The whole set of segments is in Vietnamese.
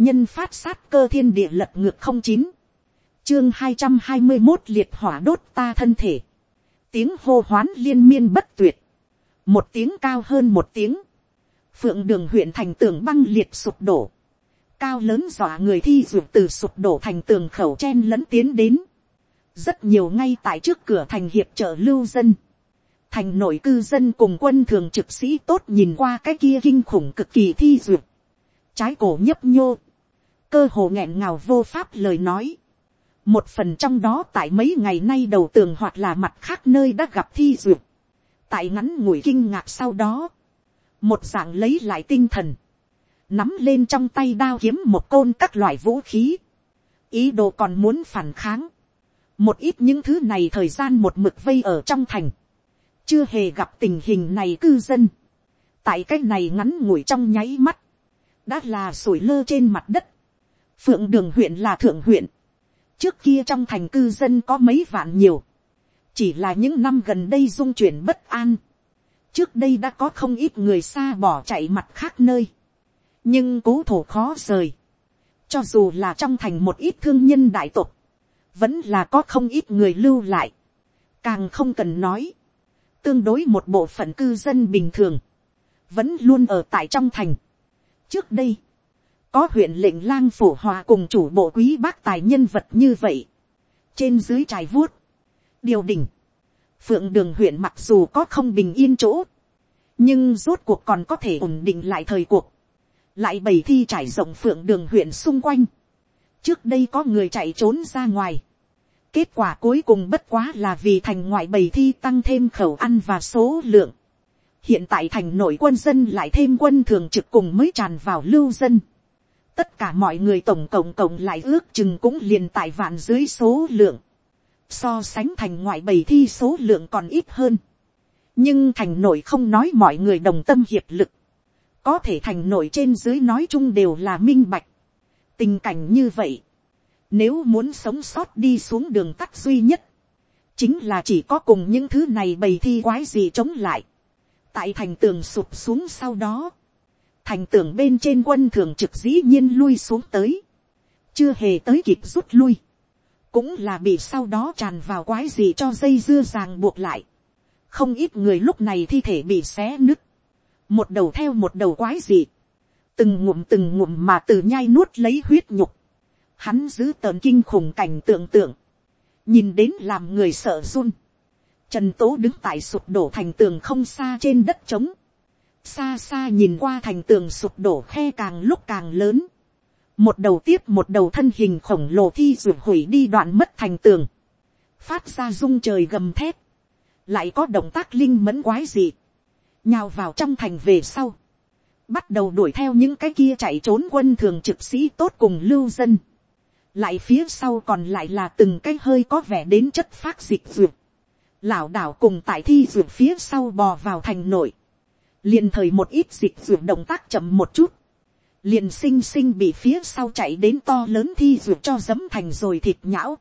nhân phát sát cơ thiên địa lật ngược không chín, chương hai trăm hai mươi một liệt hỏa đốt ta thân thể, tiếng hô hoán liên miên bất tuyệt, một tiếng cao hơn một tiếng, phượng đường huyện thành tường băng liệt sụp đổ, cao lớn dọa người thi ruột từ sụp đổ thành tường khẩu chen lẫn tiến đến, rất nhiều ngay tại trước cửa thành hiệp trợ lưu dân, thành nội cư dân cùng quân thường trực sĩ tốt nhìn qua cái kia kinh khủng cực kỳ thi duyệt, trái cổ nhấp nhô, cơ hồ nghẹn ngào vô pháp lời nói, một phần trong đó tại mấy ngày nay đầu tường hoặc là mặt khác nơi đã gặp thi duyệt, tại ngắn ngủi kinh ngạc sau đó, một dạng lấy lại tinh thần, nắm lên trong tay đao kiếm một côn các loại vũ khí, ý đồ còn muốn phản kháng, một ít những thứ này thời gian một mực vây ở trong thành, chưa hề gặp tình hình này cư dân, tại cái này ngắn ngủi trong nháy mắt, đã là sủi lơ trên mặt đất, phượng đường huyện là thượng huyện, trước kia trong thành cư dân có mấy vạn nhiều, chỉ là những năm gần đây dung chuyển bất an, trước đây đã có không ít người xa bỏ chạy mặt khác nơi, nhưng cố thổ khó rời, cho dù là trong thành một ít thương nhân đại tục, vẫn là có không ít người lưu lại, càng không cần nói, tương đối một bộ phận cư dân bình thường, vẫn luôn ở tại trong thành. trước đây, có huyện lệnh lang phổ hòa cùng chủ bộ quý bác tài nhân vật như vậy, trên dưới trài vuốt, điều đình, phượng đường huyện mặc dù có không bình yên chỗ, nhưng rốt cuộc còn có thể ổn định lại thời cuộc, lại bày thi trải rộng phượng đường huyện xung quanh, trước đây có người chạy trốn ra ngoài, Kết quả cuối cùng bất quá là vì thành ngoại bày thi tăng thêm khẩu ăn và số lượng. Hiện tại thành nội quân dân lại thêm quân thường trực cùng mới tràn vào lưu dân. Tất cả mọi người tổng cộng cộng lại ước chừng cũng liền tại vạn dưới số lượng. So sánh thành ngoại bầy thi số lượng còn ít hơn. Nhưng thành nội không nói mọi người đồng tâm hiệp lực. Có thể thành nội trên dưới nói chung đều là minh bạch. Tình cảnh như vậy nếu muốn sống sót đi xuống đường tắt duy nhất. Chính là chỉ có cùng những thứ này bày thi quái gì chống lại. Tại thành tường sụp xuống sau đó. Thành tường bên trên quân thường trực dĩ nhiên lui xuống tới. Chưa hề tới kịp rút lui. Cũng là bị sau đó tràn vào quái gì cho dây dưa ràng buộc lại. Không ít người lúc này thi thể bị xé nứt. Một đầu theo một đầu quái gì. Từng ngụm từng ngụm mà từ nhai nuốt lấy huyết nhục hắn giữ tợn kinh khủng cảnh tượng tượng, nhìn đến làm người sợ run. Trần tố đứng tại sụp đổ thành tường không xa trên đất trống, xa xa nhìn qua thành tường sụp đổ khe càng lúc càng lớn, một đầu tiếp một đầu thân hình khổng lồ thi ruột hủy đi đoạn mất thành tường, phát ra rung trời gầm thép, lại có động tác linh mẫn quái dị, nhào vào trong thành về sau, bắt đầu đuổi theo những cái kia chạy trốn quân thường trực sĩ tốt cùng lưu dân, lại phía sau còn lại là từng cái hơi có vẻ đến chất phát dịch duyệt, lảo đảo cùng tại thi duyệt phía sau bò vào thành nội, liền thời một ít dịch ruột động tác chậm một chút, liền xinh xinh bị phía sau chạy đến to lớn thi ruột cho dấm thành rồi thịt nhão,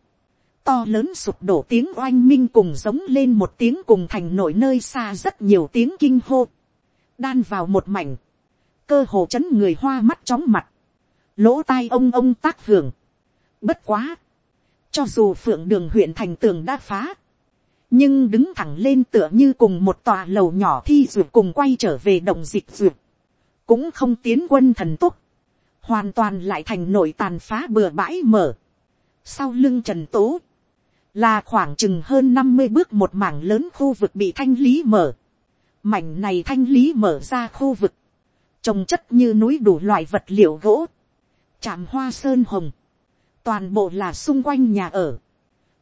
to lớn sụp đổ tiếng oanh minh cùng giống lên một tiếng cùng thành nội nơi xa rất nhiều tiếng kinh hô, đan vào một mảnh, cơ hồ chấn người hoa mắt chóng mặt, lỗ tai ông ông tác hưởng, Bất quá. Cho dù phượng đường huyện thành tường đã phá. Nhưng đứng thẳng lên tựa như cùng một tòa lầu nhỏ thi duyệt cùng quay trở về đồng dịch duyệt. Cũng không tiến quân thần túc. Hoàn toàn lại thành nội tàn phá bừa bãi mở. Sau lưng trần tố. Là khoảng chừng hơn năm mươi bước một mảng lớn khu vực bị thanh lý mở. Mảnh này thanh lý mở ra khu vực. Trồng chất như núi đủ loại vật liệu gỗ. Chạm hoa sơn hồng toàn bộ là xung quanh nhà ở,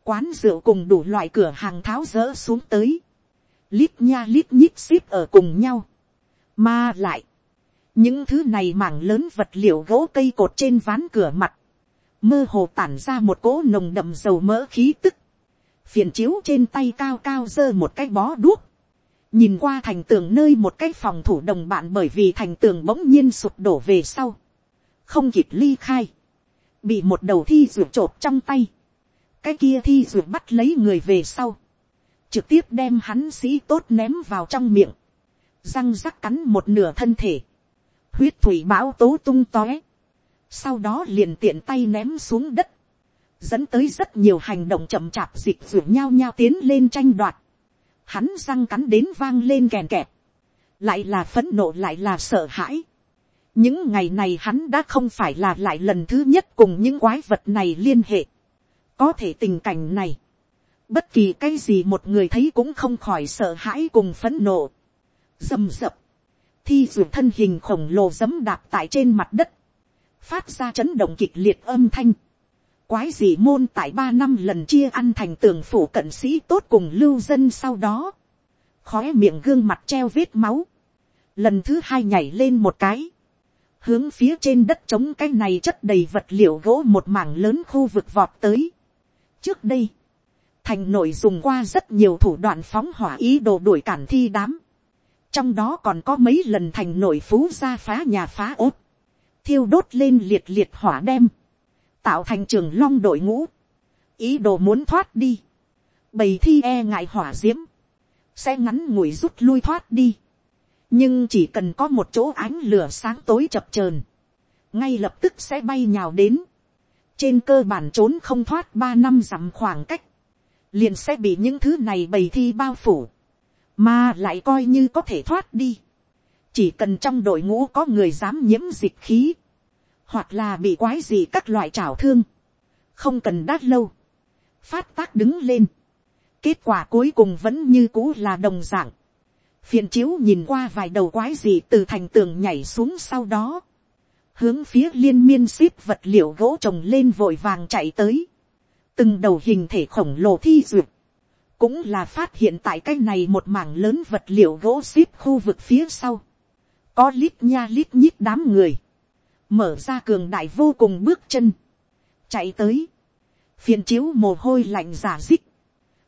quán rượu cùng đủ loại cửa hàng tháo rỡ xuống tới, lít nha lít nhít ship ở cùng nhau, mà lại, những thứ này mảng lớn vật liệu gỗ cây cột trên ván cửa mặt, mơ hồ tản ra một cỗ nồng đậm dầu mỡ khí tức, phiền chiếu trên tay cao cao giơ một cái bó đuốc, nhìn qua thành tường nơi một cái phòng thủ đồng bạn bởi vì thành tường bỗng nhiên sụp đổ về sau, không kịp ly khai, bị một đầu thi ruột t trong tay, cái kia thi ruột bắt lấy người về sau, trực tiếp đem hắn sĩ tốt ném vào trong miệng, răng rắc cắn một nửa thân thể, huyết thủy bão tố tung tóe, sau đó liền tiện tay ném xuống đất, dẫn tới rất nhiều hành động chậm chạp dịch ruột nhau nhau tiến lên tranh đoạt, hắn răng cắn đến vang lên kèn kẹt, lại là phẫn nộ lại là sợ hãi. những ngày này hắn đã không phải là lại lần thứ nhất cùng những quái vật này liên hệ có thể tình cảnh này, bất kỳ cái gì một người thấy cũng không khỏi sợ hãi cùng phẫn nộ. rầm rập, thi ruột thân hình khổng lồ giấm đạp tại trên mặt đất, phát ra chấn động kịch liệt âm thanh. Quái gì môn tại ba năm lần chia ăn thành tường phủ cận sĩ tốt cùng lưu dân sau đó. Khóe miệng gương mặt treo vết máu. Lần thứ hai nhảy lên một cái. Hướng phía trên đất trống cái này chất đầy vật liệu gỗ một mảng lớn khu vực vọt tới. Trước đây. Thành nội dùng qua rất nhiều thủ đoạn phóng hỏa ý đồ đuổi cản thi đám. Trong đó còn có mấy lần thành nội phú ra phá nhà phá ốt. Thiêu đốt lên liệt liệt hỏa đem, tạo thành trường long đội ngũ, ý đồ muốn thoát đi, bầy thi e ngại hỏa d i ễ m sẽ ngắn ngủi rút lui thoát đi, nhưng chỉ cần có một chỗ ánh lửa sáng tối chập trờn, ngay lập tức sẽ bay nhào đến, trên cơ bản trốn không thoát ba năm dặm khoảng cách, liền sẽ bị những thứ này bầy thi bao phủ, mà lại coi như có thể thoát đi. Chỉ cần trong đội ngũ có người dám nhiễm dịch khí, hoặc là bị quái gì các loại trào thương, không cần đát lâu, phát tác đứng lên, kết quả cuối cùng vẫn như cũ là đồng d ạ n g phiền chiếu nhìn qua vài đầu quái gì từ thành tường nhảy xuống sau đó, hướng phía liên miên ship vật liệu gỗ trồng lên vội vàng chạy tới, từng đầu hình thể khổng lồ thi duyệt, cũng là phát hiện tại cái này một mảng lớn vật liệu gỗ ship khu vực phía sau, có lít nha lít nhít đám người, mở ra cường đại vô cùng bước chân, chạy tới, phiền chiếu mồ hôi lạnh giả dích,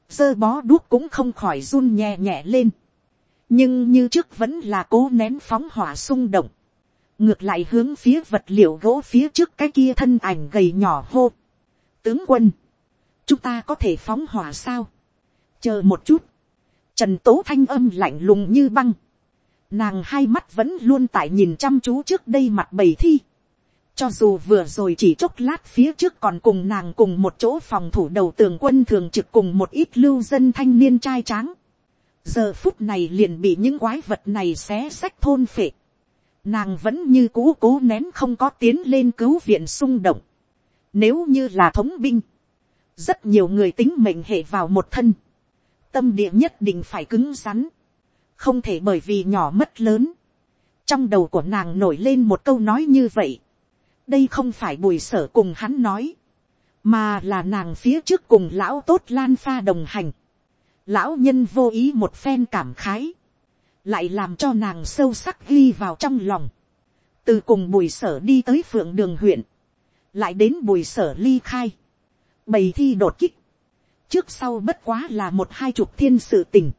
dơ bó đuốc cũng không khỏi run nhẹ nhẹ lên, nhưng như trước vẫn là cố nén phóng hỏa xung động, ngược lại hướng phía vật liệu gỗ phía trước cái kia thân ảnh gầy nhỏ hô. tướng quân, chúng ta có thể phóng hỏa sao, chờ một chút, trần tố thanh âm lạnh lùng như băng, Nàng hai mắt vẫn luôn tại nhìn chăm chú trước đây mặt bầy thi. Cho dù vừa rồi chỉ chốc lát phía trước còn cùng nàng cùng một chỗ phòng thủ đầu tường quân thường trực cùng một ít lưu dân thanh niên trai tráng. Giờ phút này liền bị những quái vật này xé sách thôn phệ. Nàng vẫn như cũ cố nén không có tiến lên cứu viện xung động. Nếu như là thống binh. Rất nhiều người tính mệnh hệ vào một thân. Tâm địa nhất định phải cứng rắn không thể bởi vì nhỏ mất lớn. trong đầu của nàng nổi lên một câu nói như vậy. đây không phải bùi sở cùng hắn nói, mà là nàng phía trước cùng lão tốt lan pha đồng hành. lão nhân vô ý một phen cảm khái, lại làm cho nàng sâu sắc ghi vào trong lòng. từ cùng bùi sở đi tới phượng đường huyện, lại đến bùi sở ly khai, bày thi đột kích, trước sau bất quá là một hai chục thiên sự tình,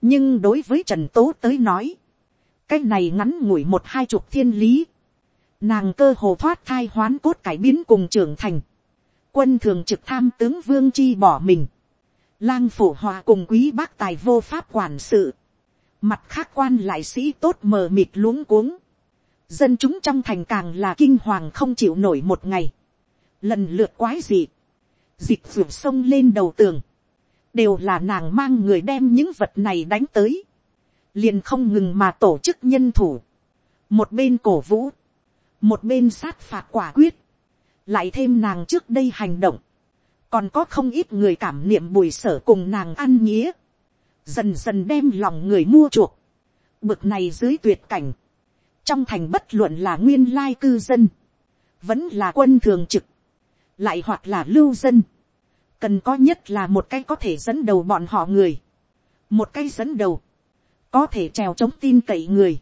nhưng đối với trần tố tới nói, cái này ngắn ngủi một hai chục thiên lý, nàng cơ hồ thoát thai hoán cốt cải biến cùng trưởng thành, quân thường trực tham tướng vương chi bỏ mình, lang phủ hòa cùng quý bác tài vô pháp quản sự, mặt khác quan lại sĩ tốt mờ mịt luống cuống, dân chúng trong thành càng là kinh hoàng không chịu nổi một ngày, lần lượt quái dị, dịch vượt sông lên đầu tường, đều là nàng mang người đem những vật này đánh tới, liền không ngừng mà tổ chức nhân thủ, một bên cổ vũ, một bên sát phạt quả quyết, lại thêm nàng trước đây hành động, còn có không ít người cảm niệm bùi sở cùng nàng ăn nghĩa, dần dần đem lòng người mua chuộc, bực này dưới tuyệt cảnh, trong thành bất luận là nguyên lai cư dân, vẫn là quân thường trực, lại hoặc là lưu dân, cần có nhất là một cái có thể dẫn đầu bọn họ người, một cái dẫn đầu, có thể trèo chống tin cậy người.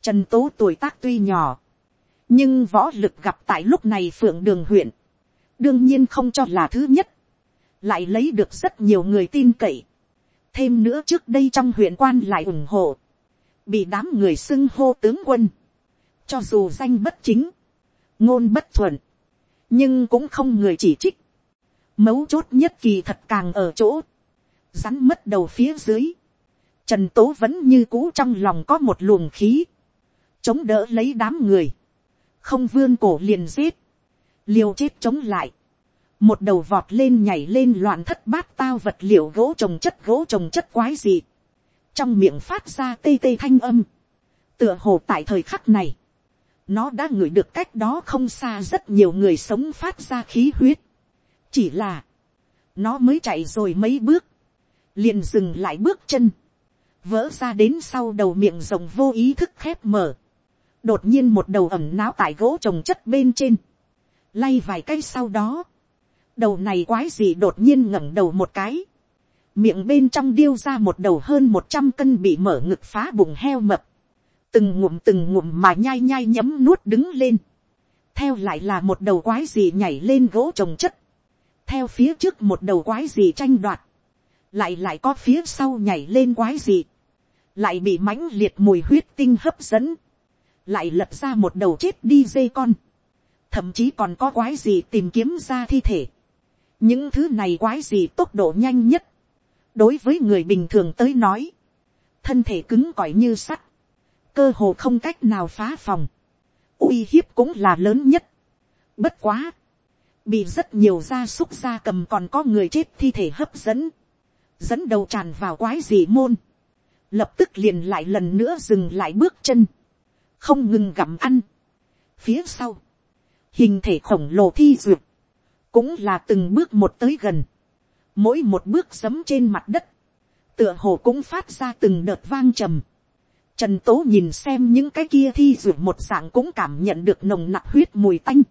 Trần tố tuổi tác tuy nhỏ, nhưng võ lực gặp tại lúc này phượng đường huyện, đương nhiên không cho là thứ nhất, lại lấy được rất nhiều người tin cậy thêm nữa trước đây trong huyện quan lại ủng hộ, bị đám người xưng hô tướng quân, cho dù danh bất chính, ngôn bất thuận, nhưng cũng không người chỉ trích, Mấu chốt nhất kỳ thật càng ở chỗ. Rắn mất đầu phía dưới. Trần Tố vẫn như cũ trong lòng có một luồng khí. Chống đỡ lấy đám người. không vươn cổ liền giết, liều chết chống lại, một đầu vọt lên nhảy lên loạn thất bát tao vật liệu gỗ trồng chất gỗ trồng chất quái gì, trong miệng phát ra tê tê thanh âm, tựa hồ tại thời khắc này, nó đã ngửi được cách đó không xa rất nhiều người sống phát ra khí huyết, chỉ là, nó mới chạy rồi mấy bước, liền dừng lại bước chân, vỡ ra đến sau đầu miệng rồng vô ý thức khép mở, đột nhiên một đầu ẩm náo tại gỗ trồng chất bên trên, lay vài cây sau đó, đầu này quái gì đột nhiên ngẩng đầu một cái, miệng bên trong điêu ra một đầu hơn một trăm cân bị mở ngực phá bụng heo mập, từng ngụm từng ngụm mà nhai nhai nhấm nuốt đứng lên, theo lại là một đầu quái gì nhảy lên gỗ trồng chất, theo phía trước một đầu quái gì tranh đoạt, lại lại có phía sau nhảy lên quái gì, lại bị mãnh liệt mùi huyết tinh hấp dẫn, lại lật ra một đầu chết đi dây con, thậm chí còn có quái gì tìm kiếm ra thi thể, những thứ này quái gì tốc độ nhanh nhất, đối với người bình thường tới nói, thân thể cứng cỏi như sắt, cơ hồ không cách nào phá phòng, uy hiếp cũng là lớn nhất. Bất quá, bị rất nhiều gia súc gia cầm còn có người chết thi thể hấp dẫn, dẫn đầu tràn vào quái dị môn, lập tức liền lại lần nữa dừng lại bước chân, không ngừng gặm ăn. Phía sau, hình thể khổng lồ thi duyệt, cũng là từng bước một tới gần, mỗi một bước giấm trên mặt đất, tựa hồ cũng phát ra từng đợt vang trầm. Trần tố nhìn xem những cái kia thi ruột một dạng cũng cảm nhận được nồng nặc huyết mùi tanh.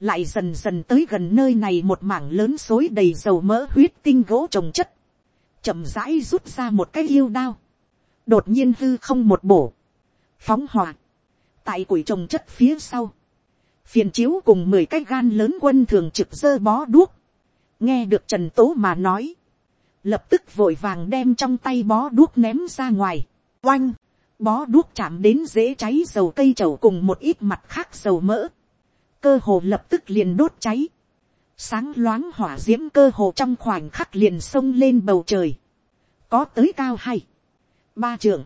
Lại dần dần tới gần nơi này một mảng lớn xối đầy dầu mỡ huyết tinh gỗ trồng chất, chậm rãi rút ra một cái yêu đao, đột nhiên hư không một bổ, phóng hỏa, tại củi trồng chất phía sau, phiền chiếu cùng mười cái gan lớn quân thường trực dơ bó đuốc, nghe được trần tố mà nói, lập tức vội vàng đem trong tay bó đuốc ném ra ngoài, oanh, bó đuốc chạm đến dễ cháy dầu cây trầu cùng một ít mặt khác dầu mỡ, cơ hồ lập tức liền đốt cháy, sáng loáng hỏa d i ễ m cơ hồ trong khoảnh khắc liền sông lên bầu trời, có tới cao hay, ba trưởng,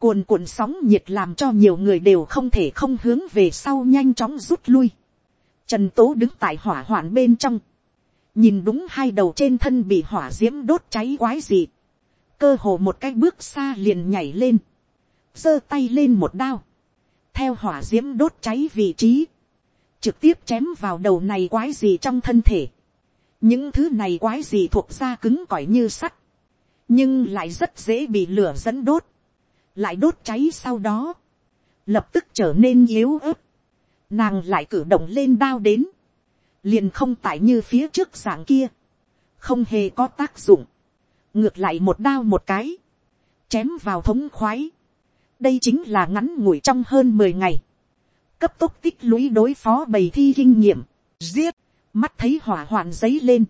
cuồn cuộn sóng nhiệt làm cho nhiều người đều không thể không hướng về sau nhanh chóng rút lui, trần tố đứng tại hỏa hoạn bên trong, nhìn đúng hai đầu trên thân bị hỏa d i ễ m đốt cháy quái gì, cơ hồ một cái bước xa liền nhảy lên, giơ tay lên một đao, theo hỏa d i ễ m đốt cháy vị trí, trực tiếp chém vào đầu này quái gì trong thân thể. những thứ này quái gì thuộc da cứng cỏi như sắt, nhưng lại rất dễ bị lửa dẫn đốt, lại đốt cháy sau đó, lập tức trở nên yếu ớt, nàng lại cử động lên đao đến, liền không tại như phía trước dạng kia, không hề có tác dụng, ngược lại một đao một cái, chém vào thống khoái, đây chính là ngắn ngủi trong hơn mười ngày, cấp tốc tích lũy đối phó bầy thi kinh nghiệm, giết, mắt thấy hỏa hoạn giấy lên.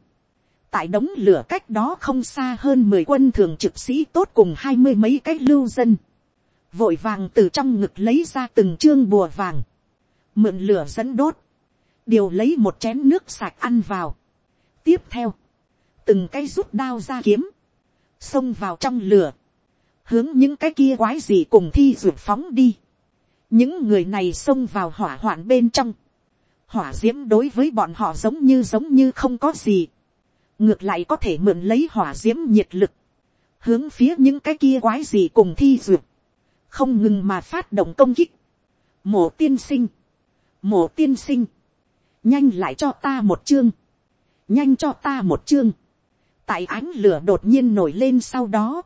tại đống lửa cách đó không xa hơn mười quân thường trực sĩ tốt cùng hai mươi mấy cái lưu dân vội vàng từ trong ngực lấy ra từng chương bùa vàng, mượn lửa dẫn đốt, điều lấy một chén nước sạch ăn vào. tiếp theo, từng cái rút đao ra kiếm, xông vào trong lửa, hướng những cái kia quái gì cùng thi ruột phóng đi. Những người này xông vào hỏa hoạn bên trong, hỏa d i ễ m đối với bọn họ giống như giống như không có gì, ngược lại có thể mượn lấy hỏa d i ễ m nhiệt lực, hướng phía những cái kia quái gì cùng thi ruột không ngừng mà phát động công kích, mổ tiên sinh, mổ tiên sinh, nhanh lại cho ta một chương, nhanh cho ta một chương, tại ánh lửa đột nhiên nổi lên sau đó,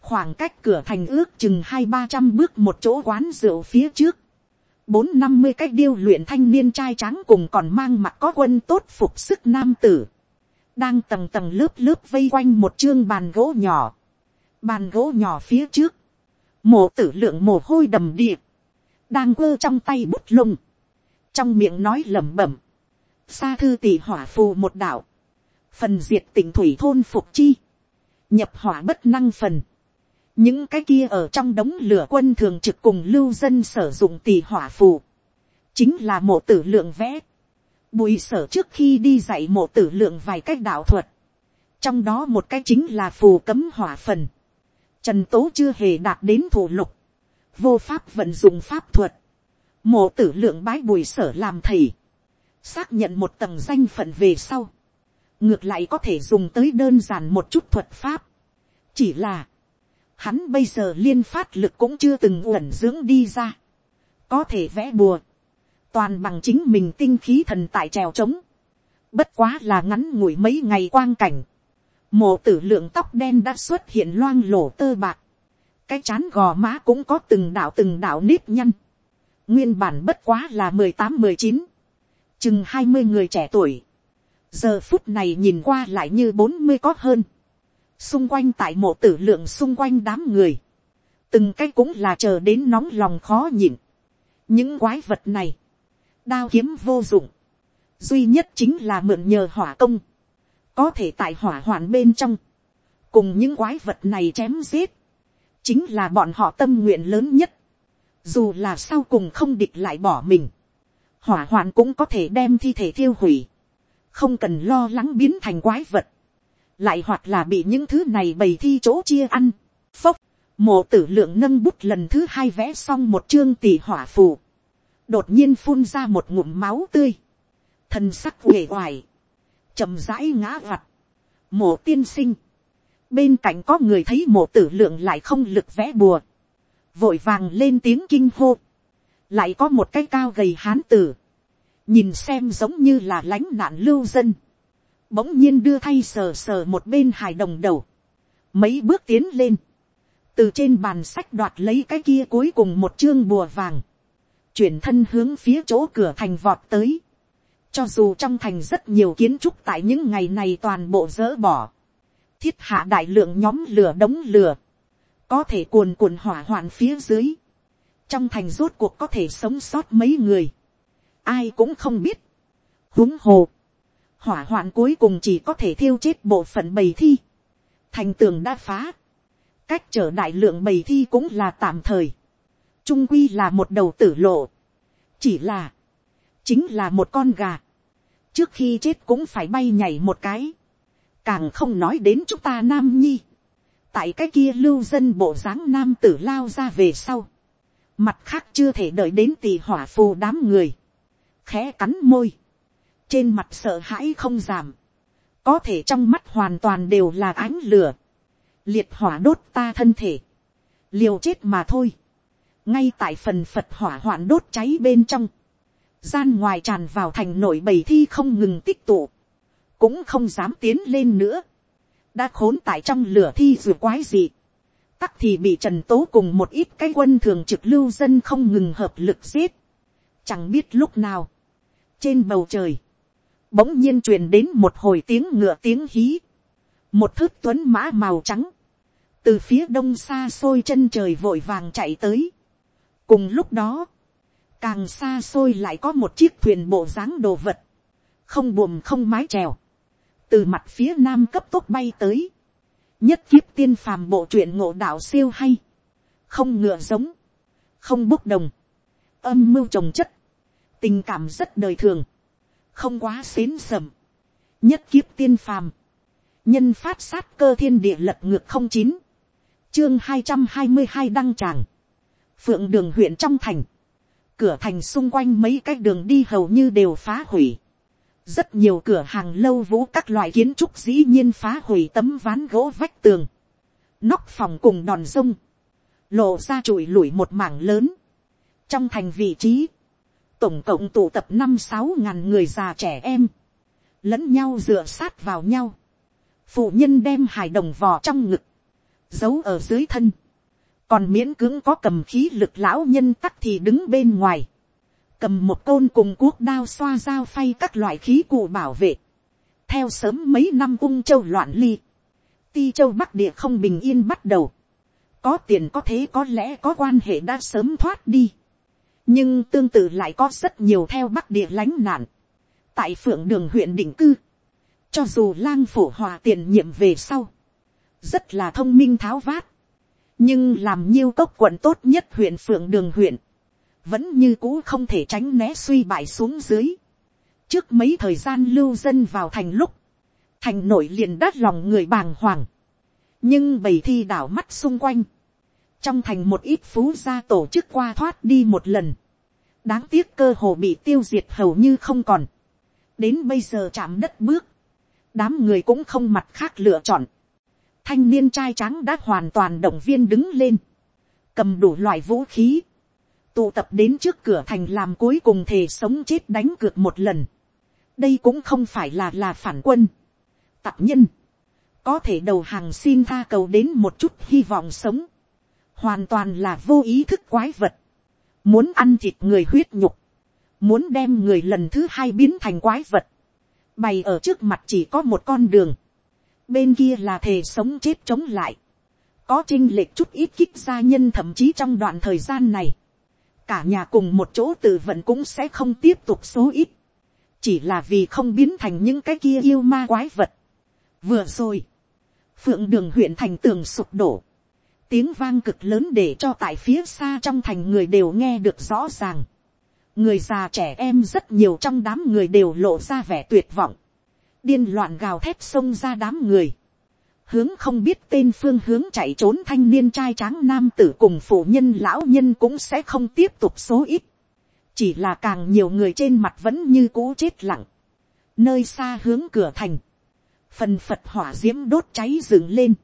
khoảng cách cửa thành ước chừng hai ba trăm bước một chỗ quán rượu phía trước, bốn năm mươi cách điêu luyện thanh niên trai trắng cùng còn mang mặt có quân tốt phục sức nam tử, đang tầng tầng lớp lớp vây quanh một chương bàn gỗ nhỏ, bàn gỗ nhỏ phía trước, mổ tử lượng mồ hôi đầm điệp, đang quơ trong tay bút lông, trong miệng nói lẩm bẩm, xa thư tỷ hỏa phù một đạo, phần diệt tỉnh thủy thôn phục chi, nhập hỏa bất năng phần, những cái kia ở trong đống lửa quân thường trực cùng lưu dân sử dụng tỷ hỏa phù, chính là mộ tử lượng vẽ. Bùi sở trước khi đi dạy mộ tử lượng vài cách đạo thuật, trong đó một cái chính là phù cấm hỏa phần. Trần tố chưa hề đạt đến thủ lục, vô pháp vận dụng pháp thuật, mộ tử lượng bái bùi sở làm thầy, xác nhận một tầng danh phận về sau, ngược lại có thể dùng tới đơn giản một chút thuật pháp, chỉ là, hắn bây giờ liên phát lực cũng chưa từng uẩn dưỡng đi ra, có thể vẽ bùa, toàn bằng chính mình tinh khí thần tại trèo trống, bất quá là ngắn ngủi mấy ngày quang cảnh, mộ tử lượng tóc đen đã xuất hiện loang lổ tơ bạc, cái chán gò má cũng có từng đạo từng đạo nếp nhăn, nguyên bản bất quá là mười tám mười chín, chừng hai mươi người trẻ tuổi, giờ phút này nhìn qua lại như bốn mươi có hơn, xung quanh tại mộ tử lượng xung quanh đám người, từng cái cũng là chờ đến nóng lòng khó nhịn. những quái vật này, đao kiếm vô dụng, duy nhất chính là mượn nhờ hỏa công, có thể tại hỏa hoạn bên trong, cùng những quái vật này chém giết, chính là bọn họ tâm nguyện lớn nhất, dù là sau cùng không địch lại bỏ mình, hỏa hoạn cũng có thể đem thi thể thiêu hủy, không cần lo lắng biến thành quái vật, lại hoặc là bị những thứ này bày thi chỗ chia ăn, phốc, mộ tử lượng nâng bút lần thứ hai vẽ xong một chương tỷ hỏa phù, đột nhiên phun ra một ngụm máu tươi, thân sắc uể oải, chậm rãi ngã vặt, mộ tiên sinh, bên cạnh có người thấy mộ tử lượng lại không lực vẽ bùa, vội vàng lên tiếng kinh hô, lại có một cái cao gầy hán tử, nhìn xem giống như là lánh nạn lưu dân, bỗng nhiên đưa thay sờ sờ một bên hài đồng đầu, mấy bước tiến lên, từ trên bàn sách đoạt lấy cái kia cuối cùng một chương bùa vàng, chuyển thân hướng phía chỗ cửa thành vọt tới, cho dù trong thành rất nhiều kiến trúc tại những ngày này toàn bộ dỡ bỏ, thiết hạ đại lượng nhóm lửa đống lửa, có thể cuồn cuộn hỏa hoạn phía dưới, trong thành rốt cuộc có thể sống sót mấy người, ai cũng không biết, huống hồ, hỏa hoạn cuối cùng chỉ có thể thiêu chết bộ phận bầy thi, thành tường đã phá, cách trở đại lượng bầy thi cũng là tạm thời, trung quy là một đầu tử lộ, chỉ là, chính là một con gà, trước khi chết cũng phải bay nhảy một cái, càng không nói đến chúng ta nam nhi, tại cái kia lưu dân bộ dáng nam tử lao ra về sau, mặt khác chưa thể đợi đến tỳ hỏa phù đám người, khẽ cắn môi, trên mặt sợ hãi không giảm, có thể trong mắt hoàn toàn đều là ánh lửa, liệt hỏa đốt ta thân thể, liều chết mà thôi, ngay tại phần phật hỏa hoạn đốt cháy bên trong, gian ngoài tràn vào thành nội bầy thi không ngừng tích tụ, cũng không dám tiến lên nữa, đã khốn tại trong lửa thi ruột quái gì, tắc thì bị trần tố cùng một ít cái quân thường trực lưu dân không ngừng hợp lực giết, chẳng biết lúc nào, trên bầu trời, bỗng nhiên truyền đến một hồi tiếng ngựa tiếng hí, một thước tuấn mã màu trắng, từ phía đông xa xôi chân trời vội vàng chạy tới. cùng lúc đó, càng xa xôi lại có một chiếc thuyền bộ dáng đồ vật, không buồm không mái trèo, từ mặt phía nam cấp tốc bay tới, nhất kiếp tiên phàm bộ truyện ngộ đạo siêu hay, không ngựa giống, không bốc đồng, âm mưu trồng chất, tình cảm rất đời thường, không quá xến sầm, nhất kiếp tiên phàm, nhân phát sát cơ thiên địa lật ngược không chín, chương hai trăm hai mươi hai đăng tràng, phượng đường huyện trong thành, cửa thành xung quanh mấy cái đường đi hầu như đều phá hủy, rất nhiều cửa hàng lâu vũ các loại kiến trúc dĩ nhiên phá hủy tấm ván gỗ vách tường, nóc phòng cùng đòn sông. lộ ra trụi lủi một mảng lớn, trong thành vị trí, tổng cộng tụ tập năm sáu ngàn người già trẻ em, lẫn nhau dựa sát vào nhau, phụ nhân đem hài đồng vò trong ngực, giấu ở dưới thân, còn miễn cưỡng có cầm khí lực lão nhân tắc thì đứng bên ngoài, cầm một côn cùng cuốc đao xoa dao phay các loại khí cụ bảo vệ, theo sớm mấy năm ung châu loạn ly, ti châu bắc địa không bình yên bắt đầu, có tiền có thế có lẽ có quan hệ đã sớm thoát đi, nhưng tương tự lại có rất nhiều theo bắc địa lánh nạn, tại phượng đường huyện định cư, cho dù lang phổ hòa tiền nhiệm về sau, rất là thông minh tháo vát, nhưng làm nhiêu cốc quận tốt nhất huyện phượng đường huyện, vẫn như cũ không thể tránh né suy bại xuống dưới. trước mấy thời gian lưu dân vào thành lúc, thành nổi liền đắt lòng người bàng hoàng, nhưng bầy thi đảo mắt xung quanh, trong thành một ít phú gia tổ chức qua thoát đi một lần, đáng tiếc cơ hồ bị tiêu diệt hầu như không còn, đến bây giờ chạm đất bước, đám người cũng không mặt khác lựa chọn, thanh niên trai trắng đã hoàn toàn động viên đứng lên, cầm đủ loại vũ khí, tụ tập đến trước cửa thành làm cuối cùng thề sống chết đánh cược một lần. đây cũng không phải là là phản quân. tạp nhân, có thể đầu hàng xin tha cầu đến một chút hy vọng sống, hoàn toàn là vô ý thức quái vật, muốn ăn thịt người huyết nhục, muốn đem người lần thứ hai biến thành quái vật, bày ở trước mặt chỉ có một con đường, bên kia là thề sống chết chống lại, có trinh lệch chút ít kích gia nhân thậm chí trong đoạn thời gian này, cả nhà cùng một chỗ tự vận cũng sẽ không tiếp tục số ít, chỉ là vì không biến thành những cái kia yêu ma quái vật. vừa rồi, phượng đường huyện thành tường sụp đổ, tiếng vang cực lớn để cho tại phía xa trong thành người đều nghe được rõ ràng. người già trẻ em rất nhiều trong đám người đều lộ ra vẻ tuyệt vọng, điên loạn gào thét xông ra đám người hướng không biết tên phương hướng chạy trốn thanh niên trai tráng nam tử cùng phụ nhân lão nhân cũng sẽ không tiếp tục số ít. Chỉ là càng nhiều người trên mặt vẫn như cũ chết lặng. Nơi xa hướng cửa thành. Phần Phật hỏa diễm đốt cháy dựng lên.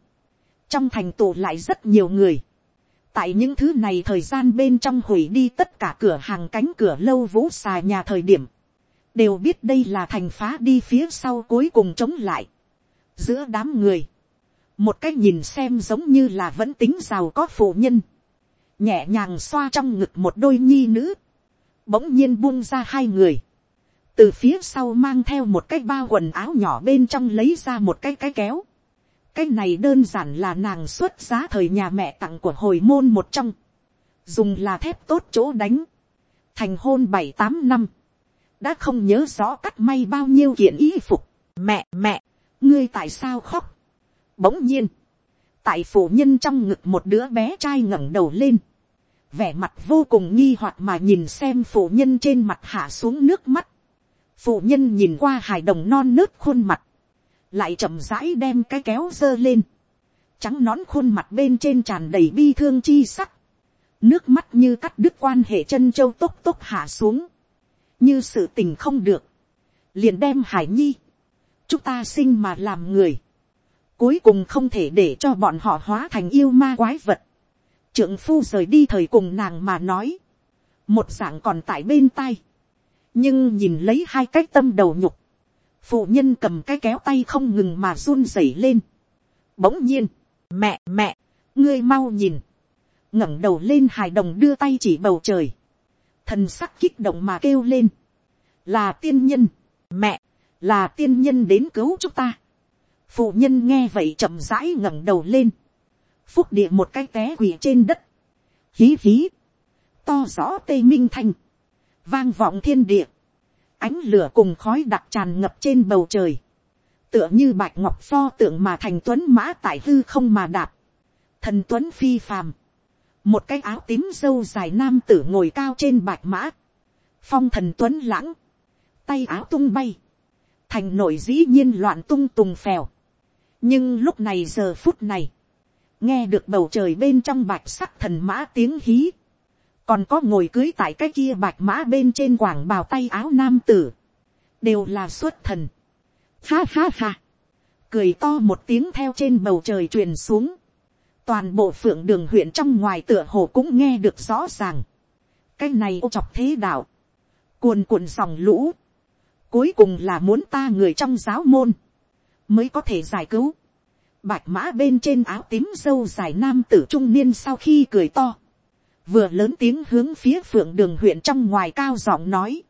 Trong thành tụ lại rất nhiều người. Tại những thứ này thời gian bên trong hủy đi tất cả cửa hàng cánh cửa lâu vũ xà nhà thời điểm. Đều biết đây là thành phá đi phía sau cuối cùng chống lại. Giữa đám người một cách nhìn xem giống như là vẫn tính giàu có phụ nhân, nhẹ nhàng xoa trong ngực một đôi nhi nữ, bỗng nhiên buông ra hai người, từ phía sau mang theo một cái bao quần áo nhỏ bên trong lấy ra một cái cái kéo, cái này đơn giản là nàng xuất giá thời nhà mẹ tặng của hồi môn một trong, dùng là thép tốt chỗ đánh, thành hôn bảy tám năm, đã không nhớ rõ cắt may bao nhiêu kiện y phục, mẹ mẹ, ngươi tại sao khóc, Bỗng nhiên, tại phụ nhân trong ngực một đứa bé trai ngẩng đầu lên, vẻ mặt vô cùng nghi hoặc mà nhìn xem phụ nhân trên mặt hạ xuống nước mắt. Phụ nhân nhìn qua hài đồng non nớt khuôn mặt, lại chậm rãi đem cái kéo dơ lên, trắng nón khuôn mặt bên trên tràn đầy bi thương chi sắc, nước mắt như cắt đứt quan hệ chân châu tốc tốc hạ xuống, như sự tình không được, liền đem hải nhi, chúng ta sinh mà làm người, Cuối cùng không thể để cho bọn họ hóa thành yêu ma quái vật. Trượng phu rời đi thời cùng nàng mà nói. Một dạng còn tại bên tay. Nhưng nhìn lấy hai cái tâm đầu nhục. Phụ nhân cầm cái kéo tay không ngừng mà run rẩy lên. Bỗng nhiên. Mẹ mẹ. Ngươi mau nhìn. ngẩng đầu lên hài đồng đưa tay chỉ bầu trời. Thần sắc kích động mà kêu lên. Là tiên nhân. Mẹ. Là tiên nhân đến cứu chúng ta phụ nhân nghe vậy chậm rãi ngẩng đầu lên, phúc địa một cái té quỳ trên đất, hí hí, to rõ tây minh thanh, vang vọng thiên địa, ánh lửa cùng khói đặc tràn ngập trên bầu trời, tựa như bạch ngọc pho tượng mà thành tuấn mã tại hư không mà đạp, thần tuấn phi phàm, một cái áo tím dâu dài nam tử ngồi cao trên bạch mã, phong thần tuấn lãng, tay áo tung bay, thành nội dĩ nhiên loạn tung tùng phèo, nhưng lúc này giờ phút này, nghe được bầu trời bên trong bạch sắc thần mã tiếng hí, còn có ngồi cưới tại cái kia bạch mã bên trên quảng bào tay áo nam tử, đều là xuất thần. Ha ha ha, cười to một tiếng theo trên bầu trời truyền xuống, toàn bộ phượng đường huyện trong ngoài tựa hồ cũng nghe được rõ ràng. cái này ô chọc thế đạo, cuồn cuộn dòng lũ, cuối cùng là muốn ta người trong giáo môn, mới có thể giải cứu. Bạch mã bên trên áo tím dâu dài nam tử trung niên sau khi cười to. Vừa lớn tiếng hướng phía phượng đường huyện trong ngoài cao giọng nói.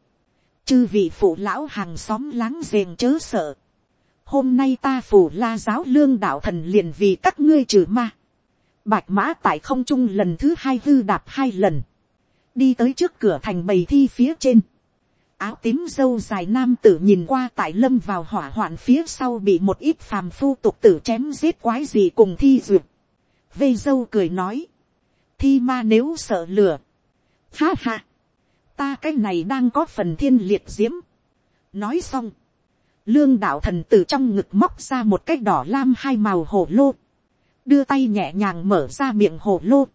Chư vị phụ lão hàng xóm láng giềng chớ sợ. Hôm nay ta phủ la giáo lương đạo thần liền vì các ngươi trừ ma. Bạch mã tại không trung lần thứ hai hư đạp hai lần. Đi tới trước cửa thành bầy thi phía trên áo tím dâu dài nam tử nhìn qua tại lâm vào hỏa hoạn phía sau bị một ít phàm phu tục tử chém giết quái gì cùng thi duyệt. Vê dâu cười nói. Thi ma nếu sợ lửa. Ha ha. Ta cái này đang có phần thiên liệt diễm. Nói xong. Lương đạo thần tử trong ngực móc ra một cái đỏ lam hai màu hổ lô. Đưa tay nhẹ nhàng mở ra miệng hồ lô.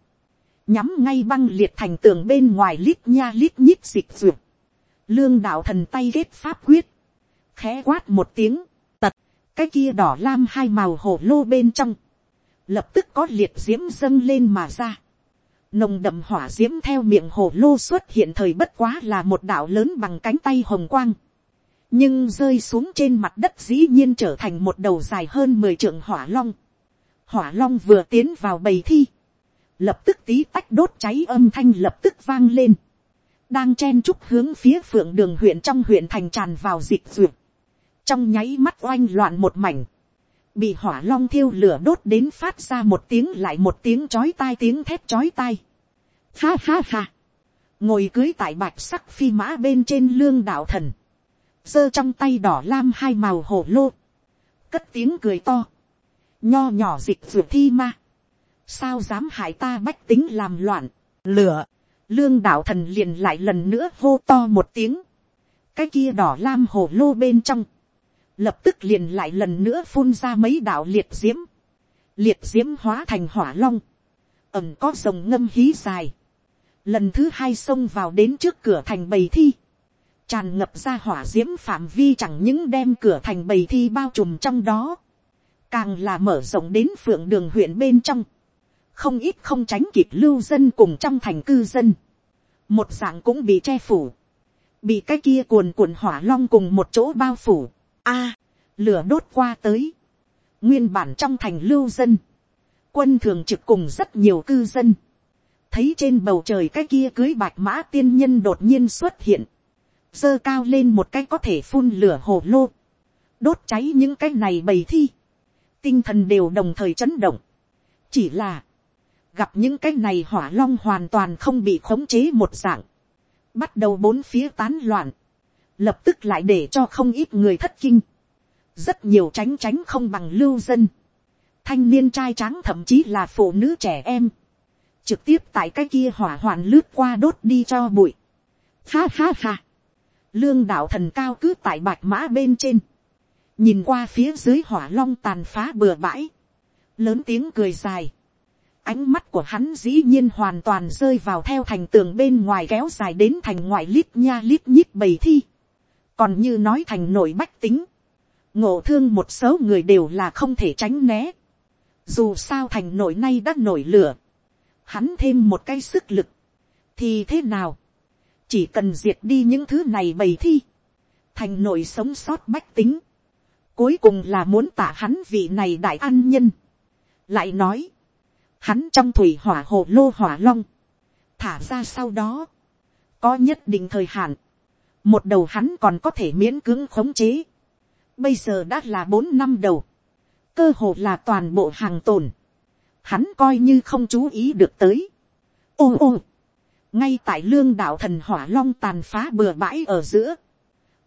nhắm ngay băng liệt thành tường bên ngoài lít nha lít nhít dịch ruột. lương đạo thần tay ghét pháp quyết, khẽ quát một tiếng, tật, cái kia đỏ lam hai màu hổ lô bên trong, lập tức có liệt diễm dâng lên mà ra, nồng đậm hỏa diễm theo miệng hổ lô xuất hiện thời bất quá là một đạo lớn bằng cánh tay hồng quang, nhưng rơi xuống trên mặt đất dĩ nhiên trở thành một đầu dài hơn mười trượng hỏa long. Hỏa long vừa tiến vào bầy thi, lập tức tí tách đốt cháy âm thanh lập tức vang lên, đang chen chúc hướng phía phượng đường huyện trong huyện thành tràn vào dịch duyệt, trong nháy mắt oanh loạn một mảnh, bị hỏa long thiêu lửa đốt đến phát ra một tiếng lại một tiếng chói tai tiếng thép chói tai. Ha ha ha, ngồi cưới tại bạch sắc phi mã bên trên lương đạo thần, giơ trong tay đỏ lam hai màu hổ lô, cất tiếng cười to, nho nhỏ dịch ruột thi ma, sao dám hại ta bách tính làm loạn, lửa, lương đạo thần liền lại lần nữa hô to một tiếng, cái kia đỏ lam hồ lô bên trong, lập tức liền lại lần nữa phun ra mấy đạo liệt diễm, liệt diễm hóa thành hỏa long, ẩm có rồng ngâm hí dài, lần thứ hai xông vào đến trước cửa thành bầy thi, tràn ngập ra hỏa d i ễ m phạm vi chẳng những đem cửa thành bầy thi bao trùm trong đó, càng là mở rộng đến phượng đường huyện bên trong, không ít không tránh kịp lưu dân cùng trong thành cư dân, một dạng cũng bị che phủ, bị cái kia cuồn cuộn hỏa long cùng một chỗ bao phủ, a, lửa đốt qua tới, nguyên bản trong thành lưu dân, quân thường trực cùng rất nhiều cư dân, thấy trên bầu trời cái kia cưới bạch mã tiên nhân đột nhiên xuất hiện, dơ cao lên một cái có thể phun lửa hồ lô, đốt cháy những cái này bầy thi, tinh thần đều đồng thời chấn động. chỉ là, gặp những cái này hỏa long hoàn toàn không bị khống chế một dạng, bắt đầu bốn phía tán loạn, lập tức lại để cho không ít người thất kinh, rất nhiều tránh tránh không bằng lưu dân, thanh niên trai tráng thậm chí là phụ nữ trẻ em, trực tiếp tại cái kia hỏa hoạn lướt qua đốt đi cho bụi. Ha ha ha. Lương đạo thần cao cứ tại bạch mã bên trên, nhìn qua phía dưới hỏa long tàn phá bừa bãi, lớn tiếng cười dài, ánh mắt của hắn dĩ nhiên hoàn toàn rơi vào theo thành tường bên ngoài kéo dài đến thành ngoại lít nha lít nhít bầy thi, còn như nói thành nổi bách tính, ngộ thương một số người đều là không thể tránh né, dù sao thành nổi nay đã nổi lửa, hắn thêm một cái sức lực, thì thế nào, chỉ cần diệt đi những thứ này bầy thi, thành nổi sống sót bách tính, cuối cùng là muốn tả hắn vị này đại an nhân, lại nói, hắn trong thủy hỏa hồ lô hỏa long, thả ra sau đó, có nhất định thời hạn, một đầu hắn còn có thể miễn cưỡng khống chế, bây giờ đã là bốn năm đầu, cơ hồ là toàn bộ hàng tồn, hắn coi như không chú ý được tới. ô ô, ngay tại lương đạo thần hỏa long tàn phá bừa bãi ở giữa,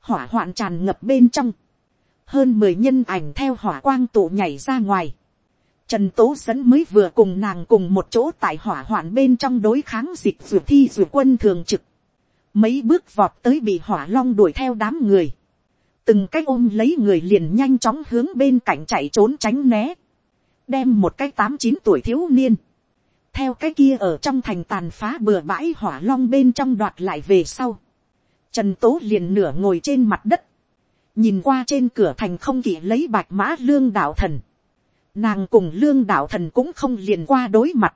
hỏa hoạn tràn ngập bên trong, hơn mười nhân ảnh theo hỏa quang tụ nhảy ra ngoài, Trần Tố Sấn mới vừa cùng nàng cùng một chỗ tại hỏa hoạn bên trong đối kháng dịch dù thi dù quân thường trực. Mấy bước vọt tới bị hỏa long đuổi theo đám người. Từng cái ôm lấy người liền nhanh chóng hướng bên cạnh chạy trốn tránh né. Đem một cái tám chín tuổi thiếu niên theo cái kia ở trong thành tàn phá bừa bãi hỏa long bên trong đoạt lại về sau. Trần tố liền nửa ngồi trên mặt đất, nhìn qua trên cửa thành không kỵ lấy bạch mã lương đạo thần. Nàng cùng lương đạo thần cũng không liền qua đối mặt.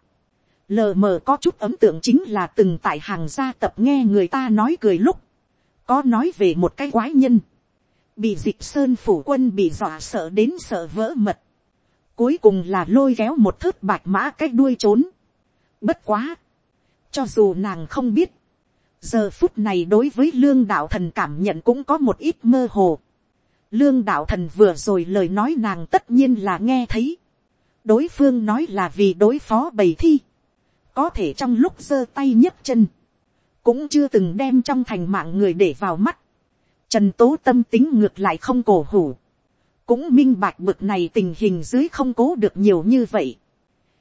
Lờ mờ có chút ấm tượng chính là từng tại hàng gia tập nghe người ta nói cười lúc. Có nói về một cái quái nhân. Bị dịch sơn phủ quân bị dọa sợ đến sợ vỡ mật. Cuối cùng là lôi kéo một thớt bạch mã cách đuôi trốn. Bất quá. Cho dù nàng không biết. Giờ phút này đối với lương đạo thần cảm nhận cũng có một ít mơ hồ. Lương đạo thần vừa rồi lời nói nàng tất nhiên là nghe thấy. Đối phương nói là vì đối phó bầy thi. Có thể trong lúc giơ tay nhấc chân. Cũng chưa từng đem trong thành mạng người để vào mắt. Trần tố tâm tính ngược lại không cổ hủ. Cũng minh bạch bực này tình hình dưới không cố được nhiều như vậy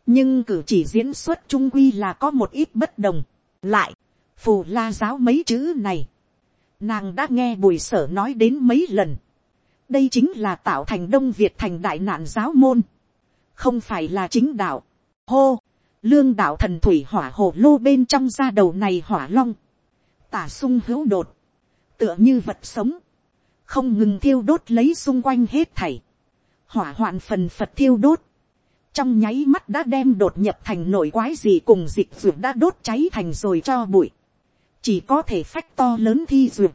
nhưng cử chỉ diễn xuất trung quy là có một ít bất đồng. lại, phù la giáo mấy chữ này, nàng đã nghe bùi sở nói đến mấy lần đây chính là tạo thành đông việt thành đại nạn giáo môn, không phải là chính đạo. hô, lương đạo thần thủy hỏa hồ lô bên trong da đầu này hỏa long, tả sung hữu đột, tựa như vật sống, không ngừng thiêu đốt lấy xung quanh hết thảy, hỏa hoạn phần phật thiêu đốt, trong nháy mắt đã đem đột nhập thành nội quái gì cùng dịch ruột đã đốt cháy thành rồi cho bụi, chỉ có thể phách to lớn thi ruột,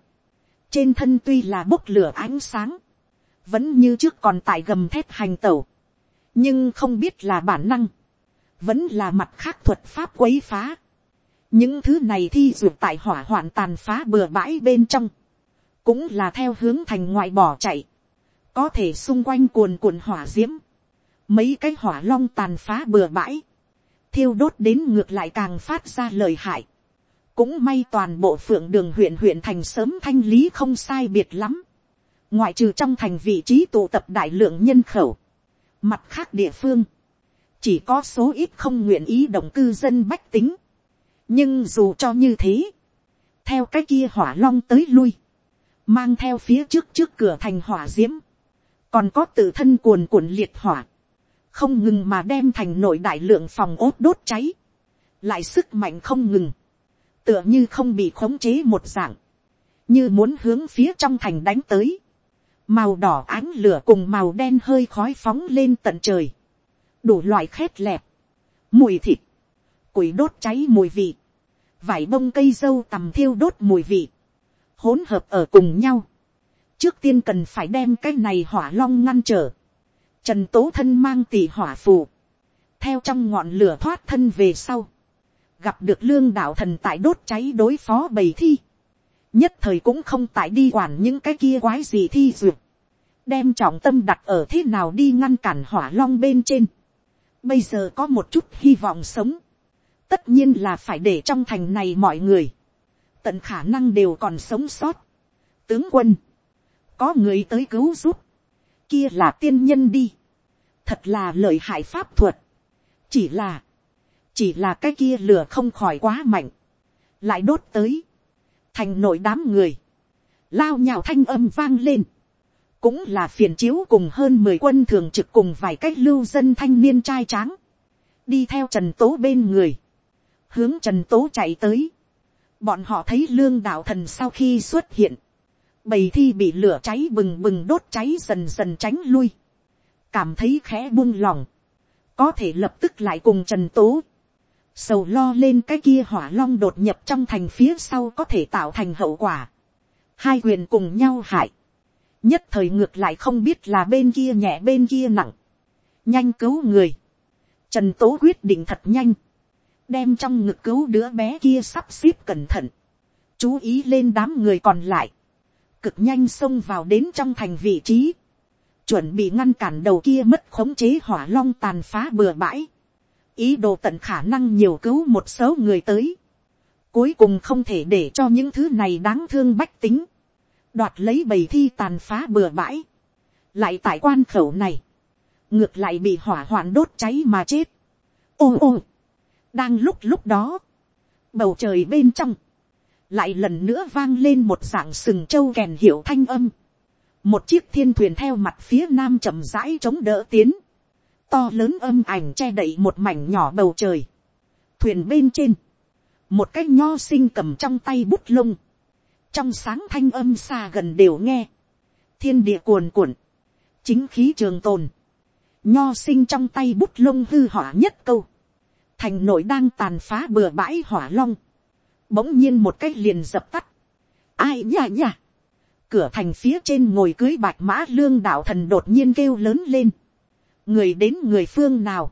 trên thân tuy là bốc lửa ánh sáng, vẫn như trước còn tại gầm thép hành tẩu, nhưng không biết là bản năng, vẫn là mặt khác thuật pháp quấy phá. những thứ này thi duyệt tại hỏa hoạn tàn phá bừa bãi bên trong, cũng là theo hướng thành ngoại bỏ chạy, có thể xung quanh cuồn cuộn hỏa d i ễ m mấy cái hỏa long tàn phá bừa bãi, thiêu đốt đến ngược lại càng phát ra lời hại, cũng may toàn bộ phượng đường huyện huyện thành sớm thanh lý không sai biệt lắm, ngoại trừ trong thành vị trí tụ tập đại lượng nhân khẩu, mặt khác địa phương, chỉ có số ít không nguyện ý động cư dân bách tính. nhưng dù cho như thế, theo cái kia hỏa long tới lui, mang theo phía trước trước cửa thành hỏa d i ễ m còn có tự thân cuồn cuộn liệt hỏa, không ngừng mà đem thành nội đại lượng phòng ốt đốt cháy, lại sức mạnh không ngừng, tựa như không bị khống chế một dạng, như muốn hướng phía trong thành đánh tới, màu đỏ ánh lửa cùng màu đen hơi khói phóng lên tận trời, đủ loại khét lẹp, mùi thịt, củi đốt cháy mùi vị, vải bông cây dâu tầm thiêu đốt mùi vị, hỗn hợp ở cùng nhau. trước tiên cần phải đem cái này hỏa long ngăn trở, trần tố thân mang tỷ hỏa phù, theo trong ngọn lửa thoát thân về sau, gặp được lương đạo thần tại đốt cháy đối phó bầy thi, nhất thời cũng không tại đi quản những cái kia quái gì thi duyệt, đem trọng tâm đặt ở thế nào đi ngăn cản hỏa long bên trên, bây giờ có một chút hy vọng sống, tất nhiên là phải để trong thành này mọi người, tận khả năng đều còn sống sót. tướng quân, có người tới cứu giúp, kia là tiên nhân đi, thật là lợi hại pháp thuật, chỉ là, chỉ là cái kia lửa không khỏi quá mạnh, lại đốt tới, thành nội đám người, lao nhào thanh âm vang lên, cũng là phiền chiếu cùng hơn mười quân thường trực cùng vài cách lưu dân thanh niên trai tráng, đi theo trần tố bên người, hướng trần tố chạy tới, bọn họ thấy lương đạo thần sau khi xuất hiện, bầy thi bị lửa cháy bừng bừng đốt cháy dần dần tránh lui, cảm thấy khẽ buông lòng, có thể lập tức lại cùng trần tố, sầu lo lên cái kia hỏa long đột nhập trong thành phía sau có thể tạo thành hậu quả, hai quyền cùng nhau hại, nhất thời ngược lại không biết là bên kia nhẹ bên kia nặng, nhanh cứu người, trần tố quyết định thật nhanh, đem trong ngực cứu đứa bé kia sắp xếp cẩn thận, chú ý lên đám người còn lại, cực nhanh xông vào đến trong thành vị trí, chuẩn bị ngăn cản đầu kia mất khống chế hỏa long tàn phá bừa bãi, ý đồ tận khả năng nhiều cứu một số người tới, cuối cùng không thể để cho những thứ này đáng thương bách tính, đoạt lấy bầy thi tàn phá bừa bãi, lại tại quan khẩu này, ngược lại bị hỏa hoạn đốt cháy mà chết. ô ô, đang lúc lúc đó, bầu trời bên trong, lại lần nữa vang lên một dạng sừng trâu kèn hiệu thanh âm, một chiếc thiên thuyền theo mặt phía nam chậm rãi chống đỡ tiến, to lớn âm ảnh che đậy một mảnh nhỏ bầu trời, thuyền bên trên, một cái nho sinh cầm trong tay bút lông, trong sáng thanh âm xa gần đều nghe, thiên địa cuồn cuộn, chính khí trường tồn, nho sinh trong tay bút lông hư hỏa nhất câu, thành nội đang tàn phá bừa bãi hỏa long, bỗng nhiên một cách liền dập tắt, ai nhà nhà cửa thành phía trên ngồi cưới bạch mã lương đạo thần đột nhiên kêu lớn lên, người đến người phương nào,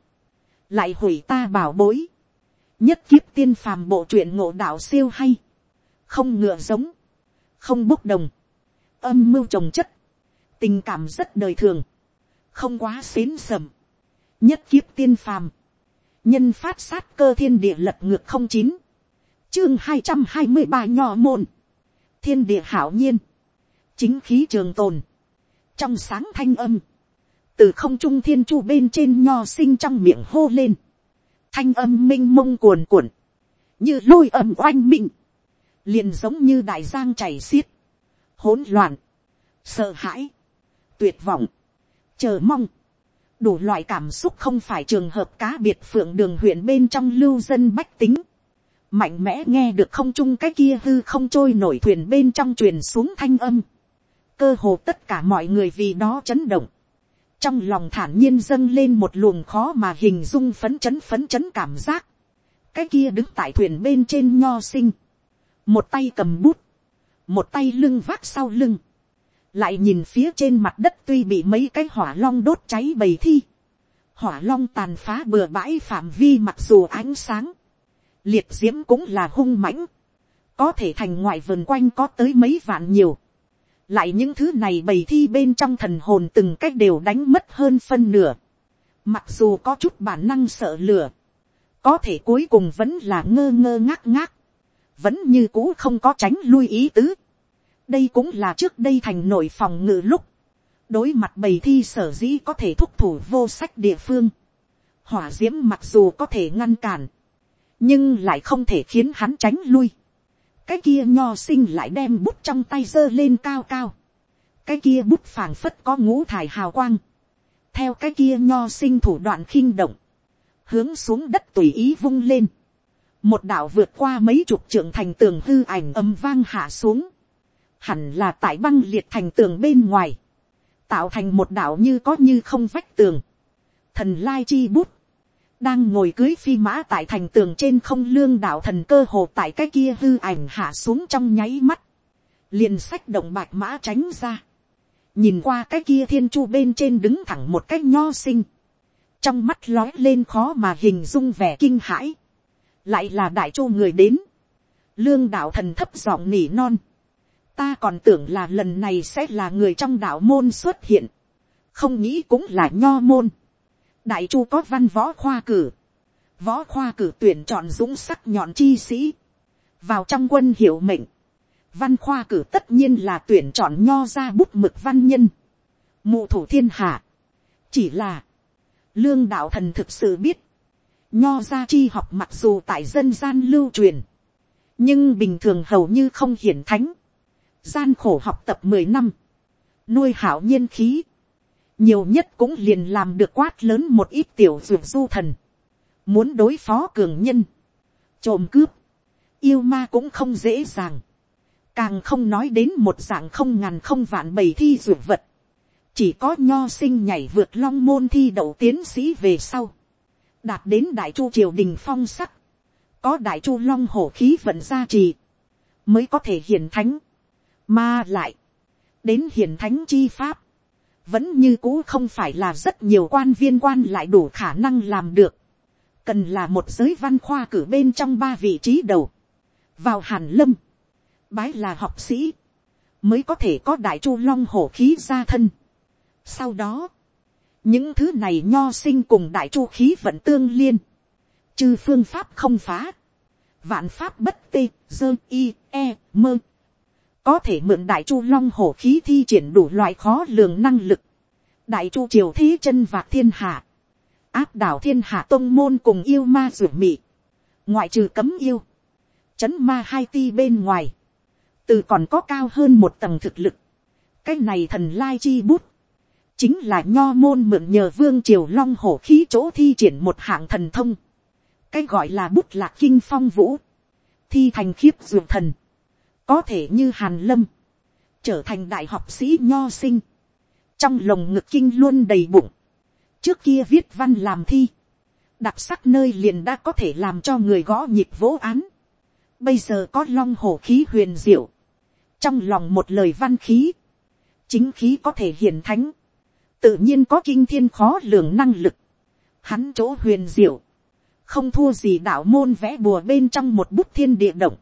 lại hủy ta bảo bối, nhất kiếp tiên phàm bộ truyện ngộ đạo siêu hay, không ngựa giống, không bốc đồng, âm mưu trồng chất, tình cảm rất đời thường, không quá xến sầm, nhất kiếp tiên phàm, nhân phát sát cơ thiên địa lật ngược không chín, chương hai trăm hai mươi ba nhỏ môn, thiên địa hảo nhiên, chính khí trường tồn, trong sáng thanh âm, từ không trung thiên chu bên trên nho sinh trong miệng hô lên, thanh âm m i n h mông cuồn cuộn, như lôi ầm oanh minh, liền giống như đại giang chảy xiết, hỗn loạn, sợ hãi, tuyệt vọng, chờ mong, đủ loại cảm xúc không phải trường hợp cá biệt phượng đường huyện bên trong lưu dân bách tính, mạnh mẽ nghe được không chung cái kia hư không trôi nổi thuyền bên trong truyền xuống thanh âm, cơ hồ tất cả mọi người vì đó chấn động, trong lòng thản nhiên dâng lên một luồng khó mà hình dung phấn chấn phấn chấn cảm giác, cái kia đứng tại thuyền bên trên nho sinh, một tay cầm bút, một tay lưng vác sau lưng, lại nhìn phía trên mặt đất tuy bị mấy cái hỏa long đốt cháy bầy thi, hỏa long tàn phá bừa bãi phạm vi mặc dù ánh sáng, liệt diễm cũng là hung mãnh, có thể thành ngoại vườn quanh có tới mấy vạn nhiều, lại những thứ này bầy thi bên trong thần hồn từng cách đều đánh mất hơn phân nửa, mặc dù có chút bản năng sợ lửa, có thể cuối cùng vẫn là ngơ ngơ ngác ngác, vẫn như cũ không có tránh lui ý tứ. đây cũng là trước đây thành nội phòng ngự lúc, đối mặt bầy thi sở dĩ có thể thúc thủ vô sách địa phương, hỏa d i ễ m mặc dù có thể ngăn cản, nhưng lại không thể khiến hắn tránh lui cái kia nho sinh lại đem bút trong tay giơ lên cao cao, cái kia bút phảng phất có ngũ thải hào quang, theo cái kia nho sinh thủ đoạn khinh động, hướng xuống đất tùy ý vung lên, một đạo vượt qua mấy chục trưởng thành tường hư ảnh âm vang hạ xuống, hẳn là tại băng liệt thành tường bên ngoài, tạo thành một đạo như có như không vách tường, thần lai chi bút, đang ngồi cưới phi mã tại thành tường trên không lương đạo thần cơ hồ tại cái kia hư ảnh hạ xuống trong nháy mắt, liền sách động bạch mã tránh ra, nhìn qua cái kia thiên chu bên trên đứng thẳng một cái nho sinh, trong mắt lói lên khó mà hình dung vẻ kinh hãi, lại là đại chu người đến, lương đạo thần thấp giọng nỉ non, ta còn tưởng là lần này sẽ là người trong đạo môn xuất hiện, không nghĩ cũng là nho môn, đại chu có văn võ khoa cử, võ khoa cử tuyển chọn dũng sắc nhọn chi sĩ, vào trong quân hiệu mệnh, văn khoa cử tất nhiên là tuyển chọn nho ra bút mực văn nhân, mụ thủ thiên hạ, chỉ là, lương đạo thần thực sự biết, nho gia chi học mặc dù tại dân gian lưu truyền, nhưng bình thường hầu như không hiển thánh, gian khổ học tập mười năm, nuôi hảo nhiên khí, nhiều nhất cũng liền làm được quát lớn một ít tiểu dược du thần, muốn đối phó cường nhân, trộm cướp, yêu ma cũng không dễ dàng, càng không nói đến một dạng không ngàn không vạn bầy thi dược vật, chỉ có nho sinh nhảy vượt long môn thi đậu tiến sĩ về sau, đạt đến đại chu triều đình phong sắc, có đại chu long hổ khí vận gia trì, mới có thể hiền thánh, mà lại, đến hiền thánh chi pháp, vẫn như cũ không phải là rất nhiều quan viên quan lại đủ khả năng làm được, cần là một giới văn khoa cử bên trong ba vị trí đầu, vào hàn lâm, bái là học sĩ, mới có thể có đại chu long hổ khí gia thân. Sau đó, những thứ này nho sinh cùng đại chu khí vẫn tương liên, chư phương pháp không phá, vạn pháp bất tê, dơ y, e, mơ. Có thể mượn đại chu long hổ khí thi triển đủ loại khó lường năng lực. Đại chu triều thế chân vạc thiên hạ. Áp đảo thiên hạ tông môn cùng yêu ma rủ mị. Ngoại trừ cấm yêu. Chấn ma hai ti bên ngoài. Từ còn có cao hơn một tầng thực lực. Cái này thần lai chi bút chính là nho môn mượn nhờ vương triều long hổ khí chỗ thi triển một hạng thần thông, cái gọi là bút lạc kinh phong vũ, thi thành khiếp ruột thần, có thể như hàn lâm, trở thành đại học sĩ nho sinh, trong lồng ngực kinh luôn đầy bụng, trước kia viết văn làm thi, đặc sắc nơi liền đã có thể làm cho người gõ nhịp vỗ án, bây giờ có long hổ khí huyền diệu, trong lòng một lời văn khí, chính khí có thể hiển thánh, tự nhiên có kinh thiên khó lường năng lực, hắn chỗ huyền diệu, không thua gì đạo môn vẽ bùa bên trong một bút thiên địa động,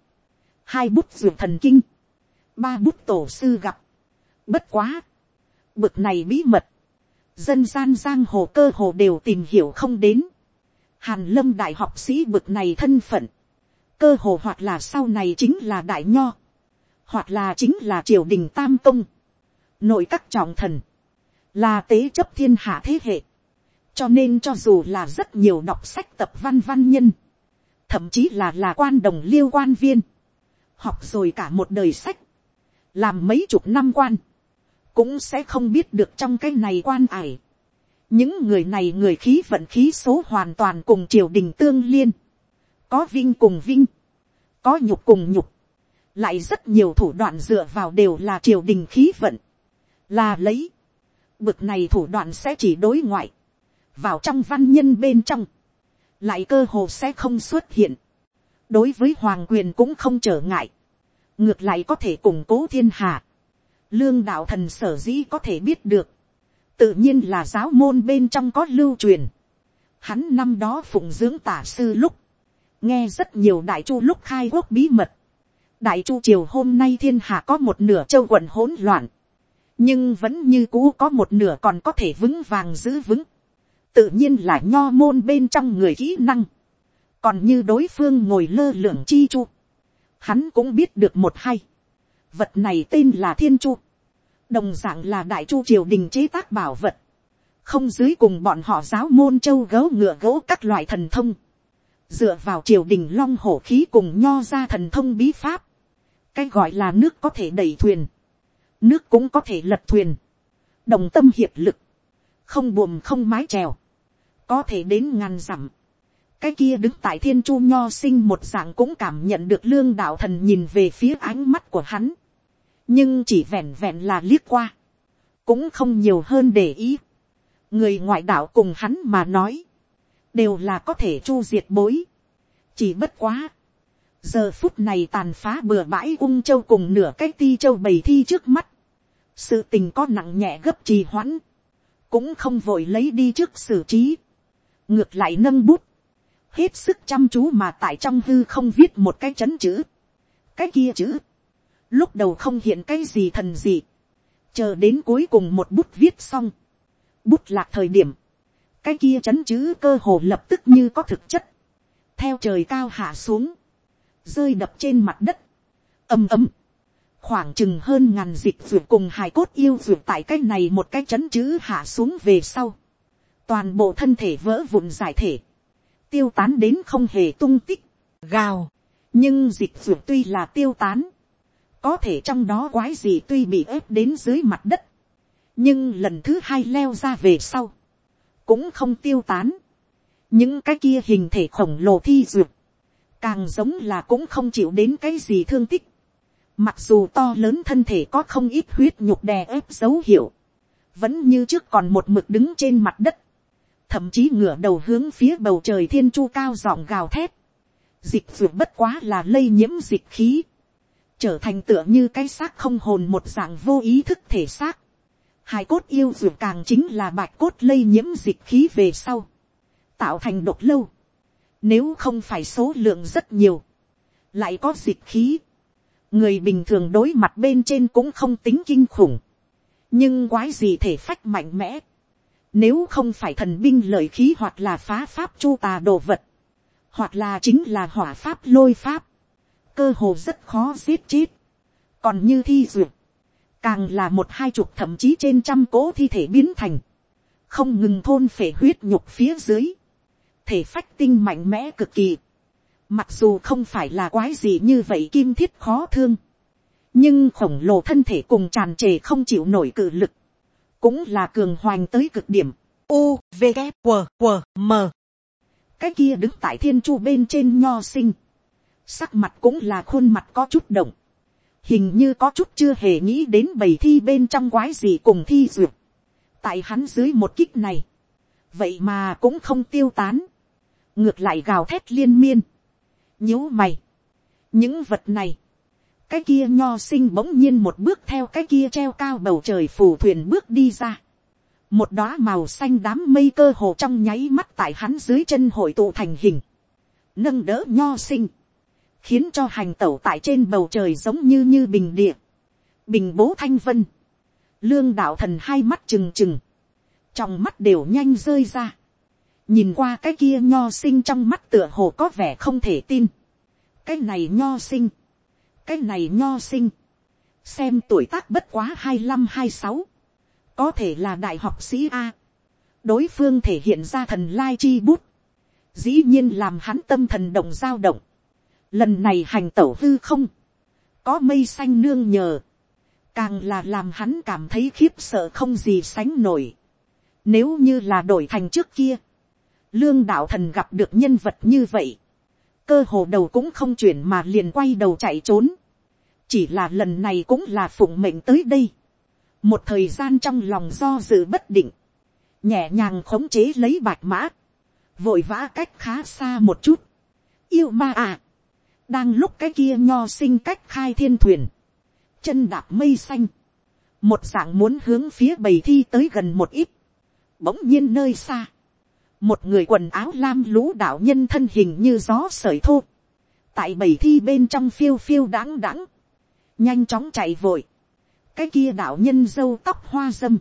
hai bút ruột thần kinh, ba bút tổ sư gặp, bất quá, bực này bí mật, dân gian giang hồ cơ hồ đều tìm hiểu không đến, hàn lâm đại học sĩ bực này thân phận, cơ hồ hoặc là sau này chính là đại nho, hoặc là chính là triều đình tam công, nội các trọng thần, là tế chấp thiên hạ thế hệ, cho nên cho dù là rất nhiều đọc sách tập văn văn nhân, thậm chí là là quan đồng liêu quan viên, học rồi cả một đời sách, làm mấy chục năm quan, cũng sẽ không biết được trong cái này quan ải. những người này người khí vận khí số hoàn toàn cùng triều đình tương liên, có vinh cùng vinh, có nhục cùng nhục, lại rất nhiều thủ đoạn dựa vào đều là triều đình khí vận, là lấy, bực này thủ đoạn sẽ chỉ đối ngoại, vào trong văn nhân bên trong, lại cơ hồ sẽ không xuất hiện, đối với hoàng quyền cũng không trở ngại, ngược lại có thể củng cố thiên hạ, lương đạo thần sở dĩ có thể biết được, tự nhiên là giáo môn bên trong có lưu truyền, hắn năm đó phụng dưỡng tả sư lúc, nghe rất nhiều đại chu lúc khai quốc bí mật, đại chu triều hôm nay thiên hạ có một nửa châu quận hỗn loạn, nhưng vẫn như cũ có một nửa còn có thể vững vàng giữ vững, tự nhiên là nho môn bên trong người kỹ năng, còn như đối phương ngồi lơ lửng chi chu, hắn cũng biết được một hay, vật này tên là thiên chu, đồng d ạ n g là đại chu triều đình chế tác bảo vật, không dưới cùng bọn họ giáo môn châu gấu ngựa gỗ các loại thần thông, dựa vào triều đình long hổ khí cùng nho ra thần thông bí pháp, cái gọi là nước có thể đẩy thuyền, nước cũng có thể lật thuyền, đồng tâm hiệp lực, không buồm không mái trèo, có thể đến ngàn dặm, cái kia đứng tại thiên chu nho sinh một dạng cũng cảm nhận được lương đạo thần nhìn về phía ánh mắt của hắn. nhưng chỉ vẹn vẹn là liếc qua, cũng không nhiều hơn để ý. người ngoại đạo cùng hắn mà nói, đều là có thể chu diệt bối, chỉ bất quá. giờ phút này tàn phá bừa bãi ung châu cùng nửa cái ti châu bầy thi trước mắt, sự tình có nặng nhẹ gấp trì hoãn, cũng không vội lấy đi trước xử trí, ngược lại nâng bút, hết sức chăm chú mà tại trong hư không viết một cái chấn chữ, cái kia chữ, lúc đầu không hiện cái gì thần gì, chờ đến cuối cùng một bút viết xong, bút lạc thời điểm, cái kia chấn chữ cơ hồ lập tức như có thực chất, theo trời cao hạ xuống, rơi đập trên mặt đất, ầm ầm, khoảng chừng hơn ngàn dịch ruột cùng hài cốt yêu ruột tại cái này một cái chấn chữ hạ xuống về sau, toàn bộ thân thể vỡ vụn giải thể, tiêu tán đến không hề tung tích, gào, nhưng dịch ruột tuy là tiêu tán, có thể trong đó quái gì tuy bị ép đến dưới mặt đất, nhưng lần thứ hai leo ra về sau, cũng không tiêu tán. những cái kia hình thể khổng lồ thi ruột, càng giống là cũng không chịu đến cái gì thương tích. mặc dù to lớn thân thể có không ít huyết nhục đè ép dấu hiệu, vẫn như trước còn một mực đứng trên mặt đất, thậm chí ngửa đầu hướng phía bầu trời thiên chu cao giọng gào thét. dịch vượt bất quá là lây nhiễm dịch khí, trở thành tựa như cái xác không hồn một dạng vô ý thức thể xác. Hài cốt yêu dược càng chính là bạch cốt lây nhiễm dịch khí về sau. Tạo thành độc lâu. Nếu không phải số lượng rất nhiều. Lại có dịch khí. Người bình thường đối mặt bên trên cũng không tính kinh khủng. Nhưng quái gì thể phách mạnh mẽ. Nếu không phải thần binh lợi khí hoặc là phá pháp chu tà đồ vật. Hoặc là chính là hỏa pháp lôi pháp cơ hồ rất khó giết chết. còn như thi duyệt, càng là một hai chục thậm chí trên trăm cố thi thể biến thành, không ngừng thôn phể huyết nhục phía dưới, thể phách tinh mạnh mẽ cực kỳ, mặc dù không phải là quái gì như vậy kim thiết khó thương, nhưng khổng lồ thân thể cùng tràn trề không chịu nổi cự lực, cũng là cường hoành tới cực điểm. U, V, K, W, W, M. cái kia đứng tại thiên chu bên trên nho sinh, sắc mặt cũng là khuôn mặt có chút động, hình như có chút chưa hề nghĩ đến bầy thi bên trong quái gì cùng thi duyệt, tại hắn dưới một kích này, vậy mà cũng không tiêu tán, ngược lại gào thét liên miên, nhíu mày, những vật này, cái kia nho sinh bỗng nhiên một bước theo cái kia treo cao bầu trời phủ thuyền bước đi ra, một đóa màu xanh đám mây cơ hồ trong nháy mắt tại hắn dưới chân hội tụ thành hình, nâng đỡ nho sinh, khiến cho hành tẩu tại trên bầu trời giống như như bình địa, bình bố thanh vân, lương đạo thần hai mắt trừng trừng, trong mắt đều nhanh rơi ra, nhìn qua cái kia nho sinh trong mắt tựa hồ có vẻ không thể tin, cái này nho sinh, cái này nho sinh, xem tuổi tác bất quá hai mươi năm hai sáu, có thể là đại học sĩ a, đối phương thể hiện ra thần lai chi bút, dĩ nhiên làm hắn tâm thần động giao động, lần này hành tẩu hư không, có mây xanh nương nhờ, càng là làm hắn cảm thấy khiếp sợ không gì sánh nổi. Nếu như là đổi thành trước kia, lương đạo thần gặp được nhân vật như vậy, cơ hồ đầu cũng không chuyển mà liền quay đầu chạy trốn. chỉ là lần này cũng là phụng mệnh tới đây. một thời gian trong lòng do dự bất định, nhẹ nhàng khống chế lấy bạch mã, vội vã cách khá xa một chút. yêu ma à, đang lúc cái kia nho sinh cách khai thiên thuyền, chân đạp mây xanh, một dạng muốn hướng phía bầy thi tới gần một ít, bỗng nhiên nơi xa, một người quần áo lam lũ đạo nhân thân hình như gió sởi thô, tại bầy thi bên trong phiêu phiêu đáng đáng, nhanh chóng chạy vội, cái kia đạo nhân dâu tóc hoa dâm,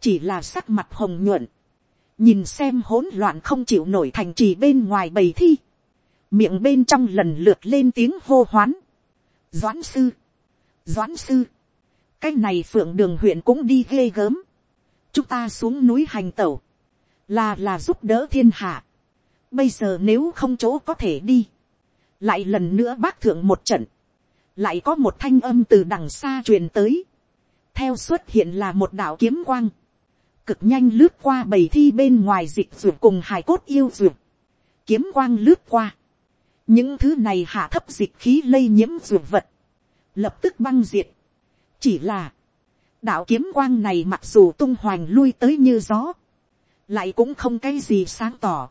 chỉ là sắc mặt hồng nhuận, nhìn xem hỗn loạn không chịu nổi thành trì bên ngoài bầy thi, miệng bên trong lần lượt lên tiếng hô hoán, doãn sư, doãn sư, cái này phượng đường huyện cũng đi ghê gớm, chúng ta xuống núi hành tẩu, là là giúp đỡ thiên hạ, bây giờ nếu không chỗ có thể đi, lại lần nữa bác thượng một trận, lại có một thanh âm từ đằng xa truyền tới, theo xuất hiện là một đạo kiếm quang, cực nhanh lướt qua bầy thi bên ngoài dịch ruột cùng hài cốt yêu ruột, kiếm quang lướt qua, những thứ này hạ thấp dịch khí lây nhiễm ruột vật, lập tức băng diệt, chỉ là, đạo kiếm quang này mặc dù tung hoành lui tới như gió, lại cũng không cái gì sáng tỏ,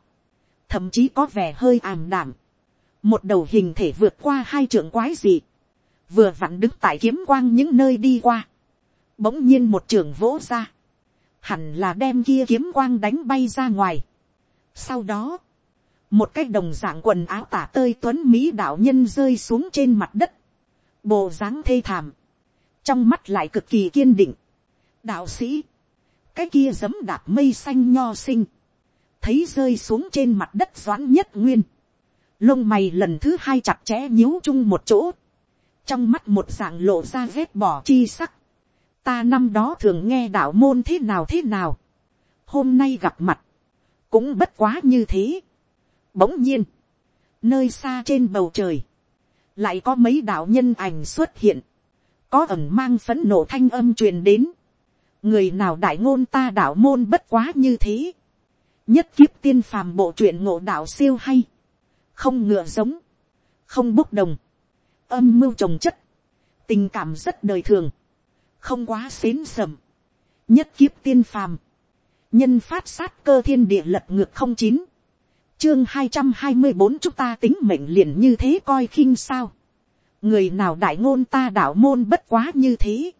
thậm chí có vẻ hơi ảm đảm, một đầu hình thể vượt qua hai trưởng quái gì, vừa vặn đứng tại kiếm quang những nơi đi qua, bỗng nhiên một trưởng vỗ ra, hẳn là đem kia kiếm quang đánh bay ra ngoài. Sau đó, một cái đồng dạng quần áo tả tơi tuấn mỹ đạo nhân rơi xuống trên mặt đất, bộ dáng thê thảm, trong mắt lại cực kỳ kiên định. đạo sĩ, cái kia giấm đạp mây xanh nho sinh, thấy rơi xuống trên mặt đất doãn nhất nguyên, lông mày lần thứ hai chặt chẽ nhíu chung một chỗ, trong mắt một dạng lộ ra ghét bỏ chi sắc, ta năm đó thường nghe đạo môn thế nào thế nào, hôm nay gặp mặt, cũng bất quá như thế. Bỗng nhiên, nơi xa trên bầu trời, lại có mấy đạo nhân ảnh xuất hiện, có ẩn mang phấn nộ thanh âm truyền đến, người nào đại ngôn ta đạo môn bất quá như thế, nhất kiếp tiên phàm bộ truyện ngộ đạo siêu hay, không ngựa giống, không bốc đồng, âm mưu trồng chất, tình cảm rất đời thường, không quá xến sầm, nhất kiếp tiên phàm, nhân phát sát cơ thiên địa lật ngược không chín, chương hai trăm hai mươi bốn chúng ta tính mệnh liền như thế coi khinh sao, người nào đại ngôn ta đạo môn bất quá như thế,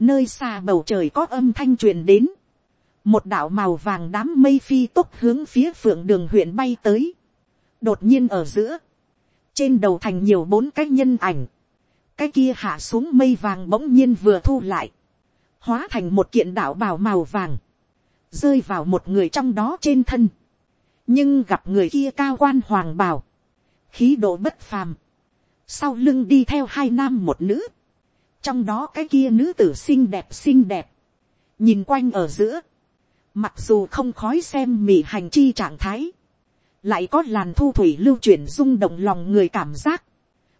nơi xa bầu trời có âm thanh truyền đến, một đạo màu vàng đám mây phi tốc hướng phía phượng đường huyện bay tới, đột nhiên ở giữa, trên đầu thành nhiều bốn cái nhân ảnh, cái kia hạ xuống mây vàng bỗng nhiên vừa thu lại, hóa thành một kiện đạo bào màu vàng, rơi vào một người trong đó trên thân, nhưng gặp người kia cao quan hoàng bào, khí độ bất phàm, sau lưng đi theo hai nam một nữ, trong đó cái kia nữ tử xinh đẹp xinh đẹp, nhìn quanh ở giữa, mặc dù không khói xem mỉ hành chi trạng thái, lại có làn thu thủy lưu chuyển rung động lòng người cảm giác,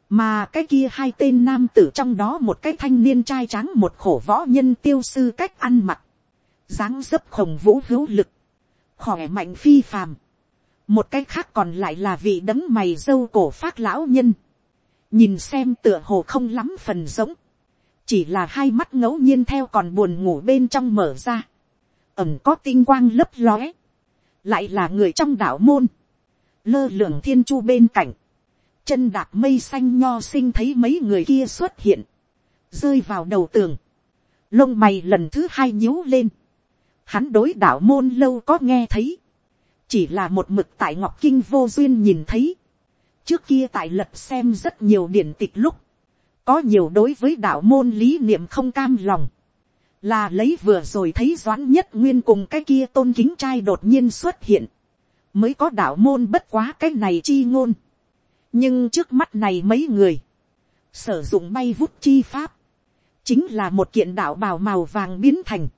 mà cái kia hai tên nam tử trong đó một cái thanh niên trai trắng một khổ võ nhân tiêu sư cách ăn mặc, dáng dấp khổng vũ hữu lực, khỏe mạnh phi phàm, một cái khác còn lại là vị đấng mày dâu cổ phát lão nhân, nhìn xem tựa hồ không lắm phần giống, chỉ là hai mắt ngẫu nhiên theo còn buồn ngủ bên trong mở ra, ẩm có tinh quang lấp lóe, lại là người trong đạo môn, lơ lường thiên chu bên cạnh, chân đạp mây xanh nho sinh thấy mấy người kia xuất hiện, rơi vào đầu tường, lông mày lần thứ hai nhíu lên, hắn đối đạo môn lâu có nghe thấy, chỉ là một mực tại ngọc kinh vô duyên nhìn thấy, trước kia tại lật xem rất nhiều điển tịch lúc, có nhiều đối với đạo môn lý niệm không cam lòng, là lấy vừa rồi thấy doãn nhất nguyên cùng cái kia tôn kính trai đột nhiên xuất hiện, mới có đạo môn bất quá cái này chi ngôn, nhưng trước mắt này mấy người, sử dụng bay vút chi pháp, chính là một kiện đạo bào màu vàng biến thành,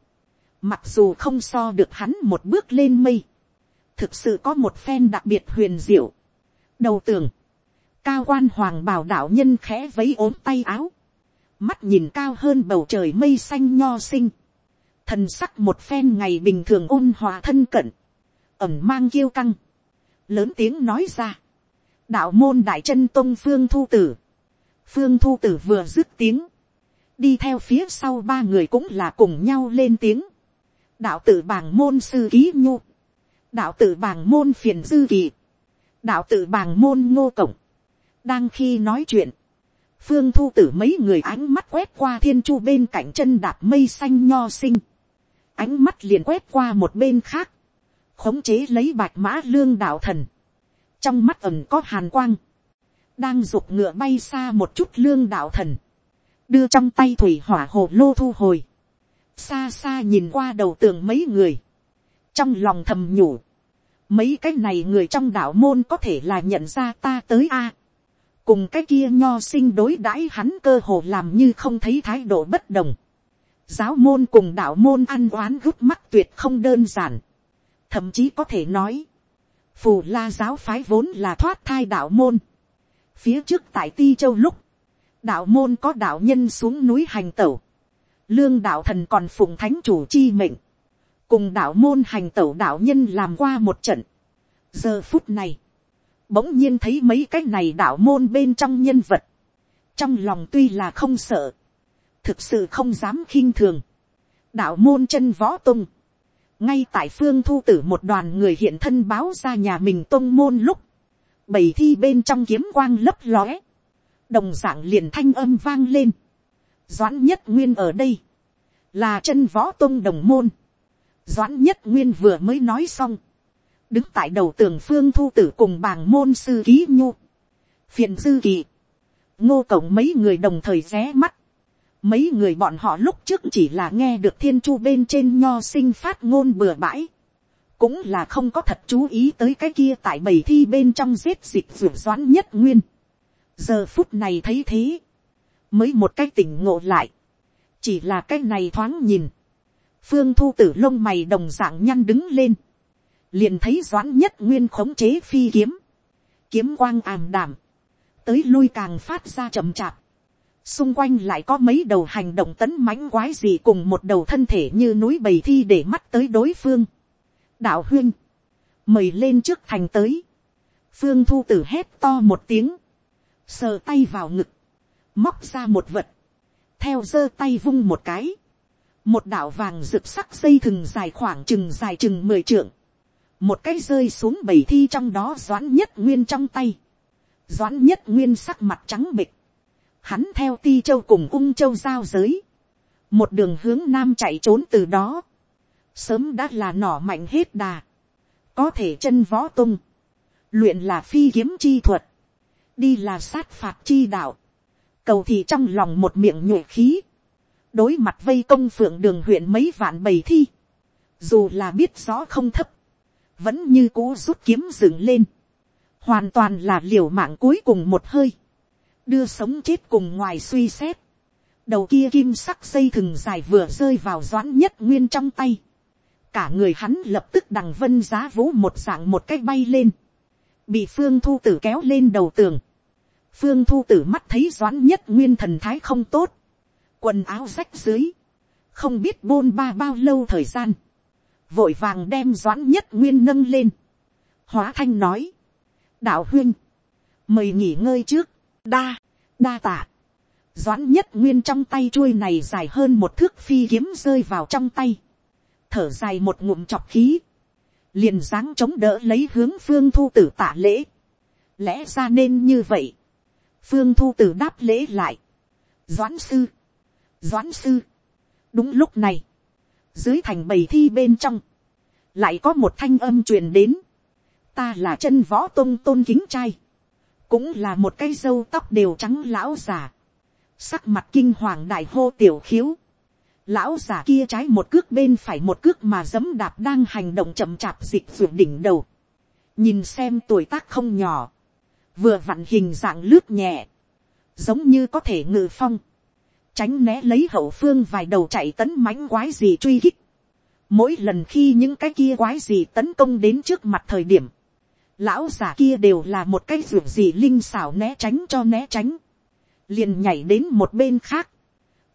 mặc dù không so được hắn một bước lên mây, thực sự có một phen đặc biệt huyền diệu, đầu tường, cao quan hoàng bảo đạo nhân khẽ vấy ốm tay áo, mắt nhìn cao hơn bầu trời mây xanh nho sinh, thần sắc một phen ngày bình thường ôn hòa thân cận, ẩm mang kiêu căng, lớn tiếng nói ra, đạo môn đại chân tôn phương thu tử, phương thu tử vừa dứt tiếng, đi theo phía sau ba người cũng là cùng nhau lên tiếng, đạo tử bàng môn sư ký nhu, đạo tử bàng môn phiền dư kỳ, đạo tử bàng môn ngô cổng, đang khi nói chuyện, phương thu tử mấy người ánh mắt quét qua thiên chu bên cạnh chân đạp mây xanh nho sinh, ánh mắt liền quét qua một bên khác, khống chế lấy bạch mã lương đạo thần, trong mắt ẩm có hàn quang, đang g ụ c ngựa bay xa một chút lương đạo thần, đưa trong tay thủy hỏa hồ lô thu hồi, xa xa nhìn qua đầu tường mấy người, trong lòng thầm nhủ, mấy cái này người trong đạo môn có thể là nhận ra ta tới a, cùng cái kia nho sinh đối đãi hắn cơ hồ làm như không thấy thái độ bất đồng, giáo môn cùng đạo môn ăn oán gút mắt tuyệt không đơn giản, thậm chí có thể nói, phù la giáo phái vốn là thoát thai đạo môn. phía trước tại ti châu lúc, đạo môn có đạo nhân xuống núi hành tẩu, lương đạo thần còn phụng thánh chủ chi mệnh, cùng đạo môn hành tẩu đạo nhân làm qua một trận. giờ phút này, bỗng nhiên thấy mấy cái này đạo môn bên trong nhân vật, trong lòng tuy là không sợ, thực sự không dám khinh thường, đạo môn chân võ tung, ngay tại phương thu tử một đoàn người hiện thân báo ra nhà mình tôn môn lúc, bầy thi bên trong kiếm quang lấp lóe, đồng d ạ n g liền thanh âm vang lên, doãn nhất nguyên ở đây, là chân võ tông đồng môn, doãn nhất nguyên vừa mới nói xong, đứng tại đầu tường phương thu tử cùng bàng môn sư ký nhu, phiền dư kỳ, ngô cổng mấy người đồng thời ré mắt, Mấy người bọn họ lúc trước chỉ là nghe được thiên chu bên trên nho sinh phát ngôn bừa bãi. Cũng là không có thật chú ý tới cái kia tại bầy thi bên trong giết dịch rượu doãn nhất nguyên. Giờ phút này thấy thế. Mới một cái tỉnh ngộ lại. Chỉ là cái này thoáng nhìn. Phương thu tử lông mày đồng dạng nhăn đứng lên. Liền thấy doãn nhất nguyên khống chế phi kiếm. Kiếm quang ảm đảm. Tới lui càng phát ra chậm chạp xung quanh lại có mấy đầu hành động tấn mãnh quái gì cùng một đầu thân thể như núi bầy thi để mắt tới đối phương. đạo huyên, mời lên trước thành tới. phương thu tử hét to một tiếng, sờ tay vào ngực, móc ra một vật, theo giơ tay vung một cái, một đạo vàng rực sắc dây thừng dài khoảng chừng dài chừng mười trượng, một cái rơi xuống bầy thi trong đó doãn nhất nguyên trong tay, doãn nhất nguyên sắc mặt trắng bịch, hắn theo ti châu cùng ung châu giao giới, một đường hướng nam chạy trốn từ đó, sớm đã là nỏ mạnh hết đà, có thể chân võ tung, luyện là phi kiếm chi thuật, đi là sát phạt chi đạo, cầu thì trong lòng một miệng nhuệ khí, đối mặt vây công phượng đường huyện mấy vạn bầy thi, dù là biết rõ không thấp, vẫn như cố rút kiếm dựng lên, hoàn toàn là liều mạng cuối cùng một hơi, đưa sống chết cùng ngoài suy xét, đầu kia kim sắc dây thừng dài vừa rơi vào doãn nhất nguyên trong tay, cả người hắn lập tức đằng vân giá vũ một dạng một cách bay lên, bị phương thu tử kéo lên đầu tường, phương thu tử mắt thấy doãn nhất nguyên thần thái không tốt, quần áo rách dưới, không biết bôn ba bao lâu thời gian, vội vàng đem doãn nhất nguyên nâng lên, hóa thanh nói, đạo huyên, mời nghỉ ngơi trước, đa, đa tạ. Doãn nhất nguyên trong tay chuôi này dài hơn một thước phi kiếm rơi vào trong tay. Thở dài một ngụm chọc khí. Liền dáng chống đỡ lấy hướng phương thu tử tạ lễ. Lẽ ra nên như vậy. Phương thu tử đáp lễ lại. Doãn sư. Doãn sư. Đúng lúc này. Dưới thành bầy thi bên trong. Lại có một thanh âm truyền đến. Ta là chân võ tôn tôn kính trai. Cũng là một cái râu tóc đều trắng lão già, sắc mặt kinh hoàng đại hô tiểu khiếu, lão già kia trái một cước bên phải một cước mà dấm đạp đang hành động chậm chạp dịch ruột đỉnh đầu, nhìn xem tuổi tác không nhỏ, vừa vặn hình dạng lướt nhẹ, giống như có thể ngự phong, tránh né lấy hậu phương vài đầu chạy tấn mãnh quái gì truy hích, mỗi lần khi những cái kia quái gì tấn công đến trước mặt thời điểm, lão giả kia đều là một cái ruộng gì linh xảo né tránh cho né tránh, liền nhảy đến một bên khác,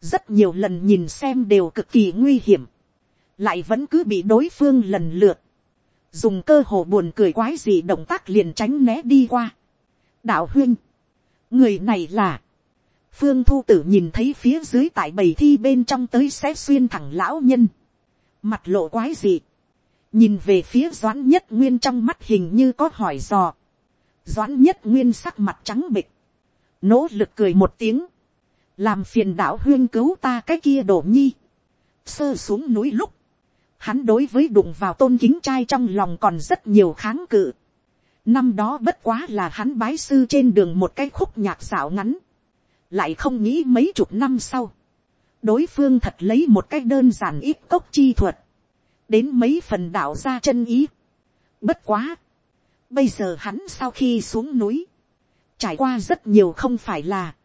rất nhiều lần nhìn xem đều cực kỳ nguy hiểm, lại vẫn cứ bị đối phương lần lượt, dùng cơ hồ buồn cười quái gì động tác liền tránh né đi qua. đạo huyên, người này là, phương thu tử nhìn thấy phía dưới tại bầy thi bên trong tới sẽ xuyên thẳng lão nhân, mặt lộ quái gì, nhìn về phía doãn nhất nguyên trong mắt hình như có hỏi dò, doãn nhất nguyên sắc mặt trắng bịch, nỗ lực cười một tiếng, làm phiền đạo huyên cứu ta cái kia đổ nhi, sơ xuống núi lúc, hắn đối với đụng vào tôn kính trai trong lòng còn rất nhiều kháng cự. Năm đó bất quá là hắn bái sư trên đường một cái khúc nhạc xảo ngắn. Lại không nghĩ mấy chục năm sau. Đối phương thật lấy một cách đơn giản ít cốc chi thuật. Đến mấy phần đạo ra chân ý. Bất quá. Bây giờ hắn sau khi xuống núi. Trải qua rất nhiều không phải là.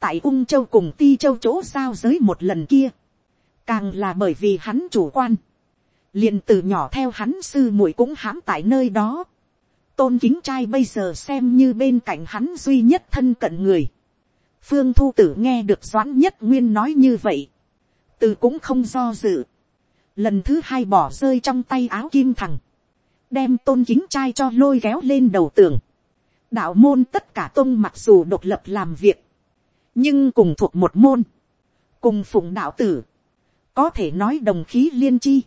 Tại ung châu cùng ti châu chỗ giao giới một lần kia. Càng là bởi vì hắn chủ quan liền từ nhỏ theo hắn sư muội cũng hãm tại nơi đó. tôn kính trai bây giờ xem như bên cạnh hắn duy nhất thân cận người phương thu tử nghe được doãn nhất nguyên nói như vậy. từ cũng không do dự. lần thứ hai bỏ rơi trong tay áo kim thằng. đem tôn kính trai cho lôi kéo lên đầu tường. đạo môn tất cả tôn mặc dù độc lập làm việc. nhưng cùng thuộc một môn. cùng phụng đạo tử. có thể nói đồng khí liên chi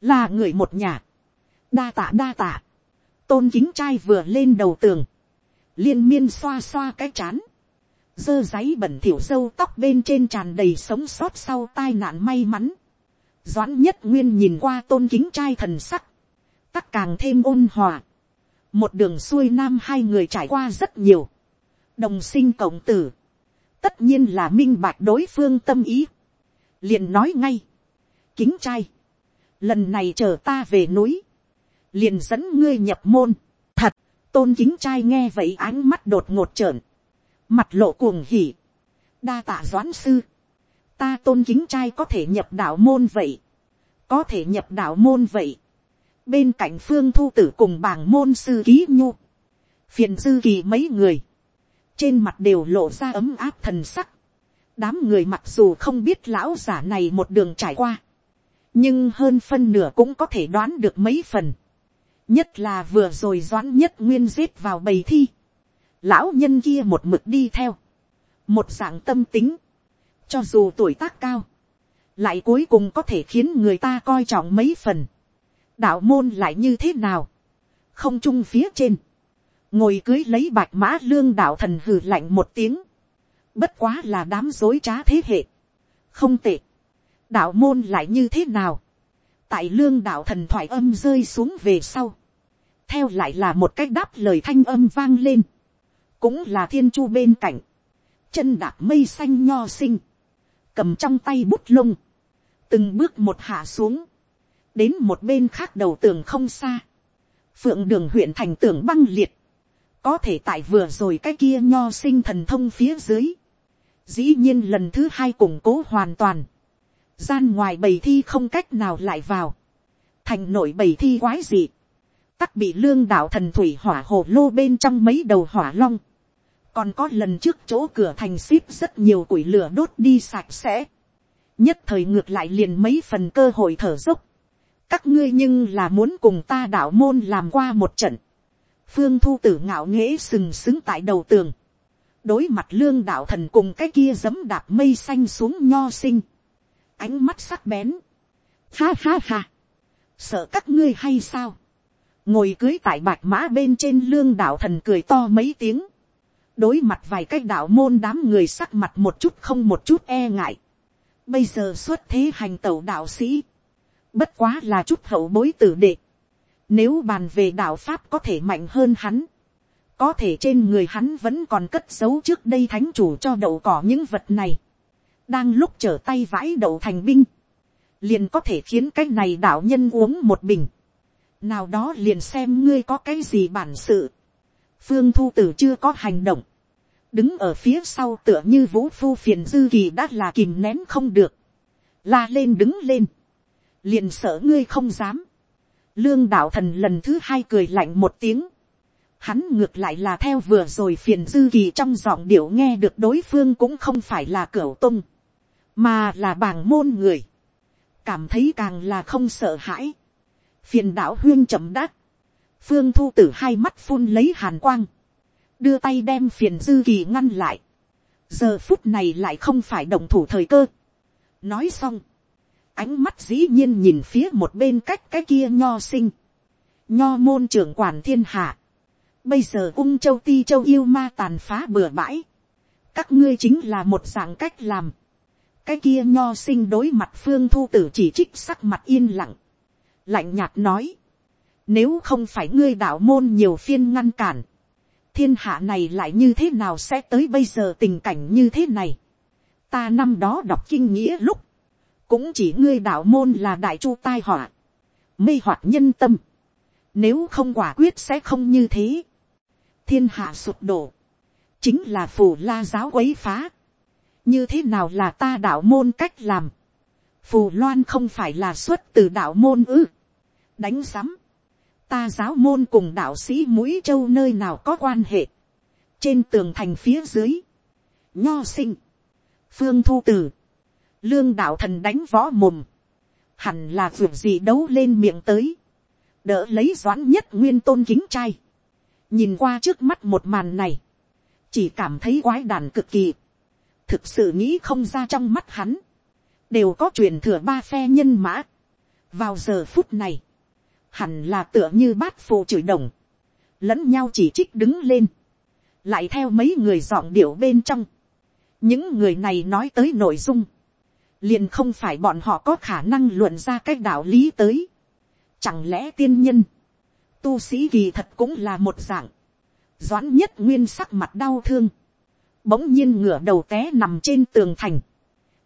là người một nhà, đa tạ đa tạ, tôn kính trai vừa lên đầu tường, liên miên xoa xoa cái chán, dơ giấy bẩn thỉu dâu tóc bên trên tràn đầy sống sót sau tai nạn may mắn, doãn nhất nguyên nhìn qua tôn kính trai thần sắc, tắc càng thêm ôn hòa, một đường xuôi nam hai người trải qua rất nhiều, đồng sinh cộng tử, tất nhiên là minh bạch đối phương tâm ý, liền nói ngay, kính trai, lần này chờ ta về núi, liền dẫn ngươi nhập môn, thật, tôn kính trai nghe vậy ánh mắt đột ngột trợn, mặt lộ cuồng hỉ, đa tạ doãn sư, ta tôn kính trai có thể nhập đạo môn vậy, có thể nhập đạo môn vậy, bên cạnh phương thu tử cùng bảng môn sư ký nhu, phiền dư kỳ mấy người, trên mặt đều lộ ra ấm áp thần sắc, đám người mặc dù không biết lão giả này một đường trải qua, nhưng hơn phân nửa cũng có thể đoán được mấy phần. nhất là vừa rồi doãn nhất nguyên giết vào bầy thi lão nhân kia một mực đi theo. một dạng tâm tính. cho dù tuổi tác cao. lại cuối cùng có thể khiến người ta coi trọng mấy phần. đạo môn lại như thế nào. không chung phía trên. ngồi cưới lấy bạch mã lương đạo thần hừ lạnh một tiếng. bất quá là đám dối trá thế hệ. không tệ đạo môn lại như thế nào, tại lương đạo thần thoại âm rơi xuống về sau, theo lại là một cách đáp lời thanh âm vang lên, cũng là thiên chu bên cạnh, chân đạp mây xanh nho sinh, cầm trong tay bút lông, từng bước một hạ xuống, đến một bên khác đầu tường không xa, phượng đường huyện thành tường băng liệt, có thể tại vừa rồi cái kia nho sinh thần thông phía dưới, dĩ nhiên lần thứ hai củng cố hoàn toàn, gian ngoài bầy thi không cách nào lại vào, thành nội bầy thi quái dị, tắc bị lương đạo thần thủy hỏa hồ lô bên trong mấy đầu hỏa long, còn có lần trước chỗ cửa thành ship rất nhiều củi lửa đốt đi sạch sẽ, nhất thời ngược lại liền mấy phần cơ hội thở dốc, các ngươi nhưng là muốn cùng ta đạo môn làm qua một trận, phương thu tử ngạo nghễ sừng sững tại đầu tường, đối mặt lương đạo thần cùng cái kia giấm đạp mây xanh xuống nho sinh, ánh mắt sắc bén. Ha ha ha. Sợ các ngươi hay sao? Ngồi cưới tại bạch mã bên trên lương đạo thần cười to mấy tiếng. Đối mặt vài cái đạo môn đám người sắc mặt một chút không một chút e ngại. Bây giờ xuất thế hành tẩu đạo sĩ. Bất quá là chút hậu bối tử đệ. Nếu bàn về đạo Pháp có thể mạnh hơn hắn. Có thể trên người hắn vẫn còn cất giấu trước đây thánh chủ cho đậu cỏ những vật này đang lúc trở tay vãi đậu thành binh, liền có thể khiến cái này đạo nhân uống một bình, nào đó liền xem ngươi có cái gì bản sự, phương thu tử chưa có hành động, đứng ở phía sau tựa như vũ phu phiền dư kỳ đã là kìm nén không được, la lên đứng lên, liền sợ ngươi không dám, lương đạo thần lần thứ hai cười lạnh một tiếng, hắn ngược lại là theo vừa rồi phiền dư kỳ trong giọng điệu nghe được đối phương cũng không phải là cửa tung, mà là Bàng môn người. cảm thấy càng là không sợ hãi, phiền đạo huyên chậm đắc, phương thu tử hai mắt phun lấy hàn quang, đưa tay đem phiền dư kỳ ngăn lại, giờ phút này lại không phải động thủ thời cơ. nói xong, ánh mắt dĩ nhiên nhìn phía một bên cách cái kia nho sinh, nho môn trưởng quản thiên hạ, bây giờ ung châu ti châu yêu ma tàn phá bừa bãi, các ngươi chính là một dạng cách làm, cái kia nho sinh đối mặt phương thu tử chỉ trích sắc mặt yên lặng, lạnh nhạt nói, nếu không phải ngươi đạo môn nhiều phiên ngăn cản, thiên hạ này lại như thế nào sẽ tới bây giờ tình cảnh như thế này. ta năm đó đọc kinh nghĩa lúc, cũng chỉ ngươi đạo môn là đại chu tai họa, mê hoặc nhân tâm, nếu không quả quyết sẽ không như thế. thiên hạ sụp đổ, chính là phù la giáo quấy phá. như thế nào là ta đạo môn cách làm. phù loan không phải là xuất từ đạo môn ư. đánh sắm ta giáo môn cùng đạo sĩ mũi châu nơi nào có quan hệ. trên tường thành phía dưới, nho sinh, phương thu tử, lương đạo thần đánh võ mồm, hẳn là việc gì đấu lên miệng tới, đỡ lấy doãn nhất nguyên tôn kính trai, nhìn qua trước mắt một màn này, chỉ cảm thấy quái đàn cực kỳ, thực sự nghĩ không ra trong mắt hắn, đều có truyền thừa ba phe nhân mã. vào giờ phút này, hẳn là tựa như bát phù chửi đồng, lẫn nhau chỉ trích đứng lên, lại theo mấy người dọn điệu bên trong, những người này nói tới nội dung, liền không phải bọn họ có khả năng luận ra cái đạo lý tới. Chẳng lẽ tiên nhân, tu sĩ kỳ thật cũng là một dạng, doãn nhất nguyên sắc mặt đau thương, bỗng nhiên ngửa đầu té nằm trên tường thành,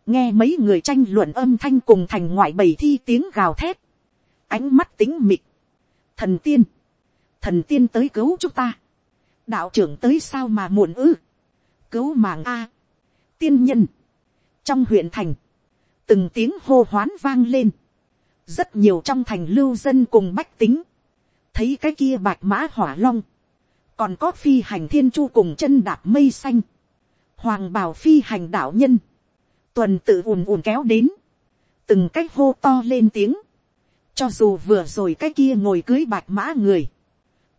nghe mấy người tranh luận âm thanh cùng thành ngoại bầy thi tiếng gào thét, ánh mắt tính mịt, thần tiên, thần tiên tới cứu chúng ta, đạo trưởng tới sao mà muộn ư, cứu mạng a, tiên nhân, trong huyện thành, từng tiếng hô hoán vang lên, rất nhiều trong thành lưu dân cùng bách tính, thấy cái kia bạch mã hỏa long, còn có phi hành thiên chu cùng chân đạp mây xanh, hoàng bào phi hành đạo nhân, tuần tự ùn ùn kéo đến, từng cái hô to lên tiếng, cho dù vừa rồi cái kia ngồi cưới bạch mã người.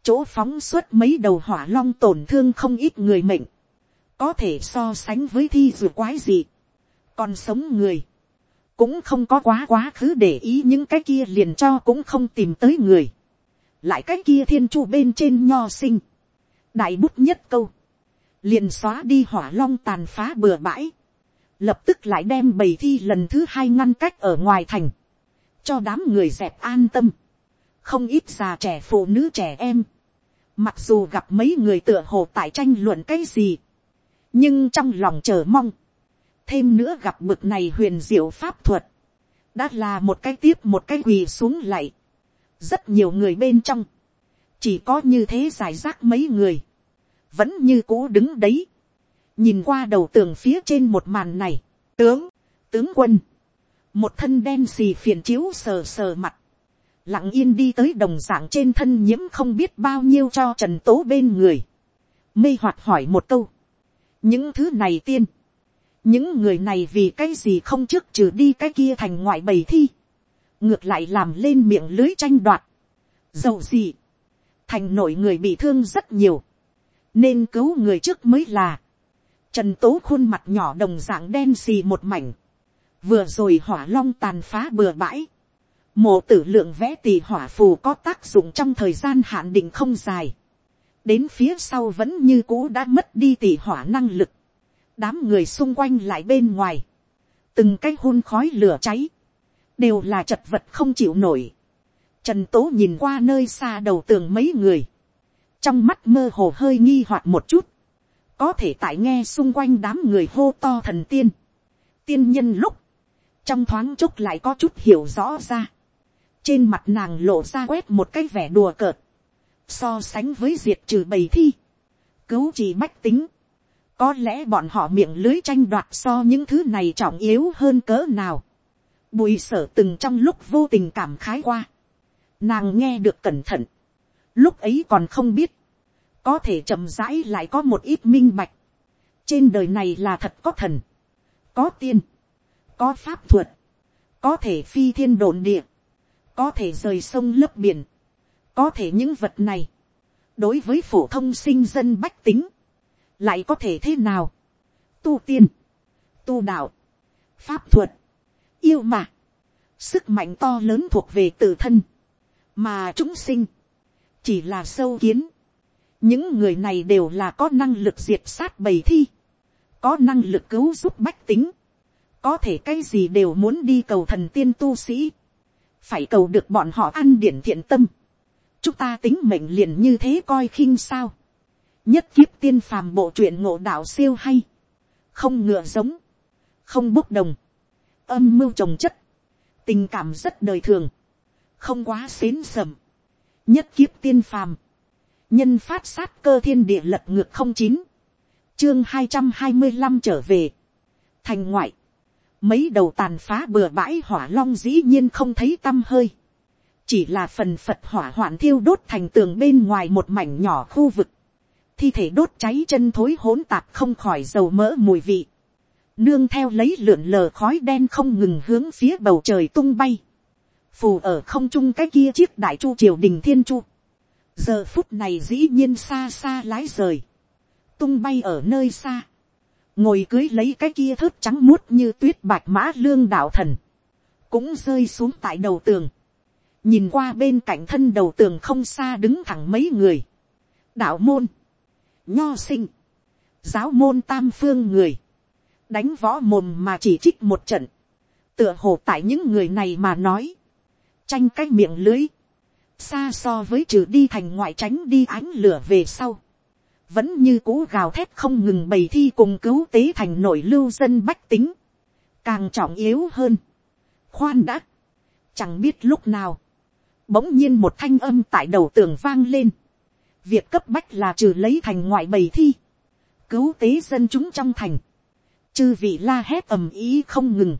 Chỗ phóng suốt mấy đầu hỏa long tổn thương không ít người mệnh. Có thể so sánh với thi dù quái gì. Còn sống người. Cũng không có quá quá khứ để ý những cái kia liền cho cũng không tìm tới người. Lại cái kia thiên chu bên trên nho sinh. Đại bút nhất câu. Liền xóa đi hỏa long tàn phá bừa bãi. Lập tức lại đem bầy thi lần thứ hai ngăn cách ở ngoài thành cho đám người dẹp an tâm, không ít già trẻ phụ nữ trẻ em, mặc dù gặp mấy người tựa hồ tại tranh luận cái gì, nhưng trong lòng chờ mong, thêm nữa gặp bực này huyền diệu pháp thuật, đã là một cái tiếp một cái quỳ xuống lại. rất nhiều người bên trong, chỉ có như thế giải rác mấy người, vẫn như cũ đứng đấy, nhìn qua đầu tường phía trên một màn này, tướng, tướng quân, một thân đen xì phiền chiếu sờ sờ mặt, lặng yên đi tới đồng dạng trên thân nhiễm không biết bao nhiêu cho trần tố bên người, mê hoạt hỏi một câu, những thứ này tiên, những người này vì cái gì không trước trừ đi cái kia thành ngoại bầy thi, ngược lại làm lên miệng lưới tranh đoạt, dầu gì, thành nội người bị thương rất nhiều, nên cứu người trước mới là, trần tố khuôn mặt nhỏ đồng dạng đen xì một mảnh, vừa rồi hỏa long tàn phá bừa bãi, mộ tử lượng vẽ tỷ hỏa phù có tác dụng trong thời gian hạn định không dài, đến phía sau vẫn như cũ đã mất đi tỷ hỏa năng lực, đám người xung quanh lại bên ngoài, từng cái hôn khói lửa cháy, đều là chật vật không chịu nổi. Trần tố nhìn qua nơi xa đầu tường mấy người, trong mắt mơ hồ hơi nghi hoặc một chút, có thể tại nghe xung quanh đám người hô to thần tiên, tiên nhân lúc, trong thoáng chốc lại có chút hiểu rõ ra. trên mặt nàng lộ ra quét một cái vẻ đùa cợt, so sánh với diệt trừ bầy thi, cứu chỉ bách tính, có lẽ bọn họ miệng lưới tranh đoạt so những thứ này trọng yếu hơn cỡ nào. Bùi sở từng trong lúc vô tình cảm khái qua. Nàng nghe được cẩn thận. Lúc ấy còn không biết. Có thể chậm rãi lại có một ít minh bạch. Trên đời này là thật có thần. Có tiên có pháp thuật, có thể phi thiên đồn địa, có thể rời sông lấp biển, có thể những vật này, đối với phổ thông sinh dân bách tính, lại có thể thế nào, tu tiên, tu đạo, pháp thuật, yêu mà, sức mạnh to lớn thuộc về tự thân, mà chúng sinh, chỉ là sâu kiến, những người này đều là có năng lực diệt sát bầy thi, có năng lực cứu giúp bách tính, có thể cái gì đều muốn đi cầu thần tiên tu sĩ, phải cầu được bọn họ ăn điển thiện tâm, chúng ta tính mệnh liền như thế coi khinh sao, nhất kiếp tiên phàm bộ truyện ngộ đạo siêu hay, không ngựa giống, không bốc đồng, âm mưu trồng chất, tình cảm rất đời thường, không quá xến sầm, nhất kiếp tiên phàm, nhân phát sát cơ thiên địa lật ngược không chín, chương hai trăm hai mươi năm trở về, thành ngoại, mấy đầu tàn phá bừa bãi hỏa long dĩ nhiên không thấy t â m hơi, chỉ là phần phật hỏa hoạn thiêu đốt thành tường bên ngoài một mảnh nhỏ khu vực, thi thể đốt cháy chân thối hỗn tạp không khỏi dầu mỡ mùi vị, nương theo lấy lượn lờ khói đen không ngừng hướng phía bầu trời tung bay, phù ở không trung cái kia chiếc đại chu triều đình thiên chu, giờ phút này dĩ nhiên xa xa lái rời, tung bay ở nơi xa, ngồi cưới lấy cái kia thớt trắng muốt như tuyết bạch mã lương đạo thần, cũng rơi xuống tại đầu tường, nhìn qua bên cạnh thân đầu tường không xa đứng thẳng mấy người, đạo môn, nho sinh, giáo môn tam phương người, đánh võ mồm mà chỉ trích một trận, tựa hồ tại những người này mà nói, tranh cái miệng lưới, xa so với trừ đi thành ngoại tránh đi ánh lửa về sau, vẫn như cũ gào thét không ngừng bày thi cùng cứu tế thành nội lưu dân bách tính, càng trọng yếu hơn. khoan đã, chẳng biết lúc nào, bỗng nhiên một thanh âm tại đầu tường vang lên, việc cấp bách là trừ lấy thành ngoại bày thi, cứu tế dân chúng trong thành, chư vị la hét ầm ý không ngừng,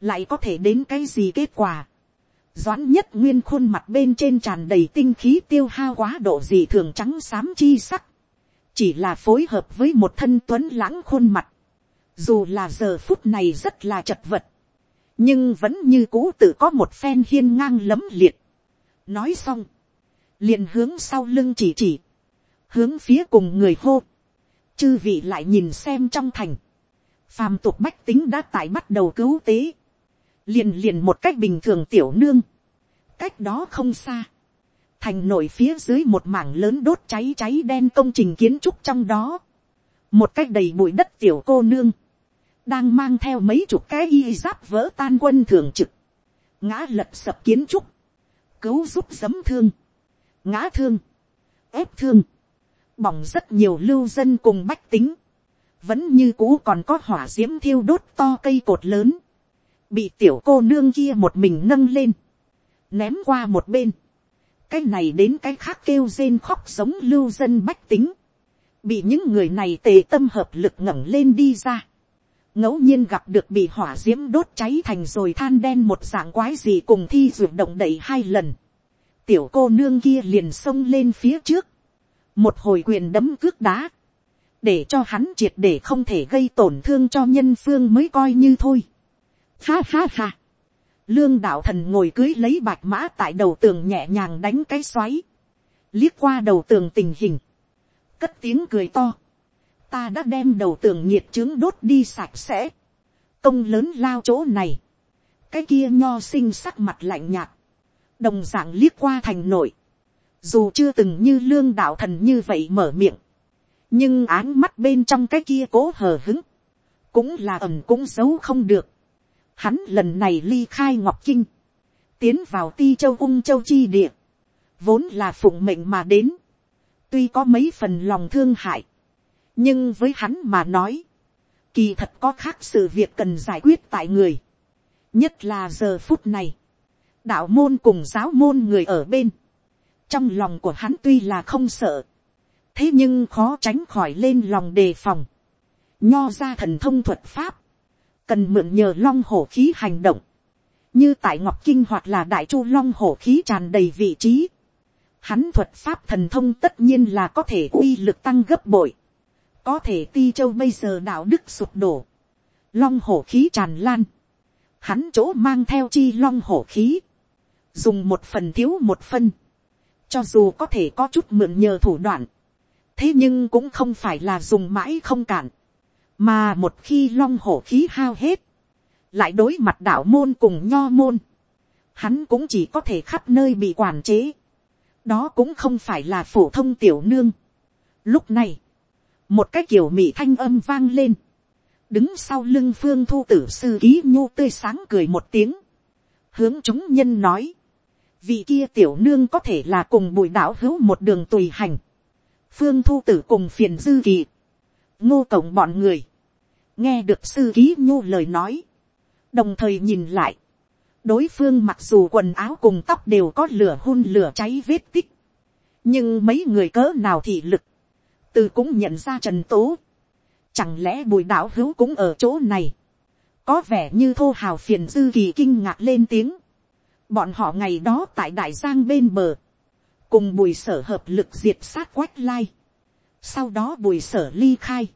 lại có thể đến cái gì kết quả. Doãn nhất nguyên khuôn mặt bên trên tràn đầy tinh khí tiêu hao quá độ gì thường trắng xám chi sắc chỉ là phối hợp với một thân tuấn lãng khuôn mặt, dù là giờ phút này rất là chật vật, nhưng vẫn như cũ tự có một phen hiên ngang lấm liệt. nói xong, liền hướng sau lưng chỉ chỉ, hướng phía cùng người hô, chư vị lại nhìn xem trong thành, phàm tục bách tính đã tại bắt đầu cứu tế, liền liền một cách bình thường tiểu nương, cách đó không xa, thành nổi phía dưới một mảng lớn đốt cháy cháy đen công trình kiến trúc trong đó, một cách đầy bụi đất tiểu cô nương, đang mang theo mấy chục cái y giáp vỡ tan quân thường trực, ngã lật sập kiến trúc, cứu giúp giấm thương, ngã thương, ép thương, bỏng rất nhiều lưu dân cùng bách tính, vẫn như cũ còn có hỏa diễm thiêu đốt to cây cột lớn, bị tiểu cô nương kia một mình nâng lên, ném qua một bên, cái này đến cái khác kêu rên khóc giống lưu dân bách tính, bị những người này tề tâm hợp lực ngẩng lên đi ra, ngẫu nhiên gặp được bị hỏa d i ễ m đốt cháy thành rồi than đen một dạng quái gì cùng thi ruột động đẩy hai lần, tiểu cô nương kia liền xông lên phía trước, một hồi quyền đấm cước đá, để cho hắn triệt để không thể gây tổn thương cho nhân phương mới coi như thôi. Ha ha ha lương đạo thần ngồi cưới lấy bạch mã tại đầu tường nhẹ nhàng đánh cái xoáy, liếc qua đầu tường tình hình, cất tiếng cười to, ta đã đem đầu tường nhiệt trướng đốt đi sạch sẽ, công lớn lao chỗ này, cái kia nho sinh sắc mặt lạnh nhạt, đồng d ạ n g liếc qua thành nội, dù chưa từng như lương đạo thần như vậy mở miệng, nhưng áng mắt bên trong cái kia cố hờ hứng, cũng là ẩm cũng giấu không được, Hắn lần này ly khai Ngọc Kinh. Tiến vào ti châu ung châu chi địa. Vốn là phụng mệnh mà đến. Tuy có mấy phần lòng thương hại. Nhưng với hắn mà nói. Kỳ thật có khác sự việc cần giải quyết tại người. Nhất là giờ phút này. Đạo môn cùng giáo môn người ở bên. Trong lòng của hắn tuy là không sợ. Thế nhưng khó tránh khỏi lên lòng đề phòng. Nho ra thần thông thuật pháp cần mượn nhờ long hổ khí hành động, như tại ngọc kinh hoặc là đại chu long hổ khí tràn đầy vị trí, hắn thuật pháp thần thông tất nhiên là có thể uy lực tăng gấp bội, có thể ti châu bây giờ đạo đức sụp đổ, long hổ khí tràn lan, hắn chỗ mang theo chi long hổ khí, dùng một phần thiếu một phân, cho dù có thể có chút mượn nhờ thủ đoạn, thế nhưng cũng không phải là dùng mãi không cản, mà một khi long hổ khí hao hết, lại đối mặt đạo môn cùng nho môn, hắn cũng chỉ có thể khắp nơi bị quản chế, đó cũng không phải là phổ thông tiểu nương. Lúc này, một cái kiểu mị thanh âm vang lên, đứng sau lưng phương thu tử sư ký nhô tươi sáng cười một tiếng, hướng chúng nhân nói, vị kia tiểu nương có thể là cùng bùi đạo hữu một đường tùy hành, phương thu tử cùng phiền dư kỳ, ngô cổng bọn người, nghe được sư ký nhu lời nói, đồng thời nhìn lại, đối phương mặc dù quần áo cùng tóc đều có lửa hun lửa cháy vết tích, nhưng mấy người cỡ nào thị lực, từ cũng nhận ra trần tố, chẳng lẽ bùi đạo hữu cũng ở chỗ này, có vẻ như thô hào phiền dư kỳ kinh ngạc lên tiếng, bọn họ ngày đó tại đại giang bên bờ, cùng bùi sở hợp lực diệt sát quách lai, sau đó bùi sở ly khai,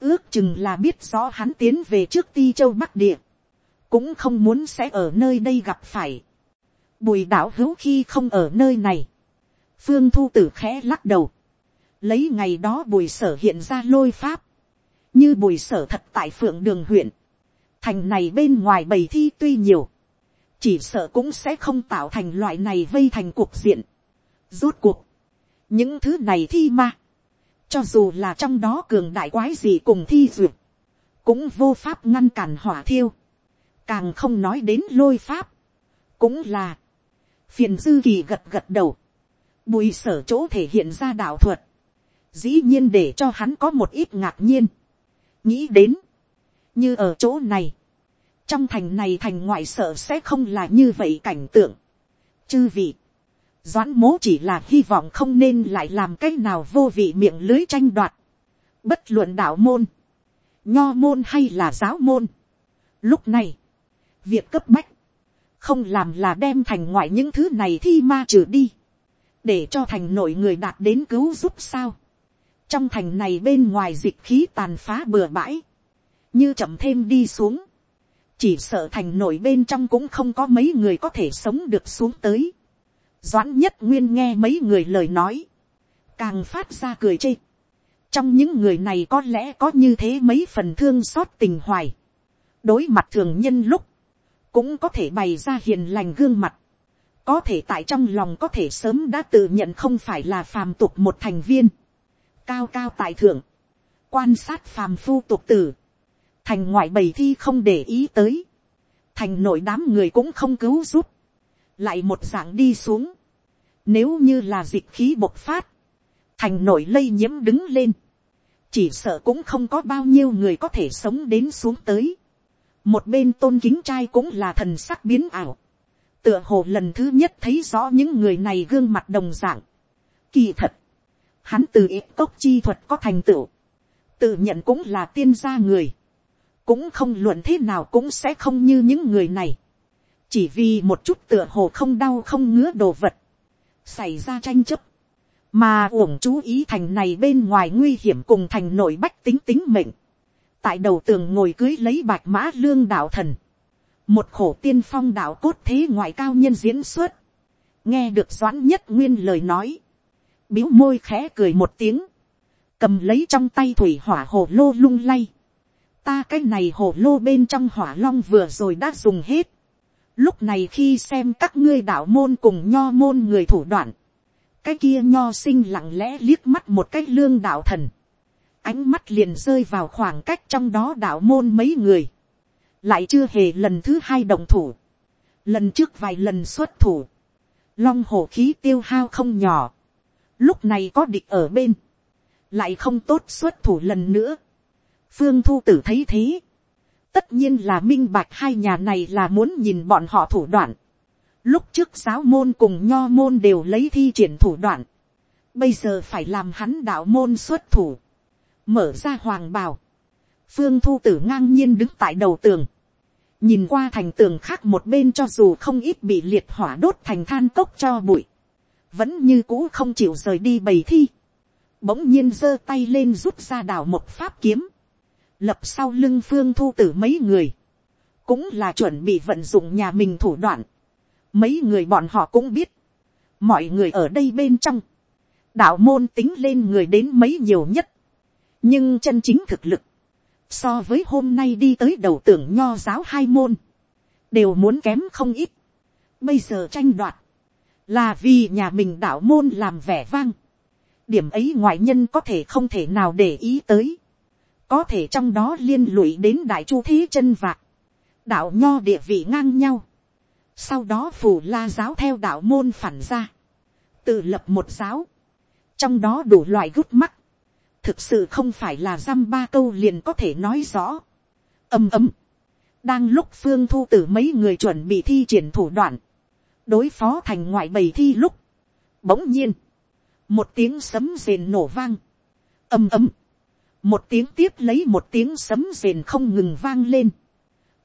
ước chừng là biết rõ hắn tiến về trước ti châu bắc địa, cũng không muốn sẽ ở nơi đây gặp phải. Bùi đạo hữu khi không ở nơi này, phương thu tử khẽ lắc đầu, lấy ngày đó bùi sở hiện ra lôi pháp, như bùi sở thật tại phượng đường huyện, thành này bên ngoài bầy thi tuy nhiều, chỉ sợ cũng sẽ không tạo thành loại này vây thành cuộc diện. Rốt cuộc, những thứ này thi ma, cho dù là trong đó cường đại quái gì cùng thi duyệt, cũng vô pháp ngăn cản hỏa thiêu, càng không nói đến lôi pháp, cũng là, phiền dư kỳ gật gật đầu, bùi sở chỗ thể hiện ra đạo thuật, dĩ nhiên để cho hắn có một ít ngạc nhiên, nghĩ đến, như ở chỗ này, trong thành này thành ngoại sở sẽ không là như vậy cảnh tượng. chư vị, doãn mố chỉ là hy vọng không nên lại làm cái nào vô vị miệng lưới tranh đoạt, bất luận đạo môn, nho môn hay là giáo môn. Lúc này, việc cấp bách, không làm là đem thành ngoại những thứ này thi ma trừ đi, để cho thành nội người đạt đến cứu giúp sao. trong thành này bên ngoài dịch khí tàn phá bừa bãi, như chậm thêm đi xuống, chỉ sợ thành nội bên trong cũng không có mấy người có thể sống được xuống tới doãn nhất nguyên nghe mấy người lời nói, càng phát ra cười chê. trong những người này có lẽ có như thế mấy phần thương xót tình hoài. đối mặt thường nhân lúc, cũng có thể bày ra hiền lành gương mặt, có thể tại trong lòng có thể sớm đã tự nhận không phải là phàm tục một thành viên, cao cao tại thượng, quan sát phàm phu tục tử, thành ngoại bầy thi không để ý tới, thành nội đám người cũng không cứu giúp, lại một dạng đi xuống, nếu như là dịch khí bộc phát, thành nổi lây nhiễm đứng lên, chỉ sợ cũng không có bao nhiêu người có thể sống đến xuống tới, một bên tôn kính trai cũng là thần sắc biến ảo, tựa hồ lần thứ nhất thấy rõ những người này gương mặt đồng dạng. Kỳ thật, hắn từ ít cốc chi thuật có thành tựu, tự nhận cũng là tiên gia người, cũng không luận thế nào cũng sẽ không như những người này, chỉ vì một chút tựa hồ không đau không ngứa đồ vật, xảy ra tranh chấp, mà uổng chú ý thành này bên ngoài nguy hiểm cùng thành nội bách tính tính mệnh, tại đầu tường ngồi cưới lấy bạch mã lương đạo thần, một khổ tiên phong đạo cốt thế ngoại cao nhân diễn xuất, nghe được doãn nhất nguyên lời nói, biếu môi khẽ cười một tiếng, cầm lấy trong tay thủy hỏa hồ lô lung lay, ta cái này hồ lô bên trong hỏa long vừa rồi đã dùng hết, lúc này khi xem các ngươi đạo môn cùng nho môn người thủ đoạn, cái kia nho sinh lặng lẽ liếc mắt một cái lương đạo thần, ánh mắt liền rơi vào khoảng cách trong đó đạo môn mấy người, lại chưa hề lần thứ hai đồng thủ, lần trước vài lần xuất thủ, long hổ khí tiêu hao không nhỏ, lúc này có địch ở bên, lại không tốt xuất thủ lần nữa, phương thu tử thấy thế, tất nhiên là minh bạch hai nhà này là muốn nhìn bọn họ thủ đoạn, lúc trước giáo môn cùng nho môn đều lấy thi triển thủ đoạn, bây giờ phải làm hắn đạo môn xuất thủ, mở ra hoàng bào, phương thu tử ngang nhiên đứng tại đầu tường, nhìn qua thành tường khác một bên cho dù không ít bị liệt hỏa đốt thành than cốc cho bụi, vẫn như cũ không chịu rời đi bầy thi, bỗng nhiên giơ tay lên rút ra đảo một pháp kiếm, lập sau lưng phương thu tử mấy người, cũng là chuẩn bị vận dụng nhà mình thủ đoạn. Mấy người bọn họ cũng biết, mọi người ở đây bên trong, đạo môn tính lên người đến mấy nhiều nhất, nhưng chân chính thực lực, so với hôm nay đi tới đầu tưởng nho giáo hai môn, đều muốn kém không ít. Bây giờ tranh đoạt, là vì nhà mình đạo môn làm vẻ vang. điểm ấy ngoại nhân có thể không thể nào để ý tới có thể trong đó liên lụy đến đại chu thế chân vạc. đạo nho địa vị ngang nhau. sau đó phù la giáo theo đạo môn phản ra. tự lập một giáo. trong đó đủ loại gút mắt. thực sự không phải là dăm ba câu liền có thể nói rõ. ầm ầm. đang lúc phương thu t mấy người chuẩn bị thi triển thủ đoạn đối phó thành ngoại bầy thi lúc, bỗng nhiên, một tiếng sấm rền nổ vang, ầm ầm, một tiếng tiếp lấy một tiếng sấm rền không ngừng vang lên,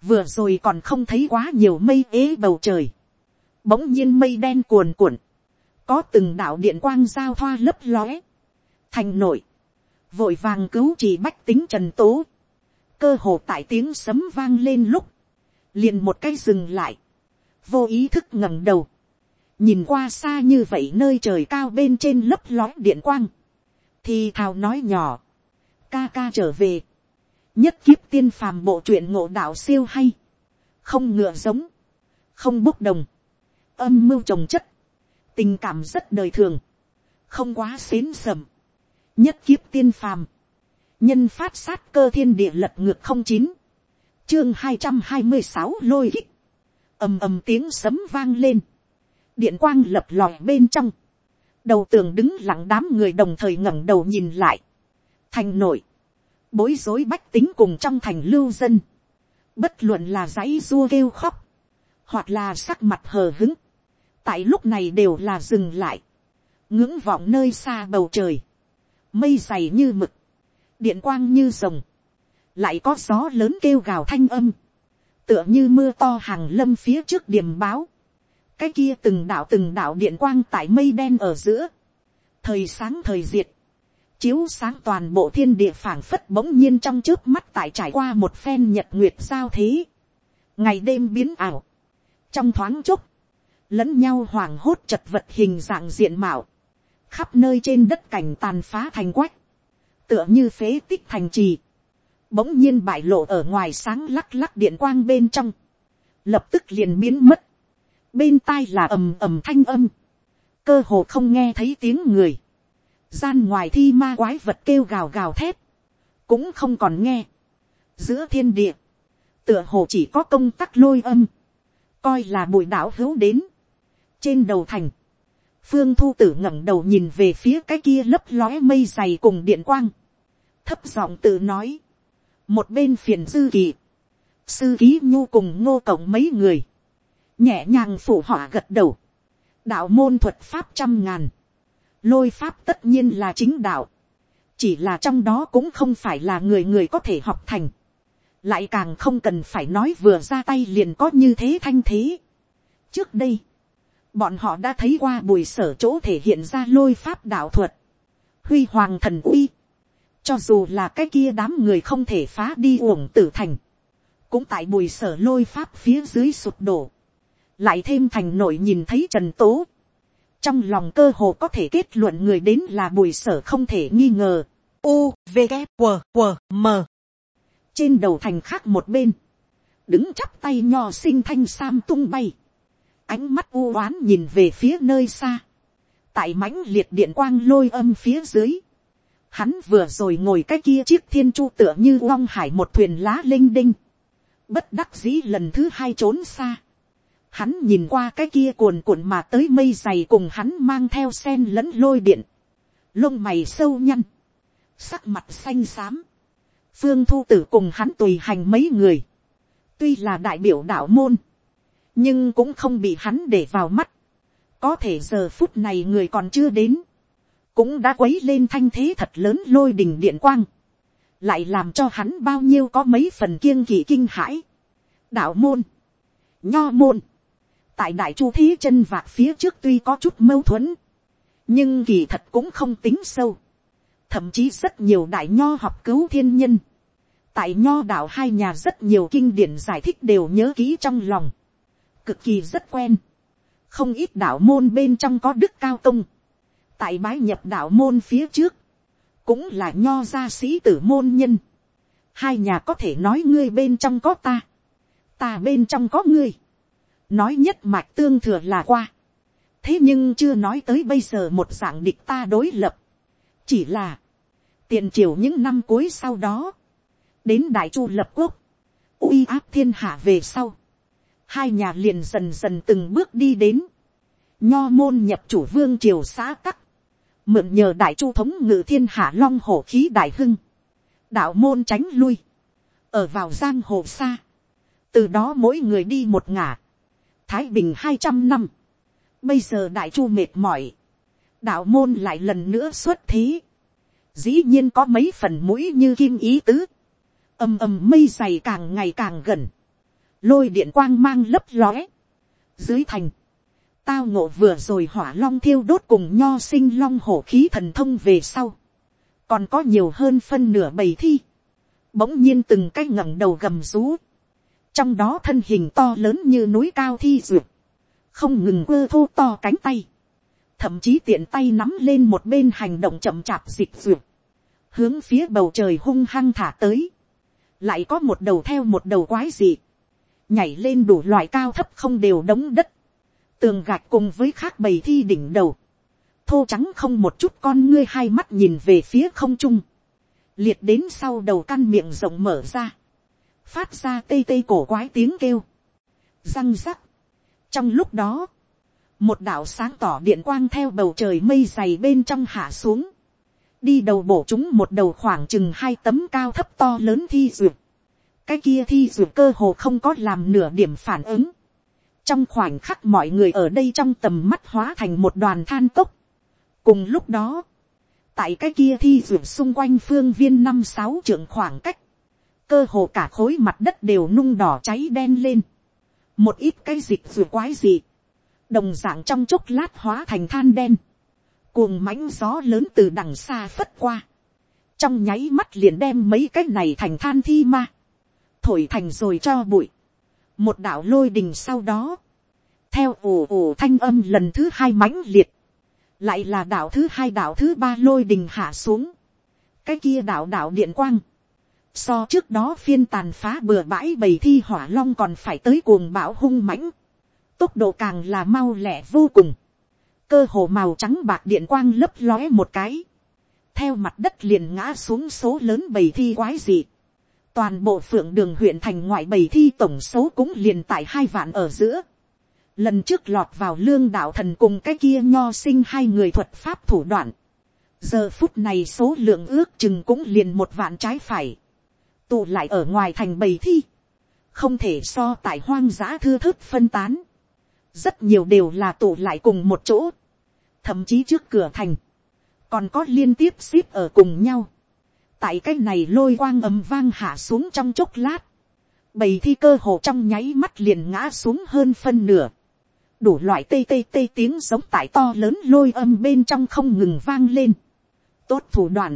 vừa rồi còn không thấy quá nhiều mây ế bầu trời, bỗng nhiên mây đen cuồn cuộn, có từng đạo điện quang giao thoa lấp lóe, thành nội, vội vàng cứu chỉ bách tính trần tố, cơ hồ tại tiếng sấm vang lên lúc, liền một cái dừng lại, vô ý thức ngẩng đầu, nhìn qua xa như vậy nơi trời cao bên trên lấp lói điện quang, thì thào nói nhỏ, ca ca trở về, nhất kiếp tiên phàm bộ truyện ngộ đạo siêu hay, không ngựa giống, không bốc đồng, âm mưu trồng chất, tình cảm rất đời thường, không quá xến sầm, nhất kiếp tiên phàm, nhân phát sát cơ thiên địa lật ngược không chín, chương hai trăm hai mươi sáu lôi kích, ầm ầm tiếng sấm vang lên, điện quang lập lòi bên trong, đầu tường đứng lặng đám người đồng thời ngẩng đầu nhìn lại, thành nội, bối rối bách tính cùng trong thành lưu dân, bất luận là dãy dua kêu khóc, hoặc là sắc mặt hờ hứng, tại lúc này đều là dừng lại, ngưỡng vọng nơi xa bầu trời, mây dày như mực, điện quang như rồng, lại có gió lớn kêu gào thanh âm, tựa như mưa to hàng lâm phía trước điểm báo, cái kia từng đạo từng đạo điện quang tại mây đen ở giữa, thời sáng thời diệt, chiếu sáng toàn bộ thiên địa phảng phất bỗng nhiên trong trước mắt tại trải qua một phen nhật nguyệt giao thế, ngày đêm biến ảo, trong thoáng chốc, lẫn nhau hoàng hốt chật vật hình dạng diện mạo, khắp nơi trên đất cảnh tàn phá thành quách, tựa như phế tích thành trì, bỗng nhiên bại lộ ở ngoài sáng lắc lắc điện quang bên trong, lập tức liền biến mất, bên tai là ầm ầm thanh âm, cơ hồ không nghe thấy tiếng người, gian ngoài thi ma quái vật kêu gào gào thét, cũng không còn nghe, giữa thiên địa, tựa hồ chỉ có công tắc lôi âm, coi là bụi đảo hữu đến, trên đầu thành, phương thu tử ngẩng đầu nhìn về phía cái kia lấp lóe mây dày cùng điện quang, thấp giọng tự nói, một bên phiền dư kỳ, sư ký nhu cùng ngô cộng mấy người, nhẹ nhàng phủ họa gật đầu, đạo môn thuật pháp trăm ngàn, lôi pháp tất nhiên là chính đạo, chỉ là trong đó cũng không phải là người người có thể học thành, lại càng không cần phải nói vừa ra tay liền có như thế thanh thế. trước đây, bọn họ đã thấy qua bùi sở chỗ thể hiện ra lôi pháp đạo thuật, huy hoàng thần uy, cho dù là cái kia đám người không thể phá đi uổng tử thành, cũng tại bùi sở lôi pháp phía dưới sụp đổ, lại thêm thành nội nhìn thấy trần tố, trong lòng cơ hồ có thể kết luận người đến là bùi sở không thể nghi ngờ. U, V, K, W, W, M. Trên đầu thành khác một bên, đứng chắp tay nho sinh thanh sam tung bay. Ánh mắt u oán nhìn về phía nơi xa. Tại mãnh liệt điện quang lôi âm phía dưới. Hắn vừa rồi ngồi cái kia chiếc thiên chu tựa như long hải một thuyền lá linh đinh. Bất đắc dĩ lần thứ hai trốn xa Hắn nhìn qua cái kia cuồn cuộn mà tới mây dày cùng hắn mang theo sen lẫn lôi điện. Lông mày sâu nhăn. Sắc mặt xanh xám. Phương thu tử cùng hắn tùy hành mấy người. Tuy là đại biểu đạo môn. Nhưng cũng không bị hắn để vào mắt. Có thể giờ phút này người còn chưa đến. Cũng đã quấy lên thanh thế thật lớn lôi đình điện quang. Lại làm cho hắn bao nhiêu có mấy phần kiêng kỵ kinh hãi. Đạo môn. Nho môn tại đại chu thí chân vạc phía trước tuy có chút mâu thuẫn, nhưng kỳ thật cũng không tính sâu. thậm chí rất nhiều đại nho học cứu thiên nhân, tại nho đạo hai nhà rất nhiều kinh điển giải thích đều nhớ kỹ trong lòng, cực kỳ rất quen, không ít đạo môn bên trong có đức cao công, tại bái nhập đạo môn phía trước, cũng là nho gia sĩ tử môn nhân, hai nhà có thể nói ngươi bên trong có ta, ta bên trong có ngươi, nói nhất mạch tương thừa là qua, thế nhưng chưa nói tới bây giờ một dạng địch ta đối lập, chỉ là, tiền triều những năm cuối sau đó, đến đại chu lập quốc, uy áp thiên hạ về sau, hai nhà liền dần dần từng bước đi đến, nho môn nhập chủ vương triều xã tắc, mượn nhờ đại chu thống ngự thiên hạ long hổ khí đại hưng, đạo môn tránh lui, ở vào giang hồ xa, từ đó mỗi người đi một ngả, thái bình hai trăm năm, bây giờ đại chu mệt mỏi, đạo môn lại lần nữa xuất thế, dĩ nhiên có mấy phần mũi như kim ý tứ, ầm ầm mây dày càng ngày càng gần, lôi điện quang mang lấp lóe, dưới thành, tao ngộ vừa rồi hỏa long thiêu đốt cùng nho sinh long hổ khí thần thông về sau, còn có nhiều hơn phân nửa bầy thi, bỗng nhiên từng cái ngẩng đầu gầm rú, trong đó thân hình to lớn như núi cao thi duyệt, không ngừng quơ thô to cánh tay, thậm chí tiện tay nắm lên một bên hành động chậm chạp dịch duyệt, hướng phía bầu trời hung hăng thả tới, lại có một đầu theo một đầu quái dị, nhảy lên đủ loại cao thấp không đều đống đất, tường gạch cùng với khác bầy thi đỉnh đầu, thô trắng không một chút con ngươi hai mắt nhìn về phía không trung, liệt đến sau đầu căn miệng rộng mở ra, phát ra tê tê cổ quái tiếng kêu, răng rắc. trong lúc đó, một đạo sáng tỏ điện quang theo bầu trời mây dày bên trong hạ xuống, đi đầu bổ chúng một đầu khoảng chừng hai tấm cao thấp to lớn thi duyệt, cái kia thi duyệt cơ hồ không có làm nửa điểm phản ứng, trong khoảnh khắc mọi người ở đây trong tầm mắt hóa thành một đoàn than cốc. cùng lúc đó, tại cái kia thi duyệt xung quanh phương viên năm sáu trưởng khoảng cách, cơ hồ cả khối mặt đất đều nung đỏ cháy đen lên, một ít cái dịch vừa quái dị, đồng d ạ n g trong chốc lát hóa thành than đen, cuồng mãnh gió lớn từ đằng xa phất qua, trong nháy mắt liền đem mấy cái này thành than thi ma, thổi thành rồi cho bụi, một đạo lôi đình sau đó, theo ồ ồ thanh âm lần thứ hai mãnh liệt, lại là đạo thứ hai đạo thứ ba lôi đình hạ xuống, cái kia đạo đạo điện quang, So trước đó phiên tàn phá bừa bãi bầy thi hỏa long còn phải tới cuồng bão hung mãnh. Tốc độ càng là mau lẹ vô cùng. Cơ hồ màu trắng bạc điện quang lấp lóe một cái. Theo mặt đất liền ngã xuống số lớn bầy thi quái dị. Toàn bộ phượng đường huyện thành ngoại bầy thi tổng số cũng liền tại hai vạn ở giữa. Lần trước lọt vào lương đạo thần cùng cái kia nho sinh hai người thuật pháp thủ đoạn. Giờ phút này số lượng ước chừng cũng liền một vạn trái phải tụ lại ở ngoài thành bầy thi, không thể so tại hoang dã thưa thớt phân tán, rất nhiều đều là tụ lại cùng một chỗ, thậm chí trước cửa thành, còn có liên tiếp ship ở cùng nhau, tại cái này lôi quang ầm vang hạ xuống trong chốc lát, bầy thi cơ hồ trong nháy mắt liền ngã xuống hơn phân nửa, đủ loại tê tê tê tiếng giống tại to lớn lôi âm bên trong không ngừng vang lên, tốt thủ đoạn,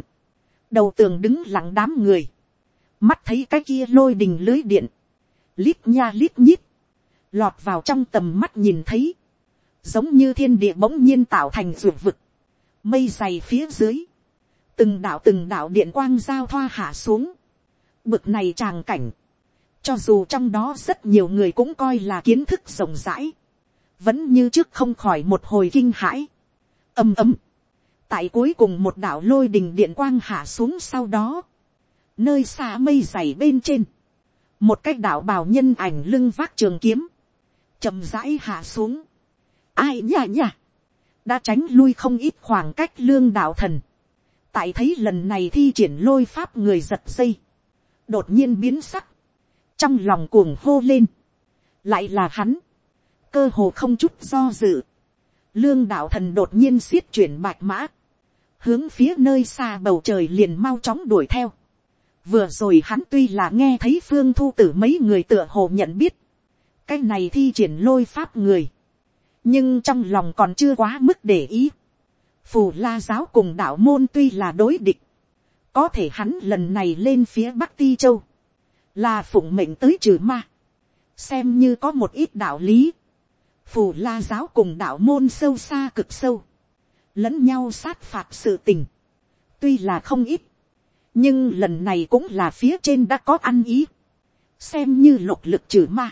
đầu tường đứng lặng đám người, mắt thấy cái kia lôi đình lưới điện, lít nha lít nhít, lọt vào trong tầm mắt nhìn thấy, giống như thiên địa bỗng nhiên tạo thành ruột vực, mây dày phía dưới, từng đạo từng đạo điện quang giao thoa hạ xuống, bực này tràng cảnh, cho dù trong đó rất nhiều người cũng coi là kiến thức rộng rãi, vẫn như trước không khỏi một hồi kinh hãi, ầm ầm, tại cuối cùng một đạo lôi đình điện quang hạ xuống sau đó, nơi xa mây dày bên trên, một cái đạo bào nhân ảnh lưng vác trường kiếm, chậm rãi hạ xuống, ai nhả nhả, đã tránh lui không ít khoảng cách lương đạo thần, tại thấy lần này thi triển lôi pháp người giật dây, đột nhiên biến sắc, trong lòng cuồng hô lên, lại là hắn, cơ hồ không chút do dự, lương đạo thần đột nhiên xiết chuyển bạch mã, hướng phía nơi xa bầu trời liền mau chóng đuổi theo, vừa rồi hắn tuy là nghe thấy phương thu tử mấy người tựa hồ nhận biết, cái này thi triển lôi pháp người, nhưng trong lòng còn chưa quá mức để ý. phù la giáo cùng đạo môn tuy là đối địch, có thể hắn lần này lên phía bắc ti châu, là phụng mệnh tới trừ ma, xem như có một ít đạo lý, phù la giáo cùng đạo môn sâu xa cực sâu, lẫn nhau sát phạt sự tình, tuy là không ít, nhưng lần này cũng là phía trên đã có ăn ý, xem như lục lực trừ ma,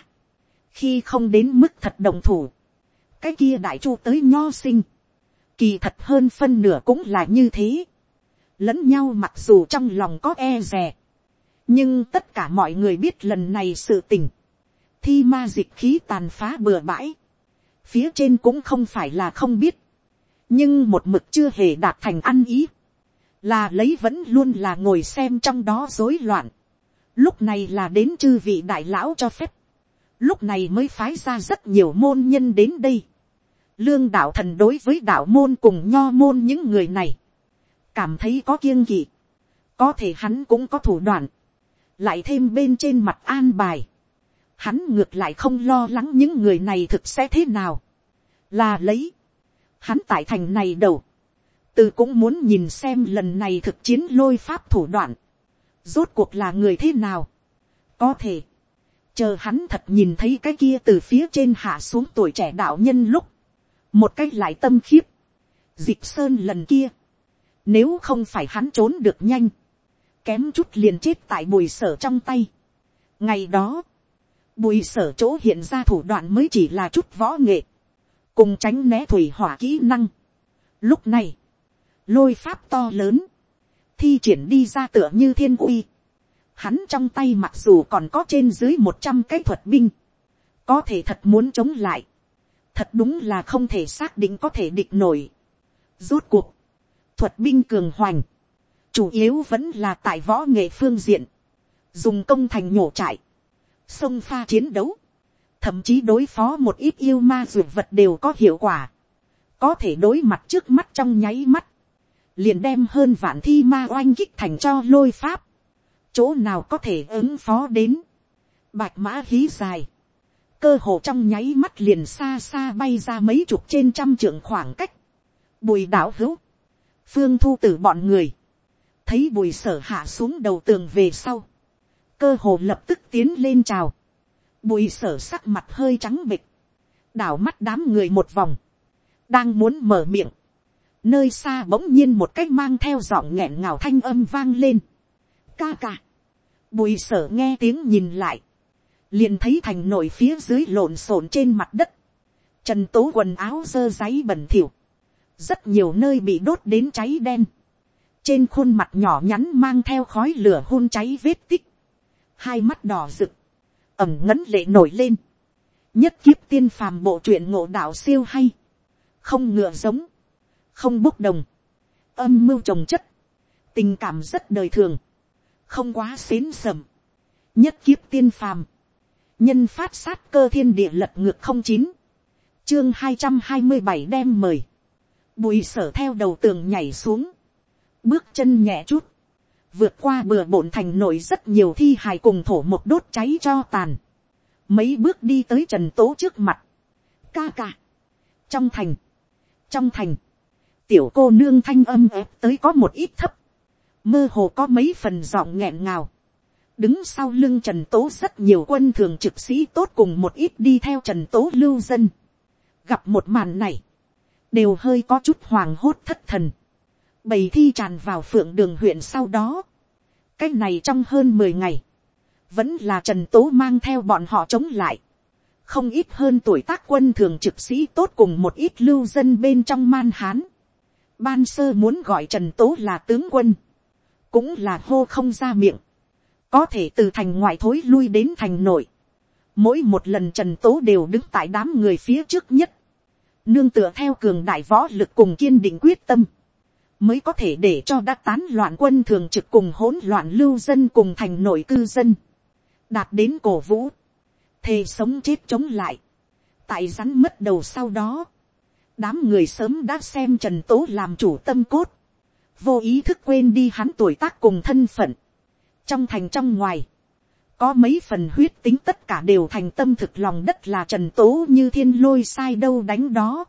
khi không đến mức thật đồng thủ, cái kia đại chu tới nho sinh, kỳ thật hơn phân nửa cũng là như thế, lẫn nhau mặc dù trong lòng có e rè, nhưng tất cả mọi người biết lần này sự tình, thi ma dịch khí tàn phá bừa bãi, phía trên cũng không phải là không biết, nhưng một mực chưa hề đạt thành ăn ý, là lấy vẫn luôn là ngồi xem trong đó rối loạn, lúc này là đến chư vị đại lão cho phép, lúc này mới phái ra rất nhiều môn nhân đến đây, lương đạo thần đối với đạo môn cùng nho môn những người này, cảm thấy có kiêng kỵ, có thể hắn cũng có thủ đoạn, lại thêm bên trên mặt an bài, hắn ngược lại không lo lắng những người này thực sẽ thế nào, là lấy, hắn tại thành này đầu, từ cũng muốn nhìn xem lần này thực chiến lôi pháp thủ đoạn, rốt cuộc là người thế nào, có thể, chờ hắn thật nhìn thấy cái kia từ phía trên hạ xuống tuổi trẻ đạo nhân lúc, một cách lại tâm khiếp, dịp sơn lần kia, nếu không phải hắn trốn được nhanh, kém chút liền chết tại bùi sở trong tay. ngày đó, bùi sở chỗ hiện ra thủ đoạn mới chỉ là chút võ nghệ, cùng tránh né thủy hỏa kỹ năng. lúc này, lôi pháp to lớn, thi triển đi ra tựa như thiên uy. Hắn trong tay mặc dù còn có trên dưới một trăm cái thuật binh, có thể thật muốn chống lại, thật đúng là không thể xác định có thể địch nổi. Rốt cuộc, thuật binh cường hoành, chủ yếu vẫn là tại võ nghệ phương diện, dùng công thành nhổ trại, sông pha chiến đấu, thậm chí đối phó một ít yêu ma dược vật đều có hiệu quả, có thể đối mặt trước mắt trong nháy mắt, liền đem hơn vạn thi ma oanh kích thành cho lôi pháp, chỗ nào có thể ứng phó đến, bạch mã hí dài, cơ hồ trong nháy mắt liền xa xa bay ra mấy chục trên trăm trượng khoảng cách, bùi đảo hữu, phương thu t bọn người, thấy bùi sở hạ xuống đầu tường về sau, cơ hồ lập tức tiến lên chào, bùi sở sắc mặt hơi trắng bịch, đảo mắt đám người một vòng, đang muốn mở miệng, nơi xa bỗng nhiên một cách mang theo giọng nghẹn ngào thanh âm vang lên, ca ca, bùi sở nghe tiếng nhìn lại, liền thấy thành nổi phía dưới lộn xộn trên mặt đất, trần tố quần áo dơ giấy bẩn thỉu, rất nhiều nơi bị đốt đến cháy đen, trên khuôn mặt nhỏ nhắn mang theo khói lửa hôn cháy vết tích, hai mắt đỏ rực, ẩm ngấn lệ nổi lên, nhất kiếp tiên phàm bộ truyện ngộ đạo siêu hay, không ngựa giống, không bốc đồng, âm mưu trồng chất, tình cảm rất đời thường, không quá xến sầm, nhất kiếp tiên phàm, nhân phát sát cơ thiên địa lật ngược không chín, chương hai trăm hai mươi bảy đem mời, bùi sở theo đầu tường nhảy xuống, bước chân nhẹ chút, vượt qua bừa bộn thành nổi rất nhiều thi hài cùng thổ một đốt cháy cho tàn, mấy bước đi tới trần tố trước mặt, ca ca, trong thành, trong thành, tiểu cô nương thanh âm ép tới có một ít thấp, mơ hồ có mấy phần giọng nghẹn ngào, đứng sau lưng trần tố rất nhiều quân thường trực sĩ tốt cùng một ít đi theo trần tố lưu dân, gặp một màn này, đều hơi có chút hoàng hốt thất thần, bầy thi tràn vào phượng đường huyện sau đó, cái này trong hơn mười ngày, vẫn là trần tố mang theo bọn họ chống lại, không ít hơn tuổi tác quân thường trực sĩ tốt cùng một ít lưu dân bên trong man hán, ban sơ muốn gọi trần tố là tướng quân, cũng là hô không ra miệng, có thể từ thành ngoại thối lui đến thành nội, mỗi một lần trần tố đều đứng tại đám người phía trước nhất, nương tựa theo cường đại võ lực cùng kiên định quyết tâm, mới có thể để cho đã tán loạn quân thường trực cùng hỗn loạn lưu dân cùng thành nội cư dân, đạt đến cổ vũ, thề sống chết chống lại, tại rắn mất đầu sau đó, đám người sớm đã xem trần tố làm chủ tâm cốt, vô ý thức quên đi hắn tuổi tác cùng thân phận, trong thành trong ngoài, có mấy phần huyết tính tất cả đều thành tâm thực lòng đất là trần tố như thiên lôi sai đâu đánh đó.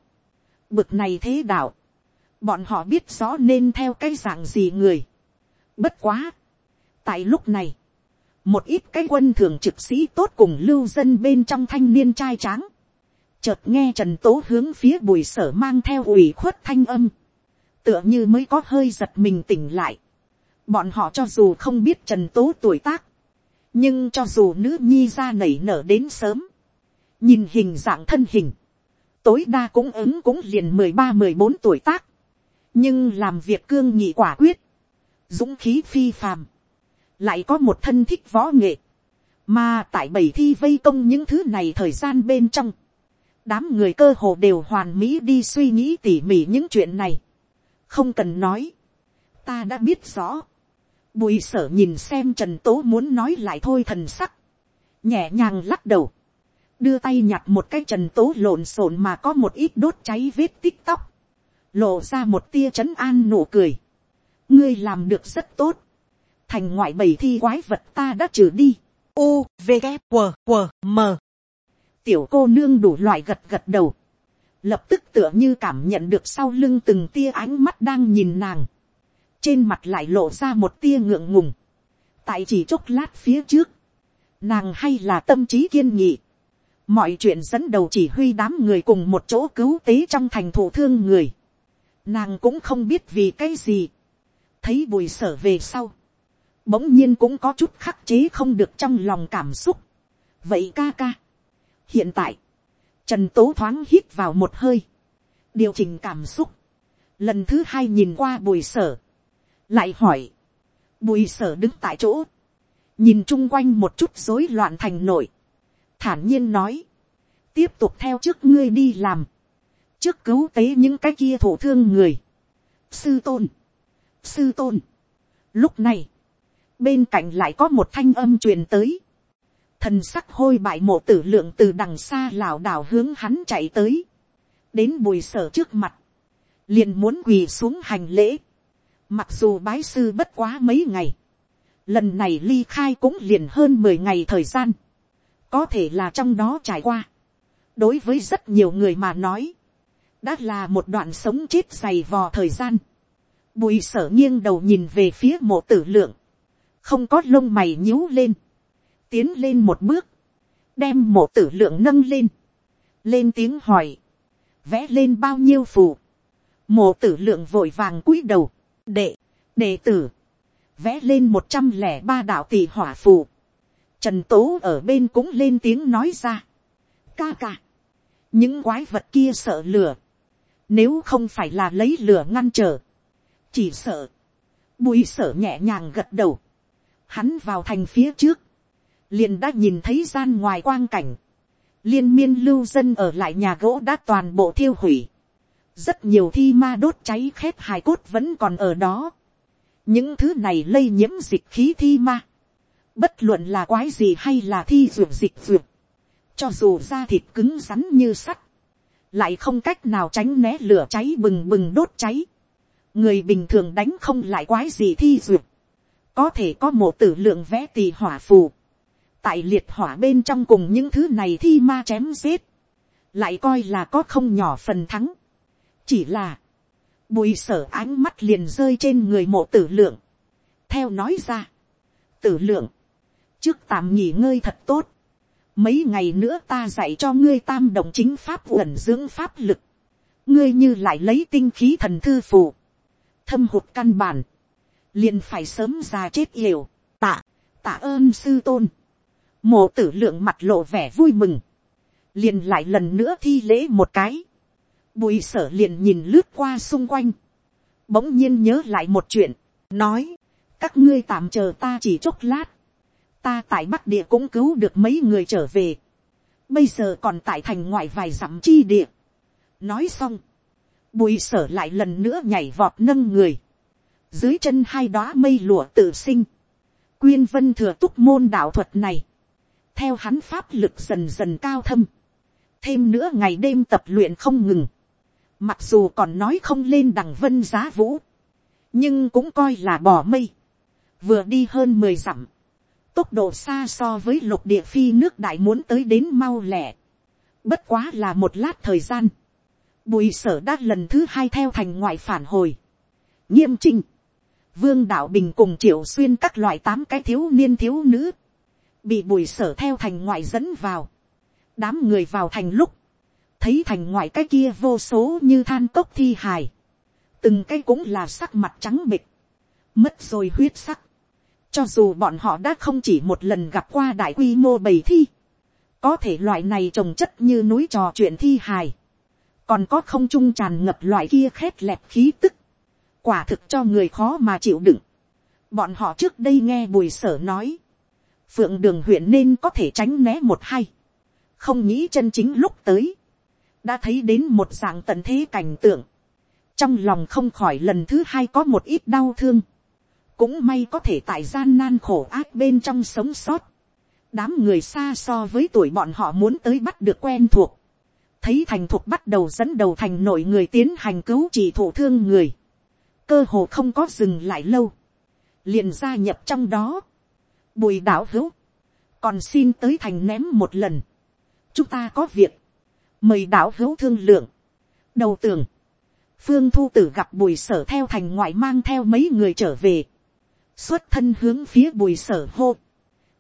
Bực này thế đạo, bọn họ biết rõ nên theo cái dạng gì người. Bất quá. tại lúc này, một ít cái quân thường trực sĩ tốt cùng lưu dân bên trong thanh niên trai tráng, chợt nghe trần tố hướng phía bùi sở mang theo ủy khuất thanh âm, tựa như mới có hơi giật mình tỉnh lại. Bọn họ cho dù không biết trần tố tuổi tác, nhưng cho dù nữ nhi ra nảy nở đến sớm, nhìn hình dạng thân hình, tối đa cũng ứng cũng liền mười ba mười bốn tuổi tác, nhưng làm việc cương nhị quả quyết, dũng khí phi phàm, lại có một thân thích võ nghệ, mà tại bảy thi vây công những thứ này thời gian bên trong, đám người cơ hồ đều hoàn mỹ đi suy nghĩ tỉ mỉ những chuyện này, không cần nói, ta đã biết rõ, bùi sở nhìn xem trần tố muốn nói lại thôi thần sắc, nhẹ nhàng lắc đầu, đưa tay nhặt một cái trần tố lộn xộn mà có một ít đốt cháy vết tích tóc, lộ ra một tia trấn an nụ cười, ngươi làm được rất tốt, thành ngoại bầy thi quái vật ta đã trừ đi, u v g q q m tiểu cô nương đủ loại gật gật đầu, lập tức tựa như cảm nhận được sau lưng từng tia ánh mắt đang nhìn nàng, trên mặt lại lộ ra một tia ngượng ngùng, tại chỉ chốc lát phía trước, nàng hay là tâm trí kiên nghị, mọi chuyện dẫn đầu chỉ huy đám người cùng một chỗ cứu tế trong thành thủ thương người, nàng cũng không biết vì cái gì, thấy bùi sở về sau, bỗng nhiên cũng có chút khắc chế không được trong lòng cảm xúc. vậy ca ca, hiện tại, trần tố thoáng hít vào một hơi, điều chỉnh cảm xúc, lần thứ hai nhìn qua bùi sở, lại hỏi, bùi sở đứng tại chỗ, nhìn chung quanh một chút rối loạn thành nổi, thản nhiên nói, tiếp tục theo trước ngươi đi làm, trước cứu tế những cái kia thổ thương người, sư tôn, sư tôn, lúc này, bên cạnh lại có một thanh âm truyền tới, thần sắc hôi bại mộ tử lượng từ đằng xa lảo đảo hướng hắn chạy tới, đến bùi sở trước mặt, liền muốn quỳ xuống hành lễ, mặc dù bái sư bất quá mấy ngày, lần này ly khai cũng liền hơn mười ngày thời gian, có thể là trong đó trải qua, đối với rất nhiều người mà nói, đã là một đoạn sống chết dày vò thời gian, bùi sở nghiêng đầu nhìn về phía mộ tử lượng, không có lông mày nhíu lên, tiến lên một bước, đem mộ tử lượng nâng lên, lên tiếng hỏi, vẽ lên bao nhiêu phù, mộ tử lượng vội vàng cúi đầu, đệ, đệ tử, vẽ lên một trăm lẻ ba đạo tỷ hỏa phù, trần tố ở bên cũng lên tiếng nói ra, ca ca, những quái vật kia sợ lửa, nếu không phải là lấy lửa ngăn trở, chỉ sợ, bùi sợ nhẹ nhàng gật đầu, hắn vào thành phía trước, liền đã nhìn thấy gian ngoài quang cảnh, liên miên lưu dân ở lại nhà gỗ đã toàn bộ thiêu hủy, rất nhiều thi ma đốt cháy khét hài cốt vẫn còn ở đó, những thứ này lây nhiễm dịch khí thi ma, bất luận là quái gì hay là thi ruột dịch ruột, cho dù da thịt cứng rắn như sắt, lại không cách nào tránh né lửa cháy bừng bừng đốt cháy, người bình thường đánh không lại quái gì thi ruột, có thể có một tử lượng vẽ tỳ hỏa phù, tại liệt hỏa bên trong cùng những thứ này thi ma chém giết, lại coi là có không nhỏ phần thắng. chỉ là, bùi sở ánh mắt liền rơi trên người mộ tử lượng, theo nói ra, tử lượng, trước tạm nghỉ ngơi thật tốt, mấy ngày nữa ta dạy cho ngươi tam động chính pháp uẩn dưỡng pháp lực, ngươi như lại lấy tinh khí thần thư phù, thâm hụt căn bản, liền phải sớm già chết yểu, tạ, tạ ơn sư tôn, mộ tử lượng mặt lộ vẻ vui mừng, liền lại lần nữa thi lễ một cái, bùi sở liền nhìn lướt qua xung quanh, bỗng nhiên nhớ lại một chuyện, nói, các ngươi tạm chờ ta chỉ chốc lát, ta tại bắc địa cũng cứu được mấy người trở về, bây giờ còn tại thành ngoại vài dặm chi địa. nói xong, bùi sở lại lần nữa nhảy vọt nâng người, dưới chân hai đóa mây lụa tự sinh, quyên vân thừa túc môn đạo thuật này, theo hắn pháp lực dần dần cao thâm, thêm nữa ngày đêm tập luyện không ngừng, mặc dù còn nói không lên đằng vân giá vũ, nhưng cũng coi là bỏ mây, vừa đi hơn mười dặm, tốc độ xa so với lục địa phi nước đại muốn tới đến mau lẻ, bất quá là một lát thời gian, bùi sở đã lần thứ hai theo thành ngoại phản hồi, nghiêm trinh, vương đạo bình cùng triệu xuyên các loại tám cái thiếu niên thiếu nữ, bị bùi sở theo thành ngoại dẫn vào, đám người vào thành lúc, thấy thành ngoại cái kia vô số như than cốc thi hài, từng cái cũng là sắc mặt trắng bịch, mất rồi huyết sắc, cho dù bọn họ đã không chỉ một lần gặp qua đại quy mô bầy thi, có thể loại này trồng chất như núi trò chuyện thi hài, còn có không trung tràn ngập loại kia khét lẹp khí tức, quả thực cho người khó mà chịu đựng. Bọn họ trước đây nghe bùi sở nói, phượng đường huyện nên có thể tránh né một hay, không nghĩ chân chính lúc tới, đã thấy đến một dạng tận thế cảnh tượng, trong lòng không khỏi lần thứ hai có một ít đau thương, cũng may có thể tại gian nan khổ ác bên trong sống sót, đám người xa so với tuổi bọn họ muốn tới bắt được quen thuộc, thấy thành thuộc bắt đầu dẫn đầu thành nội người tiến hành cứu chỉ thổ thương người, cơ hồ không có dừng lại lâu, liền gia nhập trong đó, bùi đạo hữu, còn xin tới thành ném một lần, chúng ta có việc, mời đạo hữu thương lượng, đầu tường, phương thu tử gặp bùi sở theo thành ngoại mang theo mấy người trở về, xuất thân hướng phía bùi sở hô,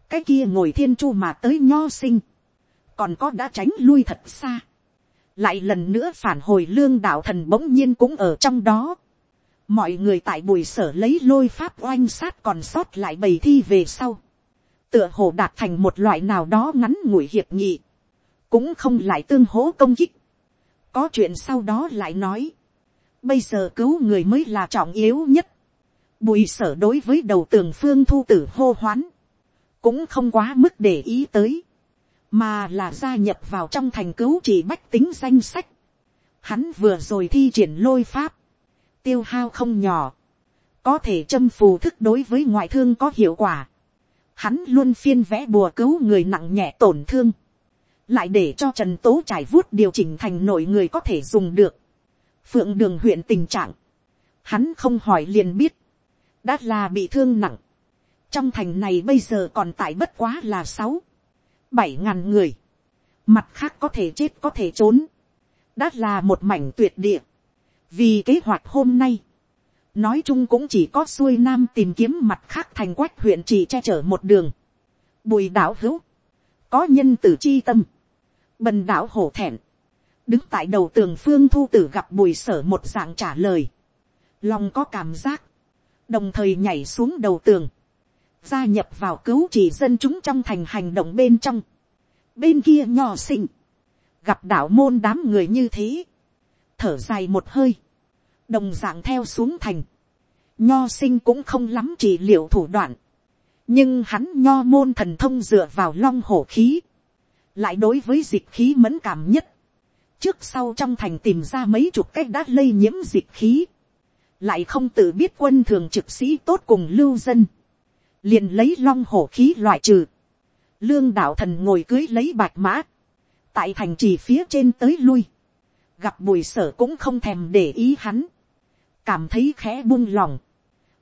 cái kia ngồi thiên chu mà tới nho sinh, còn có đã tránh lui thật xa, lại lần nữa phản hồi lương đạo thần bỗng nhiên cũng ở trong đó, mọi người tại bùi sở lấy lôi pháp oanh sát còn sót lại bầy thi về sau, tựa hồ đạt thành một loại nào đó ngắn ngủi hiệp nghị, cũng không lại tương hố công kích, có chuyện sau đó lại nói, bây giờ cứu người mới là trọng yếu nhất, bùi sở đối với đầu tường phương thu tử hô hoán, cũng không quá mức để ý tới, mà là gia nhập vào trong thành cứu chỉ bách tính danh sách. Hắn vừa rồi thi triển lôi pháp, tiêu hao không nhỏ, có thể châm phù thức đối với ngoại thương có hiệu quả. Hắn luôn phiên vẽ bùa cứu người nặng nhẹ tổn thương, lại để cho trần tố trải vuốt điều chỉnh thành nội người có thể dùng được. phượng đường huyện tình trạng, hắn không hỏi liền biết, đã là bị thương nặng. trong thành này bây giờ còn tại bất quá là sáu, bảy ngàn người, mặt khác có thể chết có thể trốn, đã là một mảnh tuyệt địa, vì kế hoạch hôm nay, nói chung cũng chỉ có xuôi nam tìm kiếm mặt khác thành quách huyện chỉ che chở một đường, bùi đảo hữu, có nhân tử chi tâm, bần đảo hổ thẹn, đứng tại đầu tường phương thu tử gặp bùi sở một dạng trả lời, lòng có cảm giác, đồng thời nhảy xuống đầu tường, gia nhập vào cứu chỉ dân chúng trong thành hành động bên trong. Bên kia nhỏ xinh. Gặp đạo môn đám người như thế, thở dài một hơi, đồng dạng theo xuống thành. Nho sinh cũng không lắm chỉ liệu thủ đoạn, nhưng hắn nho môn thần thông dựa vào long hổ khí, lại đối với dịch khí mẫn cảm nhất. Trước sau trong thành tìm ra mấy chục cách đã lây nhiễm dịch khí, lại không tự biết quân thường trực sĩ tốt cùng lưu dân liền lấy long hổ khí loại trừ. Lương đạo thần ngồi cưới lấy bạch mã. Tại thành trì phía trên tới lui. Gặp bùi sở cũng không thèm để ý hắn. Cảm thấy khẽ buông lòng.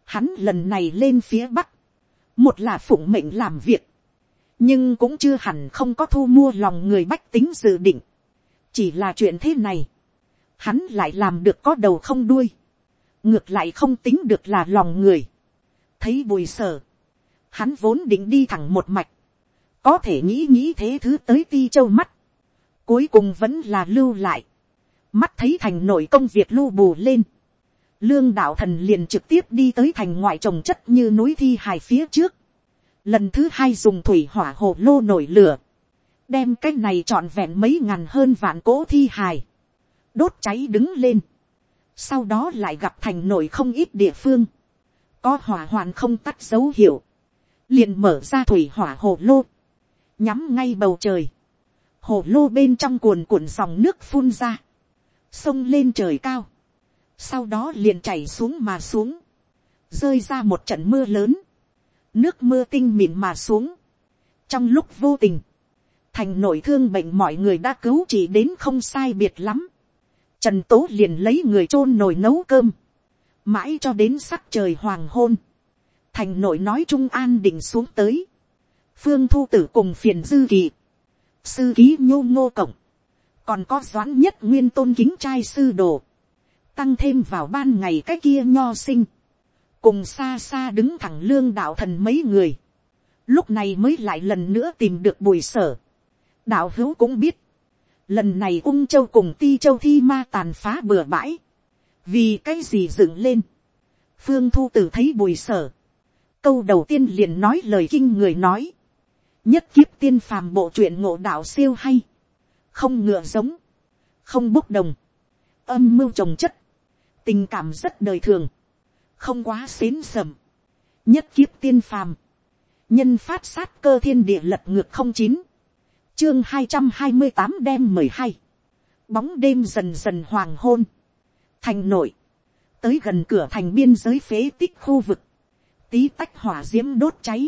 Hắn lần này lên phía bắc. Một là phụng mệnh làm việc. Nhưng cũng chưa hẳn không có thu mua lòng người bách tính dự định. Chỉ là chuyện thế này. Hắn lại làm được có đầu không đuôi. Ngược lại không tính được là lòng người. Thấy bùi sở Hắn vốn định đi thẳng một mạch. Có thể nghĩ nghĩ thế thứ tới ti châu mắt. Cuối cùng vẫn là lưu lại. Mắt thấy thành nội công việc lưu bù lên. Lương đạo thần liền trực tiếp đi tới thành ngoại trồng chất như núi thi hài phía trước. Lần thứ hai dùng thủy hỏa hồ lô nổi lửa. Đem cái này trọn vẹn mấy ngàn hơn vạn cỗ thi hài. Đốt cháy đứng lên. Sau đó lại gặp thành nổi không ít địa phương. Có hỏa hoạn không tắt dấu hiệu liền mở ra thủy hỏa hồ lô, nhắm ngay bầu trời, hồ lô bên trong cuồn cuộn dòng nước phun ra, sông lên trời cao, sau đó liền chảy xuống mà xuống, rơi ra một trận mưa lớn, nước mưa tinh mịn mà xuống, trong lúc vô tình, thành nội thương bệnh mọi người đã cứu chỉ đến không sai biệt lắm, trần tố liền lấy người chôn nồi nấu cơm, mãi cho đến sắc trời hoàng hôn, thành nội nói trung an định xuống tới, phương thu tử cùng phiền dư kỳ, sư ký nhô ngô cổng, còn có doãn nhất nguyên tôn kính trai sư đồ, tăng thêm vào ban ngày cái kia nho sinh, cùng xa xa đứng thẳng lương đạo thần mấy người, lúc này mới lại lần nữa tìm được bùi sở. đạo hữu cũng biết, lần này ung châu cùng ti châu thi ma tàn phá bừa bãi, vì cái gì dựng lên, phương thu tử thấy bùi sở, câu đầu tiên liền nói lời kinh người nói, nhất kiếp tiên phàm bộ truyện ngộ đạo siêu hay, không ngựa giống, không bốc đồng, âm mưu trồng chất, tình cảm rất đời thường, không quá xến sầm, nhất kiếp tiên phàm, nhân phát sát cơ thiên địa lật ngược không chín, chương hai trăm hai mươi tám đem mười hai, bóng đêm dần dần hoàng hôn, thành nội, tới gần cửa thành biên giới phế tích khu vực, tí tách hỏa d i ễ m đốt cháy,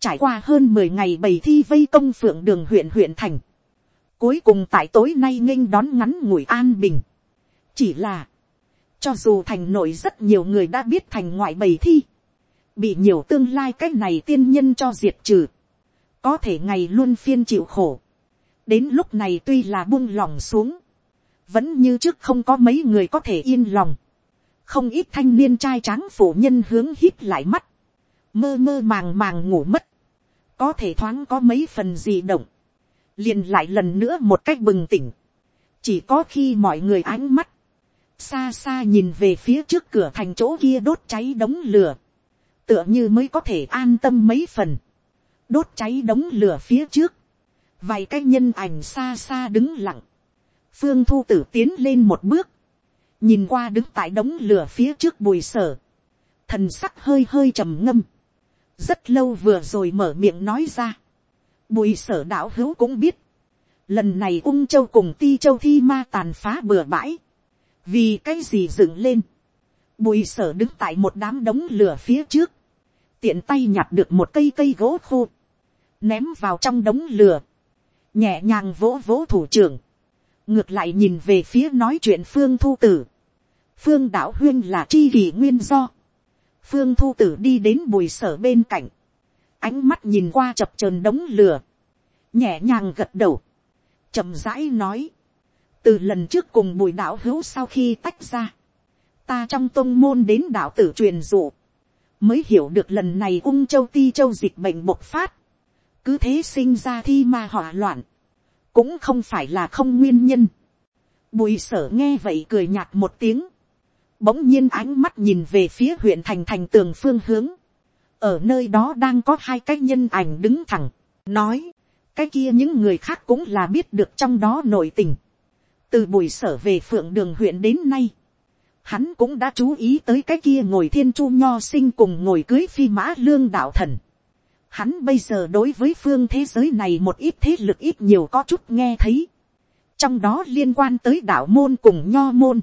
trải qua hơn mười ngày bày thi vây công phượng đường huyện huyện thành, cuối cùng tại tối nay nghênh đón ngắn ngủi an bình, chỉ là, cho dù thành nội rất nhiều người đã biết thành ngoại bầy thi, bị nhiều tương lai cái này tiên nhân cho diệt trừ, có thể ngày luôn phiên chịu khổ, đến lúc này tuy là buông lòng xuống, vẫn như trước không có mấy người có thể yên lòng, không ít thanh niên trai tráng phụ nhân hướng hít lại mắt, mơ mơ màng màng ngủ mất, có thể thoáng có mấy phần gì động, liền lại lần nữa một cách bừng tỉnh, chỉ có khi mọi người ánh mắt, xa xa nhìn về phía trước cửa thành chỗ kia đốt cháy đống lửa, tựa như mới có thể an tâm mấy phần, đốt cháy đống lửa phía trước, vài cái nhân ảnh xa xa đứng lặng, phương thu tử tiến lên một bước, nhìn qua đứng tại đống lửa phía trước bùi sở, thần sắc hơi hơi trầm ngâm, rất lâu vừa rồi mở miệng nói ra, bùi sở đạo hữu cũng biết, lần này ung châu cùng ti châu thi ma tàn phá bừa bãi, vì cái gì dựng lên, bùi sở đứng tại một đám đống lửa phía trước, tiện tay nhặt được một cây cây gỗ khô, ném vào trong đống lửa, nhẹ nhàng vỗ vỗ thủ trưởng, ngược lại nhìn về phía nói chuyện phương thu tử, phương đạo huyên là chi kỳ nguyên do, phương thu tử đi đến bùi sở bên cạnh, ánh mắt nhìn qua chập trờn đống lửa, nhẹ nhàng gật đầu, chậm rãi nói, từ lần trước cùng bùi đạo hữu sau khi tách ra, ta trong tôn môn đến đạo tử truyền dụ, mới hiểu được lần này ung châu ti châu dịch bệnh bộc phát, cứ thế sinh ra thi ma hỏa loạn, cũng không phải là không nguyên nhân. Bùi sở nghe vậy cười nhạt một tiếng, bỗng nhiên ánh mắt nhìn về phía huyện thành thành tường phương hướng, ở nơi đó đang có hai cái nhân ảnh đứng thẳng, nói, cái kia những người khác cũng là biết được trong đó nội tình, từ buổi sở về phượng đường huyện đến nay, hắn cũng đã chú ý tới cái kia ngồi thiên chu nho sinh cùng ngồi cưới phi mã lương đạo thần. Hắn bây giờ đối với phương thế giới này một ít thế lực ít nhiều có chút nghe thấy. Trong đó liên quan tới đạo môn cùng nho môn.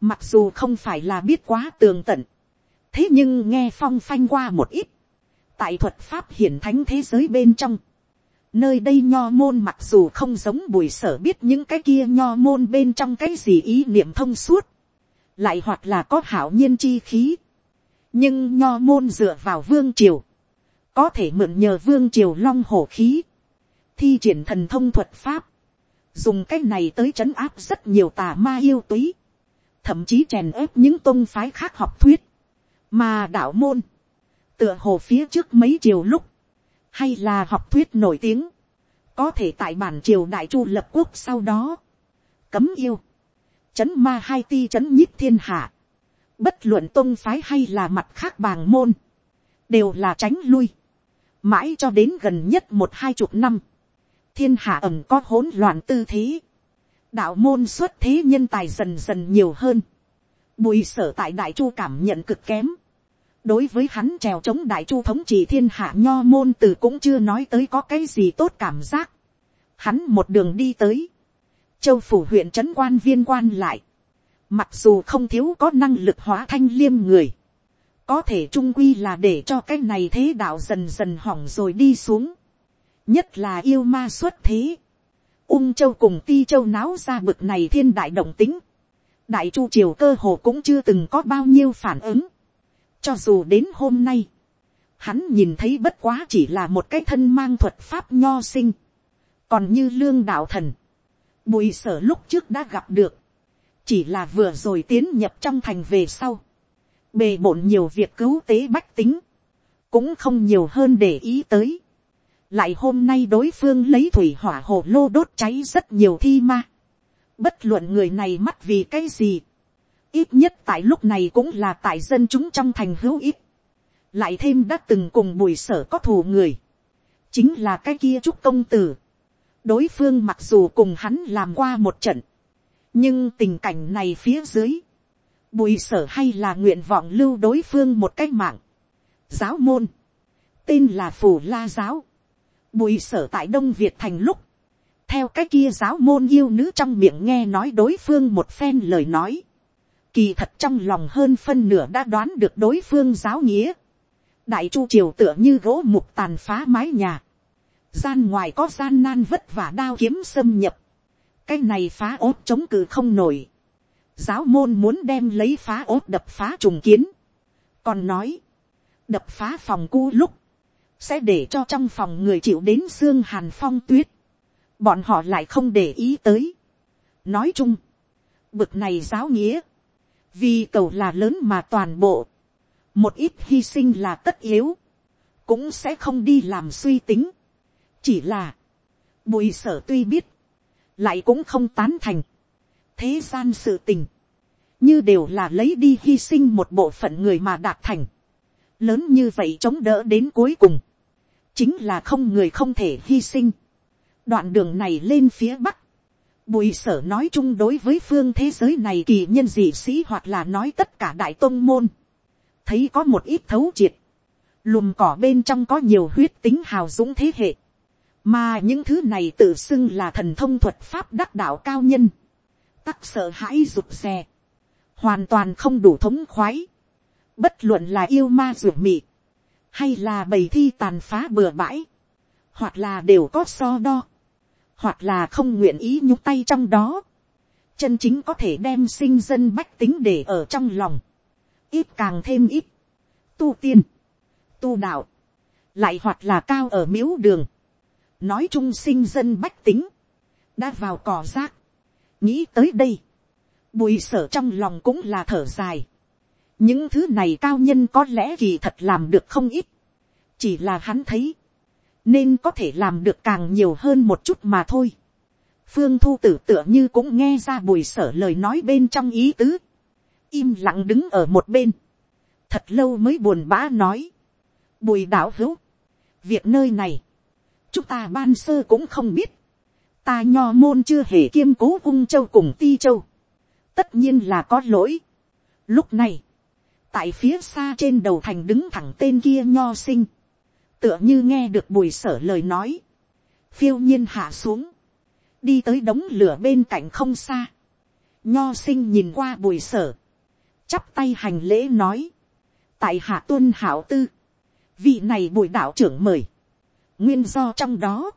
Mặc dù không phải là biết quá tường tận. Thế nhưng nghe phong phanh qua một ít. Tại thuật pháp hiển thánh thế giới bên trong. Nơi đây nho môn mặc dù không giống bùi sở biết những cái kia nho môn bên trong cái gì ý niệm thông suốt. Lại hoặc là có hảo nhiên chi khí. Nhưng nho môn dựa vào vương triều. Có thể mượn nhờ vương triều long hổ khí. Thi triển thần thông thuật pháp. Dùng cách này tới trấn áp rất nhiều tà ma yêu túy thậm chí chèn ép những tôn phái khác học thuyết, mà đạo môn, tựa hồ phía trước mấy triều lúc, hay là học thuyết nổi tiếng, có thể tại bản triều đại chu lập quốc sau đó, cấm yêu, chấn ma hai ti chấn nhíp thiên hạ, bất luận tôn phái hay là mặt khác bàng môn, đều là tránh lui, mãi cho đến gần nhất một hai chục năm, thiên hạ ẩm có hỗn loạn tư thế, đạo môn xuất thế nhân tài dần dần nhiều hơn. Bùi sở tại đại chu cảm nhận cực kém đối với hắn trèo chống đại chu thống trị thiên hạ nho môn từ cũng chưa nói tới có cái gì tốt cảm giác. hắn một đường đi tới. châu phủ huyện trấn quan viên quan lại. mặc dù không thiếu có năng lực hóa thanh liêm người. có thể trung quy là để cho cái này thế đạo dần dần hỏng rồi đi xuống. nhất là yêu ma xuất thế ung châu cùng ti châu náo ra bực này thiên đại động tính, đại chu triều cơ hồ cũng chưa từng có bao nhiêu phản ứng, cho dù đến hôm nay, hắn nhìn thấy bất quá chỉ là một cái thân mang thuật pháp nho sinh, còn như lương đạo thần, bùi sở lúc trước đã gặp được, chỉ là vừa rồi tiến nhập trong thành về sau, bề bộn nhiều việc cứu tế bách tính, cũng không nhiều hơn để ý tới. lại hôm nay đối phương lấy thủy hỏa hồ lô đốt cháy rất nhiều thi ma. bất luận người này mắt vì cái gì ít nhất tại lúc này cũng là tại dân chúng trong thành hữu ít. lại thêm đã từng cùng bùi sở có thù người. chính là cái kia trúc công tử. đối phương mặc dù cùng hắn làm qua một trận. nhưng tình cảnh này phía dưới. bùi sở hay là nguyện vọng lưu đối phương một cách mạng giáo môn, tên là phù la giáo, bùi sở tại đông việt thành lúc, theo cái kia giáo môn yêu nữ trong miệng nghe nói đối phương một phen lời nói, kỳ thật trong lòng hơn phân nửa đã đoán được đối phương giáo nghĩa, đại chu triều tựa như gỗ mục tàn phá mái nhà, gian ngoài có gian nan vất vả đao kiếm xâm nhập, cái này phá ốt chống cự không nổi, giáo môn muốn đem lấy phá ốt đập phá trùng kiến, còn nói, đập phá phòng cu lúc, sẽ để cho trong phòng người chịu đến xương hàn phong tuyết, bọn họ lại không để ý tới. nói chung, bực này giáo nghĩa, vì cầu là lớn mà toàn bộ, một ít hy sinh là tất yếu, cũng sẽ không đi làm suy tính. chỉ là, bùi sở tuy biết, lại cũng không tán thành. thế gian sự tình, như đều là lấy đi hy sinh một bộ phận người mà đạt thành lớn như vậy chống đỡ đến cuối cùng, chính là không người không thể hy sinh. đoạn đường này lên phía bắc, bùi sở nói chung đối với phương thế giới này kỳ nhân dị sĩ hoặc là nói tất cả đại tôn môn, thấy có một ít thấu triệt, lùm cỏ bên trong có nhiều huyết tính hào dũng thế hệ, mà những thứ này tự xưng là thần thông thuật pháp đắc đạo cao nhân, tắc sợ hãi rụt rè, hoàn toàn không đủ thống khoái, bất luận là yêu ma ruột mị, hay là bầy thi tàn phá bừa bãi, hoặc là đều có so đo, hoặc là không nguyện ý nhúc tay trong đó, chân chính có thể đem sinh dân bách tính để ở trong lòng, ít càng thêm ít, tu tiên, tu đạo, lại hoặc là cao ở miếu đường, nói chung sinh dân bách tính, đã vào cỏ rác, nghĩ tới đây, bùi sở trong lòng cũng là thở dài, những thứ này cao nhân có lẽ kỳ thật làm được không ít, chỉ là hắn thấy, nên có thể làm được càng nhiều hơn một chút mà thôi. phương thu tử tựa như cũng nghe ra bùi sở lời nói bên trong ý tứ, im lặng đứng ở một bên, thật lâu mới buồn bã nói, bùi đạo hữu, việc nơi này, chúng ta ban sơ cũng không biết, ta nho môn chưa hề kiêm cố ung châu cùng ti châu, tất nhiên là có lỗi. Lúc này, tại phía xa trên đầu thành đứng thẳng tên kia nho sinh, tựa như nghe được bùi sở lời nói, phiêu nhiên hạ xuống, đi tới đống lửa bên cạnh không xa, nho sinh nhìn qua bùi sở, chắp tay hành lễ nói, tại hạ tuân hảo tư, vị này bùi đạo trưởng mời, nguyên do trong đó,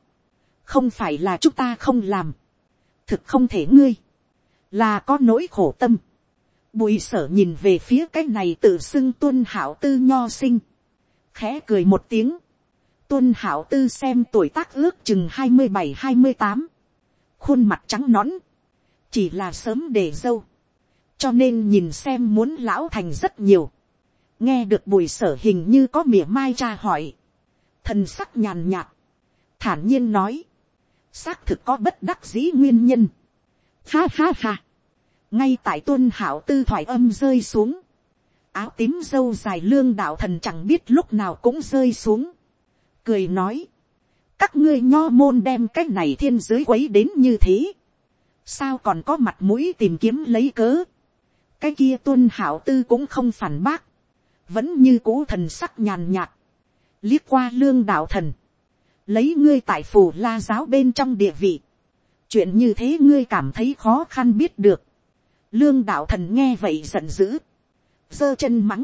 không phải là chúng ta không làm, thực không thể ngươi, là có nỗi khổ tâm, Bùi sở nhìn về phía cái này tự xưng tuân hảo tư nho sinh. Khẽ cười một tiếng. Tuân hảo tư xem tuổi tác ước chừng hai mươi bảy hai mươi tám Khuôn mặt trắng nõn. Chỉ là sớm để dâu. Cho nên nhìn xem muốn lão thành rất nhiều. Nghe được bùi sở hình như có mỉa mai tra hỏi. Thần sắc nhàn nhạt. Thản nhiên nói. Xác thực có bất đắc dĩ nguyên nhân. Ha ha ha ngay tại tuân hảo tư thoại âm rơi xuống, áo tím dâu dài lương đạo thần chẳng biết lúc nào cũng rơi xuống, cười nói, các ngươi nho môn đem cái này thiên giới quấy đến như thế, sao còn có mặt mũi tìm kiếm lấy cớ, cái kia tuân hảo tư cũng không phản bác, vẫn như cũ thần sắc nhàn nhạt, liếc qua lương đạo thần, lấy ngươi tại phủ la giáo bên trong địa vị, chuyện như thế ngươi cảm thấy khó khăn biết được, Lương đạo thần nghe vậy giận dữ. giơ chân mắng.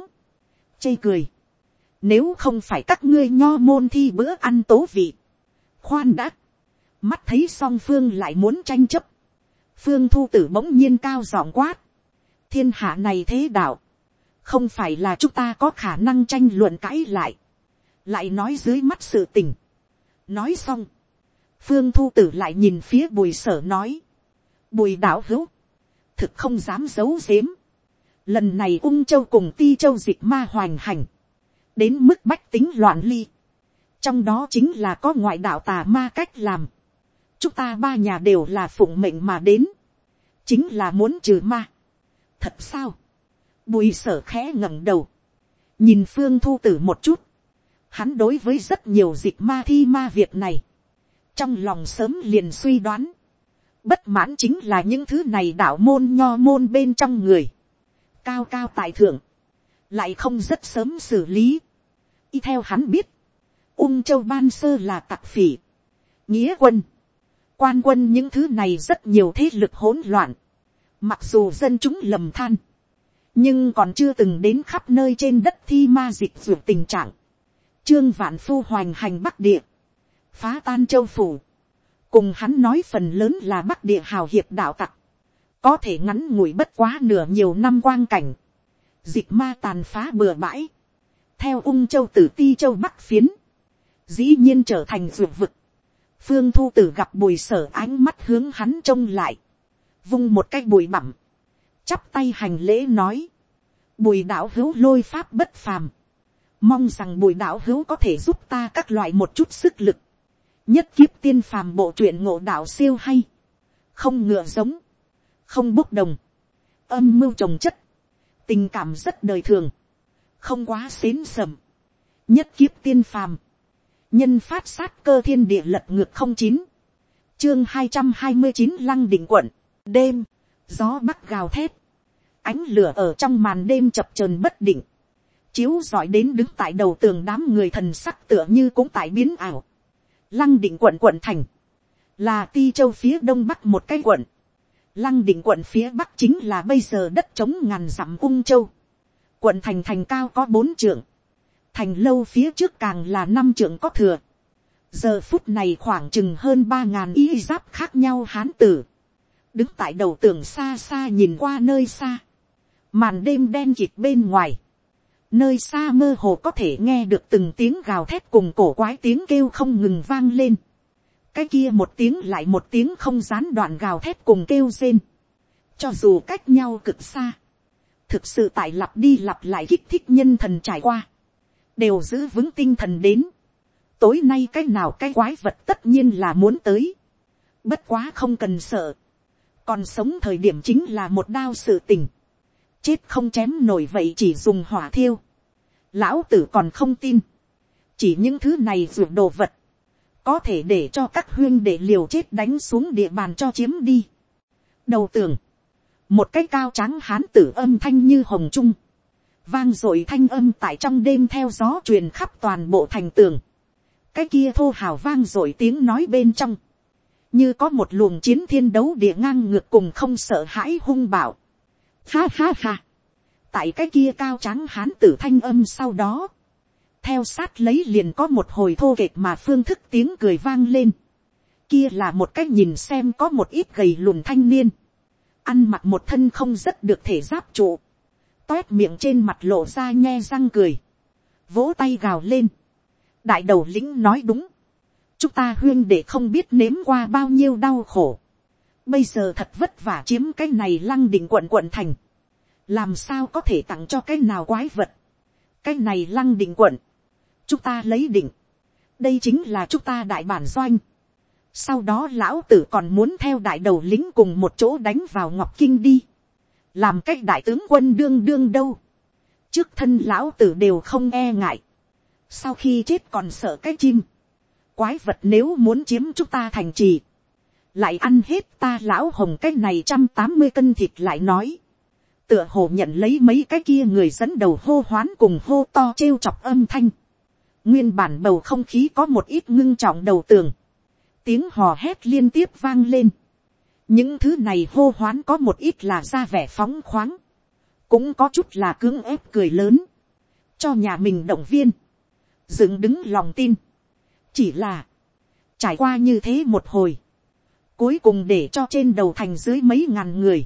chê cười. Nếu không phải các ngươi nho môn thi bữa ăn tố vị. Khoan đã. Mắt thấy song phương lại muốn tranh chấp. Phương thu tử bỗng nhiên cao giọng quát. Thiên hạ này thế đạo. Không phải là chúng ta có khả năng tranh luận cãi lại. Lại nói dưới mắt sự tình. Nói xong. Phương thu tử lại nhìn phía bùi sở nói. Bùi đạo hữu thực không dám giấu giếm. Lần này ung châu cùng ti châu dịch ma hoành hành đến mức bách tính loạn ly, trong đó chính là có ngoại đạo tà ma cách làm, chúng ta ba nhà đều là phụng mệnh mà đến, chính là muốn trừ ma. thật sao, bùi sở khẽ ngẩng đầu, nhìn phương thu tử một chút, hắn đối với rất nhiều dịch ma thi ma việc này, trong lòng sớm liền suy đoán, bất mãn chính là những thứ này đạo môn nho môn bên trong người, cao cao tại thượng, lại không rất sớm xử lý. Y theo hắn biết, ung châu ban sơ là tặc phỉ, nghĩa quân, quan quân những thứ này rất nhiều thế lực hỗn loạn, mặc dù dân chúng lầm than, nhưng còn chưa từng đến khắp nơi trên đất thi ma dịch ruột tình trạng, trương vạn phu hoành hành bắc địa, phá tan châu phủ, cùng hắn nói phần lớn là bắc địa hào hiệp đạo tặc, có thể ngắn ngủi bất quá nửa nhiều năm quang cảnh, dịch ma tàn phá bừa bãi, theo ung châu tử ti châu bắc phiến, dĩ nhiên trở thành ruột vực, phương thu tử gặp bùi sở ánh mắt hướng hắn trông lại, vung một cái bùi bẩm, chắp tay hành lễ nói, bùi đạo hữu lôi pháp bất phàm, mong rằng bùi đạo hữu có thể giúp ta các loại một chút sức lực, nhất kiếp tiên phàm bộ truyện ngộ đạo siêu hay, không ngựa giống, không bốc đồng, âm mưu trồng chất, tình cảm rất đời thường, không quá xến sầm, nhất kiếp tiên phàm, nhân phát sát cơ thiên địa lật ngược không chín, chương hai trăm hai mươi chín lăng đỉnh quận, đêm, gió bắc gào thét, ánh lửa ở trong màn đêm chập trờn bất định, chiếu giỏi đến đứng tại đầu tường đám người thần sắc tựa như cũng tại biến ảo. Lăng định quận quận thành, là ti châu phía đông bắc một cái quận. Lăng định quận phía bắc chính là bây giờ đất trống ngàn dặm ung châu. Quận thành thành cao có bốn trượng. Thành lâu phía trước càng là năm trượng có thừa. Giờ phút này khoảng chừng hơn ba ngàn y giáp khác nhau hán tử. Đứng tại đầu tường xa xa nhìn qua nơi xa. Màn đêm đen kịt bên ngoài nơi xa mơ hồ có thể nghe được từng tiếng gào thét cùng cổ quái tiếng kêu không ngừng vang lên. cái kia một tiếng lại một tiếng không gián đoạn gào thét cùng kêu rên. cho dù cách nhau cực xa, thực sự tại lặp đi lặp lại kích thích nhân thần trải qua, đều giữ vững tinh thần đến. tối nay cái nào cái quái vật tất nhiên là muốn tới. bất quá không cần sợ. còn sống thời điểm chính là một đao sự tình chết không chém nổi vậy chỉ dùng hỏa thiêu. Lão tử còn không tin. Chỉ những thứ này ruột đồ vật. Có thể để cho các huyên để liều chết đánh xuống địa bàn cho chiếm đi. Đầu tưởng một cái cao trắng hán tử âm thanh như hồng trung. Vang dội thanh âm tại trong đêm theo gió truyền khắp toàn bộ thành tường. Cái kia thô hào vang dội tiếng nói bên trong. Như có một luồng chiến thiên đấu địa ngang ngược cùng không sợ hãi hung bạo Ha ha ha. Tại cái kia cao trắng hán tử thanh âm sau đó. Theo sát lấy liền có một hồi thô kệch mà phương thức tiếng cười vang lên. Kia là một cách nhìn xem có một ít gầy lùn thanh niên. Ăn mặc một thân không rất được thể giáp trụ. Toét miệng trên mặt lộ ra nhe răng cười. Vỗ tay gào lên. Đại đầu lĩnh nói đúng. Chúng ta huyên để không biết nếm qua bao nhiêu đau khổ bây giờ thật vất vả chiếm cái này lăng định quận quận thành, làm sao có thể tặng cho cái nào quái vật, cái này lăng định quận, chúng ta lấy định, đây chính là chúng ta đại bản doanh, sau đó lão tử còn muốn theo đại đầu lính cùng một chỗ đánh vào ngọc kinh đi, làm cách đại tướng quân đương đương đâu, trước thân lão tử đều không e ngại, sau khi chết còn sợ cái chim, quái vật nếu muốn chiếm chúng ta thành trì, lại ăn hết ta lão hồng cái này trăm tám mươi cân thịt lại nói, tựa hồ nhận lấy mấy cái kia người dẫn đầu hô hoán cùng hô to trêu chọc âm thanh, nguyên bản bầu không khí có một ít ngưng trọng đầu tường, tiếng hò hét liên tiếp vang lên, những thứ này hô hoán có một ít là ra vẻ phóng khoáng, cũng có chút là cưỡng ép cười lớn, cho nhà mình động viên, dựng đứng lòng tin, chỉ là, trải qua như thế một hồi, Cuối cùng để cho trên đầu thành dưới mấy ngàn người.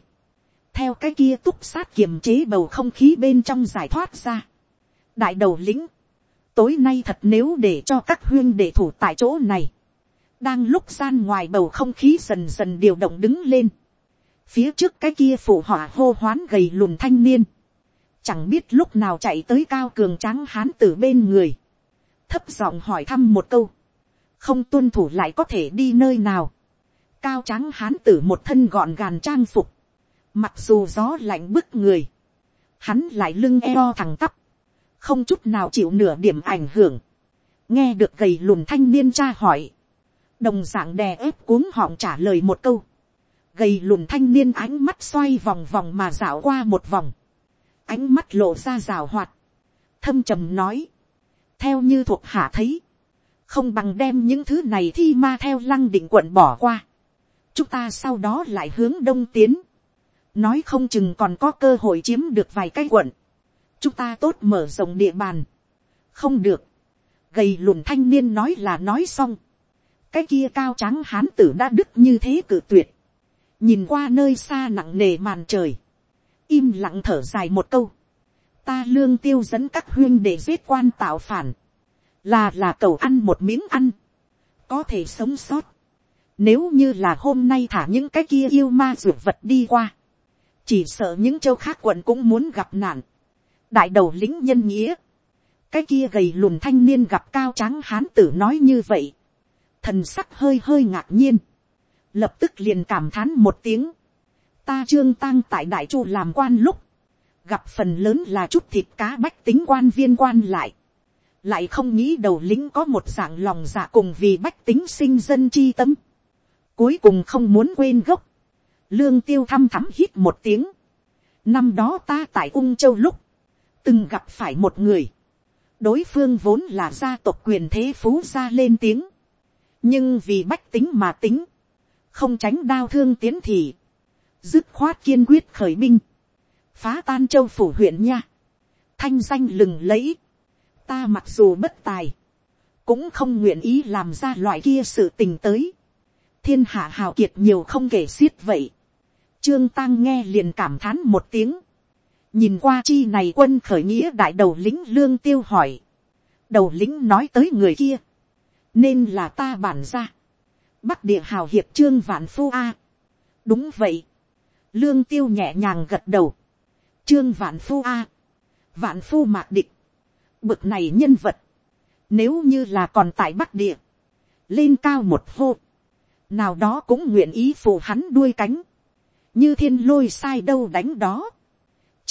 Theo cái kia túc sát kiềm chế bầu không khí bên trong giải thoát ra. Đại đầu lĩnh. Tối nay thật nếu để cho các huyên để thủ tại chỗ này. Đang lúc gian ngoài bầu không khí dần dần điều động đứng lên. Phía trước cái kia phụ hỏa hô hoán gầy lùn thanh niên. chẳng biết lúc nào chạy tới cao cường tráng hán từ bên người, thấp giọng hỏi thăm một câu, không tuân thủ lại có thể đi nơi nào, cao tráng hán tử một thân gọn gàn trang phục, mặc dù gió lạnh bức người, hắn lại lưng eo thẳng tắp, không chút nào chịu nửa điểm ảnh hưởng, nghe được gầy lùn thanh niên tra hỏi, đồng dạng đè ép cuống họng trả lời một câu, gầy lùn thanh niên ánh mắt xoay vòng vòng mà dạo qua một vòng, ánh mắt lộ ra rào hoạt, thâm trầm nói, theo như thuộc hạ thấy, không bằng đem những thứ này thi ma theo lăng định quận bỏ qua, chúng ta sau đó lại hướng đông tiến, nói không chừng còn có cơ hội chiếm được vài cái quận, chúng ta tốt mở rộng địa bàn, không được, gầy lùn thanh niên nói là nói xong, cái kia cao trắng hán tử đã đứt như thế cử tuyệt, nhìn qua nơi xa nặng nề màn trời, im lặng thở dài một câu, ta lương tiêu dẫn các huyên để giết quan tạo phản, là là cầu ăn một miếng ăn, có thể sống sót, nếu như là hôm nay thả những cái kia yêu ma ruột vật đi qua, chỉ sợ những châu khác quận cũng muốn gặp nạn, đại đầu lính nhân nghĩa, cái kia gầy lùn thanh niên gặp cao tráng hán tử nói như vậy, thần sắc hơi hơi ngạc nhiên, lập tức liền cảm thán một tiếng, ta trương tăng tại đại chu làm quan lúc, gặp phần lớn là chút thịt cá bách tính quan viên quan lại, lại không nghĩ đầu lính có một dạng lòng dạ cùng vì bách tính sinh dân chi tâm, cuối cùng không muốn quên gốc, lương tiêu thăm thắm hít một tiếng, năm đó ta tại ung châu lúc, từng gặp phải một người, đối phương vốn là gia tộc quyền thế phú gia lên tiếng, nhưng vì bách tính mà tính, không tránh đau thương tiến thì, dứt khoát kiên quyết khởi binh, phá tan châu phủ huyện nha, thanh danh lừng lẫy, ta mặc dù bất tài, cũng không nguyện ý làm ra loại kia sự tình tới, thiên hạ hào kiệt nhiều không kể xiết vậy, trương tăng nghe liền cảm thán một tiếng, nhìn qua chi này quân khởi nghĩa đại đầu lính lương tiêu hỏi, đầu lính nói tới người kia, nên là ta bản ra, bắc địa hào hiệp trương vạn phu a, đúng vậy, lương tiêu nhẹ nhàng gật đầu, trương vạn phu a, vạn phu mạc địch, bực này nhân vật, nếu như là còn tại bắc địa, lên cao một hô, nào đó cũng nguyện ý phù hắn đuôi cánh, như thiên lôi sai đâu đánh đó,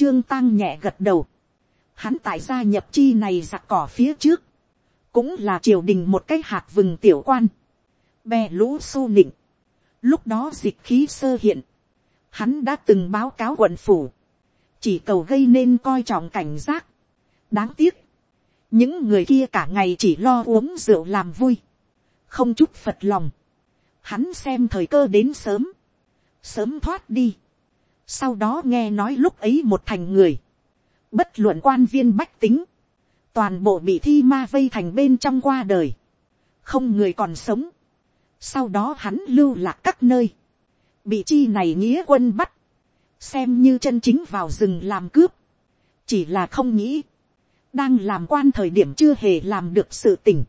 Trương Tăng nhẹ gật đầu. Hắn tại gia nhập chi này giặc cỏ phía trước. Cũng là triều đình một cái hạt vừng tiểu quan. Bè lũ su nịnh. Lúc đó dịch khí sơ hiện. Hắn đã từng báo cáo quận phủ. Chỉ cầu gây nên coi trọng cảnh giác. Đáng tiếc. Những người kia cả ngày chỉ lo uống rượu làm vui. Không chút phật lòng. Hắn xem thời cơ đến sớm. Sớm thoát đi sau đó nghe nói lúc ấy một thành người, bất luận quan viên bách tính, toàn bộ bị thi ma vây thành bên trong qua đời, không người còn sống. sau đó hắn lưu lạc các nơi, bị chi này nghĩa quân bắt, xem như chân chính vào rừng làm cướp, chỉ là không nghĩ, đang làm quan thời điểm chưa hề làm được sự tình,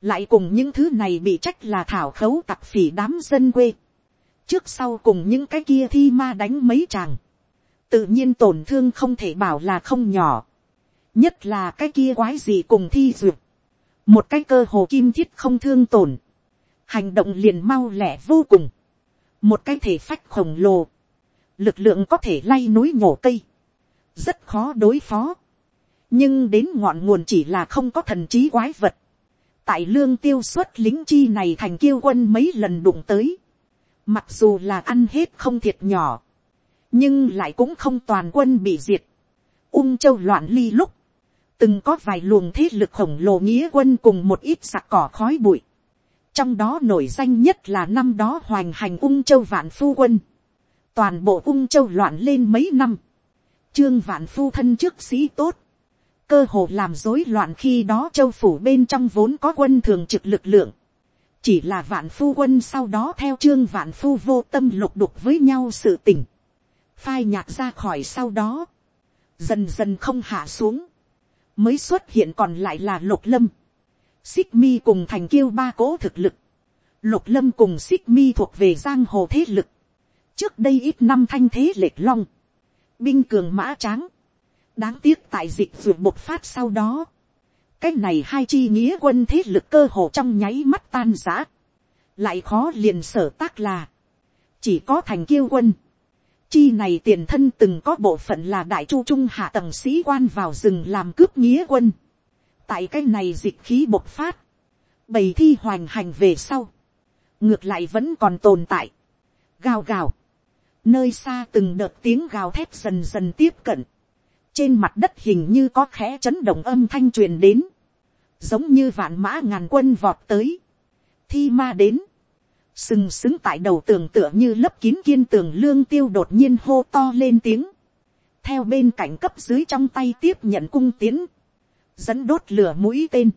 lại cùng những thứ này bị trách là thảo khấu tặc phỉ đám dân quê, trước sau cùng những cái kia thi ma đánh mấy chàng, tự nhiên tổn thương không thể bảo là không nhỏ, nhất là cái kia quái gì cùng thi duyệt, một cái cơ hồ kim thiết không thương tổn, hành động liền mau lẻ vô cùng, một cái thể phách khổng lồ, lực lượng có thể lay núi nhổ cây, rất khó đối phó, nhưng đến ngọn nguồn chỉ là không có thần trí quái vật, tại lương tiêu xuất lính chi này thành kiêu quân mấy lần đụng tới, Mặc dù là ăn hết không thiệt nhỏ. Nhưng lại cũng không toàn quân bị diệt. Ung châu loạn ly lúc. Từng có vài luồng thế lực khổng lồ nghĩa quân cùng một ít sạc cỏ khói bụi. Trong đó nổi danh nhất là năm đó hoành hành ung châu vạn phu quân. Toàn bộ ung châu loạn lên mấy năm. Trương vạn phu thân trước sĩ tốt cơ hồ làm rối loạn khi đó châu phủ bên trong vốn có quân thường trực lực lượng chỉ là vạn phu quân sau đó theo trương vạn phu vô tâm lục đục với nhau sự tình, phai nhạt ra khỏi sau đó, dần dần không hạ xuống, mới xuất hiện còn lại là lục lâm, xích mi cùng thành kiêu ba cố thực lực, lục lâm cùng xích mi thuộc về giang hồ thế lực, trước đây ít năm thanh thế lệch long, binh cường mã tráng, đáng tiếc tại dịch ruột bộc phát sau đó, cái này hai chi nghĩa quân thế lực cơ hồ trong nháy mắt tan giã, lại khó liền sở tác là, chỉ có thành kiêu quân, chi này tiền thân từng có bộ phận là đại chu trung hạ tầng sĩ quan vào rừng làm cướp nghĩa quân, tại cái này dịch khí bộc phát, bầy thi hoành hành về sau, ngược lại vẫn còn tồn tại, gào gào, nơi xa từng đợt tiếng gào thét dần dần tiếp cận, trên mặt đất hình như có khẽ chấn động âm thanh truyền đến, giống như vạn mã ngàn quân vọt tới, thi ma đến, sừng sững tại đầu tường tựa như lấp kín kiên tường lương tiêu đột nhiên hô to lên tiếng, theo bên cạnh cấp dưới trong tay tiếp nhận cung tiến, dẫn đốt lửa mũi tên,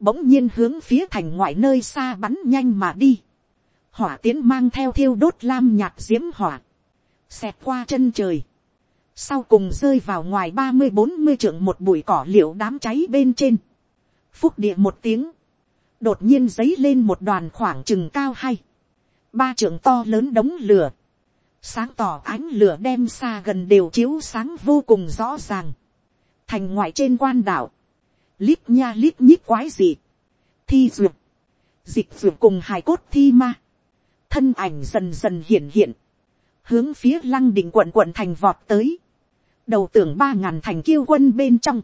bỗng nhiên hướng phía thành ngoại nơi xa bắn nhanh mà đi, hỏa tiến mang theo thiêu đốt lam nhạt diễm hỏa, xẹt qua chân trời, sau cùng rơi vào ngoài ba mươi bốn mươi trượng một bụi cỏ liệu đám cháy bên trên, phúc địa một tiếng, đột nhiên dấy lên một đoàn khoảng chừng cao hay, ba trưởng to lớn đống lửa, sáng tỏ ánh lửa đem xa gần đều chiếu sáng vô cùng rõ ràng, thành ngoại trên quan đảo, lít nha lít nhít quái dị, thi duyệt, dịch duyệt cùng hài cốt thi ma, thân ảnh dần dần hiện hiện, hướng phía lăng định quận quận thành vọt tới, đầu tưởng ba ngàn thành kiêu quân bên trong,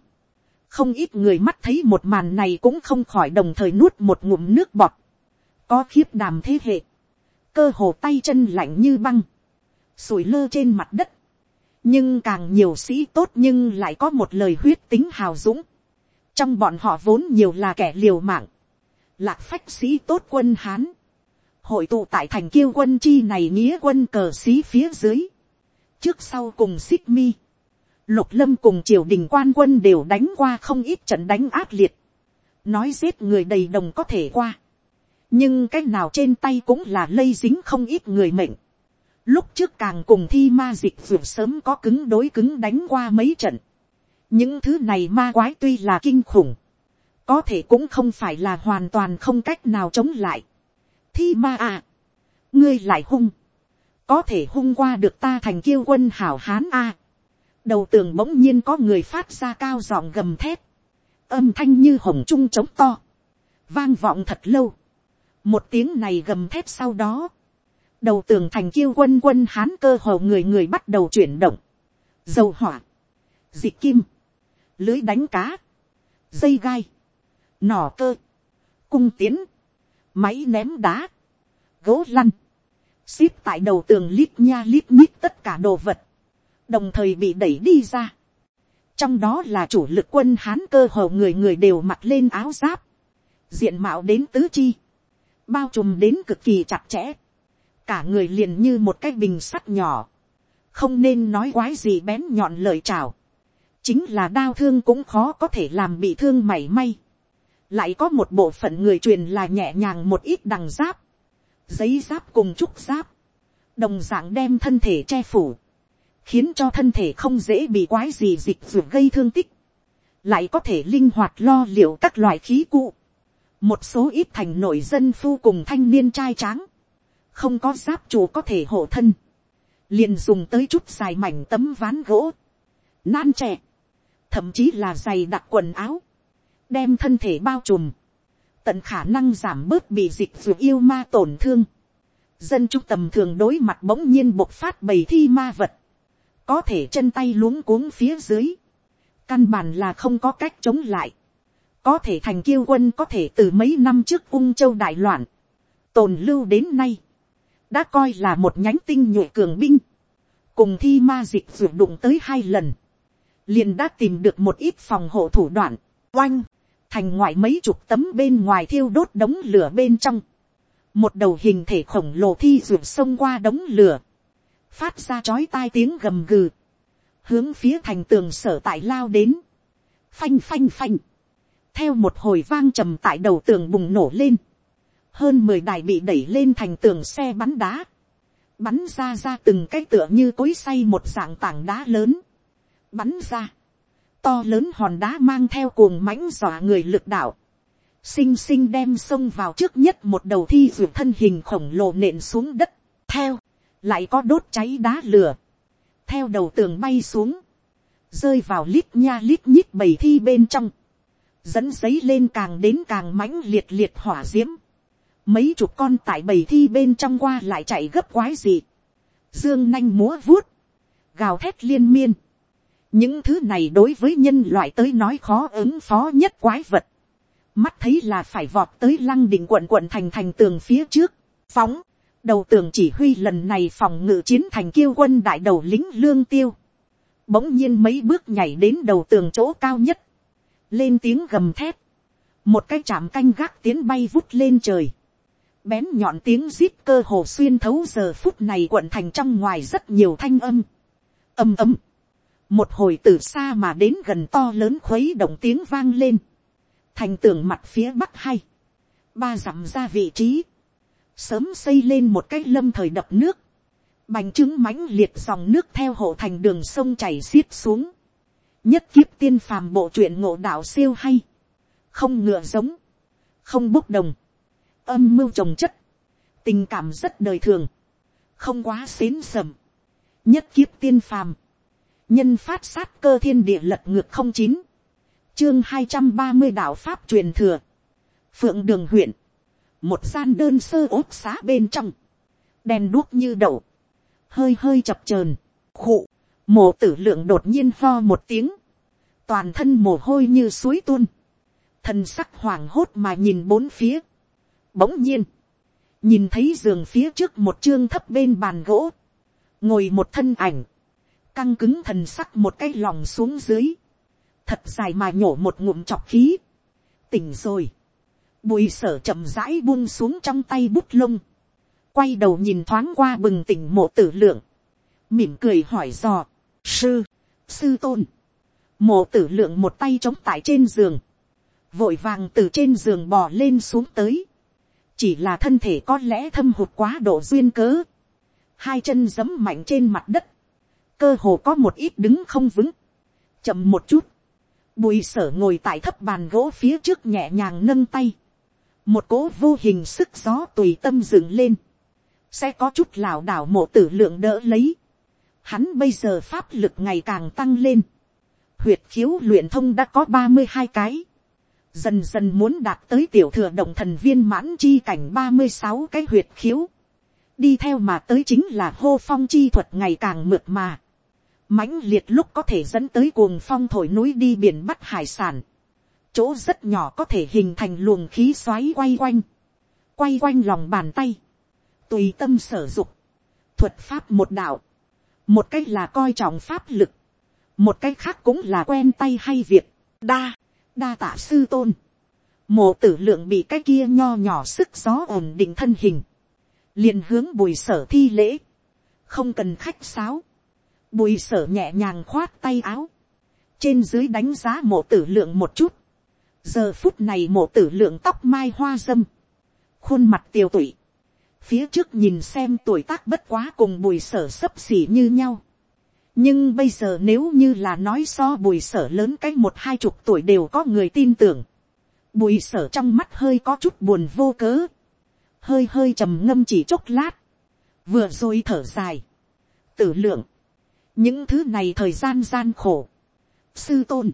không ít người mắt thấy một màn này cũng không khỏi đồng thời nuốt một ngụm nước bọt, có khiếp đàm thế hệ, cơ hồ tay chân lạnh như băng, sủi lơ trên mặt đất, nhưng càng nhiều sĩ tốt nhưng lại có một lời huyết tính hào dũng, trong bọn họ vốn nhiều là kẻ liều mạng, lạc phách sĩ tốt quân hán, hội tụ tại thành kiêu quân chi này nghĩa quân cờ xí phía dưới, trước sau cùng xích mi, lục lâm cùng triều đình quan quân đều đánh qua không ít trận đánh ác liệt, nói giết người đầy đồng có thể qua, nhưng cái nào trên tay cũng là lây dính không ít người mệnh, lúc trước càng cùng thi ma dịch vượt sớm có cứng đối cứng đánh qua mấy trận, những thứ này ma quái tuy là kinh khủng, có thể cũng không phải là hoàn toàn không cách nào chống lại. thi ma à, ngươi lại hung, có thể hung qua được ta thành kiêu quân hảo hán à đầu tường bỗng nhiên có người phát ra cao giọng gầm thét, âm thanh như hồng trung trống to, vang vọng thật lâu, một tiếng này gầm thét sau đó, đầu tường thành kiêu quân quân hán cơ hồ người người bắt đầu chuyển động, dầu hỏa, dịch kim, lưới đánh cá, dây gai, nỏ cơ, cung tiến, máy ném đá, gỗ lăn, ship tại đầu tường lít nha lít nhít tất cả đồ vật, đồng thời bị đẩy đi ra. trong đó là chủ lực quân hán cơ hồ người người đều mặc lên áo giáp, diện mạo đến tứ chi, bao trùm đến cực kỳ chặt chẽ, cả người liền như một cái bình sắt nhỏ, không nên nói quái gì bén nhọn lời chào, chính là đau thương cũng khó có thể làm bị thương mảy may. lại có một bộ phận người truyền là nhẹ nhàng một ít đằng giáp, giấy giáp cùng trúc giáp, đồng d ạ n g đem thân thể che phủ, khiến cho thân thể không dễ bị quái gì dịch ruột gây thương tích, lại có thể linh hoạt lo liệu các loại khí cụ, một số ít thành nội dân phu cùng thanh niên trai tráng, không có giáp chủ có thể hộ thân, liền dùng tới chút dài mảnh tấm ván gỗ, nan trẻ, thậm chí là giày đặt quần áo, đem thân thể bao trùm, tận khả năng giảm bớt bị dịch ruột yêu ma tổn thương. Dân chúng tầm thường đối mặt bỗng nhiên bộc phát bầy thi ma vật, có thể chân tay luống cuống phía dưới, căn bản là không có cách chống lại, có thể thành kiêu quân có thể từ mấy năm trước ung châu đại loạn, tồn lưu đến nay, đã coi là một nhánh tinh nhuệ cường binh, cùng thi ma dịch ruột đụng tới hai lần, liền đã tìm được một ít phòng hộ thủ đoạn, oanh, thành ngoại mấy chục tấm bên ngoài thiêu đốt đống lửa bên trong, một đầu hình thể khổng lồ thi ruột xông qua đống lửa, phát ra chói tai tiếng gầm gừ, hướng phía thành tường sở tại lao đến, phanh phanh phanh, theo một hồi vang trầm tại đầu tường bùng nổ lên, hơn mười đài bị đẩy lên thành tường xe bắn đá, bắn ra ra từng cái tựa như cối say một dạng tảng đá lớn, bắn ra, to lớn hòn đá mang theo cuồng mãnh dọa người lực đạo, xinh xinh đem xông vào trước nhất một đầu thi ruột thân hình khổng lồ nện xuống đất, theo, lại có đốt cháy đá lửa, theo đầu tường bay xuống, rơi vào lít nha lít nhít bầy thi bên trong, dẫn giấy lên càng đến càng mãnh liệt liệt hỏa d i ễ m mấy chục con tại bầy thi bên trong qua lại chạy gấp quái gì, dương nanh múa vuốt, gào thét liên miên, những thứ này đối với nhân loại tới nói khó ứng phó nhất quái vật, mắt thấy là phải vọt tới lăng đình quận quận thành thành tường phía trước, phóng, đầu tường chỉ huy lần này phòng ngự chiến thành kiêu quân đại đầu lính lương tiêu, bỗng nhiên mấy bước nhảy đến đầu tường chỗ cao nhất, lên tiếng gầm thép, một cái chạm canh gác tiến bay vút lên trời, bén nhọn tiếng zip cơ hồ xuyên thấu giờ phút này quận thành trong ngoài rất nhiều thanh âm, âm âm một hồi từ xa mà đến gần to lớn khuấy động tiếng vang lên, thành tường mặt phía bắc hay, ba dặm ra vị trí, sớm xây lên một cái lâm thời đập nước, bành trướng mãnh liệt dòng nước theo hộ thành đường sông chảy xiết xuống. nhất kiếp tiên phàm bộ truyện ngộ đạo siêu hay. không ngựa giống. không bốc đồng. âm mưu trồng chất. tình cảm rất đời thường. không quá xến sầm. nhất kiếp tiên phàm. nhân phát sát cơ thiên địa lật ngược không chín. chương hai trăm ba mươi đạo pháp truyền thừa. phượng đường huyện một gian đơn sơ ốt xá bên trong. đèn đuốc như đậu hơi hơi chập chờn, khụ, mổ tử lượng đột nhiên ho một tiếng, toàn thân mồ hôi như suối tuôn, thần sắc hoảng hốt mà nhìn bốn phía, bỗng nhiên, nhìn thấy giường phía trước một chương thấp bên bàn gỗ, ngồi một thân ảnh, căng cứng thần sắc một cái lòng xuống dưới, thật dài mà nhổ một ngụm chọc khí, tỉnh rồi, bùi sở chậm rãi buông xuống trong tay bút lông, quay đầu nhìn thoáng qua bừng tỉnh mộ tử lượng, mỉm cười hỏi dò, sư, sư tôn, mộ tử lượng một tay chống tại trên giường, vội vàng từ trên giường bò lên xuống tới, chỉ là thân thể có lẽ thâm hụt quá độ duyên cớ, hai chân giấm mạnh trên mặt đất, cơ hồ có một ít đứng không vững, chậm một chút, bùi sở ngồi tại thấp bàn gỗ phía trước nhẹ nhàng nâng tay, một cỗ vô hình sức gió tùy tâm dựng lên, sẽ có chút lảo đảo mộ tử lượng đỡ lấy. Hắn bây giờ pháp lực ngày càng tăng lên. Huyệt khiếu luyện thông đã có ba mươi hai cái. Dần dần muốn đạt tới tiểu thừa động thần viên mãn chi cảnh ba mươi sáu cái huyệt khiếu. Đi theo mà tới chính là hô phong chi thuật ngày càng mượt mà. mãnh liệt lúc có thể dẫn tới cuồng phong thổi núi đi biển bắt hải sản. Chỗ rất nhỏ có thể hình thành luồng khí xoáy quay quanh. Quay quanh lòng bàn tay tùy tâm sở dục, thuật pháp một đạo, một cách là coi trọng pháp lực, một cách khác cũng là quen tay hay việc, đa, đa tạ sư tôn, mộ tử lượng bị cái kia nho nhỏ sức gió ổn định thân hình, liền hướng bùi sở thi lễ, không cần khách sáo, bùi sở nhẹ nhàng khoát tay áo, trên dưới đánh giá mộ tử lượng một chút, giờ phút này mộ tử lượng tóc mai hoa dâm, khuôn mặt tiều tụy, phía trước nhìn xem tuổi tác bất quá cùng bùi sở sấp xỉ như nhau. nhưng bây giờ nếu như là nói so bùi sở lớn cái một hai chục tuổi đều có người tin tưởng. bùi sở trong mắt hơi có chút buồn vô cớ. hơi hơi trầm ngâm chỉ chốc lát. vừa rồi thở dài. tử lượng. những thứ này thời gian gian khổ. sư tôn.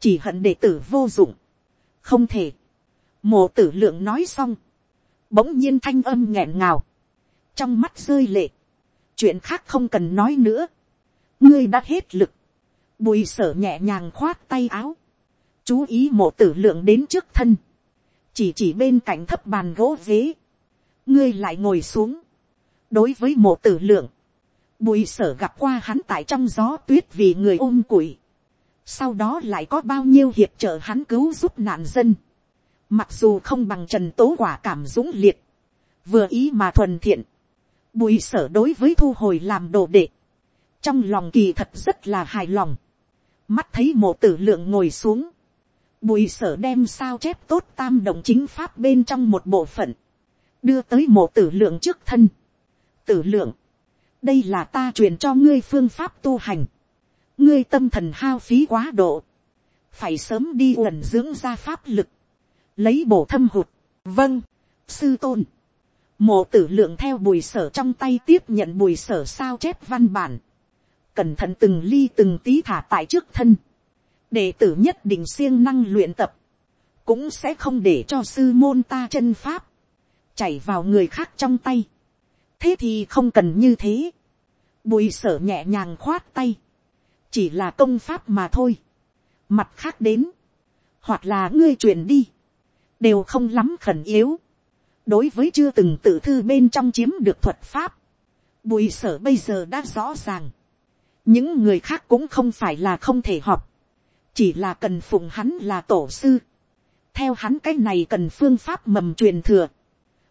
chỉ hận đệ tử vô dụng không thể. mộ tử lượng nói xong. Bỗng nhiên thanh âm nghẹn ngào, trong mắt rơi lệ, chuyện khác không cần nói nữa, ngươi đã hết lực, bùi sở nhẹ nhàng khoát tay áo, chú ý mộ tử lượng đến trước thân, chỉ chỉ bên cạnh thấp bàn gỗ ghế, ngươi lại ngồi xuống, đối với mộ tử lượng, bùi sở gặp qua hắn tại trong gió tuyết vì người ôm củi, sau đó lại có bao nhiêu hiệp trợ hắn cứu giúp nạn dân, Mặc dù không bằng trần tố quả cảm dũng liệt. Vừa ý mà thuần thiện. Bùi sở đối với thu hồi làm đồ đệ. Trong lòng kỳ thật rất là hài lòng. Mắt thấy mộ tử lượng ngồi xuống. Bùi sở đem sao chép tốt tam động chính pháp bên trong một bộ phận. Đưa tới mộ tử lượng trước thân. Tử lượng. Đây là ta truyền cho ngươi phương pháp tu hành. Ngươi tâm thần hao phí quá độ. Phải sớm đi uẩn dưỡng ra pháp lực. Lấy bổ thâm hụt, vâng, sư tôn, mộ tử lượng theo bùi sở trong tay tiếp nhận bùi sở sao chép văn bản, cẩn thận từng ly từng tí thả tại trước thân, đệ tử nhất định siêng năng luyện tập, cũng sẽ không để cho sư môn ta chân pháp, chảy vào người khác trong tay. thế thì không cần như thế. bùi sở nhẹ nhàng khoát tay, chỉ là công pháp mà thôi. mặt khác đến, hoặc là ngươi truyền đi, đều không lắm khẩn yếu. đối với chưa từng tự thư bên trong chiếm được thuật pháp, bùi sở bây giờ đã rõ ràng. những người khác cũng không phải là không thể học, chỉ là cần phụng hắn là tổ sư. theo hắn cái này cần phương pháp mầm truyền thừa,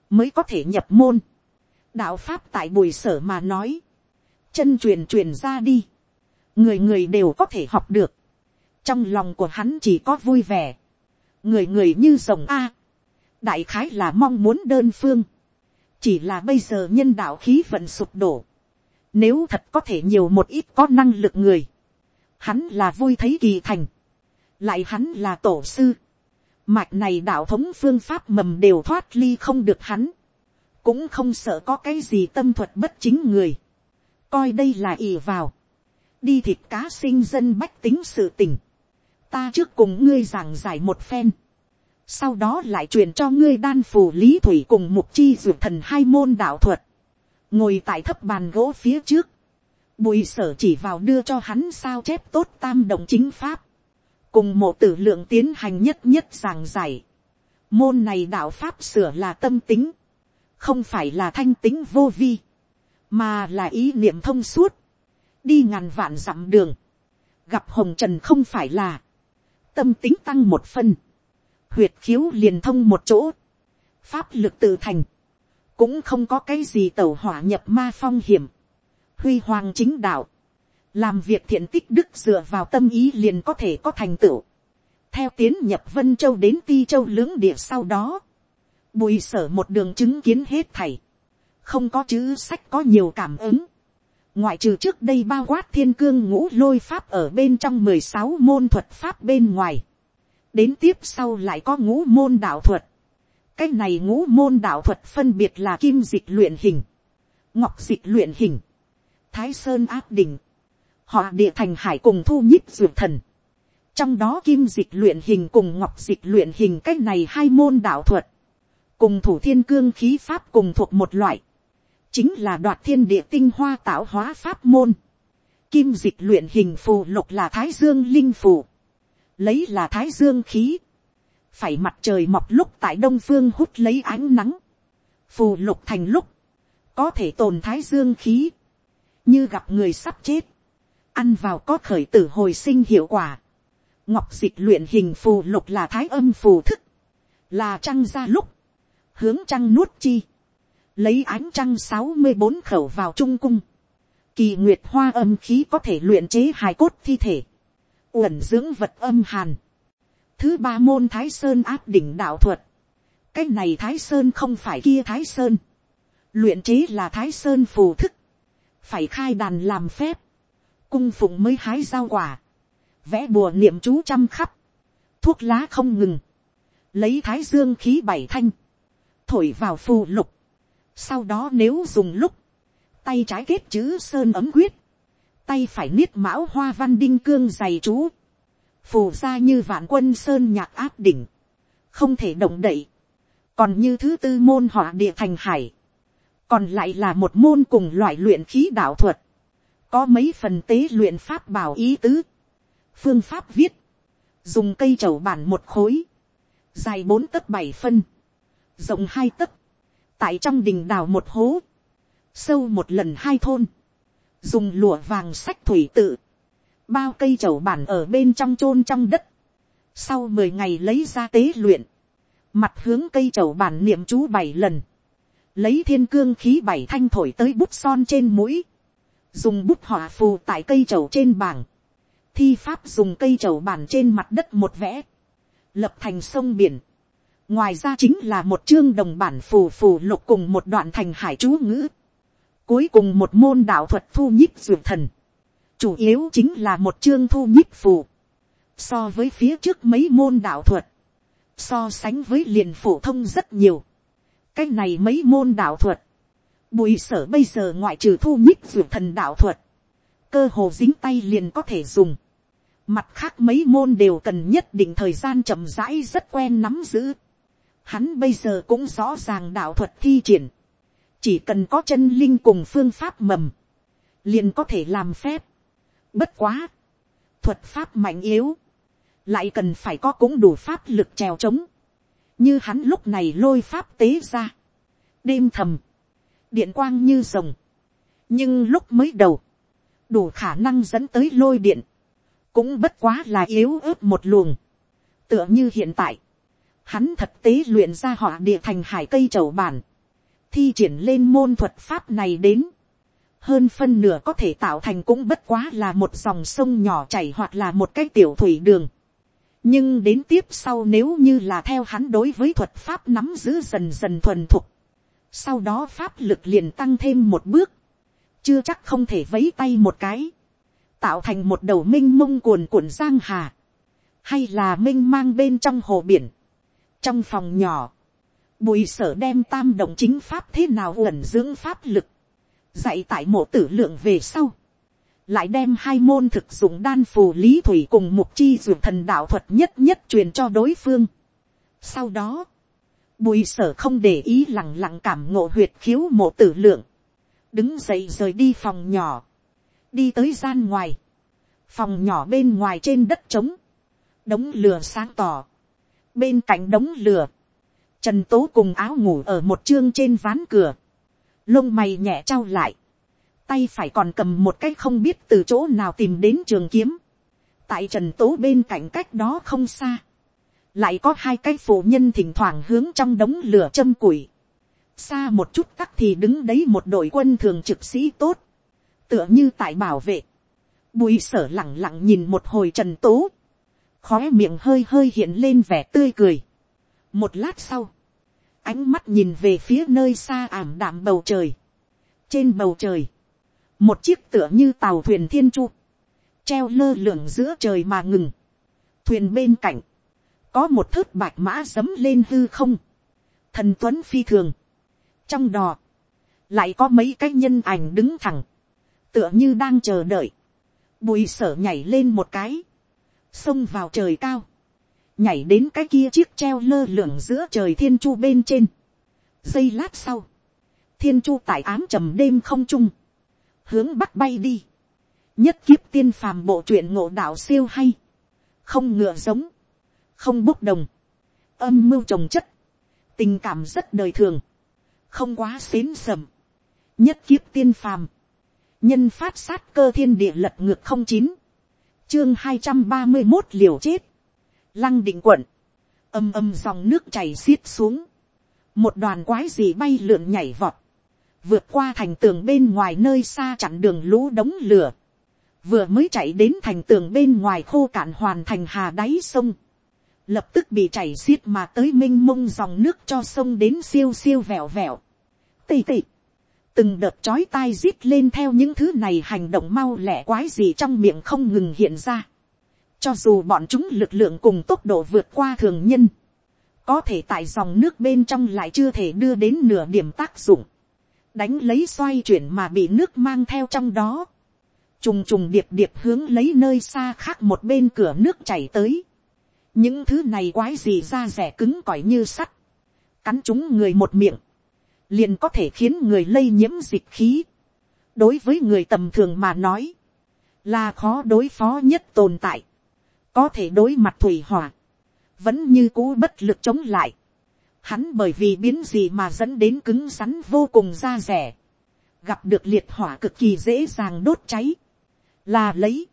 mới có thể nhập môn. đạo pháp tại bùi sở mà nói, chân truyền truyền ra đi, người người đều có thể học được, trong lòng của hắn chỉ có vui vẻ, người người như rồng a, đại khái là mong muốn đơn phương, chỉ là bây giờ nhân đạo khí vận sụp đổ, nếu thật có thể nhiều một ít có năng lực người, hắn là vui thấy kỳ thành, lại hắn là tổ sư, mạch này đạo thống phương pháp mầm đều thoát ly không được hắn, cũng không sợ có cái gì tâm thuật bất chính người, coi đây là ì vào, đi thịt cá sinh dân bách tính sự tình, ta trước cùng ngươi giảng giải một phen, sau đó lại truyền cho ngươi đan phù lý thủy cùng mục chi dược thần hai môn đạo thuật, ngồi tại thấp bàn gỗ phía trước, bùi sở chỉ vào đưa cho hắn sao chép tốt tam đồng chính pháp, cùng một tử lượng tiến hành nhất nhất giảng giải, môn này đạo pháp sửa là tâm tính, không phải là thanh tính vô vi, mà là ý niệm thông suốt, đi ngàn vạn dặm đường, gặp hồng trần không phải là, tâm tính tăng một phân, huyệt khiếu liền thông một chỗ, pháp lực tự thành, cũng không có cái gì tẩu hỏa nhập ma phong hiểm, huy hoàng chính đạo, làm việc thiện tích đức dựa vào tâm ý liền có thể có thành tựu, theo tiến nhập vân châu đến ti châu lưỡng địa sau đó, bùi sở một đường chứng kiến hết thảy, không có chữ sách có nhiều cảm ứng, ngoại trừ trước đây bao quát thiên cương ngũ lôi pháp ở bên trong mười sáu môn thuật pháp bên ngoài, đến tiếp sau lại có ngũ môn đạo thuật, cái này ngũ môn đạo thuật phân biệt là kim dịch luyện hình, ngọc dịch luyện hình, thái sơn áp đỉnh, họ địa thành hải cùng thu nhíp dược thần, trong đó kim dịch luyện hình cùng ngọc dịch luyện hình cái này hai môn đạo thuật, cùng thủ thiên cương khí pháp cùng thuộc một loại, chính là đoạt thiên địa tinh hoa tạo hóa pháp môn. Kim dịch luyện hình phù lục là thái dương linh phù, lấy là thái dương khí, phải mặt trời mọc lúc tại đông phương hút lấy ánh nắng, phù lục thành lúc, có thể tồn thái dương khí, như gặp người sắp chết, ăn vào có khởi tử hồi sinh hiệu quả. Ngọc dịch luyện hình phù lục là thái âm phù thức, là trăng ra lúc, hướng trăng nuốt chi, lấy ánh trăng sáu mươi bốn khẩu vào trung cung, kỳ nguyệt hoa âm khí có thể luyện chế hài cốt thi thể, uẩn dưỡng vật âm hàn. Thứ ba môn thái sơn áp đỉnh đạo thuật, cái này thái sơn không phải kia thái sơn, luyện chế là thái sơn phù thức, phải khai đàn làm phép, cung phụng mới hái giao quả, vẽ bùa niệm chú chăm khắp, thuốc lá không ngừng, lấy thái dương khí bảy thanh, thổi vào phù lục, sau đó nếu dùng lúc, tay trái kết chữ sơn ấm quyết, tay phải niết mão hoa văn đinh cương dày chú, phù ra như vạn quân sơn nhạc áp đỉnh, không thể động đậy, còn như thứ tư môn họa địa thành hải, còn lại là một môn cùng loại luyện khí đạo thuật, có mấy phần tế luyện pháp bảo ý tứ, phương pháp viết, dùng cây trầu bản một khối, dài bốn tấc bảy phân, rộng hai tấc, tại trong đình đào một hố, sâu một lần hai thôn, dùng lụa vàng sách thủy tự, bao cây trầu bản ở bên trong chôn trong đất, sau mười ngày lấy ra tế luyện, mặt hướng cây trầu bản niệm chú bảy lần, lấy thiên cương khí bảy thanh thổi tới bút son trên mũi, dùng bút hỏa phù tại cây trầu trên bảng, thi pháp dùng cây trầu bản trên mặt đất một vẽ, lập thành sông biển, ngoài ra chính là một chương đồng bản phù phù lục cùng một đoạn thành hải chú ngữ, cuối cùng một môn đạo thuật thu nhíp dược thần, chủ yếu chính là một chương thu nhíp phù, so với phía trước mấy môn đạo thuật, so sánh với liền phổ thông rất nhiều, cái này mấy môn đạo thuật, bùi sở bây giờ ngoại trừ thu nhíp dược thần đạo thuật, cơ hồ dính tay liền có thể dùng. Mặt khác mấy môn đều cần nhất định thời gian chậm rãi rất quen nắm giữ. Hắn bây giờ cũng rõ ràng đạo thuật thi triển. Chỉ cần có chân linh cùng phương pháp mầm. Liền có thể làm phép. Bất quá. Thuật pháp mạnh yếu. Lại cần phải có cũng đủ pháp lực trèo trống. Như hắn lúc này lôi pháp tế ra. Đêm thầm. Điện quang như rồng. Nhưng lúc mới đầu. Đủ khả năng dẫn tới lôi điện cũng bất quá là yếu ớt một luồng. tựa như hiện tại, hắn thật tế luyện ra họa địa thành hải cây trầu bản, thi triển lên môn thuật pháp này đến, hơn phân nửa có thể tạo thành cũng bất quá là một dòng sông nhỏ chảy hoặc là một cái tiểu thủy đường. nhưng đến tiếp sau nếu như là theo hắn đối với thuật pháp nắm giữ dần dần thuần thục, sau đó pháp lực liền tăng thêm một bước, chưa chắc không thể vấy tay một cái, tạo thành một đầu m i n h mông cuồn cuộn giang hà, hay là m i n h mang bên trong hồ biển, trong phòng nhỏ, bùi sở đem tam động chính pháp thế nào uẩn dưỡng pháp lực, dạy tại mộ tử lượng về sau, lại đem hai môn thực dụng đan phù lý thủy cùng mục chi dược thần đạo thuật nhất nhất truyền cho đối phương. Sau đó, bùi sở không để ý lẳng lặng cảm ngộ huyệt khiếu mộ tử lượng, đứng dậy rời đi phòng nhỏ, đi tới gian ngoài, phòng nhỏ bên ngoài trên đất trống, đống lửa sáng tỏ, bên cạnh đống lửa, trần tố cùng áo ngủ ở một chương trên ván cửa, lông mày nhẹ trao lại, tay phải còn cầm một cái không biết từ chỗ nào tìm đến trường kiếm, tại trần tố bên cạnh cách đó không xa, lại có hai cái phụ nhân thỉnh thoảng hướng trong đống lửa châm củi, xa một chút tắc thì đứng đấy một đội quân thường trực sĩ tốt, tựa như tại bảo vệ, bùi sở lẳng lặng nhìn một hồi trần tố, khóe miệng hơi hơi hiện lên vẻ tươi cười. một lát sau, ánh mắt nhìn về phía nơi xa ảm đạm bầu trời. trên bầu trời, một chiếc tựa như tàu thuyền thiên chu, treo lơ lửng giữa trời mà ngừng. thuyền bên cạnh, có một thớt bạch mã dấm lên hư không, thần tuấn phi thường. trong đò, lại có mấy cái nhân ảnh đứng thẳng, tựa như đang chờ đợi, bùi sở nhảy lên một cái, xông vào trời cao, nhảy đến cái kia chiếc treo lơ lửng giữa trời thiên chu bên trên. giây lát sau, thiên chu tại ám trầm đêm không trung, hướng bắc bay đi, nhất kiếp tiên phàm bộ truyện ngộ đạo siêu hay, không ngựa giống, không bốc đồng, âm mưu trồng chất, tình cảm rất đời thường, không quá xến sầm, nhất kiếp tiên phàm, nhân phát sát cơ thiên địa lật ngược không chín, chương hai trăm ba mươi một liều chết, lăng định quận, âm âm dòng nước chảy xiết xuống, một đoàn quái gì bay lượn nhảy vọt, vượt qua thành tường bên ngoài nơi xa chặn đường lũ đống lửa, vừa mới chạy đến thành tường bên ngoài khô cạn hoàn thành hà đáy sông, lập tức bị chảy xiết mà tới m i n h mông dòng nước cho sông đến siêu siêu vẹo vẹo, tì tì, từng đợt chói tai rít lên theo những thứ này hành động mau lẹ quái gì trong miệng không ngừng hiện ra. cho dù bọn chúng lực lượng cùng tốc độ vượt qua thường nhân, có thể tại dòng nước bên trong lại chưa thể đưa đến nửa điểm tác dụng, đánh lấy xoay chuyển mà bị nước mang theo trong đó, trùng trùng điệp điệp hướng lấy nơi xa khác một bên cửa nước chảy tới. những thứ này quái gì ra rẻ cứng cỏi như sắt, cắn chúng người một miệng, liền có thể khiến người lây nhiễm dịch khí. đối với người tầm thường mà nói, là khó đối phó nhất tồn tại, có thể đối mặt thủy hỏa, vẫn như cũ bất lực chống lại. Hắn bởi vì biến gì mà dẫn đến cứng rắn vô cùng da rẻ, gặp được liệt hỏa cực kỳ dễ dàng đốt cháy, là lấy.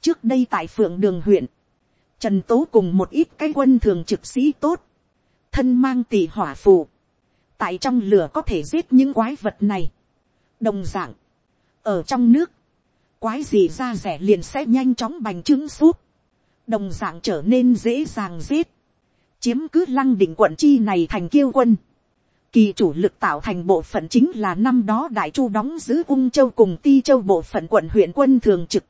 trước đây tại phượng đường huyện, trần tố cùng một ít cái quân thường trực sĩ tốt, thân mang tỷ hỏa phù, tại trong lửa có thể giết những quái vật này. đồng d ạ n g ở trong nước, quái gì ra rẻ liền sẽ nhanh chóng bành trướng suốt, đồng d ạ n g trở nên dễ dàng giết, chiếm cứ lăng đỉnh quận chi này thành kiêu quân. Kỳ chủ lực tạo thành bộ phận chính là năm đó đại chu đóng giữ ung châu cùng ti châu bộ phận quận huyện quân thường trực.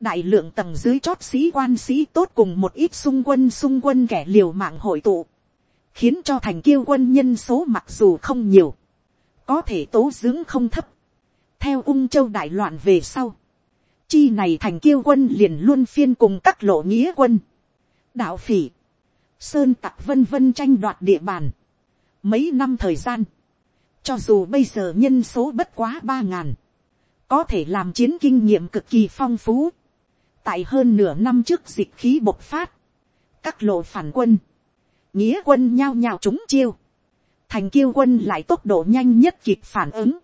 Đại lượng tầng dưới chót sĩ quan sĩ tốt cùng một ít xung quân xung quân kẻ liều mạng hội tụ khiến cho thành kiêu quân nhân số mặc dù không nhiều, có thể tố dưỡng không thấp. theo ung châu đại loạn về sau, chi này thành kiêu quân liền luôn phiên cùng các lộ nghĩa quân, đạo phỉ, sơn tặc vân vân tranh đoạt địa bàn, mấy năm thời gian, cho dù bây giờ nhân số bất quá ba ngàn, có thể làm chiến kinh nghiệm cực kỳ phong phú, tại hơn nửa năm trước dịch khí bộc phát, các lộ phản quân, nghĩa quân nhao nhao trúng chiêu, thành kiêu quân lại tốc độ nhanh nhất kịp phản ứng,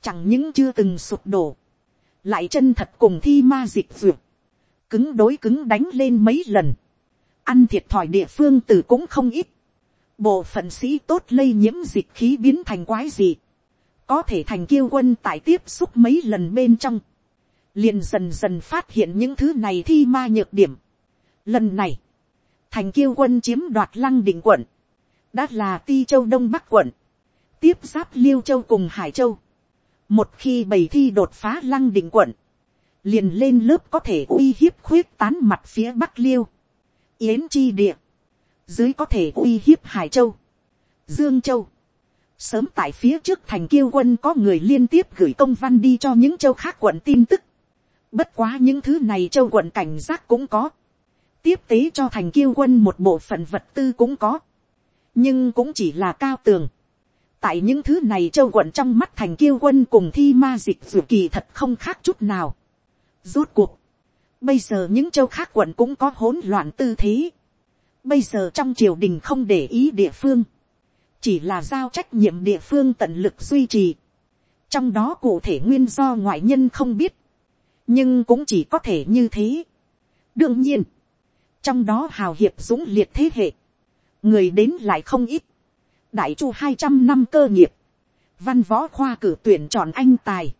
chẳng những chưa từng sụp đổ, lại chân thật cùng thi ma dịch duyệt, cứng đối cứng đánh lên mấy lần, ăn thiệt thòi địa phương từ cũng không ít, bộ phận sĩ tốt lây nhiễm dịch khí biến thành quái gì, có thể thành kiêu quân tại tiếp xúc mấy lần bên trong, liền dần dần phát hiện những thứ này thi ma nhược điểm. Lần này, thành kiêu quân chiếm đoạt lăng định quận, đã là ti châu đông bắc quận, tiếp giáp liêu châu cùng hải châu. một khi bầy thi đột phá lăng định quận, liền lên lớp có thể uy hiếp khuyết tán mặt phía bắc liêu, yến chi địa, dưới có thể uy hiếp hải châu, dương châu. sớm tại phía trước thành kiêu quân có người liên tiếp gửi công văn đi cho những châu khác quận tin tức. bất quá những thứ này châu quận cảnh giác cũng có tiếp tế cho thành kiêu quân một bộ phận vật tư cũng có nhưng cũng chỉ là cao tường. tại những thứ này châu quận trong mắt thành kiêu quân cùng thi ma dịch dù kỳ thật không khác chút nào. rốt cuộc, bây giờ những châu khác quận cũng có hỗn loạn tư thế. bây giờ trong triều đình không để ý địa phương, chỉ là giao trách nhiệm địa phương tận lực duy trì. trong đó cụ thể nguyên do ngoại nhân không biết, nhưng cũng chỉ có thể như thế. đương nhiên, trong đó hào hiệp dũng liệt thế hệ, người đến lại không ít, đại chu hai trăm năm cơ nghiệp, văn võ khoa cử tuyển chọn anh tài,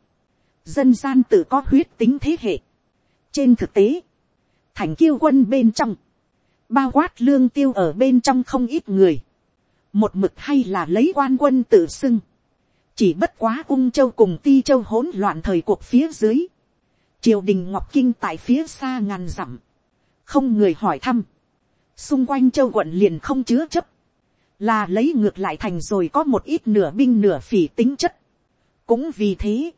dân gian tự có huyết tính thế hệ. trên thực tế, thành kiêu quân bên trong, bao quát lương tiêu ở bên trong không ít người, một mực hay là lấy quan quân tự xưng, chỉ bất quá ung châu cùng ti châu hỗn loạn thời cuộc phía dưới, triều đình ngọc kinh tại phía xa ngàn dặm, không người hỏi thăm, xung quanh châu quận liền không chứa chấp, là lấy ngược lại thành rồi có một ít nửa binh nửa phỉ tính chất. cũng vì thế,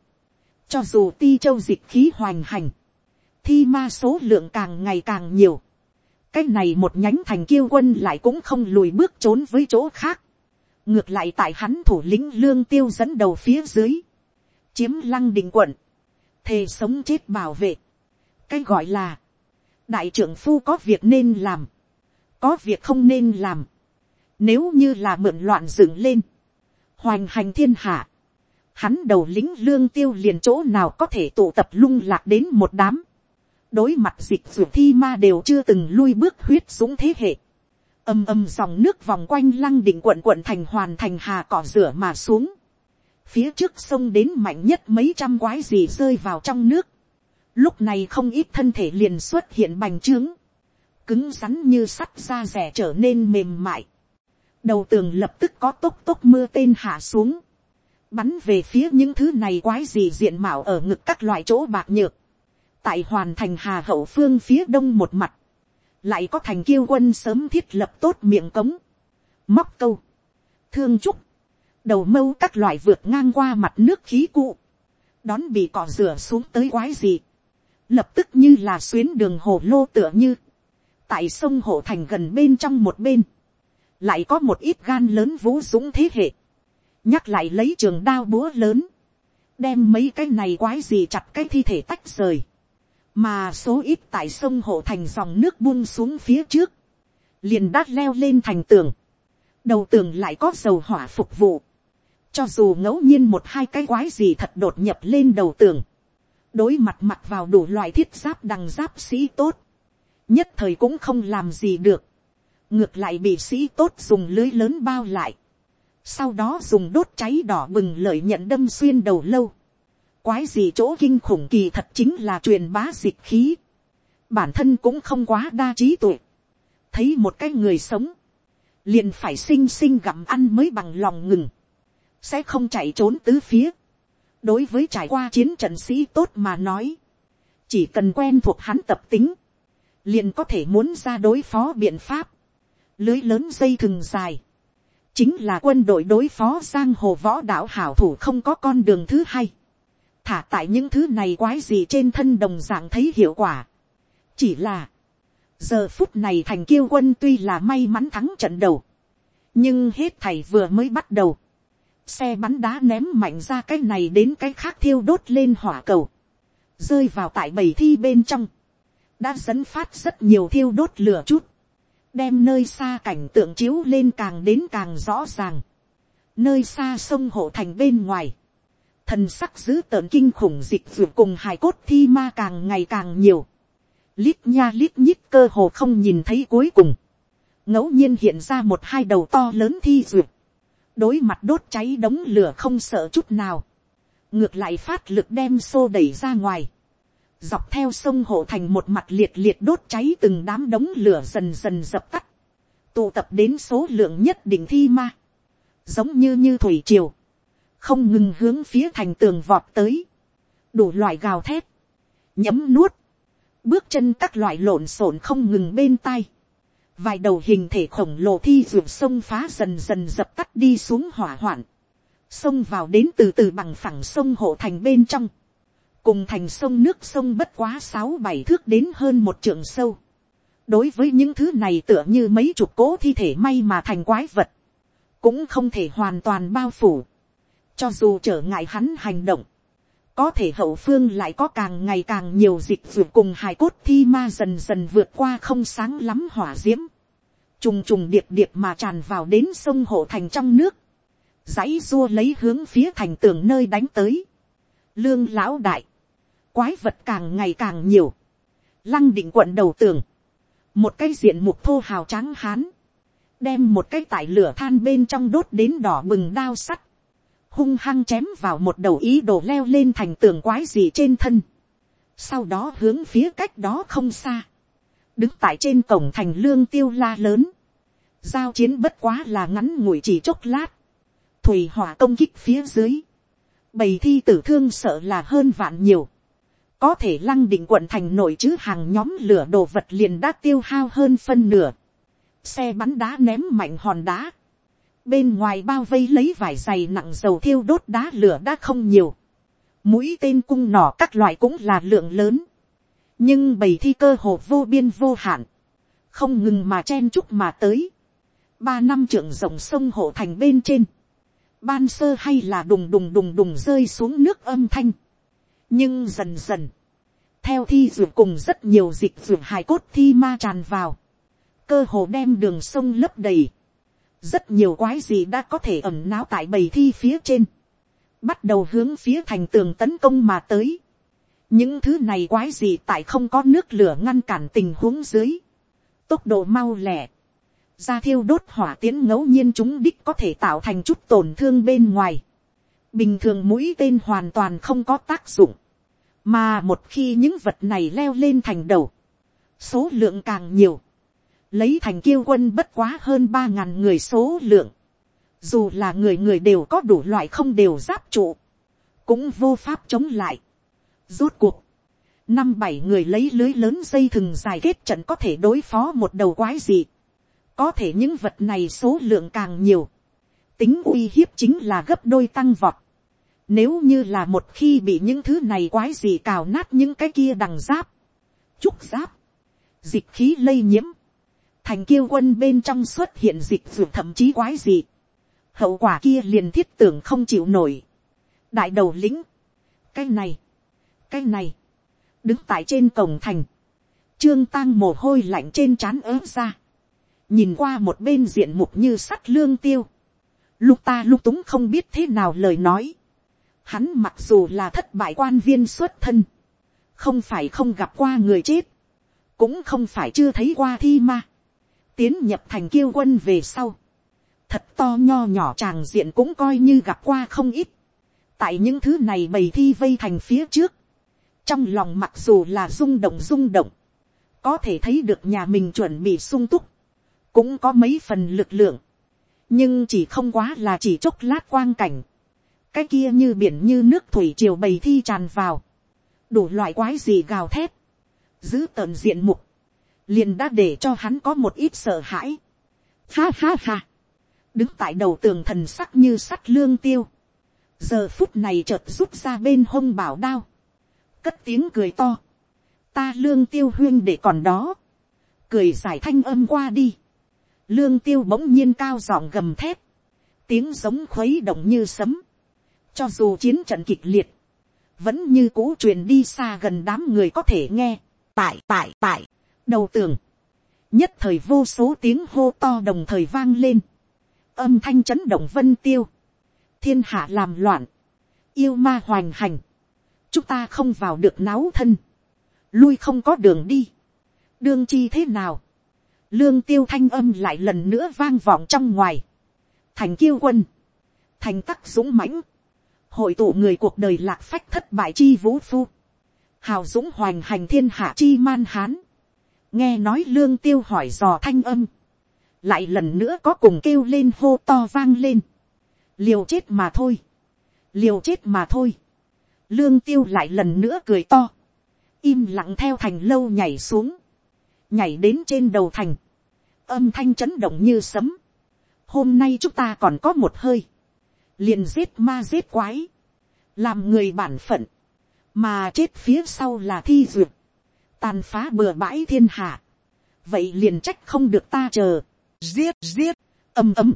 cho dù ti châu dịch khí hoành hành, thi ma số lượng càng ngày càng nhiều, cái này một nhánh thành kiêu quân lại cũng không lùi bước trốn với chỗ khác, ngược lại tại hắn thủ lĩnh lương tiêu dẫn đầu phía dưới, chiếm lăng đình quận, thề sống chết bảo vệ, cái gọi là, đại trưởng phu có việc nên làm, có việc không nên làm. Nếu như là mượn loạn dựng lên, hoành hành thiên hạ, hắn đầu lính lương tiêu liền chỗ nào có thể tụ tập lung lạc đến một đám. đối mặt dịch ruột thi ma đều chưa từng lui bước huyết súng thế hệ. âm âm dòng nước vòng quanh lăng đỉnh quận quận thành hoàn thành hà cỏ rửa mà xuống. phía trước sông đến mạnh nhất mấy trăm quái gì rơi vào trong nước lúc này không ít thân thể liền xuất hiện bành trướng. Cứng rắn như sắt da rẻ trở nên mềm mại. đầu tường lập tức có tốc tốc mưa tên hạ xuống, bắn về phía những thứ này quái gì diện mạo ở ngực các loại chỗ bạc nhược. tại hoàn thành hà hậu phương phía đông một mặt, lại có thành kiêu quân sớm thiết lập tốt miệng cống, móc câu, thương trúc, đầu mâu các loại vượt ngang qua mặt nước khí cụ, đón bị cỏ rửa xuống tới quái gì, lập tức như là xuyến đường hồ lô tựa như, tại sông hồ thành gần bên trong một bên, lại có một ít gan lớn vũ dũng thế hệ, nhắc lại lấy trường đao búa lớn, đem mấy cái này quái gì chặt cái thi thể tách rời, mà số ít tại sông hộ thành dòng nước buông xuống phía trước, liền đát leo lên thành tường, đầu tường lại có dầu hỏa phục vụ, cho dù ngẫu nhiên một hai cái quái gì thật đột nhập lên đầu tường, đối mặt mặt vào đủ loại thiết giáp đằng giáp sĩ tốt, nhất thời cũng không làm gì được, ngược lại bị sĩ tốt dùng lưới lớn bao lại, sau đó dùng đốt cháy đỏ bừng lợi nhận đâm xuyên đầu lâu, quái gì chỗ kinh khủng kỳ thật chính là truyền bá dịch khí, bản thân cũng không quá đa trí tuệ, thấy một cái người sống, liền phải xinh xinh gặm ăn mới bằng lòng ngừng, sẽ không chạy trốn tứ phía đối với trải qua chiến trận sĩ tốt mà nói, chỉ cần quen thuộc hắn tập tính, liền có thể muốn ra đối phó biện pháp, lưới lớn dây thừng dài, chính là quân đội đối phó giang hồ võ đạo hảo thủ không có con đường thứ hai, thả tại những thứ này quái gì trên thân đồng dạng thấy hiệu quả. chỉ là, giờ phút này thành kiêu quân tuy là may mắn thắng trận đầu, nhưng hết thầy vừa mới bắt đầu, xe bắn đá ném mạnh ra cái này đến cái khác thiêu đốt lên hỏa cầu, rơi vào tại bầy thi bên trong, đã dẫn phát rất nhiều thiêu đốt lửa chút, đem nơi xa cảnh tượng chiếu lên càng đến càng rõ ràng, nơi xa sông hộ thành bên ngoài, thần sắc giữ tợn kinh khủng dịch vượt cùng hài cốt thi ma càng ngày càng nhiều, lít nha lít nhít cơ hồ không nhìn thấy cuối cùng, ngẫu nhiên hiện ra một hai đầu to lớn thi duyệt, đối mặt đốt cháy đống lửa không sợ chút nào, ngược lại phát lực đem xô đẩy ra ngoài, dọc theo sông hộ thành một mặt liệt liệt đốt cháy từng đám đống lửa dần dần dập tắt, tụ tập đến số lượng nhất định thi ma, giống như như thủy triều, không ngừng hướng phía thành tường vọt tới, đủ loại gào thét, nhấm nuốt, bước chân các loại lộn xộn không ngừng bên tai, vài đầu hình thể khổng lồ thi ruột sông phá dần dần dập tắt đi xuống hỏa hoạn, sông vào đến từ từ bằng phẳng sông hộ thành bên trong, cùng thành sông nước sông bất quá sáu bảy thước đến hơn một trượng sâu. đối với những thứ này tựa như mấy chục cố thi thể may mà thành quái vật, cũng không thể hoàn toàn bao phủ, cho dù trở ngại hắn hành động, có thể hậu phương lại có càng ngày càng nhiều dịch vượt cùng hài cốt thi ma dần dần vượt qua không sáng lắm hỏa d i ễ m trùng trùng điệp điệp mà tràn vào đến sông hộ thành trong nước, dãy dua lấy hướng phía thành tường nơi đánh tới, lương lão đại, quái vật càng ngày càng nhiều, lăng định quận đầu tường, một cái diện mục thô hào trắng hán, đem một cái tải lửa than bên trong đốt đến đỏ bừng đao sắt, hung hăng chém vào một đầu ý đồ leo lên thành tường quái gì trên thân. Sau đó hướng phía cách đó không xa. Đứng tại trên cổng thành lương tiêu la lớn. Giao chiến bất quá là ngắn ngủi chỉ chốc lát. Thủy hỏa công kích phía dưới. Bầy thi tử thương sợ là hơn vạn nhiều. Có thể lăng định quận thành nội chứ hàng nhóm lửa đồ vật liền đã tiêu hao hơn phân nửa. Xe bắn đá ném mạnh hòn đá bên ngoài bao vây lấy vải dày nặng dầu thiêu đốt đá lửa đã không nhiều, mũi tên cung nỏ các loại cũng là lượng lớn, nhưng bầy thi cơ hồ vô biên vô hạn, không ngừng mà chen chúc mà tới, ba năm trưởng rộng sông hộ thành bên trên, ban sơ hay là đùng đùng đùng đùng rơi xuống nước âm thanh, nhưng dần dần, theo thi ruột cùng rất nhiều dịch ruột hài cốt thi ma tràn vào, cơ hồ đem đường sông lấp đầy, rất nhiều quái gì đã có thể ẩm náo tại bầy thi phía trên, bắt đầu hướng phía thành tường tấn công mà tới. những thứ này quái gì tại không có nước lửa ngăn cản tình huống dưới, tốc độ mau lẻ, ra thiêu đốt hỏa tiến ngẫu nhiên chúng đích có thể tạo thành chút tổn thương bên ngoài. bình thường mũi tên hoàn toàn không có tác dụng, mà một khi những vật này leo lên thành đầu, số lượng càng nhiều, lấy thành kiêu quân bất quá hơn ba ngàn người số lượng, dù là người người đều có đủ loại không đều giáp trụ, cũng vô pháp chống lại. Rốt cuộc, năm bảy người lấy lưới lớn dây thừng dài kết trận có thể đối phó một đầu quái gì. có thể những vật này số lượng càng nhiều, tính uy hiếp chính là gấp đôi tăng vọt. Nếu như là một khi bị những thứ này quái gì cào nát những cái kia đằng giáp, trúc giáp, dịch khí lây nhiễm, thành kiêu quân bên trong xuất hiện dịch dược thậm chí quái gì. hậu quả kia liền thiết tưởng không chịu nổi. đại đầu lính, cái này, cái này, đứng tại trên cổng thành, trương tăng mồ hôi lạnh trên trán ớt ra, nhìn qua một bên diện mục như sắt lương tiêu, lúc ta lúc túng không biết thế nào lời nói, hắn mặc dù là thất bại quan viên xuất thân, không phải không gặp qua người chết, cũng không phải chưa thấy qua thi ma, tiến nhập thành kiêu quân về sau, thật to nho nhỏ tràng diện cũng coi như gặp qua không ít, tại những thứ này bày thi vây thành phía trước, trong lòng mặc dù là rung động rung động, có thể thấy được nhà mình chuẩn bị sung túc, cũng có mấy phần lực lượng, nhưng chỉ không quá là chỉ chốc lát quang cảnh, cái kia như biển như nước thủy triều bầy thi tràn vào, đủ loại quái gì gào thét, giữ tợn diện mục, liền đã để cho hắn có một ít sợ hãi. Ha ha ha, đứng tại đầu tường thần sắc như sắt lương tiêu, giờ phút này chợt rút ra bên hông bảo đao, cất tiếng cười to, ta lương tiêu huyên để còn đó, cười giải thanh âm qua đi, lương tiêu bỗng nhiên cao giọng gầm thép, tiếng giống khuấy động như sấm, cho dù chiến trận kịch liệt, vẫn như cũ truyền đi xa gần đám người có thể nghe, tại tại tại, đầu tường, nhất thời vô số tiếng hô to đồng thời vang lên, âm thanh chấn động vân tiêu, thiên hạ làm loạn, yêu ma hoành hành, chúng ta không vào được náo thân, lui không có đường đi, đương chi thế nào, lương tiêu thanh âm lại lần nữa vang vọng trong ngoài, thành kiêu quân, thành tắc dũng mãnh, hội tụ người cuộc đời lạc phách thất bại chi vũ phu, hào dũng hoành hành thiên hạ chi man hán, nghe nói lương tiêu hỏi dò thanh âm, lại lần nữa có cùng kêu lên hô to vang lên, liều chết mà thôi, liều chết mà thôi, lương tiêu lại lần nữa cười to, im lặng theo thành lâu nhảy xuống, nhảy đến trên đầu thành, âm thanh chấn động như sấm, hôm nay chúng ta còn có một hơi, liền giết ma giết quái, làm người bản phận, mà chết phía sau là thi duyệt, tàn phá bừa bãi thiên hạ, vậy liền trách không được ta chờ, giết giết, ầm ầm,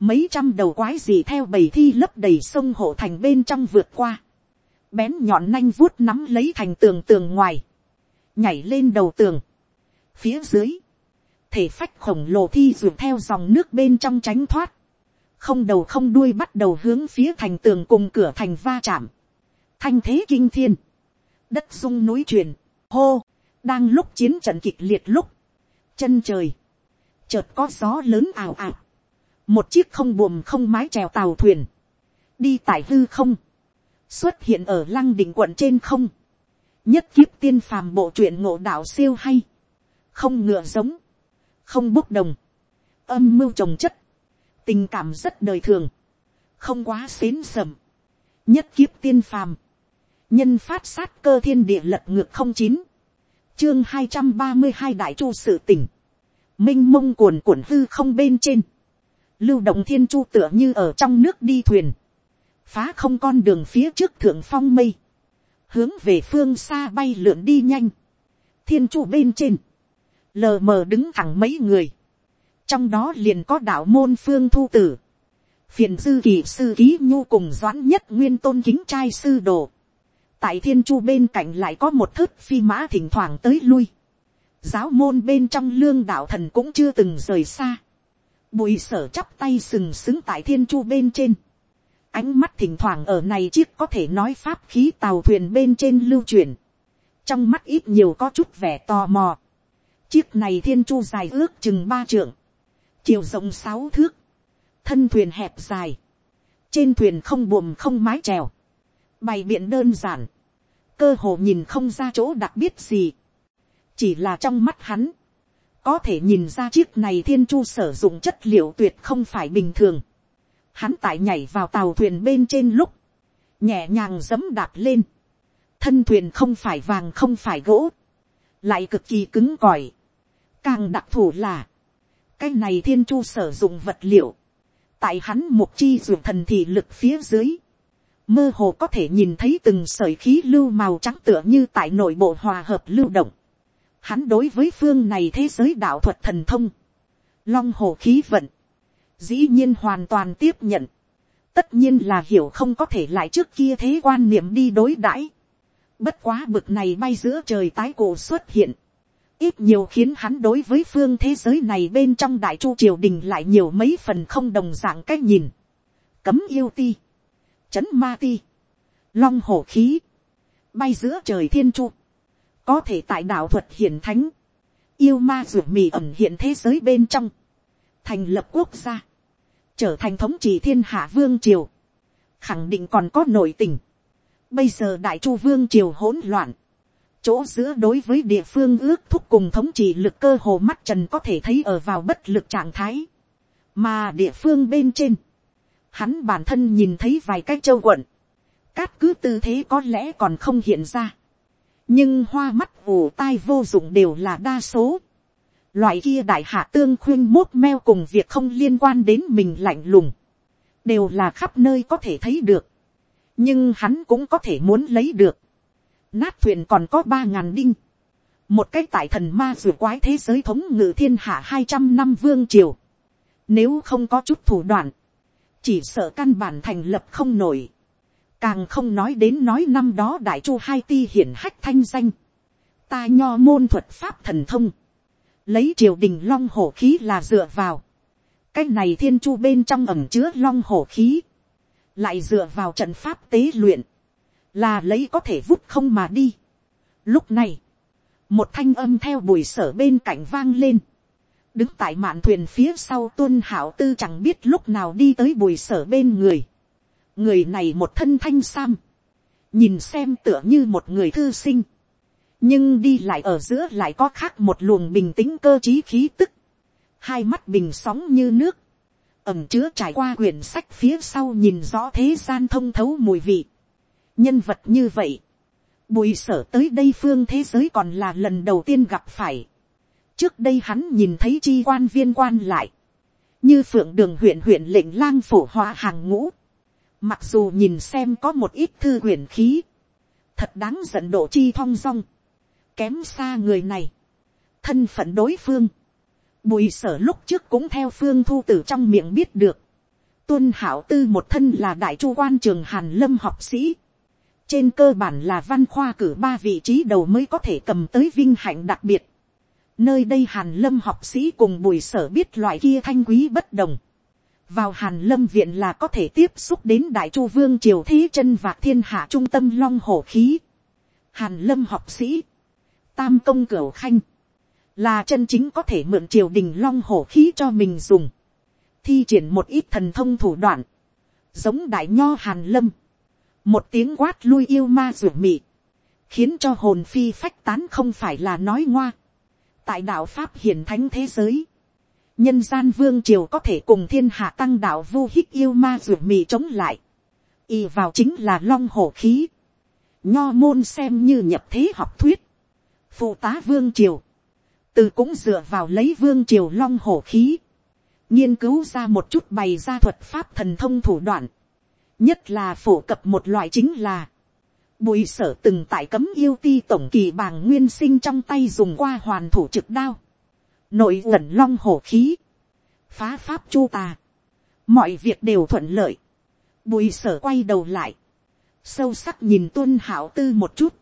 mấy trăm đầu quái gì theo bầy thi lấp đầy sông hộ thành bên trong vượt qua, bén nhọn nanh vuốt nắm lấy thành tường tường ngoài, nhảy lên đầu tường, phía dưới, thể phách khổng lồ thi duyệt theo dòng nước bên trong tránh thoát, không đầu không đuôi bắt đầu hướng phía thành tường cùng cửa thành va chạm, thanh thế kinh thiên, đất sung núi truyền, hô, đang lúc chiến trận kịch liệt lúc, chân trời, chợt có gió lớn ào ào, một chiếc không buồm không mái chèo tàu thuyền, đi tại hư không, xuất hiện ở lăng đỉnh quận trên không, nhất kiếp tiên phàm bộ truyện ngộ đạo siêu hay, không ngựa giống, không bốc đồng, âm mưu trồng chất, tình cảm rất đời thường, không quá xến sầm, nhất kiếp tiên phàm, nhân phát sát cơ thiên địa lật ngược không chín, chương hai trăm ba mươi hai đại chu sự tỉnh, m i n h mông cuồn cuộn hư không bên trên, lưu động thiên chu tựa như ở trong nước đi thuyền, phá không con đường phía trước thượng phong mây, hướng về phương xa bay lượn đi nhanh, thiên chu bên trên, lờ mờ đứng thẳng mấy người, trong đó liền có đạo môn phương thu tử, phiền dư kỳ sư ký nhu cùng doãn nhất nguyên tôn kính trai sư đồ, tại thiên chu bên cạnh lại có một thớt phi mã thỉnh thoảng tới lui. giáo môn bên trong lương đạo thần cũng chưa từng rời xa. bùi sở chắp tay sừng sững tại thiên chu bên trên. ánh mắt thỉnh thoảng ở này chiếc có thể nói pháp khí tàu thuyền bên trên lưu truyền. trong mắt ít nhiều có chút vẻ tò mò. chiếc này thiên chu dài ước chừng ba trượng. chiều rộng sáu thước. thân thuyền hẹp dài. trên thuyền không buồm không mái trèo bày biện đơn giản, cơ hồ nhìn không ra chỗ đặc biệt gì, chỉ là trong mắt hắn, có thể nhìn ra chiếc này thiên chu sử dụng chất liệu tuyệt không phải bình thường. Hắn tại nhảy vào tàu thuyền bên trên lúc, nhẹ nhàng giấm đạp lên, thân thuyền không phải vàng không phải gỗ, lại cực kỳ cứng cỏi. Càng đặc thù là, cái này thiên chu sử dụng vật liệu, tại hắn mục chi ruột thần thị lực phía dưới, mơ hồ có thể nhìn thấy từng sợi khí lưu màu trắng tựa như tại nội bộ hòa hợp lưu động. Hắn đối với phương này thế giới đạo thuật thần thông, long hồ khí vận, dĩ nhiên hoàn toàn tiếp nhận. Tất nhiên là hiểu không có thể lại trước kia thế quan niệm đi đối đãi. Bất quá bực này bay giữa trời tái cổ xuất hiện. Ít nhiều khiến hắn đối với phương thế giới này bên trong đại chu triều đình lại nhiều mấy phần không đồng dạng cách nhìn. Cấm yêu ti chấn ma ti, long hổ khí, bay giữa trời thiên chu, có thể tại đạo thuật hiển thánh, yêu ma ruột mì ẩm hiện thế giới bên trong, thành lập quốc gia, trở thành thống trị thiên hạ vương triều, khẳng định còn có nội tình. Bây giờ đại chu vương triều hỗn loạn, chỗ giữa đối với địa phương ước thúc cùng thống trị lực cơ hồ mắt trần có thể thấy ở vào bất lực trạng thái, mà địa phương bên trên, Hắn bản thân nhìn thấy vài cái châu quận. Cát cứ tư thế có lẽ còn không hiện ra. Nhưng hoa mắt ủ tai vô dụng đều là đa số. Loại kia đại hạ tương khuyên mốt meo cùng việc không liên quan đến mình lạnh lùng. Đều là khắp nơi có thể thấy được. nhưng hắn cũng có thể muốn lấy được. nát thuyền còn có ba ngàn đinh. một cái tại thần ma r quái thế giới thống ngự thiên hạ hai trăm năm vương triều. nếu không có chút thủ đoạn, chỉ sợ căn bản thành lập không nổi. càng không nói đến nói năm đó đại chu hai ti hiển hách thanh danh. ta nho môn thuật pháp thần thông. lấy triều đình long hổ khí là dựa vào cái này thiên chu bên trong ẩm chứa long hổ khí, lại dựa vào trận pháp tế luyện, là lấy có thể vút không mà đi. Lúc này, một thanh âm theo bùi sở bên cạnh vang lên, đứng tại mạn thuyền phía sau tuân hảo tư chẳng biết lúc nào đi tới bùi sở bên người. người này một thân thanh sam, nhìn xem tựa như một người thư sinh, nhưng đi lại ở giữa lại có khác một luồng bình tĩnh cơ t r í khí tức, hai mắt bình sóng như nước, ẩm chứa trải qua quyển sách phía sau nhìn rõ thế gian thông thấu mùi vị. nhân vật như vậy, bùi sở tới đây phương thế giới còn là lần đầu tiên gặp phải trước đây hắn nhìn thấy chi quan viên quan lại, như phượng đường huyện huyện lệnh lang phổ hóa hàng ngũ, mặc dù nhìn xem có một ít thư huyền khí, thật đáng giận độ chi thong dong, kém xa người này, thân phận đối phương, Bùi sở lúc trước cũng theo phương thu tử trong miệng biết được. Tuân hảo tư một thân là đại chu quan trường hàn lâm học sĩ. Trên cơ bản là văn khoa cử ba vị trí đầu mới có thể cầm tới vinh hạnh đặc biệt. Nơi đây hàn lâm học sĩ cùng bùi sở biết loại kia thanh quý bất đồng. Vào hàn lâm viện là có thể tiếp xúc đến đại chu vương triều thế chân và thiên hạ trung tâm long hổ khí. Hàn lâm học sĩ. Tam công cửu khanh là chân chính có thể mượn triều đình long hổ khí cho mình dùng, thi triển một ít thần thông thủ đoạn, giống đại nho hàn lâm, một tiếng quát lui yêu ma rửa mị, khiến cho hồn phi phách tán không phải là nói ngoa tại đạo pháp hiền thánh thế giới, nhân gian vương triều có thể cùng thiên hạ tăng đạo vu hích yêu ma ruột mì chống lại, y vào chính là long hổ khí, nho môn xem như nhập thế học thuyết, phụ tá vương triều, từ cũng dựa vào lấy vương triều long hổ khí, nghiên cứu ra một chút bày ra thuật pháp thần thông thủ đoạn, nhất là phổ cập một loại chính là, bùi sở từng tại cấm yêu ti tổng kỳ bàng nguyên sinh trong tay dùng qua hoàn thủ trực đao, nội ẩn long hổ khí, phá pháp chu tà, mọi việc đều thuận lợi, bùi sở quay đầu lại, sâu sắc nhìn tuân hảo tư một chút,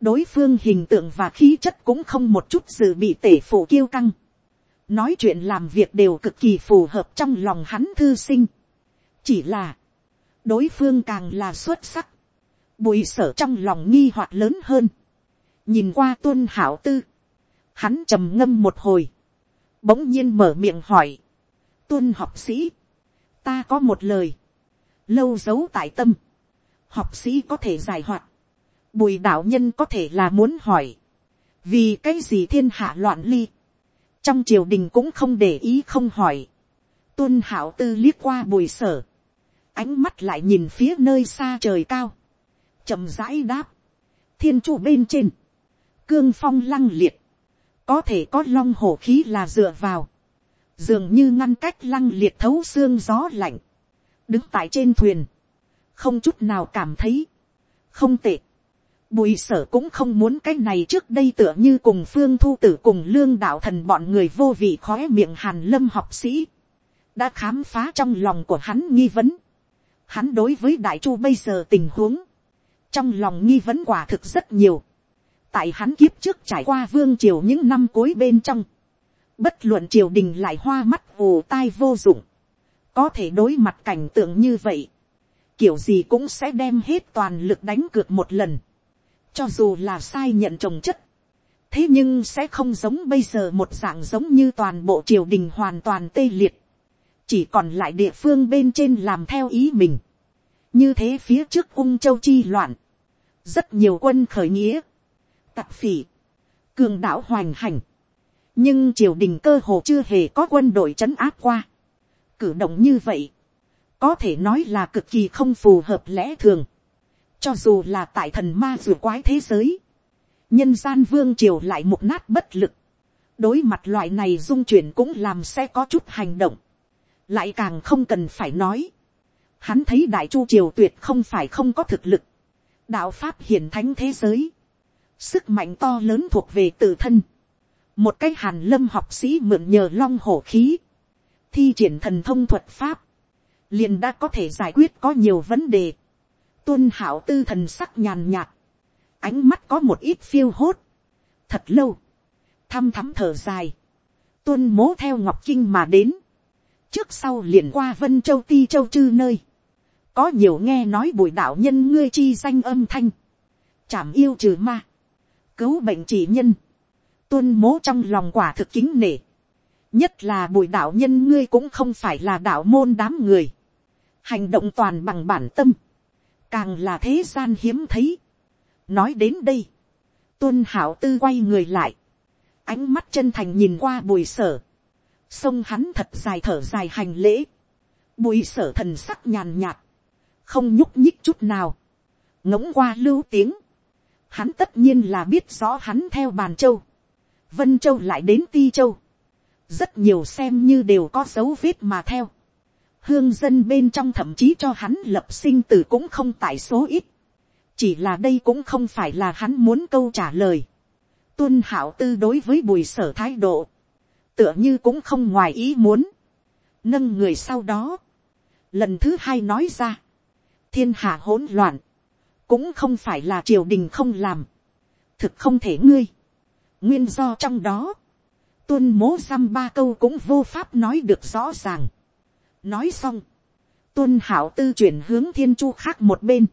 đối phương hình tượng và khí chất cũng không một chút dự bị tể phủ kiêu căng. nói chuyện làm việc đều cực kỳ phù hợp trong lòng hắn thư sinh. chỉ là, đối phương càng là xuất sắc bùi sở trong lòng nghi hoặc lớn hơn. nhìn qua tuân hảo tư, hắn trầm ngâm một hồi, bỗng nhiên mở miệng hỏi, tuân học sĩ, ta có một lời, lâu giấu tại tâm, học sĩ có thể giải hoạt, bùi đạo nhân có thể là muốn hỏi, vì cái gì thiên hạ loạn ly, trong triều đình cũng không để ý không hỏi, tuân hảo tư liếc qua bùi sở, ánh mắt lại nhìn phía nơi xa trời cao, chậm rãi đáp, thiên trụ bên trên, cương phong lăng liệt, có thể có long hổ khí là dựa vào, dường như ngăn cách lăng liệt thấu xương gió lạnh, đứng tại trên thuyền, không chút nào cảm thấy, không tệ, Bùi sở cũng không muốn cái này trước đây tựa như cùng phương thu tử cùng lương đạo thần bọn người vô vị khóe miệng hàn lâm học sĩ. Đã khám phá trong lòng của hắn nghi vấn. Hắn đối với đại chu bây giờ tình huống. Trong lòng nghi vấn quả thực rất nhiều. Tại hắn kiếp trước trải qua vương triều những năm cuối bên trong. Bất luận triều đình lại hoa mắt ù tai vô dụng. Có thể đối mặt cảnh tượng như vậy. Kiểu gì cũng sẽ đem hết toàn lực đánh cược một lần cho dù là sai nhận trồng chất, thế nhưng sẽ không giống bây giờ một dạng giống như toàn bộ triều đình hoàn toàn tê liệt, chỉ còn lại địa phương bên trên làm theo ý mình, như thế phía trước ung châu chi loạn, rất nhiều quân khởi nghĩa, tặc phỉ, cường đảo hoành hành, nhưng triều đình cơ hồ chưa hề có quân đội trấn áp qua, cử động như vậy, có thể nói là cực kỳ không phù hợp lẽ thường, cho dù là tại thần ma rùa quái thế giới. Nhân gian vương triều lại mục nát bất lực. Đối mặt loại này dung chuyển cũng làm sẽ có chút hành động. Lại càng không cần phải nói. Hắn thấy đại chu triều tuyệt không phải không có thực lực. Đạo Pháp hiển thánh thế giới. Sức mạnh to lớn thuộc về tự thân. Một cái hàn lâm học sĩ mượn nhờ long hổ khí. Thi triển thần thông thuật Pháp. Liền đã có thể giải quyết có nhiều vấn đề. Tuân hảo tư thần sắc nhàn nhạt. Ánh mắt có một ít phiêu hốt. Thật lâu. Thăm thắm thở dài. Tuân mố theo Ngọc Kinh mà đến. Trước sau liền qua Vân Châu Ti Châu Chư nơi có nhiều nghe nói bùi đạo nhân ngươi chi danh âm thanh, chảm yêu trừ ma, cứu bệnh chỉ nhân, tuân mố trong lòng quả thực kính nể, nhất là bùi đạo nhân ngươi cũng không phải là đạo môn đám người, hành động toàn bằng bản tâm, càng là thế gian hiếm thấy. nói đến đây, tuân hảo tư quay người lại, ánh mắt chân thành nhìn qua bùi sở, sông hắn thật dài thở dài hành lễ, bùi sở thần sắc nhàn nhạt, không nhúc nhích chút nào, ngỗng qua lưu tiếng, hắn tất nhiên là biết rõ hắn theo bàn châu, vân châu lại đến ti châu, rất nhiều xem như đều có dấu vết mà theo, hương dân bên trong thậm chí cho hắn lập sinh tử cũng không tại số ít, chỉ là đây cũng không phải là hắn muốn câu trả lời, tuân hảo tư đối với bùi sở thái độ, tựa như cũng không ngoài ý muốn, nâng người sau đó, lần thứ hai nói ra, thiên hạ hỗn loạn, cũng không phải là triều đình không làm, thực không thể ngươi, nguyên do trong đó, tuân mố dăm ba câu cũng vô pháp nói được rõ ràng. nói xong, tuân hảo tư chuyển hướng thiên chu khác một bên,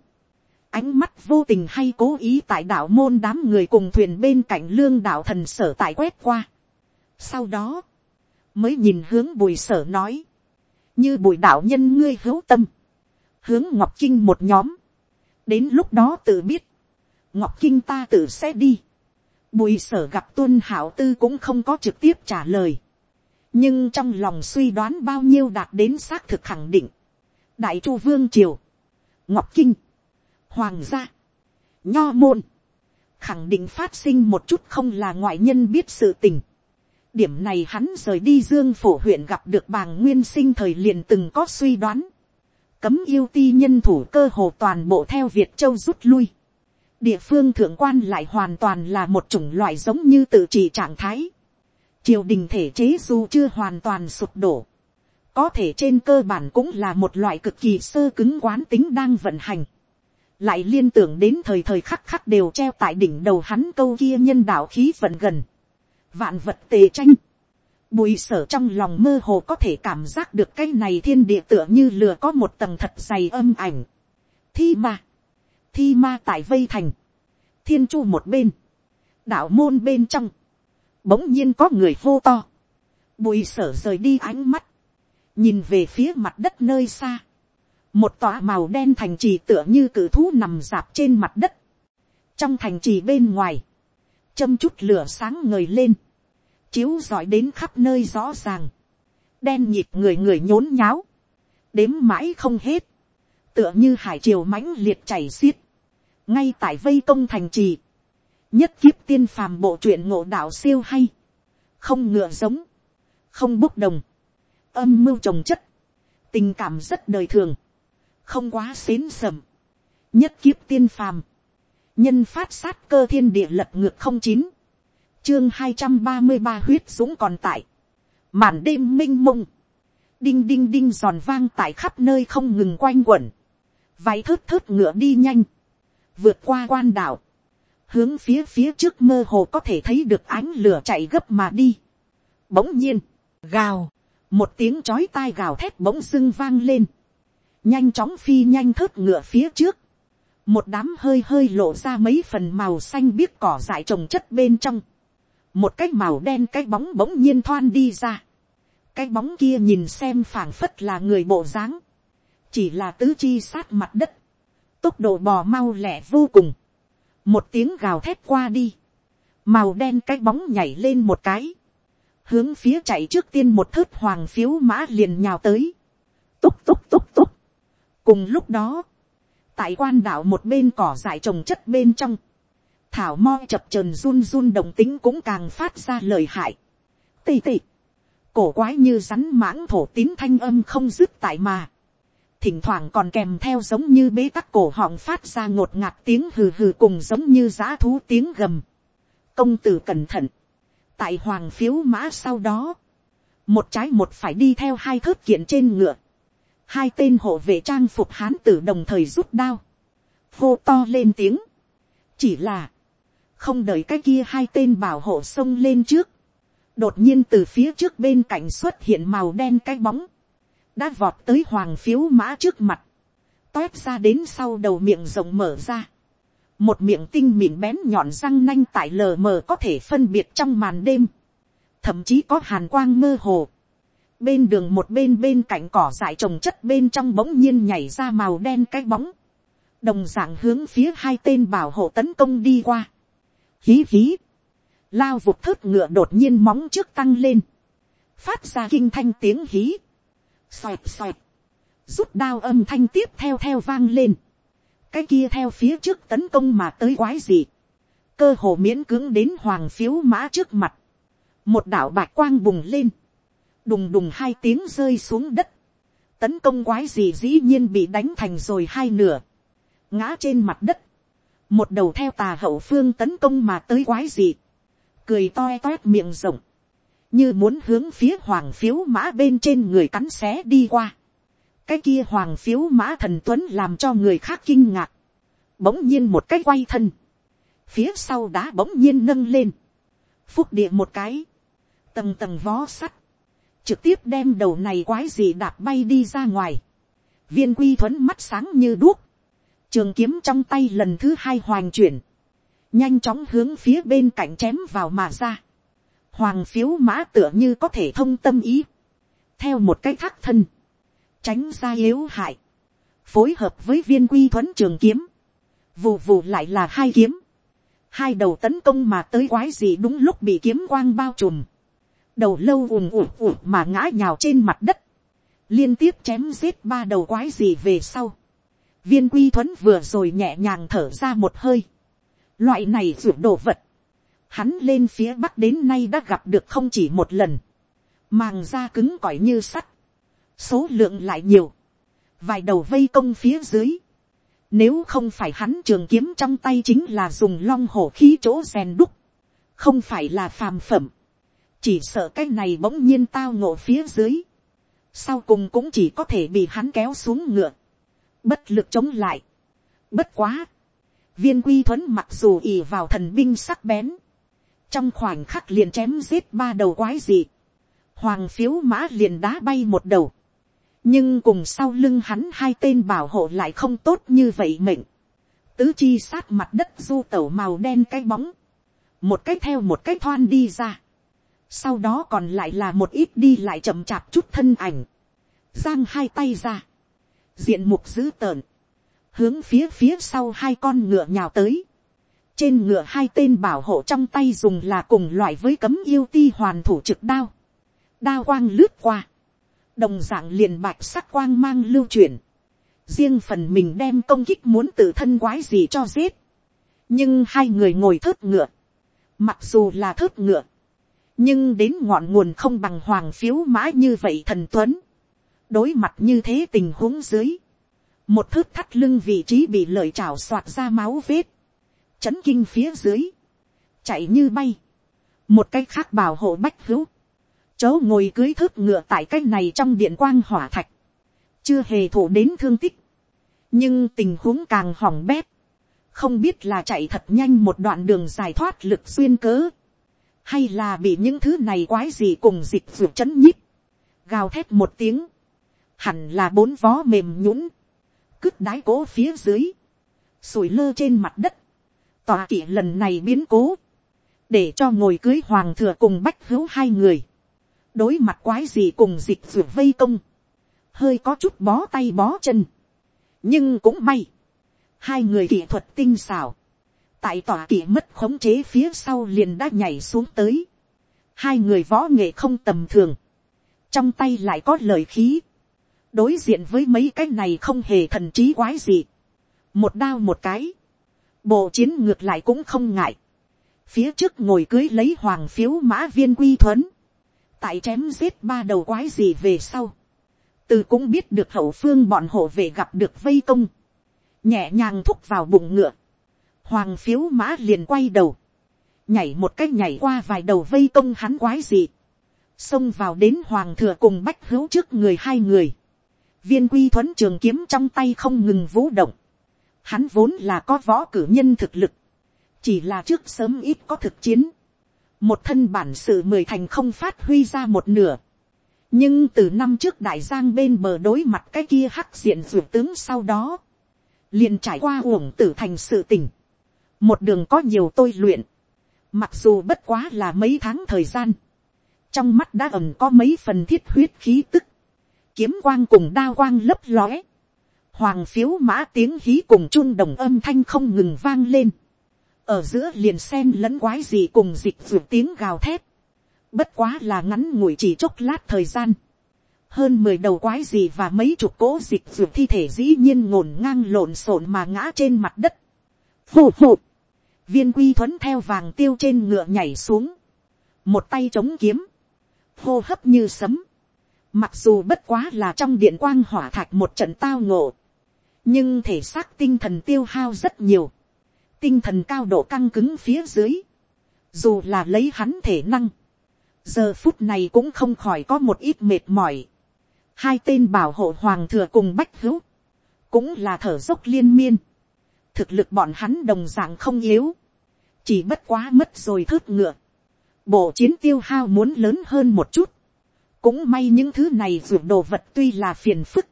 ánh mắt vô tình hay cố ý tại đạo môn đám người cùng thuyền bên cạnh lương đạo thần sở tại quét qua. sau đó, mới nhìn hướng bùi sở nói, như bùi đạo nhân ngươi hữu tâm, hướng ngọc kinh một nhóm, đến lúc đó tự biết, ngọc kinh ta tự sẽ đi, bùi sở gặp tuân hảo tư cũng không có trực tiếp trả lời, nhưng trong lòng suy đoán bao nhiêu đạt đến xác thực khẳng định, đại chu vương triều, ngọc kinh, hoàng gia, nho môn, khẳng định phát sinh một chút không là ngoại nhân biết sự tình. điểm này hắn rời đi dương phổ huyện gặp được bàng nguyên sinh thời liền từng có suy đoán cấm yêu ti nhân thủ cơ hồ toàn bộ theo Việt Châu rút lui. Địa phương thượng quan lại hoàn toàn là một chủng loại giống như tự trị trạng thái. Triều đình thể chế dù chưa hoàn toàn sụp đổ. Có thể trên cơ bản cũng là một loại cực kỳ sơ cứng quán tính đang vận hành. Lại liên tưởng đến thời thời khắc khắc đều treo tại đỉnh đầu hắn câu kia nhân đạo khí vận gần. Vạn vật tề tranh Bùi sở trong lòng mơ hồ có thể cảm giác được cái này thiên địa tựa như lừa có một tầng thật dày âm ảnh. Thi ma. Thi ma tại vây thành. Thiên chu một bên. Đạo môn bên trong. Bỗng nhiên có người hô to. Bùi sở rời đi ánh mắt. Nhìn về phía mặt đất nơi xa. Một tòa màu đen thành trì tựa như cử thú nằm dạp trên mặt đất. Trong thành trì bên ngoài. Châm chút lửa sáng ngời lên chiếu rọi đến khắp nơi rõ ràng, đen nhịp người người nhốn nháo, đếm mãi không hết, tựa như hải triều mãnh liệt chảy xiết, ngay tại vây công thành trì, nhất kiếp tiên phàm bộ truyện ngộ đạo siêu hay, không ngựa giống, không bốc đồng, âm mưu trồng chất, tình cảm rất đời thường, không quá xến sầm, nhất kiếp tiên phàm, nhân phát sát cơ thiên địa lật ngược không chín, chương hai trăm ba mươi ba huyết dũng còn tại, màn đêm m i n h mông, đinh đinh đinh giòn vang tại khắp nơi không ngừng quanh quẩn, váy thớt thớt ngựa đi nhanh, vượt qua quan đảo, hướng phía phía trước mơ hồ có thể thấy được ánh lửa chạy gấp mà đi. Bỗng nhiên, gào, một tiếng chói tai gào thét bỗng dưng vang lên, nhanh chóng phi nhanh thớt ngựa phía trước, một đám hơi hơi lộ ra mấy phần màu xanh biếc cỏ dại trồng chất bên trong, một cái màu đen cái bóng bỗng nhiên thoan đi ra. cái bóng kia nhìn xem phảng phất là người bộ dáng, chỉ là tứ chi sát mặt đất, tốc độ bò mau lẹ vô cùng, một tiếng gào thét qua đi, màu đen cái bóng nhảy lên một cái, hướng phía chạy trước tiên một thớt hoàng phiếu mã liền nhào tới, túc túc túc túc. cùng lúc đó, tại quan đảo một bên cỏ dại trồng chất bên trong, thảo mo chập trần run run đồng tính cũng càng phát ra lời hại. tì tì, cổ quái như rắn mãng thổ tín thanh âm không dứt tại mà. thỉnh thoảng còn kèm theo giống như bế tắc cổ họng phát ra ngột ngạt tiếng hừ hừ cùng giống như giá thú tiếng gầm. công tử cẩn thận, tại hoàng phiếu mã sau đó, một trái một phải đi theo hai thớt kiện trên ngựa, hai tên hộ vệ trang phục hán tử đồng thời rút đao, hô to lên tiếng, chỉ là, không đợi cái kia hai tên bảo hộ xông lên trước, đột nhiên từ phía trước bên cạnh xuất hiện màu đen cái bóng, đã vọt tới hoàng phiếu mã trước mặt, toét ra đến sau đầu miệng rộng mở ra, một miệng tinh mịn bén nhọn răng nanh tại lờ mờ có thể phân biệt trong màn đêm, thậm chí có hàn quang mơ hồ, bên đường một bên bên cạnh cỏ dại trồng chất bên trong bỗng nhiên nhảy ra màu đen cái bóng, đồng d ạ n g hướng phía hai tên bảo hộ tấn công đi qua, hí hí, lao vụt thớt ngựa đột nhiên móng trước tăng lên, phát ra kinh thanh tiếng hí, xoẹt xoẹt, rút đao âm thanh tiếp theo theo vang lên, cái kia theo phía trước tấn công mà tới quái gì, cơ hồ miễn cưỡng đến hoàng phiếu mã trước mặt, một đạo bạch quang bùng lên, đùng đùng hai tiếng rơi xuống đất, tấn công quái gì dĩ nhiên bị đánh thành rồi hai nửa, ngã trên mặt đất, một đầu theo tà hậu phương tấn công mà tới quái gì, cười toe toét miệng rộng, như muốn hướng phía hoàng phiếu mã bên trên người cắn xé đi qua. cái kia hoàng phiếu mã thần tuấn làm cho người khác kinh ngạc, bỗng nhiên một cái quay thân, phía sau đá bỗng nhiên nâng lên, phúc địa một cái, tầng tầng vó sắt, trực tiếp đem đầu này quái gì đạp bay đi ra ngoài, viên quy thuấn mắt sáng như đuốc, trường kiếm trong tay lần thứ hai hoàng chuyển, nhanh chóng hướng phía bên cạnh chém vào mà ra, hoàng phiếu mã tựa như có thể thông tâm ý, theo một cái thác thân, tránh ra yếu hại, phối hợp với viên quy thuấn trường kiếm, vù vù lại là hai kiếm, hai đầu tấn công mà tới quái gì đúng lúc bị kiếm quang bao trùm, đầu lâu ùm ùm ùm mà ngã nhào trên mặt đất, liên tiếp chém giết ba đầu quái gì về sau viên quy thuấn vừa rồi nhẹ nhàng thở ra một hơi. loại này ruột đồ vật, hắn lên phía bắc đến nay đã gặp được không chỉ một lần, màng da cứng cỏi như sắt, số lượng lại nhiều, vài đầu vây công phía dưới, nếu không phải hắn trường kiếm trong tay chính là dùng long hổ khí chỗ rèn đúc, không phải là phàm phẩm, chỉ sợ cái này bỗng nhiên tao ngộ phía dưới, sau cùng cũng chỉ có thể bị hắn kéo xuống ngựa, bất lực chống lại. Bất quá, viên quy thuấn mặc dù ỉ vào thần binh sắc bén, trong khoảnh khắc liền chém giết ba đầu quái dị. Hoàng phiếu mã liền đá bay một đầu, nhưng cùng sau lưng hắn hai tên bảo hộ lại không tốt như vậy mệnh, tứ chi sát mặt đất du tẩu màu đen cái bóng, một cái theo một cái thoan đi ra, sau đó còn lại là một ít đi lại chậm chạp chút thân ảnh, giang hai tay ra, diện mục dữ tợn, hướng phía phía sau hai con ngựa nhào tới, trên ngựa hai tên bảo hộ trong tay dùng là cùng loại với cấm yêu ti hoàn thủ trực đao, đao quang lướt qua, đồng d ạ n g liền bạch sắc quang mang lưu chuyển, riêng phần mình đem công kích muốn tự thân quái gì cho giết, nhưng hai người ngồi thớt ngựa, mặc dù là thớt ngựa, nhưng đến ngọn nguồn không bằng hoàng phiếu mã như vậy thần tuấn, đối mặt như thế tình huống dưới, một thước thắt lưng vị trí bị lợi trào soạt ra máu vết, chấn kinh phía dưới, chạy như bay, một cái khác bảo hộ bách hữu, chớ ngồi cưới thước ngựa tại cái này trong điện quang hỏa thạch, chưa hề thủ đến thương tích, nhưng tình huống càng hỏng bét, không biết là chạy thật nhanh một đoạn đường dài thoát lực xuyên cớ, hay là bị những thứ này quái gì cùng dịch ruột chấn nhíp, gào thét một tiếng, hẳn là bốn vó mềm nhũng, cứt đái cố phía dưới, sủi lơ trên mặt đất, tòa kỵ lần này biến cố, để cho ngồi cưới hoàng thừa cùng bách hữu hai người, đối mặt quái gì cùng dịch ruột vây công, hơi có chút bó tay bó chân, nhưng cũng may, hai người kỹ thuật tinh xảo, tại tòa kỵ mất khống chế phía sau liền đã nhảy xuống tới. hai người võ nghệ không tầm thường, trong tay lại có lời khí, đối diện với mấy cái này không hề thần trí quái gì, một đao một cái, bộ chiến ngược lại cũng không ngại, phía trước ngồi cưới lấy hoàng phiếu mã viên quy thuấn, tại chém giết ba đầu quái gì về sau, từ cũng biết được hậu phương bọn hộ về gặp được vây công, nhẹ nhàng thúc vào bụng ngựa, hoàng phiếu mã liền quay đầu, nhảy một cách nhảy qua vài đầu vây công hắn quái gì, xông vào đến hoàng thừa cùng bách hữu trước người hai người, viên quy thuấn trường kiếm trong tay không ngừng vũ động, hắn vốn là có võ cử nhân thực lực, chỉ là trước sớm ít có thực chiến, một thân bản sự mười thành không phát huy ra một nửa, nhưng từ năm trước đại giang bên bờ đối mặt cái kia hắc diện ruột tướng sau đó, liền trải qua uổng tử thành sự tình, một đường có nhiều tôi luyện, mặc dù bất quá là mấy tháng thời gian, trong mắt đã ẩm có mấy phần thiết huyết khí tức, kiếm quang cùng đao quang lấp lóe, hoàng phiếu mã tiếng hí cùng chun đồng âm thanh không ngừng vang lên, ở giữa liền sen lẫn quái gì cùng dịch ruột tiếng gào thét, bất quá là ngắn ngủi chỉ chốc lát thời gian, hơn mười đầu quái gì và mấy chục cỗ dịch ruột thi thể dĩ nhiên ngổn ngang lộn xộn mà ngã trên mặt đất. Phù phù. Viên quy thuấn theo vàng tiêu trên ngựa nhảy xuống. Một tay chống kiếm. Hô hấp như sấm. Mặc dù bất quá là trong điện quang hỏa thạch một trận tao ngộ. Nhưng thể xác tinh thần tiêu hao rất nhiều. Tinh thần cao độ căng cứng phía dưới. Dù là lấy hắn thể năng. Giờ phút này cũng không khỏi có một ít mệt mỏi hai tên bảo hộ hoàng thừa cùng bách hữu, cũng là thở dốc liên miên. thực lực bọn hắn đồng dạng không yếu, chỉ bất quá mất rồi thớt ngựa. bộ chiến tiêu hao muốn lớn hơn một chút, cũng may những thứ này ruột đồ vật tuy là phiền phức,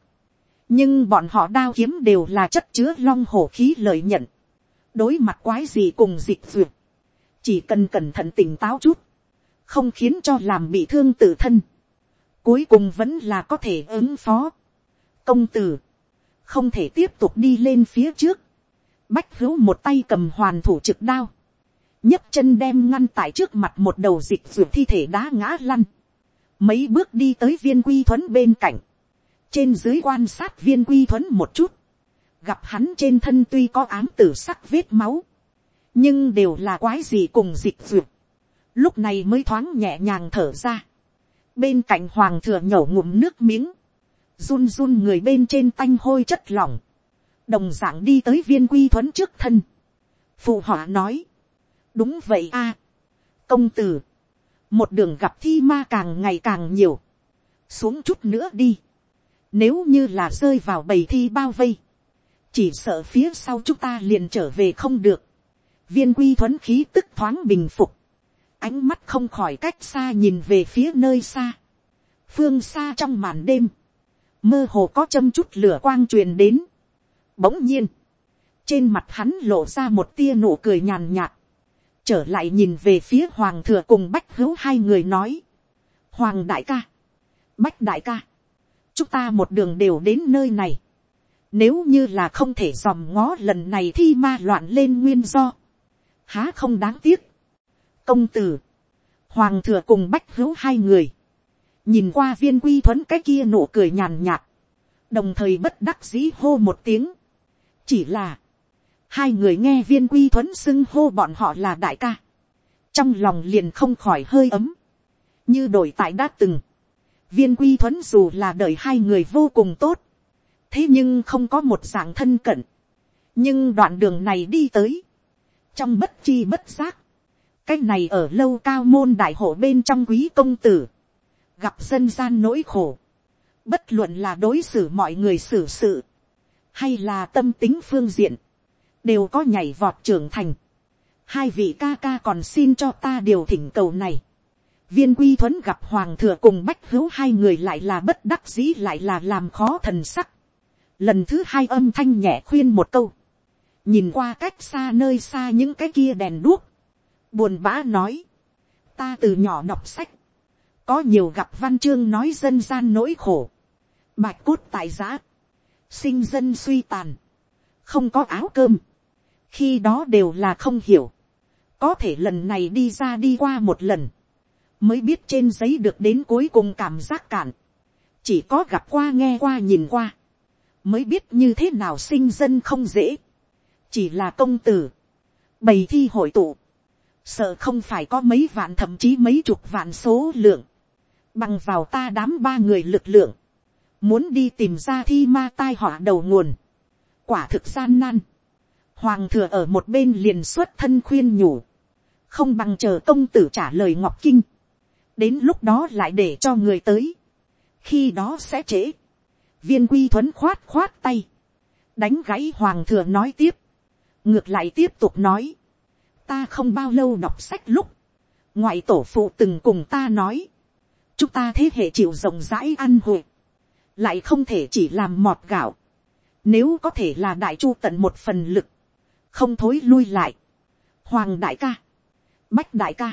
nhưng bọn họ đao kiếm đều là chất chứa long hổ khí lợi nhận, đối mặt quái gì cùng dịch ruột, chỉ cần cẩn thận tỉnh táo chút, không khiến cho làm bị thương tự thân, cuối cùng vẫn là có thể ứng phó. công tử, không thể tiếp tục đi lên phía trước, bách hữu một tay cầm hoàn thủ trực đao, nhấc chân đem ngăn tại trước mặt một đầu dịch ruột thi thể đá ngã lăn, mấy bước đi tới viên quy thuấn bên cạnh, trên dưới quan sát viên quy thuấn một chút, gặp hắn trên thân tuy có ám tử sắc vết máu, nhưng đều là quái gì cùng dịch duyệt, lúc này mới thoáng nhẹ nhàng thở ra, bên cạnh hoàng thừa nhổ ngụm nước miếng, run run người bên trên tanh hôi chất lỏng, đồng d ạ n g đi tới viên quy thuấn trước thân, phụ họa nói, đúng vậy a, công tử, một đường gặp thi ma càng ngày càng nhiều, xuống chút nữa đi, nếu như là rơi vào bầy thi bao vây, chỉ sợ phía sau chúng ta liền trở về không được, viên quy thuấn khí tức thoáng bình phục, ánh mắt không khỏi cách xa nhìn về phía nơi xa, phương xa trong màn đêm, mơ hồ có châm chút lửa quang truyền đến. Bỗng nhiên, trên mặt hắn lộ ra một tia nụ cười nhàn nhạt, trở lại nhìn về phía hoàng thừa cùng bách hữu hai người nói, hoàng đại ca, bách đại ca, chúng ta một đường đều đến nơi này, nếu như là không thể dòm ngó lần này thi ma loạn lên nguyên do, há không đáng tiếc, công tử, hoàng thừa cùng bách hữu hai người, nhìn qua viên quy thuấn cái kia nụ cười nhàn nhạt, đồng thời bất đắc dĩ hô một tiếng, chỉ là, hai người nghe viên quy thuấn xưng hô bọn họ là đại ca, trong lòng liền không khỏi hơi ấm, như đổi tại đã từng, viên quy thuấn dù là đời hai người vô cùng tốt, thế nhưng không có một dạng thân cận, nhưng đoạn đường này đi tới, trong bất chi bất giác, cái này ở lâu cao môn đại hộ bên trong quý công tử, gặp dân gian nỗi khổ, bất luận là đối xử mọi người xử sự, hay là tâm tính phương diện, đều có nhảy vọt trưởng thành. hai vị ca ca còn xin cho ta điều thỉnh cầu này. viên quy thuấn gặp hoàng thừa cùng bách hữu hai người lại là bất đắc dĩ lại là làm khó thần sắc. lần thứ hai âm thanh nhẹ khuyên một câu. nhìn qua cách xa nơi xa những cái kia đèn đuốc, buồn bã nói, ta từ nhỏ đọc sách, có nhiều gặp văn chương nói dân gian nỗi khổ, bạch cốt tại giã, sinh dân suy tàn, không có áo cơm, khi đó đều là không hiểu, có thể lần này đi ra đi qua một lần, mới biết trên giấy được đến cuối cùng cảm giác cản, chỉ có gặp qua nghe qua nhìn qua, mới biết như thế nào sinh dân không dễ, chỉ là công tử, bày thi hội tụ, sợ không phải có mấy vạn thậm chí mấy chục vạn số lượng, bằng vào ta đám ba người lực lượng, muốn đi tìm ra thi ma tai họa đầu nguồn, quả thực gian nan, hoàng thừa ở một bên liền xuất thân khuyên nhủ, không bằng chờ công tử trả lời ngọc kinh, đến lúc đó lại để cho người tới, khi đó sẽ trễ, viên quy thuấn khoát khoát tay, đánh gãy hoàng thừa nói tiếp, ngược lại tiếp tục nói, ta không bao lâu đọc sách lúc, ngoại tổ phụ từng cùng ta nói, chúng ta thế hệ chịu rộng rãi ăn hội, lại không thể chỉ làm mọt gạo, nếu có thể là đại chu tận một phần lực, không thối lui lại, hoàng đại ca, bách đại ca,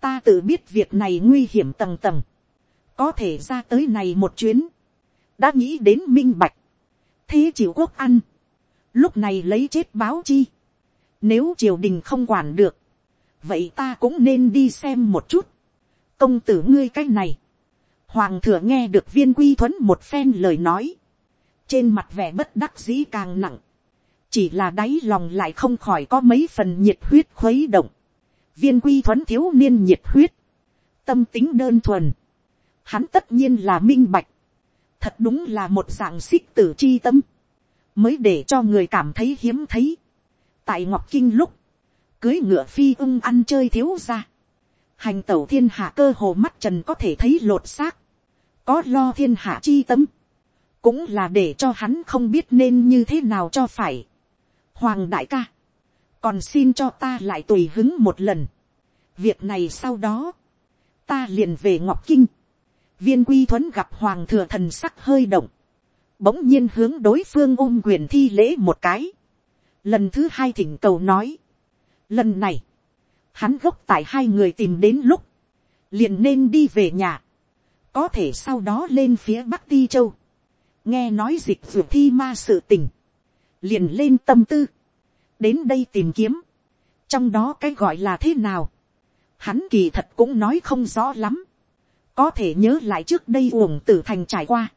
ta tự biết việc này nguy hiểm tầng tầng, có thể ra tới này một chuyến, đã nghĩ đến minh bạch, thế chịu quốc ăn, lúc này lấy chết báo chi, nếu triều đình không quản được, vậy ta cũng nên đi xem một chút, công tử ngươi cái này, hoàng thừa nghe được viên quy thuấn một phen lời nói, trên mặt vẻ bất đắc dĩ càng nặng, chỉ là đáy lòng lại không khỏi có mấy phần nhiệt huyết khuấy động, viên quy thuấn thiếu niên nhiệt huyết, tâm tính đơn thuần, hắn tất nhiên là minh bạch, thật đúng là một dạng xích tử chi tâm, mới để cho người cảm thấy hiếm thấy. tại ngọc kinh lúc, cưới ngựa phi ưng ăn chơi thiếu ra, hành tẩu thiên hạ cơ hồ mắt trần có thể thấy lột xác, có lo thiên hạ chi tâm, cũng là để cho hắn không biết nên như thế nào cho phải. Hoàng đại ca, còn xin cho ta lại tùy hứng một lần. việc này sau đó, ta liền về ngọc kinh, viên quy thuấn gặp hoàng thừa thần sắc hơi động, bỗng nhiên hướng đối phương ôm quyền thi lễ một cái. lần thứ hai thỉnh cầu nói, lần này, hắn gốc tại hai người tìm đến lúc, liền nên đi về nhà, có thể sau đó lên phía bắc ti châu, nghe nói dịch ruột thi ma sự tình, liền lên tâm tư, đến đây tìm kiếm, trong đó cái gọi là thế nào, hắn kỳ thật cũng nói không rõ lắm, có thể nhớ lại trước đây uổng tử thành trải qua,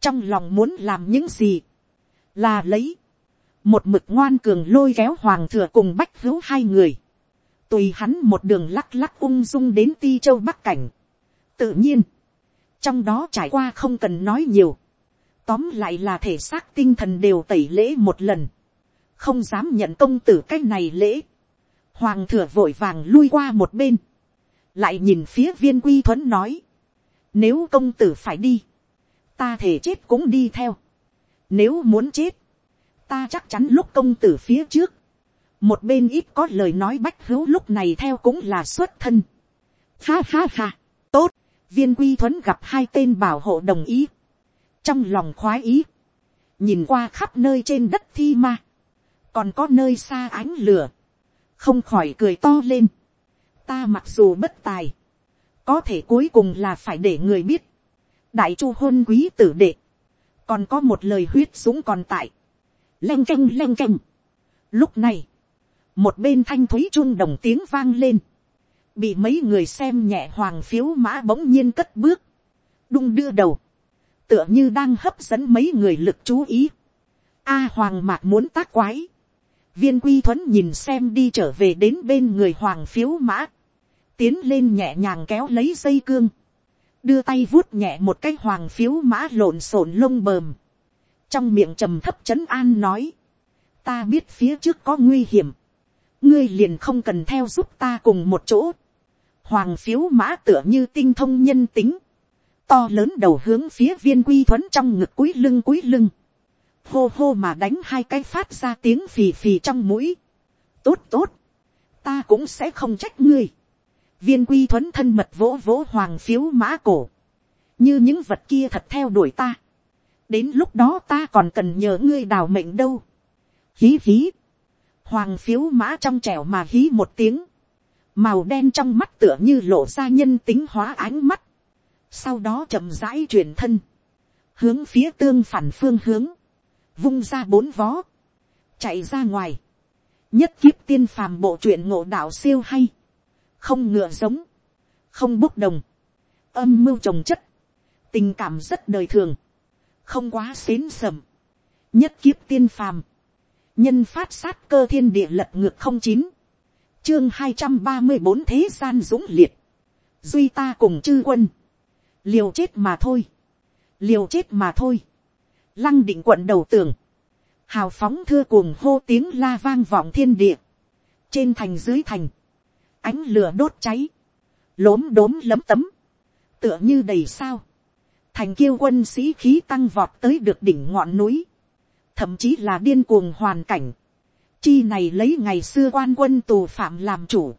trong lòng muốn làm những gì, là lấy, một mực ngoan cường lôi kéo hoàng thừa cùng bách hữu hai người, tùy hắn một đường lắc lắc ung dung đến ti châu bắc cảnh. tự nhiên, trong đó trải qua không cần nói nhiều, tóm lại là thể xác tinh thần đều tẩy lễ một lần, không dám nhận công tử cái này lễ, hoàng thừa vội vàng lui qua một bên, lại nhìn phía viên quy thuấn nói, nếu công tử phải đi, ta thể chết cũng đi theo, nếu muốn chết, ta chắc chắn lúc công tử phía trước, một bên ít có lời nói bách hữu lúc này theo cũng là xuất thân. Ha ha ha, tốt, viên quy thuấn gặp hai tên bảo hộ đồng ý, trong lòng khoái ý, nhìn qua khắp nơi trên đất thi ma, còn có nơi xa ánh lửa, không khỏi cười to lên. ta mặc dù bất tài, có thể cuối cùng là phải để người biết, đại chu hôn quý tử đệ, còn có một lời huyết súng còn tại, leng canh leng canh. Lúc này, một bên thanh thúy chun đồng tiếng vang lên, bị mấy người xem nhẹ hoàng phiếu mã bỗng nhiên cất bước, đung đưa đầu, tựa như đang hấp dẫn mấy người lực chú ý. A hoàng mạc muốn tác quái, viên quy thuấn nhìn xem đi trở về đến bên người hoàng phiếu mã, tiến lên nhẹ nhàng kéo lấy dây cương, đưa tay vuốt nhẹ một cái hoàng phiếu mã lộn xộn lông bờm, trong miệng trầm thấp chấn an nói, ta biết phía trước có nguy hiểm, ngươi liền không cần theo giúp ta cùng một chỗ, hoàng phiếu mã tựa như tinh thông nhân tính, to lớn đầu hướng phía viên quy thuấn trong ngực cúi lưng cúi lưng, hô hô mà đánh hai cái phát ra tiếng phì phì trong mũi, tốt tốt, ta cũng sẽ không trách ngươi, viên quy thuấn thân mật vỗ vỗ hoàng phiếu mã cổ, như những vật kia thật theo đuổi ta, đến lúc đó ta còn cần nhờ ngươi đào mệnh đâu. hí hí, hoàng phiếu mã trong trẻo mà hí một tiếng, màu đen trong mắt tựa như lộ ra nhân tính hóa ánh mắt, sau đó chậm rãi chuyển thân, hướng phía tương phản phương hướng, vung ra bốn vó, chạy ra ngoài, nhất kiếp tiên phàm bộ truyện ngộ đạo siêu hay, không ngựa giống, không bốc đồng, âm mưu trồng chất, tình cảm rất đời thường, không quá xến sầm, nhất kiếp tiên phàm, nhân phát sát cơ thiên địa lật ngược không chín, chương hai trăm ba mươi bốn thế gian dũng liệt, duy ta cùng chư quân, liều chết mà thôi, liều chết mà thôi, lăng định quận đầu tường, hào phóng thưa cuồng hô tiếng la vang vọng thiên địa, trên thành dưới thành, ánh lửa đốt cháy, lốm đốm lấm tấm, tựa như đầy sao, thành kiêu quân sĩ khí tăng vọt tới được đỉnh ngọn núi, thậm chí là điên cuồng hoàn cảnh, chi này lấy ngày xưa quan quân tù phạm làm chủ,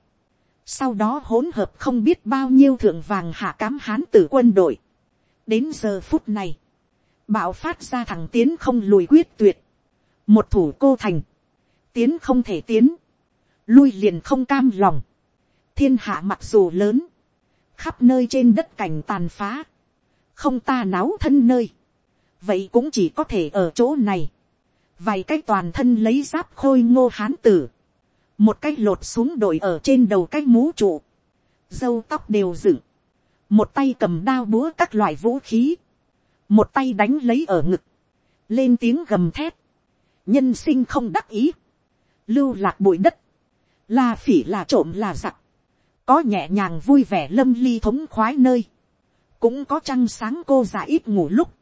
sau đó hỗn hợp không biết bao nhiêu thượng vàng hạ cám hán tử quân đội, đến giờ phút này, bạo phát ra thằng tiến không lùi quyết tuyệt, một thủ cô thành, tiến không thể tiến, lui liền không cam lòng, thiên hạ mặc dù lớn, khắp nơi trên đất cảnh tàn phá, không ta náo thân nơi, vậy cũng chỉ có thể ở chỗ này, vài cái toàn thân lấy giáp khôi ngô hán tử, một cái lột xuống đội ở trên đầu cái mũ trụ, dâu tóc đều dựng, một tay cầm đao búa các loại vũ khí, một tay đánh lấy ở ngực, lên tiếng gầm thét, nhân sinh không đắc ý, lưu lạc bụi đất, là phỉ là trộm là giặc, có nhẹ nhàng vui vẻ lâm ly thống khoái nơi, cũng có trăng sáng cô già ít ngủ lúc,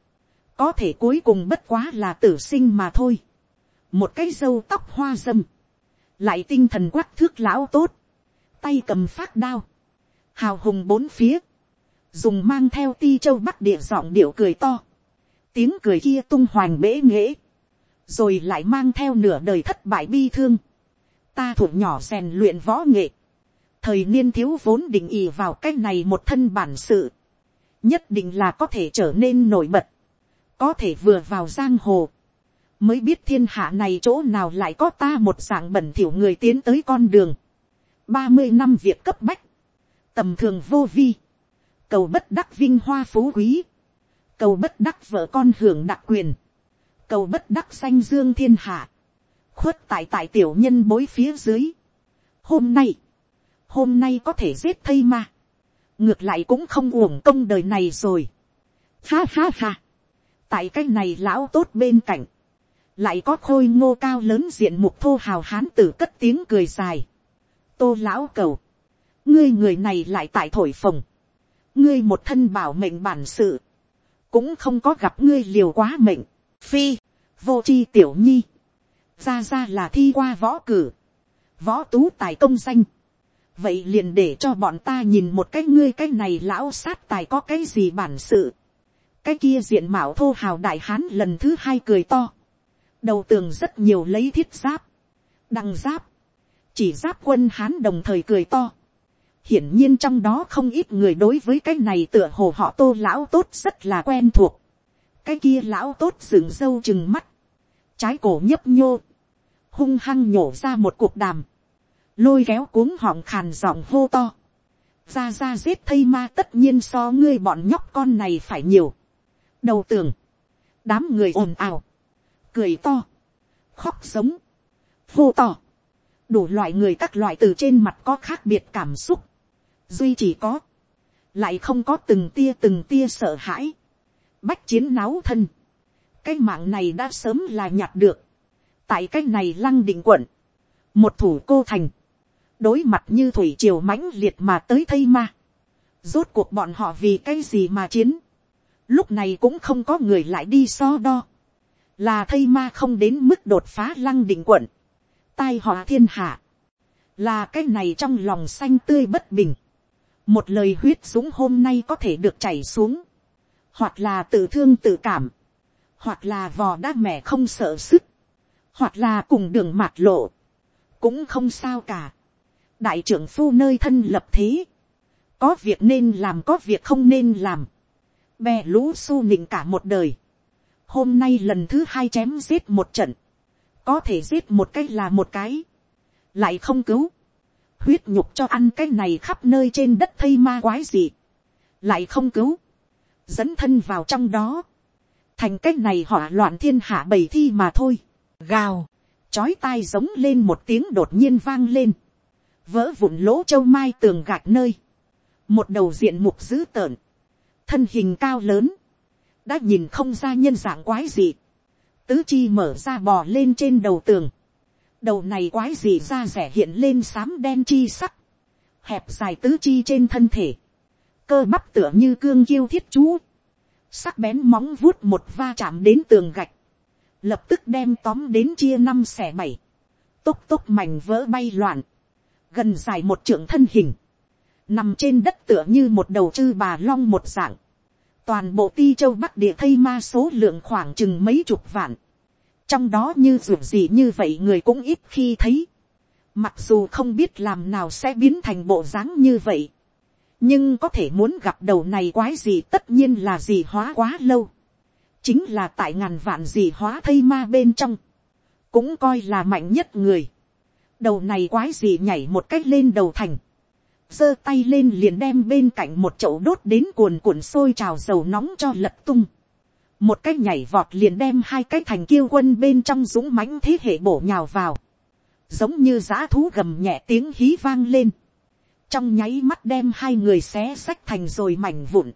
có thể cuối cùng bất quá là tử sinh mà thôi, một cái dâu tóc hoa dâm, lại tinh thần quắc thước lão tốt, tay cầm phát đao, hào hùng bốn phía, dùng mang theo ti châu bắc địa giọng điệu cười to, tiếng cười kia tung hoành bể nghễ, rồi lại mang theo nửa đời thất bại bi thương, ta thuộc nhỏ rèn luyện võ nghệ, thời niên thiếu vốn định ì vào cái này một thân bản sự, nhất định là có thể trở nên nổi bật, có thể vừa vào giang hồ, mới biết thiên hạ này chỗ nào lại có ta một dạng bẩn thỉu người tiến tới con đường, ba mươi năm việc cấp bách, tầm thường vô vi, cầu bất đắc vinh hoa phú quý, cầu bất đắc vợ con hưởng đặc quyền, cầu bất đắc sanh dương thiên hạ, khuất tại tại tiểu nhân bối phía dưới. Hôm nay, hôm nay có thể giết thây ma, ngược lại cũng không uổng công đời này rồi. Ha ha ha, tại cái này lão tốt bên cạnh, lại có khôi ngô cao lớn diện mục thô hào hán tử cất tiếng cười dài. tô lão cầu, ngươi người này lại tại thổi phồng, ngươi một thân bảo mệnh bản sự, cũng không có gặp ngươi liều quá mệnh, phi, vô c h i tiểu nhi, ra ra là thi qua võ cử, võ tú tài công danh, vậy liền để cho bọn ta nhìn một cái ngươi cái này lão sát tài có cái gì bản sự, cái kia diện mạo thô hào đại hán lần thứ hai cười to, đầu tường rất nhiều lấy thiết giáp, đăng giáp, chỉ giáp quân hán đồng thời cười to, hiển nhiên trong đó không ít người đối với cái này tựa hồ họ tô lão tốt rất là quen thuộc. cái kia lão tốt dừng dâu chừng mắt, trái cổ nhấp nhô, hung hăng nhổ ra một cuộc đàm, lôi kéo cuống họng khàn giọng hô to, ra ra giết thây ma tất nhiên so ngươi bọn nhóc con này phải nhiều. đầu tường, đám người ồn ào, cười to, khóc sống, hô to, đủ loại người các loại từ trên mặt có khác biệt cảm xúc, duy chỉ có, lại không có từng tia từng tia sợ hãi, bách chiến náo thân, cái mạng này đã sớm là nhặt được, tại cái này lăng định quận, một thủ cô thành, đối mặt như thủy triều mãnh liệt mà tới thây ma, rốt cuộc bọn họ vì cái gì mà chiến, lúc này cũng không có người lại đi so đo, là thây ma không đến mức đột phá lăng định quận, tai họa thiên hạ, là cái này trong lòng xanh tươi bất bình, một lời huyết dũng hôm nay có thể được chảy xuống, hoặc là tự thương tự cảm, hoặc là vò đá mẹ không sợ sức, hoặc là cùng đường mạt lộ, cũng không sao cả. đại trưởng phu nơi thân lập thế, có việc nên làm có việc không nên làm, bè lũ su nịnh cả một đời, hôm nay lần thứ hai chém giết một trận, có thể giết một cái là một cái, lại không cứu, huyết nhục cho ăn cái này khắp nơi trên đất thây ma quái gì, lại không cứu, dẫn thân vào trong đó, thành cái này hỏa loạn thiên hạ bầy thi mà thôi, gào, chói tai giống lên một tiếng đột nhiên vang lên, vỡ vụn lỗ châu mai tường gạch nơi, một đầu diện mục dữ tợn, thân hình cao lớn, đã nhìn không ra nhân dạng quái gì, tứ chi mở ra bò lên trên đầu tường, đầu này quái gì ra rẻ hiện lên xám đen chi sắc, hẹp dài tứ chi trên thân thể, cơ bắp tựa như cương kiêu thiết chú, sắc bén móng vuốt một va chạm đến tường gạch, lập tức đem tóm đến chia năm xẻ bảy, tốc tốc mảnh vỡ bay loạn, gần dài một trượng thân hình, nằm trên đất tựa như một đầu chư bà long một dạng, toàn bộ ti châu bắc địa thây ma số lượng khoảng chừng mấy chục vạn, trong đó như ruột gì như vậy người cũng ít khi thấy, mặc dù không biết làm nào sẽ biến thành bộ dáng như vậy, nhưng có thể muốn gặp đầu này quái gì tất nhiên là gì hóa quá lâu, chính là tại ngàn vạn gì hóa thây ma bên trong, cũng coi là mạnh nhất người, đầu này quái gì nhảy một cách lên đầu thành, giơ tay lên liền đem bên cạnh một chậu đốt đến cuồn cuộn sôi trào dầu nóng cho lật tung, một cái nhảy vọt liền đem hai cái thành kiêu quân bên trong dũng mãnh thế hệ bổ nhào vào, giống như giã thú gầm nhẹ tiếng hí vang lên, trong nháy mắt đem hai người xé sách thành rồi mảnh vụn,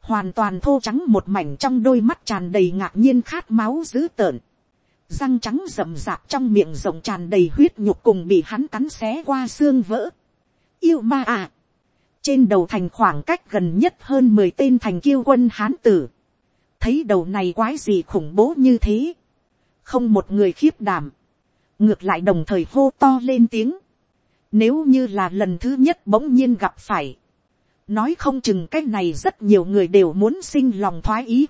hoàn toàn thô trắng một mảnh trong đôi mắt tràn đầy ngạc nhiên khát máu dữ tợn, răng trắng rậm rạp trong miệng rộng tràn đầy huyết nhục cùng bị hắn cắn xé qua xương vỡ. Yêu ma à! Trên đầu thành khoảng cách gần nhất hơn mười tên thành kiêu quân hán tử. Thấy đầu này quái gì khủng bố như thế. Không một người khiếp đảm. Ngược lại đồng thời hô to lên tiếng. Nếu như là lần thứ nhất bỗng nhiên gặp phải. Nói không chừng cái này rất nhiều người đều muốn sinh lòng thoái ý.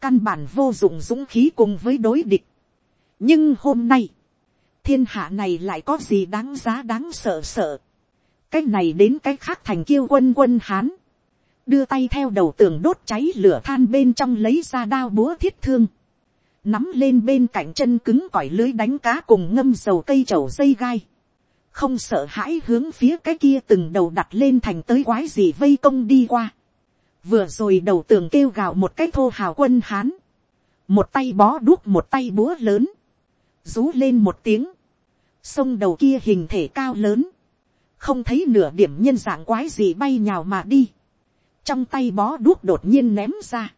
Căn bản vô dụng dũng khí cùng với đối địch nhưng hôm nay, thiên hạ này lại có gì đáng giá đáng sợ sợ cái này đến cái khác thành kiêu quân quân hán, đưa tay theo đầu tường đốt cháy lửa than bên trong lấy ra đao búa thiết thương, nắm lên bên cạnh chân cứng cỏi lưới đánh cá cùng ngâm dầu cây trầu dây gai, không sợ hãi hướng phía cái kia từng đầu đặt lên thành tới quái gì vây công đi qua, vừa rồi đầu tường kêu gào một cái thô hào quân hán, một tay bó đuốc một tay búa lớn, rú lên một tiếng, sông đầu kia hình thể cao lớn, không thấy nửa điểm nhân dạng quái gì bay nhào mà đi, trong tay bó đuốc đột nhiên ném ra,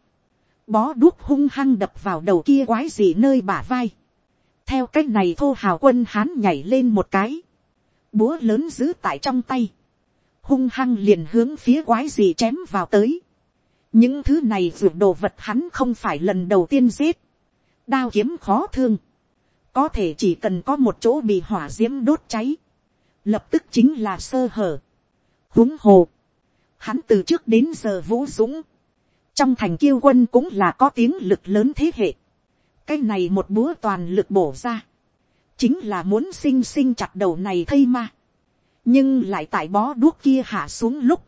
bó đuốc hung hăng đập vào đầu kia quái gì nơi bả vai, theo c á c h này thô hào quân hán nhảy lên một cái, búa lớn giữ tại trong tay, hung hăng liền hướng phía quái gì chém vào tới, những thứ này vượt đồ vật hắn không phải lần đầu tiên giết, đao kiếm khó thương, có thể chỉ cần có một chỗ bị hỏa d i ễ m đốt cháy, lập tức chính là sơ hở. huống hồ, hắn từ trước đến giờ vũ dũng, trong thành kiêu quân cũng là có tiếng lực lớn thế hệ, cái này một búa toàn lực bổ ra, chính là muốn sinh sinh chặt đầu này thây ma, nhưng lại tại bó đuốc kia hạ xuống lúc,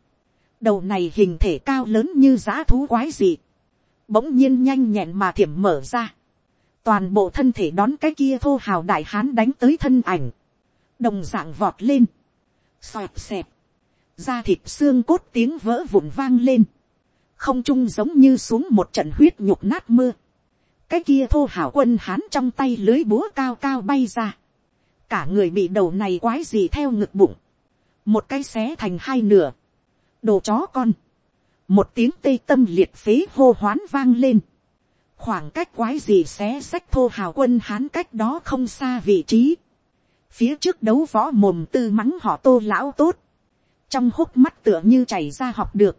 đầu này hình thể cao lớn như giá thú quái dị, bỗng nhiên nhanh nhẹn mà thiểm mở ra, toàn bộ thân thể đón cái kia thô hào đại hán đánh tới thân ảnh, đồng dạng vọt lên, xoẹt xẹp, da thịt xương cốt tiếng vỡ vụn vang lên, không trung giống như xuống một trận huyết nhục nát mưa, cái kia thô hảo quân hán trong tay lưới búa cao cao bay ra, cả người bị đầu này quái gì theo ngực bụng, một cái xé thành hai nửa, đồ chó con, một tiếng tây tâm liệt phế hô hoán vang lên, khoảng cách quái gì xé sách thô hào quân hán cách đó không xa vị trí phía trước đấu võ mồm tư mắng họ tô lão tốt. trong hốc mắt tựa như chảy ra học được.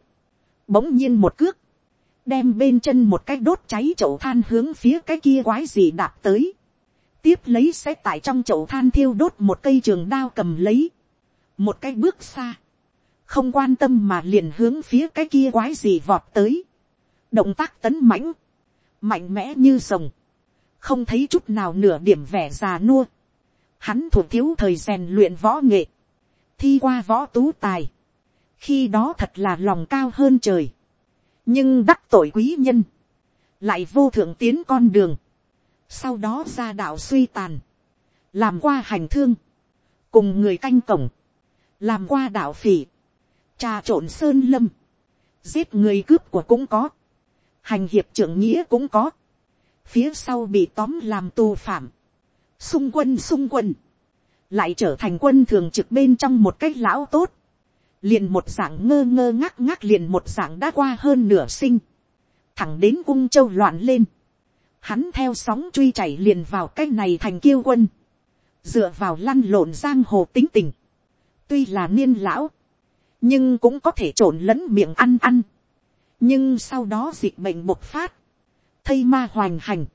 bỗng nhiên một cước. đem bên chân một cái đốt cháy chậu than hướng phía cái kia quái gì đạp tới. tiếp lấy sẽ tại trong chậu than thiêu đốt một cây trường đao cầm lấy. một cái bước xa. không quan tâm mà liền hướng phía cái kia quái gì vọt tới. động tác tấn mãnh mạnh mẽ như rồng, không thấy chút nào nửa điểm vẻ già nua, hắn thuộc thiếu thời rèn luyện võ nghệ, thi qua võ tú tài, khi đó thật là lòng cao hơn trời, nhưng đắc tội quý nhân, lại vô thượng tiến con đường, sau đó ra đạo suy tàn, làm qua hành thương, cùng người canh cổng, làm qua đạo phỉ, trà trộn sơn lâm, giết người cướp của cũng có, hành hiệp trưởng nghĩa cũng có, phía sau bị tóm làm tù phạm, xung quân xung quân, lại trở thành quân thường trực bên trong một cách lão tốt, liền một dạng ngơ ngơ ngác ngác liền một dạng đã qua hơn nửa sinh, thẳng đến cung châu loạn lên, hắn theo sóng truy chảy liền vào cái này thành kiêu quân, dựa vào lăn lộn giang hồ tính tình, tuy là niên lão, nhưng cũng có thể trộn lẫn miệng ăn ăn, nhưng sau đó dịch bệnh bộc phát, thây ma hoành hành,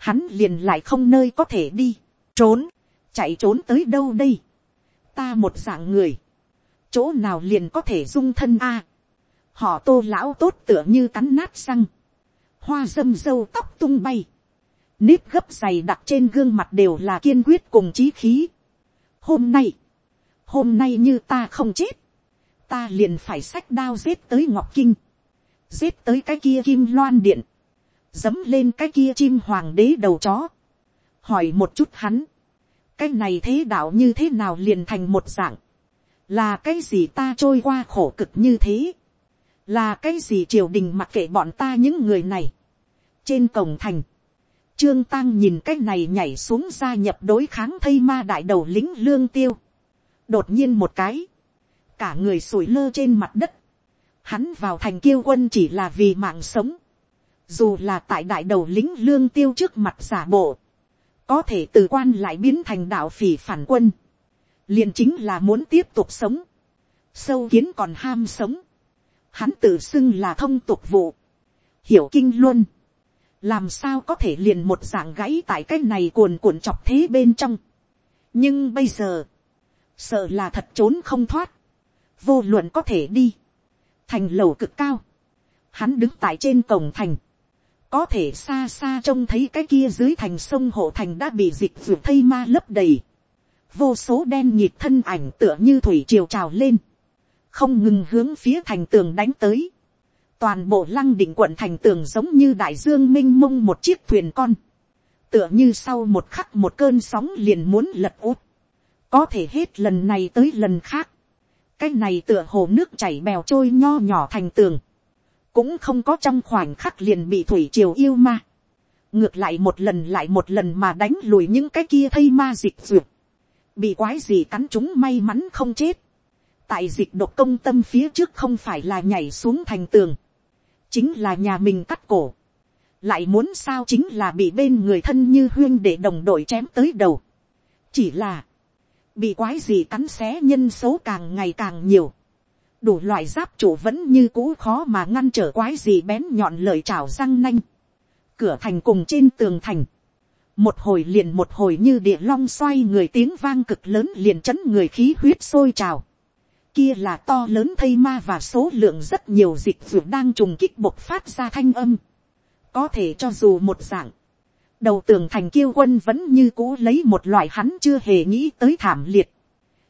hắn liền lại không nơi có thể đi, trốn, chạy trốn tới đâu đây, ta một dạng người, chỗ nào liền có thể dung thân a, họ tô lão tốt tựa như cắn nát răng, hoa dâm dâu tóc tung bay, nếp gấp dày đặc trên gương mặt đều là kiên quyết cùng trí khí. hôm nay, hôm nay như ta không chết, ta liền phải sách đao giết tới ngọc kinh, giết tới cái kia kim loan điện, dấm lên cái kia chim hoàng đế đầu chó, hỏi một chút hắn, cái này thế đạo như thế nào liền thành một dạng, là cái gì ta trôi qua khổ cực như thế, là cái gì triều đình mặc kệ bọn ta những người này, trên cổng thành, trương tăng nhìn cái này nhảy xuống gia nhập đối kháng thây ma đại đầu lính lương tiêu, đột nhiên một cái, cả người sủi lơ trên mặt đất, hắn vào thành kiêu quân chỉ là vì mạng sống, dù là tại đại đầu lính lương tiêu trước mặt giả bộ, có thể từ quan lại biến thành đạo phỉ phản quân, liền chính là muốn tiếp tục sống, sâu kiến còn ham sống, hắn tự xưng là thông tục vụ, hiểu kinh luôn, làm sao có thể liền một dạng gãy tại cái này cuồn cuộn chọc thế bên trong. nhưng bây giờ, sợ là thật trốn không thoát, vô luận có thể đi, thành lầu cực cao, hắn đứng tại trên cổng thành, có thể xa xa trông thấy cái kia dưới thành sông hộ thành đã bị dịch ruột thây ma lấp đầy, vô số đen nhịp thân ảnh tựa như thủy triều trào lên, không ngừng hướng phía thành tường đánh tới, toàn bộ lăng định quận thành tường giống như đại dương m i n h mông một chiếc thuyền con, tựa như sau một khắc một cơn sóng liền muốn lật út, có thể hết lần này tới lần khác, cái này tựa hồ nước chảy bèo trôi nho nhỏ thành tường, cũng không có trong khoảnh khắc liền bị thủy triều yêu ma, ngược lại một lần lại một lần mà đánh lùi những cái kia thây ma dịch duyệt, bị quái gì cắn chúng may mắn không chết, tại dịch độc công tâm phía trước không phải là nhảy xuống thành tường, chính là nhà mình cắt cổ, lại muốn sao chính là bị bên người thân như huyên để đồng đội chém tới đầu, chỉ là, bị quái gì cắn xé nhân số càng ngày càng nhiều, đủ loại giáp chủ vẫn như cũ khó mà ngăn trở quái gì bén nhọn lời chảo răng nanh, cửa thành cùng trên tường thành, một hồi liền một hồi như địa long xoay người tiếng vang cực lớn liền chấn người khí huyết sôi trào, kia là to lớn thây ma và số lượng rất nhiều dịch vụ đang trùng kích bộc phát ra thanh âm. Có thể cho dù một dạng, đầu tường thành kiêu quân vẫn như cũ lấy một loại hắn chưa hề nghĩ tới thảm liệt.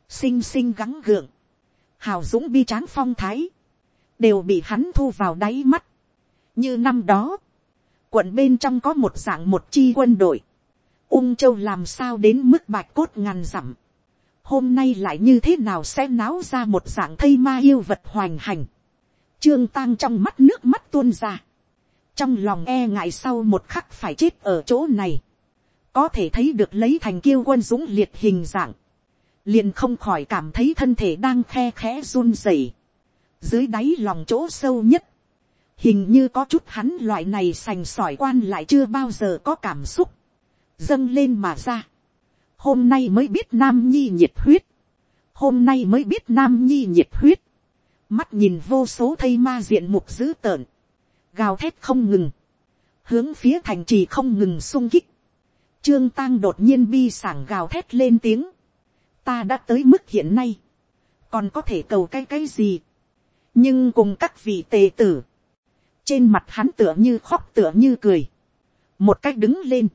Sinh sinh gắng gượng, hào dũng bi tráng phong thái, đều bị hắn thu vào đáy mắt. Như năm đó, quận bên trong có một dạng một chi quân đội, ung châu làm sao đến mức bạch cốt ngàn dặm hôm nay lại như thế nào sẽ náo ra một dạng thây ma yêu vật hoành hành. Trương tang trong mắt nước mắt tuôn ra. Trong lòng e ngại sau một khắc phải chết ở chỗ này. Có thể thấy được lấy thành kiêu quân dũng liệt hình dạng. Liền không khỏi cảm thấy thân thể đang khe khẽ run rẩy. Dưới đáy lòng chỗ sâu nhất. Hình như có chút hắn loại này sành sỏi quan lại chưa bao giờ có cảm xúc. Dâng lên mà ra hôm nay mới biết nam nhi nhiệt huyết, hôm nay mới biết nam nhi nhiệt huyết, mắt nhìn vô số thây ma diện mục dữ tợn, gào thét không ngừng, hướng phía thành trì không ngừng sung kích, trương tăng đột nhiên bi sảng gào thét lên tiếng, ta đã tới mức hiện nay, còn có thể cầu cái cái gì, nhưng cùng các vị tề tử, trên mặt hắn tựa như khóc tựa như cười, một cách đứng lên,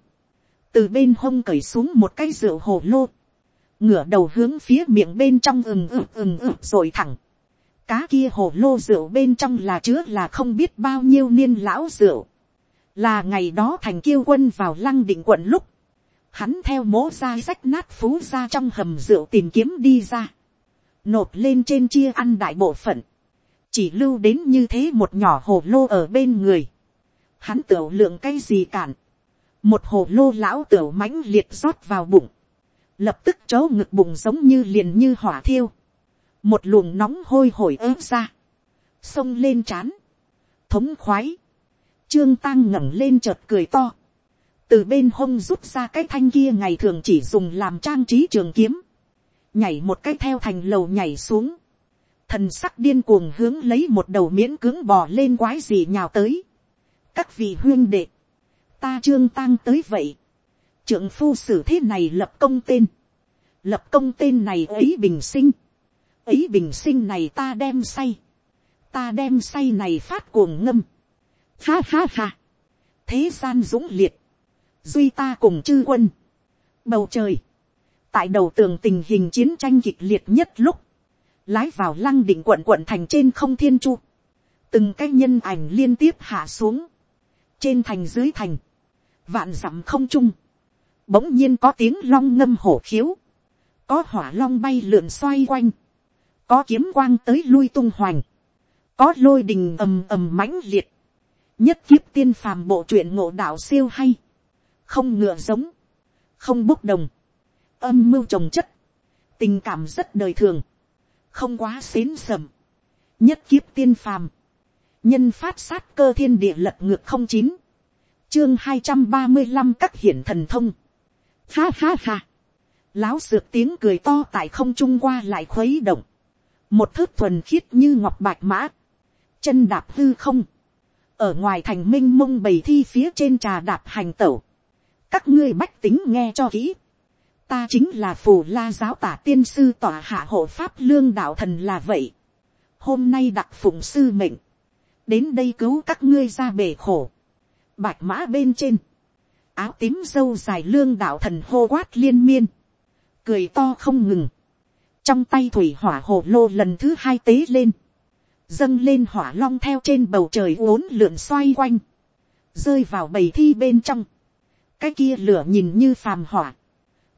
từ bên hông cởi xuống một cái rượu hồ lô, ngửa đầu hướng phía miệng bên trong ừng ực ừng ực rồi thẳng. Cá kia hồ lô rượu bên trong là chứa là không biết bao nhiêu niên lão rượu. Là ngày đó thành kiêu quân vào lăng định quận lúc. Hắn theo mố ra rách nát phú ra trong hầm rượu tìm kiếm đi ra. Nộp lên trên chia ăn đại bộ phận. Chỉ lưu đến như thế một nhỏ hồ lô ở bên người. Hắn tưởng lượng cái gì cản một hồ lô lão tưởng mãnh liệt rót vào bụng, lập tức chỗ ngực bụng giống như liền như hỏa thiêu, một luồng nóng hôi hổi ớt ra, xông lên c h á n thống khoái, trương tăng ngẩng lên chợt cười to, từ bên hông rút ra cái thanh kia ngày thường chỉ dùng làm trang trí trường kiếm, nhảy một cái theo thành lầu nhảy xuống, thần sắc điên cuồng hướng lấy một đầu miễn cứng bò lên quái gì nhào tới. các vị huyên đệ, ta trương tang tới vậy, trưởng phu xử thế này lập công tên, lập công tên này ấy bình sinh, ấy bình sinh này ta đem say, ta đem say này phát cuồng ngâm, ha ha ha, thế gian dũng liệt, duy ta cùng chư quân, bầu trời, tại đầu tường tình hình chiến tranh kịch liệt nhất lúc, lái vào lăng định quận quận thành trên không thiên chu, từng cái nhân ảnh liên tiếp hạ xuống, trên thành dưới thành, vạn dặm không trung, bỗng nhiên có tiếng long ngâm hổ khiếu, có hỏa long bay lượn xoay quanh, có kiếm quang tới lui tung hoành, có lôi đình ầm ầm mãnh liệt, nhất kiếp tiên phàm bộ truyện ngộ đạo siêu hay, không ngựa giống, không bốc đồng, âm mưu trồng chất, tình cảm rất đời thường, không quá xến sầm, nhất kiếp tiên phàm, nhân phát sát cơ thiên địa lật ngược không chín, chương hai trăm ba mươi năm các hiển thần thông, ha ha ha, láo sược tiếng cười to tại không trung qua lại khuấy động, một thước thuần khiết như ngọc bạch mã, chân đạp hư không, ở ngoài thành m i n h mông bầy thi phía trên trà đạp hành tẩu, các ngươi bách tính nghe cho kỹ, ta chính là phù la giáo tả tiên sư tỏa hạ hộ pháp lương đạo thần là vậy, hôm nay đặc phụng sư mệnh, đến đây cứu các ngươi ra bể khổ, bạch mã bên trên, áo tím dâu dài lương đạo thần hô quát liên miên, cười to không ngừng, trong tay thủy hỏa hồ lô lần thứ hai tế lên, dâng lên hỏa long theo trên bầu trời uốn lượn xoay quanh, rơi vào bầy thi bên trong, cái kia lửa nhìn như phàm hỏa,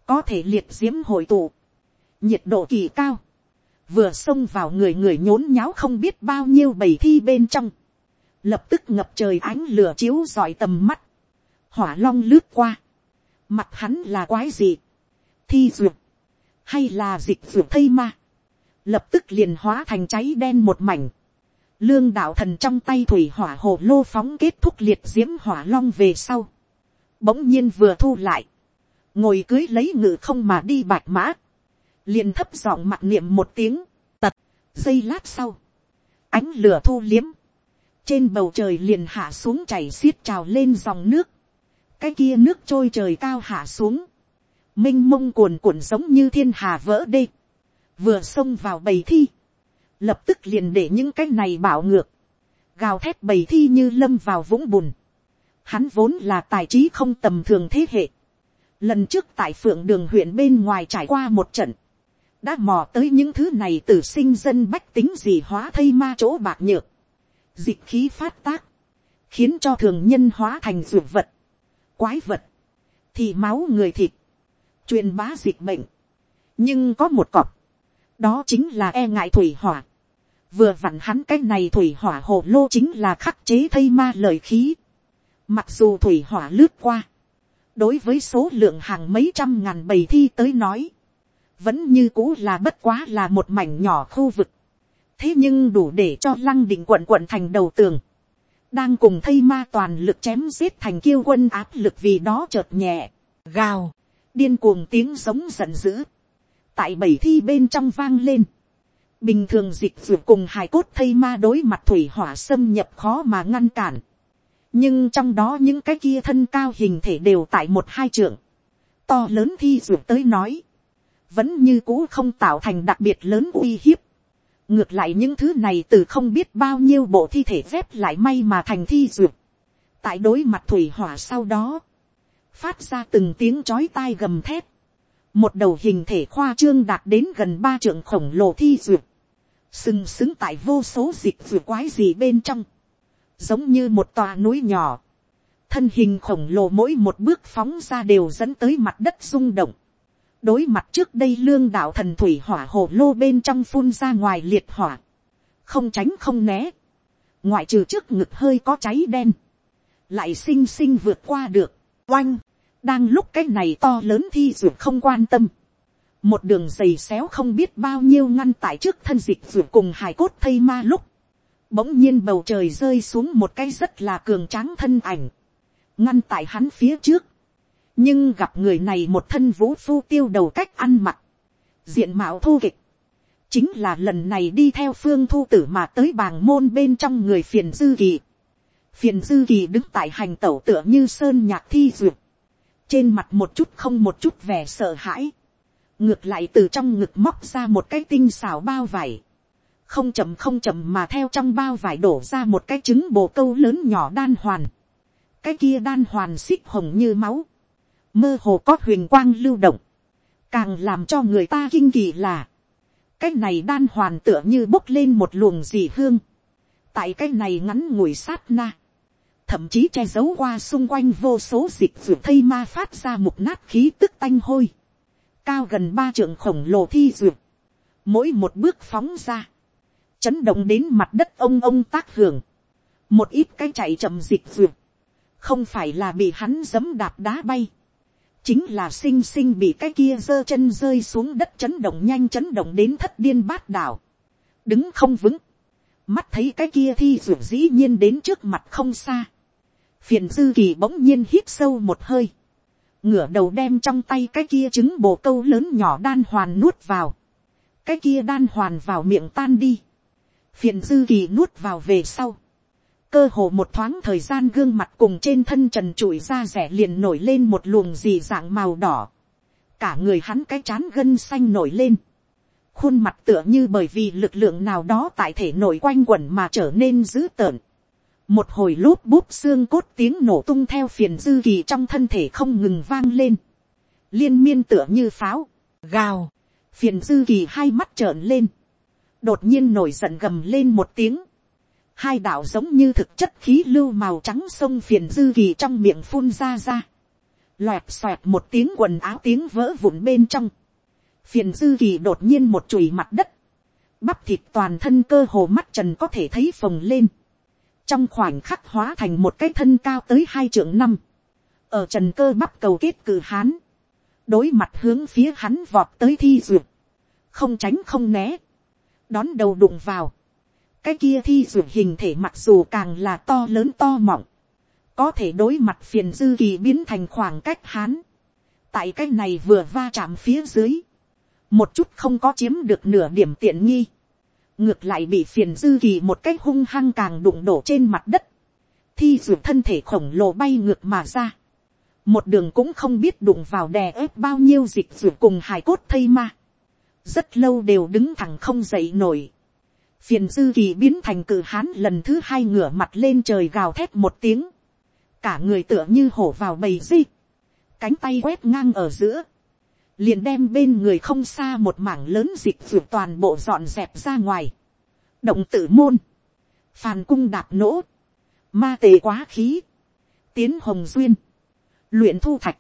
có thể liệt diễm hội tụ, nhiệt độ kỳ cao, vừa xông vào người người nhốn nháo không biết bao nhiêu bầy thi bên trong, lập tức ngập trời ánh lửa chiếu rọi tầm mắt, hỏa long lướt qua, mặt hắn là quái gì, thi duyệt, hay là dịch duyệt thây ma, lập tức liền hóa thành cháy đen một mảnh, lương đạo thần trong tay thủy hỏa hồ lô phóng kết thúc liệt diễm hỏa long về sau, bỗng nhiên vừa thu lại, ngồi cưới lấy ngự không mà đi bạch mã, liền thấp giọng mặt niệm một tiếng, tật, giây lát sau, ánh lửa thu liếm, trên bầu trời liền hạ xuống chảy xiết trào lên dòng nước, cái kia nước trôi trời cao hạ xuống, m i n h mông cuồn cuộn giống như thiên hà vỡ đê, vừa xông vào bầy thi, lập tức liền để những cái này bảo ngược, gào thét bầy thi như lâm vào vũng bùn. Hắn vốn là tài trí không tầm thường thế hệ. Lần trước tại phượng đường huyện bên ngoài trải qua một trận, đã mò tới những thứ này từ sinh dân bách tính gì hóa thây ma chỗ bạc nhược, dịch khí phát tác, khiến cho thường nhân hóa thành ruột vật, quái vật, thì máu người thịt, truyền bá dịch bệnh. nhưng có một cọp, đó chính là e ngại thủy hỏa. vừa vặn hắn cái này thủy hỏa hồ lô chính là khắc chế thây ma lời khí mặc dù thủy hỏa lướt qua, đối với số lượng hàng mấy trăm ngàn bầy thi tới nói, vẫn như cũ là bất quá là một mảnh nhỏ khu vực. thế nhưng đủ để cho lăng định quận quận thành đầu tường, đang cùng thây ma toàn lực chém giết thành kiêu quân áp lực vì đó chợt nhẹ, gào, điên cuồng tiếng giống giận dữ tại bảy thi bên trong vang lên. Bình thường dịch vượt cùng hài cốt thây ma đối mặt thủy hỏa xâm nhập khó mà ngăn cản. Nhưng trong đó những cái kia thân cao hình thể đều tại một hai trượng. To lớn thi duyệt tới nói. Vẫn như cũ không tạo thành đặc biệt lớn uy hiếp. Ngược lại những thứ này từ không biết bao nhiêu bộ thi thể dép lại may mà thành thi duyệt. Tại đối mặt thủy hỏa sau đó. Phát ra từng tiếng chói tai gầm thép một đầu hình thể khoa trương đạt đến gần ba trượng khổng lồ thi duyệt, sừng sững tại vô số dịch duyệt quái gì bên trong, giống như một tòa núi nhỏ, thân hình khổng lồ mỗi một bước phóng ra đều dẫn tới mặt đất rung động, đối mặt trước đây lương đạo thần thủy hỏa hồ lô bên trong phun ra ngoài liệt hỏa, không tránh không né, ngoại trừ trước ngực hơi có cháy đen, lại xinh xinh vượt qua được, oanh, đang lúc cái này to lớn thi duyệt không quan tâm, một đường giày xéo không biết bao nhiêu ngăn tại trước thân dịch duyệt cùng hài cốt thây ma lúc, bỗng nhiên bầu trời rơi xuống một cái rất là cường tráng thân ảnh, ngăn tại hắn phía trước, nhưng gặp người này một thân vũ phu tiêu đầu cách ăn mặc, diện mạo thô kịch, chính là lần này đi theo phương thu tử mà tới bàng môn bên trong người phiền dư kỳ. phiền dư kỳ đứng tại hành tẩu tựa như sơn nhạc thi duyệt, trên mặt một chút không một chút vẻ sợ hãi, ngược lại từ trong ngực móc ra một cái tinh xào bao vải, không chậm không chậm mà theo trong bao vải đổ ra một cái trứng bồ câu lớn nhỏ đan hoàn, cái kia đan hoàn xích hồng như máu, mơ hồ có huyền quang lưu động, càng làm cho người ta kinh kỳ là, cái này đan hoàn tựa như bốc lên một luồng dị hương, tại cái này ngắn ngủi sát na, thậm chí che giấu qua xung quanh vô số dịch ruột thây ma phát ra một nát khí tức tanh hôi, cao gần ba trượng khổng lồ thi ruột, mỗi một bước phóng ra, chấn động đến mặt đất ông ông tác hưởng, một ít cái chạy chậm dịch ruột, không phải là bị hắn giấm đạp đá bay, chính là sinh sinh bị cái kia giơ chân rơi xuống đất chấn động nhanh chấn động đến thất điên bát đảo, đứng không vững, mắt thấy cái kia thi ruột dĩ nhiên đến trước mặt không xa, phiền dư kỳ bỗng nhiên hít sâu một hơi, ngửa đầu đem trong tay cái kia trứng bồ câu lớn nhỏ đan hoàn nuốt vào, cái kia đan hoàn vào miệng tan đi, phiền dư kỳ nuốt vào về sau, cơ hồ một thoáng thời gian gương mặt cùng trên thân trần trụi da rẻ liền nổi lên một luồng gì dạng màu đỏ, cả người hắn cái chán gân xanh nổi lên, khuôn mặt tựa như bởi vì lực lượng nào đó tại thể nổi quanh quẩn mà trở nên dữ tợn, một hồi lốp bút xương cốt tiếng nổ tung theo phiền dư kỳ trong thân thể không ngừng vang lên, liên miên tựa như pháo, gào, phiền dư kỳ hai mắt trợn lên, đột nhiên nổi giận gầm lên một tiếng, hai đạo giống như thực chất khí lưu màu trắng sông phiền dư kỳ trong miệng phun ra ra, loẹt xoẹt một tiếng quần áo tiếng vỡ vụn bên trong, phiền dư kỳ đột nhiên một chùi mặt đất, bắp thịt toàn thân cơ hồ mắt trần có thể thấy phồng lên, trong khoảnh khắc hóa thành một cái thân cao tới hai trượng năm, ở trần cơ bắp cầu kết cử hán, đối mặt hướng phía hắn vọt tới thi duyệt, không tránh không né, đón đầu đụng vào, cái kia thi duyệt hình thể mặc dù càng là to lớn to mọng, có thể đối mặt phiền dư kỳ biến thành khoảng cách hán, tại cái này vừa va chạm phía dưới, một chút không có chiếm được nửa điểm tiện nghi, ngược lại bị phiền dư kỳ một cách hung hăng càng đụng đổ trên mặt đất, thi duyệt thân thể khổng lồ bay ngược mà ra, một đường cũng không biết đụng vào đè ép bao nhiêu dịch ruột cùng hài cốt thây ma, rất lâu đều đứng thẳng không dậy nổi, phiền dư kỳ biến thành cử hán lần thứ hai ngửa mặt lên trời gào thét một tiếng, cả người tựa như hổ vào bầy di, cánh tay quét ngang ở giữa, liền đem bên người không xa một mảng lớn dịch vượt toàn bộ dọn dẹp ra ngoài. động tử môn, phàn cung đạp nỗ, ma tề quá khí, tiến hồng duyên, luyện thu thạch,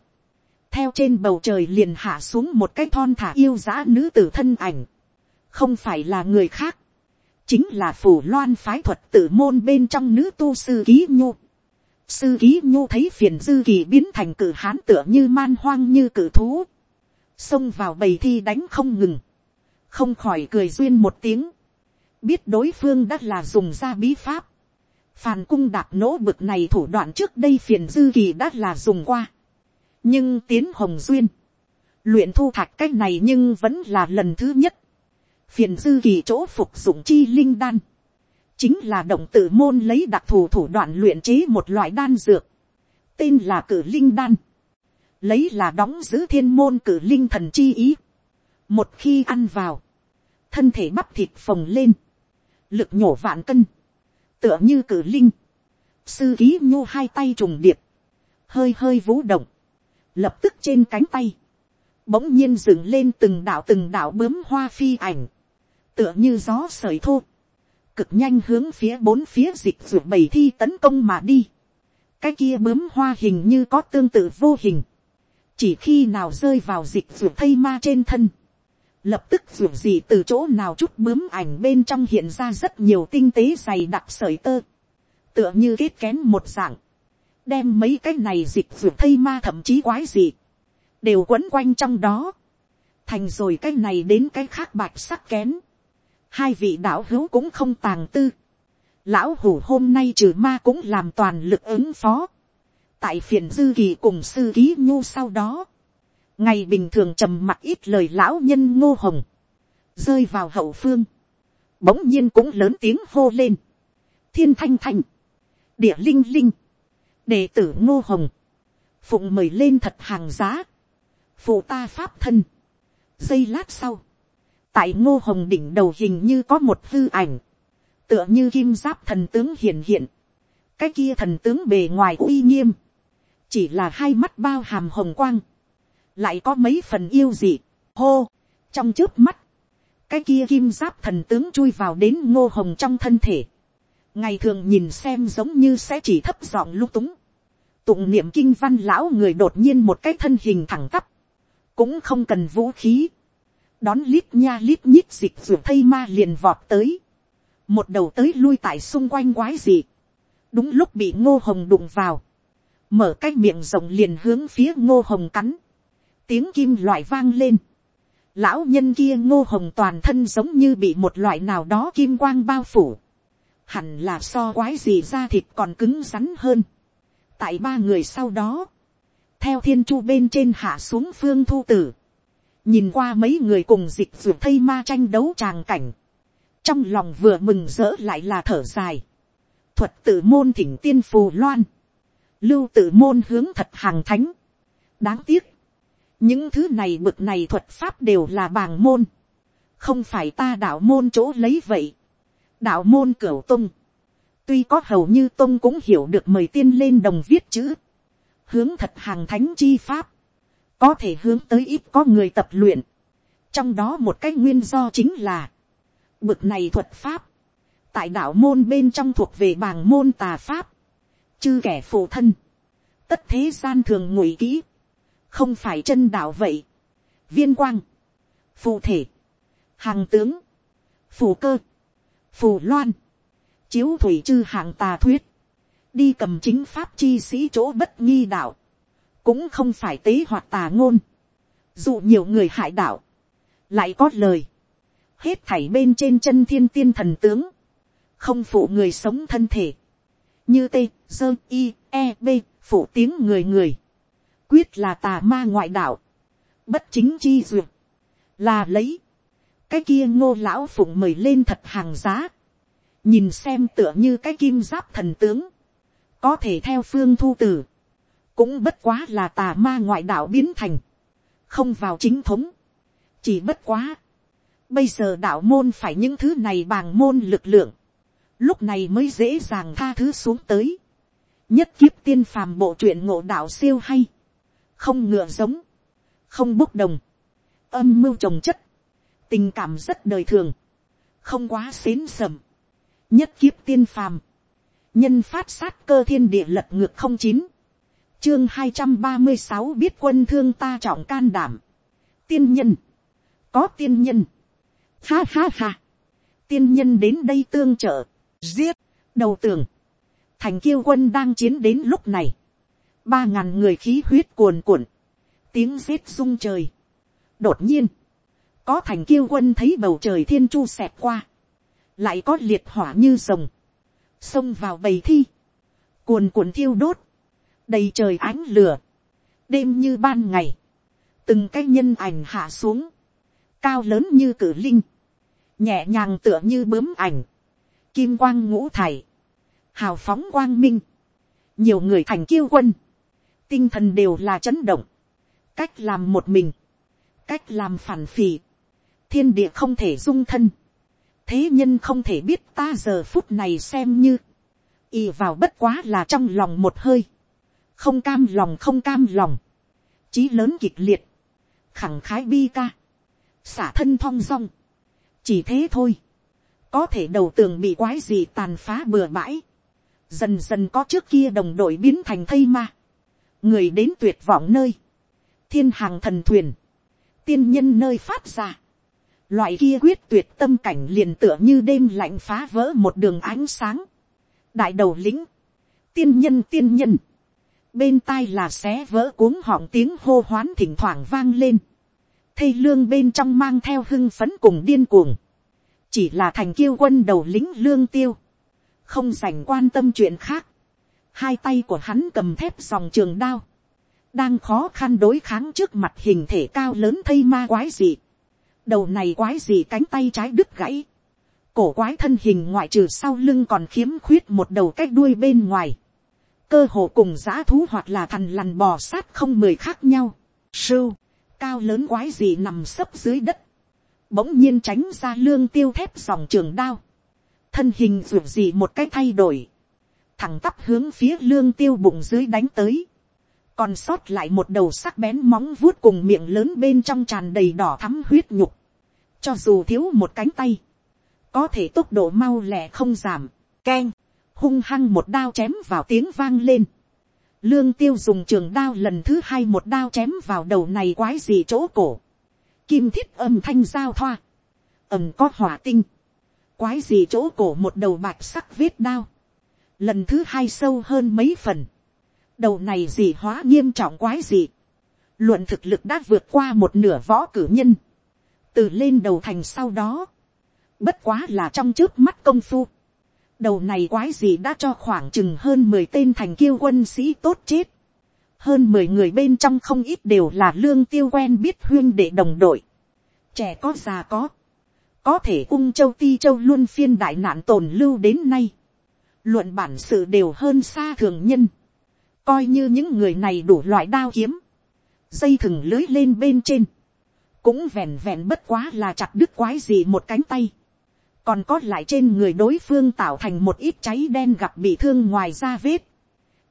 theo trên bầu trời liền hạ xuống một cái thon thả yêu dã nữ tử thân ảnh, không phải là người khác, chính là phủ loan phái thuật tử môn bên trong nữ tu sư ký nhô. sư ký nhô thấy phiền dư kỳ biến thành cử hán tựa như man hoang như cử thú, xông vào bầy thi đánh không ngừng, không khỏi cười duyên một tiếng, biết đối phương đã là dùng ra bí pháp, phàn cung đạp nỗ bực này thủ đoạn trước đây phiền dư kỳ đã là dùng qua, nhưng tiến hồng duyên, luyện thu thạch cái này nhưng vẫn là lần thứ nhất, phiền dư kỳ chỗ phục dụng chi linh đan, chính là động tự môn lấy đặc thù thủ đoạn luyện chế một loại đan dược, tên là cử linh đan, lấy là đóng giữ thiên môn cử linh thần chi ý. một khi ăn vào, thân thể bắp thịt phồng lên, lực nhổ vạn cân, tựa như cử linh, sư ký nhô hai tay trùng điệp, hơi hơi vũ động, lập tức trên cánh tay, bỗng nhiên dựng lên từng đạo từng đạo bướm hoa phi ảnh, tựa như gió sởi thô, cực nhanh hướng phía bốn phía dịch ruột bầy thi tấn công mà đi. cái kia bướm hoa hình như có tương tự vô hình, chỉ khi nào rơi vào dịch ruột thây ma trên thân, lập tức ruột gì từ chỗ nào chút bướm ảnh bên trong hiện ra rất nhiều tinh tế dày đặc sởi tơ, tựa như kết kén một dạng, đem mấy cái này dịch vượt thây ma thậm chí quái gì, đều quấn quanh trong đó, thành rồi cái này đến cái khác bạch sắc kén, hai vị đạo hữu cũng không tàng tư, lão hủ hôm nay trừ ma cũng làm toàn lực ứng phó, tại phiền dư kỳ cùng sư ký nhu sau đó, ngày bình thường trầm mặc ít lời lão nhân ngô hồng, rơi vào hậu phương, bỗng nhiên cũng lớn tiếng hô lên, thiên thanh thanh, địa linh linh, đệ tử ngô hồng, phụng mời lên thật hàng giá, phụ ta pháp thân, giây lát sau, tại ngô hồng đỉnh đầu hình như có một hư ảnh, tựa như kim giáp thần tướng hiện hiện, cái kia thần tướng bề ngoài uy nghiêm, chỉ là hai mắt bao hàm hồng quang, lại có mấy phần yêu dị, hô, trong trước mắt, cái kia kim giáp thần tướng chui vào đến ngô hồng trong thân thể, ngày thường nhìn xem giống như sẽ chỉ thấp giọng lung túng, tụng niệm kinh văn lão người đột nhiên một cái thân hình thẳng tắp, cũng không cần vũ khí, đón lít nha lít nhít dịch ruột thây ma liền vọt tới, một đầu tới lui tại xung quanh quái gì, đúng lúc bị ngô hồng đụng vào, mở cái miệng rộng liền hướng phía ngô hồng cắn, tiếng kim loại vang lên, lão nhân kia ngô hồng toàn thân giống như bị một loại nào đó kim quang bao phủ, hẳn là so quái gì ra thịt còn cứng rắn hơn, tại ba người sau đó, theo thiên chu bên trên hạ xuống phương thu tử, nhìn qua mấy người cùng dịch ruột thây ma tranh đấu tràng cảnh, trong lòng vừa mừng rỡ lại là thở dài, thuật tự môn thỉnh tiên phù loan, lưu tự môn hướng thật hàng thánh, đáng tiếc, những thứ này bực này thuật pháp đều là bàng môn, không phải ta đạo môn chỗ lấy vậy, đạo môn cửu tung, tuy có hầu như tung cũng hiểu được mời tiên lên đồng viết chữ, hướng thật hàng thánh chi pháp, có thể hướng tới ít có người tập luyện, trong đó một cái nguyên do chính là, bực này thuật pháp, tại đạo môn bên trong thuộc về bàng môn tà pháp, chư kẻ phụ thân, tất thế gian thường ngụy kỹ, không phải chân đạo vậy, viên quang, phù thể, hàng tướng, phù cơ, phù loan, chiếu thủy chư hạng tà thuyết, đi cầm chính pháp chi sĩ chỗ bất nghi đạo, cũng không phải tế hoặc tà ngôn, dụ nhiều người hại đạo, lại có lời, hết thảy bên trên chân thiên tiên thần tướng, không phụ người sống thân thể, như t, dơ, i, e, b, phụ tiếng người người, quyết là tà ma ngoại đạo, bất chính chi duyệt, là lấy, cái kia ngô lão phụng mời lên thật hàng giá, nhìn xem tựa như cái kim giáp thần tướng, có thể theo phương thu tử, cũng bất quá là tà ma ngoại đạo biến thành, không vào chính thống, chỉ bất quá, bây giờ đạo môn phải những thứ này bằng môn lực lượng, lúc này mới dễ dàng tha thứ xuống tới, nhất kiếp tiên phàm bộ truyện ngộ đạo siêu hay, không ngựa giống, không bốc đồng, âm mưu trồng chất, tình cảm rất đời thường, không quá xến sầm, nhất kiếp tiên phàm, nhân phát sát cơ thiên địa lật ngược không chín, chương hai trăm ba mươi sáu biết quân thương ta trọng can đảm, tiên nhân, có tiên nhân, ha ha ha, tiên nhân đến đây tương trợ, giết, đầu tường, thành kiêu quân đang chiến đến lúc này, ba ngàn người khí huyết cuồn cuộn, tiếng giết rung trời. đột nhiên, có thành kiêu quân thấy bầu trời thiên chu xẹt qua, lại có liệt hỏa như rồng, xông vào bầy thi, cuồn cuộn thiêu đốt, đầy trời ánh lửa, đêm như ban ngày, từng cái nhân ảnh hạ xuống, cao lớn như cử linh, nhẹ nhàng tựa như bướm ảnh, kim quang ngũ thải, hào phóng quang minh, nhiều người thành kiêu quân, tinh thần đều là chấn động, cách làm một mình, cách làm phản phì, thiên địa không thể dung thân, thế nhân không thể biết ta giờ phút này xem như, y vào bất quá là trong lòng một hơi, không cam lòng không cam lòng, chí lớn kịch liệt, khẳng khái bi ca, xả thân thong dong, chỉ thế thôi, có thể đầu tường bị quái gì tàn phá bừa bãi, dần dần có trước kia đồng đội biến thành thây ma, người đến tuyệt vọng nơi, thiên hàng thần thuyền, tiên nhân nơi phát ra, loại kia quyết tuyệt tâm cảnh liền tựa như đêm lạnh phá vỡ một đường ánh sáng, đại đầu lĩnh, tiên nhân tiên nhân, bên tai là xé vỡ cuống họng tiếng hô hoán thỉnh thoảng vang lên, thây lương bên trong mang theo hưng phấn cùng điên cuồng, chỉ là thành kiêu quân đầu lính lương tiêu, không dành quan tâm chuyện khác, hai tay của hắn cầm thép dòng trường đao, đang khó khăn đối kháng trước mặt hình thể cao lớn thây ma quái dị, đầu này quái gì cánh tay trái đứt gãy, cổ quái thân hình ngoại trừ sau lưng còn khiếm khuyết một đầu cách đuôi bên ngoài, cơ hồ cùng giã thú hoặc là thằn lằn bò sát không mười khác nhau, sưu, cao lớn quái gì nằm sấp dưới đất, bỗng nhiên tránh ra lương tiêu thép dòng trường đao, thân hình ruột gì một cái thay đổi, thẳng tắp hướng phía lương tiêu bụng dưới đánh tới, còn sót lại một đầu sắc bén móng vuốt cùng miệng lớn bên trong tràn đầy đỏ thắm huyết nhục, cho dù thiếu một cánh tay, có thể tốc độ mau lẹ không giảm, keng, hung hăng một đao chém vào tiếng vang lên, lương tiêu dùng trường đao lần thứ hai một đao chém vào đầu này quái gì chỗ cổ, kim thiết âm thanh giao thoa, ầm có hỏa tinh, quái gì chỗ cổ một đầu bạc sắc vết đao, lần thứ hai sâu hơn mấy phần, đầu này gì hóa nghiêm trọng quái gì, luận thực lực đã vượt qua một nửa võ cử nhân, từ lên đầu thành sau đó, bất quá là trong trước mắt công phu, đầu này quái gì đã cho khoảng chừng hơn mười tên thành kiêu quân sĩ tốt chết, hơn mười người bên trong không ít đều là lương tiêu quen biết huyên để đồng đội, trẻ có già có, có thể ung châu ti châu luôn phiên đại nạn tồn lưu đến nay, luận bản sự đều hơn xa thường nhân, coi như những người này đủ loại đao kiếm, dây thừng lưới lên bên trên, cũng vẹn vẹn bất quá là chặt đứt quái gì một cánh tay, còn có lại trên người đối phương tạo thành một ít cháy đen gặp bị thương ngoài ra vết,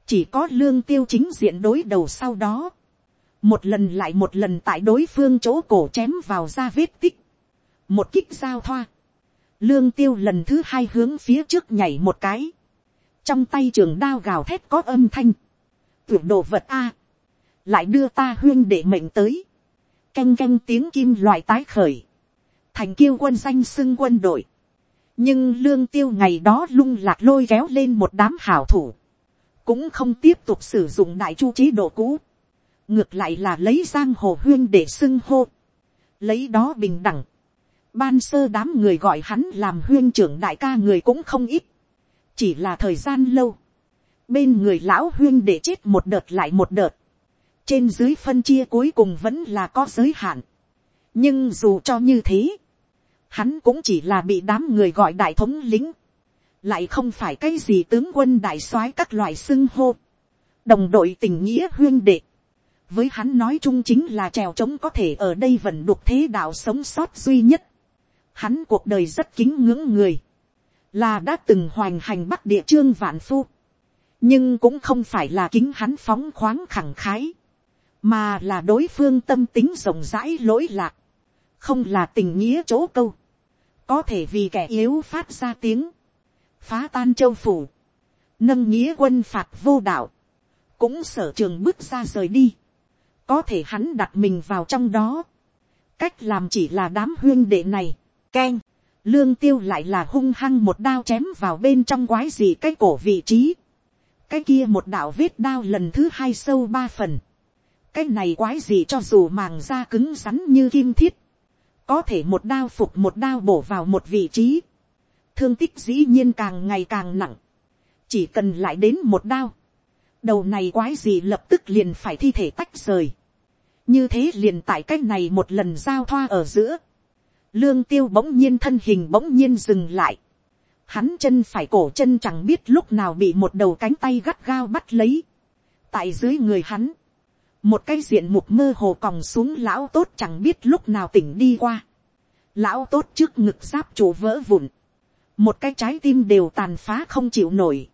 chỉ có lương tiêu chính diện đối đầu sau đó, một lần lại một lần tại đối phương chỗ cổ chém vào ra vết tích, một kích giao thoa, lương tiêu lần thứ hai hướng phía trước nhảy một cái, trong tay trường đao gào thét có âm thanh, tuyệt đồ vật a, lại đưa ta huyên để mệnh tới, canh canh tiếng kim loại tái khởi, thành kiêu quân danh xưng quân đội, nhưng lương tiêu ngày đó lung lạc lôi kéo lên một đám hảo thủ, cũng không tiếp tục sử dụng đại chu chế độ cũ, ngược lại là lấy giang hồ huyên để xưng hô, lấy đó bình đẳng, ban sơ đám người gọi hắn làm huyên trưởng đại ca người cũng không ít, chỉ là thời gian lâu, bên người lão huyên để chết một đợt lại một đợt, trên dưới phân chia cuối cùng vẫn là có giới hạn, nhưng dù cho như thế, hắn cũng chỉ là bị đám người gọi đại thống lính, lại không phải cái gì tướng quân đại soái các loại xưng hô, đồng đội tình nghĩa huyên đệ, với hắn nói chung chính là trèo trống có thể ở đây vẫn đục thế đạo sống sót duy nhất. Hắn cuộc đời rất kính ngưỡng người, là đã từng hoành hành bắc địa trương vạn phu, nhưng cũng không phải là kính hắn phóng khoáng khẳng khái, mà là đối phương tâm tính rộng rãi lỗi lạc, không là tình nghĩa chỗ câu, có thể vì kẻ yếu phát ra tiếng, phá tan châu phủ, nâng nghĩa quân phạt vô đạo, cũng sở trường bước ra rời đi, có thể hắn đặt mình vào trong đó, cách làm chỉ là đám huyên đệ này, k e n lương tiêu lại là hung hăng một đao chém vào bên trong quái gì cái cổ vị trí, cái kia một đạo vết đao lần thứ hai sâu ba phần, cái này quái gì cho dù màng da cứng rắn như kim thiết, có thể một đao phục một đao bổ vào một vị trí, thương tích dĩ nhiên càng ngày càng nặng, chỉ cần lại đến một đao, đầu này quái gì lập tức liền phải thi thể tách rời. như thế liền tại cái này một lần giao thoa ở giữa. lương tiêu bỗng nhiên thân hình bỗng nhiên dừng lại hắn chân phải cổ chân chẳng biết lúc nào bị một đầu cánh tay gắt gao bắt lấy. tại dưới người hắn, một cái diện mục mơ hồ còng xuống lão tốt chẳng biết lúc nào tỉnh đi qua. lão tốt trước ngực giáp chỗ vỡ vụn. một cái trái tim đều tàn phá không chịu nổi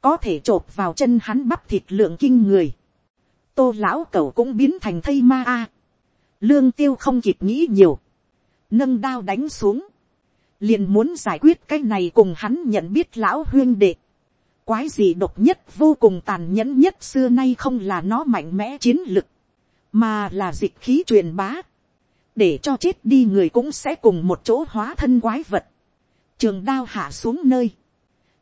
có thể t vào chân hắn bắp thịt lượng kinh người, tô lão cẩu cũng biến thành thây ma a, lương tiêu không kịp nghĩ nhiều, nâng đao đánh xuống, liền muốn giải quyết cái này cùng hắn nhận biết lão huyên đệ, quái gì độc nhất vô cùng tàn nhẫn nhất xưa nay không là nó mạnh mẽ chiến lực, mà là dịch khí truyền bá, để cho chết đi người cũng sẽ cùng một chỗ hóa thân quái vật, trường đao hạ xuống nơi,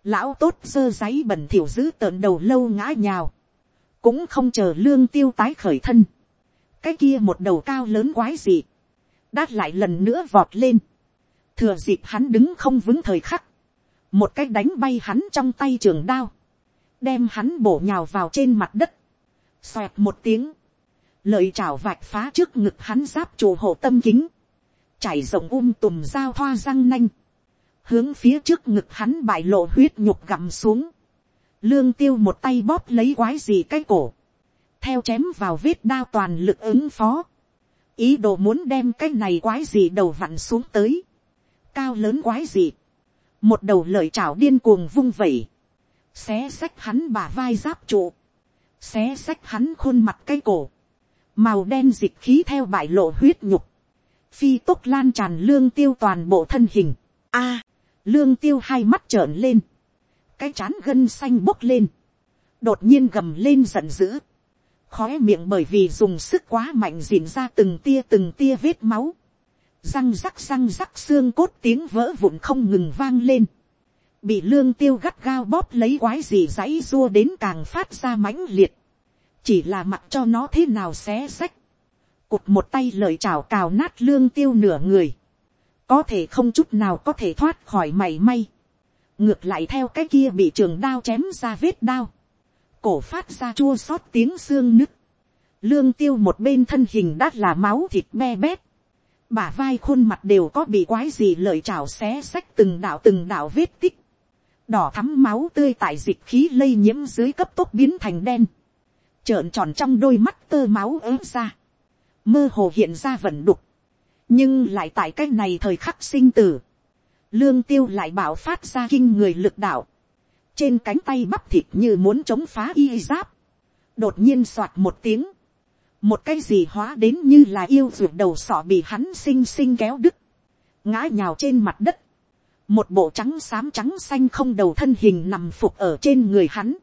lão tốt dơ giấy bẩn thỉu giữ tợn đầu lâu ngã nhào, cũng không chờ lương tiêu tái khởi thân, cái kia một đầu cao lớn quái gì? Đát lại lần nữa vọt lên, thừa dịp hắn đứng không vững thời khắc, một cái đánh bay hắn trong tay trường đao, đem hắn bổ nhào vào trên mặt đất, xoẹt một tiếng, lợi chảo vạch phá trước ngực hắn giáp chủ hộ tâm kính, chảy rộng um tùm dao thoa răng nanh, hướng phía trước ngực hắn bại lộ huyết nhục gặm xuống, lương tiêu một tay bóp lấy quái gì cái cổ, theo chém vào vết đao toàn lực ứng phó, ý đồ muốn đem cái này quái gì đầu vặn xuống tới, cao lớn quái gì, một đầu lợi chảo điên cuồng vung vẩy, xé xách hắn bả vai giáp trụ, xé xách hắn khuôn mặt cái cổ, màu đen dịch khí theo bại lộ huyết nhục, phi tốc lan tràn lương tiêu toàn bộ thân hình, a, lương tiêu hai mắt trợn lên, cái chán gân xanh bốc lên, đột nhiên gầm lên giận dữ, khói miệng bởi vì dùng sức quá mạnh dìm ra từng tia từng tia vết máu, răng rắc răng rắc xương cốt tiếng vỡ vụn không ngừng vang lên, bị lương tiêu gắt gao bóp lấy quái gì dãy dua đến càng phát ra mãnh liệt, chỉ là mặc cho nó thế nào xé xách, cụt một tay lời chào cào nát lương tiêu nửa người, có thể không chút nào có thể thoát khỏi mảy may, ngược lại theo cái kia bị trường đao chém ra vết đao, cổ phát ra chua xót tiếng xương nứt, lương tiêu một bên thân hình đắt là máu thịt me bét, bả vai khuôn mặt đều có bị quái gì lời chảo xé xách từng đạo từng đạo vết tích, đỏ thắm máu tươi tại dịch khí lây nhiễm dưới cấp tốc biến thành đen, trợn tròn trong đôi mắt tơ máu ớ ra, mơ hồ hiện ra vận đục, nhưng lại tại cái này thời khắc sinh tử, lương tiêu lại bảo phát ra kinh người lực đạo, trên cánh tay bắp thịt như muốn chống phá y giáp, đột nhiên soạt một tiếng, một cái gì hóa đến như là yêu ruột đầu sọ bị hắn xinh xinh kéo đứt, ngã nhào trên mặt đất, một bộ trắng xám trắng xanh không đầu thân hình nằm phục ở trên người hắn,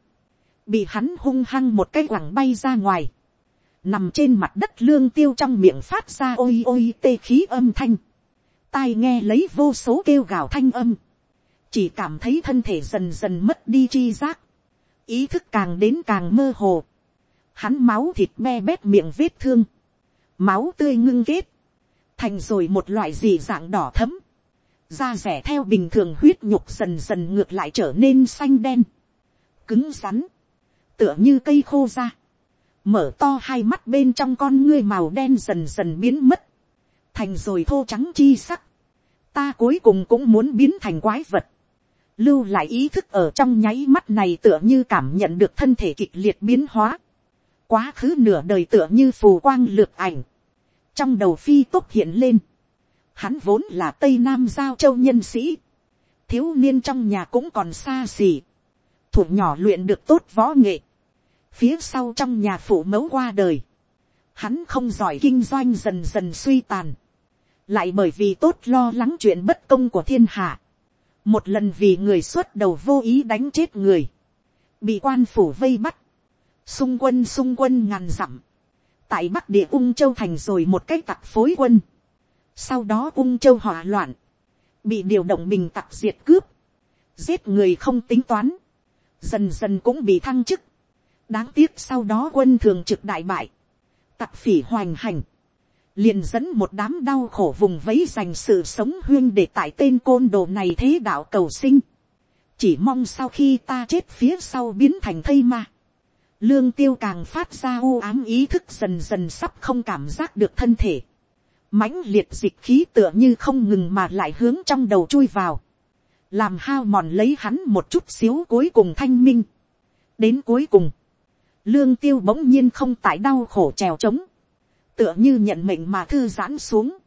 bị hắn hung hăng một cái quẳng bay ra ngoài, nằm trên mặt đất lương tiêu trong miệng phát ra ôi ôi tê khí âm thanh, tai nghe lấy vô số kêu gào thanh âm, chỉ cảm thấy thân thể dần dần mất đi chi giác, ý thức càng đến càng mơ hồ, hắn máu thịt me bét miệng vết thương, máu tươi ngưng kết, thành rồi một loại gì dạng đỏ thấm, da rẻ theo bình thường huyết nhục dần dần ngược lại trở nên xanh đen, cứng rắn, tựa như cây khô ra, mở to hai mắt bên trong con ngươi màu đen dần dần biến mất, thành rồi thô trắng chi sắc, ta cuối cùng cũng muốn biến thành quái vật, lưu lại ý thức ở trong nháy mắt này tựa như cảm nhận được thân thể kịch liệt biến hóa, quá khứ nửa đời tựa như phù quang lược ảnh, trong đầu phi tốt hiện lên, hắn vốn là tây nam giao châu nhân sĩ, thiếu niên trong nhà cũng còn xa xỉ, thủ nhỏ luyện được tốt võ nghệ, phía sau trong nhà phụ mẫu qua đời, hắn không giỏi kinh doanh dần dần suy tàn, lại bởi vì tốt lo lắng chuyện bất công của thiên hạ, một lần vì người xuất đầu vô ý đánh chết người, bị quan phủ vây bắt, xung quân xung quân ngàn dặm, tại bắc địa ung châu thành rồi một cách tặc phối quân, sau đó ung châu hỏa loạn, bị điều động bình tặc diệt cướp, giết người không tính toán, dần dần cũng bị thăng chức, đáng tiếc sau đó quân thường trực đại bại, tặc phỉ hoành hành, liền dẫn một đám đau khổ vùng vấy dành sự sống huyên để tại tên côn đồ này thế đạo cầu sinh. chỉ mong sau khi ta chết phía sau biến thành thây ma lương tiêu càng phát ra u ám ý thức dần dần sắp không cảm giác được thân thể. mãnh liệt dịch khí tựa như không ngừng mà lại hướng trong đầu chui vào. làm hao mòn lấy hắn một chút xíu cuối cùng thanh minh. đến cuối cùng, lương tiêu bỗng nhiên không tại đau khổ trèo trống tựa như nhận mệnh mà thư giãn xuống.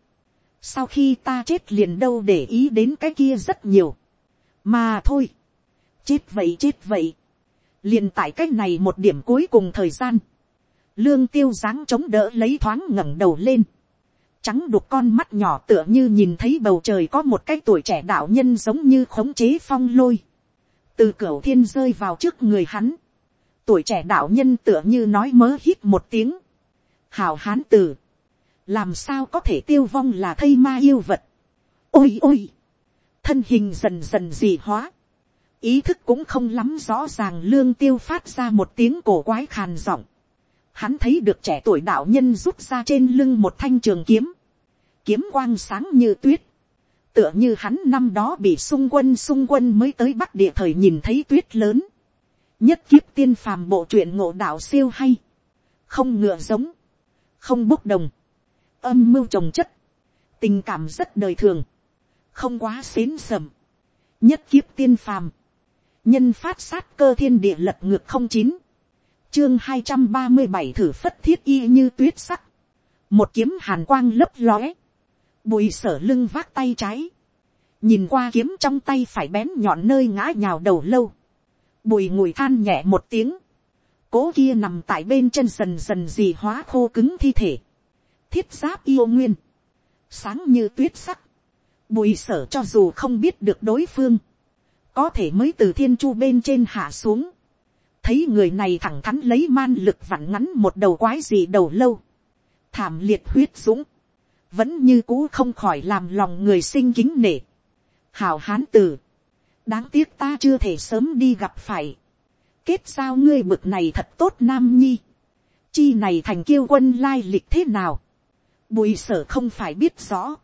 sau khi ta chết liền đâu để ý đến cái kia rất nhiều. mà thôi, chết vậy chết vậy liền tại cái này một điểm cuối cùng thời gian, lương tiêu dáng chống đỡ lấy thoáng ngẩng đầu lên. trắng đục con mắt nhỏ tựa như nhìn thấy bầu trời có một cái tuổi trẻ đạo nhân giống như khống chế phong lôi. từ cửa thiên rơi vào trước người hắn. tuổi trẻ đạo nhân tựa như nói mớ hít một tiếng hào hán từ làm sao có thể tiêu vong là thây ma yêu vật. ôi ôi, thân hình dần dần dị hóa, ý thức cũng không lắm rõ ràng lương tiêu phát ra một tiếng cổ quái khàn giọng. Hắn thấy được trẻ tuổi đạo nhân rút ra trên lưng một thanh trường kiếm, kiếm quang sáng như tuyết, tựa như hắn năm đó bị xung quân xung quân mới tới bắc địa thời nhìn thấy tuyết lớn, nhất kiếp tiên phàm bộ truyện ngộ đạo siêu hay, không ngựa giống, không bốc đồng, âm mưu trồng chất, tình cảm rất đời thường, không quá xến sầm, nhất kiếp tiên phàm, nhân phát sát cơ thiên địa lật ngược không chín, chương hai trăm ba mươi bảy thử phất thiết y như tuyết sắc, một kiếm hàn quang lấp lóe, bùi sở lưng vác tay trái, nhìn qua kiếm trong tay phải bén nhọn nơi ngã nhào đầu lâu, bùi ngùi than nhẹ một tiếng, cố kia nằm tại bên chân dần dần dì hóa khô cứng thi thể, thiết giáp yêu nguyên, sáng như tuyết sắc, bùi sở cho dù không biết được đối phương, có thể mới từ thiên chu bên trên hạ xuống, thấy người này thẳng thắn lấy man lực vặn ngắn một đầu quái gì đầu lâu, thảm liệt huyết dũng, vẫn như cũ không khỏi làm lòng người sinh kính nể. hào hán tử, đáng tiếc ta chưa thể sớm đi gặp phải. kết sao ngươi bực này thật tốt nam nhi. chi này thành kiêu quân lai lịch thế nào. bùi sở không phải biết rõ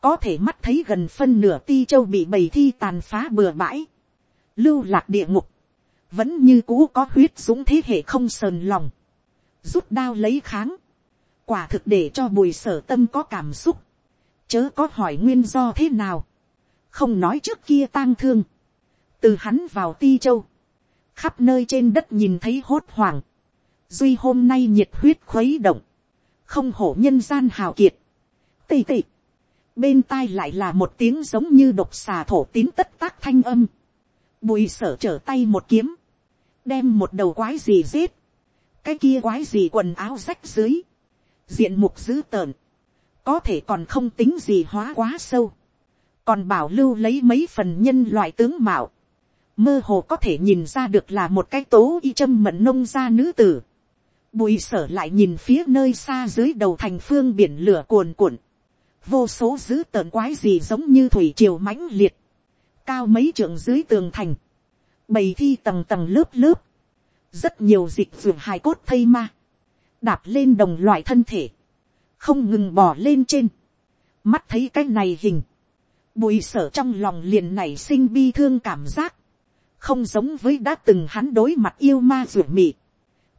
có thể mắt thấy gần phân nửa ti châu bị bầy thi tàn phá bừa bãi. lưu lạc địa ngục. vẫn như cũ có huyết dũng thế hệ không sờn lòng. rút đao lấy kháng. quả thực để cho bùi sở tâm có cảm xúc. chớ có hỏi nguyên do thế nào không nói trước kia tang thương, từ hắn vào ti châu, khắp nơi trên đất nhìn thấy hốt hoảng, duy hôm nay nhiệt huyết khuấy động, không hổ nhân gian hào kiệt, tì tì, bên tai lại là một tiếng giống như độc xà thổ tín tất tác thanh âm, bùi sở trở tay một kiếm, đem một đầu quái gì giết, cái kia quái gì quần áo rách dưới, diện mục dữ tợn, có thể còn không tính gì hóa quá sâu, còn bảo lưu lấy mấy phần nhân loại tướng mạo, mơ hồ có thể nhìn ra được là một cái tố y châm mận nông gia nữ tử. Bùi sở lại nhìn phía nơi xa dưới đầu thành phương biển lửa cuồn cuộn. Vô số dữ tợn quái gì giống như thủy triều mãnh liệt. Cao mấy trượng dưới tường thành. Bầy thi tầng tầng lớp lớp. Rất nhiều dịch ruột hài cốt thây ma. Đạp lên đồng loại thân thể. Không ngừng bỏ lên trên. Mắt thấy cái này hình. Bùi sở trong lòng liền nảy sinh bi thương cảm giác không giống với đã từng hắn đối mặt yêu ma ruột mị.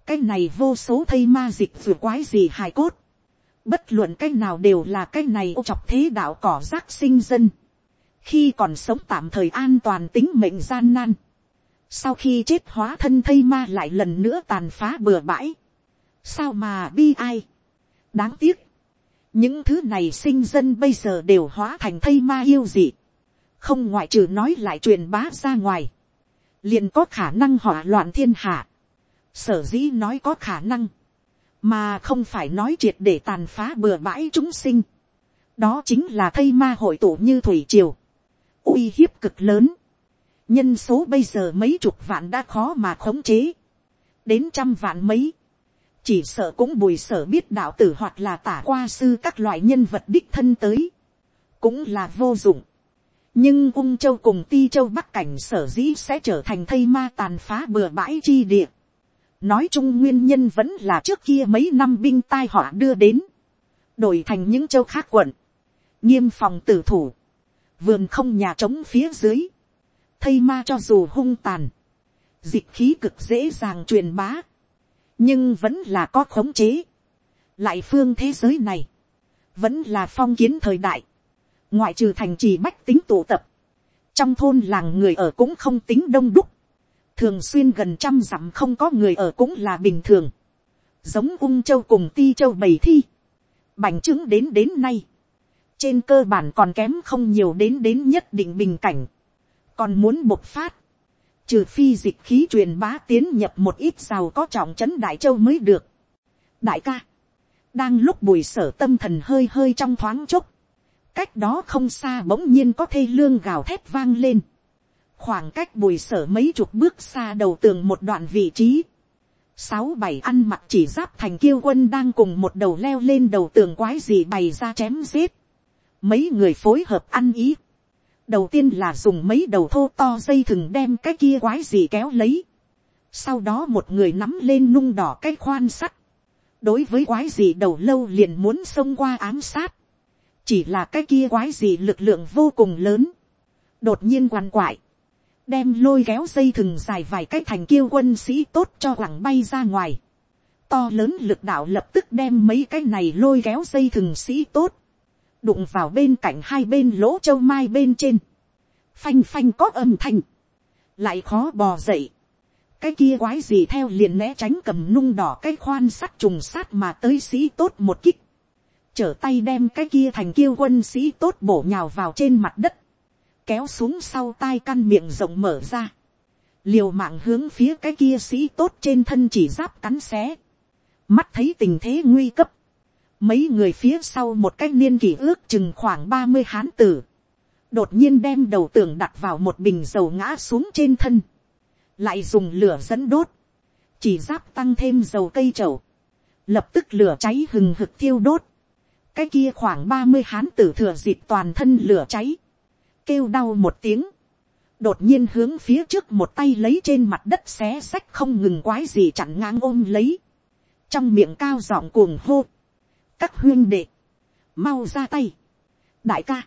cái này vô số thây ma dịch ruột quái gì hài cốt bất luận cái nào đều là cái này ô chọc thế đạo cỏ rác sinh dân. khi còn sống tạm thời an toàn tính mệnh gian nan. sau khi chết hóa thân thây ma lại lần nữa tàn phá bừa bãi. sao mà bi ai. đáng tiếc. những thứ này sinh dân bây giờ đều hóa thành thây ma yêu dị. không ngoại trừ nói lại truyền bá ra ngoài liền có khả năng hỏa loạn thiên hạ. Sở dĩ nói có khả năng, mà không phải nói triệt để tàn phá bừa bãi chúng sinh. Đó chính là thây ma hội tụ như thủy triều. uy hiếp cực lớn. Nhân số bây giờ mấy chục vạn đã khó mà khống chế. Đến trăm vạn mấy. Chỉ sợ cũng bùi sở biết đạo tử hoặc là tả qua sư các loại nhân vật đích thân tới. Cũng là vô dụng nhưng ung châu cùng ti châu bắc cảnh sở dĩ sẽ trở thành thây ma tàn phá bừa bãi chi địa nói chung nguyên nhân vẫn là trước kia mấy năm binh tai họa đưa đến, đổi thành những châu khác quận, nghiêm phòng tử thủ, vườn không nhà trống phía dưới, thây ma cho dù hung tàn, dịch khí cực dễ dàng truyền bá, nhưng vẫn là có khống chế. lại phương thế giới này, vẫn là phong kiến thời đại, ngoại trừ thành trì bách tính tụ tập, trong thôn làng người ở cũng không tính đông đúc, thường xuyên gần trăm dặm không có người ở cũng là bình thường, giống ung châu cùng ti châu bầy thi, bành trướng đến đến nay, trên cơ bản còn kém không nhiều đến đến nhất định bình cảnh, còn muốn bộc phát, trừ phi dịch khí truyền bá tiến nhập một ít giàu có trọng trấn đại châu mới được. đại ca, đang lúc bùi sở tâm thần hơi hơi trong thoáng chốc, cách đó không xa bỗng nhiên có thê lương gào thét vang lên, khoảng cách bùi sở mấy chục bước xa đầu tường một đoạn vị trí, sáu bảy ăn mặc chỉ giáp thành kiêu quân đang cùng một đầu leo lên đầu tường quái gì bày ra chém giết, mấy người phối hợp ăn ý, đầu tiên là dùng mấy đầu thô to dây thừng đem cái kia quái gì kéo lấy, sau đó một người nắm lên nung đỏ cái khoan sắt, đối với quái gì đầu lâu liền muốn xông qua ám sát, chỉ là cái kia quái gì lực lượng vô cùng lớn, đột nhiên quằn quại, đem lôi kéo dây thừng dài vài cái thành kiêu quân sĩ tốt cho quẳng bay ra ngoài, to lớn lực đạo lập tức đem mấy cái này lôi kéo dây thừng sĩ tốt, đụng vào bên cạnh hai bên lỗ châu mai bên trên, phanh phanh có âm thanh, lại khó bò dậy, cái kia quái gì theo liền né tránh cầm nung đỏ cái khoan sắt trùng sát mà tới sĩ tốt một kích, trở tay đem cái kia thành kiêu quân sĩ tốt bổ nhào vào trên mặt đất, kéo xuống sau tai căn miệng rộng mở ra, liều mạng hướng phía cái kia sĩ tốt trên thân chỉ giáp cắn xé, mắt thấy tình thế nguy cấp, mấy người phía sau một cái niên kỷ ước chừng khoảng ba mươi hán tử, đột nhiên đem đầu tường đặt vào một bình dầu ngã xuống trên thân, lại dùng lửa dẫn đốt, chỉ giáp tăng thêm dầu cây trầu, lập tức lửa cháy hừng hực thiêu đốt, cái kia khoảng ba mươi hán tử thừa dịp toàn thân lửa cháy, kêu đau một tiếng, đột nhiên hướng phía trước một tay lấy trên mặt đất xé xách không ngừng quái gì chặn ngang ôm lấy, trong miệng cao giọng cuồng hô, các huyên đệ, mau ra tay, đại ca,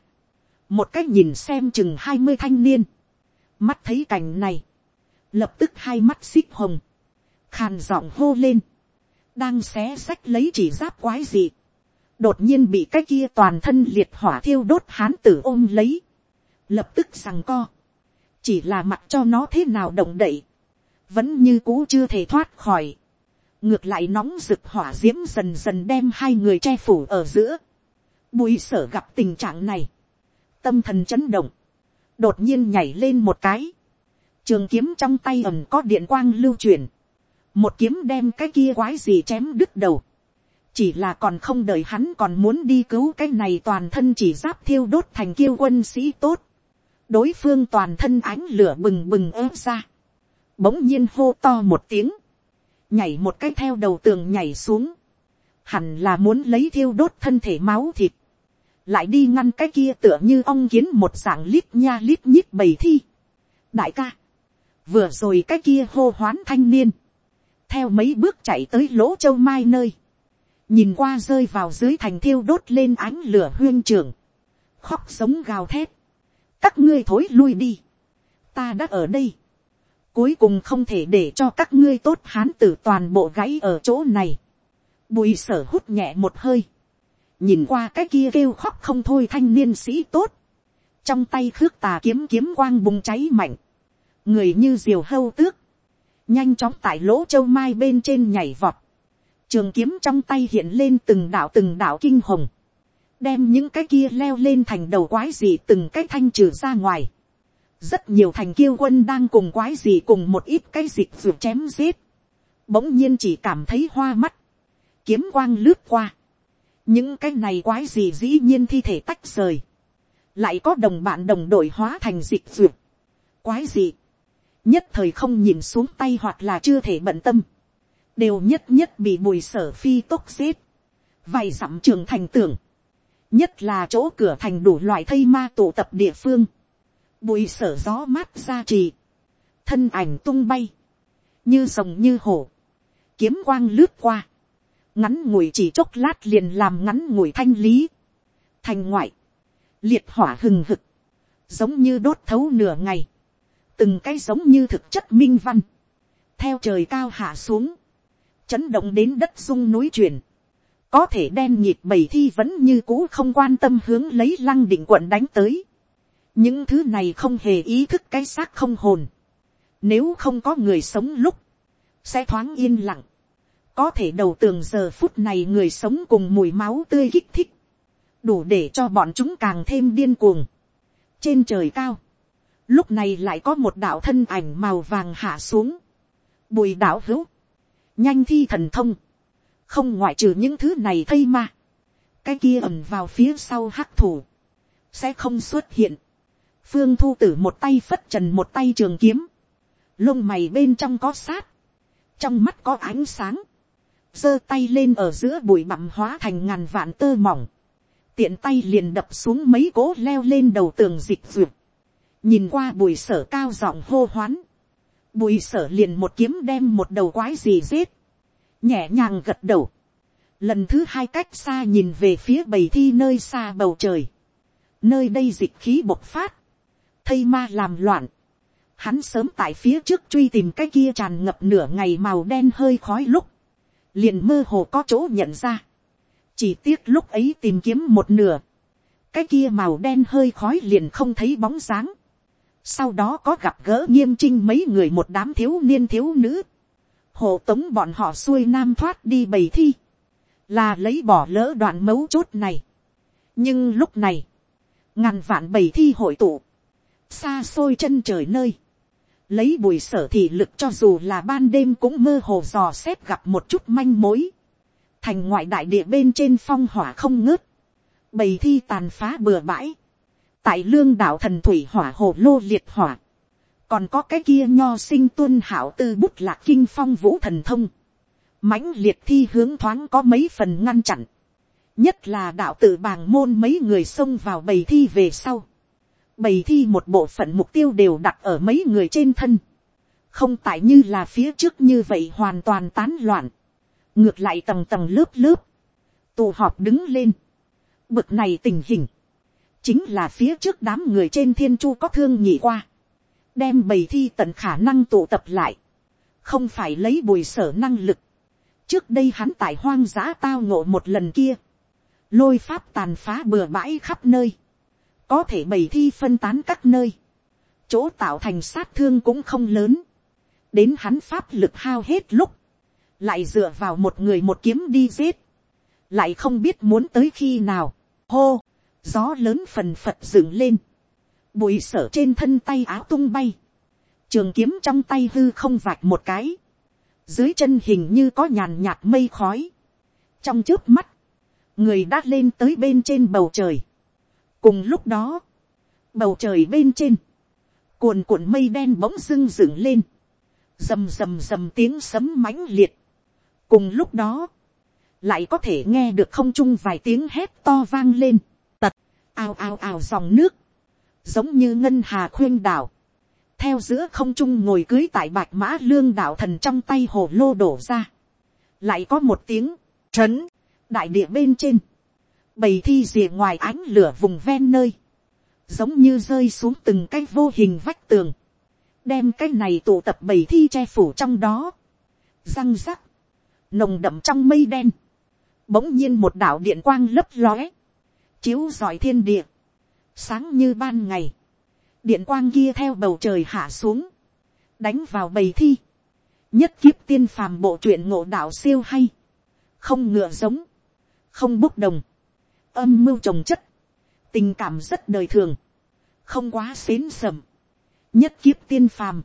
một cách nhìn xem chừng hai mươi thanh niên, mắt thấy cảnh này, lập tức hai mắt xích hồng, khàn giọng hô lên, đang xé xách lấy chỉ giáp quái gì, đột nhiên bị cái kia toàn thân liệt hỏa thiêu đốt hán tử ôm lấy, lập tức rằng co, chỉ là mặc cho nó thế nào động đậy, vẫn như cũ chưa thể thoát khỏi, ngược lại nóng rực hỏa d i ễ m dần dần đem hai người che phủ ở giữa, bùi sở gặp tình trạng này, tâm thần chấn động, đột nhiên nhảy lên một cái, trường kiếm trong tay ẩm có điện quang lưu truyền, một kiếm đem cái kia quái gì chém đứt đầu, chỉ là còn không đợi hắn còn muốn đi cứu cái này toàn thân chỉ giáp thiêu đốt thành kiêu quân sĩ tốt, đối phương toàn thân ánh lửa bừng bừng ớt ra, bỗng nhiên hô to một tiếng, nhảy một cái theo đầu tường nhảy xuống, hẳn là muốn lấy thiêu đốt thân thể máu thịt, lại đi ngăn cái kia tựa như ong kiến một dạng lít nha lít nhít bầy thi. đại ca, vừa rồi cái kia hô hoán thanh niên, theo mấy bước chạy tới lỗ châu mai nơi, nhìn qua rơi vào dưới thành thiêu đốt lên ánh lửa huyên trường, khóc sống gào thét, các ngươi thối lui đi, ta đã ở đây, Cuối cùng không thể để cho các ngươi tốt hán tử toàn bộ gáy ở chỗ này. Bùi sở hút nhẹ một hơi. Nhìn qua cái kia kêu khóc không thôi thanh niên sĩ tốt. Trong tay khước tà kiếm kiếm quang bùng cháy mạnh. Người như diều hâu tước. Nhanh chóng tại lỗ châu mai bên trên nhảy vọt. Trường kiếm trong tay hiện lên từng đạo từng đạo kinh hồng. Đem những cái kia leo lên thành đầu quái gì từng cái thanh trừ ra ngoài. Rất nhiều thành kiêu quân đang cùng quái gì cùng một ít cái dịch ruột chém giết, bỗng nhiên chỉ cảm thấy hoa mắt, kiếm quang lướt qua, những cái này quái gì dĩ nhiên thi thể tách rời, lại có đồng bạn đồng đội hóa thành dịch ruột, quái gì, nhất thời không nhìn xuống tay hoặc là chưa thể bận tâm, đều nhất nhất bị bùi sở phi tốc giết, vài dặm trường thành tưởng, nhất là chỗ cửa thành đủ loại thây ma tụ tập địa phương, bụi sở gió mát ra trì, thân ảnh tung bay, như rồng như hổ, kiếm quang lướt qua, ngắn ngủi chỉ chốc lát liền làm ngắn ngủi thanh lý, thành ngoại, liệt hỏa hừng hực, giống như đốt thấu nửa ngày, từng cái giống như thực chất minh văn, theo trời cao hạ xuống, chấn động đến đất sung núi chuyển, có thể đen nhịp bầy thi vẫn như cũ không quan tâm hướng lấy lăng định quận đánh tới, những thứ này không hề ý thức cái xác không hồn. Nếu không có người sống lúc, sẽ thoáng yên lặng. Có thể đầu tường giờ phút này người sống cùng mùi máu tươi kích thích. Đủ để cho bọn chúng càng thêm điên cuồng. Trên trời cao, lúc này lại có một đạo thân ảnh màu vàng hạ xuống. Bùi đạo hữu, nhanh thi thần thông. Không ngoại trừ những thứ này thây ma. Cái kia ẩn vào phía sau hắc thủ. Sẽ không xuất hiện. Phương thu tử một tay phất trần một tay trường kiếm, lông mày bên trong có sát, trong mắt có ánh sáng, giơ tay lên ở giữa bụi bặm hóa thành ngàn vạn tơ mỏng, tiện tay liền đập xuống mấy cỗ leo lên đầu tường dịch duyệt, nhìn qua bùi sở cao giọng hô hoán, bùi sở liền một kiếm đem một đầu quái gì giết, nhẹ nhàng gật đầu, lần thứ hai cách xa nhìn về phía bầy thi nơi xa bầu trời, nơi đây dịch khí bộc phát, thây ma làm loạn. Hắn sớm tại phía trước truy tìm cái kia tràn ngập nửa ngày màu đen hơi khói lúc. Liền mơ hồ có chỗ nhận ra. Chỉ tiếc lúc ấy tìm kiếm một nửa. cái kia màu đen hơi khói liền không thấy bóng dáng. sau đó có gặp gỡ nghiêm trinh mấy người một đám thiếu niên thiếu nữ hộ tống bọn họ xuôi nam thoát đi bầy thi. là lấy bỏ lỡ đoạn mấu chốt này. nhưng lúc này, ngàn vạn bầy thi hội tụ, xa xôi chân trời nơi, lấy bùi sở thị lực cho dù là ban đêm cũng mơ hồ dò xét gặp một chút manh mối, thành ngoại đại địa bên trên phong hỏa không ngớt, bầy thi tàn phá bừa bãi, tại lương đạo thần thủy hỏa hồ lô liệt hỏa, còn có cái kia nho sinh tuân hảo tư bút lạc kinh phong vũ thần thông, mãnh liệt thi hướng thoáng có mấy phần ngăn chặn, nhất là đạo tự bàng môn mấy người xông vào bầy thi về sau, bầy thi một bộ phận mục tiêu đều đặt ở mấy người trên thân, không tại như là phía trước như vậy hoàn toàn tán loạn, ngược lại tầng tầng lớp lớp, tù họp đứng lên, bực này tình hình, chính là phía trước đám người trên thiên chu có thương nhị qua, đem bầy thi tận khả năng tụ tập lại, không phải lấy bùi sở năng lực, trước đây hắn tại hoang dã tao ngộ một lần kia, lôi pháp tàn phá bừa bãi khắp nơi, có thể bày thi phân tán các nơi, chỗ tạo thành sát thương cũng không lớn, đến hắn pháp lực hao hết lúc, lại dựa vào một người một kiếm đi giết, lại không biết muốn tới khi nào, hô, gió lớn phần phật dựng lên, bụi sở trên thân tay áo tung bay, trường kiếm trong tay hư không vạch một cái, dưới chân hình như có nhàn nhạt mây khói, trong trước mắt, người đã lên tới bên trên bầu trời, cùng lúc đó, bầu trời bên trên, cuồn cuộn mây đen bỗng dưng dựng lên, rầm rầm rầm tiếng sấm mãnh liệt. cùng lúc đó, lại có thể nghe được không trung vài tiếng hét to vang lên, tật, ào ào ào dòng nước, giống như ngân hà khuyên đảo, theo giữa không trung ngồi cưới tại bạch mã lương đạo thần trong tay hồ lô đổ ra, lại có một tiếng, trấn, đại địa bên trên, bầy thi rìa ngoài ánh lửa vùng ven nơi, giống như rơi xuống từng cái vô hình vách tường, đem cái này tụ tập bầy thi che phủ trong đó, răng rắc, nồng đậm trong mây đen, bỗng nhiên một đạo điện quang lấp lóe, chiếu rọi thiên địa, sáng như ban ngày, điện quang kia theo bầu trời hạ xuống, đánh vào bầy thi, nhất kiếp tiên phàm bộ truyện ngộ đạo siêu hay, không ngựa giống, không bốc đồng, âm mưu trồng chất, tình cảm rất đời thường, không quá xến sầm, nhất kiếp tiên phàm,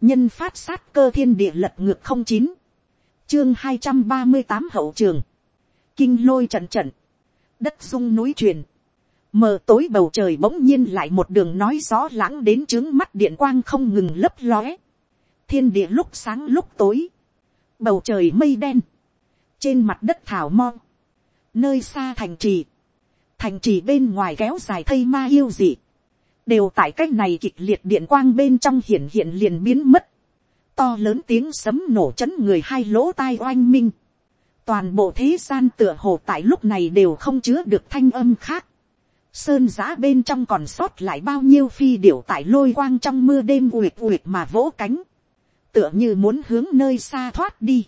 nhân phát sát cơ thiên địa lật ngược không chín, chương hai trăm ba mươi tám hậu trường, kinh lôi trận trận, đất sung núi truyền, mờ tối bầu trời bỗng nhiên lại một đường nói gió lãng đến trướng mắt điện quang không ngừng lấp lóe, thiên địa lúc sáng lúc tối, bầu trời mây đen, trên mặt đất thảo mo, nơi xa thành trì, thành trì bên ngoài kéo dài thây ma yêu dị, đều tại cách này kịch liệt điện quang bên trong hiển hiện liền biến mất, to lớn tiếng sấm nổ chấn người hai lỗ tai oanh minh, toàn bộ thế gian tựa hồ tại lúc này đều không chứa được thanh âm khác, sơn giã bên trong còn sót lại bao nhiêu phi điểu tại lôi quang trong mưa đêm uyệt uyệt mà vỗ cánh, tựa như muốn hướng nơi xa thoát đi.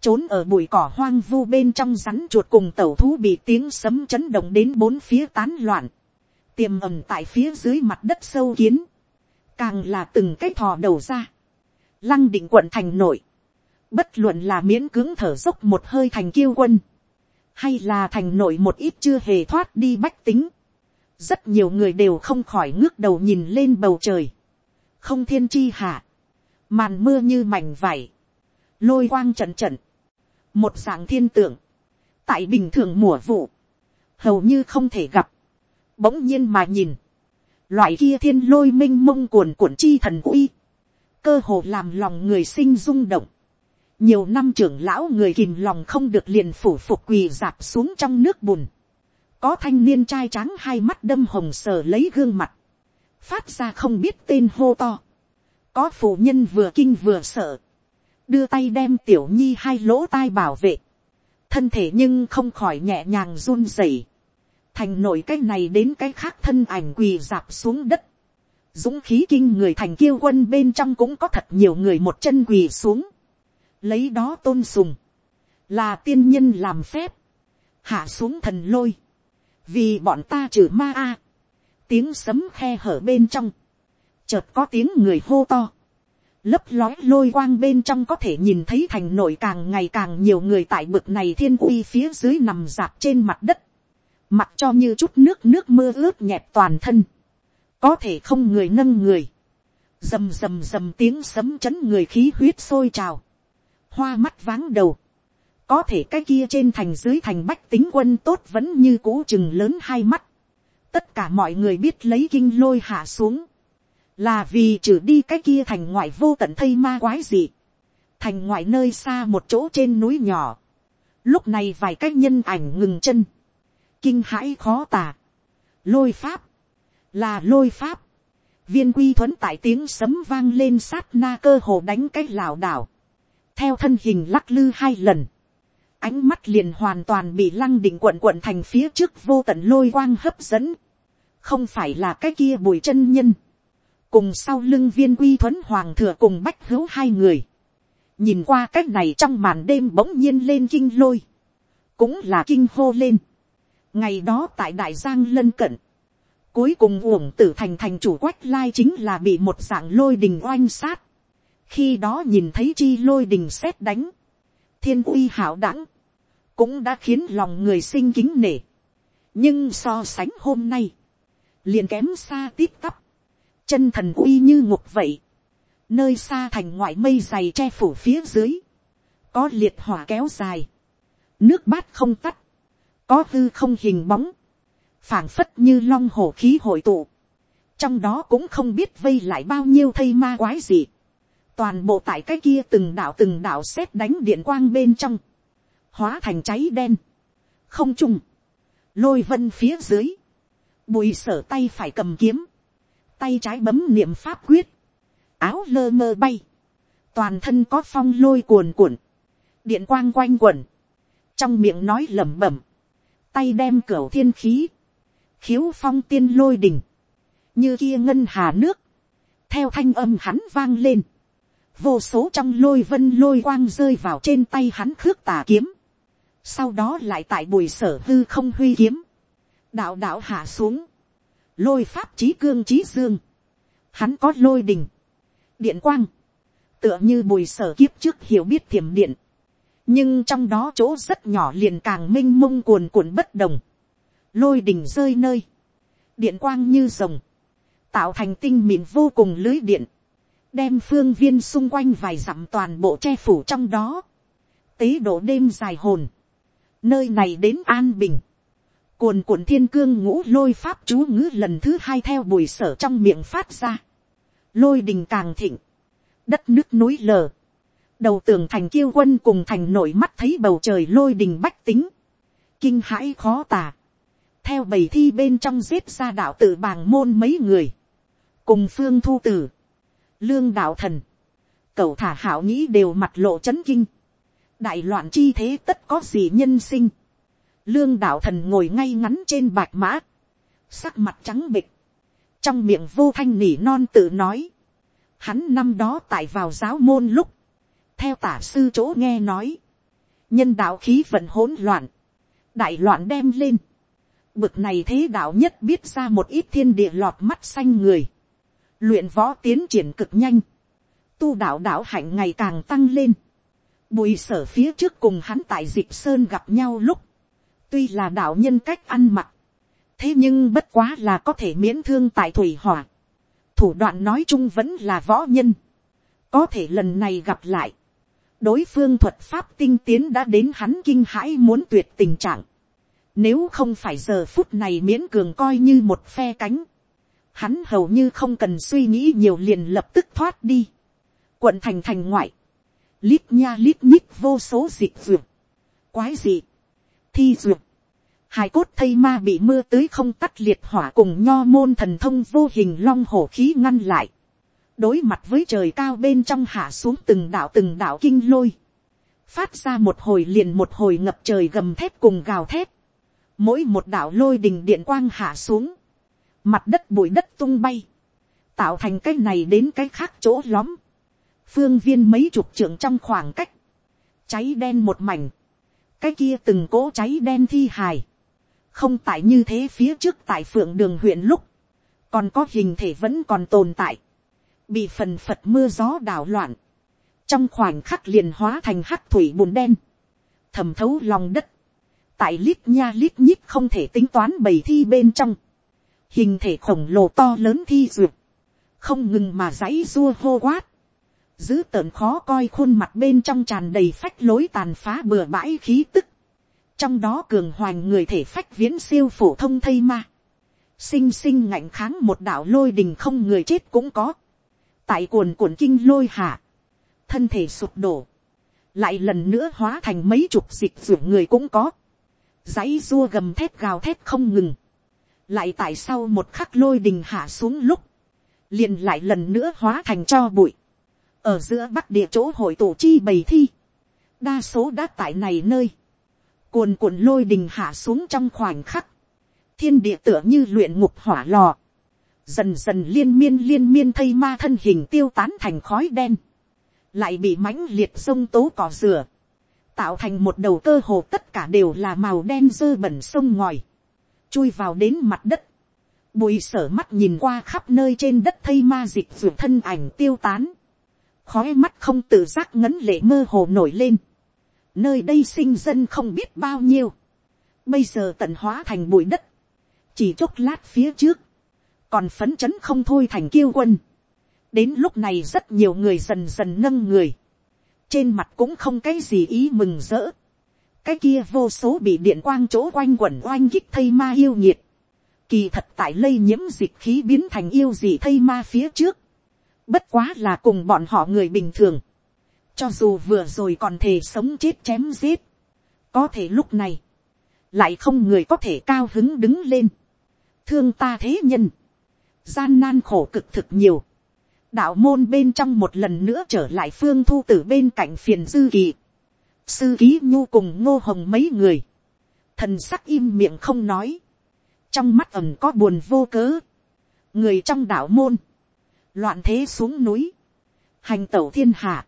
Trốn ở bụi cỏ hoang vu bên trong rắn chuột cùng tẩu thú bị tiếng sấm chấn động đến bốn phía tán loạn, tiềm ẩm tại phía dưới mặt đất sâu kiến, càng là từng cái thò đầu ra, lăng định quận thành nội, bất luận là miễn cưỡng thở dốc một hơi thành kiêu quân, hay là thành nội một ít chưa hề thoát đi bách tính, rất nhiều người đều không khỏi ngước đầu nhìn lên bầu trời, không thiên chi hạ, màn mưa như mảnh vải, lôi quang trận trận, một dạng thiên tượng, tại bình thường mùa vụ, hầu như không thể gặp, bỗng nhiên mà nhìn, loại kia thiên lôi m i n h mông cuồn cuộn chi thần uy, cơ hồ làm lòng người sinh rung động, nhiều năm trưởng lão người kìm lòng không được liền phủ phục quỳ dạp xuống trong nước bùn, có thanh niên trai tráng hai mắt đâm hồng sờ lấy gương mặt, phát ra không biết tên hô to, có phụ nhân vừa kinh vừa sợ, đưa tay đem tiểu nhi hai lỗ tai bảo vệ, thân thể nhưng không khỏi nhẹ nhàng run rẩy, thành nổi cái này đến cái khác thân ảnh quỳ dạp xuống đất, dũng khí kinh người thành kiêu quân bên trong cũng có thật nhiều người một chân quỳ xuống, lấy đó tôn sùng, là tiên nhân làm phép, hạ xuống thần lôi, vì bọn ta trừ ma a, tiếng sấm khe hở bên trong, chợt có tiếng người hô to, lấp lói lôi quang bên trong có thể nhìn thấy thành nội càng ngày càng nhiều người tại bực này thiên uy phía dưới nằm dạp trên mặt đất, mặt cho như chút nước nước mưa ướt nhẹp toàn thân, có thể không người nâng người, rầm rầm rầm tiếng sấm chấn người khí huyết sôi trào, hoa mắt váng đầu, có thể cái kia trên thành dưới thành bách tính quân tốt vẫn như cũ chừng lớn hai mắt, tất cả mọi người biết lấy kinh lôi hạ xuống, là vì trừ đi cái kia thành ngoại vô tận thây ma quái gì, thành ngoại nơi xa một chỗ trên núi nhỏ, lúc này vài cái nhân ảnh ngừng chân, kinh hãi khó tả, lôi pháp, là lôi pháp, viên quy thuấn tại tiếng sấm vang lên sát na cơ hồ đánh cái lảo đảo, theo thân hình lắc lư hai lần, ánh mắt liền hoàn toàn bị lăng đỉnh quận quận thành phía trước vô tận lôi quang hấp dẫn, không phải là cái kia bùi chân nhân, cùng sau lưng viên quy thuấn hoàng thừa cùng bách hữu hai người, nhìn qua cái này trong màn đêm bỗng nhiên lên kinh lôi, cũng là kinh hô lên, ngày đó tại đại giang lân cận, cuối cùng uổng tử thành thành chủ quách lai chính là bị một dạng lôi đình oanh sát, khi đó nhìn thấy chi lôi đình xét đánh, thiên uy hảo đẳng, cũng đã khiến lòng người sinh kính nể. nhưng so sánh hôm nay, liền kém xa tít tắp, chân thần uy như ngục vậy, nơi xa thành ngoại mây dày che phủ phía dưới, có liệt hỏa kéo dài, nước bát không tắt, có hư không hình bóng, phảng phất như long hổ khí hội tụ, trong đó cũng không biết vây lại bao nhiêu thây ma quái gì, toàn bộ tại cái kia từng đạo từng đạo xét đánh điện quang bên trong, hóa thành cháy đen, không trung, lôi vân phía dưới, bùi sở tay phải cầm kiếm, tay trái bấm niệm pháp quyết, áo lơ mơ bay, toàn thân có phong lôi cuồn cuộn, điện quang quanh quẩn, trong miệng nói lẩm bẩm, tay đem cửa thiên khí, khiếu phong tiên lôi đỉnh. Như kia ngân hà nước, theo thanh âm hắn vang lên, vô số trong lôi vân lôi quang rơi vào trên tay hắn khước tà kiếm, sau đó lại tại bùi sở hư không huy kiếm, đạo đạo hạ xuống, lôi pháp trí cương trí dương, hắn có lôi đình, điện quang, tựa như bùi sở kiếp trước hiểu biết thiểm điện, nhưng trong đó chỗ rất nhỏ liền càng m i n h mông cuồn cuộn bất đồng, lôi đình rơi nơi, điện quang như rồng, tạo thành tinh mịn vô cùng lưới điện, đem phương viên xung quanh vài dặm toàn bộ che phủ trong đó, tế độ đêm dài hồn, nơi này đến an bình, cuồn cuộn thiên cương ngũ lôi pháp chú ngữ lần thứ hai theo bùi sở trong miệng phát ra, lôi đình càng thịnh, đất nước núi lờ, đầu tường thành kiêu quân cùng thành nổi mắt thấy bầu trời lôi đình bách tính, kinh hãi khó tả, theo bầy thi bên trong giết ra đạo tự bàng môn mấy người, cùng phương thu tử, lương đạo thần, cậu thả hảo nghĩ đều mặt lộ c h ấ n kinh, đại loạn chi thế tất có gì nhân sinh, lương đạo thần ngồi ngay ngắn trên bạch mã, sắc mặt trắng bịch, trong miệng vô thanh nỉ non tự nói, hắn năm đó tại vào giáo môn lúc, theo tả sư chỗ nghe nói, nhân đạo khí vận hỗn loạn, đại loạn đem lên, bực này thế đạo nhất biết ra một ít thiên địa lọt mắt xanh người, luyện võ tiến triển cực nhanh, tu đạo đạo hạnh ngày càng tăng lên, bùi sở phía trước cùng hắn tại dịp sơn gặp nhau lúc, tuy là đạo nhân cách ăn mặc, thế nhưng bất quá là có thể miễn thương tại thủy hỏa, thủ đoạn nói chung vẫn là võ nhân, có thể lần này gặp lại, đối phương thuật pháp tinh tiến đã đến hắn kinh hãi muốn tuyệt tình trạng. Nếu không phải giờ phút này miễn cường coi như một phe cánh. Hắn hầu như không cần suy nghĩ nhiều liền lập tức thoát đi. Quận thành thành ngoại. Lít nha lít nhít vô số dịp duyệt. Quái dị. Thi duyệt. Hai cốt thây ma bị mưa tưới không tắt liệt hỏa cùng nho môn thần thông vô hình long hổ khí ngăn lại đối mặt với trời cao bên trong hạ xuống từng đạo từng đạo kinh lôi, phát ra một hồi liền một hồi ngập trời gầm thép cùng gào thép, mỗi một đạo lôi đình điện quang hạ xuống, mặt đất bụi đất tung bay, tạo thành cái này đến cái khác chỗ lóm, phương viên mấy chục trưởng trong khoảng cách, cháy đen một mảnh, cái kia từng cỗ cháy đen thi hài, không tại như thế phía trước tại phượng đường huyện lúc, còn có hình thể vẫn còn tồn tại, bị phần phật mưa gió đảo loạn, trong khoảnh khắc liền hóa thành hắc thủy bùn đen, thẩm thấu lòng đất, tại lít nha lít nhít không thể tính toán bầy thi bên trong, hình thể khổng lồ to lớn thi duyệt, không ngừng mà dãy dua hô quát, giữ tợn khó coi khuôn mặt bên trong tràn đầy phách lối tàn phá bừa bãi khí tức, trong đó cường hoành người thể phách viễn siêu phổ thông thây ma, sinh sinh ngạnh kháng một đạo lôi đình không người chết cũng có, tại cuồn cuộn kinh lôi hạ, thân thể sụp đổ, lại lần nữa hóa thành mấy chục dịch ruộng người cũng có, dãy dua gầm thép gào thép không ngừng, lại tại sau một khắc lôi đình hạ xuống lúc, liền lại lần nữa hóa thành cho bụi, ở giữa bắc địa chỗ hội tổ chi bày thi, đa số đã tại này nơi, cuồn cuộn lôi đình hạ xuống trong khoảnh khắc, thiên địa tựa như luyện ngục hỏa lò, dần dần liên miên liên miên thây ma thân hình tiêu tán thành khói đen, lại bị mãnh liệt sông tố cỏ rửa, tạo thành một đầu cơ hồ tất cả đều là màu đen dơ bẩn sông ngòi, chui vào đến mặt đất, bùi sở mắt nhìn qua khắp nơi trên đất thây ma dịch ruột thân ảnh tiêu tán, khói mắt không tự giác ngấn lệ mơ hồ nổi lên, nơi đây sinh dân không biết bao nhiêu, bây giờ tận hóa thành bụi đất, chỉ chốc lát phía trước, còn phấn chấn không thôi thành kiêu quân. đến lúc này rất nhiều người dần dần nâng người, trên mặt cũng không cái gì ý mừng rỡ, cái kia vô số bị điện quang chỗ quanh quẩn oanh kích thây ma yêu nhiệt, kỳ thật tại lây nhiễm dịch khí biến thành yêu gì thây ma phía trước, bất quá là cùng bọn họ người bình thường, cho dù vừa rồi còn thể sống chết chém giết, có thể lúc này, lại không người có thể cao hứng đứng lên, thương ta thế nhân, gian nan khổ cực thực nhiều, đạo môn bên trong một lần nữa trở lại phương thu tử bên cạnh phiền dư kỳ, sư ký nhu cùng ngô hồng mấy người, thần sắc im miệng không nói, trong mắt ẩm có buồn vô cớ, người trong đạo môn, loạn thế xuống núi, hành tẩu thiên hạ,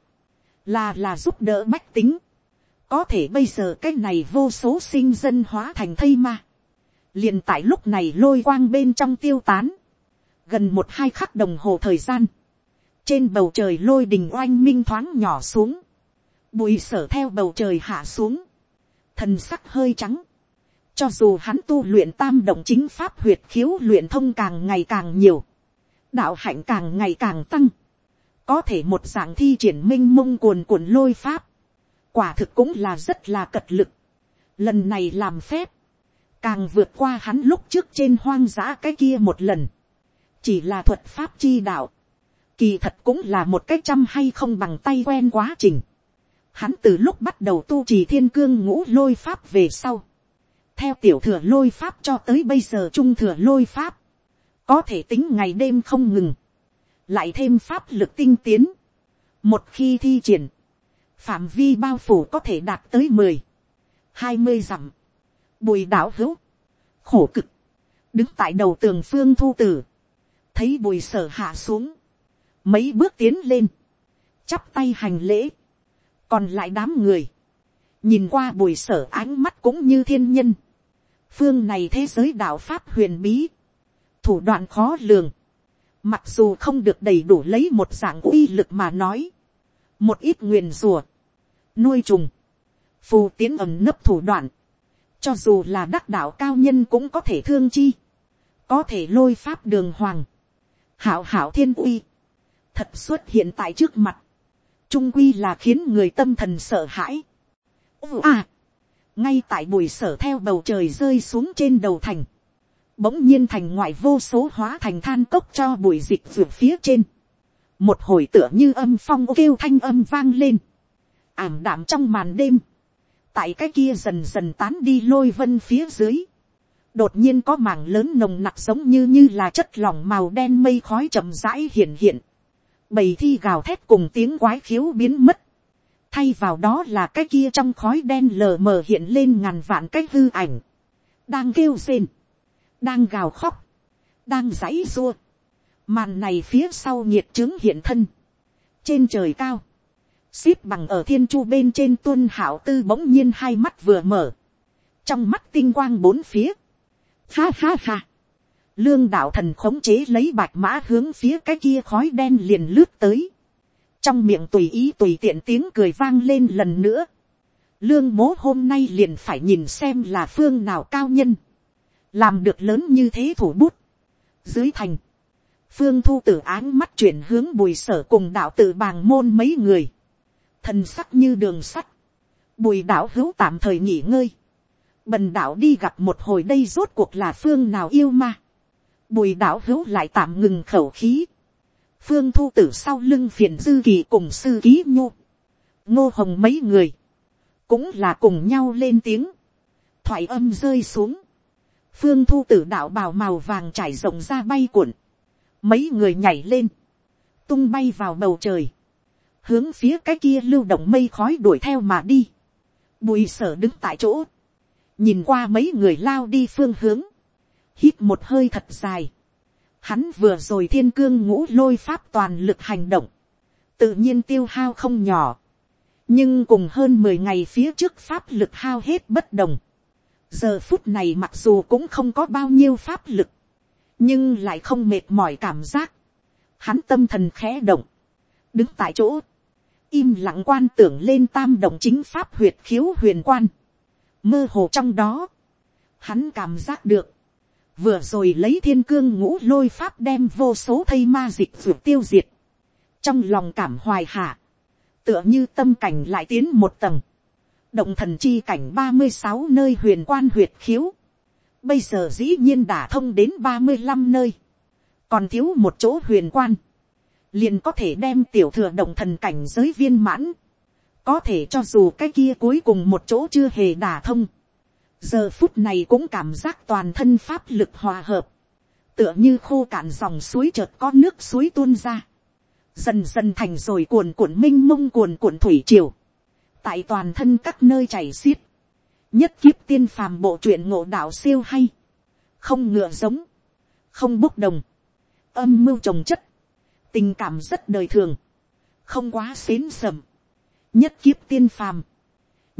là là giúp đỡ bách tính, có thể bây giờ cái này vô số sinh dân hóa thành thây ma, liền tại lúc này lôi quang bên trong tiêu tán, gần một hai khắc đồng hồ thời gian, trên bầu trời lôi đình oanh minh thoáng nhỏ xuống, bùi sở theo bầu trời hạ xuống, thần sắc hơi trắng, cho dù hắn tu luyện tam động chính pháp huyệt khiếu luyện thông càng ngày càng nhiều, đạo hạnh càng ngày càng tăng, có thể một dạng thi triển minh mông cuồn cuộn lôi pháp, quả thực cũng là rất là cật lực. Lần này làm phép, càng vượt qua hắn lúc trước trên hoang dã cái kia một lần, chỉ là thuật pháp chi đạo, kỳ thật cũng là một cách trăm hay không bằng tay quen quá trình. Hắn từ lúc bắt đầu tu trì thiên cương ngũ lôi pháp về sau, theo tiểu thừa lôi pháp cho tới bây giờ trung thừa lôi pháp, có thể tính ngày đêm không ngừng, lại thêm pháp lực tinh tiến, một khi thi triển, phạm vi bao phủ có thể đạt tới mười, hai mươi dặm, bùi đảo hữu, khổ cực, đứng tại đầu tường phương thu tử, thấy bùi sở hạ xuống, mấy bước tiến lên, chắp tay hành lễ, còn lại đám người, nhìn qua bùi sở ánh mắt cũng như thiên nhân, phương này thế giới đạo pháp huyền bí, thủ đoạn khó lường, mặc dù không được đầy đủ lấy một dạng uy lực mà nói, một ít nguyền rùa, nuôi trùng, phù tiến ẩm nấp thủ đoạn, cho dù là đắc đạo cao nhân cũng có thể thương chi, có thể lôi pháp đường hoàng, hảo hảo thiên uy, thật xuất hiện tại trước mặt, trung quy là khiến người tâm thần sợ hãi. À, ngay tại bùi sở theo bầu trời rơi xuống trên đầu thành, bỗng nhiên thành ngoại vô số hóa thành than cốc cho bùi dịch vượt phía trên. một hồi tựa như âm phong kêu thanh âm vang lên, ảm đạm trong màn đêm, tại cái kia dần dần tán đi lôi vân phía dưới, đột nhiên có mảng lớn nồng nặc giống như như là chất lỏng màu đen mây khói chậm rãi hiện hiện, bầy thi gào thét cùng tiếng quái khiếu biến mất, thay vào đó là cái kia trong khói đen lờ mờ hiện lên ngàn vạn cái hư ảnh, đang kêu rên, đang gào khóc, đang giãy xua, màn này phía sau nhiệt trướng hiện thân, trên trời cao, xếp bằng ở thiên chu bên trên tuân hảo tư bỗng nhiên hai mắt vừa mở, trong mắt tinh quang bốn phía, Ha ha ha. Lương đạo thần khống chế lấy bạch mã hướng phía cái kia khói đen liền lướt tới. Trong miệng tùy ý tùy tiện tiếng cười vang lên lần nữa. Lương mố hôm nay liền phải nhìn xem là phương nào cao nhân. Làm được lớn như thế thủ bút. Dưới thành. Phương thu tử áng mắt chuyển hướng bùi sở cùng đạo tự bàng môn mấy người. Thần sắc như đường sắt. Bùi đạo hữu tạm thời nghỉ ngơi. Bần đạo đi gặp một hồi đây rốt cuộc là phương nào yêu ma. Bùi đạo hữu lại tạm ngừng khẩu khí. Phương thu tử sau lưng phiền dư kỳ cùng sư ký nhô. Ngô hồng mấy người. Cũng là cùng nhau lên tiếng. Thoại âm rơi xuống. Phương thu tử đạo bào màu vàng trải rộng ra bay cuộn. Mấy người nhảy lên. Tung bay vào bầu trời. Hướng phía cái kia lưu động mây khói đuổi theo mà đi. Bùi sở đứng tại chỗ. Nhìn qua mấy người lao đi phương hướng. Hít một hơi thật dài. Hắn vừa rồi thiên cương ngũ lôi pháp toàn lực hành động. Tự nhiên tiêu hao không nhỏ. Nhưng cùng hơn mười ngày phía trước pháp lực hao hết bất đồng. Giờ phút này mặc dù cũng không có bao nhiêu pháp lực. Nhưng lại không mệt mỏi cảm giác. Hắn tâm thần khẽ động. Đứng tại chỗ. Im lặng quan tưởng lên tam động chính pháp huyệt khiếu huyền quan. Mơ hồ trong đó. Hắn cảm giác được vừa rồi lấy thiên cương ngũ lôi pháp đem vô số thây ma dịch ruột tiêu diệt, trong lòng cảm hoài hạ, tựa như tâm cảnh lại tiến một tầng, động thần chi cảnh ba mươi sáu nơi huyền quan huyệt khiếu, bây giờ dĩ nhiên đã thông đến ba mươi năm nơi, còn thiếu một chỗ huyền quan, liền có thể đem tiểu thừa động thần cảnh giới viên mãn, có thể cho dù cái kia cuối cùng một chỗ chưa hề đả thông, giờ phút này cũng cảm giác toàn thân pháp lực hòa hợp, tựa như khô cạn dòng suối chợt có nước suối tuôn ra, dần dần thành rồi cuồn cuộn m i n h mông cuồn cuộn thủy triều, tại toàn thân các nơi chảy xiết, nhất kiếp tiên phàm bộ truyện ngộ đạo siêu hay, không ngựa giống, không bốc đồng, âm mưu trồng chất, tình cảm rất đời thường, không quá xến sầm, nhất kiếp tiên phàm,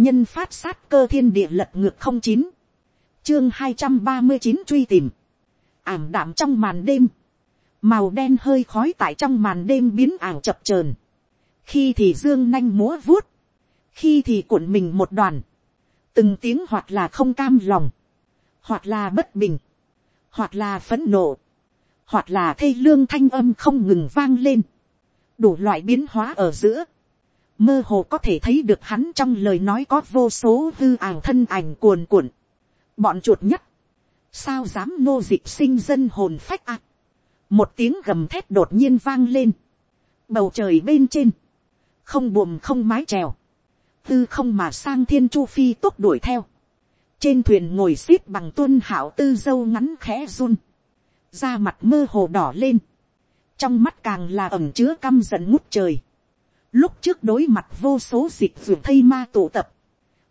nhân phát sát cơ thiên địa lật ngược không chín, chương hai trăm ba mươi chín truy tìm, ảm đạm trong màn đêm, màu đen hơi khói tại trong màn đêm biến ảo chập trờn, khi thì dương nanh múa vuốt, khi thì cuộn mình một đoàn, từng tiếng hoặc là không cam lòng, hoặc là bất bình, hoặc là phẫn nộ, hoặc là thê lương thanh âm không ngừng vang lên, đủ loại biến hóa ở giữa, mơ hồ có thể thấy được hắn trong lời nói có vô số hư ảo thân ảnh cuồn cuộn. bọn chuột nhất, sao dám nô dịch sinh dân hồn phách ạ. một tiếng gầm thét đột nhiên vang lên, bầu trời bên trên, không buồm không mái trèo, tư không mà sang thiên chu phi tốt đuổi theo, trên thuyền ngồi xếp bằng tuân hảo tư dâu ngắn khẽ run, da mặt mơ hồ đỏ lên, trong mắt càng là ẩm chứa căm giận ngút trời, Lúc trước đối mặt vô số dịch dù thây ma tụ tập.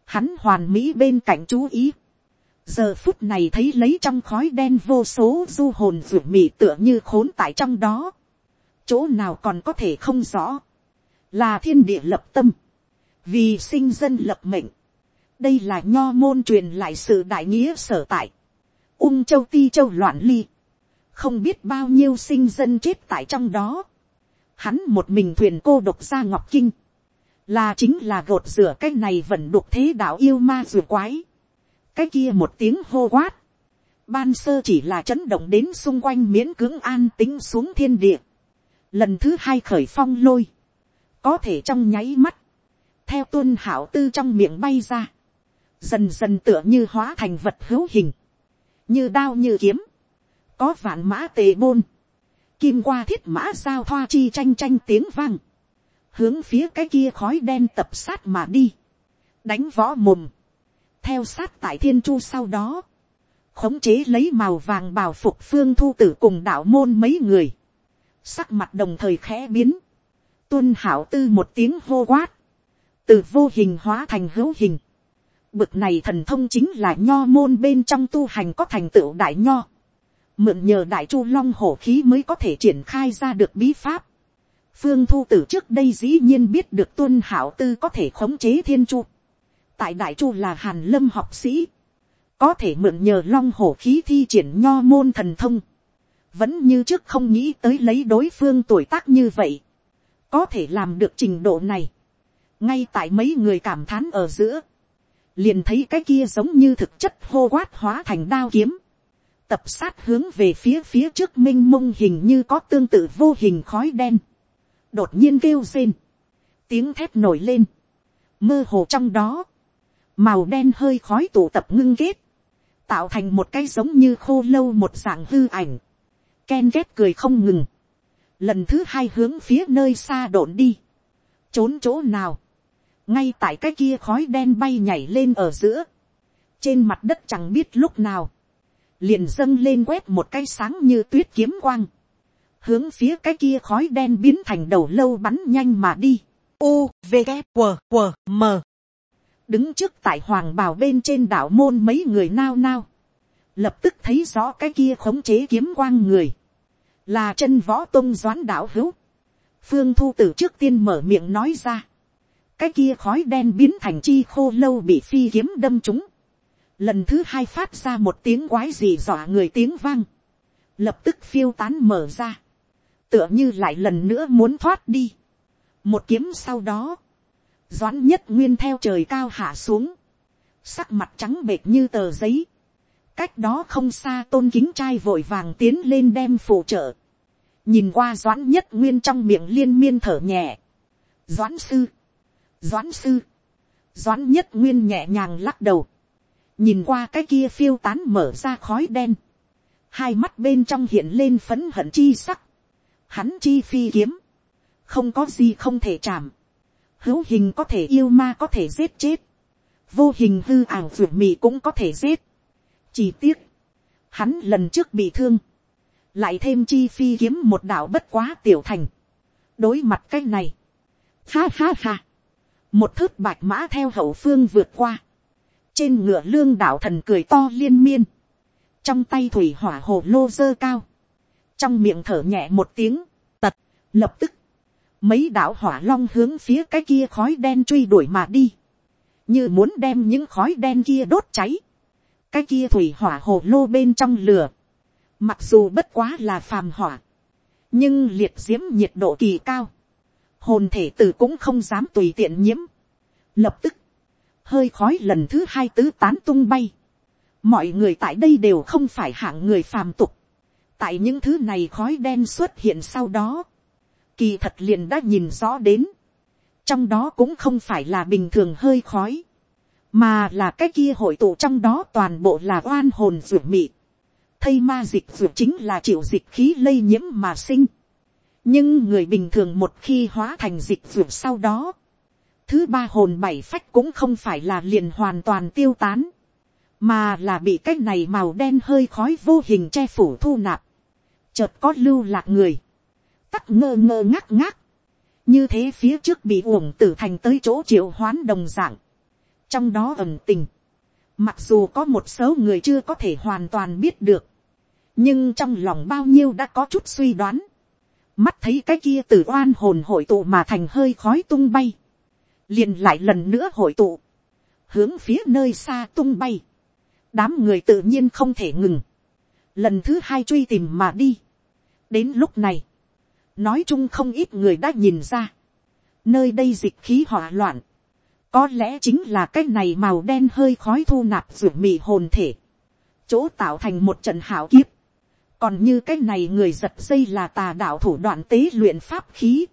Hắn hoàn mỹ bên cạnh chú ý. Giờ phút này thấy lấy trong khói đen vô số du hồn dù mị tựa như khốn tại trong đó. Chỗ nào còn có thể không rõ. Là thiên địa lập tâm. Vì sinh dân lập mệnh. Đây là nho môn truyền lại sự đại nghĩa sở tại. Ung châu ti châu loạn ly. Không biết bao nhiêu sinh dân chết tại trong đó hắn một mình thuyền cô độc ra ngọc kinh, là chính là gột rửa cái này vẫn đục thế đạo yêu ma rùa quái. cái kia một tiếng hô quát, ban sơ chỉ là chấn động đến xung quanh miễn cưỡng an tính xuống thiên địa. lần thứ hai khởi phong lôi, có thể trong nháy mắt, theo tuân hảo tư trong miệng bay ra, dần dần tựa như hóa thành vật hữu hình, như đao như kiếm, có vạn mã tề bôn, kim qua thiết mã giao thoa chi tranh tranh tiếng vang, hướng phía cái kia khói đen tập sát mà đi, đánh võ mồm, theo sát tại thiên chu sau đó, khống chế lấy màu vàng bào phục phương thu tử cùng đạo môn mấy người, sắc mặt đồng thời khẽ biến, tuân hảo tư một tiếng hô quát, từ vô hình hóa thành hữu hình, bực này thần thông chính là nho môn bên trong tu hành có thành tựu đại nho, mượn nhờ đại chu long hổ khí mới có thể triển khai ra được bí pháp. phương thu tử trước đây dĩ nhiên biết được tuân hảo tư có thể khống chế thiên chu. tại đại chu là hàn lâm học sĩ, có thể mượn nhờ long hổ khí thi triển nho môn thần thông, vẫn như trước không nghĩ tới lấy đối phương tuổi tác như vậy, có thể làm được trình độ này, ngay tại mấy người cảm thán ở giữa, liền thấy cái kia giống như thực chất hô quát hóa thành đao kiếm, tập sát hướng về phía phía trước m i n h mông hình như có tương tự vô hình khói đen, đột nhiên kêu rên, tiếng thép nổi lên, mơ hồ trong đó, màu đen hơi khói tụ tập ngưng kết, tạo thành một cái giống như khô lâu một dạng hư ảnh, ken ghét cười không ngừng, lần thứ hai hướng phía nơi xa độn đi, trốn chỗ nào, ngay tại cái kia khói đen bay nhảy lên ở giữa, trên mặt đất chẳng biết lúc nào, liền dâng lên quét một cái sáng như tuyết kiếm quang, hướng phía cái kia khói đen biến thành đầu lâu bắn nhanh mà đi. U, V, K, W, W, M. đứng trước tại hoàng bào bên trên đảo môn mấy người nao nao, lập tức thấy rõ cái kia khống chế kiếm quang người, là chân võ tôn doãn đảo hữu. phương thu t trước tiên mở miệng nói ra, cái kia khói đen biến thành chi khô lâu bị phi kiếm đâm trúng, lần thứ hai phát ra một tiếng quái gì dọa người tiếng vang, lập tức phiêu tán mở ra, tựa như lại lần nữa muốn thoát đi. một kiếm sau đó, doãn nhất nguyên theo trời cao hạ xuống, sắc mặt trắng bệt như tờ giấy, cách đó không xa tôn kính trai vội vàng tiến lên đem phụ trợ, nhìn qua doãn nhất nguyên trong miệng liên miên thở nhẹ, doãn sư, doãn sư, doãn nhất nguyên nhẹ nhàng lắc đầu, nhìn qua cái kia phiêu tán mở ra khói đen, hai mắt bên trong hiện lên phấn hận chi sắc, hắn chi phi kiếm, không có gì không thể chạm, hữu hình có thể yêu ma có thể giết chết, vô hình hư ảo ruột mì cũng có thể giết, chỉ tiếc, hắn lần trước bị thương, lại thêm chi phi kiếm một đạo bất quá tiểu thành, đối mặt cái này, ha ha ha, một thước bạch mã theo hậu phương vượt qua, trên ngựa lương đạo thần cười to liên miên, trong tay thủy hỏa hồ lô dơ cao, trong miệng thở nhẹ một tiếng, tật, lập tức, mấy đạo hỏa long hướng phía cái kia khói đen truy đuổi mà đi, như muốn đem những khói đen kia đốt cháy, cái kia thủy hỏa hồ lô bên trong lửa, mặc dù bất quá là phàm hỏa, nhưng liệt diễm nhiệt độ kỳ cao, hồn thể tử cũng không dám tùy tiện nhiễm, lập tức, hơi khói lần thứ hai tứ tán tung bay. mọi người tại đây đều không phải hạng người phàm tục. tại những thứ này khói đen xuất hiện sau đó, kỳ thật liền đã nhìn rõ đến. trong đó cũng không phải là bình thường hơi khói, mà là cái kia hội tụ trong đó toàn bộ là oan hồn ruột mị. thây ma dịch ruột chính là chịu dịch khí lây nhiễm mà sinh. nhưng người bình thường một khi hóa thành dịch ruột sau đó, thứ ba hồn bảy phách cũng không phải là liền hoàn toàn tiêu tán, mà là bị cái này màu đen hơi khói vô hình che phủ thu nạp, chợt có lưu lạc người, tắc ngơ ngơ ngắc ngắc, như thế phía trước bị uổng tử thành tới chỗ triệu hoán đồng dạng, trong đó ẩn tình, mặc dù có một số người chưa có thể hoàn toàn biết được, nhưng trong lòng bao nhiêu đã có chút suy đoán, mắt thấy cái kia từ oan hồn hội tụ mà thành hơi khói tung bay, liền lại lần nữa hội tụ, hướng phía nơi xa tung bay, đám người tự nhiên không thể ngừng, lần thứ hai truy tìm mà đi. đến lúc này, nói chung không ít người đã nhìn ra, nơi đây dịch khí hỏa loạn, có lẽ chính là cái này màu đen hơi khói thu nạp ruột mì hồn thể, chỗ tạo thành một trận hảo kiếp, còn như cái này người giật dây là tà đạo thủ đoạn tế luyện pháp khí,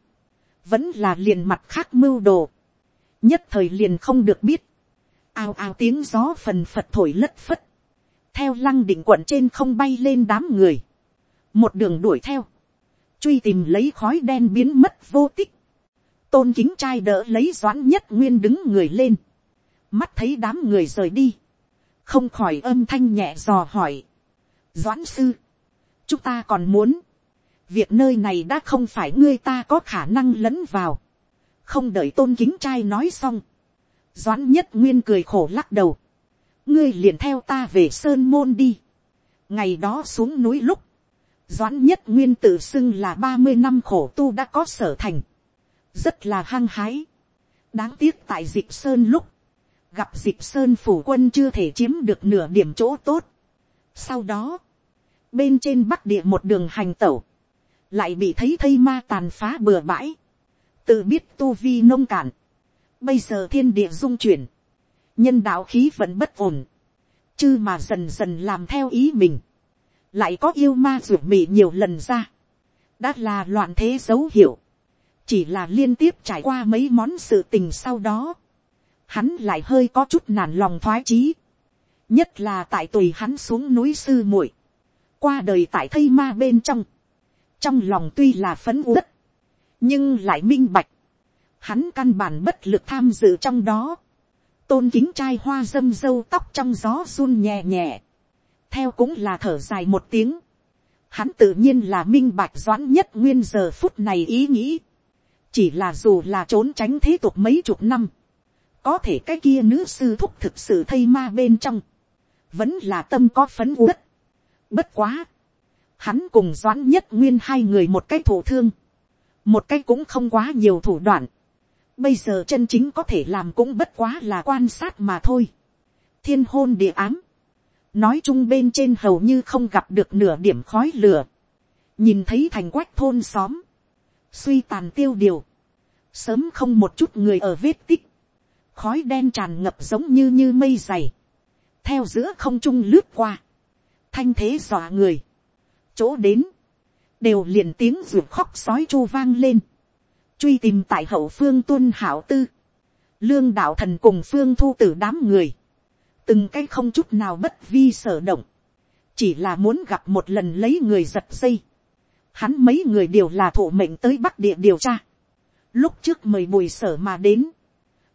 vẫn là liền mặt khác mưu đồ, nhất thời liền không được biết, ào ào tiếng gió phần phật thổi lất phất, theo lăng định quận trên không bay lên đám người, một đường đuổi theo, truy tìm lấy khói đen biến mất vô tích, tôn kính trai đỡ lấy doãn nhất nguyên đứng người lên, mắt thấy đám người rời đi, không khỏi âm thanh nhẹ dò hỏi, doãn sư, chúng ta còn muốn, việc nơi này đã không phải ngươi ta có khả năng lẫn vào, không đợi tôn kính trai nói xong, doãn nhất nguyên cười khổ lắc đầu, ngươi liền theo ta về sơn môn đi, ngày đó xuống núi lúc, doãn nhất nguyên tự xưng là ba mươi năm khổ tu đã có sở thành, rất là hăng hái, đáng tiếc tại dịp sơn lúc, gặp dịp sơn phủ quân chưa thể chiếm được nửa điểm chỗ tốt. sau đó, bên trên bắc địa một đường hành tẩu, lại bị thấy thây ma tàn phá bừa bãi, tự biết tu vi nông cạn, bây giờ thiên địa dung chuyển, nhân đạo khí vẫn bất ổn, chứ mà dần dần làm theo ý mình, lại có yêu ma ruột mị nhiều lần ra, đã là loạn thế dấu hiệu, chỉ là liên tiếp trải qua mấy món sự tình sau đó, hắn lại hơi có chút nản lòng thoái chí, nhất là tại tùy hắn xuống núi sư muội, qua đời tại thây ma bên trong, trong lòng tuy là phấn uất, nhưng lại minh bạch, hắn căn bản bất lực tham dự trong đó, tôn kính trai hoa dâm dâu tóc trong gió run nhẹ nhẹ, theo cũng là thở dài một tiếng, hắn tự nhiên là minh bạch doãn nhất nguyên giờ phút này ý nghĩ, chỉ là dù là trốn tránh thế tục mấy chục năm, có thể cái kia nữ sư thúc thực sự thây ma bên trong, vẫn là tâm có phấn uất. Bất quá, hắn cùng doãn nhất nguyên hai người một cái thổ thương, một cái cũng không quá nhiều thủ đoạn. Bây giờ chân chính có thể làm cũng bất quá là quan sát mà thôi. Thiên hôn địa ám. Nói chung bên trên hầu như không gặp được nửa điểm khói lửa. Nhìn thấy thành quách thôn xóm. Suy tàn tiêu điều. Sớm không một chút người ở vết tích. Khói đen tràn ngập giống như như mây dày. Theo giữa không trung lướt qua. Thanh thế dọa người. Chỗ đến. Đều liền tiếng ruột khóc sói chu vang lên. Truy tìm tại hậu phương tuân hảo tư. Lương đạo thần cùng phương thu tử đám người. Từng cái không chút nào bất vi sở động. Chỉ là muốn gặp một lần lấy người giật dây. Hắn mấy người đều là thụ mệnh tới bắc địa điều tra. Lúc trước mời bùi sở mà đến.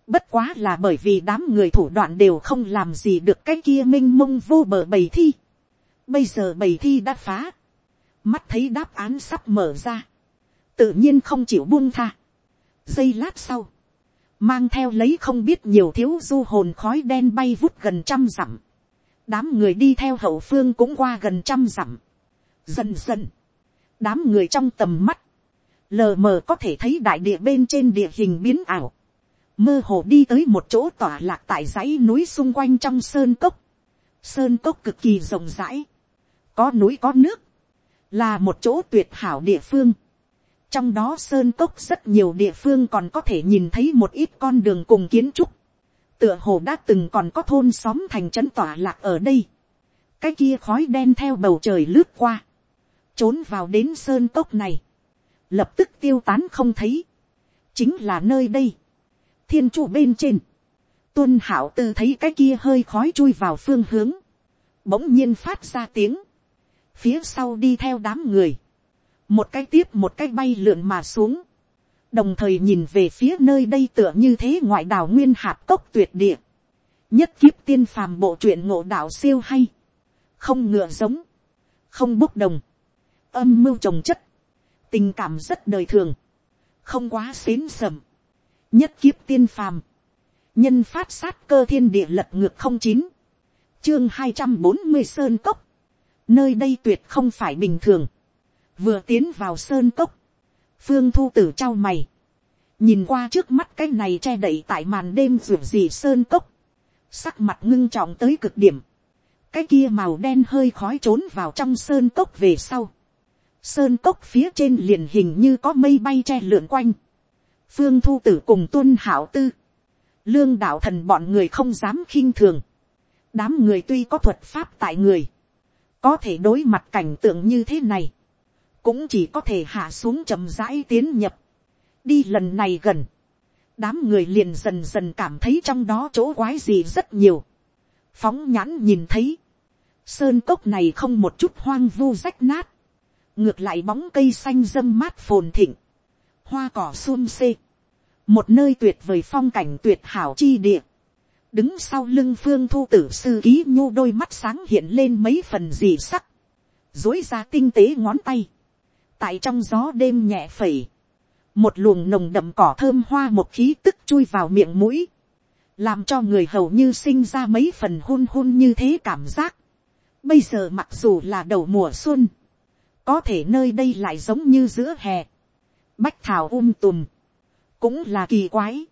Bất quá là bởi vì đám người thủ đoạn đều không làm gì được cái kia minh mông vô bờ bầy thi. Bây giờ bầy thi đã phá. Mắt thấy đáp án sắp mở ra. Tự nhiên không chịu buông tha. Giây lát sau. Mang theo lấy không biết nhiều thiếu du hồn khói đen bay vút gần trăm dặm. Đám người đi theo hậu phương cũng qua gần trăm dặm. Dần dần. Đám người trong tầm mắt. Lờ mờ có thể thấy đại địa bên trên địa hình biến ảo mơ hồ đi tới một chỗ tỏa lạc tại dãy núi xung quanh trong sơn cốc. Sơn cốc cực kỳ rộng rãi, có núi có nước, là một chỗ tuyệt hảo địa phương. Trong đó sơn cốc rất nhiều địa phương còn có thể nhìn thấy một ít con đường cùng kiến trúc. Tựa hồ đã từng còn có thôn xóm thành trấn tỏa lạc ở đây. Cái kia khói đen theo bầu trời lướt qua. Trốn vào đến sơn cốc này. Lập tức tiêu tán không thấy. Chính là nơi đây thiên trụ bên trên, tuân hảo tư thấy cái kia hơi khói chui vào phương hướng, bỗng nhiên phát ra tiếng, phía sau đi theo đám người, một cái tiếp một cái bay lượn mà xuống, đồng thời nhìn về phía nơi đây tựa như thế ngoại đảo nguyên hạp cốc tuyệt địa, nhất kiếp tiên phàm bộ truyện ngộ đạo siêu hay, không ngựa giống, không bốc đồng, âm mưu trồng chất, tình cảm rất đời thường, không quá xến sầm, nhất kiếp tiên phàm, nhân phát sát cơ thiên địa lật ngược không chín, chương hai trăm bốn mươi sơn cốc, nơi đây tuyệt không phải bình thường, vừa tiến vào sơn cốc, phương thu tử trao mày, nhìn qua trước mắt cái này che đậy tại màn đêm ruột gì sơn cốc, sắc mặt ngưng trọng tới cực điểm, cái kia màu đen hơi khói trốn vào trong sơn cốc về sau, sơn cốc phía trên liền hình như có mây bay che lượn quanh, phương thu tử cùng tuân hảo tư, lương đạo thần bọn người không dám khinh thường, đám người tuy có thuật pháp tại người, có thể đối mặt cảnh tượng như thế này, cũng chỉ có thể hạ xuống chậm rãi tiến nhập, đi lần này gần, đám người liền dần dần cảm thấy trong đó chỗ quái gì rất nhiều, phóng nhãn nhìn thấy, sơn cốc này không một chút hoang vu rách nát, ngược lại bóng cây xanh dâm mát phồn thịnh, hoa cỏ xum xê, một nơi tuyệt vời phong cảnh tuyệt hảo chi địa, đứng sau lưng phương thu tử sư ký nhô đôi mắt sáng hiện lên mấy phần gì sắc, dối ra tinh tế ngón tay, tại trong gió đêm nhẹ phẩy, một luồng nồng đậm cỏ thơm hoa một khí tức chui vào miệng mũi, làm cho người hầu như sinh ra mấy phần hôn hôn như thế cảm giác. Bây giờ mặc dù là đầu mùa xuân, có thể nơi đây lại giống như giữa hè, bách thảo um tùm, cũng là kỳ quái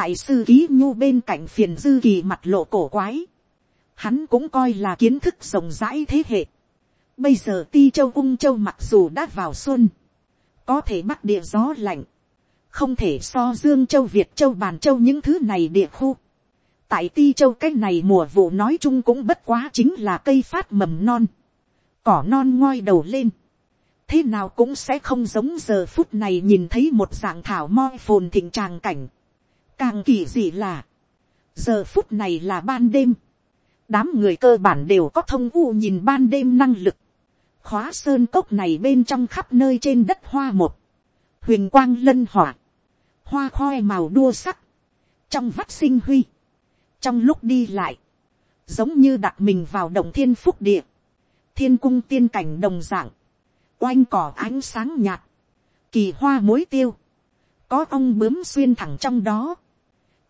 tại sư ký nhu bên cạnh phiền dư kỳ mặt lộ cổ quái, hắn cũng coi là kiến thức rộng rãi thế hệ. Bây giờ ti châu ung châu mặc dù đã vào xuân, có thể bắt địa gió lạnh, không thể so dương châu việt châu bàn châu những thứ này địa khu. tại ti châu cái này mùa vụ nói chung cũng bất quá chính là cây phát mầm non, cỏ non ngoi đầu lên, thế nào cũng sẽ không giống giờ phút này nhìn thấy một dạng thảo moi phồn thịnh tràng cảnh càng kỳ dị là, giờ phút này là ban đêm, đám người cơ bản đều có thông u nhìn ban đêm năng lực, khóa sơn cốc này bên trong khắp nơi trên đất hoa một, huyền quang lân hỏa, hoa khoe màu đua sắc, trong vắt sinh huy, trong lúc đi lại, giống như đặt mình vào động thiên phúc địa, thiên cung tiên cảnh đồng dạng, oanh cỏ ánh sáng nhạt, kỳ hoa mối tiêu, có ong bướm xuyên thẳng trong đó,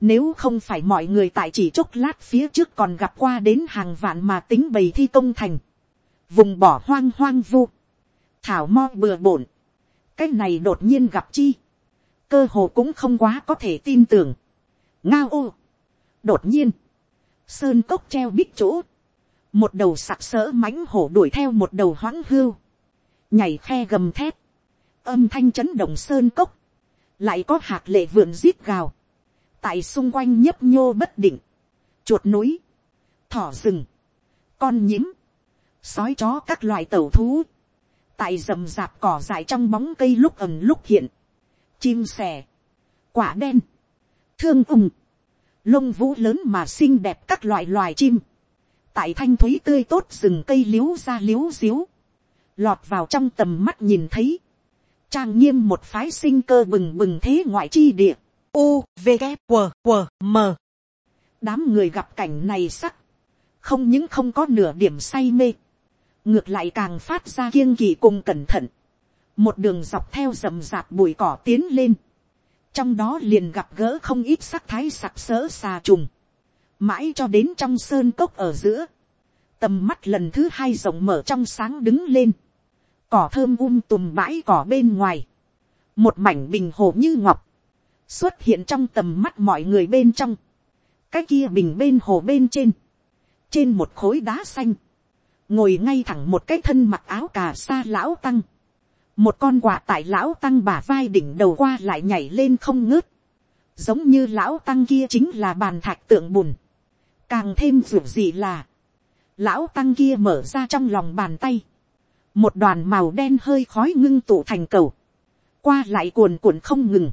nếu không phải mọi người tại chỉ chốc lát phía trước còn gặp qua đến hàng vạn mà tính bầy thi công thành. Vùng bỏ hoang hoang vu. Thảo mo bừa bổn. Cái này đột nhiên gặp chi. Cơ hồ cũng không quá có thể tin tưởng. Ngao ô. Đột nhiên. Sơn cốc treo bích chỗ. Một đầu sặc sỡ mãnh hổ đuổi theo một đầu hoáng hưu. Nhảy khe gầm thép. Âm thanh chấn động sơn cốc. Lại có hạt lệ vượn giết gào tại xung quanh nhấp nhô bất định, chuột núi, thỏ rừng, con nhím, sói chó các loại tẩu thú, tại rầm rạp cỏ dại trong bóng cây lúc ẩm lúc hiện, chim sẻ, quả đen, thương ùng, lông vũ lớn mà xinh đẹp các loại loài chim, tại thanh thúy tươi tốt rừng cây liếu ra liếu xíu, lọt vào trong tầm mắt nhìn thấy, trang nghiêm một phái sinh cơ bừng bừng thế ngoại chi địa, u, v, g q q m. Đám người gặp cảnh này sắc. Không những không có nửa điểm say mê. Ngược lại càng phát ra kiêng kỳ cùng cẩn thận. Một đường dọc theo rầm rạp bụi cỏ tiến lên. Trong đó liền gặp gỡ không ít sắc thái sặc sỡ xà trùng. Mãi cho đến trong sơn cốc ở giữa. Tầm mắt lần thứ hai rộng mở trong sáng đứng lên. Cỏ thơm um tùm bãi cỏ bên ngoài. Một mảnh bình hồ như ngọc xuất hiện trong tầm mắt mọi người bên trong, cái kia bình bên hồ bên trên, trên một khối đá xanh, ngồi ngay thẳng một cái thân mặc áo cà sa lão tăng, một con quạ tại lão tăng bả vai đỉnh đầu qua lại nhảy lên không ngớt, giống như lão tăng kia chính là bàn thạch tượng bùn, càng thêm ruột gì là, lão tăng kia mở ra trong lòng bàn tay, một đoàn màu đen hơi khói ngưng tụ thành cầu, qua lại cuồn cuộn không ngừng,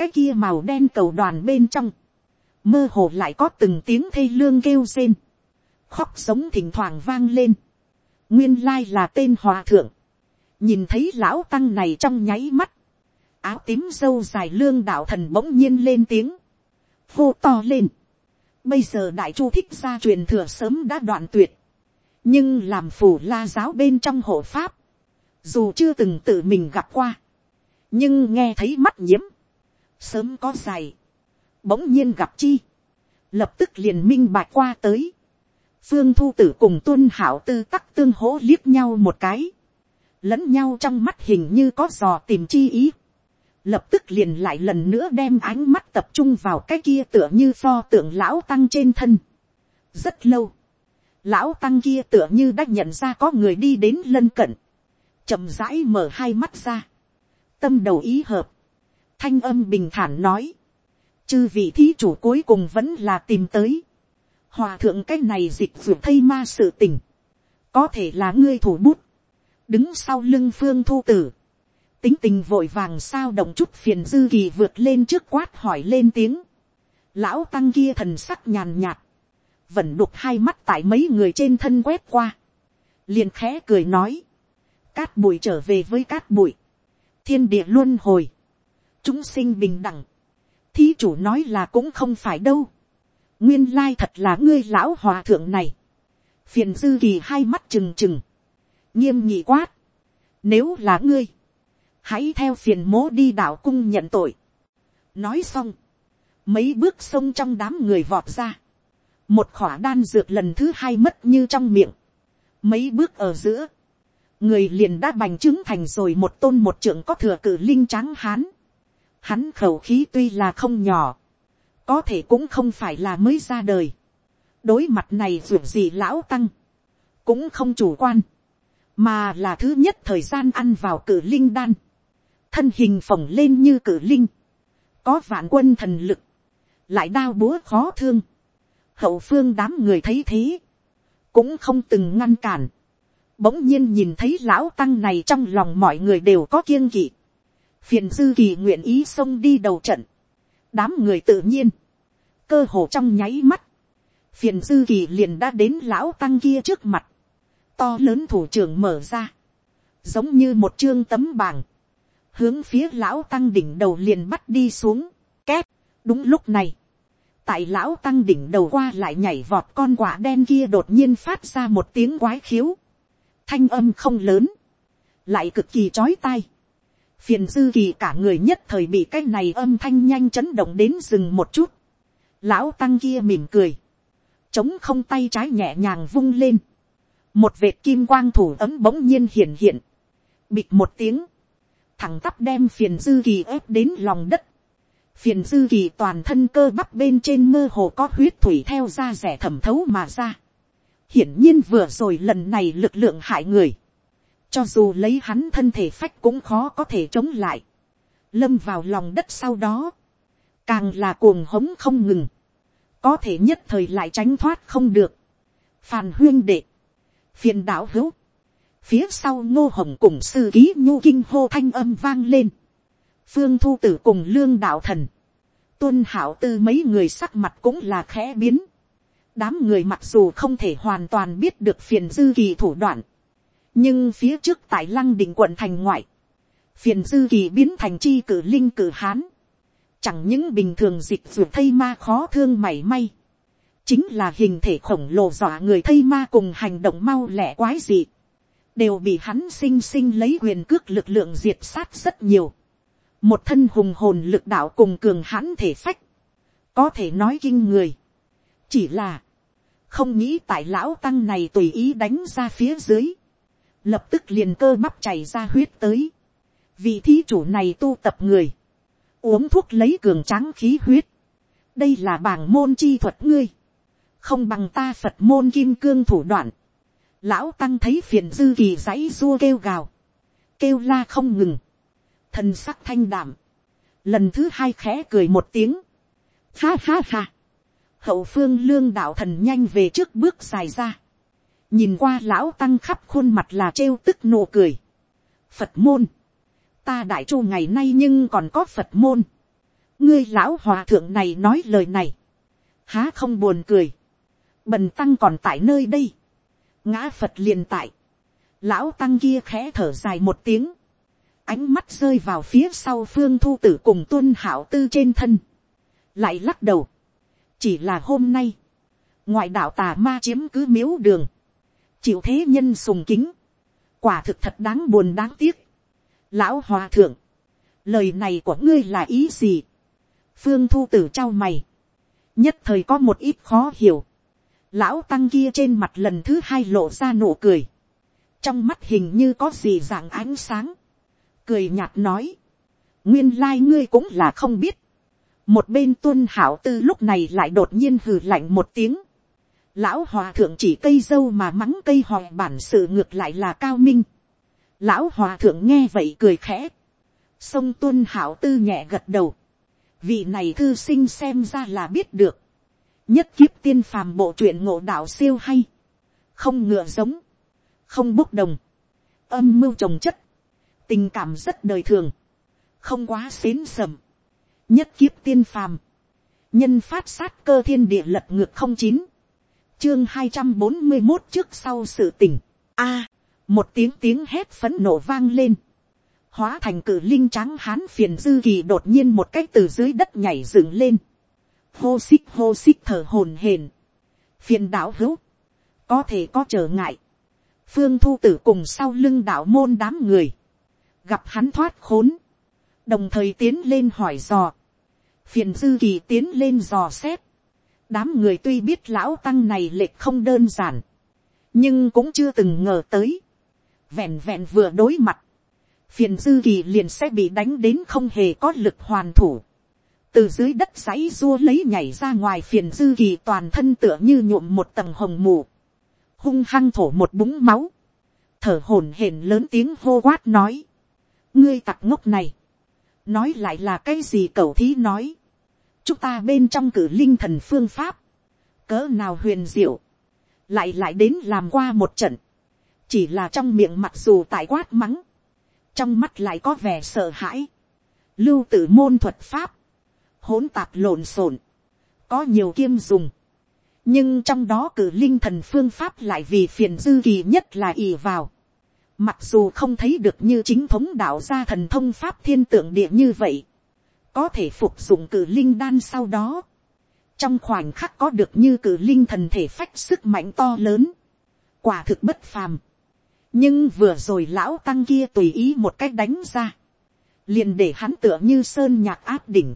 cái kia màu đen cầu đoàn bên trong, mơ hồ lại có từng tiếng thê lương kêu rên, khóc sống thỉnh thoảng vang lên, nguyên lai là tên hòa thượng, nhìn thấy lão tăng này trong nháy mắt, áo tím dâu dài lương đạo thần bỗng nhiên lên tiếng, hô to lên, bây giờ đại chu thích gia truyền thừa sớm đã đoạn tuyệt, nhưng làm phủ la giáo bên trong hộ pháp, dù chưa từng tự mình gặp qua, nhưng nghe thấy mắt nhiễm, sớm có dài, bỗng nhiên gặp chi, lập tức liền minh bạch qua tới, phương thu tử cùng tuân hảo tư tắc tương hỗ liếc nhau một cái, lẫn nhau trong mắt hình như có dò tìm chi ý, lập tức liền lại lần nữa đem ánh mắt tập trung vào cái kia tựa như pho tượng lão tăng trên thân. rất lâu, lão tăng kia tựa như đã nhận ra có người đi đến lân cận, chậm rãi mở hai mắt ra, tâm đầu ý hợp, thanh âm bình thản nói, chư vị thí chủ cuối cùng vẫn là tìm tới, hòa thượng cái này dịch vượt thây ma sự tình, có thể là ngươi thủ bút, đứng sau lưng phương thu tử, tính tình vội vàng sao động chút phiền dư kỳ vượt lên trước quát hỏi lên tiếng, lão tăng kia thần sắc nhàn nhạt, vẫn đục hai mắt tại mấy người trên thân quét qua, liền khẽ cười nói, cát bụi trở về với cát bụi, thiên địa luôn hồi, chúng sinh bình đẳng, thí chủ nói là cũng không phải đâu, nguyên lai thật là ngươi lão hòa thượng này, phiền dư kỳ hai mắt trừng trừng, nghiêm nhị quát, nếu là ngươi, hãy theo phiền mố đi đạo cung nhận tội. nói xong, mấy bước sông trong đám người vọt ra, một khỏa đan dược lần thứ hai mất như trong miệng, mấy bước ở giữa, người liền đã bành trướng thành rồi một tôn một trưởng có thừa cử linh trắng hán, Hắn khẩu khí tuy là không nhỏ. có thể cũng không phải là mới ra đời, đối mặt này ruột gì lão tăng, cũng không chủ quan, mà là thứ nhất thời gian ăn vào cử linh đan, thân hình phồng lên như cử linh, có vạn quân thần lực, lại đao búa khó thương, hậu phương đám người thấy thế, cũng không từng ngăn cản, bỗng nhiên nhìn thấy lão tăng này trong lòng mọi người đều có kiêng kỵ, phiền dư kỳ nguyện ý xông đi đầu trận, đám người tự nhiên, cơ hồ trong nháy mắt, phiền dư kỳ liền đã đến lão tăng kia trước mặt, to lớn thủ trưởng mở ra, giống như một chương tấm bảng, hướng phía lão tăng đỉnh đầu liền bắt đi xuống, két, đúng lúc này, tại lão tăng đỉnh đầu qua lại nhảy vọt con quả đen kia đột nhiên phát ra một tiếng quái khiếu, thanh âm không lớn, lại cực kỳ chói tai, phiền dư kỳ cả người nhất thời bị cái này âm thanh nhanh chấn động đến dừng một chút, lão tăng kia mỉm cười, chống không tay trái nhẹ nhàng vung lên, một vệt kim quang thủ ấm bỗng nhiên hiện hiện, bịt một tiếng, thẳng tắp đem phiền dư kỳ ép đến lòng đất, phiền dư kỳ toàn thân cơ bắp bên trên mơ hồ có huyết thủy theo da rẻ thẩm thấu mà ra. hiển nhiên vừa rồi lần này lực lượng hại người, cho dù lấy hắn thân thể phách cũng khó có thể chống lại, lâm vào lòng đất sau đó, càng là cuồng hống không ngừng, có thể nhất thời lại tránh thoát không được. Phàn huyên đệ, phiền đạo hữu, phía sau ngô hồng cùng sư ký nhu kinh hô thanh âm vang lên, phương thu tử cùng lương đạo thần, tuân hảo tư mấy người sắc mặt cũng là khẽ biến, đám người mặc dù không thể hoàn toàn biết được phiền dư kỳ thủ đoạn, nhưng phía trước tại lăng định quận thành ngoại, phiền dư kỳ biến thành chi cử linh cử hán, chẳng những bình thường dịch ruột thây ma khó thương mảy may, chính là hình thể khổng lồ dọa người thây ma cùng hành động mau lẻ quái dị, đều bị hắn sinh sinh lấy quyền cước lực lượng diệt sát rất nhiều, một thân hùng hồn lực đạo cùng cường hãn thể phách, có thể nói kinh người, chỉ là, không nghĩ tại lão tăng này tùy ý đánh ra phía dưới, lập tức liền cơ bắp chảy ra huyết tới, vị thí chủ này tu tập người, uống thuốc lấy cường tráng khí huyết, đây là bảng môn chi thuật ngươi, không bằng ta phật môn kim cương thủ đoạn, lão tăng thấy phiền dư kỳ dãy dua kêu gào, kêu la không ngừng, thần sắc thanh đảm, lần thứ hai khẽ cười một tiếng, ha ha ha, hậu phương lương đạo thần nhanh về trước bước dài ra, nhìn qua lão tăng khắp khuôn mặt là trêu tức nụ cười, phật môn, ta đại chu ngày nay nhưng còn có phật môn, ngươi lão hòa thượng này nói lời này, há không buồn cười, bần tăng còn tại nơi đây, ngã phật liền tại, lão tăng kia khẽ thở dài một tiếng, ánh mắt rơi vào phía sau phương thu tử cùng tuân hảo tư trên thân, lại lắc đầu, chỉ là hôm nay, ngoại đạo tà ma chiếm cứ miếu đường, chịu thế nhân sùng kính, quả thực thật đáng buồn đáng tiếc, lão hòa thượng, lời này của ngươi là ý gì, phương thu tử trao mày, nhất thời có một ít khó hiểu, lão tăng kia trên mặt lần thứ hai lộ ra nụ cười, trong mắt hình như có gì dạng ánh sáng, cười nhạt nói, nguyên lai ngươi cũng là không biết, một bên tuân hảo tư lúc này lại đột nhiên hừ lạnh một tiếng, lão hòa thượng chỉ cây dâu mà mắng cây hòi bản sự ngược lại là cao minh, lão hòa thượng nghe vậy cười khẽ, sông tuân hảo tư nhẹ gật đầu, vị này thư sinh xem ra là biết được, nhất kiếp tiên phàm bộ truyện ngộ đạo siêu hay, không ngựa giống, không bốc đồng, âm mưu trồng chất, tình cảm rất đời thường, không quá xến sầm, nhất kiếp tiên phàm, nhân phát sát cơ thiên địa lật ngược không chín, chương hai trăm bốn mươi một trước sau sự tỉnh, a, một tiếng tiếng hét phấn nộ vang lên, hóa thành cử linh trắng hán phiền dư kỳ đột nhiên một cách từ dưới đất nhảy dựng lên, hô xích hô xích thở hồn hển, phiền đạo hữu, có thể có trở ngại, phương thu tử cùng sau lưng đạo môn đám người, gặp hắn thoát khốn, đồng thời tiến lên hỏi dò, phiền dư kỳ tiến lên dò xét, đám người tuy biết lão tăng này lệch không đơn giản, nhưng cũng chưa từng ngờ tới, vẹn vẹn vừa đối mặt, phiền dư kỳ liền sẽ bị đánh đến không hề có lực hoàn thủ, từ dưới đất giấy dua lấy nhảy ra ngoài phiền dư kỳ toàn thân tựa như nhuộm một tầng hồng mù, hung hăng thổ một búng máu, thở hổn hển lớn tiếng hô quát nói, ngươi tặc ngốc này, nói lại là cái gì cậu thí nói, chúng ta bên trong cử linh thần phương pháp, cỡ nào huyền diệu, lại lại đến làm qua một trận, chỉ là trong miệng mặc dù tại quát mắng, trong mắt lại có vẻ sợ hãi, lưu tử môn thuật pháp, hỗn tạp lộn xộn, có nhiều kiêm dùng, nhưng trong đó cử linh thần phương pháp lại vì phiền dư kỳ nhất là ì vào, mặc dù không thấy được như chính thống đạo gia thần thông pháp thiên tượng địa như vậy, có thể phục dụng cử linh đan sau đó, trong khoảnh khắc có được như cử linh thần thể phách sức mạnh to lớn, quả thực bất phàm. nhưng vừa rồi lão tăng kia tùy ý một cách đánh ra, liền để hắn tựa như sơn nhạc áp đỉnh,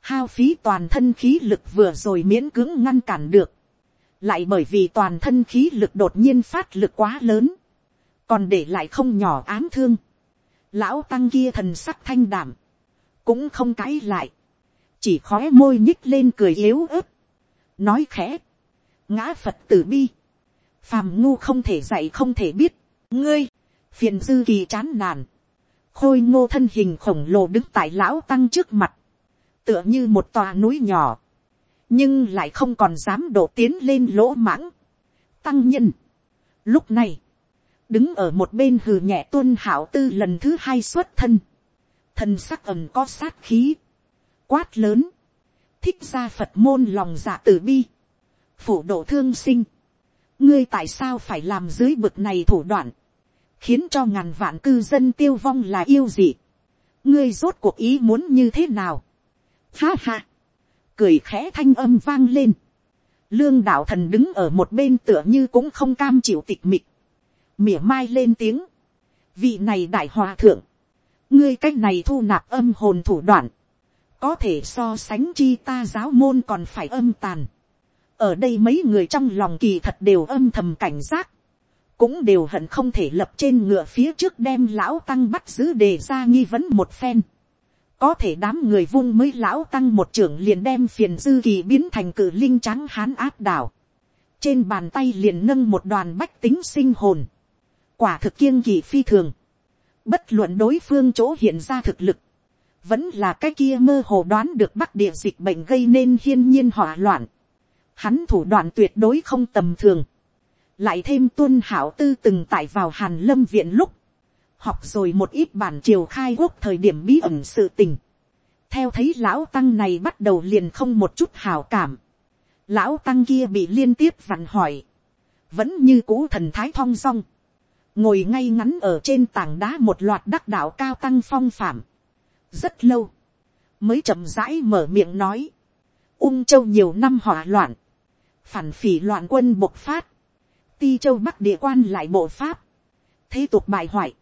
hao phí toàn thân khí lực vừa rồi miễn cưỡng ngăn cản được, lại bởi vì toàn thân khí lực đột nhiên phát lực quá lớn, còn để lại không nhỏ ám thương, lão tăng kia thần sắc thanh đảm, cũng không cãi lại, chỉ khói môi nhích lên cười yếu ớt, nói khẽ, ngã phật tử bi, phàm ngu không thể dạy không thể biết, ngươi, phiền dư kỳ chán nản, khôi ngô thân hình khổng lồ đứng tại lão tăng trước mặt, tựa như một tòa núi nhỏ, nhưng lại không còn dám đổ tiến lên lỗ mãng. tăng nhân, lúc này, đứng ở một bên hừ nhẹ tuân hảo tư lần thứ hai xuất thân, thần sắc ẩm có sát khí, quát lớn, thích ra phật môn lòng dạ tử bi, phủ độ thương sinh, ngươi tại sao phải làm dưới bực này thủ đoạn, khiến cho ngàn vạn cư dân tiêu vong là yêu gì, ngươi rốt cuộc ý muốn như thế nào, ha ha, cười khẽ thanh âm vang lên, lương đạo thần đứng ở một bên tựa như cũng không cam chịu tịch mịch, mỉa mai lên tiếng, vị này đại hòa thượng, ngươi c á c h này thu nạp âm hồn thủ đoạn, có thể so sánh chi ta giáo môn còn phải âm tàn. ở đây mấy người trong lòng kỳ thật đều âm thầm cảnh giác, cũng đều hận không thể lập trên ngựa phía trước đem lão tăng bắt giữ đề ra nghi vấn một phen. có thể đám người vung mới lão tăng một trưởng liền đem phiền dư kỳ biến thành cử linh trắng hán áp đảo. trên bàn tay liền nâng một đoàn bách tính sinh hồn quả thực kiêng kỳ phi thường, bất luận đối phương chỗ hiện ra thực lực, vẫn là cái kia mơ hồ đoán được bắc địa dịch bệnh gây nên hiên nhiên hỏa loạn, hắn thủ đoạn tuyệt đối không tầm thường, lại thêm tuân hảo tư từng tải vào hàn lâm viện lúc, học rồi một ít bản triều khai quốc thời điểm bí ẩn sự tình, theo thấy lão tăng này bắt đầu liền không một chút hào cảm, lão tăng kia bị liên tiếp vặn hỏi, vẫn như cũ thần thái thong song ngồi ngay ngắn ở trên tảng đá một loạt đắc đạo cao tăng phong phạm. rất lâu, mới chậm rãi mở miệng nói, ung châu nhiều năm hỏa loạn, phản phỉ loạn quân bộc phát, ti châu bắc địa quan lại bộ pháp, thế tục bại hoại,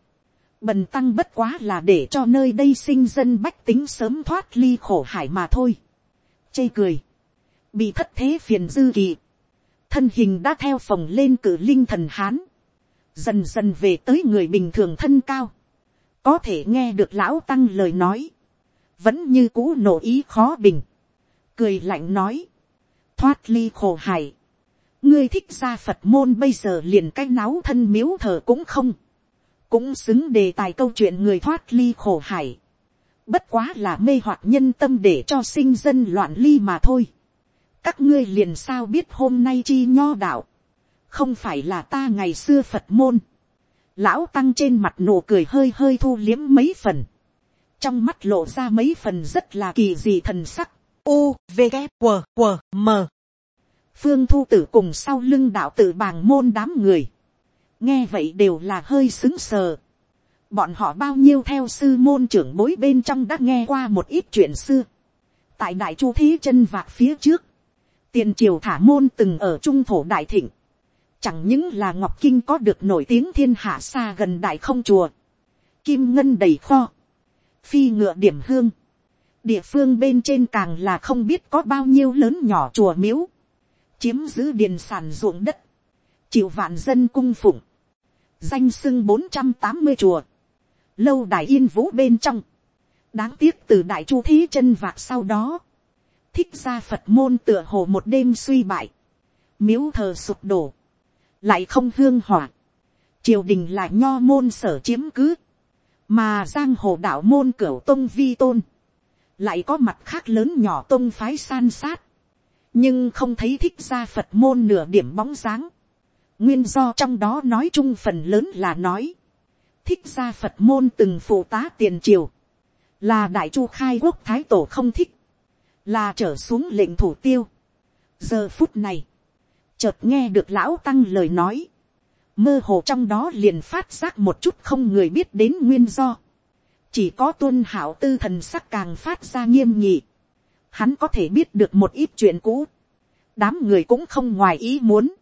bần tăng bất quá là để cho nơi đây sinh dân bách tính sớm thoát ly khổ hải mà thôi. chê cười, bị thất thế phiền dư kỳ, thân hình đã theo phòng lên cử linh thần hán, dần dần về tới người bình thường thân cao, có thể nghe được lão tăng lời nói, vẫn như cũ nổ ý khó bình, cười lạnh nói, thoát ly khổ hải, ngươi thích ra phật môn bây giờ liền cái náo thân miếu thờ cũng không, cũng xứng đề tài câu chuyện người thoát ly khổ hải, bất quá là mê hoặc nhân tâm để cho sinh dân loạn ly mà thôi, các ngươi liền sao biết hôm nay chi nho đạo, không phải là ta ngày xưa phật môn, lão tăng trên mặt nụ cười hơi hơi thu liếm mấy phần, trong mắt lộ ra mấy phần rất là kỳ dị thần sắc, u v g q q m. Phương thu tử cùng sau lưng đạo tử bàng môn đám người, nghe vậy đều là hơi xứng sờ, bọn họ bao nhiêu theo sư môn trưởng bối bên trong đã nghe qua một ít chuyện xưa, tại đại chu thí chân vạc phía trước, tiền triều thả môn từng ở trung thổ đại thịnh, Chẳng những là Ngọc Kinh có được nổi tiếng thiên hạ xa gần đại không chùa. Kim ngân đầy kho. Phi ngựa điểm hương. Địa phương bên trên càng là không biết có bao nhiêu lớn nhỏ chùa miếu. Chiếm giữ điền sản ruộng đất. Chịu vạn dân cung phụng. Danh sưng bốn trăm tám mươi chùa. Lâu đài yên vũ bên trong. đáng tiếc từ đại chu thí chân vạc sau đó, thích ra phật môn tựa hồ một đêm suy bại, miếu thờ sụp đổ, lại không hương hỏa, triều đình là nho môn sở chiếm cứ, mà giang hồ đạo môn cửu tông vi tôn, lại có mặt khác lớn nhỏ tông phái san sát, nhưng không thấy thích ra phật môn nửa điểm bóng dáng, nguyên do trong đó nói chung phần lớn là nói, thích ra phật môn từng phụ tá tiền triều, là đại chu khai quốc thái tổ không thích, là trở xuống lệnh thủ tiêu. giờ phút này, chợt nghe được lão tăng lời nói, mơ hồ trong đó liền phát giác một chút không người biết đến nguyên do, chỉ có tuân hảo tư thần sắc càng phát ra nghiêm nhị, hắn có thể biết được một ít chuyện cũ, đám người cũng không ngoài ý muốn,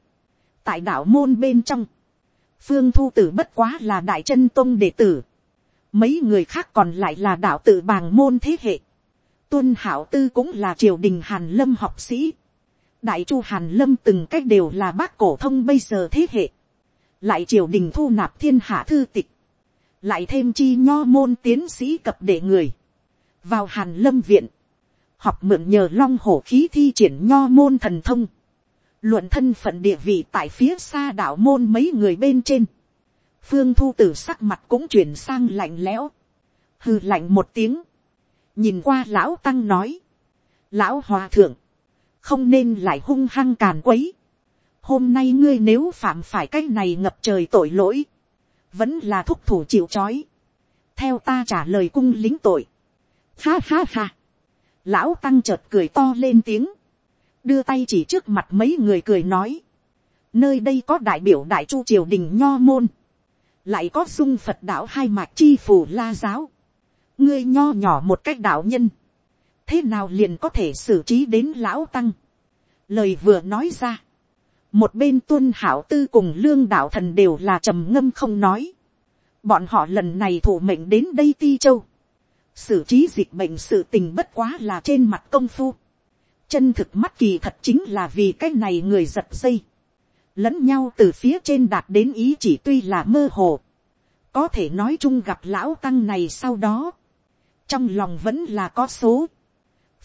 tại đạo môn bên trong, phương thu tử bất quá là đại chân tôn đệ tử, mấy người khác còn lại là đạo tự bàng môn thế hệ, tuân hảo tư cũng là triều đình hàn lâm học sĩ, đại chu hàn lâm từng cách đều là bác cổ thông bây giờ thế hệ, lại triều đình thu nạp thiên hạ thư tịch, lại thêm chi nho môn tiến sĩ cập đệ người, vào hàn lâm viện, học mượn nhờ long hổ khí thi triển nho môn thần thông, luận thân phận địa vị tại phía xa đạo môn mấy người bên trên, phương thu tử sắc mặt cũng chuyển sang lạnh lẽo, hư lạnh một tiếng, nhìn qua lão tăng nói, lão hòa thượng, không nên lại hung hăng càn quấy, hôm nay ngươi nếu phạm phải cái này ngập trời tội lỗi, vẫn là thúc thủ chịu chói. theo ta trả lời cung lính tội, ha ha ha, lão tăng chợt cười to lên tiếng, đưa tay chỉ trước mặt mấy người cười nói, nơi đây có đại biểu đại chu triều đình nho môn, lại có sung phật đạo hai mạch chi phủ la giáo, ngươi nho nhỏ một cách đạo nhân, thế nào liền có thể xử trí đến lão tăng. lời vừa nói ra, một bên tuân hảo tư cùng lương đạo thần đều là trầm ngâm không nói. bọn họ lần này thủ mệnh đến đây ti châu. xử trí dịch bệnh sự tình bất quá là trên mặt công phu. chân thực mắt kỳ thật chính là vì cái này người giật dây. lẫn nhau từ phía trên đạt đến ý chỉ tuy là mơ hồ. có thể nói chung gặp lão tăng này sau đó. trong lòng vẫn là có số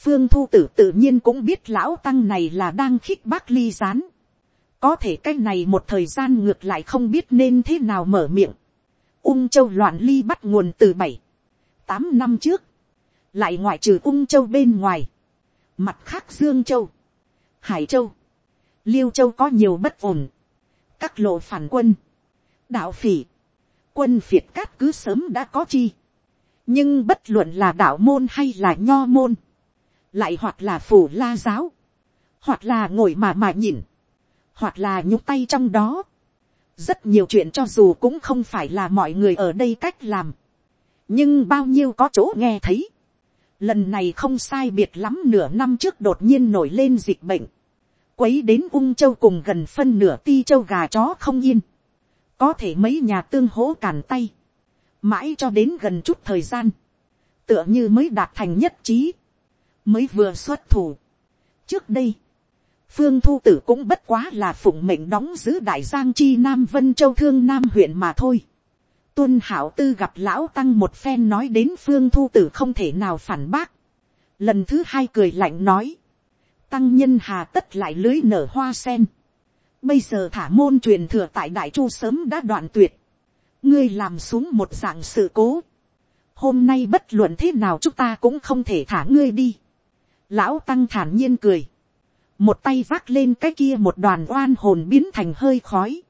phương thu tử tự nhiên cũng biết lão tăng này là đang khích bác ly gián. Có thể cái này một thời gian ngược lại không biết nên thế nào mở miệng. ung châu loạn ly bắt nguồn từ bảy, tám năm trước, lại ngoại trừ ung châu bên ngoài, mặt khác dương châu, hải châu, liêu châu có nhiều bất ổn, các lộ phản quân, đạo phỉ, quân phiệt cát cứ sớm đã có chi, nhưng bất luận là đạo môn hay là nho môn, lại hoặc là phủ la giáo, hoặc là ngồi mà mà nhìn, hoặc là nhúc tay trong đó. rất nhiều chuyện cho dù cũng không phải là mọi người ở đây cách làm, nhưng bao nhiêu có chỗ nghe thấy. lần này không sai biệt lắm nửa năm trước đột nhiên nổi lên dịch bệnh, quấy đến ung châu cùng gần phân nửa ti châu gà chó không yên, có thể mấy nhà tương hỗ càn tay, mãi cho đến gần chút thời gian, tựa như mới đạt thành nhất trí, mới vừa xuất thủ. trước đây, phương thu tử cũng bất quá là phụng mệnh đóng giữ đại giang chi nam vân châu thương nam huyện mà thôi. tuân hảo tư gặp lão tăng một phen nói đến phương thu tử không thể nào phản bác. lần thứ hai cười lạnh nói, tăng nhân hà tất lại lưới nở hoa sen. bây giờ thả môn truyền thừa tại đại chu sớm đã đoạn tuyệt. ngươi làm xuống một dạng sự cố. hôm nay bất luận thế nào chúng ta cũng không thể thả ngươi đi lão tăng thản nhiên cười. Một tay vác lên cái kia một đoàn oan hồn biến thành hơi khói,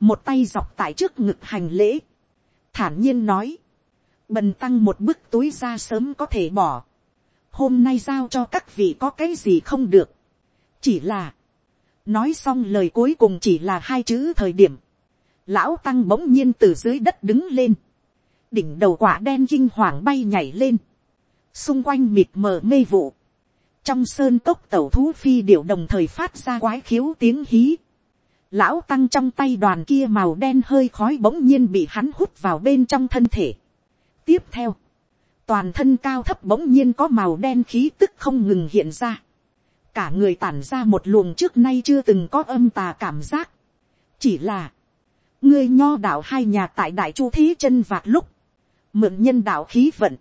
một tay dọc tại trước ngực hành lễ, thản nhiên nói, bần tăng một bức túi ra sớm có thể bỏ, hôm nay giao cho các vị có cái gì không được, chỉ là, nói xong lời cuối cùng chỉ là hai chữ thời điểm, lão tăng bỗng nhiên từ dưới đất đứng lên, đỉnh đầu quả đen kinh hoàng bay nhảy lên, xung quanh mịt mờ mê vụ, trong sơn cốc tẩu thú phi điệu đồng thời phát ra quái khiếu tiếng hí. Lão tăng trong tay đoàn kia màu đen hơi khói bỗng nhiên bị hắn hút vào bên trong thân thể. Tiếp theo, toàn thân cao thấp bỗng nhiên có màu đen khí tức không ngừng hiện ra. Cả người tản ra một luồng trước nay chưa từng có âm tà cảm giác. Chỉ là, ngươi nho đạo hai nhà tại đại chu thế chân vạc lúc, mượn nhân đạo khí vận,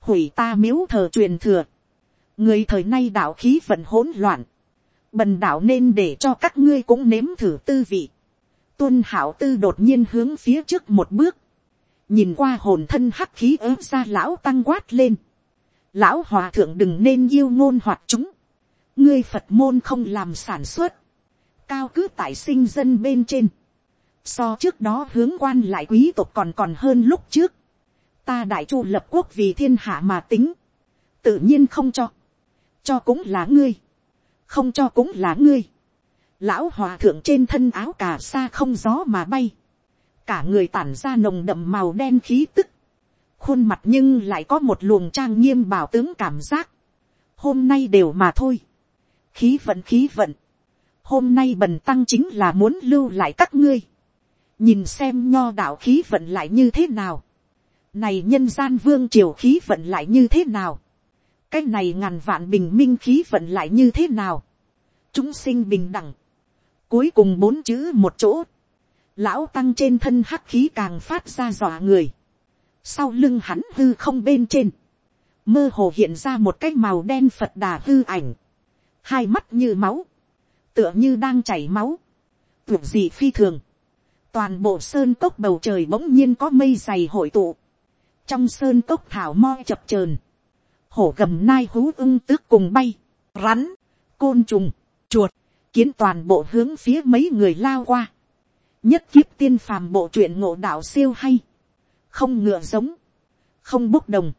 hủy ta miếu thờ truyền thừa, người thời nay đạo khí vận hỗn loạn, bần đạo nên để cho các ngươi cũng nếm thử tư vị. tuân hảo tư đột nhiên hướng phía trước một bước, nhìn qua hồn thân hắc khí ớm ra lão tăng quát lên. lão hòa thượng đừng nên yêu ngôn hoạt chúng, ngươi phật môn không làm sản xuất, cao cứ tại sinh dân bên trên, so trước đó hướng quan lại quý tộc còn còn hơn lúc trước, ta đại chu lập quốc vì thiên hạ mà tính, tự nhiên không cho, cho cũng là ngươi, không cho cũng là ngươi. Lão hòa thượng trên thân áo cà sa không gió mà bay, cả người tản ra nồng đậm màu đen khí tức, khuôn mặt nhưng lại có một luồng trang nghiêm bảo tướng cảm giác, hôm nay đều mà thôi, khí vận khí vận, hôm nay bần tăng chính là muốn lưu lại các ngươi, nhìn xem nho đạo khí vận lại như thế nào, này nhân gian vương triều khí vận lại như thế nào, cái này ngàn vạn bình minh khí vận lại như thế nào, chúng sinh bình đẳng, cuối cùng bốn chữ một chỗ, lão tăng trên thân hắc khí càng phát ra dọa người, sau lưng hắn hư không bên trên, mơ hồ hiện ra một cái màu đen phật đà hư ảnh, hai mắt như máu, tựa như đang chảy máu, tưởng gì phi thường, toàn bộ sơn cốc bầu trời bỗng nhiên có mây dày hội tụ, trong sơn cốc thảo mo chập chờn, hổ gầm nai hú ưng tước cùng bay, rắn, côn trùng, chuột, kiến toàn bộ hướng phía mấy người lao qua. nhất kiếp tiên phàm bộ truyện ngộ đạo siêu hay, không ngựa giống, không bốc đồng,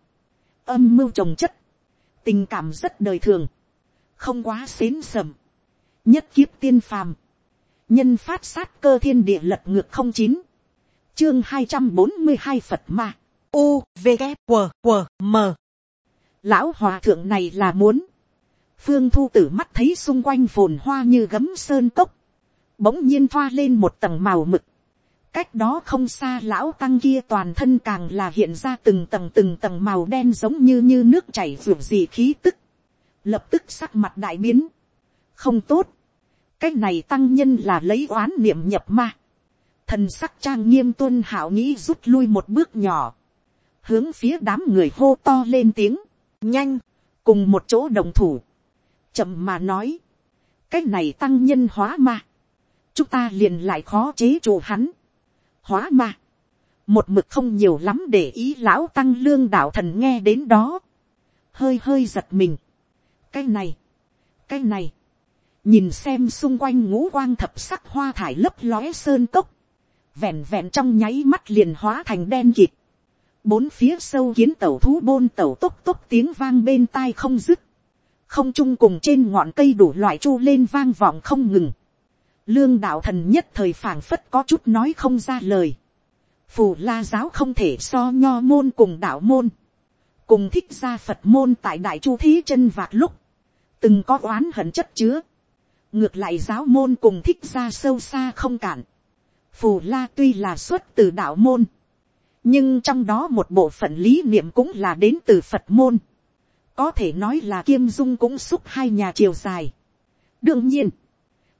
âm mưu trồng chất, tình cảm rất đời thường, không quá xến sầm, nhất kiếp tiên phàm, nhân phát sát cơ thiên địa lật ngược không chín, chương hai trăm bốn mươi hai phật ma, u v g q q m lão hòa thượng này là muốn, phương thu tử mắt thấy xung quanh phồn hoa như gấm sơn cốc, bỗng nhiên thoa lên một tầng màu mực, cách đó không xa lão tăng kia toàn thân càng là hiện ra từng tầng từng tầng màu đen giống như như nước chảy ruột gì khí tức, lập tức sắc mặt đại biến, không tốt, cái này tăng nhân là lấy oán niệm nhập ma, thần sắc trang nghiêm tuân hảo nghĩ rút lui một bước nhỏ, hướng phía đám người hô to lên tiếng, nhanh, cùng một chỗ đồng thủ, chậm mà nói, cái này tăng nhân hóa ma, chúng ta liền lại khó chế chủ hắn, hóa ma, một mực không nhiều lắm để ý lão tăng lương đạo thần nghe đến đó, hơi hơi giật mình, cái này, cái này, nhìn xem xung quanh ngũ quang thập sắc hoa thải lấp lóe sơn cốc, vẹn vẹn trong nháy mắt liền hóa thành đen kịt, bốn phía sâu kiến tẩu thú bôn tẩu tốc tốc tiếng vang bên tai không dứt, không chung cùng trên ngọn cây đủ loại chu lên vang vọng không ngừng, lương đạo thần nhất thời phảng phất có chút nói không ra lời, phù la giáo không thể so nho môn cùng đạo môn, cùng thích ra phật môn tại đại chu thí chân vạc lúc, từng có oán hận chất chứa, ngược lại giáo môn cùng thích ra sâu xa không cản, phù la tuy là xuất từ đạo môn, nhưng trong đó một bộ phận lý niệm cũng là đến từ phật môn, có thể nói là kiêm dung cũng xúc hai nhà chiều dài. đương nhiên,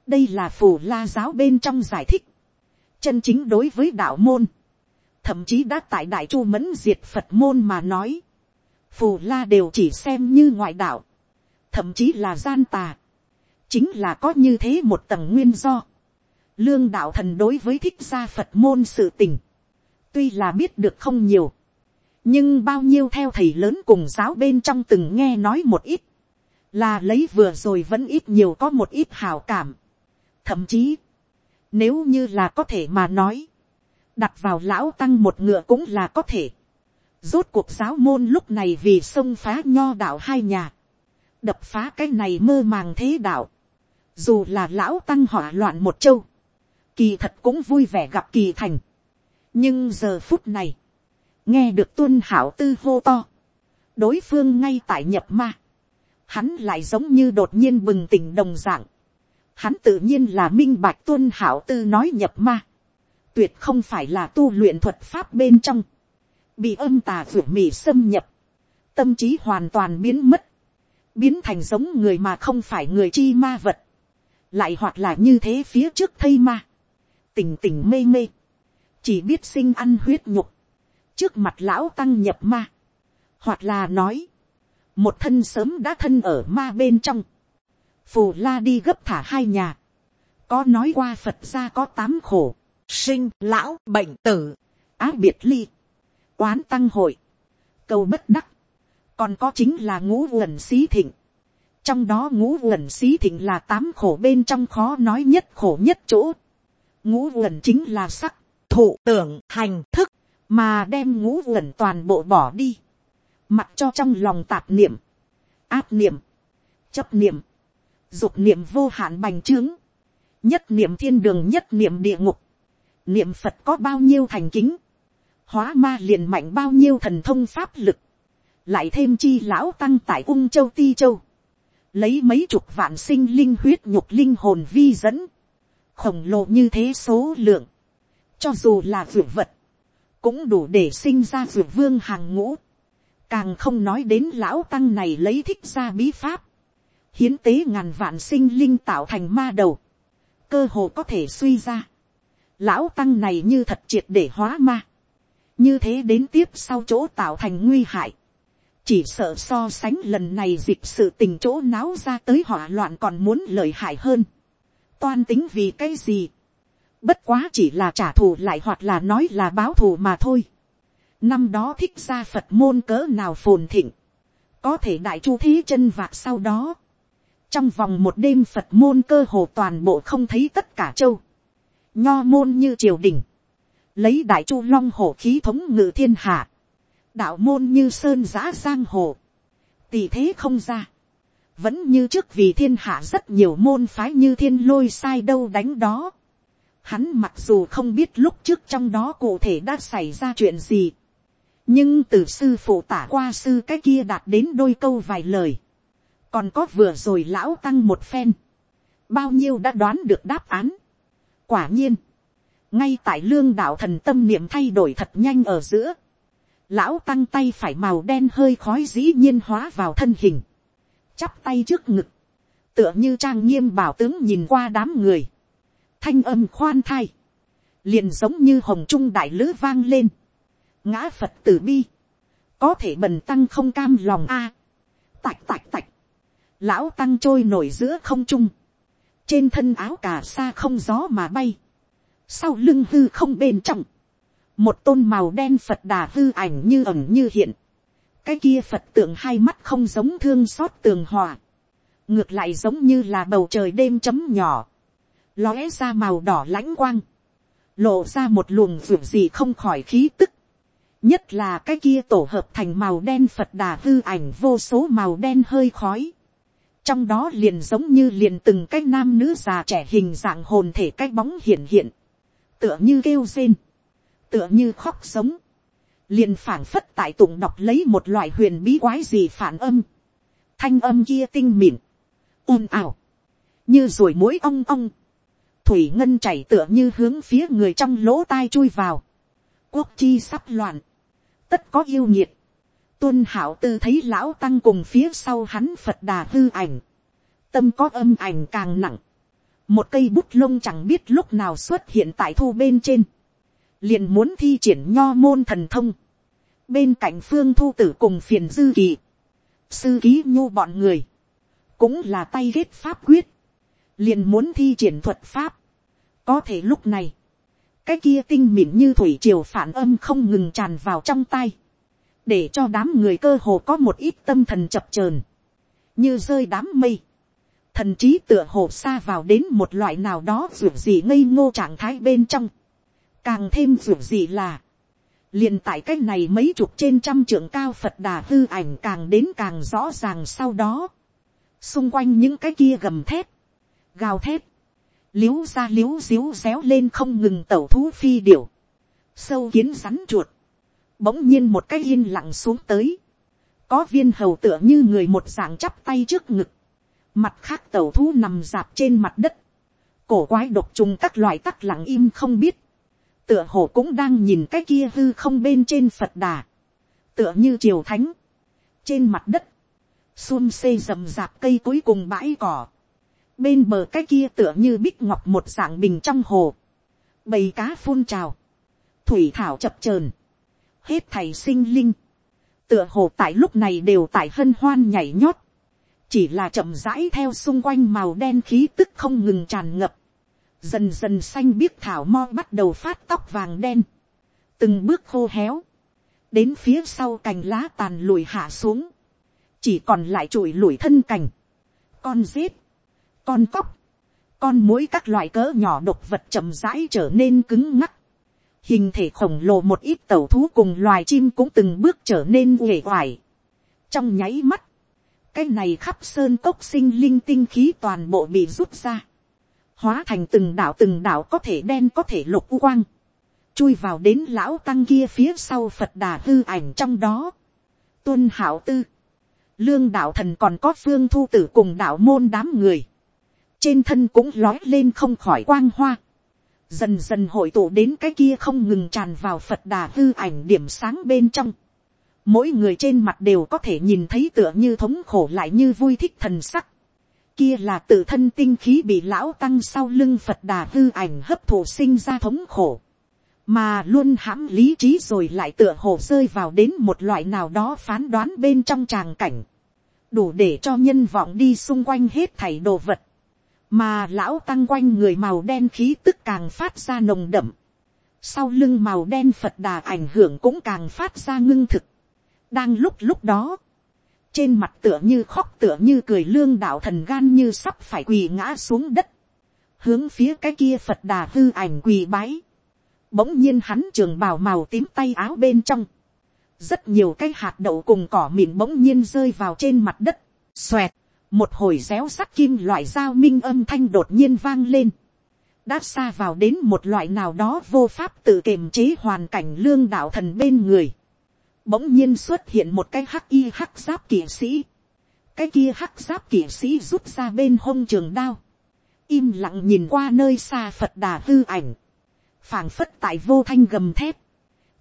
đây là phù la giáo bên trong giải thích, chân chính đối với đạo môn, thậm chí đã tại đại chu mẫn diệt phật môn mà nói, phù la đều chỉ xem như ngoại đạo, thậm chí là gian tà, chính là có như thế một tầng nguyên do. Lương đạo thần đối với thích gia Phật môn sự tình, tuy là biết được không nhiều, nhưng bao nhiêu theo thầy lớn cùng giáo bên trong từng nghe nói một ít, là lấy vừa rồi vẫn ít nhiều có một ít hào cảm. Thậm chí, nếu như là có thể mà nói, đặt vào lão tăng một ngựa cũng là có thể. Rốt cuộc giáo môn lúc này vì sông phá nho đạo hai nhà, đập phá cái này mơ màng thế đạo, dù là lão tăng hỏa loạn một châu, kỳ thật cũng vui vẻ gặp kỳ thành nhưng giờ phút này, nghe được tuân hảo tư hô to, đối phương ngay tại nhập ma, hắn lại giống như đột nhiên bừng tỉnh đồng dạng, hắn tự nhiên là minh bạch tuân hảo tư nói nhập ma, tuyệt không phải là tu luyện thuật pháp bên trong, bị âm tà ruột mì xâm nhập, tâm trí hoàn toàn biến mất, biến thành giống người mà không phải người chi ma vật, lại hoặc là như thế phía trước thây ma, tình tình mê mê, chỉ biết sinh ăn huyết nhục, trước mặt lão tăng nhập ma, hoặc là nói, một thân sớm đã thân ở ma bên trong, phù la đi gấp thả hai nhà, có nói qua phật ra có tám khổ, sinh, lão, bệnh tử, á biệt ly, quán tăng hội, cầu bất đắc, còn có chính là ngũ uẩn xí thịnh, trong đó ngũ uẩn xí thịnh là tám khổ bên trong khó nói nhất khổ nhất chỗ, ngũ uẩn chính là sắc, thụ tưởng hành thức, mà đem ngũ uẩn toàn bộ bỏ đi, mặc cho trong lòng tạp niệm, áp niệm, chấp niệm, dục niệm vô hạn bành trướng, nhất niệm thiên đường nhất niệm địa ngục, niệm phật có bao nhiêu thành kính, hóa ma liền mạnh bao nhiêu thần thông pháp lực, lại thêm chi lão tăng tại ung châu ti châu, lấy mấy chục vạn sinh linh huyết nhục linh hồn vi dẫn, khổng lồ như thế số lượng, cho dù là vượt vật, cũng đủ để sinh ra vượt vương hàng ngũ, càng không nói đến lão tăng này lấy thích ra bí pháp, hiến tế ngàn vạn sinh linh tạo thành ma đầu, cơ hồ có thể suy ra. Lão tăng này như thật triệt để hóa ma, như thế đến tiếp sau chỗ tạo thành nguy hại, chỉ sợ so sánh lần này dịp sự tình chỗ náo ra tới hỏa loạn còn muốn lợi hại hơn. toan tính vì cái gì, bất quá chỉ là trả thù lại hoặc là nói là báo thù mà thôi. năm đó thích ra phật môn cỡ nào phồn thịnh, có thể đại chu thế chân vạc sau đó, trong vòng một đêm phật môn cơ hồ toàn bộ không thấy tất cả châu, nho môn như triều đình, lấy đại chu long hồ khí thống ngự thiên hạ, đạo môn như sơn giã giang hồ, tỷ thế không ra, vẫn như trước vì thiên hạ rất nhiều môn phái như thiên lôi sai đâu đánh đó. Hắn mặc dù không biết lúc trước trong đó cụ thể đã xảy ra chuyện gì, nhưng từ sư phụ tả qua sư cái kia đạt đến đôi câu vài lời, còn có vừa rồi lão tăng một phen, bao nhiêu đã đoán được đáp án. quả nhiên, ngay tại lương đạo thần tâm niệm thay đổi thật nhanh ở giữa, lão tăng tay phải màu đen hơi khói dĩ nhiên hóa vào thân hình, chắp tay trước ngực, tựa như trang nghiêm bảo tướng nhìn qua đám người, thanh âm khoan thai, liền giống như hồng trung đại lữ vang lên, ngã phật tử bi, có thể bần tăng không cam lòng a, tạch tạch tạch, lão tăng trôi nổi giữa không trung, trên thân áo cà sa không gió mà bay, sau lưng hư không bên trong, một tôn màu đen phật đà hư ảnh như ẩn như hiện, cái kia phật tượng hai mắt không giống thương xót tường hòa, ngược lại giống như là bầu trời đêm chấm nhỏ, lóe ra màu đỏ lãnh quang, lộ ra một luồng ruột gì không khỏi khí tức, nhất là cái kia tổ hợp thành màu đen phật đà hư ảnh vô số màu đen hơi khói, trong đó liền giống như liền từng cái nam nữ già trẻ hình dạng hồn thể cái bóng hiện hiện, tựa như kêu rên, tựa như khóc sống, liền phảng phất tại tụng đọc lấy một loại huyền bí quái gì phản âm, thanh âm kia tinh mịn, ồn ào, như ruồi mũi ong ong, thủy ngân chảy tựa như hướng phía người trong lỗ tai chui vào, quốc chi sắp loạn, tất có yêu nhiệt, tuân hảo tư thấy lão tăng cùng phía sau hắn phật đà hư ảnh, tâm có âm ảnh càng nặng, một cây bút lông chẳng biết lúc nào xuất hiện tại thu bên trên, liền muốn thi triển nho môn thần thông, bên cạnh phương thu tử cùng phiền dư kỳ, sư ký nhu bọn người, cũng là tay ghét pháp quyết, liền muốn thi triển thuật pháp, có thể lúc này, cái kia tinh mịn như thủy triều phản âm không ngừng tràn vào trong tay, để cho đám người cơ hồ có một ít tâm thần chập chờn, như rơi đám mây, thần trí tựa hồ xa vào đến một loại nào đó ruột gì ngây ngô trạng thái bên trong, càng thêm ruột gì là, liền tại cái này mấy chục trên trăm trưởng cao phật đà hư ảnh càng đến càng rõ ràng sau đó, xung quanh những cái kia gầm thép, gào thép, liếu ra liếu xíu réo lên không ngừng tẩu thú phi điểu, sâu kiến rắn chuột, bỗng nhiên một cái yên lặng xuống tới, có viên hầu tựa như người một dạng chắp tay trước ngực, mặt khác tẩu thú nằm dạp trên mặt đất, cổ quái độc trùng các loại tắc lặng im không biết, tựa hồ cũng đang nhìn cái kia hư không bên trên phật đà, tựa như triều thánh, trên mặt đất, xuân xê rầm rạp cây cuối cùng bãi cỏ, bên bờ cái kia tựa như bích ngọc một dạng bình trong hồ, bầy cá phun trào, thủy thảo chập trờn, hết thầy sinh linh, tựa hồ tại lúc này đều tại hân hoan nhảy nhót, chỉ là chậm rãi theo xung quanh màu đen khí tức không ngừng tràn ngập, dần dần xanh biếc thảo mo bắt đầu phát tóc vàng đen, từng bước khô héo, đến phía sau cành lá tàn lùi hạ xuống, chỉ còn lại trụi lùi thân cành, con rết, con cóc, con mũi các loại cỡ nhỏ độc vật chậm rãi trở nên cứng ngắc, hình thể khổng lồ một ít tẩu thú cùng loài chim cũng từng bước trở nên uể oải. trong nháy mắt, cái này khắp sơn cốc sinh linh tinh khí toàn bộ bị rút ra, hóa thành từng đảo từng đảo có thể đen có thể lục quang, chui vào đến lão tăng kia phía sau phật đà hư ảnh trong đó, tuân hảo tư, lương đạo thần còn có phương thu tử cùng đạo môn đám người, trên thân cũng lói lên không khỏi quang hoa, dần dần hội tụ đến cái kia không ngừng tràn vào phật đà hư ảnh điểm sáng bên trong, mỗi người trên mặt đều có thể nhìn thấy tựa như thống khổ lại như vui thích thần sắc, kia là tự thân tinh khí bị lão tăng sau lưng phật đà hư ảnh hấp thụ sinh ra thống khổ, mà luôn hãm lý trí rồi lại tựa hồ rơi vào đến một loại nào đó phán đoán bên trong tràng cảnh, đủ để cho nhân vọng đi xung quanh hết thảy đồ vật, mà lão tăng quanh người màu đen khí tức càng phát ra nồng đậm, sau lưng màu đen phật đà ảnh hưởng cũng càng phát ra ngưng thực, đang lúc lúc đó, trên mặt tựa như khóc tựa như cười lương đạo thần gan như sắp phải quỳ ngã xuống đất, hướng phía cái kia phật đà hư ảnh quỳ bái, bỗng nhiên hắn trường bào màu tím tay áo bên trong, rất nhiều cái hạt đậu cùng cỏ mịn bỗng nhiên rơi vào trên mặt đất, xoẹt, một hồi réo sắt kim loại dao minh âm thanh đột nhiên vang lên, đã xa vào đến một loại nào đó vô pháp tự kiềm chế hoàn cảnh lương đạo thần bên người, bỗng nhiên xuất hiện một cái hắc y hắc giáp kỵ sĩ, cái kia hắc giáp kỵ sĩ rút ra bên hông trường đao, im lặng nhìn qua nơi xa phật đà hư ảnh, phảng phất tại vô thanh gầm thép,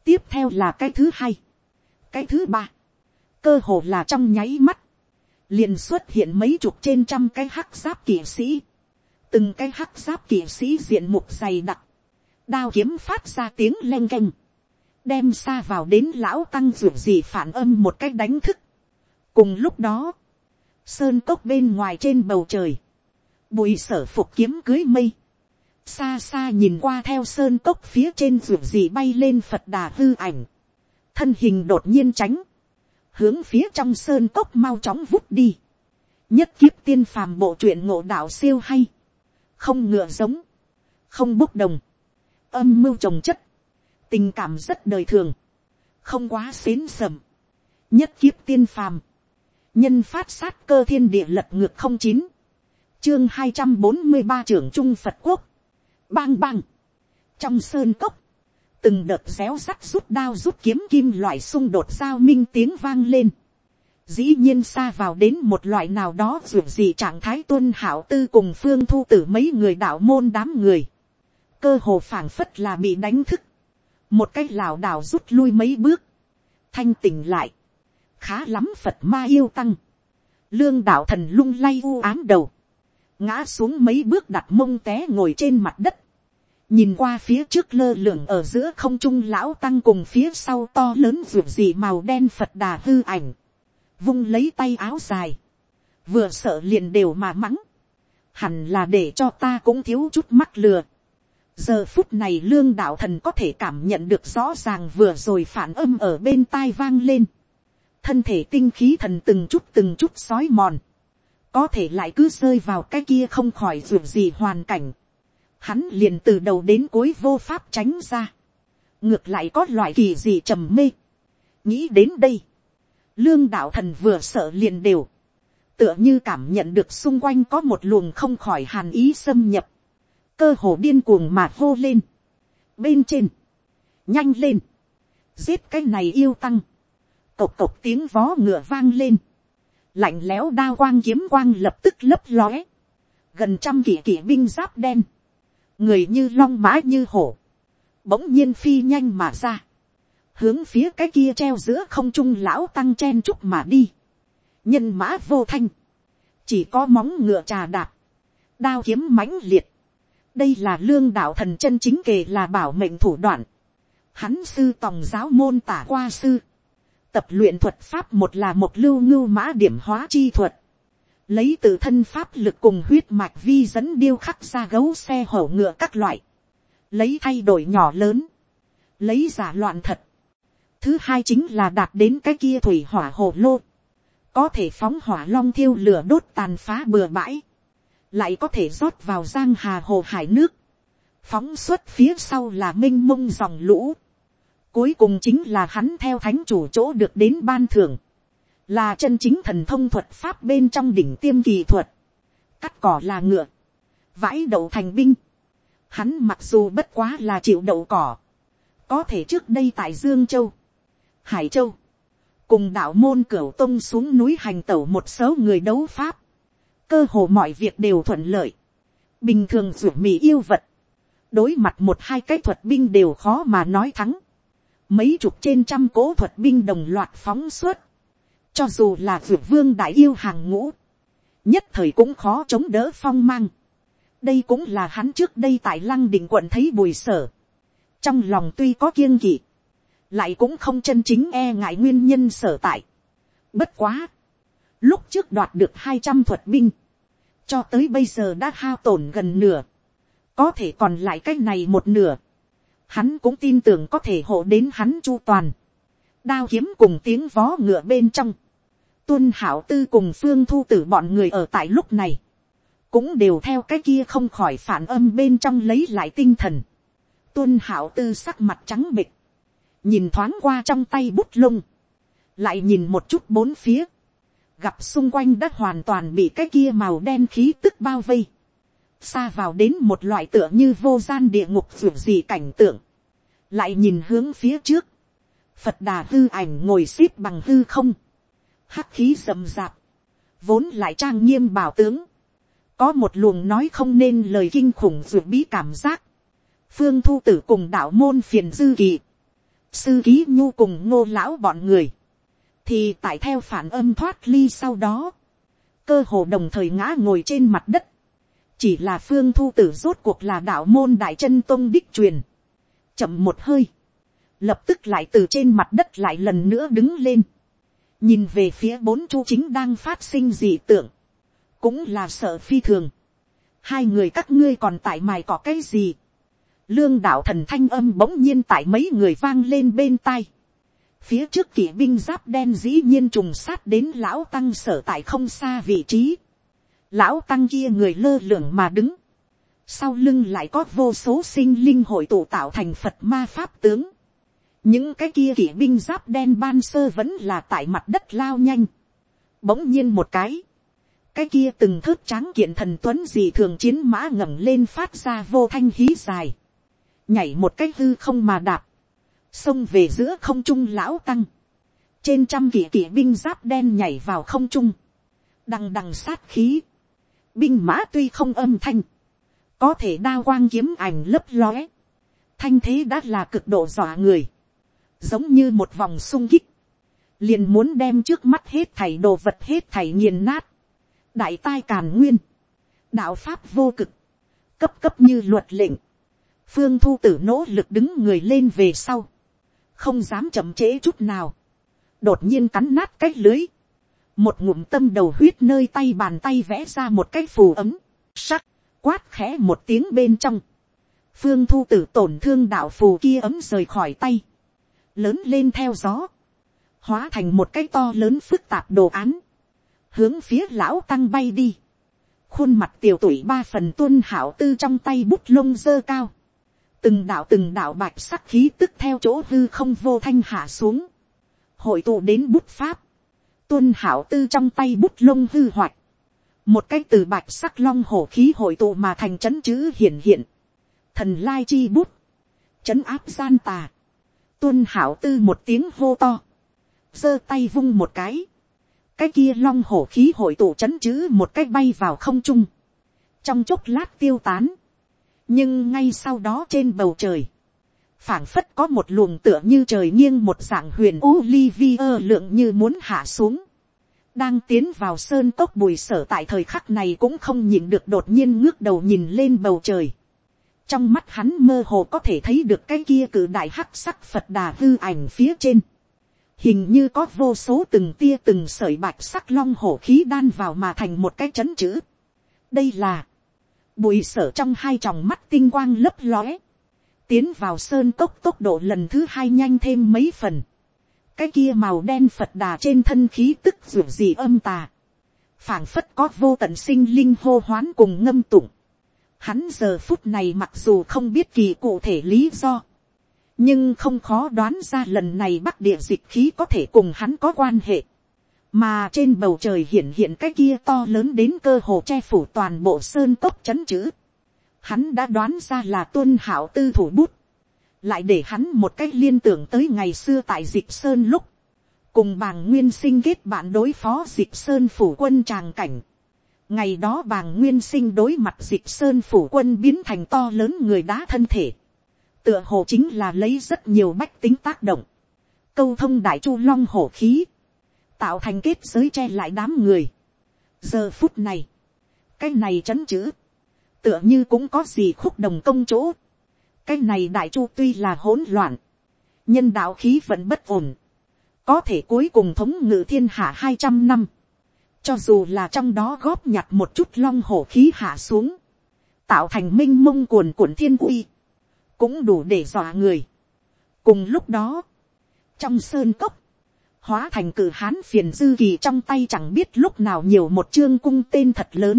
tiếp theo là cái thứ hai, cái thứ ba, cơ hồ là trong nháy mắt, liền xuất hiện mấy chục trên trăm cái hắc giáp kỵ sĩ, từng cái hắc giáp kỵ sĩ diện mục dày đặc, đao kiếm phát ra tiếng len canh, đem xa vào đến lão tăng ruột gì phản âm một cách đánh thức. cùng lúc đó, sơn cốc bên ngoài trên bầu trời, bùi sở phục kiếm cưới mây, xa xa nhìn qua theo sơn cốc phía trên ruột gì bay lên phật đà hư ảnh, thân hình đột nhiên tránh, hướng phía trong sơn cốc mau chóng vút đi. nhất kiếp tiên phàm bộ truyện ngộ đạo siêu hay, không ngựa giống, không bốc đồng, âm mưu trồng chất, tình cảm rất đời thường, không quá xến sầm, nhất kiếp tiên phàm, nhân phát sát cơ thiên địa lật ngược không chín, chương hai trăm bốn mươi ba trưởng trung phật quốc, bang bang, trong sơn cốc, từng đợt réo sắt rút đao rút kiếm kim loại xung đột giao minh tiếng vang lên. Dĩ nhiên xa vào đến một loại nào đó dù gì trạng thái tuân hảo tư cùng phương thu tử mấy người đạo môn đám người. Cơ hồ phảng phất là bị đánh thức. Một cách lảo đảo rút lui mấy bước. Thanh tỉnh lại. Khá lắm Phật ma yêu tăng. Lương đạo thần lung lay u ám đầu. Ngã xuống mấy bước đặt mông té ngồi trên mặt đất nhìn qua phía trước lơ lửng ở giữa không trung lão tăng cùng phía sau to lớn ruột gì màu đen phật đà hư ảnh, vung lấy tay áo dài, vừa sợ liền đều mà mắng, hẳn là để cho ta cũng thiếu chút mắt lừa. giờ phút này lương đạo thần có thể cảm nhận được rõ ràng vừa rồi phản âm ở bên tai vang lên, thân thể tinh khí thần từng chút từng chút sói mòn, có thể lại cứ rơi vào cái kia không khỏi ruột gì hoàn cảnh, hắn liền từ đầu đến cuối vô pháp tránh ra, ngược lại có loại kỳ gì trầm mê. nghĩ đến đây, lương đạo thần vừa sợ liền đều, tựa như cảm nhận được xung quanh có một luồng không khỏi hàn ý xâm nhập, cơ hồ điên cuồng mà hô lên, bên trên, nhanh lên, giết cái này yêu tăng, cộc cộc tiếng vó ngựa vang lên, lạnh lẽo đa quang kiếm quang lập tức lấp lóe, gần trăm kỷ kỷ binh giáp đen, người như long mã như hổ, bỗng nhiên phi nhanh mà ra, hướng phía cái kia treo giữa không trung lão tăng chen chúc mà đi, nhân mã vô thanh, chỉ có móng ngựa trà đạp, đao kiếm mãnh liệt, đây là lương đạo thần chân chính kề là bảo mệnh thủ đoạn, hắn sư tòng giáo môn tả qua sư, tập luyện thuật pháp một là một lưu ngưu mã điểm hóa chi thuật, lấy từ thân pháp lực cùng huyết mạch vi dẫn điêu khắc ra gấu xe hổ ngựa các loại, lấy thay đổi nhỏ lớn, lấy giả loạn thật. Thứ hai chính là đạt đến cái kia thủy hỏa hồ lô, có thể phóng hỏa long thiêu lửa đốt tàn phá bừa bãi, lại có thể rót vào giang hà hồ hải nước, phóng xuất phía sau là m i n h mông dòng lũ, cuối cùng chính là hắn theo thánh chủ chỗ được đến ban thưởng, là chân chính thần thông thuật pháp bên trong đỉnh tiêm kỳ thuật, cắt cỏ là ngựa, vãi đậu thành binh, hắn mặc dù bất quá là chịu đậu cỏ, có thể trước đây tại dương châu, hải châu, cùng đạo môn cửu tông xuống núi hành tẩu một số người đấu pháp, cơ hồ mọi việc đều thuận lợi, bình thường ruột mì yêu vật, đối mặt một hai cái thuật binh đều khó mà nói thắng. Mấy chục trên trăm cố thuật binh đồng loạt phóng suốt. Cho dù là vượt vương đại yêu hàng ngũ. Nhất thời cũng khó chống đỡ phong mang. Đây cũng là hắn trước đây tại lăng đình quận thấy bùi sở. Trong lòng tuy có kiêng kỵ. Lại cũng không chân chính e ngại nguyên nhân sở tại. Bất quá. Lúc trước đoạt được hai trăm thuật binh. Cho tới bây giờ đã hao tổn gần nửa có thể còn lại cái này một nửa, hắn cũng tin tưởng có thể hộ đến hắn chu toàn, đao kiếm cùng tiếng vó ngựa bên trong, tuân hảo tư cùng phương thu tử bọn người ở tại lúc này, cũng đều theo cái kia không khỏi phản âm bên trong lấy lại tinh thần, tuân hảo tư sắc mặt trắng bịch, nhìn thoáng qua trong tay bút lung, lại nhìn một chút bốn phía, gặp xung quanh đã hoàn toàn bị cái kia màu đen khí tức bao vây, xa vào đến một loại tựa như vô gian địa ngục ruột gì cảnh tượng, lại nhìn hướng phía trước, phật đà hư ảnh ngồi x ế p bằng hư không, hắc khí rầm rạp, vốn lại trang nghiêm bảo tướng, có một luồng nói không nên lời kinh khủng ruột bí cảm giác, phương thu tử cùng đạo môn phiền dư kỳ, sư ký nhu cùng ngô lão bọn người, thì tại theo phản âm thoát ly sau đó, cơ hồ đồng thời ngã ngồi trên mặt đất, chỉ là phương thu tử rốt cuộc là đạo môn đại chân tôn đích truyền, chậm một hơi, lập tức lại từ trên mặt đất lại lần nữa đứng lên, nhìn về phía bốn chu chính đang phát sinh dị tượng, cũng là sợ phi thường, hai người các ngươi còn tại mài có cái gì, lương đạo thần thanh âm bỗng nhiên tại mấy người vang lên bên tai, phía trước kỵ binh giáp đen dĩ nhiên trùng sát đến lão tăng sở tại không xa vị trí, lão tăng kia người lơ lửng mà đứng, sau lưng lại có vô số sinh linh hội tụ tạo thành phật ma pháp tướng, những cái kia kỵ binh giáp đen ban sơ vẫn là tại mặt đất lao nhanh, bỗng nhiên một cái, cái kia từng thước tráng kiện thần tuấn gì thường chiến mã ngẩng lên phát ra vô thanh hí dài, nhảy một cái hư không mà đạp, xông về giữa không trung lão tăng, trên trăm kỵ kỵ binh giáp đen nhảy vào không trung, đằng đằng sát khí, binh mã tuy không âm thanh, có thể đao quang kiếm ảnh lấp lóe, thanh thế đã là cực độ dọa người, giống như một vòng sung kích, liền muốn đem trước mắt hết thảy đồ vật hết thảy nghiền nát, đại tai càn nguyên, đạo pháp vô cực, cấp cấp như luật lệnh, phương thu tử nỗ lực đứng người lên về sau, không dám chậm trễ chút nào, đột nhiên cắn nát cái lưới, một ngụm tâm đầu huyết nơi tay bàn tay vẽ ra một cái phù ấm, sắc, quát khẽ một tiếng bên trong, phương thu tử tổn thương đạo phù kia ấm rời khỏi tay, lớn lên theo gió, hóa thành một cái to lớn phức tạp đồ án, hướng phía lão tăng bay đi, khuôn mặt tiểu tuổi ba phần tuân hảo tư trong tay bút lông dơ cao, từng đạo từng đạo bạch sắc khí tức theo chỗ hư không vô thanh hạ xuống, hội tụ đến bút pháp, tuân hảo tư trong tay bút lông hư hoạch. Một cái từ bạch sắc long hổ khí hội tụ mà thành chấn chữ hiển hiện. Thần lai chi bút. Chấn áp gian tà. Tuân hảo tư một tiếng hô to. giơ tay vung một cái. Cái kia long hổ khí hội tụ chấn chữ một cái bay vào không trung. Trong chốc lát tiêu tán. Nhưng ngay sau đó trên bầu trời phảng phất có một luồng tựa như trời nghiêng một dạng huyền Olivia lượng như muốn hạ xuống. Đang tiến vào sơn cốc bùi sở tại thời khắc này cũng không nhìn được đột nhiên ngước đầu nhìn lên bầu trời. Trong mắt hắn mơ hồ có thể thấy được cái kia cử đại hắc sắc Phật đà hư ảnh phía trên. hình như có vô số từng tia từng sợi bạch sắc long hổ khí đan vào mà thành một cái chấn chữ. đây là, bụi sở trong hai tròng mắt tinh quang lấp lóe, tiến vào sơn cốc tốc độ lần thứ hai nhanh thêm mấy phần, cái kia màu đen phật đà trên thân khí tức ruột gì âm tà, phảng phất có vô tận sinh linh hô hoán cùng ngâm tụng, hắn giờ phút này mặc dù không biết kỳ cụ thể lý do, nhưng không khó đoán ra lần này bắc địa dịch khí có thể cùng hắn có quan hệ, mà trên bầu trời hiện hiện cái kia to lớn đến cơ hồ che phủ toàn bộ sơn tốc c h ấ n chữ, hắn đã đoán ra là tuân hảo tư thủ bút, lại để hắn một cách liên tưởng tới ngày xưa tại dịch sơn lúc, cùng bàng nguyên sinh kết bạn đối phó dịch sơn phủ quân tràng cảnh, ngày đó bàng nguyên sinh đối mặt dịch sơn phủ quân biến thành to lớn người đá thân thể, tựa hồ chính là lấy rất nhiều bách tính tác động, câu thông đại chu long hổ khí, tạo thành kết giới che lại đám người. giờ phút này, cái này chấn chữ, tựa như cũng có gì khúc đồng công chỗ, cái này đại chu tuy là hỗn loạn, nhân đạo khí vẫn bất ổn, có thể cuối cùng thống ngự thiên hạ hai trăm năm, cho dù là trong đó góp nhặt một chút long hổ khí hạ xuống, tạo thành m i n h mông cuồn cuộn thiên uy, cũng đủ để dọa người. cùng lúc đó, trong sơn cốc, hóa thành cử hán phiền dư kỳ trong tay chẳng biết lúc nào nhiều một chương cung tên thật lớn,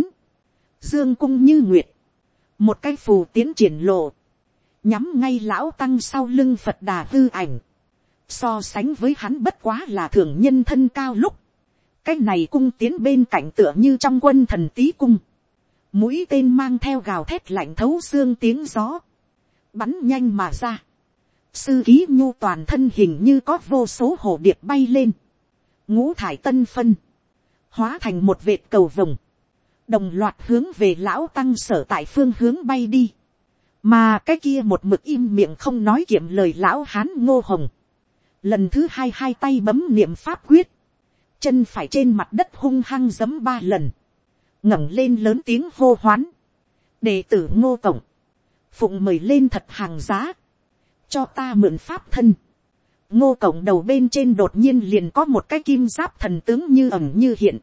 dương cung như nguyệt, một cái phù tiến triển lộ, nhắm ngay lão tăng sau lưng phật đà hư ảnh, so sánh với hắn bất quá là thường nhân thân cao lúc, cái này cung tiến bên cạnh tựa như trong quân thần tý cung, mũi tên mang theo gào thét lạnh thấu xương tiếng gió, bắn nhanh mà ra. Sư ký nhu toàn thân hình như có vô số hồ điệp bay lên. Ngũ thải tân phân. Hóa thành một vệt cầu vồng. Đồng loạt hướng về lão tăng sở tại phương hướng bay đi. Mà cái kia một mực im miệng không nói kiệm lời lão hán ngô hồng. Lần thứ hai hai tay bấm niệm pháp quyết. Chân phải trên mặt đất hung hăng giấm ba lần. ngẩng lên lớn tiếng hô hoán. Đệ tử ngô tổng phụng mời lên thật hàng giá, cho ta mượn pháp thân. ngô cổng đầu bên trên đột nhiên liền có một cái kim giáp thần tướng như ẩm như hiện,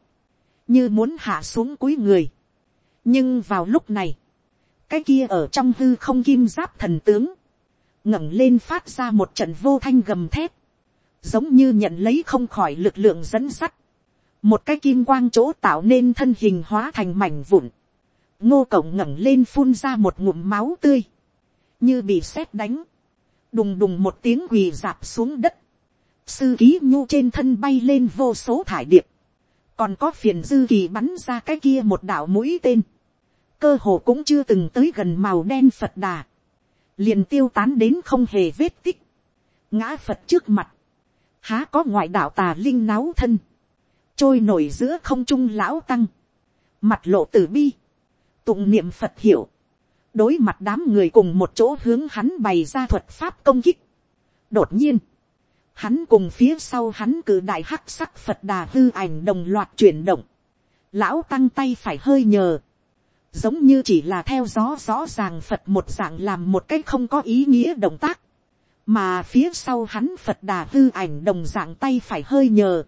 như muốn hạ xuống cuối người. nhưng vào lúc này, cái kia ở trong hư không kim giáp thần tướng, ngẩng lên phát ra một trận vô thanh gầm thép, giống như nhận lấy không khỏi lực lượng dẫn sắt, một cái kim quang chỗ tạo nên thân hình hóa thành mảnh vụn, ngô cổng ngẩng lên phun ra một ngụm máu tươi, như bị sét đánh, đùng đùng một tiếng quỳ dạp xuống đất, sư ký nhu trên thân bay lên vô số thải điệp, còn có phiền dư kỳ bắn ra cái kia một đạo mũi tên, cơ hồ cũng chưa từng tới gần màu đen phật đà, liền tiêu tán đến không hề vết tích, ngã phật trước mặt, há có ngoại đạo tà linh náo thân, trôi nổi giữa không trung lão tăng, mặt lộ tử bi, tụng niệm phật hiểu đối mặt đám người cùng một chỗ hướng hắn bày ra thuật pháp công kích. đột nhiên, hắn cùng phía sau hắn cử đại hắc sắc phật đà hư ảnh đồng loạt chuyển động, lão tăng tay phải hơi nhờ, giống như chỉ là theo gió rõ ràng phật một dạng làm một cách không có ý nghĩa động tác, mà phía sau hắn phật đà hư ảnh đồng dạng tay phải hơi nhờ,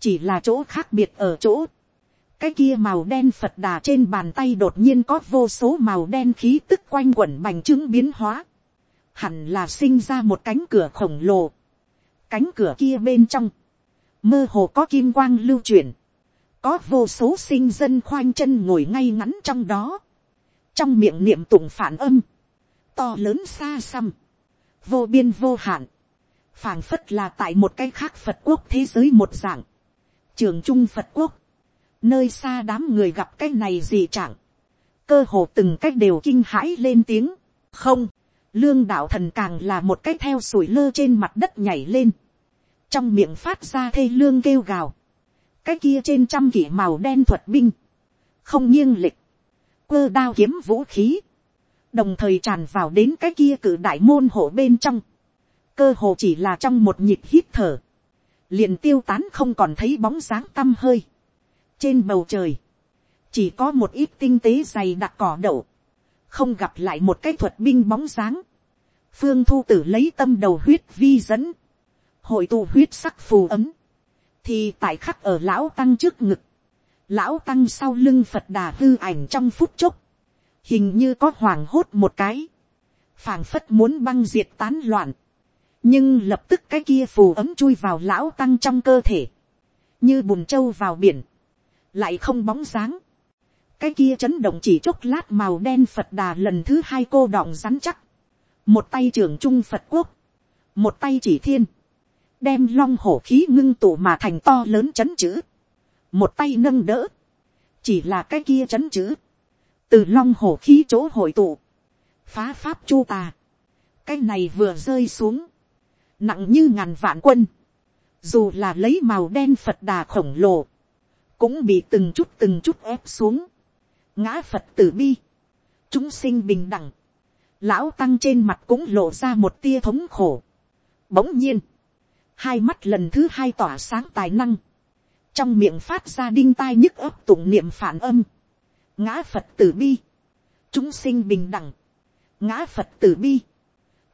chỉ là chỗ khác biệt ở chỗ, cái kia màu đen phật đà trên bàn tay đột nhiên có vô số màu đen khí tức quanh quẩn bành trướng biến hóa. Hẳn là sinh ra một cánh cửa khổng lồ. Cánh cửa kia bên trong. Mơ hồ có kim quang lưu chuyển. Có vô số sinh dân khoanh chân ngồi ngay ngắn trong đó. Trong miệng niệm tụng phản âm. To lớn xa xăm. Vô biên vô hạn. phảng phất là tại một cái khác Phật quốc thế giới một dạng. Trường Trung Phật quốc nơi xa đám người gặp cái này gì chẳng, cơ hồ từng cách đều kinh hãi lên tiếng, không, lương đạo thần càng là một cách theo sủi lơ trên mặt đất nhảy lên, trong miệng phát ra thê lương kêu gào, cái kia trên trăm kỷ màu đen thuật binh, không nghiêng lịch, quơ đao kiếm vũ khí, đồng thời tràn vào đến cái kia cử đại môn hộ bên trong, cơ hồ chỉ là trong một nhịp hít thở, liền tiêu tán không còn thấy bóng dáng tăm hơi, trên bầu trời, chỉ có một ít tinh tế dày đặc cỏ đậu, không gặp lại một cái thuật binh bóng dáng. phương thu tử lấy tâm đầu huyết vi dẫn, hội tụ huyết sắc phù ấm, thì tại khắc ở lão tăng trước ngực, lão tăng sau lưng phật đà hư ảnh trong phút chốc, hình như có hoàng hốt một cái, phảng phất muốn băng diệt tán loạn, nhưng lập tức cái kia phù ấm chui vào lão tăng trong cơ thể, như bùn trâu vào biển, lại không bóng dáng, cái kia chấn động chỉ chốc lát màu đen phật đà lần thứ hai cô đọng rắn chắc, một tay trưởng trung phật quốc, một tay chỉ thiên, đem long hổ khí ngưng tụ mà thành to lớn chấn chữ, một tay nâng đỡ, chỉ là cái kia chấn chữ, từ long hổ khí chỗ hội tụ, phá pháp chu tà, cái này vừa rơi xuống, nặng như ngàn vạn quân, dù là lấy màu đen phật đà khổng lồ, cũng bị từng chút từng chút ép xuống, ngã phật tử bi, chúng sinh bình đẳng, lão tăng trên mặt cũng lộ ra một tia thống khổ. Bỗng nhiên, hai mắt lần thứ hai tỏa sáng tài năng, trong miệng phát ra đinh tai nhức ấp tụng niệm phản âm, ngã phật tử bi, chúng sinh bình đẳng, ngã phật tử bi,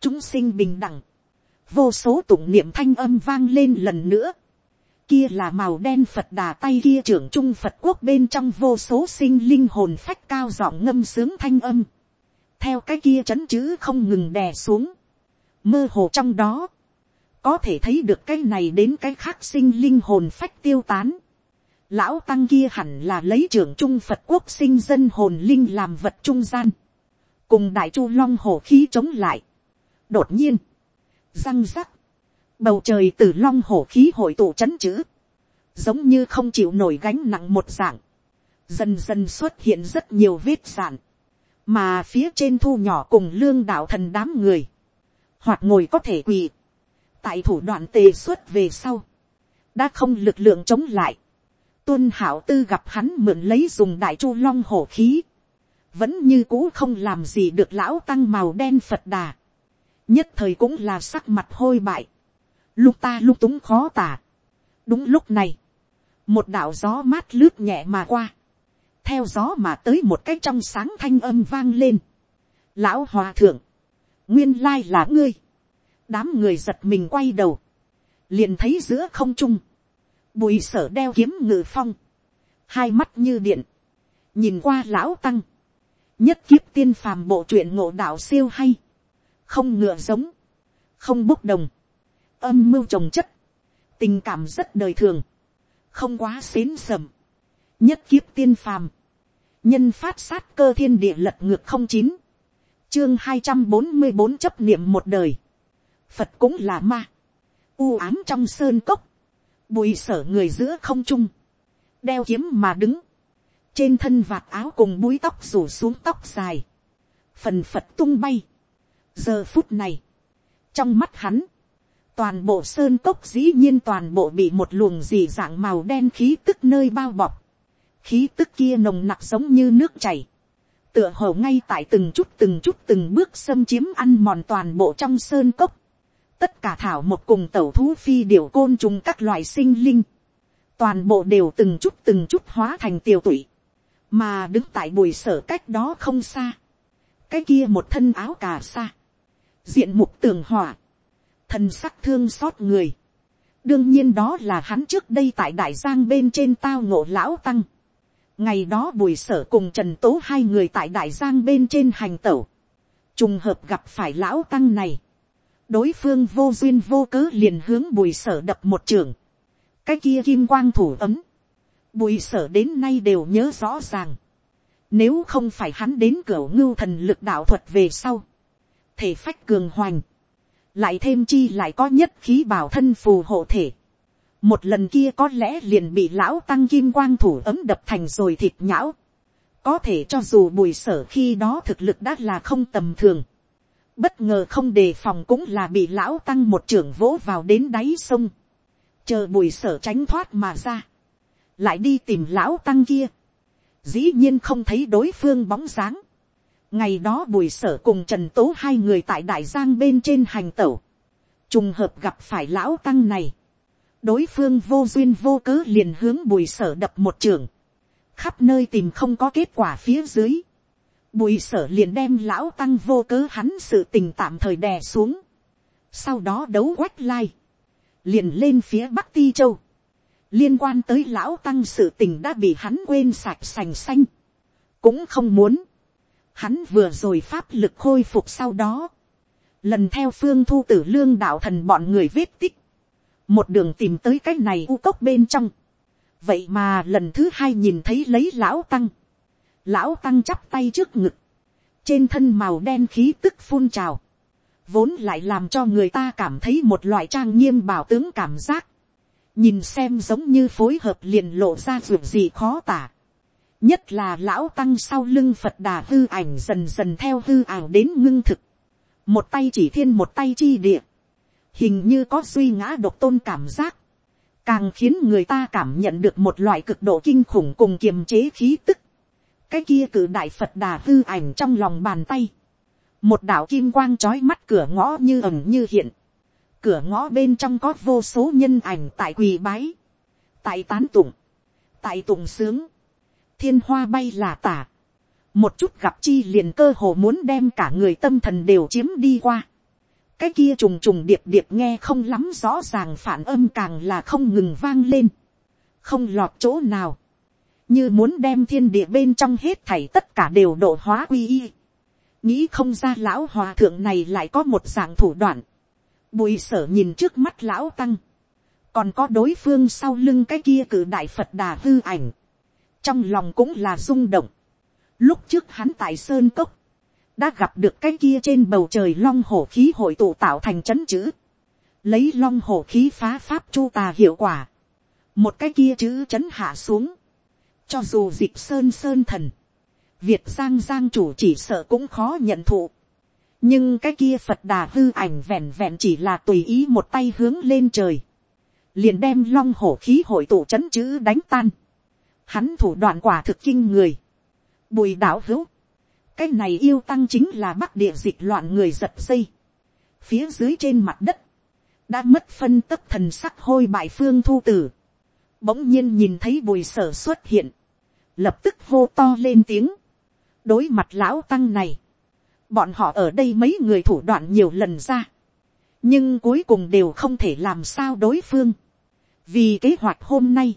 chúng sinh bình đẳng, vô số tụng niệm thanh âm vang lên lần nữa, kia là màu đen phật đà tay kia trưởng trung phật quốc bên trong vô số sinh linh hồn phách cao giọng ngâm sướng thanh âm, theo cái kia chấn chữ không ngừng đè xuống, mơ hồ trong đó, có thể thấy được cái này đến cái khác sinh linh hồn phách tiêu tán. Lão tăng kia hẳn là lấy trưởng trung Phật quốc sinh dân hồn linh làm vật trung gian. Cùng đại chu long hổ khí chống lại. Đột nhiên. Răng rắc. Bầu trời từ long hổ khí hội tụ chấn chữ. Giống như không chịu nổi gánh nặng một dạng. Dần dần xuất hiện rất nhiều vết sản. Mà phía trên thu nhỏ cùng lương đạo thần đám người. Hoặc ngồi có thể quỳ tại thủ đoạn tề xuất về sau, đã không lực lượng chống lại. Tuân hảo tư gặp hắn mượn lấy dùng đại chu long hổ khí, vẫn như cũ không làm gì được lão tăng màu đen phật đà. nhất thời cũng là sắc mặt hôi bại, lúc ta lúc túng khó tả. đúng lúc này, một đạo gió mát lướt nhẹ mà qua, theo gió mà tới một cái trong sáng thanh âm vang lên. lão hòa thượng, nguyên lai là ngươi, đám người giật mình quay đầu, liền thấy giữa không trung, bùi sở đeo kiếm ngự phong, hai mắt như điện, nhìn qua lão tăng, nhất kiếp tiên phàm bộ truyện ngộ đạo siêu hay, không ngựa giống, không bốc đồng, âm mưu trồng chất, tình cảm rất đời thường, không quá xến sầm, nhất kiếp tiên phàm, nhân phát sát cơ thiên địa lật ngược không chín, chương hai trăm bốn mươi bốn chấp niệm một đời, phật cũng là ma, u ám trong sơn cốc, bùi sở người giữa không trung, đeo kiếm mà đứng, trên thân vạt áo cùng búi tóc rủ xuống tóc dài, phần phật tung bay. giờ phút này, trong mắt hắn, toàn bộ sơn cốc dĩ nhiên toàn bộ bị một luồng gì dạng màu đen khí tức nơi bao bọc, khí tức kia nồng nặc giống như nước chảy, tựa hồ ngay tại từng chút từng chút từng bước xâm chiếm ăn mòn toàn bộ trong sơn cốc, tất cả thảo một cùng tẩu thú phi điều côn trùng các loại sinh linh, toàn bộ đều từng chút từng chút hóa thành tiêu tụy, mà đứng tại bùi sở cách đó không xa, cái kia một thân áo cà sa, diện mục tường hỏa, thần sắc thương xót người, đương nhiên đó là hắn trước đây tại đại giang bên trên tao ngộ lão tăng, ngày đó bùi sở cùng trần tố hai người tại đại giang bên trên hành tẩu, trùng hợp gặp phải lão tăng này, đối phương vô duyên vô cớ liền hướng bùi sở đập một trường, cái kia kim quang thủ ấm, bùi sở đến nay đều nhớ rõ ràng, nếu không phải hắn đến cửa ngưu thần lực đạo thuật về sau, thể phách cường hoành, lại thêm chi lại có nhất khí bảo thân phù hộ thể, một lần kia có lẽ liền bị lão tăng kim quang thủ ấm đập thành rồi thịt nhão, có thể cho dù bùi sở khi đó thực lực đã là không tầm thường, bất ngờ không đề phòng cũng là bị lão tăng một trưởng vỗ vào đến đáy sông, chờ bùi sở tránh thoát mà ra, lại đi tìm lão tăng kia, dĩ nhiên không thấy đối phương bóng dáng, ngày đó bùi sở cùng trần tố hai người tại đại giang bên trên hành tẩu, trùng hợp gặp phải lão tăng này, đối phương vô duyên vô cớ liền hướng bùi sở đập một trường, khắp nơi tìm không có kết quả phía dưới, Bùi sở liền đem lão tăng vô cớ hắn sự tình tạm thời đè xuống. Sau đó đấu quách lai. liền lên phía bắc ti châu, liên quan tới lão tăng sự tình đã bị hắn quên sạch sành xanh, cũng không muốn, hắn vừa rồi pháp lực khôi phục sau đó, lần theo phương thu tử lương đạo thần bọn người vết tích, một đường tìm tới cái này u cốc bên trong, vậy mà lần thứ hai nhìn thấy lấy lão tăng, lão tăng chắp tay trước ngực, trên thân màu đen khí tức phun trào, vốn lại làm cho người ta cảm thấy một loại trang nghiêm bảo tướng cảm giác, nhìn xem giống như phối hợp liền lộ ra ruộng gì khó tả, nhất là lão tăng sau lưng phật đà hư ảnh dần dần theo hư ảo đến ngưng thực, một tay chỉ thiên một tay chi địa, hình như có suy ngã độc tôn cảm giác, càng khiến người ta cảm nhận được một loại cực độ kinh khủng cùng kiềm chế khí tức cái kia cử đại phật đà hư ảnh trong lòng bàn tay, một đạo kim quang trói mắt cửa ngõ như ẩm như hiện, cửa ngõ bên trong có vô số nhân ảnh tại quỳ bái, tại tán tụng, tại tụng sướng, thiên hoa bay là tả, một chút gặp chi liền cơ hồ muốn đem cả người tâm thần đều chiếm đi qua. cái kia trùng trùng điệp điệp nghe không lắm rõ ràng phản âm càng là không ngừng vang lên, không lọt chỗ nào, như muốn đem thiên địa bên trong hết thảy tất cả đều độ hóa quy y. nghĩ không ra lão hòa thượng này lại có một dạng thủ đoạn, bùi sở nhìn trước mắt lão tăng, còn có đối phương sau lưng cái kia cử đại phật đà hư ảnh, trong lòng cũng là rung động, Lúc trước hắn tại Sơn Cốc, đã gặp được cái kia trên bầu trời long hổ khí hội tụ tạo thành chấn chữ. Lấy long hổ khí phá pháp chu tà hiệu quả. Một cái kia chữ chấn hạ xuống. Cho dù dịp sơn sơn thần. Việt giang giang chủ chỉ sợ cũng khó nhận thụ. Nhưng cái kia Phật đà hư ảnh vẹn vẹn chỉ là tùy ý một tay hướng lên trời. Liền đem long hổ khí hội tụ chấn chữ đánh tan. Hắn thủ đoạn quả thực kinh người Bùi đạo hữu. Cái này yêu tăng chính là bắc địa dịch loạn người giật dây. Phía dưới trên mặt đất. Đã mất phân tấp thần sắc hôi bại phương thu tử. Bỗng nhiên nhìn thấy bùi sở xuất hiện. Lập tức hô to lên tiếng. Đối mặt lão tăng này. Bọn họ ở đây mấy người thủ đoạn nhiều lần ra. Nhưng cuối cùng đều không thể làm sao đối phương. Vì kế hoạch hôm nay,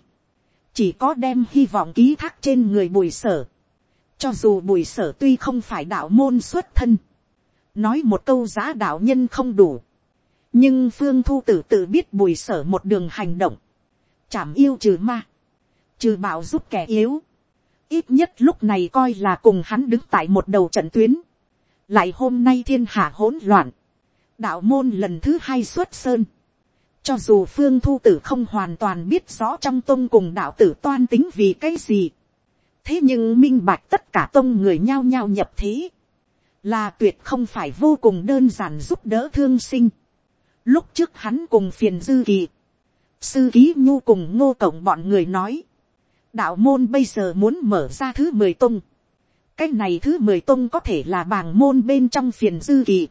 chỉ có đem hy vọng ký thác trên người bùi sở. Cho dù bùi sở tuy không phải đạo môn xuất thân. Nói một câu giá đạo nhân không đủ. Nhưng phương thu tử tự biết bùi sở một đường hành động. Chảm yêu trừ ma. Trừ bảo giúp kẻ yếu. Ít nhất lúc này coi là cùng hắn đứng tại một đầu trận tuyến. Lại hôm nay thiên hạ hỗn loạn. Đạo môn lần thứ hai xuất sơn. Cho dù phương thu tử không hoàn toàn biết rõ trong tôn cùng đạo tử toan tính vì cái gì thế nhưng minh bạch tất cả tông người nhao nhao nhập thế, là tuyệt không phải vô cùng đơn giản giúp đỡ thương sinh. Lúc trước hắn cùng phiền dư kỳ, sư ký nhu cùng ngô cộng bọn người nói, đạo môn bây giờ muốn mở ra thứ mười tung, cái này thứ mười tung có thể là bàng môn bên trong phiền dư kỳ,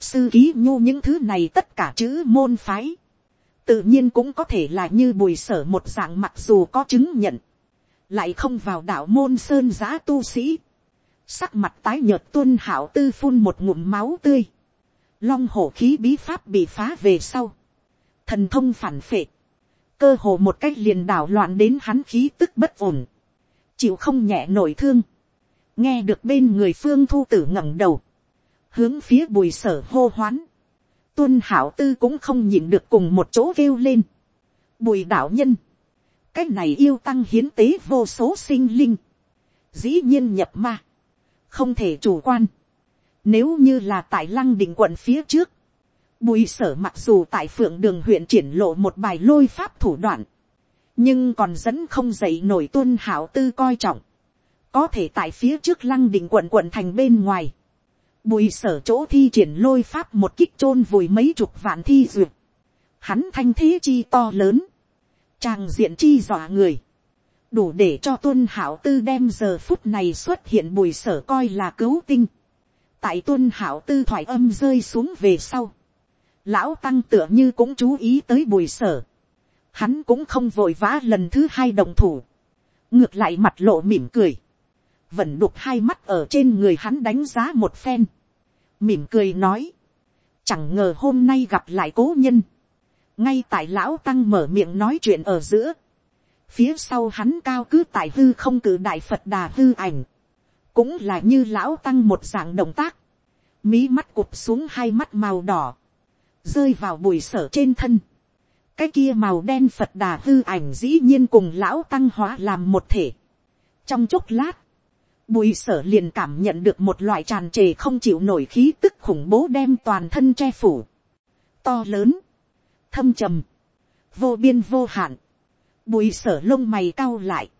sư ký nhu những thứ này tất cả chữ môn phái, tự nhiên cũng có thể là như bùi sở một dạng mặc dù có chứng nhận, lại không vào đạo môn sơn giã tu sĩ, sắc mặt tái nhợt tuân hảo tư phun một ngụm máu tươi, long hổ khí bí pháp bị phá về sau, thần thông phản phệ, cơ hồ một cách liền đảo loạn đến hắn khí tức bất ổn, chịu không nhẹ nổi thương, nghe được bên người phương thu tử ngẩng đầu, hướng phía bùi sở hô hoán, tuân hảo tư cũng không nhìn được cùng một chỗ kêu lên, bùi đạo nhân, cái này yêu tăng hiến tế vô số sinh linh, dĩ nhiên nhập ma, không thể chủ quan. Nếu như là tại lăng định quận phía trước, bùi sở mặc dù tại phượng đường huyện triển lộ một bài lôi pháp thủ đoạn, nhưng còn dẫn không dậy nổi tuân hảo tư coi trọng, có thể tại phía trước lăng đỉnh quận quận thành bên ngoài, bùi sở chỗ thi triển lôi pháp một kích chôn vùi mấy chục vạn thi duyệt, hắn thanh thế chi to lớn, Tràng diện chi dọa người. Đủ để cho tuân hảo tư đem giờ phút này xuất hiện bùi sở coi là cứu tinh. Tại tuân hảo tư thoại âm rơi xuống về sau. Lão tăng tựa như cũng chú ý tới bùi sở. Hắn cũng không vội vã lần thứ hai đồng thủ. Ngược lại mặt lộ mỉm cười. Vẫn đục hai mắt ở trên người hắn đánh giá một phen. Mỉm cười nói. Chẳng ngờ hôm nay gặp lại cố nhân ngay tại lão tăng mở miệng nói chuyện ở giữa, phía sau hắn cao cứ tại hư không cử đại phật đà hư ảnh, cũng là như lão tăng một dạng động tác, mí mắt cụp xuống hai mắt màu đỏ, rơi vào bùi sở trên thân, cái kia màu đen phật đà hư ảnh dĩ nhiên cùng lão tăng hóa làm một thể. trong chốc lát, bùi sở liền cảm nhận được một loại tràn trề không chịu nổi khí tức khủng bố đem toàn thân che phủ. to lớn, thâm trầm, vô biên vô hạn, bùi sở lông mày cao lại,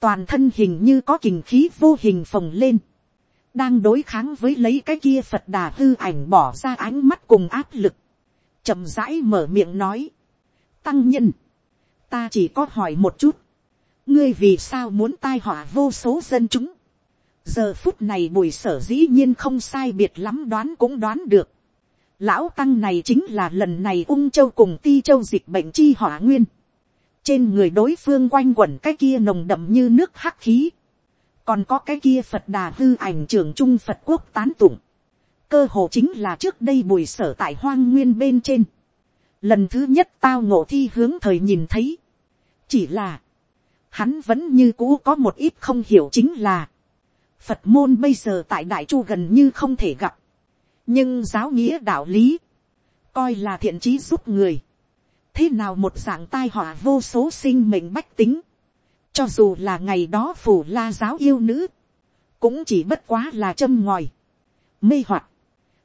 toàn thân hình như có kình khí vô hình phồng lên, đang đối kháng với lấy cái kia phật đà hư ảnh bỏ ra ánh mắt cùng áp lực, chậm rãi mở miệng nói, tăng nhân, ta chỉ có hỏi một chút, ngươi vì sao muốn tai họa vô số dân chúng, giờ phút này bùi sở dĩ nhiên không sai biệt lắm đoán cũng đoán được, lão tăng này chính là lần này ung châu cùng ti châu dịch bệnh chi hỏa nguyên, trên người đối phương quanh quẩn cái kia nồng đậm như nước hắc khí, còn có cái kia phật đà hư ảnh trưởng trung phật quốc tán tụng, cơ hồ chính là trước đây bùi sở tại hoang nguyên bên trên, lần thứ nhất tao ngộ thi hướng thời nhìn thấy, chỉ là, hắn vẫn như cũ có một ít không hiểu chính là, phật môn bây giờ tại đại chu gần như không thể gặp, nhưng giáo nghĩa đạo lý, coi là thiện trí giúp người, thế nào một dạng tai họa vô số sinh mệnh bách tính, cho dù là ngày đó phủ la giáo yêu nữ, cũng chỉ bất quá là châm ngòi, mê hoặc,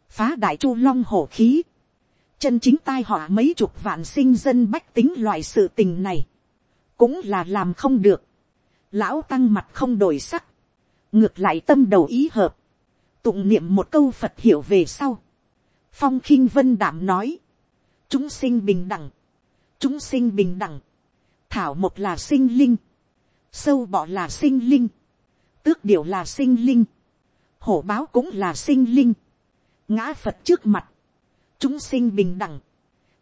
phá đại chu long hổ khí, chân chính tai họa mấy chục vạn sinh dân bách tính loại sự tình này, cũng là làm không được. Lão tăng mặt không đổi sắc, ngược lại tâm đầu ý hợp, tụng niệm một câu phật hiểu về sau. phong khinh vân đảm nói, chúng sinh bình đẳng, chúng sinh bình đẳng, thảo một là sinh linh, sâu bọ là sinh linh, tước điệu là sinh linh, hổ báo cũng là sinh linh, ngã phật trước mặt, chúng sinh bình đẳng,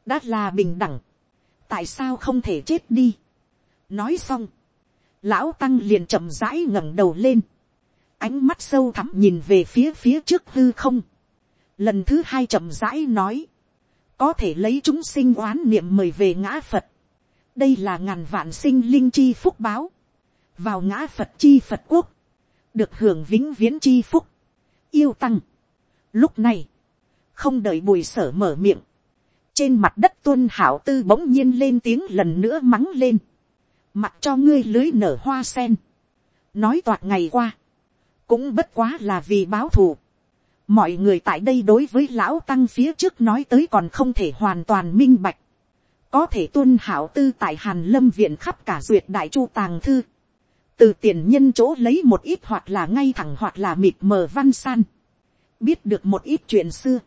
đã là bình đẳng, tại sao không thể chết đi. nói xong, lão tăng liền chậm rãi ngẩng đầu lên, ánh mắt sâu thẳm nhìn về phía phía trước hư không, lần thứ hai chậm rãi nói, có thể lấy chúng sinh oán niệm mời về ngã phật, đây là ngàn vạn sinh linh chi phúc báo, vào ngã phật chi phật quốc, được hưởng vĩnh viễn chi phúc, yêu tăng. Lúc này, không đợi bùi sở mở miệng, trên mặt đất tuân hảo tư bỗng nhiên lên tiếng lần nữa mắng lên, mặc cho ngươi lưới nở hoa sen, nói toạc ngày qua, cũng bất quá là vì báo thù, mọi người tại đây đối với lão tăng phía trước nói tới còn không thể hoàn toàn minh bạch, có thể tuân hảo tư tại hàn lâm viện khắp cả duyệt đại chu tàng thư, từ tiền nhân chỗ lấy một ít hoặc là ngay thẳng hoặc là mịt mờ văn san, biết được một ít chuyện xưa,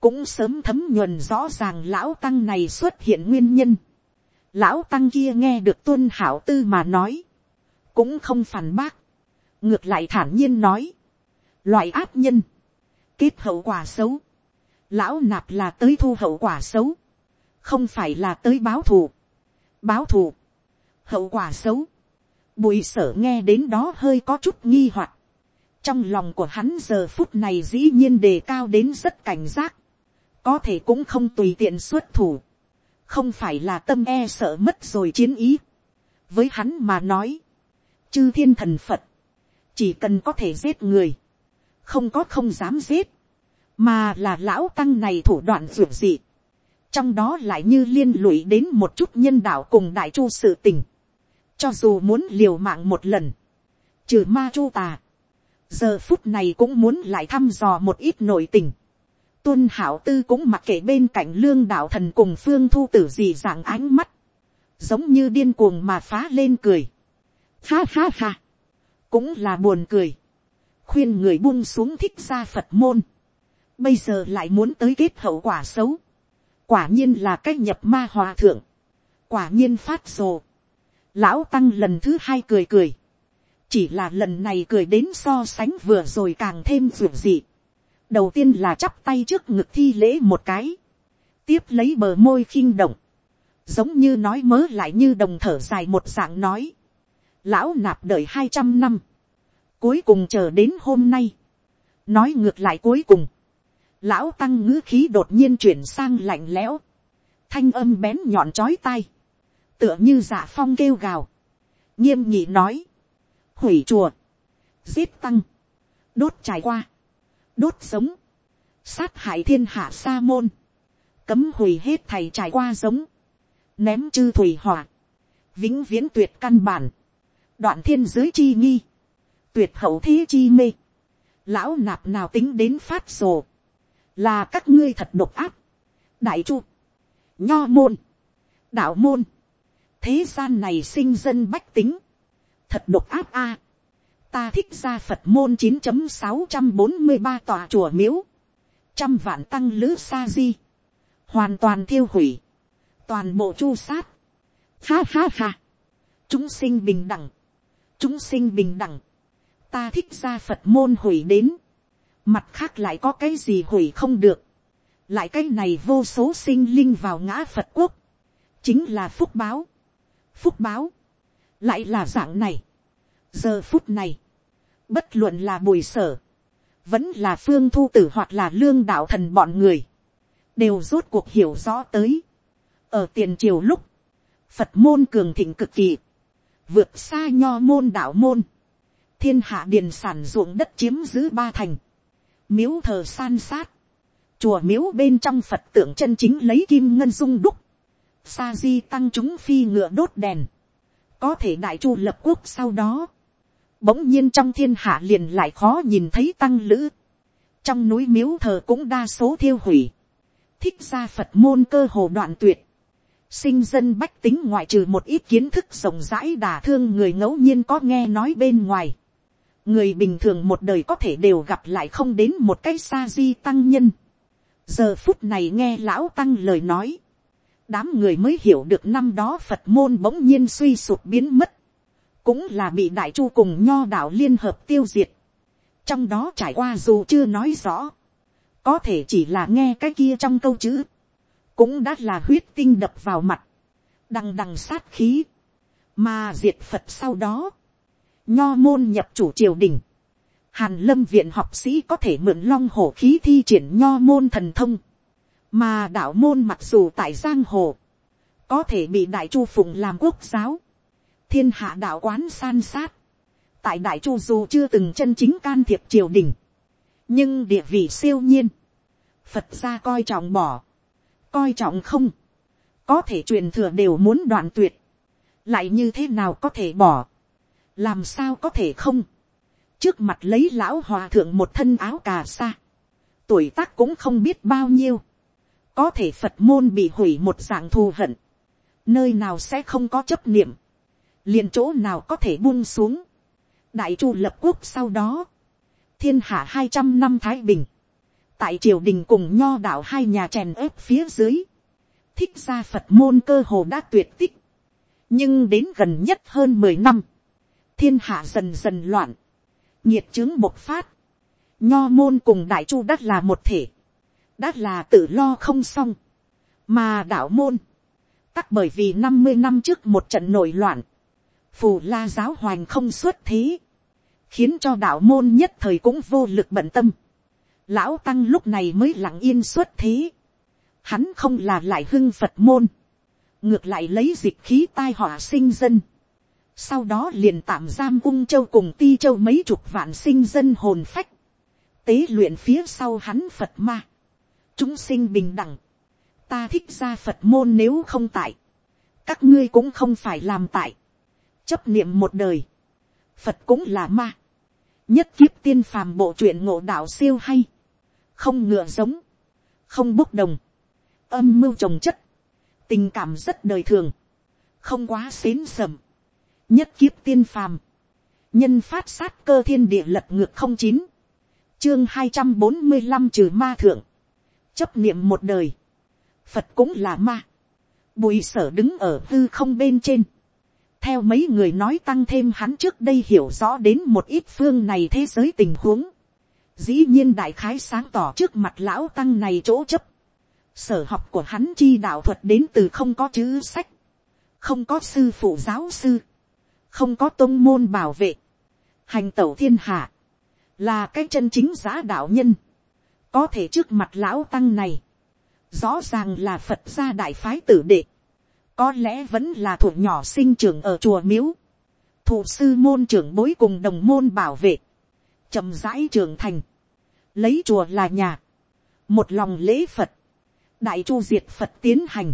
cũng sớm thấm nhuần rõ ràng lão tăng này xuất hiện nguyên nhân. Lão tăng kia nghe được tuân hảo tư mà nói, cũng không phản bác, ngược lại thản nhiên nói, loại áp nhân, kết hậu quả xấu, lão nạp là tới thu hậu quả xấu, không phải là tới báo thù, báo thù, hậu quả xấu, bùi sở nghe đến đó hơi có chút nghi hoặc, trong lòng của hắn giờ phút này dĩ nhiên đề cao đến rất cảnh giác, có thể cũng không tùy tiện xuất thủ, không phải là tâm e sợ mất rồi chiến ý. với hắn mà nói, chư thiên thần phật, chỉ cần có thể giết người, không có không dám giết, mà là lão tăng này thủ đoạn ruột dị, trong đó lại như liên lụy đến một chút nhân đạo cùng đại chu sự tình, cho dù muốn liều mạng một lần, trừ ma chu tà, giờ phút này cũng muốn lại thăm dò một ít nội tình, tuân hảo tư cũng mặc kệ bên cạnh lương đạo thần cùng phương thu tử gì dạng ánh mắt, giống như điên cuồng mà phá lên cười. Ha ha ha, cũng là buồn cười, khuyên người buông xuống thích ra phật môn, bây giờ lại muốn tới kết hậu quả xấu, quả nhiên là cách nhập ma hòa thượng, quả nhiên phát rồ, lão tăng lần thứ hai cười cười, chỉ là lần này cười đến so sánh vừa rồi càng thêm ruột dị, đầu tiên là chắp tay trước ngực thi lễ một cái, tiếp lấy bờ môi khinh động, giống như nói mớ lại như đồng thở dài một dạng nói, lão nạp đợi hai trăm năm, cuối cùng chờ đến hôm nay, nói ngược lại cuối cùng, lão tăng ngữ khí đột nhiên chuyển sang lạnh lẽo, thanh âm bén nhọn chói tai, tựa như dạ phong kêu gào, nghiêm nhị nói, hủy chùa, giết tăng, đốt trải qua, đốt sống, sát hại thiên hạ sa môn, cấm hủy hết thầy trải qua giống, ném chư thủy hỏa, vĩnh viễn tuyệt căn bản, đoạn thiên giới chi nghi, tuyệt hậu thế chi mê, lão nạp nào tính đến phát sổ, là các ngươi thật độc áp, đại chu, nho môn, đạo môn, thế gian này sinh dân bách tính, thật độc áp a, ta thích ra phật môn chín sáu trăm bốn mươi ba tòa chùa miếu, trăm vạn tăng lữ sa di, hoàn toàn thiêu hủy, toàn bộ chu sát, ha ha ha, chúng sinh bình đẳng, chúng sinh bình đẳng, ta thích ra phật môn hủy đến, mặt khác lại có cái gì hủy không được, lại cái này vô số sinh linh vào ngã phật quốc, chính là phúc báo, phúc báo, lại là dạng này, giờ phút này, bất luận là bùi sở, vẫn là phương thu tử hoặc là lương đạo thần bọn người, đều rốt cuộc hiểu rõ tới. ở tiền triều lúc, phật môn cường thịnh cực kỳ, vượt xa nho môn đạo môn, thiên hạ điền sản ruộng đất chiếm giữ ba thành, miếu thờ san sát, chùa miếu bên trong phật tượng chân chính lấy kim ngân dung đúc, sa di tăng chúng phi ngựa đốt đèn, có thể đại chu lập quốc sau đó, bỗng nhiên trong thiên hạ liền lại khó nhìn thấy tăng lữ, trong núi miếu thờ cũng đa số thiêu hủy, thích ra phật môn cơ hồ đoạn tuyệt, sinh dân bách tính ngoại trừ một ít kiến thức rộng rãi đả thương người ngẫu nhiên có nghe nói bên ngoài, người bình thường một đời có thể đều gặp lại không đến một cái sa di tăng nhân. giờ phút này nghe lão tăng lời nói, đám người mới hiểu được năm đó phật môn bỗng nhiên suy sụp biến mất, cũng là bị đại chu cùng nho đạo liên hợp tiêu diệt. trong đó trải qua dù chưa nói rõ, có thể chỉ là nghe cái kia trong câu chữ, cũng đã là huyết tinh đập vào mặt, đằng đằng sát khí, mà diệt phật sau đó, nho môn nhập chủ triều đình, hàn lâm viện học sĩ có thể mượn long hổ khí thi triển nho môn thần thông, mà đạo môn mặc dù tại giang hồ, có thể bị đại chu phụng làm quốc giáo, thiên hạ đạo quán san sát, tại đại chu dù chưa từng chân chính can thiệp triều đình, nhưng địa vị siêu nhiên, phật gia coi trọng bỏ, coi trọng không, có thể truyền thừa đều muốn đoạn tuyệt, lại như thế nào có thể bỏ, làm sao có thể không, trước mặt lấy lão hòa thượng một thân áo cà sa, tuổi tác cũng không biết bao nhiêu, có thể phật môn bị hủy một dạng thù hận, nơi nào sẽ không có chấp niệm, liền chỗ nào có thể buông xuống, đại chu lập quốc sau đó, thiên hạ hai trăm năm thái bình, tại triều đình cùng nho đạo hai nhà chèn ớp phía dưới, thích ra phật môn cơ hồ đã tuyệt tích, nhưng đến gần nhất hơn mười năm, thiên hạ dần dần loạn, nhiệt chứng bộc phát, nho môn cùng đại chu đã là một thể, đã là tự lo không xong, mà đạo môn, tắc bởi vì năm mươi năm trước một trận nổi loạn, phù la giáo hoành không xuất thế, khiến cho đạo môn nhất thời cũng vô lực bận tâm. Lão tăng lúc này mới lặng yên xuất thế. Hắn không là lại hưng Phật môn. Ngược lại lấy dịch khí tai họa sinh dân. Sau đó liền tạm giam ung châu cùng ti châu mấy chục vạn sinh dân hồn phách. Tế luyện phía sau hắn Phật ma. Chúng sinh bình đẳng. Ta thích ra Phật môn nếu không tại. Các ngươi cũng không phải làm tại. Chấp niệm một đời, phật cũng là ma, nhất kiếp tiên phàm bộ truyện ngộ đạo siêu hay, không ngựa giống, không bốc đồng, âm mưu trồng chất, tình cảm rất đời thường, không quá xến sầm, nhất kiếp tiên phàm, nhân phát sát cơ thiên địa lật ngược không chín, chương hai trăm bốn mươi năm trừ ma thượng, chấp niệm một đời, phật cũng là ma, bùi sở đứng ở hư không bên trên, theo mấy người nói tăng thêm hắn trước đây hiểu rõ đến một ít phương này thế giới tình huống. dĩ nhiên đại khái sáng tỏ trước mặt lão tăng này chỗ chấp. sở học của hắn chi đạo thuật đến từ không có chữ sách, không có sư phụ giáo sư, không có tôn môn bảo vệ, hành tẩu thiên hạ, là cái chân chính giá đạo nhân, có thể trước mặt lão tăng này, rõ ràng là phật gia đại phái tử đệ, có lẽ vẫn là thuộc nhỏ sinh trưởng ở chùa miếu, thụ sư môn trưởng bối cùng đồng môn bảo vệ, chậm rãi trưởng thành, lấy chùa là nhà, một lòng lễ phật, đại chu diệt phật tiến hành,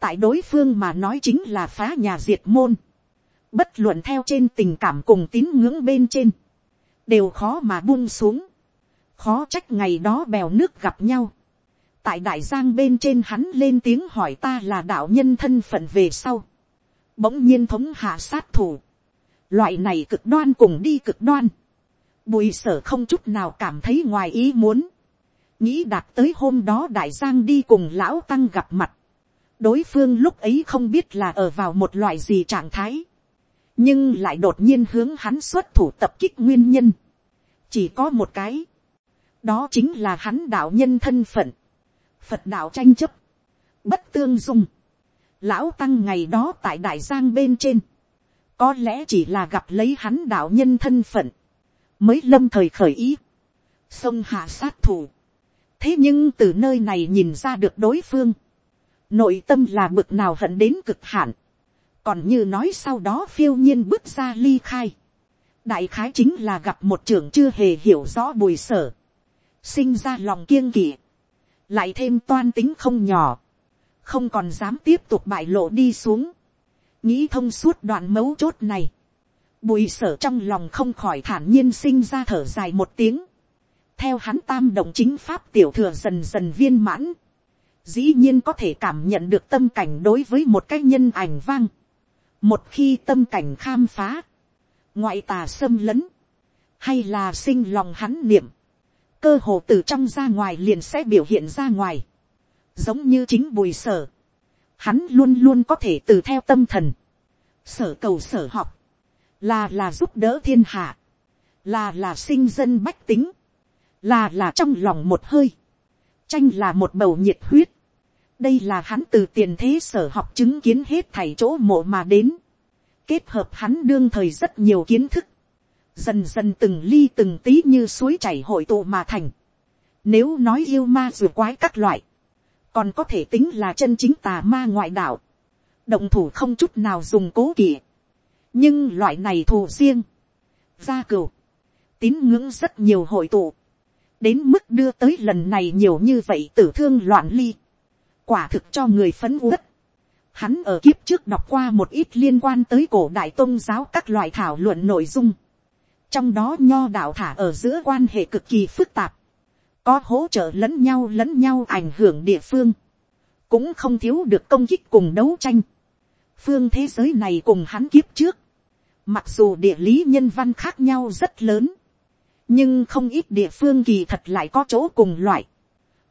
tại đối phương mà nói chính là phá nhà diệt môn, bất luận theo trên tình cảm cùng tín ngưỡng bên trên, đều khó mà buông xuống, khó trách ngày đó bèo nước gặp nhau, tại đại giang bên trên hắn lên tiếng hỏi ta là đạo nhân thân phận về sau, bỗng nhiên thống hạ sát thủ, loại này cực đoan cùng đi cực đoan, bùi sở không chút nào cảm thấy ngoài ý muốn, nghĩ đạt tới hôm đó đại giang đi cùng lão tăng gặp mặt, đối phương lúc ấy không biết là ở vào một loại gì trạng thái, nhưng lại đột nhiên hướng hắn xuất thủ tập kích nguyên nhân, chỉ có một cái, đó chính là hắn đạo nhân thân phận, phật đạo tranh chấp, bất tương dung, lão tăng ngày đó tại đại giang bên trên, có lẽ chỉ là gặp lấy hắn đạo nhân thân phận, mới lâm thời khởi ý, sông hạ sát thủ, thế nhưng từ nơi này nhìn ra được đối phương, nội tâm là bực nào hận đến cực hạn, còn như nói sau đó phiêu nhiên bước ra ly khai, đại khái chính là gặp một trưởng chưa hề hiểu rõ bùi sở, sinh ra lòng kiêng kỵ, lại thêm toan tính không nhỏ, không còn dám tiếp tục bại lộ đi xuống, nghĩ thông suốt đoạn mấu chốt này, bùi sở trong lòng không khỏi thản nhiên sinh ra thở dài một tiếng, theo hắn tam động chính pháp tiểu thừa dần dần viên mãn, dĩ nhiên có thể cảm nhận được tâm cảnh đối với một cái nhân ảnh vang, một khi tâm cảnh khám phá, ngoại tà xâm lấn, hay là sinh lòng hắn niệm, cơ hồ từ trong ra ngoài liền sẽ biểu hiện ra ngoài, giống như chính bùi sở, hắn luôn luôn có thể từ theo tâm thần, sở cầu sở học, là là giúp đỡ thiên hạ, là là sinh dân bách tính, là là trong lòng một hơi, tranh là một bầu nhiệt huyết, đây là hắn từ tiền thế sở học chứng kiến hết thảy chỗ mộ mà đến, kết hợp hắn đương thời rất nhiều kiến thức, dần dần từng ly từng tí như suối chảy hội tụ mà thành. Nếu nói yêu ma dù quái các loại, còn có thể tính là chân chính tà ma ngoại đạo, động thủ không chút nào dùng cố kỵ. nhưng loại này thù riêng, gia cửu, tín ngưỡng rất nhiều hội tụ, đến mức đưa tới lần này nhiều như vậy tử thương loạn ly, quả thực cho người phấn uất. Hắn ở kiếp trước đọc qua một ít liên quan tới cổ đại tôn giáo các loại thảo luận nội dung. Trong đó nho đạo thả ở giữa quan hệ cực kỳ phức tạp. Có hỗ trợ lẫn nhau lẫn nhau ảnh hưởng địa phương. Cũng không thiếu được công kích cùng đấu tranh. Phương thế giới này cùng hắn kiếp trước. Mặc dù địa lý nhân văn khác nhau rất lớn. Nhưng không ít địa phương kỳ thật lại có chỗ cùng loại.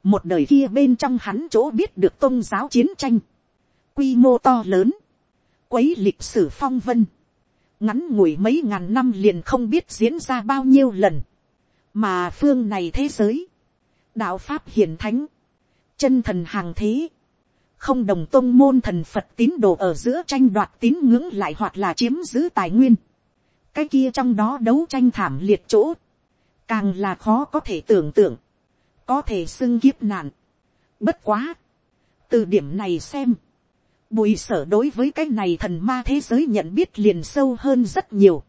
Một đời kia bên trong hắn chỗ biết được tôn giáo chiến tranh quy mô to lớn, quấy lịch sử phong vân, ngắn ngủi mấy ngàn năm liền không biết diễn ra bao nhiêu lần, mà phương này thế giới, đạo pháp hiền thánh, chân thần hàng thế, không đồng tôn môn thần phật tín đồ ở giữa tranh đoạt tín ngưỡng lại hoặc là chiếm giữ tài nguyên, cái kia trong đó đấu tranh thảm liệt chỗ, càng là khó có thể tưởng tượng, có thể xưng kiếp nạn. Bất quá, từ điểm này xem, Bùi sở đối với cái này thần ma thế giới nhận biết liền sâu hơn rất nhiều.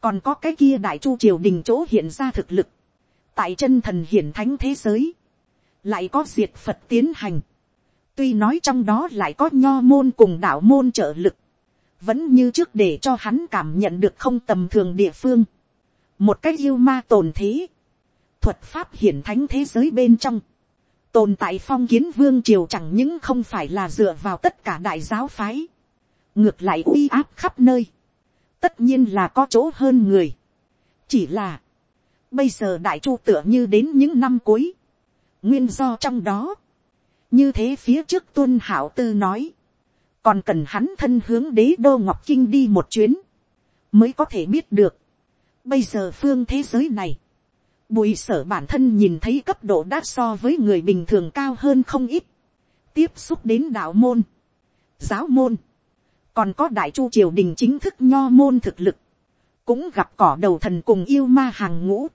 Còn có cái kia đại chu triều đình chỗ hiện ra thực lực. Tại chân thần hiển thánh thế giới. Lại có diệt Phật tiến hành. Tuy nói trong đó lại có nho môn cùng đạo môn trợ lực. Vẫn như trước để cho hắn cảm nhận được không tầm thường địa phương. Một cách yêu ma tồn thế. Thuật pháp hiển thánh thế giới bên trong tồn tại phong kiến vương triều chẳng những không phải là dựa vào tất cả đại giáo phái, ngược lại uy áp khắp nơi, tất nhiên là có chỗ hơn người. chỉ là, bây giờ đại chu tựa như đến những năm cuối, nguyên do trong đó, như thế phía trước tuân hảo tư nói, còn cần hắn thân hướng đế đô ngọc kinh đi một chuyến, mới có thể biết được, bây giờ phương thế giới này, Bùi sở bản thân nhìn thấy cấp độ đã so với người bình thường cao hơn không ít. Tiếp xúc đến đạo môn, giáo môn, còn có đại chu triều đình chính thức nho môn thực lực. Cũng gặp cỏ đầu thần cùng yêu ma hàng ngũ.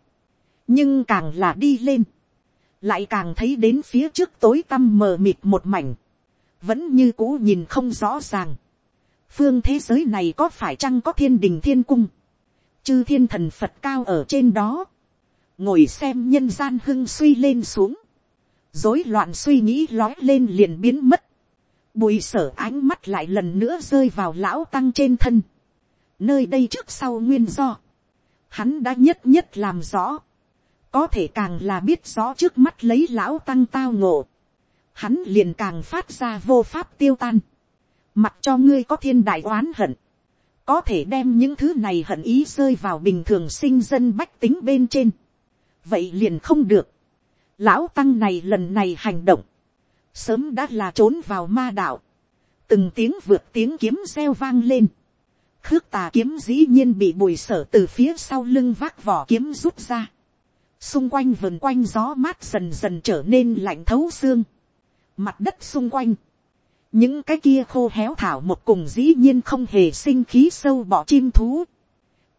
Nhưng càng là đi lên, lại càng thấy đến phía trước tối tăm mờ mịt một mảnh, vẫn như cũ nhìn không rõ ràng. phương thế giới này có phải chăng có thiên đình thiên cung, chư thiên thần phật cao ở trên đó, ngồi xem nhân gian hưng suy lên xuống, rối loạn suy nghĩ lói lên liền biến mất, bùi sở ánh mắt lại lần nữa rơi vào lão tăng trên thân, nơi đây trước sau nguyên do, hắn đã nhất nhất làm rõ, có thể càng là biết rõ trước mắt lấy lão tăng tao ngộ, hắn liền càng phát ra vô pháp tiêu tan, mặc cho ngươi có thiên đại oán hận, có thể đem những thứ này hận ý rơi vào bình thường sinh dân bách tính bên trên, vậy liền không được, lão tăng này lần này hành động, sớm đã là trốn vào ma đạo, từng tiếng vượt tiếng kiếm reo vang lên, khước tà kiếm dĩ nhiên bị bùi sở từ phía sau lưng vác vỏ kiếm rút ra, xung quanh vườn quanh gió mát dần dần trở nên lạnh thấu xương, mặt đất xung quanh, những cái kia khô héo thảo một cùng dĩ nhiên không hề sinh khí sâu bỏ chim thú,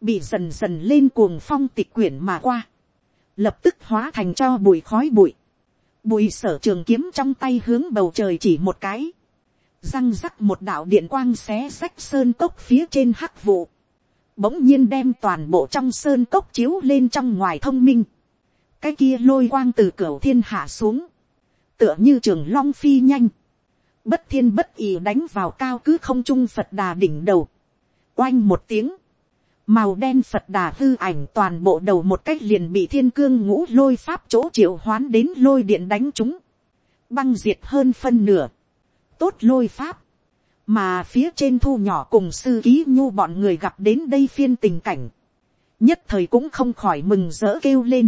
bị dần dần lên cuồng phong tịch quyển mà qua, lập tức hóa thành cho bụi khói bụi, bụi sở trường kiếm trong tay hướng bầu trời chỉ một cái, răng rắc một đạo điện quang xé sách sơn cốc phía trên hắc vụ, bỗng nhiên đem toàn bộ trong sơn cốc chiếu lên trong ngoài thông minh, cái kia lôi quang từ cửa thiên hạ xuống, tựa như trường long phi nhanh, bất thiên bất ý đánh vào cao cứ không trung phật đà đỉnh đầu, oanh một tiếng, màu đen phật đà hư ảnh toàn bộ đầu một cách liền bị thiên cương ngũ lôi pháp chỗ triệu hoán đến lôi điện đánh chúng, băng diệt hơn phân nửa, tốt lôi pháp, mà phía trên thu nhỏ cùng sư ký nhu bọn người gặp đến đây phiên tình cảnh, nhất thời cũng không khỏi mừng rỡ kêu lên,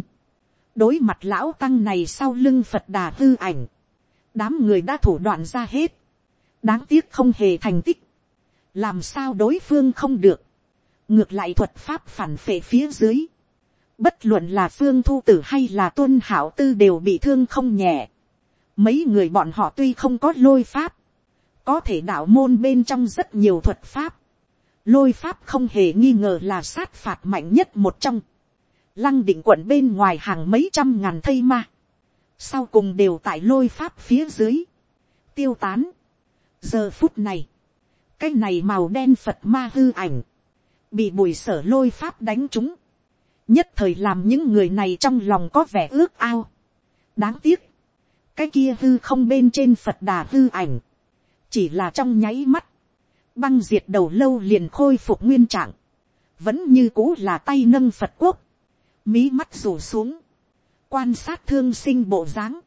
đối mặt lão tăng này sau lưng phật đà hư ảnh, đám người đã thủ đoạn ra hết, đáng tiếc không hề thành tích, làm sao đối phương không được, ngược lại thuật pháp phản phệ phía dưới, bất luận là phương thu tử hay là tuân hảo tư đều bị thương không nhẹ, mấy người bọn họ tuy không có lôi pháp, có thể đạo môn bên trong rất nhiều thuật pháp, lôi pháp không hề nghi ngờ là sát phạt mạnh nhất một trong, lăng định quận bên ngoài hàng mấy trăm ngàn thây ma, sau cùng đều tại lôi pháp phía dưới, tiêu tán. giờ phút này, cái này màu đen phật ma hư ảnh, bị bùi sở lôi pháp đánh trúng, nhất thời làm những người này trong lòng có vẻ ước ao. đáng tiếc, cái kia hư không bên trên phật đà hư ảnh, chỉ là trong nháy mắt, băng diệt đầu lâu liền khôi phục nguyên trạng, vẫn như cũ là tay nâng phật quốc, mí mắt rủ xuống, quan sát thương sinh bộ dáng,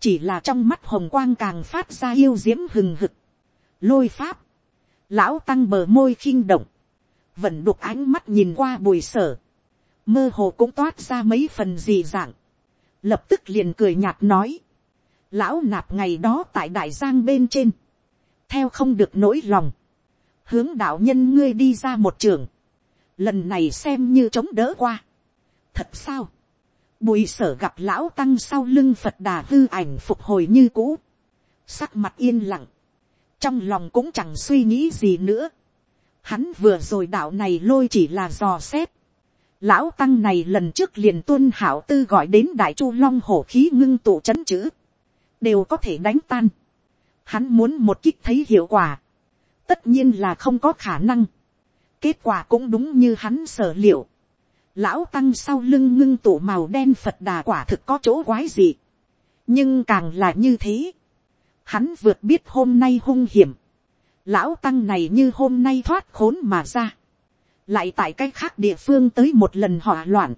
chỉ là trong mắt hồng quang càng phát ra yêu diễm hừng hực, lôi pháp, lão tăng bờ môi khinh động, vẫn đục ánh mắt nhìn qua bùi sở, mơ hồ cũng toát ra mấy phần gì dạng, lập tức liền cười nhạt nói, lão nạp ngày đó tại đại giang bên trên, theo không được nỗi lòng, hướng đạo nhân ngươi đi ra một trường, lần này xem như chống đỡ qua, thật sao, bùi sở gặp lão tăng sau lưng phật đà hư ảnh phục hồi như cũ, sắc mặt yên lặng, trong lòng cũng chẳng suy nghĩ gì nữa, hắn vừa rồi đạo này lôi chỉ là dò xét, lão tăng này lần trước liền tuân hảo tư gọi đến đại chu long hổ khí ngưng tụ chấn chữ, đều có thể đánh tan, hắn muốn một kích thấy hiệu quả, tất nhiên là không có khả năng, kết quả cũng đúng như hắn sở liệu, lão tăng sau lưng ngưng tụ màu đen phật đà quả thực có chỗ quái gì. nhưng càng là như thế, hắn vượt biết hôm nay hung hiểm, lão tăng này như hôm nay thoát khốn mà ra, lại tại cái khác địa phương tới một lần hỏa loạn,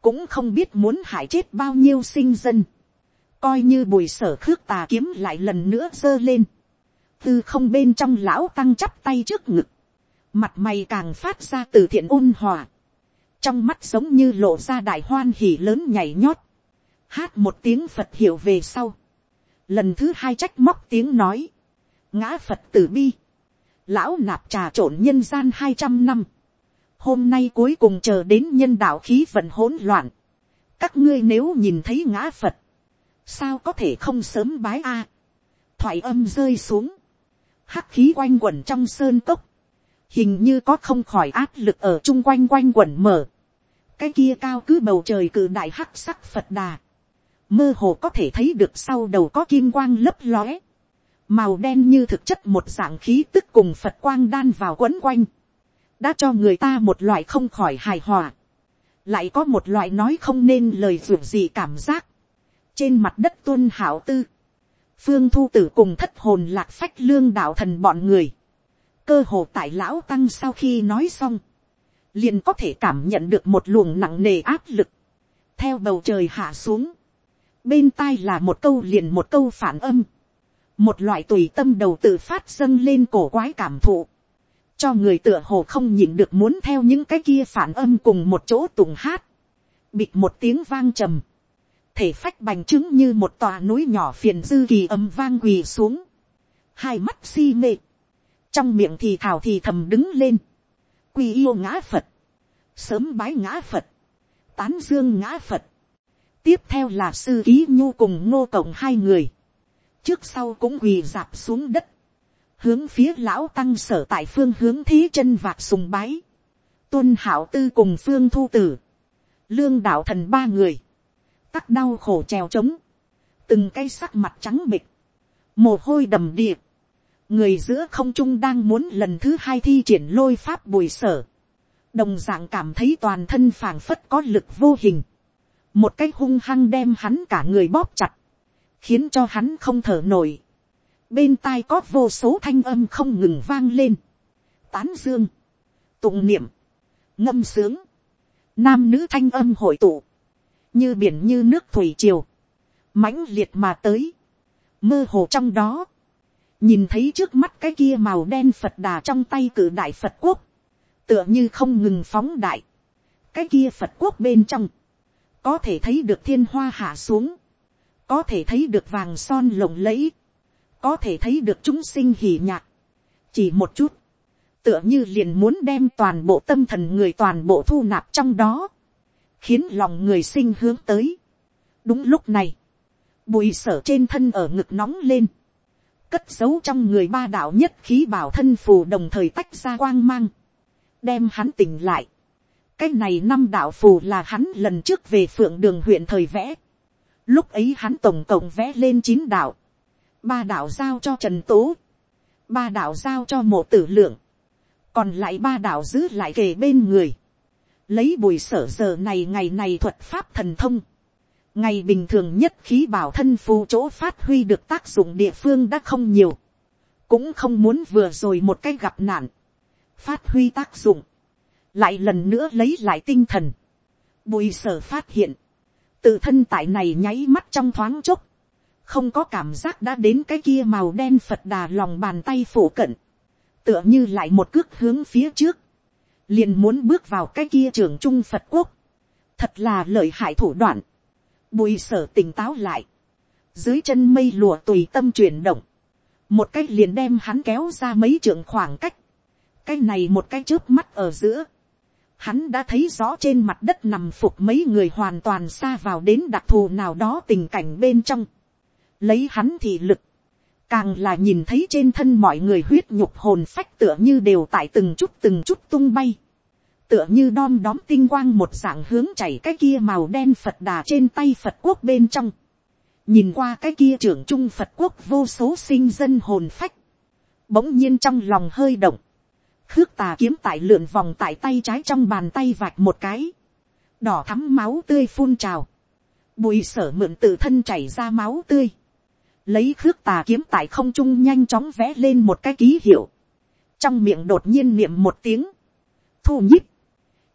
cũng không biết muốn hại chết bao nhiêu sinh dân, coi như bùi sở khước tà kiếm lại lần nữa giơ lên, từ không bên trong lão tăng chắp tay trước ngực, mặt mày càng phát ra từ thiện ôn hòa, trong mắt giống như lộ ra đại hoan hỉ lớn nhảy nhót, hát một tiếng phật hiểu về sau, lần thứ hai trách móc tiếng nói, ngã phật tử bi, lão nạp trà trộn nhân gian hai trăm năm, hôm nay cuối cùng chờ đến nhân đạo khí vận hỗn loạn, các ngươi nếu nhìn thấy ngã phật, sao có thể không sớm bái a, thoại âm rơi xuống, hắc khí quanh quẩn trong sơn cốc, hình như có không khỏi áp lực ở chung quanh quanh quẩn mở, cái kia cao cứ bầu trời cử đại hắc sắc phật đà, mơ hồ có thể thấy được sau đầu có kim quang lấp lóe, màu đen như thực chất một dạng khí tức cùng phật quang đan vào quấn quanh, đã cho người ta một loại không khỏi hài hòa, lại có một loại nói không nên lời dù gì cảm giác, trên mặt đất tuân hảo tư, phương thu tử cùng thất hồn lạc phách lương đạo thần bọn người, cơ hồ tại lão tăng sau khi nói xong, liền có thể cảm nhận được một luồng nặng nề áp lực, theo bầu trời hạ xuống, bên tai là một câu liền một câu phản âm, một loại tùy tâm đầu tự phát dâng lên cổ quái cảm thụ, cho người tựa hồ không nhìn được muốn theo những cái kia phản âm cùng một chỗ tùng hát, bịt một tiếng vang trầm, thể phách bành trướng như một tòa núi nhỏ phiền dư kỳ âm vang quỳ xuống, hai mắt si mê, trong miệng thì thảo thì thầm đứng lên, quy yêu ngã phật, sớm bái ngã phật, tán dương ngã phật, tiếp theo là sư ký nhu cùng ngô cộng hai người, trước sau cũng quỳ dạp xuống đất, hướng phía lão tăng sở tại phương hướng thí chân vạc sùng bái, tuân hảo tư cùng phương thu tử, lương đạo thần ba người, tắc đau khổ trèo trống, từng cây sắc mặt trắng bịch, mồ hôi đầm điệp, người giữa không trung đang muốn lần thứ hai thi triển lôi pháp bùi sở, đồng d ạ n g cảm thấy toàn thân phảng phất có lực vô hình, một cái hung hăng đem hắn cả người bóp chặt, khiến cho hắn không thở nổi, bên tai có vô số thanh âm không ngừng vang lên, tán dương, tụng niệm, ngâm sướng, nam nữ thanh âm hội tụ, như biển như nước thủy triều, mãnh liệt mà tới, mơ hồ trong đó, nhìn thấy trước mắt cái kia màu đen phật đà trong tay cử đại phật quốc, tựa như không ngừng phóng đại, cái kia phật quốc bên trong, có thể thấy được thiên hoa hạ xuống, có thể thấy được vàng son lộng lẫy, có thể thấy được chúng sinh hỉ nhạc, chỉ một chút, tựa như liền muốn đem toàn bộ tâm thần người toàn bộ thu nạp trong đó, khiến lòng người sinh hướng tới. đúng lúc này, bụi sở trên thân ở ngực nóng lên, cất giấu trong người ba đạo nhất khí bảo thân phù đồng thời tách ra quang mang, đem hắn tỉnh lại. cái này năm đạo phù là hắn lần trước về phượng đường huyện thời vẽ lúc ấy hắn tổng cộng vẽ lên chín đạo, ba đạo giao cho trần tố, ba đạo giao cho mộ tử lượng, còn lại ba đạo giữ lại kề bên người, lấy bùi sở giờ này ngày này thuật pháp thần thông, ngày bình thường nhất khí bảo thân phù chỗ phát huy được tác dụng địa phương đã không nhiều, cũng không muốn vừa rồi một cái gặp nạn, phát huy tác dụng, lại lần nữa lấy lại tinh thần, bùi sở phát hiện, tự thân tại này nháy mắt trong thoáng chốc, không có cảm giác đã đến cái kia màu đen phật đà lòng bàn tay phổ cận, tựa như lại một cước hướng phía trước, liền muốn bước vào cái kia trường trung phật quốc, thật là lợi hại thủ đoạn, Bùi sở tỉnh táo lại. Dưới chân mây lùa tùy tâm chuyển động. Một cách liền đem hắn kéo ra mấy trường khoảng cách. Cái này một cái trước mắt ở giữa. Hắn đã thấy rõ trên mặt đất nằm phục mấy người hoàn toàn xa vào đến đặc thù nào đó tình cảnh bên trong. Lấy hắn thì lực. Càng là nhìn thấy trên thân mọi người huyết nhục hồn phách tựa như đều tại từng chút từng chút tung bay tựa như đom đóm tinh quang một dạng hướng chảy cái kia màu đen phật đà trên tay phật quốc bên trong. nhìn qua cái kia trưởng trung phật quốc vô số sinh dân hồn phách. bỗng nhiên trong lòng hơi động khước tà kiếm tại lượn vòng tại tay trái trong bàn tay vạch một cái. đỏ thắm máu tươi phun trào. bùi sở mượn tự thân chảy ra máu tươi. lấy khước tà kiếm tại không trung nhanh chóng vẽ lên một cái ký hiệu. trong miệng đột nhiên niệm một tiếng. thu nhíp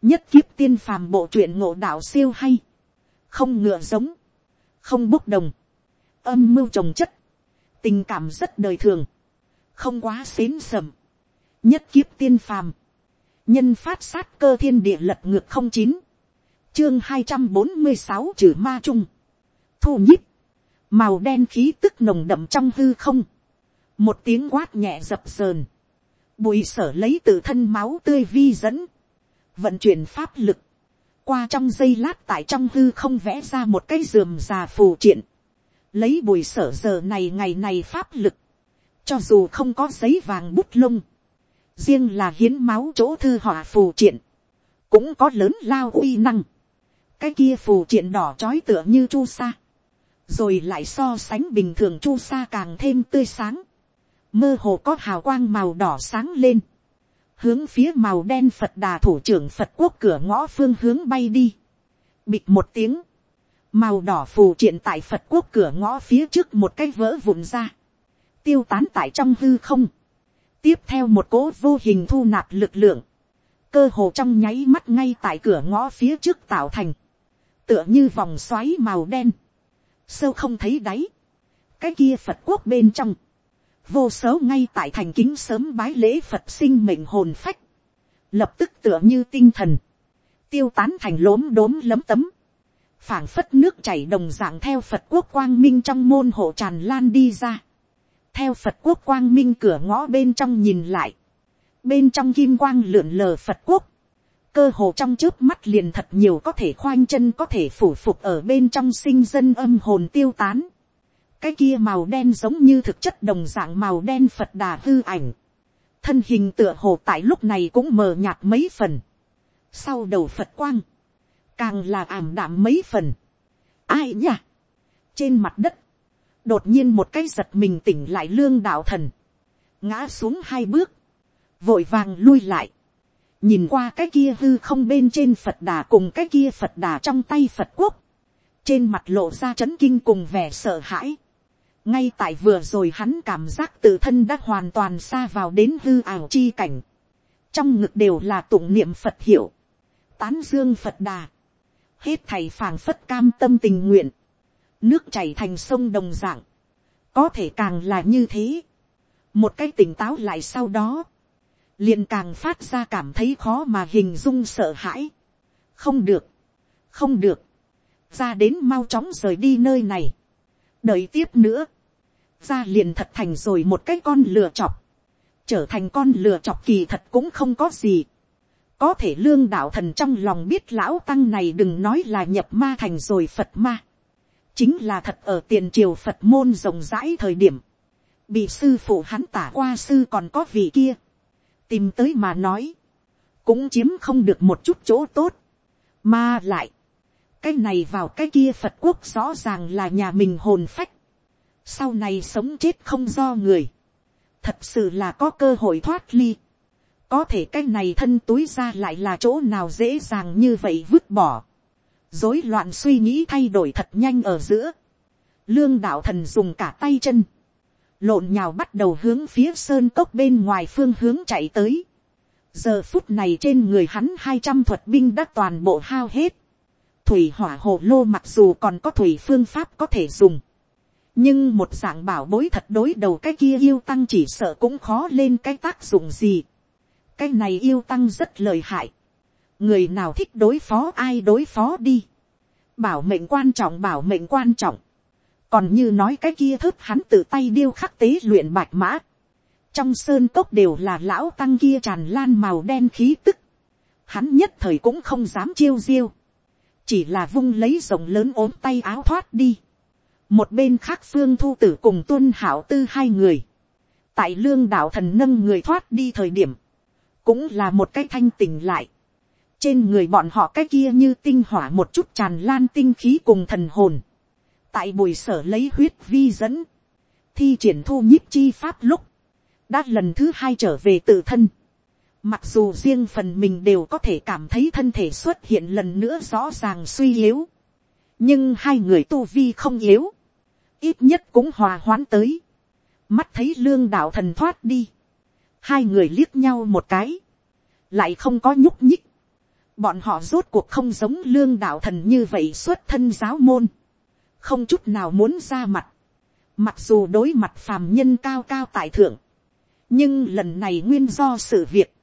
nhất kiếp tiên phàm bộ truyện ngộ đạo siêu hay, không ngựa giống, không bốc đồng, âm mưu trồng chất, tình cảm rất đời thường, không quá xến sầm, nhất kiếp tiên phàm, nhân phát sát cơ thiên địa lật ngược không chín, chương hai trăm bốn mươi sáu trừ ma trung, thu nhíp, màu đen khí tức nồng đậm trong hư không, một tiếng quát nhẹ dập sờn, bùi sở lấy từ thân máu tươi vi dẫn, vận chuyển pháp lực, qua trong giây lát tại trong hư không vẽ ra một cái giườm già phù triện, lấy bùi sở giờ này ngày này pháp lực, cho dù không có giấy vàng bút lông, riêng là hiến máu chỗ thư họa phù triện, cũng có lớn lao uy năng, cái kia phù triện đỏ trói tựa như chu sa, rồi lại so sánh bình thường chu sa càng thêm tươi sáng, mơ hồ có hào quang màu đỏ sáng lên, hướng phía màu đen phật đà thủ trưởng phật quốc cửa ngõ phương hướng bay đi, bịt một tiếng, màu đỏ phù triện tại phật quốc cửa ngõ phía trước một cái vỡ vụn ra, tiêu tán tại trong hư không, tiếp theo một cỗ vô hình thu nạp lực lượng, cơ hồ trong nháy mắt ngay tại cửa ngõ phía trước tạo thành, tựa như vòng xoáy màu đen, sâu không thấy đáy, cái kia phật quốc bên trong, vô số ngay tại thành kính sớm bái lễ phật sinh mệnh hồn phách, lập tức tựa như tinh thần, tiêu tán thành lốm đốm lấm tấm, phảng phất nước chảy đồng dạng theo phật quốc quang minh trong môn hộ tràn lan đi ra, theo phật quốc quang minh cửa ngõ bên trong nhìn lại, bên trong kim quang lượn lờ phật quốc, cơ hồ trong trước mắt liền thật nhiều có thể khoanh chân có thể phủ phục ở bên trong sinh dân âm hồn tiêu tán. cái kia màu đen giống như thực chất đồng dạng màu đen phật đà hư ảnh. thân hình tựa hồ tại lúc này cũng mờ nhạt mấy phần. sau đầu phật quang, càng là ảm đạm mấy phần. ai nhỉ? trên mặt đất, đột nhiên một cái giật mình tỉnh lại lương đạo thần, ngã xuống hai bước, vội vàng lui lại, nhìn qua cái kia hư không bên trên phật đà cùng cái kia phật đà trong tay phật quốc, trên mặt lộ ra c h ấ n kinh cùng vẻ sợ hãi, ngay tại vừa rồi hắn cảm giác tự thân đã hoàn toàn xa vào đến hư ảo chi cảnh, trong ngực đều là tụng niệm phật hiệu, tán dương phật đà, hết thầy phàng phất cam tâm tình nguyện, nước chảy thành sông đồng dạng, có thể càng là như thế, một cái tỉnh táo lại sau đó, liền càng phát ra cảm thấy khó mà hình dung sợ hãi. không được, không được, ra đến mau chóng rời đi nơi này. đợi tiếp nữa, ra liền thật thành rồi một cái con lừa chọc, trở thành con lừa chọc kỳ thật cũng không có gì. có thể lương đạo thần trong lòng biết lão tăng này đừng nói là nhập ma thành rồi phật ma chính là thật ở tiền triều phật môn rộng rãi thời điểm, bị sư phụ hắn tả qua sư còn có vị kia. Tìm tới mà nói, cũng chiếm không được một chút chỗ tốt, mà lại, cái này vào cái kia phật quốc rõ ràng là nhà mình hồn phách, sau này sống chết không do người, thật sự là có cơ hội thoát ly, có thể cái này thân túi ra lại là chỗ nào dễ dàng như vậy vứt bỏ, dối loạn suy nghĩ thay đổi thật nhanh ở giữa, lương đạo thần dùng cả tay chân, lộn nhào bắt đầu hướng phía sơn cốc bên ngoài phương hướng chạy tới. giờ phút này trên người hắn hai trăm thuật binh đã toàn bộ hao hết. thủy hỏa hồ lô mặc dù còn có thủy phương pháp có thể dùng. nhưng một dạng bảo bối thật đối đầu cái kia yêu tăng chỉ sợ cũng khó lên cái tác dụng gì. cái này yêu tăng rất lời hại người nào thích đối phó ai đối phó đi. bảo mệnh quan trọng bảo mệnh quan trọng. Còn như nói cái kia thớt hắn tự tay điêu khắc tế luyện bạch mã, trong sơn cốc đều là lão tăng kia tràn lan màu đen khí tức, hắn nhất thời cũng không dám chiêu diêu, chỉ là vung lấy rồng lớn ốm tay áo thoát đi, một bên khác phương thu tử cùng tuân hảo tư hai người, tại lương đạo thần nâng người thoát đi thời điểm, cũng là một cái thanh tỉnh lại, trên người bọn họ cái kia như tinh hỏa một chút tràn lan tinh khí cùng thần hồn, tại bùi sở lấy huyết vi dẫn, thi triển thu nhích chi pháp lúc, đã lần thứ hai trở về tự thân. Mặc dù riêng phần mình đều có thể cảm thấy thân thể xuất hiện lần nữa rõ ràng suy yếu. Nhưng hai người tu vi không yếu. Ít nhất cũng hòa hoãn tới. Mắt thấy lương đạo thần thoát đi. Hai người liếc nhau một cái. Lại không có nhúc nhích. Bọn họ rốt cuộc không giống lương đạo thần như vậy xuất thân giáo môn. Không chút nào muốn ra mặt, mặc dù đối mặt phàm nhân cao cao tại thượng, nhưng lần này nguyên do sự việc,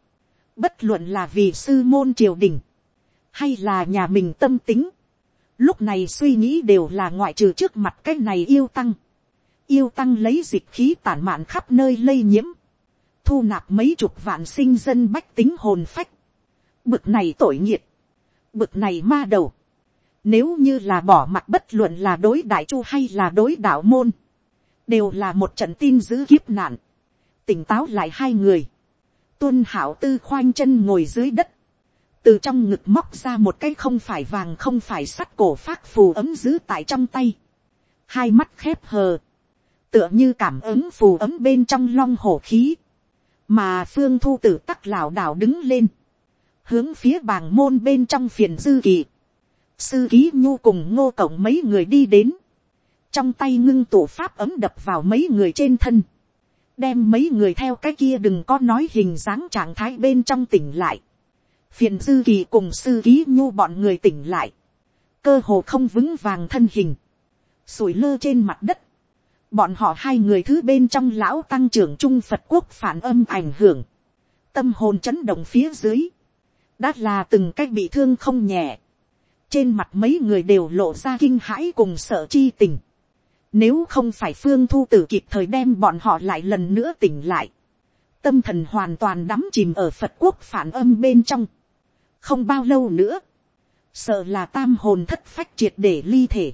bất luận là vì sư môn triều đình, hay là nhà mình tâm tính, lúc này suy nghĩ đều là ngoại trừ trước mặt cái này yêu tăng, yêu tăng lấy dịch khí tản mạn khắp nơi lây nhiễm, thu nạp mấy chục vạn sinh dân bách tính hồn phách, bực này tội nghiệt, bực này ma đầu, nếu như là bỏ mặt bất luận là đối đại chu hay là đối đạo môn. Đều là một trận tin giữ kiếp nạn. Tỉnh táo lại hai người. Tuân hảo tư khoanh chân ngồi dưới đất. Từ trong ngực móc ra một cái không phải vàng không phải sắt cổ phát phù ấm giữ tại trong tay. hai mắt khép hờ, tựa như cảm ứng phù ấm bên trong long hổ khí, mà phương thu tử tắc lảo đảo đứng lên, hướng phía bàng môn bên trong phiền dư kỳ, sư ký nhu cùng ngô cổng mấy người đi đến, trong tay ngưng tụ pháp ấm đập vào mấy người trên thân, đem mấy người theo cái kia đừng có nói hình dáng trạng thái bên trong tỉnh lại, phiền dư kỳ cùng sư ký nhu bọn người tỉnh lại, cơ hồ không vững vàng thân hình, sủi lơ trên mặt đất, bọn họ hai người thứ bên trong lão tăng trưởng trung phật quốc phản âm ảnh hưởng, tâm hồn chấn động phía dưới, đã là từng cách bị thương không nhẹ, trên mặt mấy người đều lộ ra kinh hãi cùng sợ chi tình, nếu không phải phương thu tử kịp thời đem bọn họ lại lần nữa tỉnh lại, tâm thần hoàn toàn đắm chìm ở phật quốc phản âm bên trong, không bao lâu nữa, sợ là tam hồn thất phách triệt để ly thể,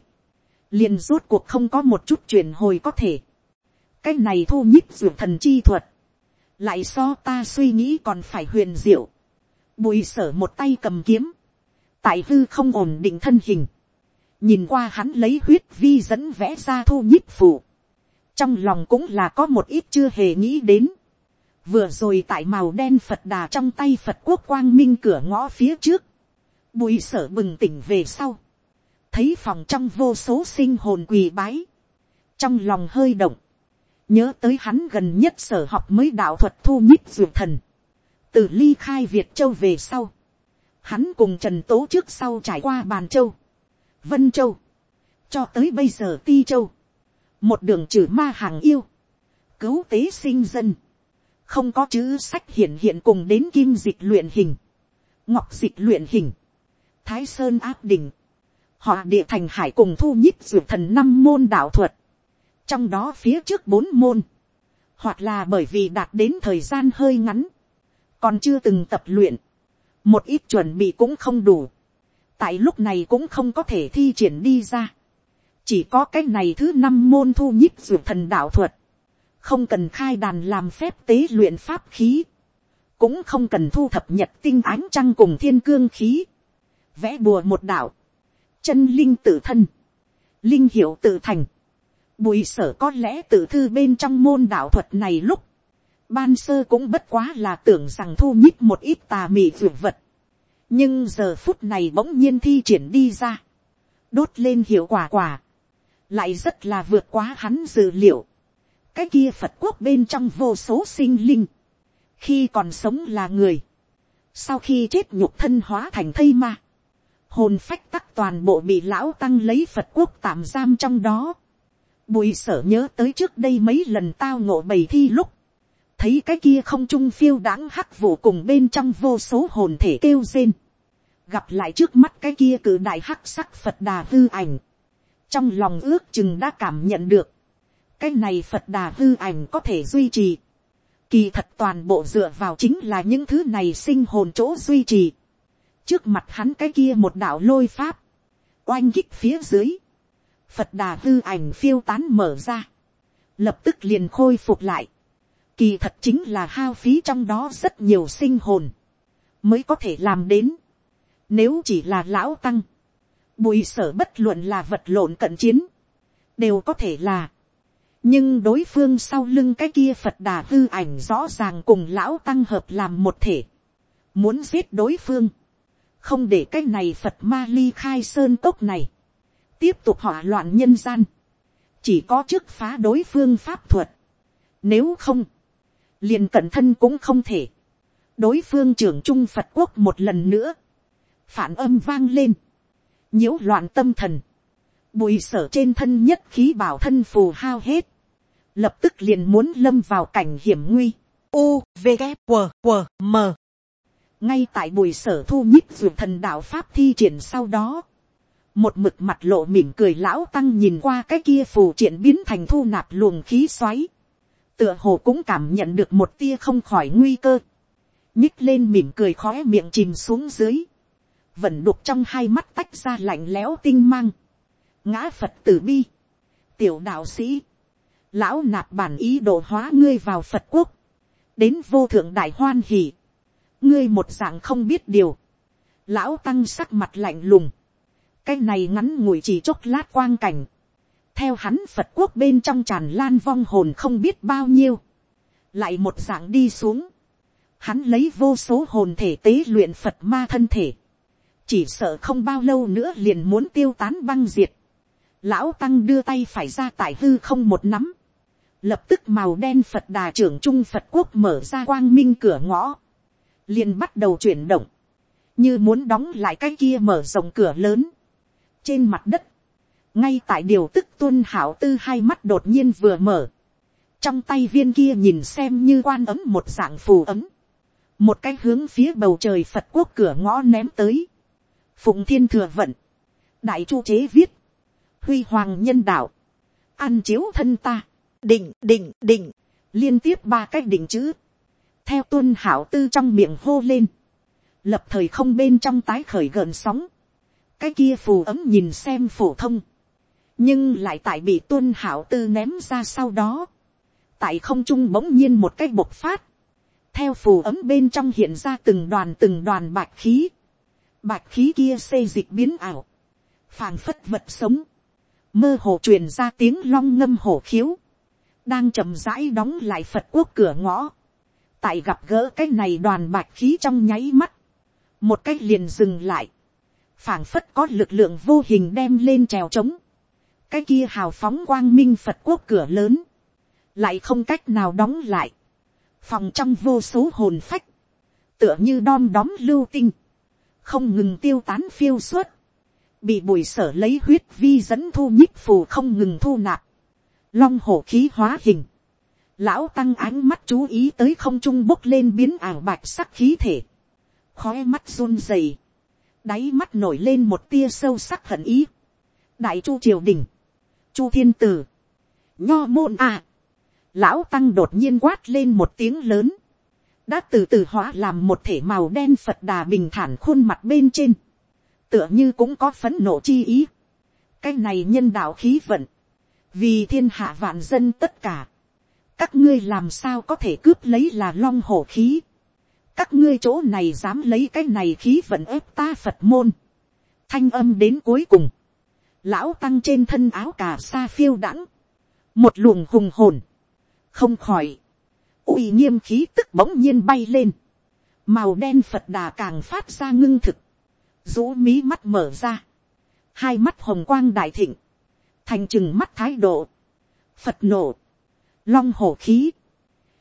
liền rốt cuộc không có một chút chuyển hồi có thể. cái này thu nhíp ruột thần chi thuật, lại so ta suy nghĩ còn phải huyền diệu bùi sở một tay cầm kiếm, tại hư không ổn định thân hình, nhìn qua hắn lấy huyết vi dẫn vẽ ra thu nhíp phủ, trong lòng cũng là có một ít chưa hề nghĩ đến. vừa rồi tại màu đen phật đà trong tay phật quốc quang minh cửa ngõ phía trước, bùi sở bừng tỉnh về sau, thấy phòng trong vô số sinh hồn quỳ bái, trong lòng hơi động, nhớ tới hắn gần nhất sở học mới đạo thuật thu nhíp duyệt thần, từ ly khai việt châu về sau, hắn cùng trần tố trước sau trải qua bàn châu, vân châu, cho tới bây giờ ti châu, một đường trừ ma hàng yêu, cứu tế sinh dân, không có chữ sách hiện hiện cùng đến kim dịch luyện hình, ngọc dịch luyện hình, thái sơn áp đỉnh, họ địa thành hải cùng thu nhíp dược thần năm môn đạo thuật, trong đó phía trước bốn môn, hoặc là bởi vì đạt đến thời gian hơi ngắn, còn chưa từng tập luyện, một ít chuẩn bị cũng không đủ, tại lúc này cũng không có thể thi triển đi ra, chỉ có cái này thứ năm môn thu nhíp ruột thần đạo thuật, không cần khai đàn làm phép tế luyện pháp khí, cũng không cần thu thập nhật tinh ánh trăng cùng thiên cương khí, vẽ bùa một đạo, chân linh tự thân, linh hiệu tự thành, bùi sở có lẽ tự thư bên trong môn đạo thuật này lúc, ban sơ cũng bất quá là tưởng rằng thu nhích một ít tà mị dược vật, nhưng giờ phút này bỗng nhiên thi triển đi ra, đốt lên hiệu quả quả, lại rất là vượt quá hắn dự liệu, cái kia phật quốc bên trong vô số sinh linh, khi còn sống là người, sau khi chết nhục thân hóa thành thây ma, hồn phách tắc toàn bộ bị lão tăng lấy phật quốc tạm giam trong đó. bùi sở nhớ tới trước đây mấy lần tao ngộ bầy thi lúc, thấy cái kia không trung phiêu đáng hắc vụ cùng bên trong vô số hồn thể kêu rên, gặp lại trước mắt cái kia cử đại hắc sắc phật đà hư ảnh, trong lòng ước chừng đã cảm nhận được, cái này phật đà hư ảnh có thể duy trì, kỳ thật toàn bộ dựa vào chính là những thứ này sinh hồn chỗ duy trì, trước mặt hắn cái kia một đạo lôi pháp, oanh kích phía dưới, phật đà hư ảnh phiêu tán mở ra, lập tức liền khôi phục lại, kỳ thật chính là hao phí trong đó rất nhiều sinh hồn, mới có thể làm đến, nếu chỉ là lão tăng, bùi sở bất luận là vật lộn cận chiến, đều có thể là, nhưng đối phương sau lưng cái kia phật đà hư ảnh rõ ràng cùng lão tăng hợp làm một thể, muốn giết đối phương, không để cái này phật ma ly khai sơn cốc này, tiếp tục hỏa loạn nhân gian, chỉ có trước phá đối phương pháp thuật, nếu không, liền cận thân cũng không thể, đối phương trưởng trung phật quốc một lần nữa, phản âm vang lên, nhiễu loạn tâm thần, bùi sở trên thân nhất khí bảo thân phù hao hết, lập tức liền muốn lâm vào cảnh hiểm nguy, u v g q q m. Ngay tại bùi sở thu nhích ruột thần đạo pháp thi triển sau đó, một mực mặt lộ mỉm cười lão tăng nhìn qua cái kia phù triển biến thành thu nạp luồng khí xoáy, tựa hồ cũng cảm nhận được một tia không khỏi nguy cơ, nhích lên mỉm cười khóe miệng chìm xuống dưới, vẫn đục trong hai mắt tách ra lạnh lẽo tinh mang, ngã phật tử bi, tiểu đạo sĩ, lão nạp bản ý đồ hóa ngươi vào phật quốc, đến vô thượng đại hoan hỉ, ngươi một dạng không biết điều, lão tăng sắc mặt lạnh lùng, cái này ngắn ngủi chỉ chốc lát quang cảnh, theo hắn phật quốc bên trong tràn lan vong hồn không biết bao nhiêu, lại một dạng đi xuống, hắn lấy vô số hồn thể tế luyện phật ma thân thể, chỉ sợ không bao lâu nữa liền muốn tiêu tán băng diệt, lão tăng đưa tay phải ra tại hư không một nắm, lập tức màu đen phật đà trưởng trung phật quốc mở ra quang minh cửa ngõ, liền bắt đầu chuyển động, như muốn đóng lại cái kia mở rộng cửa lớn, trên mặt đất, ngay tại điều tức tuân hảo tư hai mắt đột nhiên vừa mở, trong tay viên kia nhìn xem như quan ấm một dạng phù ấm, một cái hướng phía bầu trời phật quốc cửa ngõ ném tới, phụng thiên thừa vận, đại chu chế viết, huy hoàng nhân đạo, ăn chiếu thân ta, định định định, liên tiếp ba cách định chữ, theo tuân hảo tư trong miệng hô lên, lập thời không bên trong tái khởi gợn sóng, cái kia phù ấm nhìn xem phổ thông, nhưng lại tại bị tuân hảo tư ném ra sau đó, tại không trung bỗng nhiên một cái bộc phát, theo phù ấm bên trong hiện ra từng đoàn từng đoàn bạch khí, bạch khí kia xê dịch biến ảo, phàng phất vật sống, mơ hồ truyền ra tiếng long ngâm hổ khiếu, đang chậm rãi đóng lại phật quốc cửa ngõ, tại gặp gỡ cái này đoàn bạch khí trong nháy mắt, một cách liền dừng lại, phảng phất có lực lượng vô hình đem lên trèo trống, cái kia hào phóng quang minh phật quốc cửa lớn, lại không cách nào đóng lại, phòng trong vô số hồn phách, tựa như đom đóm lưu tinh, không ngừng tiêu tán phiêu suốt, bị bùi sở lấy huyết vi dẫn thu nhích phù không ngừng thu nạp, long hổ khí hóa hình, lão tăng ánh mắt chú ý tới không trung bốc lên biến ảo bạch sắc khí thể, khói mắt run rầy, đáy mắt nổi lên một tia sâu sắc hận ý, đại chu triều đình, chu thiên tử, nho môn à, lão tăng đột nhiên quát lên một tiếng lớn, đã từ từ hóa làm một thể màu đen phật đà bình thản khuôn mặt bên trên, tựa như cũng có phấn nộ chi ý, cái này nhân đạo khí vận, vì thiên hạ vạn dân tất cả, các ngươi làm sao có thể cướp lấy là long hổ khí, các ngươi chỗ này dám lấy cái này khí vận ép ta phật môn, thanh âm đến cuối cùng, lão tăng trên thân áo cà sa phiêu đãng, một luồng hùng hồn, không khỏi, uy nghiêm khí tức bỗng nhiên bay lên, màu đen phật đà càng phát ra ngưng thực, rũ mí mắt mở ra, hai mắt hồng quang đại thịnh, thành chừng mắt thái độ, phật nổ, long hổ khí,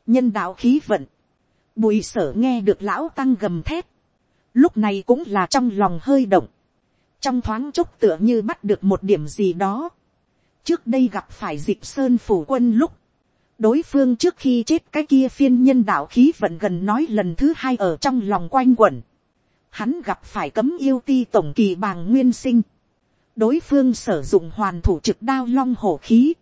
nhân đạo khí vận, bùi sở nghe được lão tăng gầm thép, lúc này cũng là trong lòng hơi động, trong thoáng chốc tựa như bắt được một điểm gì đó, trước đây gặp phải dịp sơn phủ quân lúc, đối phương trước khi chết cái kia phiên nhân đạo khí vận gần nói lần thứ hai ở trong lòng quanh quẩn, hắn gặp phải cấm yêu ti tổng kỳ bàng nguyên sinh, đối phương sử dụng hoàn thủ trực đao long hổ khí,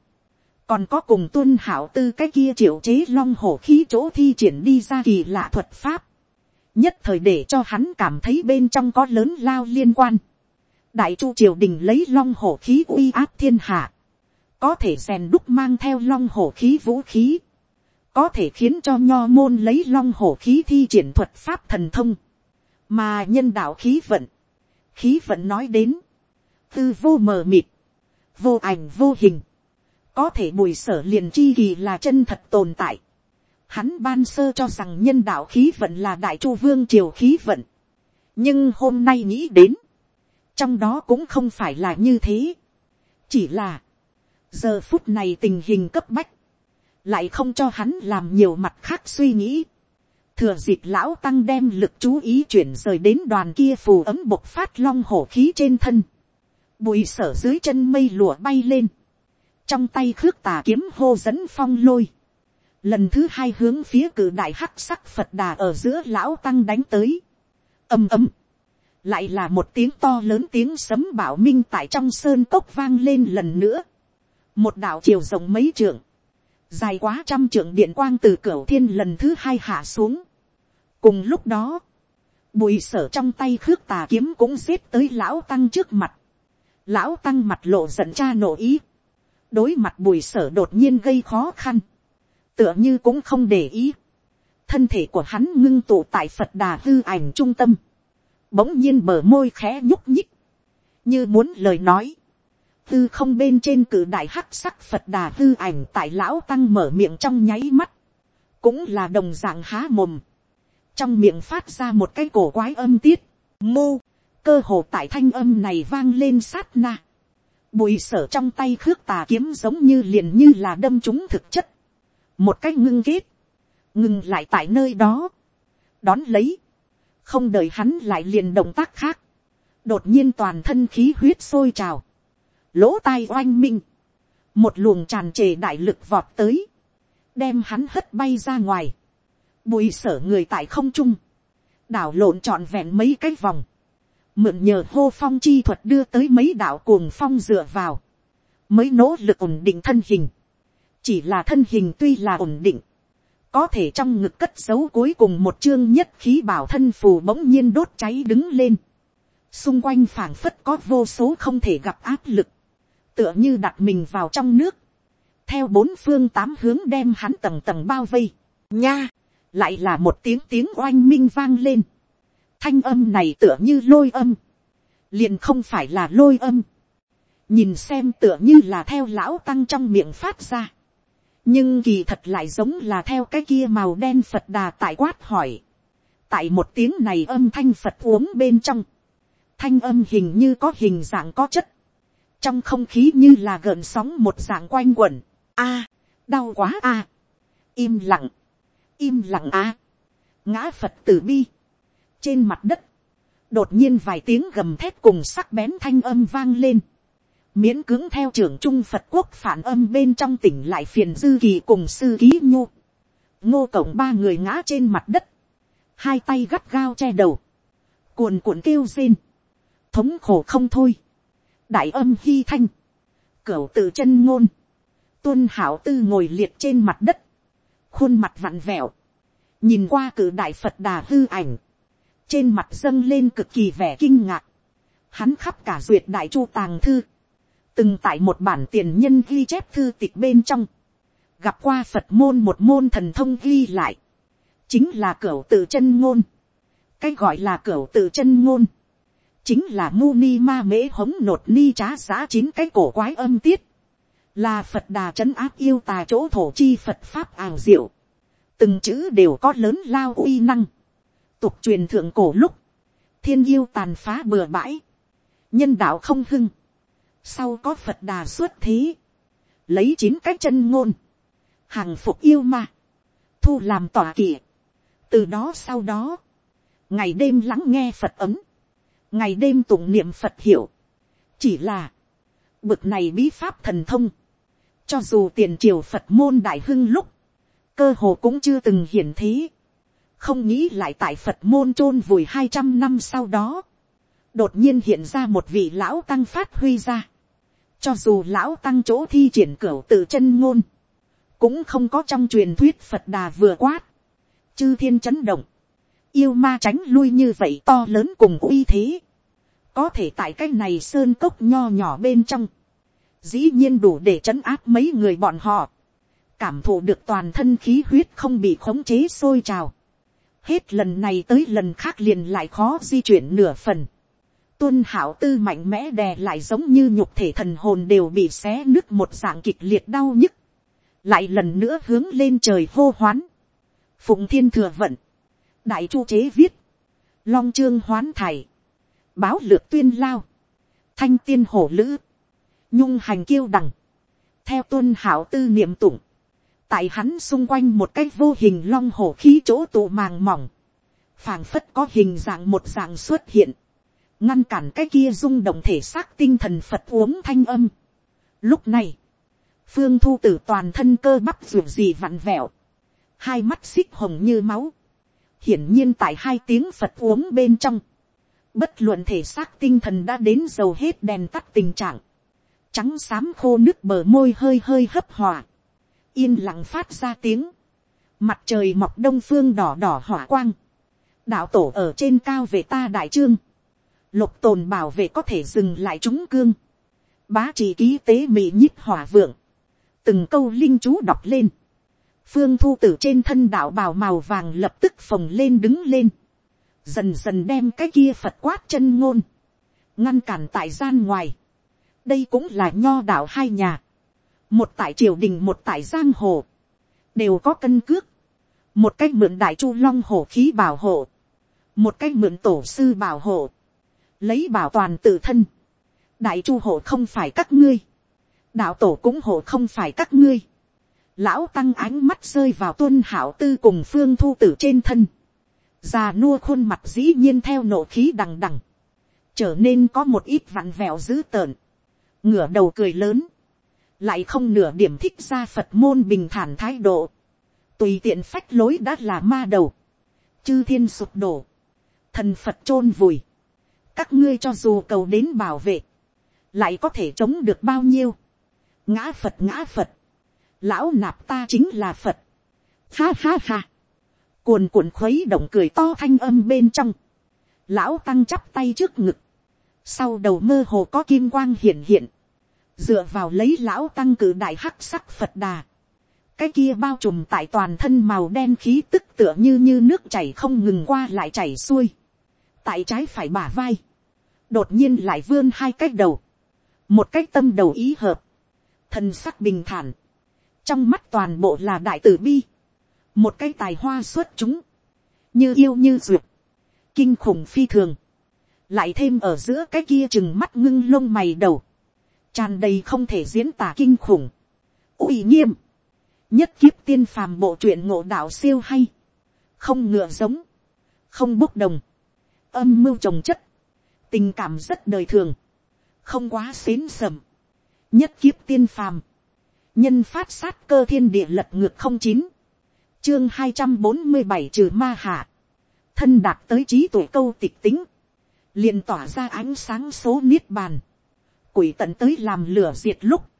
còn có cùng tuân hảo tư cái kia triệu chế long hổ khí chỗ thi triển đi ra kỳ lạ thuật pháp, nhất thời để cho hắn cảm thấy bên trong có lớn lao liên quan đại chu triều đình lấy long hổ khí uy áp thiên hạ, có thể rèn đúc mang theo long hổ khí vũ khí, có thể khiến cho nho môn lấy long hổ khí thi triển thuật pháp thần thông, mà nhân đạo khí vận, khí vận nói đến, tư vô mờ mịt, vô ảnh vô hình, có thể bùi sở liền chi kỳ là chân thật tồn tại. Hắn ban sơ cho rằng nhân đạo khí vận là đại chu vương triều khí vận. nhưng hôm nay nghĩ đến, trong đó cũng không phải là như thế. chỉ là, giờ phút này tình hình cấp bách, lại không cho hắn làm nhiều mặt khác suy nghĩ. thừa dịp lão tăng đem lực chú ý chuyển rời đến đoàn kia phù ấm bộc phát long hổ khí trên thân. bụi sở dưới chân mây lụa bay lên trong tay khước tà kiếm hô dẫn phong lôi, lần thứ hai hướng phía cử đại hắc sắc phật đà ở giữa lão tăng đánh tới, ầm ầm, lại là một tiếng to lớn tiếng sấm bảo minh tại trong sơn cốc vang lên lần nữa, một đạo chiều rộng mấy trượng, dài quá trăm trượng điện quang từ cửa thiên lần thứ hai hạ xuống. cùng lúc đó, bùi sở trong tay khước tà kiếm cũng xếp tới lão tăng trước mặt, lão tăng mặt lộ giận cha nổ ý, đối mặt bùi sở đột nhiên gây khó khăn, tựa như cũng không để ý, thân thể của hắn ngưng tụ tại phật đà hư ảnh trung tâm, bỗng nhiên bờ môi khẽ nhúc nhích, như muốn lời nói, tư không bên trên cử đại hắc sắc phật đà Tư ảnh tại lão tăng mở miệng trong nháy mắt, cũng là đồng dạng há mồm, trong miệng phát ra một cái cổ quái âm tiết, mô, cơ hồ tại thanh âm này vang lên sát na, bùi sở trong tay khước tà kiếm giống như liền như là đâm chúng thực chất, một cách ngưng kết, ngừng lại tại nơi đó, đón lấy, không đợi hắn lại liền động tác khác, đột nhiên toàn thân khí huyết sôi trào, lỗ tai oanh minh, một luồng tràn trề đại lực vọt tới, đem hắn hất bay ra ngoài, bùi sở người tại không trung, đảo lộn trọn vẹn mấy cái vòng, mượn nhờ hô phong chi thuật đưa tới mấy đạo cuồng phong dựa vào, mới nỗ lực ổn định thân hình, chỉ là thân hình tuy là ổn định, có thể trong ngực cất dấu cuối cùng một chương nhất khí bảo thân phù bỗng nhiên đốt cháy đứng lên, xung quanh phảng phất có vô số không thể gặp áp lực, tựa như đặt mình vào trong nước, theo bốn phương tám hướng đem hắn tầng tầng bao vây, nha, lại là một tiếng tiếng oanh minh vang lên, thanh âm này tựa như lôi âm, liền không phải là lôi âm, nhìn xem tựa như là theo lão tăng trong miệng phát ra, nhưng kỳ thật lại giống là theo cái kia màu đen phật đà tại quát hỏi, tại một tiếng này âm thanh phật uống bên trong, thanh âm hình như có hình dạng có chất, trong không khí như là gợn sóng một dạng quanh quẩn, a, đau quá a, im lặng, im lặng a, ngã phật tử bi, trên mặt đất, đột nhiên vài tiếng gầm thét cùng sắc bén thanh âm vang lên, miễn cưỡng theo trưởng trung phật quốc phản âm bên trong tỉnh lại phiền dư kỳ cùng sư ký nhu. Ngô cổng ba người ngã trên mặt đất, hai tay gắt gao che đầu, cuồn cuộn kêu rên, thống khổ không thôi, đại âm hy thanh, cửu tự chân ngôn, tuân hảo tư ngồi liệt trên mặt đất, khuôn mặt vặn vẹo, nhìn qua cử đại phật đà hư ảnh, trên mặt dâng lên cực kỳ vẻ kinh ngạc, hắn khắp cả duyệt đại chu tàng thư, từng tại một bản tiền nhân ghi chép thư tịch bên trong, gặp qua phật môn một môn thần thông ghi lại, chính là cửa tự chân ngôn, cái gọi là cửa tự chân ngôn, chính là mu ni ma mễ hống nột ni trá giá chín cái cổ quái âm tiết, là phật đà c h ấ n áp yêu tà chỗ thổ chi phật pháp ảo diệu, từng chữ đều có lớn lao uy năng, tục truyền thượng cổ lúc, thiên yêu tàn phá bừa bãi, nhân đạo không hưng, sau có phật đà xuất thế, lấy chín cái chân ngôn, hàng phục yêu ma, thu làm tòa kỵ, từ đó sau đó, ngày đêm lắng nghe phật ấm, ngày đêm tụng niệm phật hiểu, chỉ là, bực này bí pháp thần thông, cho dù tiền triều phật môn đại hưng lúc, cơ hồ cũng chưa từng hiển thế, không nghĩ lại tại phật môn chôn vùi hai trăm năm sau đó, đột nhiên hiện ra một vị lão tăng phát huy ra, cho dù lão tăng chỗ thi triển cửa tự chân ngôn, cũng không có trong truyền thuyết phật đà vừa quát, chư thiên chấn động, yêu ma tránh lui như vậy to lớn cùng uy thế, có thể tại cái này sơn cốc nho nhỏ bên trong, dĩ nhiên đủ để trấn áp mấy người bọn họ, cảm thụ được toàn thân khí huyết không bị khống chế sôi trào, hết lần này tới lần khác liền lại khó di chuyển nửa phần, tuân hảo tư mạnh mẽ đè lại giống như nhục thể thần hồn đều bị xé nứt một dạng kịch liệt đau nhức, lại lần nữa hướng lên trời hô hoán, phụng thiên thừa vận, đại chu chế viết, long trương hoán Thầy, báo lược tuyên lao, thanh tiên hổ lữ, nhung hành kiêu đằng, theo tuân hảo tư niệm tụng, tại hắn xung quanh một cái vô hình long hổ khí chỗ tụ màng mỏng, phảng phất có hình dạng một dạng xuất hiện, ngăn cản cái kia rung động thể xác tinh thần phật uống thanh âm. Lúc này, phương thu tử toàn thân cơ bắp ruột gì vặn vẹo, hai mắt xích hồng như máu, hiển nhiên tại hai tiếng phật uống bên trong, bất luận thể xác tinh thần đã đến dầu hết đèn tắt tình trạng, trắng xám khô nước bờ môi hơi hơi hấp hòa, yên lặng phát ra tiếng, mặt trời mọc đông phương đỏ đỏ hỏa quang, đạo tổ ở trên cao về ta đại trương, lục tồn bảo vệ có thể dừng lại chúng cương, bá trì ký tế mị nhíp hỏa vượng, từng câu linh chú đọc lên, phương thu tử trên thân đạo bào màu vàng lập tức phồng lên đứng lên, dần dần đem cái kia phật quát chân ngôn, ngăn cản tại gian ngoài, đây cũng là nho đạo hai nhà, một tại triều đình một tại giang hồ, đều có cân cước, một cách mượn đại chu long hồ khí bảo hộ, một cách mượn tổ sư bảo hộ, lấy bảo toàn tự thân, đại chu hộ không phải các ngươi, đạo tổ cũng hộ không phải các ngươi, lão tăng ánh mắt rơi vào tuân hảo tư cùng phương thu tử trên thân, già nua khuôn mặt dĩ nhiên theo nộ khí đằng đằng, trở nên có một ít vặn vẹo dữ tợn, ngửa đầu cười lớn, lại không nửa điểm thích ra phật môn bình thản thái độ, tùy tiện phách lối đã là ma đầu, chư thiên sụp đổ, thần phật chôn vùi, các ngươi cho dù cầu đến bảo vệ, lại có thể chống được bao nhiêu, ngã phật ngã phật, lão nạp ta chính là phật, ha ha ha, cuồn cuộn khuấy động cười to thanh âm bên trong, lão tăng chắp tay trước ngực, sau đầu mơ hồ có kim quang hiện hiện, dựa vào lấy lão tăng cử đại hắc sắc phật đà, cái kia bao trùm tại toàn thân màu đen khí tức tựa như như nước chảy không ngừng qua lại chảy xuôi, tại trái phải bả vai, đột nhiên lại vươn hai cái đầu, một cái tâm đầu ý hợp, thân sắc bình thản, trong mắt toàn bộ là đại tử bi, một cái tài hoa xuất chúng, như yêu như duyệt, kinh khủng phi thường, lại thêm ở giữa cái kia chừng mắt ngưng lông mày đầu, tràn đầy không thể diễn tả kinh khủng, uy nghiêm, nhất kiếp tiên phàm bộ truyện ngộ đạo siêu hay, không ngựa giống, không bốc đồng, âm mưu trồng chất, tình cảm rất đời thường, không quá xến sầm, nhất kiếp tiên phàm, nhân phát sát cơ thiên địa lật ngược không chín, chương hai trăm bốn mươi bảy trừ ma hạ, thân đạt tới trí tuổi câu tịch tính, liền tỏa ra ánh sáng số niết bàn, quỷ tận tới làm lửa diệt lúc,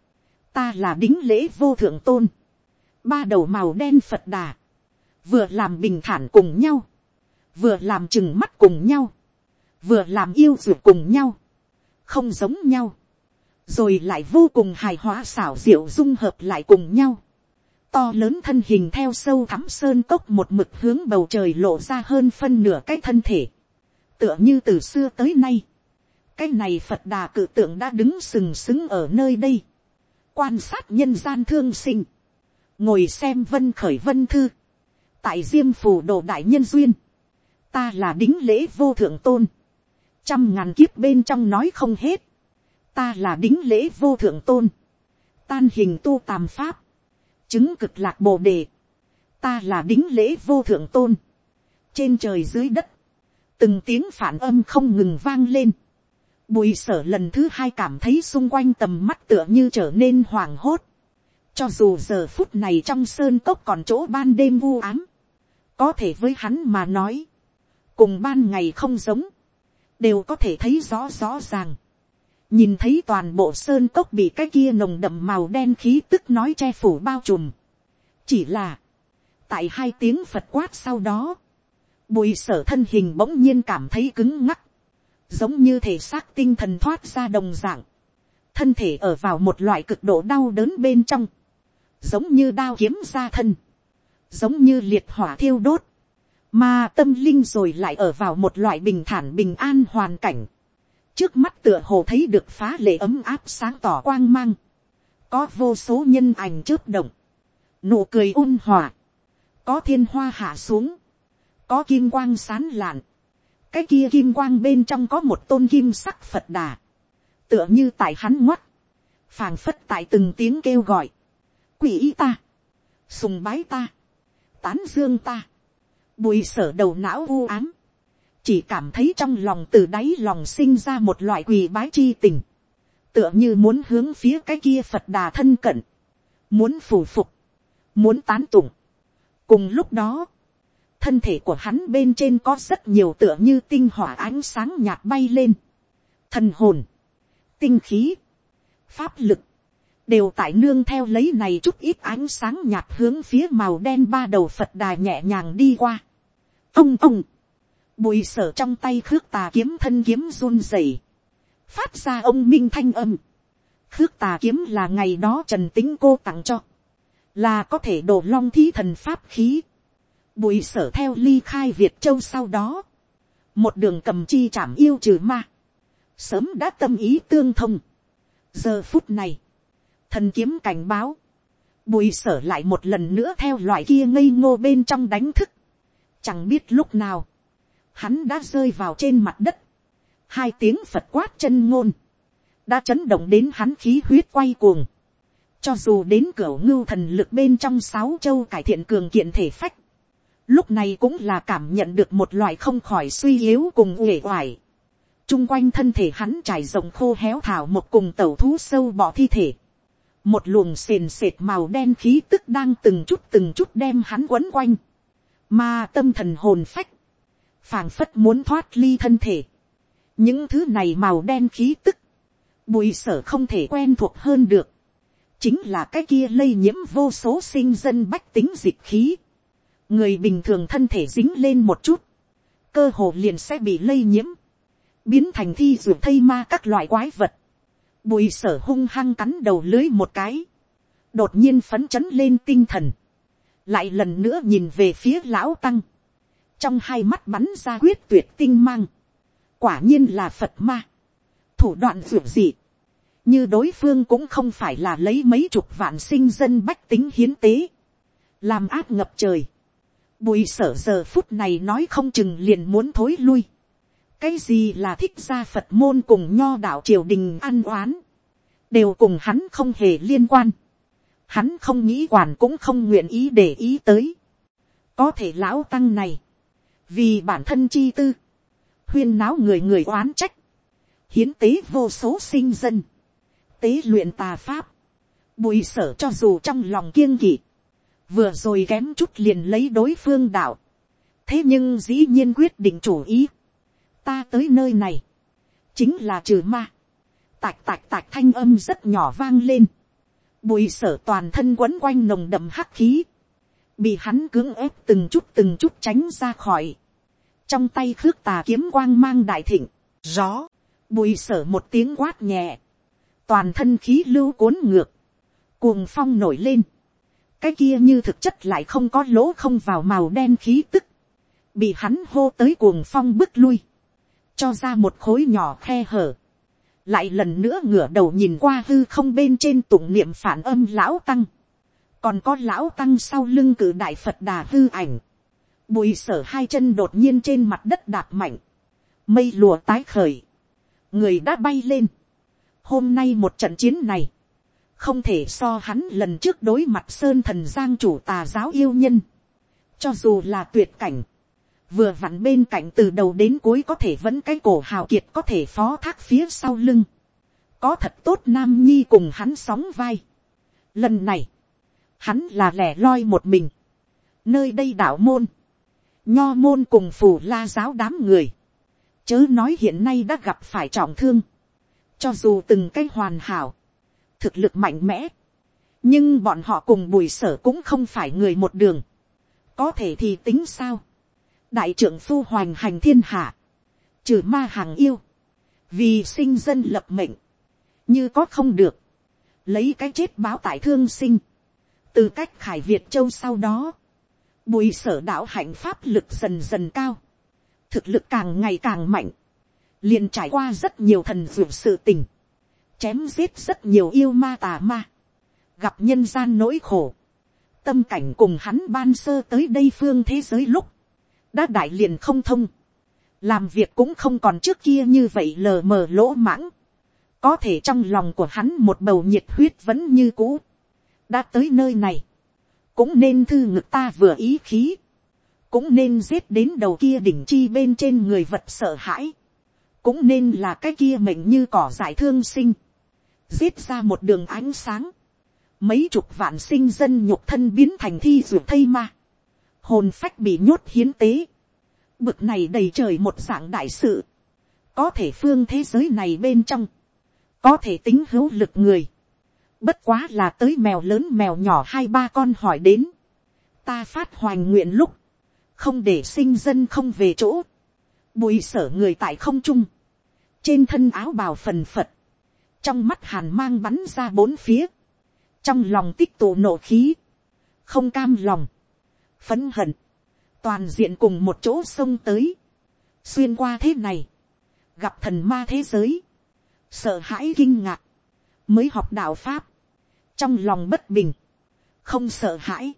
ta là đính lễ vô thượng tôn, ba đầu màu đen phật đà, vừa làm bình thản cùng nhau, vừa làm chừng mắt cùng nhau, vừa làm yêu dược cùng nhau, không giống nhau, rồi lại vô cùng hài hòa xảo diệu dung hợp lại cùng nhau. To lớn thân hình theo sâu thắm sơn cốc một mực hướng bầu trời lộ ra hơn phân nửa cái thân thể. Tựa như từ xưa tới nay. Cái này Phật đà cự tượng đã đứng sừng sững ở nơi đây. Quan sát nhân gian thương sinh. Ngồi xem vân khởi vân thư. Tại diêm phù đồ đại nhân duyên. Ta là đính lễ vô thượng tôn. Trăm ngàn kiếp bên trong nói không hết. Ta là đính lễ vô thượng tôn, tan hình tu tàm pháp, chứng cực lạc bồ đề, ta là đính lễ vô thượng tôn, trên trời dưới đất, từng tiếng phản âm không ngừng vang lên, bùi sở lần thứ hai cảm thấy xung quanh tầm mắt tựa như trở nên hoảng hốt, cho dù giờ phút này trong sơn cốc còn chỗ ban đêm vu ám, có thể với hắn mà nói, cùng ban ngày không giống, đều có thể thấy rõ rõ ràng. Nhìn thấy toàn bộ sơn cốc bị cái kia nồng đậm màu đen khí tức nói che phủ bao trùm. chỉ là, tại hai tiếng phật quát sau đó, bùi sở thân hình bỗng nhiên cảm thấy cứng ngắc, giống như thể xác tinh thần thoát ra đồng dạng, thân thể ở vào một loại cực độ đau đớn bên trong, giống như đao kiếm ra thân, giống như liệt hỏa thiêu đốt, mà tâm linh rồi lại ở vào một loại bình thản bình an hoàn cảnh, trước mắt tựa hồ thấy được phá lệ ấm áp sáng tỏ quang mang, có vô số nhân ảnh chớp động, nụ cười ôn hòa, có thiên hoa hạ xuống, có kim quang sán lạn, cái kia kim quang bên trong có một tôn kim sắc phật đà, tựa như tại hắn ngoắt, phàng phất tại từng tiếng kêu gọi, quỷ ta, sùng bái ta, tán dương ta, bùi sở đầu não u ám, chỉ cảm thấy trong lòng từ đáy lòng sinh ra một loại quỳ bái chi tình, tựa như muốn hướng phía cái kia phật đà thân cận, muốn phù phục, muốn tán tụng. cùng lúc đó, thân thể của hắn bên trên có rất nhiều tựa như tinh hỏa ánh sáng nhạt bay lên, thần hồn, tinh khí, pháp lực, đều tại nương theo lấy này chút ít ánh sáng nhạt hướng phía màu đen ba đầu phật đà nhẹ nhàng đi qua ông ông, bùi sở trong tay khước tà kiếm thân kiếm run rẩy, phát ra ông minh thanh âm. khước tà kiếm là ngày đó trần tính cô tặng cho, là có thể đổ long thí thần pháp khí. bùi sở theo ly khai việt châu sau đó, một đường cầm chi chảm yêu trừ ma, sớm đã tâm ý tương thông, giờ phút này, thần kiếm cảnh báo, bùi sở lại một lần nữa theo loại kia ngây ngô bên trong đánh thức, chẳng biết lúc nào, hắn đã rơi vào trên mặt đất, hai tiếng phật quát chân ngôn, đã chấn động đến hắn khí huyết quay cuồng, cho dù đến cửa ngưu thần lực bên trong sáu châu cải thiện cường kiện thể phách, lúc này cũng là cảm nhận được một loại không khỏi suy yếu cùng uể oải. chung quanh thân thể hắn trải rộng khô héo thảo một cùng tẩu thú sâu bỏ thi thể. một luồng sền sệt màu đen khí tức đang từng chút từng chút đem hắn quấn quanh mà tâm thần hồn phách, phảng phất muốn thoát ly thân thể. những thứ này màu đen khí tức, bùi sở không thể quen thuộc hơn được. chính là cái kia lây nhiễm vô số sinh dân bách tính dịch khí. Người bình thường thân thể dính lên một chút, cơ hồ liền sẽ bị lây nhiễm, biến thành thi ruột thây ma các loại quái vật, bùi sở hung hăng cắn đầu lưới một cái, đột nhiên phấn chấn lên tinh thần, lại lần nữa nhìn về phía lão tăng, trong hai mắt bắn ra quyết tuyệt tinh mang, quả nhiên là phật ma, thủ đoạn ruột gì, như đối phương cũng không phải là lấy mấy chục vạn sinh dân bách tính hiến tế, làm áp ngập trời, Bùi sở giờ phút này nói không chừng liền muốn thối lui. Cái gì là thích gia Phật môn cùng nho đạo triều đình ăn oán. Đều cùng hắn không hề liên quan. Hắn không nghĩ quản cũng không nguyện ý để ý tới. Có thể lão tăng này. Vì bản thân chi tư. Huyên náo người người oán trách. Hiến tế vô số sinh dân. Tế luyện tà pháp. Bùi sở cho dù trong lòng kiêng kỵ vừa rồi kém chút liền lấy đối phương đạo, thế nhưng dĩ nhiên quyết định chủ ý, ta tới nơi này, chính là trừ ma, tạch tạch tạch thanh âm rất nhỏ vang lên, bùi sở toàn thân quấn quanh nồng đậm hắc khí, bị hắn cưỡng ép từng chút từng chút tránh ra khỏi, trong tay khước tà kiếm quang mang đại thịnh, gió, bùi sở một tiếng quát nhẹ, toàn thân khí lưu cuốn ngược, cuồng phong nổi lên, cái kia như thực chất lại không có lỗ không vào màu đen khí tức, bị hắn hô tới cuồng phong bước lui, cho ra một khối nhỏ khe hở, lại lần nữa ngửa đầu nhìn qua hư không bên trên tụng niệm phản âm lão tăng, còn có lão tăng sau lưng cử đại phật đà hư ảnh, bùi sở hai chân đột nhiên trên mặt đất đạp mạnh, mây lùa tái khởi, người đã bay lên, hôm nay một trận chiến này, không thể so hắn lần trước đối mặt sơn thần giang chủ tà giáo yêu nhân, cho dù là tuyệt cảnh, vừa vặn bên cạnh từ đầu đến cuối có thể vẫn cái cổ hào kiệt có thể phó thác phía sau lưng, có thật tốt nam nhi cùng hắn sóng vai. Lần này, hắn là lẻ loi một mình, nơi đây đạo môn, nho môn cùng phù la giáo đám người, chớ nói hiện nay đã gặp phải trọng thương, cho dù từng cái hoàn hảo, thực lực mạnh mẽ. nhưng bọn họ cùng bùi sở cũng không phải người một đường. có thể thì tính sao đại trưởng phu hoành hành thiên hạ, trừ ma hàng yêu, vì sinh dân lập mệnh, như có không được, lấy cái chết báo tại thương sinh, từ cách khải việt châu sau đó, bùi sở đạo hạnh pháp lực dần dần cao, thực lực càng ngày càng mạnh, liền trải qua rất nhiều thần dược sự tình, chém giết rất nhiều yêu ma tà ma, gặp nhân gian nỗi khổ, tâm cảnh cùng hắn ban sơ tới đây phương thế giới lúc, đã đại liền không thông, làm việc cũng không còn trước kia như vậy lờ mờ lỗ mãng, có thể trong lòng của hắn một bầu nhiệt huyết vẫn như cũ, đã tới nơi này, cũng nên thư ngực ta vừa ý khí, cũng nên giết đến đầu kia đỉnh chi bên trên người vật sợ hãi, cũng nên là cái kia mệnh như cỏ giải thương sinh, giết ra một đường ánh sáng, mấy chục vạn sinh dân nhục thân biến thành thi ruột thây ma, hồn phách bị nhốt hiến tế, bực này đầy trời một dạng đại sự, có thể phương thế giới này bên trong, có thể tính hữu lực người, bất quá là tới mèo lớn mèo nhỏ hai ba con hỏi đến, ta phát hoành nguyện lúc, không để sinh dân không về chỗ, bùi sở người tại không trung, trên thân áo bào phần phật, trong mắt hàn mang bắn ra bốn phía, trong lòng tích tụ nổ khí, không cam lòng, phấn hận, toàn diện cùng một chỗ sông tới, xuyên qua thế này, gặp thần ma thế giới, sợ hãi kinh ngạc, mới học đạo pháp, trong lòng bất bình, không sợ hãi,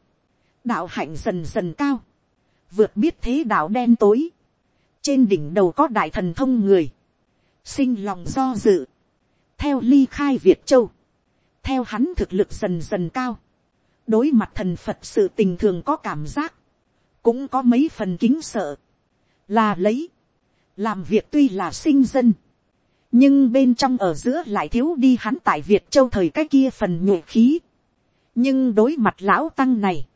đạo hạnh dần dần cao, vượt biết thế đạo đen tối, trên đỉnh đầu có đại thần thông người, sinh lòng do dự, theo ly khai việt châu, theo hắn thực lực dần dần cao, đối mặt thần phật sự tình thường có cảm giác, cũng có mấy phần kính sợ, là lấy, làm việc tuy là sinh dân, nhưng bên trong ở giữa lại thiếu đi hắn tại việt châu thời cái kia phần nhuệ khí, nhưng đối mặt lão tăng này,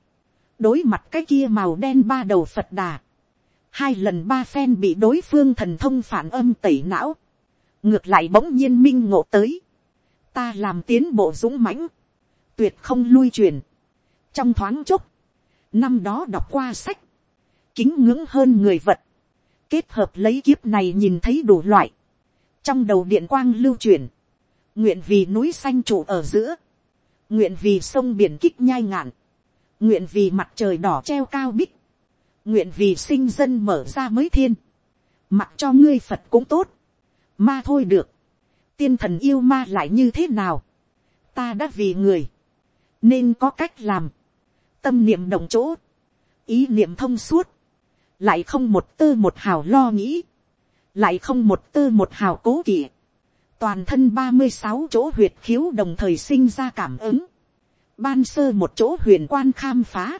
đối mặt cái kia màu đen ba đầu phật đà, hai lần ba phen bị đối phương thần thông phản âm tẩy não, ngược lại bỗng nhiên minh ngộ tới, ta làm tiến bộ dũng mãnh, tuyệt không lui truyền, trong thoáng chốc, năm đó đọc qua sách, kính ngưỡng hơn người vật, kết hợp lấy kiếp này nhìn thấy đủ loại, trong đầu điện quang lưu truyền, nguyện vì núi xanh trụ ở giữa, nguyện vì sông biển kích nhai ngạn, nguyện vì mặt trời đỏ treo cao bích, nguyện vì sinh dân mở ra mới thiên, mặc cho ngươi phật cũng tốt, ma thôi được, tiên thần yêu ma lại như thế nào, ta đã vì người, nên có cách làm, tâm niệm đồng chỗ, ý niệm thông suốt, lại không một tơ một hào lo nghĩ, lại không một tơ một hào cố kỵ, toàn thân ba mươi sáu chỗ huyệt khiếu đồng thời sinh ra cảm ứng, ban sơ một chỗ huyền quan khám phá,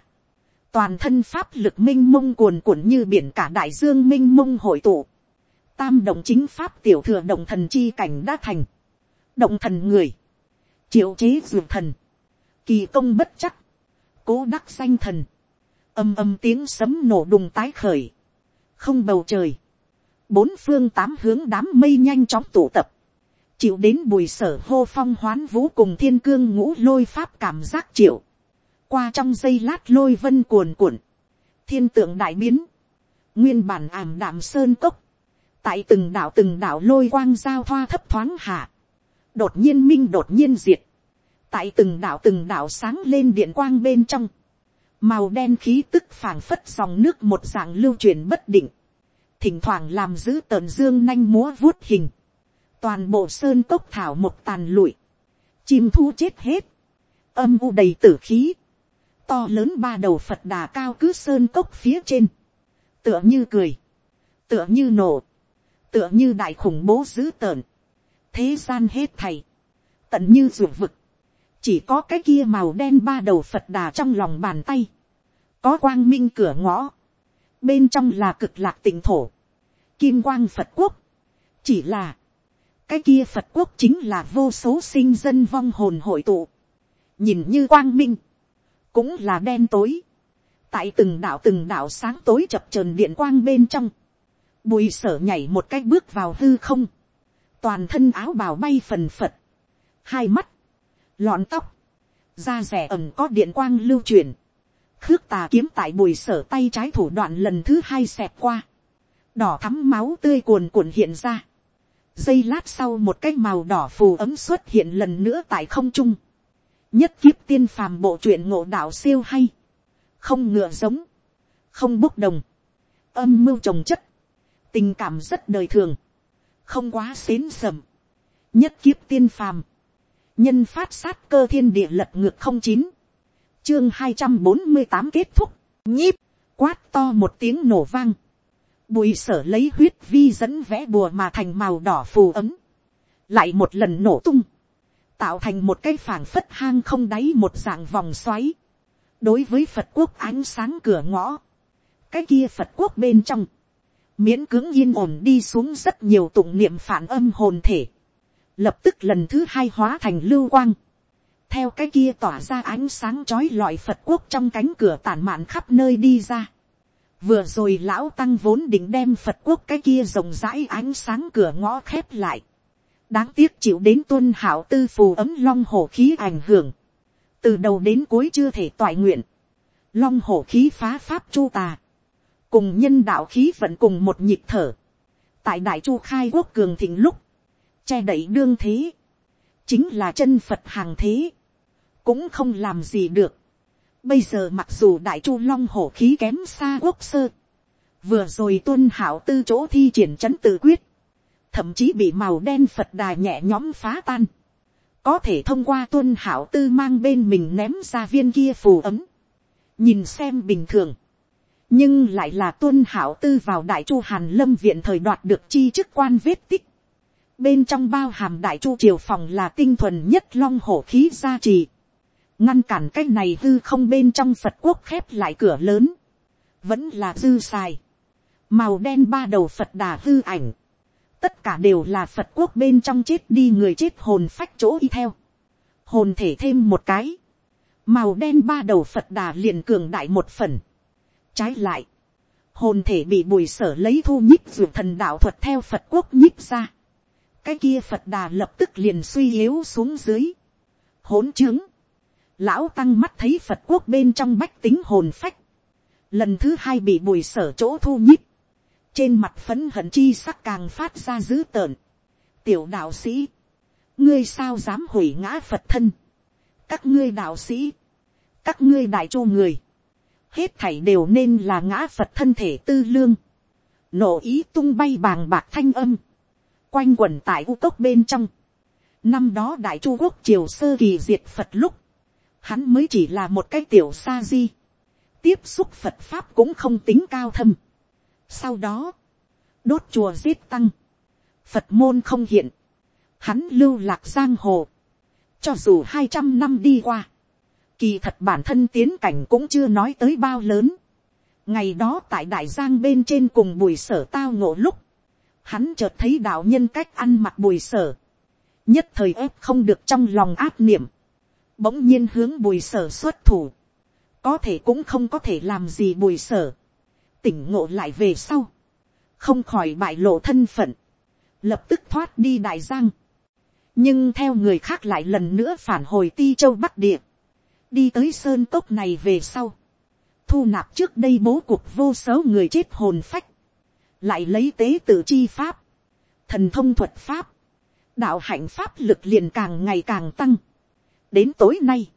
toàn thân pháp lực minh i mông cuồn cuộn như biển cả đại dương minh i mông hội tụ, tam động chính pháp tiểu thừa động thần chi cảnh đã thành, động thần người, triệu chế dược thần, kỳ công bất chắc, cố đắc danh thần, âm âm tiếng sấm nổ đùng tái khởi, không bầu trời, bốn phương tám hướng đám mây nhanh chóng tụ tập, chịu đến bùi sở hô phong hoán vũ cùng thiên cương ngũ lôi pháp cảm giác chịu, qua trong giây lát lôi vân cuồn cuộn, thiên tượng đại biến, nguyên bản ảm đạm sơn cốc, tại từng đảo từng đảo lôi quang giao thoa thấp thoáng hạ, đột nhiên minh đột nhiên diệt, tại từng đảo từng đảo sáng lên điện quang bên trong, màu đen khí tức phảng phất dòng nước một dạng lưu truyền bất định, thỉnh thoảng làm giữ tờn dương nanh múa vuốt hình, toàn bộ sơn cốc thảo một tàn lụi, chim thu chết hết, âm u đầy tử khí, to lớn ba đầu phật đà cao cứ sơn cốc phía trên, tựa như cười, tựa như nổ, tựa như đại khủng bố dữ tợn, thế gian hết thầy, tận như ruột vực, chỉ có cái kia màu đen ba đầu phật đà trong lòng bàn tay, có quang minh cửa ngõ, bên trong là cực lạc tỉnh thổ, kim quang phật quốc, chỉ là, cái kia phật quốc chính là vô số sinh dân vong hồn hội tụ, nhìn như quang minh, cũng là đen tối, tại từng đạo từng đạo sáng tối chập trờn điện quang bên trong, bùi sở nhảy một cái bước vào hư không, toàn thân áo bào bay phần phật, hai mắt, lọn tóc, da rẻ ẩm có điện quang lưu truyền, khước tà kiếm tại bùi sở tay trái thủ đoạn lần thứ hai xẹp qua, đỏ thắm máu tươi cuồn cuộn hiện ra, giây lát sau một cái màu đỏ phù ấm xuất hiện lần nữa tại không trung, nhất kiếp tiên phàm bộ truyện ngộ đạo siêu hay, không ngựa giống, không bốc đồng, âm mưu trồng chất, tình cảm rất đời thường, không quá xến sầm, nhất kiếp tiên phàm, nhân phát sát cơ thiên địa lật ngược không chín, chương hai trăm bốn mươi tám kết thúc, nhíp, quát to một tiếng nổ vang, bùi sở lấy huyết vi dẫn vẽ bùa mà thành màu đỏ phù ấm, lại một lần nổ tung, tạo thành một cái phảng phất hang không đáy một dạng vòng xoáy, đối với phật quốc ánh sáng cửa ngõ, cái kia phật quốc bên trong, miễn cưỡng yên ổn đi xuống rất nhiều tụng niệm phản âm hồn thể, lập tức lần thứ hai hóa thành lưu quang, theo cái kia tỏa ra ánh sáng trói lọi phật quốc trong cánh cửa tản mạn khắp nơi đi ra. vừa rồi lão tăng vốn định đem phật quốc cái kia rộng rãi ánh sáng cửa ngõ khép lại. đáng tiếc chịu đến tuân hảo tư phù ấm long hổ khí ảnh hưởng. từ đầu đến cuối chưa thể toại nguyện. long hổ khí phá pháp chu tà. cùng nhân đạo khí vận cùng một nhịp thở. tại đại chu khai quốc cường thịnh lúc, che đậy đương thế, chính là chân phật hàng thế. Cũng không làm gì được. Bây giờ mặc dù đại chu long hổ khí kém xa quốc sơ, vừa rồi tuân hảo tư chỗ thi triển chấn tự quyết, thậm chí bị màu đen phật đà nhẹ nhóm phá tan, có thể thông qua tuân hảo tư mang bên mình ném ra viên kia phù ấm, nhìn xem bình thường, nhưng lại là tuân hảo tư vào đại chu hàn lâm viện thời đoạt được chi chức quan vết tích, bên trong bao hàm đại chu triều phòng là tinh thuần nhất long hổ khí gia trì, ngăn cản cái này hư không bên trong phật quốc khép lại cửa lớn, vẫn là dư xài, màu đen ba đầu phật đà hư ảnh, tất cả đều là phật quốc bên trong chết đi người chết hồn phách chỗ y theo, hồn thể thêm một cái, màu đen ba đầu phật đà liền cường đại một phần, trái lại, hồn thể bị bùi sở lấy thu nhích ruột thần đạo thuật theo phật quốc nhích ra, cái kia phật đà lập tức liền suy yếu xuống dưới, hỗn trướng, lão tăng mắt thấy phật quốc bên trong bách tính hồn phách, lần thứ hai bị bùi sở chỗ thu nhíp, trên mặt phấn hận chi sắc càng phát ra dữ tợn. tiểu đạo sĩ, ngươi sao dám hủy ngã phật thân, các ngươi đạo sĩ, các ngươi đại chu người, hết thảy đều nên là ngã phật thân thể tư lương, nổ ý tung bay bàng bạc thanh âm, quanh quẩn tại u cốc bên trong, năm đó đại chu quốc triều sơ kỳ diệt phật lúc, hắn mới chỉ là một cái tiểu sa di, tiếp xúc phật pháp cũng không tính cao thâm, sau đó, đốt chùa giết tăng, Phật môn không hiện, hắn lưu lạc giang hồ, cho dù hai trăm năm đi qua, kỳ thật bản thân tiến cảnh cũng chưa nói tới bao lớn. ngày đó tại đại giang bên trên cùng bùi sở tao ngộ lúc, hắn chợt thấy đạo nhân cách ăn mặc bùi sở, nhất thời ép không được trong lòng áp niệm, bỗng nhiên hướng bùi sở xuất thủ, có thể cũng không có thể làm gì bùi sở, tỉnh ngộ lại về sau, không khỏi bại lộ thân phận, lập tức thoát đi đại giang, nhưng theo người khác lại lần nữa phản hồi ti châu bắc địa, đi tới sơn cốc này về sau, thu nạp trước đây bố cục vô số người chết hồn phách, lại lấy tế tự chi pháp, thần thông thuật pháp, đạo hạnh pháp lực liền càng ngày càng tăng. đến tối nay,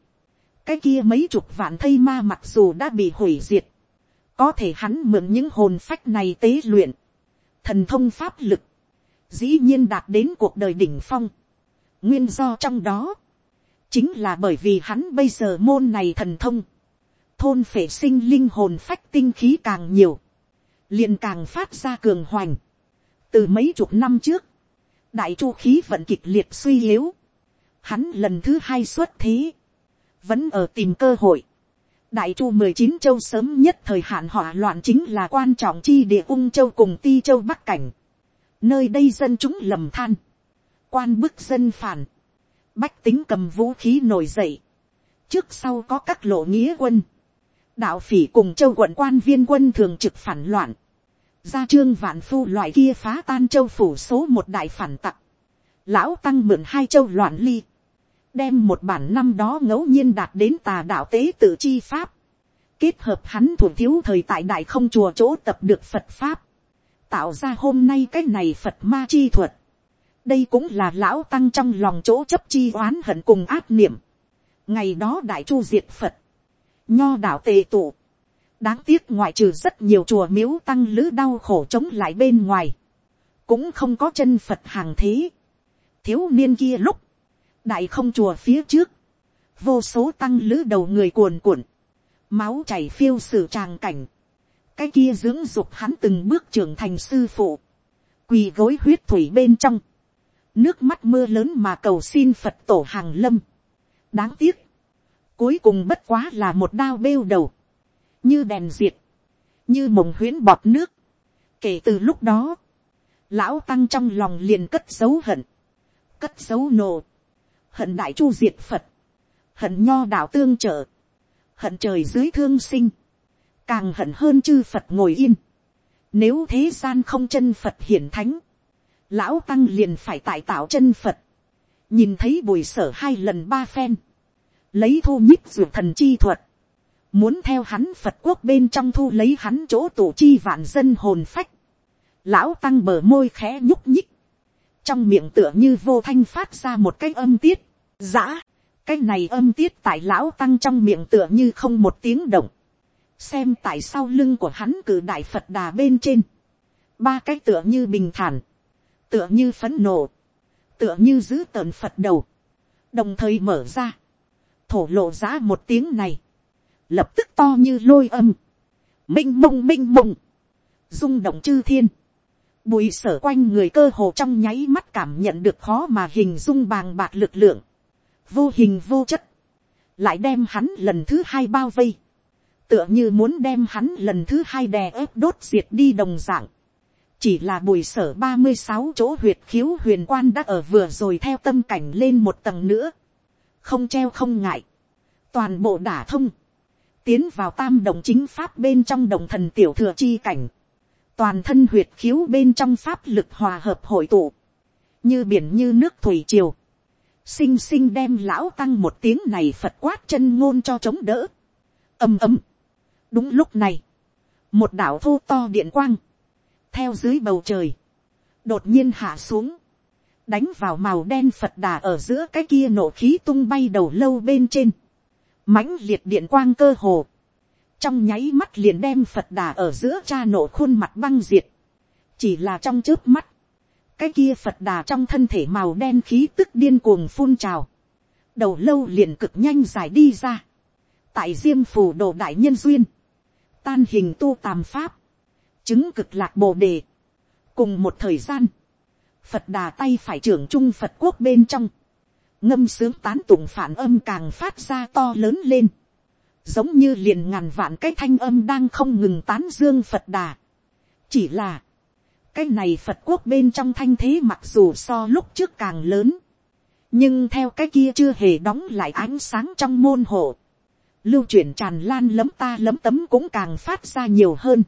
cái kia mấy chục vạn thây ma mặc dù đã bị hủy diệt, có thể hắn mượn những hồn phách này tế luyện, thần thông pháp lực, dĩ nhiên đạt đến cuộc đời đỉnh phong. nguyên do trong đó, chính là bởi vì hắn bây giờ môn này thần thông, thôn phệ sinh linh hồn phách tinh khí càng nhiều, liền càng phát ra cường hoành. từ mấy chục năm trước, đại chu khí vận kịch liệt suy yếu, hắn lần thứ hai xuất thế, vẫn ở tìm cơ hội, đại chu mười chín châu sớm nhất thời hạn hỏa loạn chính là quan trọng chi địa ung châu cùng ti châu bắc cảnh. nơi đây dân chúng lầm than, quan bức dân phản, bách tính cầm vũ khí nổi dậy, trước sau có các lộ nghĩa quân, đạo phỉ cùng châu quận quan viên quân thường trực phản loạn, gia trương vạn phu loại kia phá tan châu phủ số một đại phản tặc, lão tăng mượn hai châu loạn ly, đem một bản năm đó ngẫu nhiên đạt đến tà đạo tế tự chi pháp, kết hợp hắn thuộc thiếu thời tại đại không chùa chỗ tập được phật pháp, tạo ra hôm nay cái này phật ma chi thuật. đây cũng là lão tăng trong lòng chỗ chấp chi oán hận cùng áp niệm. ngày đó đại chu diệt phật, nho đạo tề tụ, đáng tiếc ngoại trừ rất nhiều chùa miếu tăng lữ đau khổ chống lại bên ngoài, cũng không có chân phật hàng thế. thiếu niên kia lúc, đại không chùa phía trước, vô số tăng lữ đầu người cuồn cuộn, máu chảy phiêu sử tràng cảnh, cái kia dưỡng dục hắn từng bước trưởng thành sư phụ, quỳ gối huyết thủy bên trong, nước mắt mưa lớn mà cầu xin phật tổ hàng lâm. đáng tiếc, cuối cùng bất quá là một đao bêu đầu, như đèn diệt, như mộng huyễn bọt nước. kể từ lúc đó, lão tăng trong lòng liền cất dấu hận, cất dấu nộ, hận đại chu diệt phật, hận nho đạo tương trợ, hận trời dưới thương sinh, càng hận hơn chư phật ngồi yên. Nếu thế gian không chân phật hiển thánh, lão tăng liền phải tại tạo chân phật, nhìn thấy bùi sở hai lần ba phen, lấy thu nhích ruột thần chi thuật, muốn theo hắn phật quốc bên trong thu lấy hắn chỗ tổ chi vạn dân hồn phách, lão tăng bờ môi khẽ nhúc nhích, trong miệng tựa như vô thanh phát ra một cái âm tiết, giã, cái này âm tiết tại lão tăng trong miệng tựa như không một tiếng động. Xem tại sau lưng của hắn cử đại Phật đà bên trên. Ba cái tựa như bình thản. Tựa như phấn nộ. Tựa như giữ tờn Phật đầu. đồng thời mở ra, thổ lộ giá một tiếng này, lập tức to như lôi âm, m i n h mông m i n h mông, rung động chư thiên, bùi sở quanh người cơ hồ trong nháy mắt cảm nhận được khó mà hình dung bàng bạc lực lượng, vô hình vô chất, lại đem hắn lần thứ hai bao vây, tựa như muốn đem hắn lần thứ hai đè ớp đốt diệt đi đồng dạng, chỉ là bùi sở ba mươi sáu chỗ huyệt khiếu huyền quan đã ở vừa rồi theo tâm cảnh lên một tầng nữa, không treo không ngại, toàn bộ đả thông, tiến vào tam đồng chính pháp bên trong đồng thần tiểu thừa chi cảnh, toàn thân huyệt khiếu bên trong pháp lực hòa hợp hội tụ, như biển như nước thủy triều, xinh xinh đem lão tăng một tiếng này phật quát chân ngôn cho chống đỡ, ầm ầm, đúng lúc này, một đạo thô to điện quang, theo dưới bầu trời, đột nhiên hạ xuống, đánh vào màu đen phật đà ở giữa cái kia nổ khí tung bay đầu lâu bên trên, mãnh liệt điện quang cơ hồ, trong nháy mắt liền đem phật đà ở giữa cha nổ khuôn mặt băng diệt, chỉ là trong trước mắt, cái kia phật đà trong thân thể màu đen khí tức điên cuồng phun trào, đầu lâu liền cực nhanh dài đi ra, tại diêm phù đồ đại nhân duyên, tan hình tu tàm pháp, chứng cực lạc bồ đề. cùng một thời gian, phật đà tay phải trưởng trung phật quốc bên trong, ngâm sướng tán tụng phản âm càng phát ra to lớn lên, giống như liền ngàn vạn cái thanh âm đang không ngừng tán dương phật đà. chỉ là, cái này phật quốc bên trong thanh thế mặc dù so lúc trước càng lớn, nhưng theo cái kia chưa hề đóng lại ánh sáng trong môn hộ, lưu chuyển tràn lan lấm ta lấm tấm cũng càng phát ra nhiều hơn.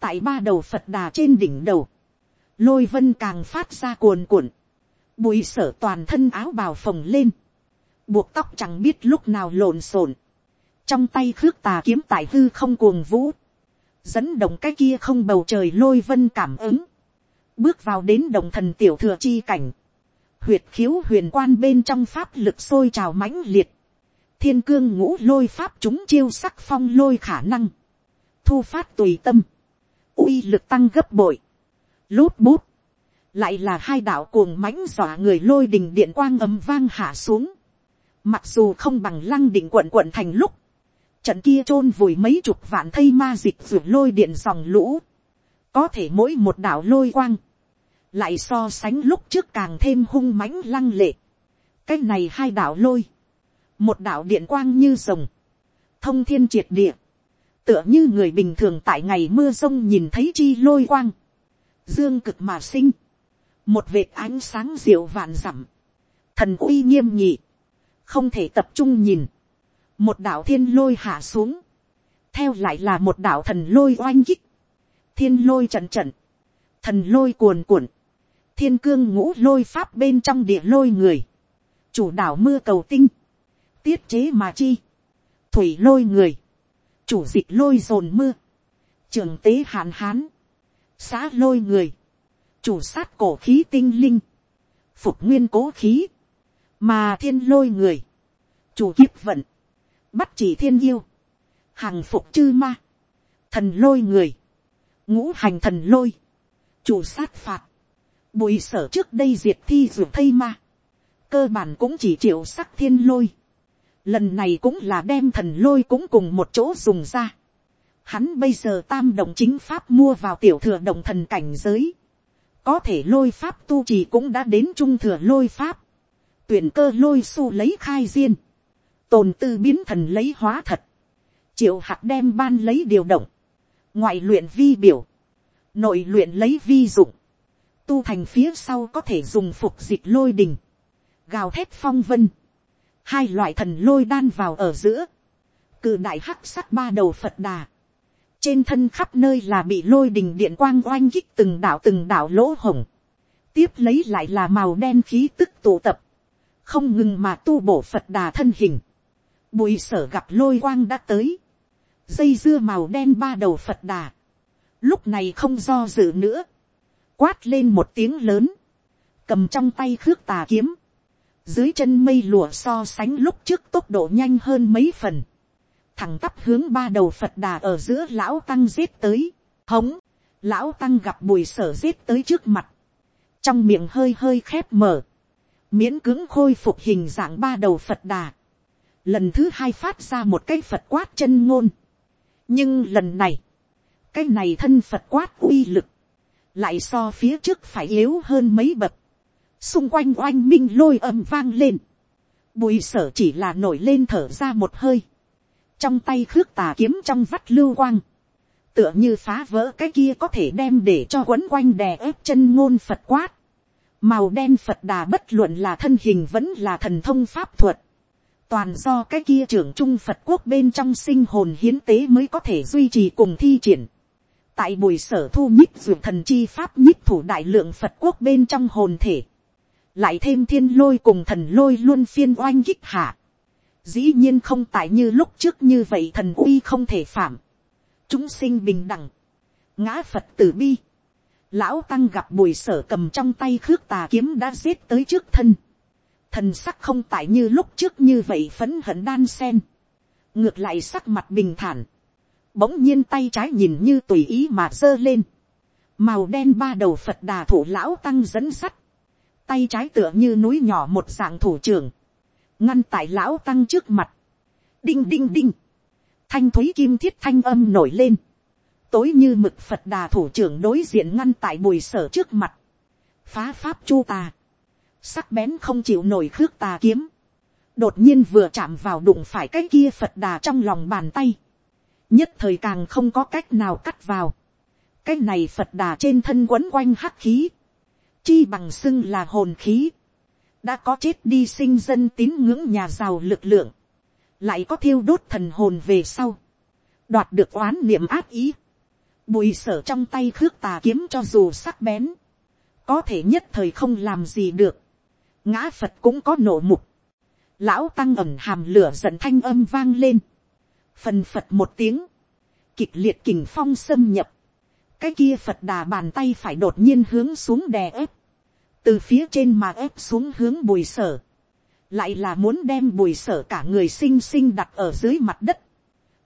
Tại ba đầu phật đà trên đỉnh đầu, lôi vân càng phát ra cuồn cuộn, bùi sở toàn thân áo bào phồng lên, buộc tóc chẳng biết lúc nào lộn xộn, trong tay khước tà kiếm tại hư không cuồng vũ, dẫn động cái kia không bầu trời lôi vân cảm ứng, bước vào đến đồng thần tiểu thừa chi cảnh, huyệt khiếu huyền quan bên trong pháp lực sôi trào mãnh liệt, thiên cương ngũ lôi pháp chúng chiêu sắc phong lôi khả năng, thu phát tùy tâm, uy lực tăng gấp bội, lút bút, lại là hai đạo cuồng mãnh dọa người lôi đình điện quang ấm vang hạ xuống, mặc dù không bằng lăng định quận quận thành lúc, trận kia t r ô n vùi mấy chục vạn thây ma dịch ruột lôi điện dòng lũ, có thể mỗi một đạo lôi quang, lại so sánh lúc trước càng thêm hung mãnh lăng lệ, cái này hai đạo lôi, một đạo điện quang như rồng, thông thiên triệt địa, tựa như người bình thường tại ngày mưa sông nhìn thấy chi lôi quang, dương cực mà sinh, một vệt ánh sáng diệu vạn dặm, thần uy nghiêm nhị, không thể tập trung nhìn, một đạo thiên lôi hạ xuống, theo lại là một đạo thần lôi oanh kích, thiên lôi trận trận, thần lôi cuồn cuộn, thiên cương ngũ lôi pháp bên trong địa lôi người, chủ đạo mưa cầu tinh, tiết chế mà chi, thủy lôi người, chủ dịch lôi dồn mưa, trường tế hạn hán, xã lôi người, chủ sát cổ khí tinh linh, phục nguyên cố khí, mà thiên lôi người, chủ kiếp vận, bắt chỉ thiên yêu, hàng phục chư ma, thần lôi người, ngũ hành thần lôi, chủ sát phạt, bùi sở trước đây diệt thi ruột thây ma, cơ bản cũng chỉ triệu sắc thiên lôi, lần này cũng là đem thần lôi cũng cùng một chỗ dùng ra. Hắn bây giờ tam đồng chính pháp mua vào tiểu thừa đồng thần cảnh giới. Có thể lôi pháp tu trì cũng đã đến trung thừa lôi pháp. Tuyển cơ lôi su lấy khai diên. Tồn tư biến thần lấy hóa thật. Triệu hạt đem ban lấy điều động. Ngoại luyện vi biểu. Nội luyện lấy vi dụng. Tu thành phía sau có thể dùng phục dịch lôi đình. Gào thét phong vân hai loại thần lôi đan vào ở giữa, cự đại hắc sắc ba đầu phật đà, trên thân khắp nơi là bị lôi đình điện quang oanh kích từng đảo từng đảo lỗ hổng. Tiếp lấy lại là màu đen khí tức tụ tập, không ngừng mà tu bổ phật đà thân hình, bùi sở gặp lôi quang đã tới, dây dưa màu đen ba đầu phật đà, lúc này không do dự nữa, quát lên một tiếng lớn, cầm trong tay khước tà kiếm, dưới chân mây lùa so sánh lúc trước tốc độ nhanh hơn mấy phần, thẳng tắp hướng ba đầu phật đà ở giữa lão tăng giết tới, hống, lão tăng gặp bùi sở giết tới trước mặt, trong miệng hơi hơi khép mở, miễn cứng khôi phục hình dạng ba đầu phật đà, lần thứ hai phát ra một cái phật quát chân ngôn, nhưng lần này, cái này thân phật quát uy lực, lại so phía trước phải yếu hơn mấy bậc, xung quanh oanh minh lôi âm vang lên, bùi sở chỉ là nổi lên thở ra một hơi, trong tay khước tà kiếm trong vắt lưu quang, tựa như phá vỡ cái kia có thể đem để cho quấn quanh đè ép chân ngôn phật quát, màu đen phật đà bất luận là thân hình vẫn là thần thông pháp thuật, toàn do cái kia trưởng trung phật quốc bên trong sinh hồn hiến tế mới có thể duy trì cùng thi triển. tại buổi sở thu nhích dược thần chi pháp nhích thủ đại lượng phật quốc bên trong hồn thể, lại thêm thiên lôi cùng thần lôi luôn phiên oanh kích hạ dĩ nhiên không tại như lúc trước như vậy thần uy không thể phạm. chúng sinh bình đẳng, ngã phật tử bi. lão tăng gặp bùi sở cầm trong tay khước tà kiếm đã giết tới trước thân. Thần sắc không tại như lúc trước như vậy phấn hận đan sen, ngược lại sắc mặt bình thản, bỗng nhiên tay trái nhìn như tùy ý mà giơ lên, màu đen ba đầu phật đà thủ lão tăng dẫn sắt, tay trái tựa như núi nhỏ một dạng thủ trưởng, ngăn tại lão tăng trước mặt, đinh đinh đinh, thanh thúy kim thiết thanh âm nổi lên, tối như mực phật đà thủ trưởng đối diện ngăn tại bùi sở trước mặt, phá pháp chu tà, sắc bén không chịu nổi khước tà kiếm, đột nhiên vừa chạm vào đụng phải cái kia phật đà trong lòng bàn tay, nhất thời càng không có cách nào cắt vào, cái này phật đà trên thân quấn quanh hắc khí, chi bằng xưng là hồn khí, đã có chết đi sinh dân tín ngưỡng nhà giàu lực lượng, lại có thiêu đốt thần hồn về sau, đoạt được oán niệm áp ý, bùi sở trong tay khước tà kiếm cho dù sắc bén, có thể nhất thời không làm gì được, ngã phật cũng có nổ mục, lão tăng ẩm hàm lửa giận thanh âm vang lên, phần phật một tiếng, kịch liệt kình phong xâm nhập, cái kia phật đà bàn tay phải đột nhiên hướng xuống đè ép, từ phía trên mà ép xuống hướng bùi sở, lại là muốn đem bùi sở cả người xinh xinh đặt ở dưới mặt đất,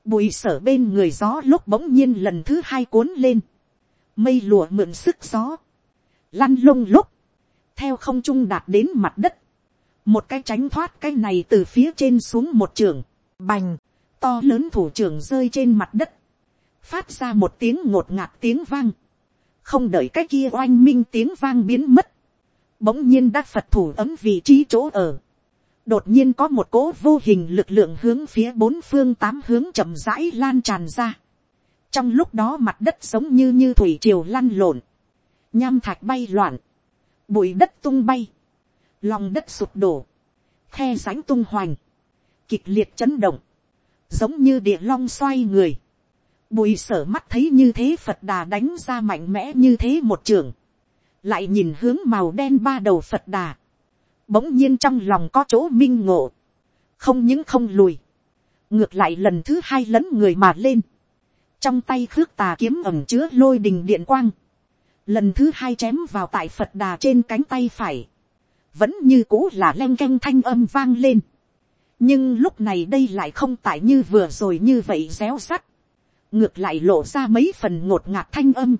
bùi sở bên người gió lúc bỗng nhiên lần thứ hai cuốn lên, mây lùa mượn sức gió, lăn lông lúc, theo không trung đạt đến mặt đất, một cái tránh thoát cái này từ phía trên xuống một trường, bành, to lớn thủ trưởng rơi trên mặt đất, phát ra một tiếng ngột ngạt tiếng vang, không đợi cái kia oanh minh tiếng vang biến mất, bỗng nhiên đã phật thủ ấm vị trí chỗ ở, đột nhiên có một cỗ vô hình lực lượng hướng phía bốn phương tám hướng chậm rãi lan tràn ra, trong lúc đó mặt đất giống như như thủy triều lăn lộn, nham thạch bay loạn, bụi đất tung bay, lòng đất sụp đổ, khe sánh tung hoành, kịch liệt chấn động, giống như địa long xoay người, bùi sở mắt thấy như thế phật đà đánh ra mạnh mẽ như thế một trường, lại nhìn hướng màu đen ba đầu phật đà, bỗng nhiên trong lòng có chỗ minh ngộ, không những không lùi, ngược lại lần thứ hai lấn người mà lên, trong tay khước tà kiếm ẩm chứa lôi đình điện quang, lần thứ hai chém vào tại phật đà trên cánh tay phải, vẫn như cũ là len canh thanh âm vang lên. nhưng lúc này đây lại không tại như vừa rồi như vậy réo sắt, ngược lại lộ ra mấy phần ngột ngạt thanh âm,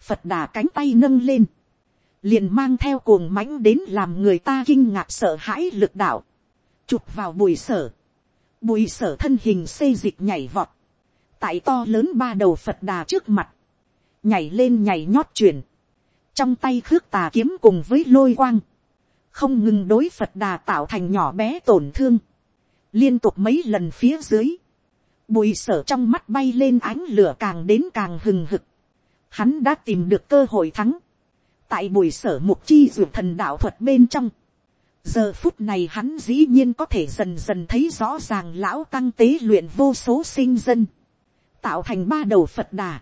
phật đà cánh tay nâng lên, liền mang theo cuồng mãnh đến làm người ta kinh ngạc sợ hãi lực đạo, chụp vào bùi sở, bùi sở thân hình xây dịch nhảy vọt, tại to lớn ba đầu phật đà trước mặt, nhảy lên nhảy nhót chuyển, trong tay khước tà kiếm cùng với lôi quang, không ngừng đối phật đà tạo thành nhỏ bé tổn thương, liên tục mấy lần phía dưới, bùi sở trong mắt bay lên ánh lửa càng đến càng hừng hực, hắn đã tìm được cơ hội thắng, tại buổi sở mục chi ruột thần đạo thuật bên trong, giờ phút này hắn dĩ nhiên có thể dần dần thấy rõ ràng lão tăng tế luyện vô số sinh dân, tạo thành ba đầu phật đà,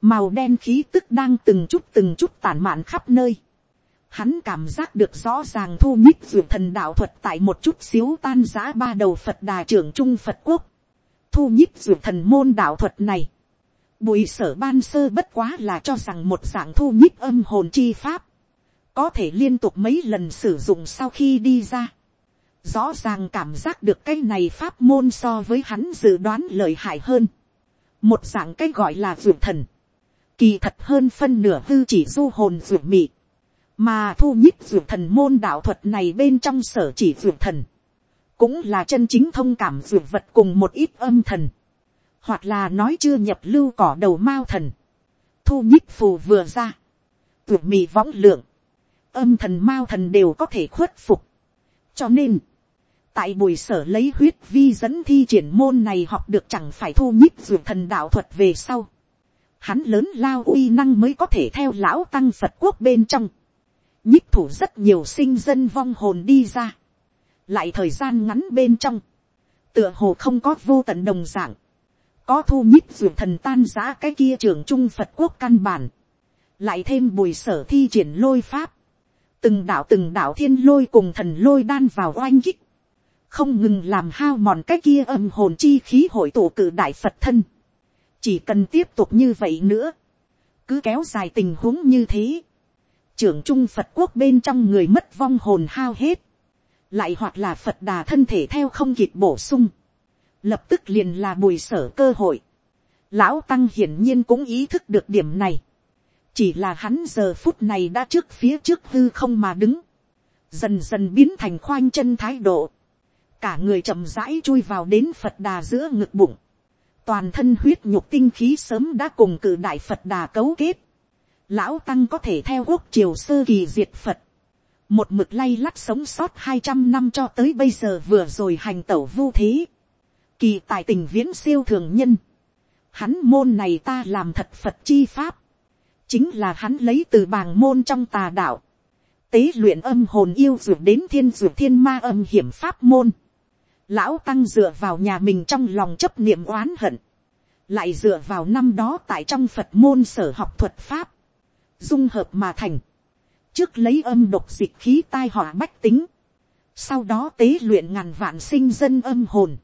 màu đen khí tức đang từng chút từng chút tản mạn khắp nơi. Hắn cảm giác được rõ ràng thu nhích duyệt thần đạo thuật tại một chút xíu tan giã ba đầu Phật đà trưởng trung Phật quốc. Thu nhích duyệt thần môn đạo thuật này. Bùi sở ban sơ bất quá là cho rằng một dạng thu nhích âm hồn chi pháp. Có thể liên tục mấy lần sử dụng sau khi đi ra. Rõ ràng cảm giác được cái này pháp môn so với hắn dự đoán lợi hại hơn. Một dạng cái gọi là vượt thần kỳ thật hơn phân nửa hư chỉ du hồn ruột mị, mà thu nhích ruột thần môn đạo thuật này bên trong sở chỉ ruột thần, cũng là chân chính thông cảm ruột vật cùng một ít âm thần, hoặc là nói chưa nhập lưu cỏ đầu mao thần, thu nhích phù vừa ra, tuyệt mì võng lượng, âm thần mao thần đều có thể khuất phục, cho nên, tại buổi sở lấy huyết vi dẫn thi triển môn này học được chẳng phải thu nhích ruột thần đạo thuật về sau, hắn lớn lao uy năng mới có thể theo lão tăng phật quốc bên trong, nhích thủ rất nhiều sinh dân vong hồn đi ra, lại thời gian ngắn bên trong, tựa hồ không có vô tận đồng dạng, có thu nhích ruột thần tan giã cái kia trường trung phật quốc căn bản, lại thêm bùi sở thi triển lôi pháp, từng đạo từng đạo thiên lôi cùng thần lôi đan vào oanh kích, không ngừng làm hao mòn cái kia âm hồn chi khí hội tụ cử đại phật thân, chỉ cần tiếp tục như vậy nữa, cứ kéo dài tình huống như thế, trưởng trung phật quốc bên trong người mất vong hồn hao hết, lại hoặc là phật đà thân thể theo không kịp bổ sung, lập tức liền là bùi sở cơ hội. Lão tăng hiển nhiên cũng ý thức được điểm này, chỉ là hắn giờ phút này đã trước phía trước hư không mà đứng, dần dần biến thành khoanh chân thái độ, cả người chậm rãi chui vào đến phật đà giữa ngực bụng, toàn thân huyết nhục tinh khí sớm đã cùng cử đại phật đà cấu kết, lão tăng có thể theo quốc triều sơ kỳ diệt phật, một mực lay lắt sống sót hai trăm năm cho tới bây giờ vừa rồi hành tẩu vô thế, kỳ tài tình viễn siêu thường nhân, hắn môn này ta làm thật phật chi pháp, chính là hắn lấy từ bàng môn trong tà đạo, tế luyện âm hồn yêu dược đến thiên dược thiên ma âm hiểm pháp môn, lão tăng dựa vào nhà mình trong lòng chấp niệm oán hận, lại dựa vào năm đó tại trong phật môn sở học thuật pháp, dung hợp mà thành, trước lấy âm độc dịch khí tai họa bách tính, sau đó tế luyện ngàn vạn sinh dân âm hồn,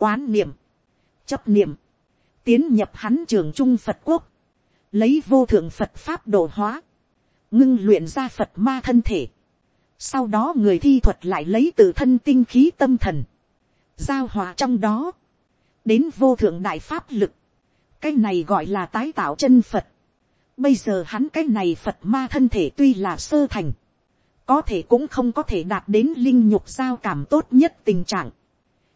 quán niệm, chấp niệm, tiến nhập hắn trường trung phật quốc, lấy vô thượng phật pháp độ hóa, ngưng luyện ra phật ma thân thể, sau đó người thi thuật lại lấy từ thân tinh khí tâm thần, giao hòa trong đó, đến vô thượng đại pháp lực, cái này gọi là tái tạo chân phật, Bây giờ hắn cái này Phật ma thân thể tuy là sơ thành. Có thể cũng không có thể đạt đến linh nhục giao cảm tốt nhất tình trạng.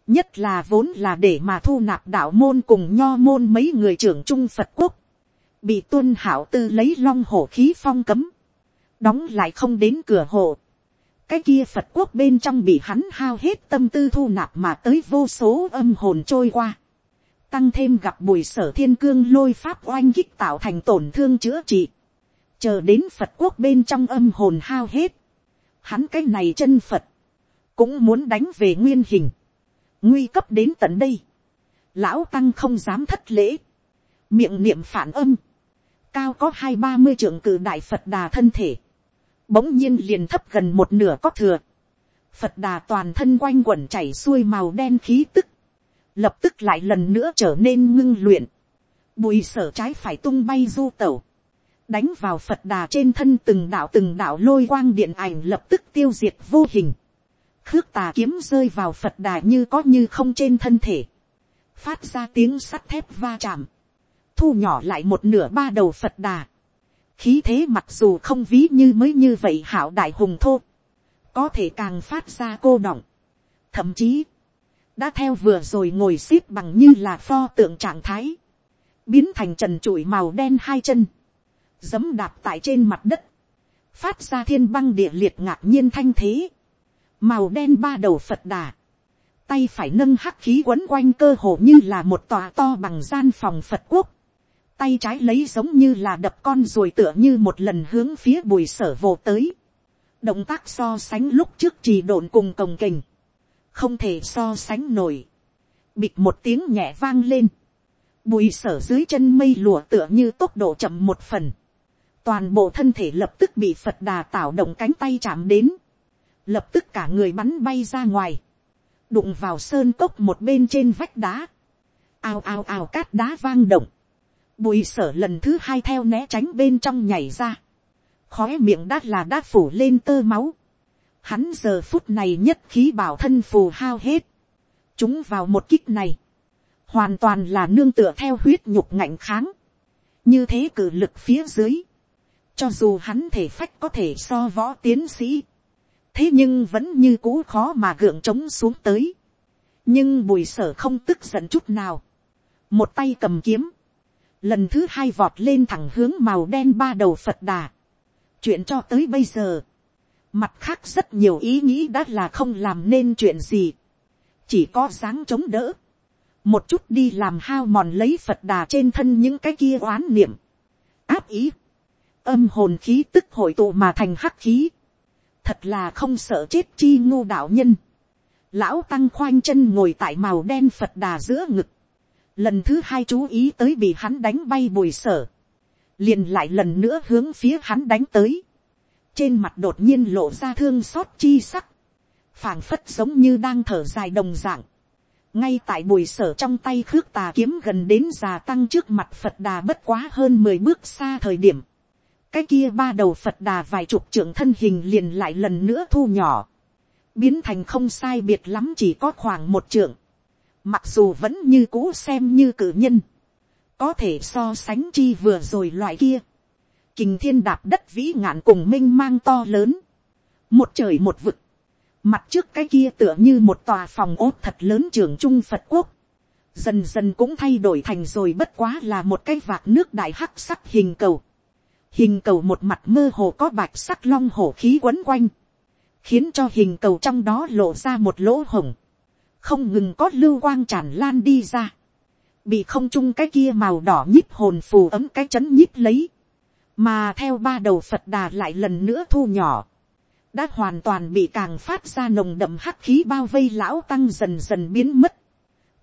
Nhất là vốn là để mà thu nạp đạo môn cùng nho môn mấy người trưởng trung Phật quốc. Bị tuân hảo tư lấy long hổ khí phong cấm. Đóng lại không đến cửa hộ. Cái kia Phật quốc bên trong bị hắn hao hết tâm tư thu nạp mà tới vô số âm hồn trôi qua tăng thêm gặp bùi sở thiên cương lôi pháp oanh kích tạo thành tổn thương chữa trị, chờ đến phật quốc bên trong âm hồn hao hết, hắn cái này chân phật, cũng muốn đánh về nguyên hình, nguy cấp đến tận đây, lão tăng không dám thất lễ, miệng niệm phản âm, cao có hai ba mươi trưởng cử đại phật đà thân thể, bỗng nhiên liền thấp gần một nửa có thừa, phật đà toàn thân quanh quẩn chảy xuôi màu đen khí tức, lập tức lại lần nữa trở nên ngưng luyện, bùi sở trái phải tung bay du tẩu, đánh vào phật đà trên thân từng đạo từng đạo lôi quang điện ảnh lập tức tiêu diệt vô hình, khước tà kiếm rơi vào phật đà như có như không trên thân thể, phát ra tiếng sắt thép va chạm, thu nhỏ lại một nửa ba đầu phật đà, khí thế mặc dù không ví như mới như vậy hảo đại hùng thô, có thể càng phát ra cô động, thậm chí đã theo vừa rồi ngồi x ế p bằng như là pho tượng trạng thái, biến thành trần trụi màu đen hai chân, dấm đạp tại trên mặt đất, phát ra thiên băng địa liệt ngạc nhiên thanh thế, màu đen ba đầu phật đà, tay phải nâng hắc khí quấn quanh cơ hồ như là một tòa to bằng gian phòng phật quốc, tay trái lấy giống như là đập con rồi tựa như một lần hướng phía bùi sở vồ tới, động tác so sánh lúc trước trì độn cùng cồng kềnh, không thể so sánh nổi, bịt một tiếng nhẹ vang lên, bùi sở dưới chân mây lùa tựa như tốc độ chậm một phần, toàn bộ thân thể lập tức bị phật đà tạo động cánh tay chạm đến, lập tức cả người bắn bay ra ngoài, đụng vào sơn cốc một bên trên vách đá, ào ào ào cát đá vang động, bùi sở lần thứ hai theo né tránh bên trong nhảy ra, khói miệng đát là đát phủ lên tơ máu, Hắn giờ phút này nhất khí bảo thân phù hao hết. Chúng vào một kích này. Hoàn toàn là nương tựa theo huyết nhục ngạnh kháng. Như thế cử lực phía dưới. cho dù hắn thể phách có thể so võ tiến sĩ, thế nhưng vẫn như cũ khó mà gượng trống xuống tới. nhưng bùi sở không tức giận chút nào, một tay cầm kiếm, lần thứ hai vọt lên thẳng hướng màu đen ba đầu phật đà. chuyện cho tới bây giờ, mặt khác rất nhiều ý nghĩ đã là không làm nên chuyện gì, chỉ có dáng chống đỡ, một chút đi làm hao mòn lấy phật đà trên thân những cái kia oán niệm, áp ý, âm hồn khí tức hội tụ mà thành hắc khí, thật là không sợ chết chi ngô đạo nhân, lão tăng khoanh chân ngồi tại màu đen phật đà giữa ngực, lần thứ hai chú ý tới bị hắn đánh bay bùi sở, liền lại lần nữa hướng phía hắn đánh tới, trên mặt đột nhiên lộ ra thương xót chi sắc, phảng phất giống như đang thở dài đồng dạng, ngay tại bùi sở trong tay khước tà kiếm gần đến già tăng trước mặt phật đà bất quá hơn mười bước xa thời điểm, cái kia ba đầu phật đà vài chục trưởng thân hình liền lại lần nữa thu nhỏ, biến thành không sai biệt lắm chỉ có khoảng một trưởng, mặc dù vẫn như cũ xem như cử nhân, có thể so sánh chi vừa rồi loại kia, kình thiên đạp đất vĩ ngạn cùng m i n h mang to lớn, một trời một vực, mặt trước cái kia tựa như một tòa phòng ốt thật lớn trường trung phật quốc, dần dần cũng thay đổi thành rồi bất quá là một cái vạc nước đại hắc sắc hình cầu, hình cầu một mặt mơ hồ có bạch sắc long hổ khí quấn quanh, khiến cho hình cầu trong đó lộ ra một lỗ hồng, không ngừng có lưu quang tràn lan đi ra, bị không trung cái kia màu đỏ nhíp hồn phù ấm cái chấn nhíp lấy, mà theo ba đầu phật đà lại lần nữa thu nhỏ, đã hoàn toàn bị càng phát ra nồng đậm hắc khí bao vây lão tăng dần dần biến mất,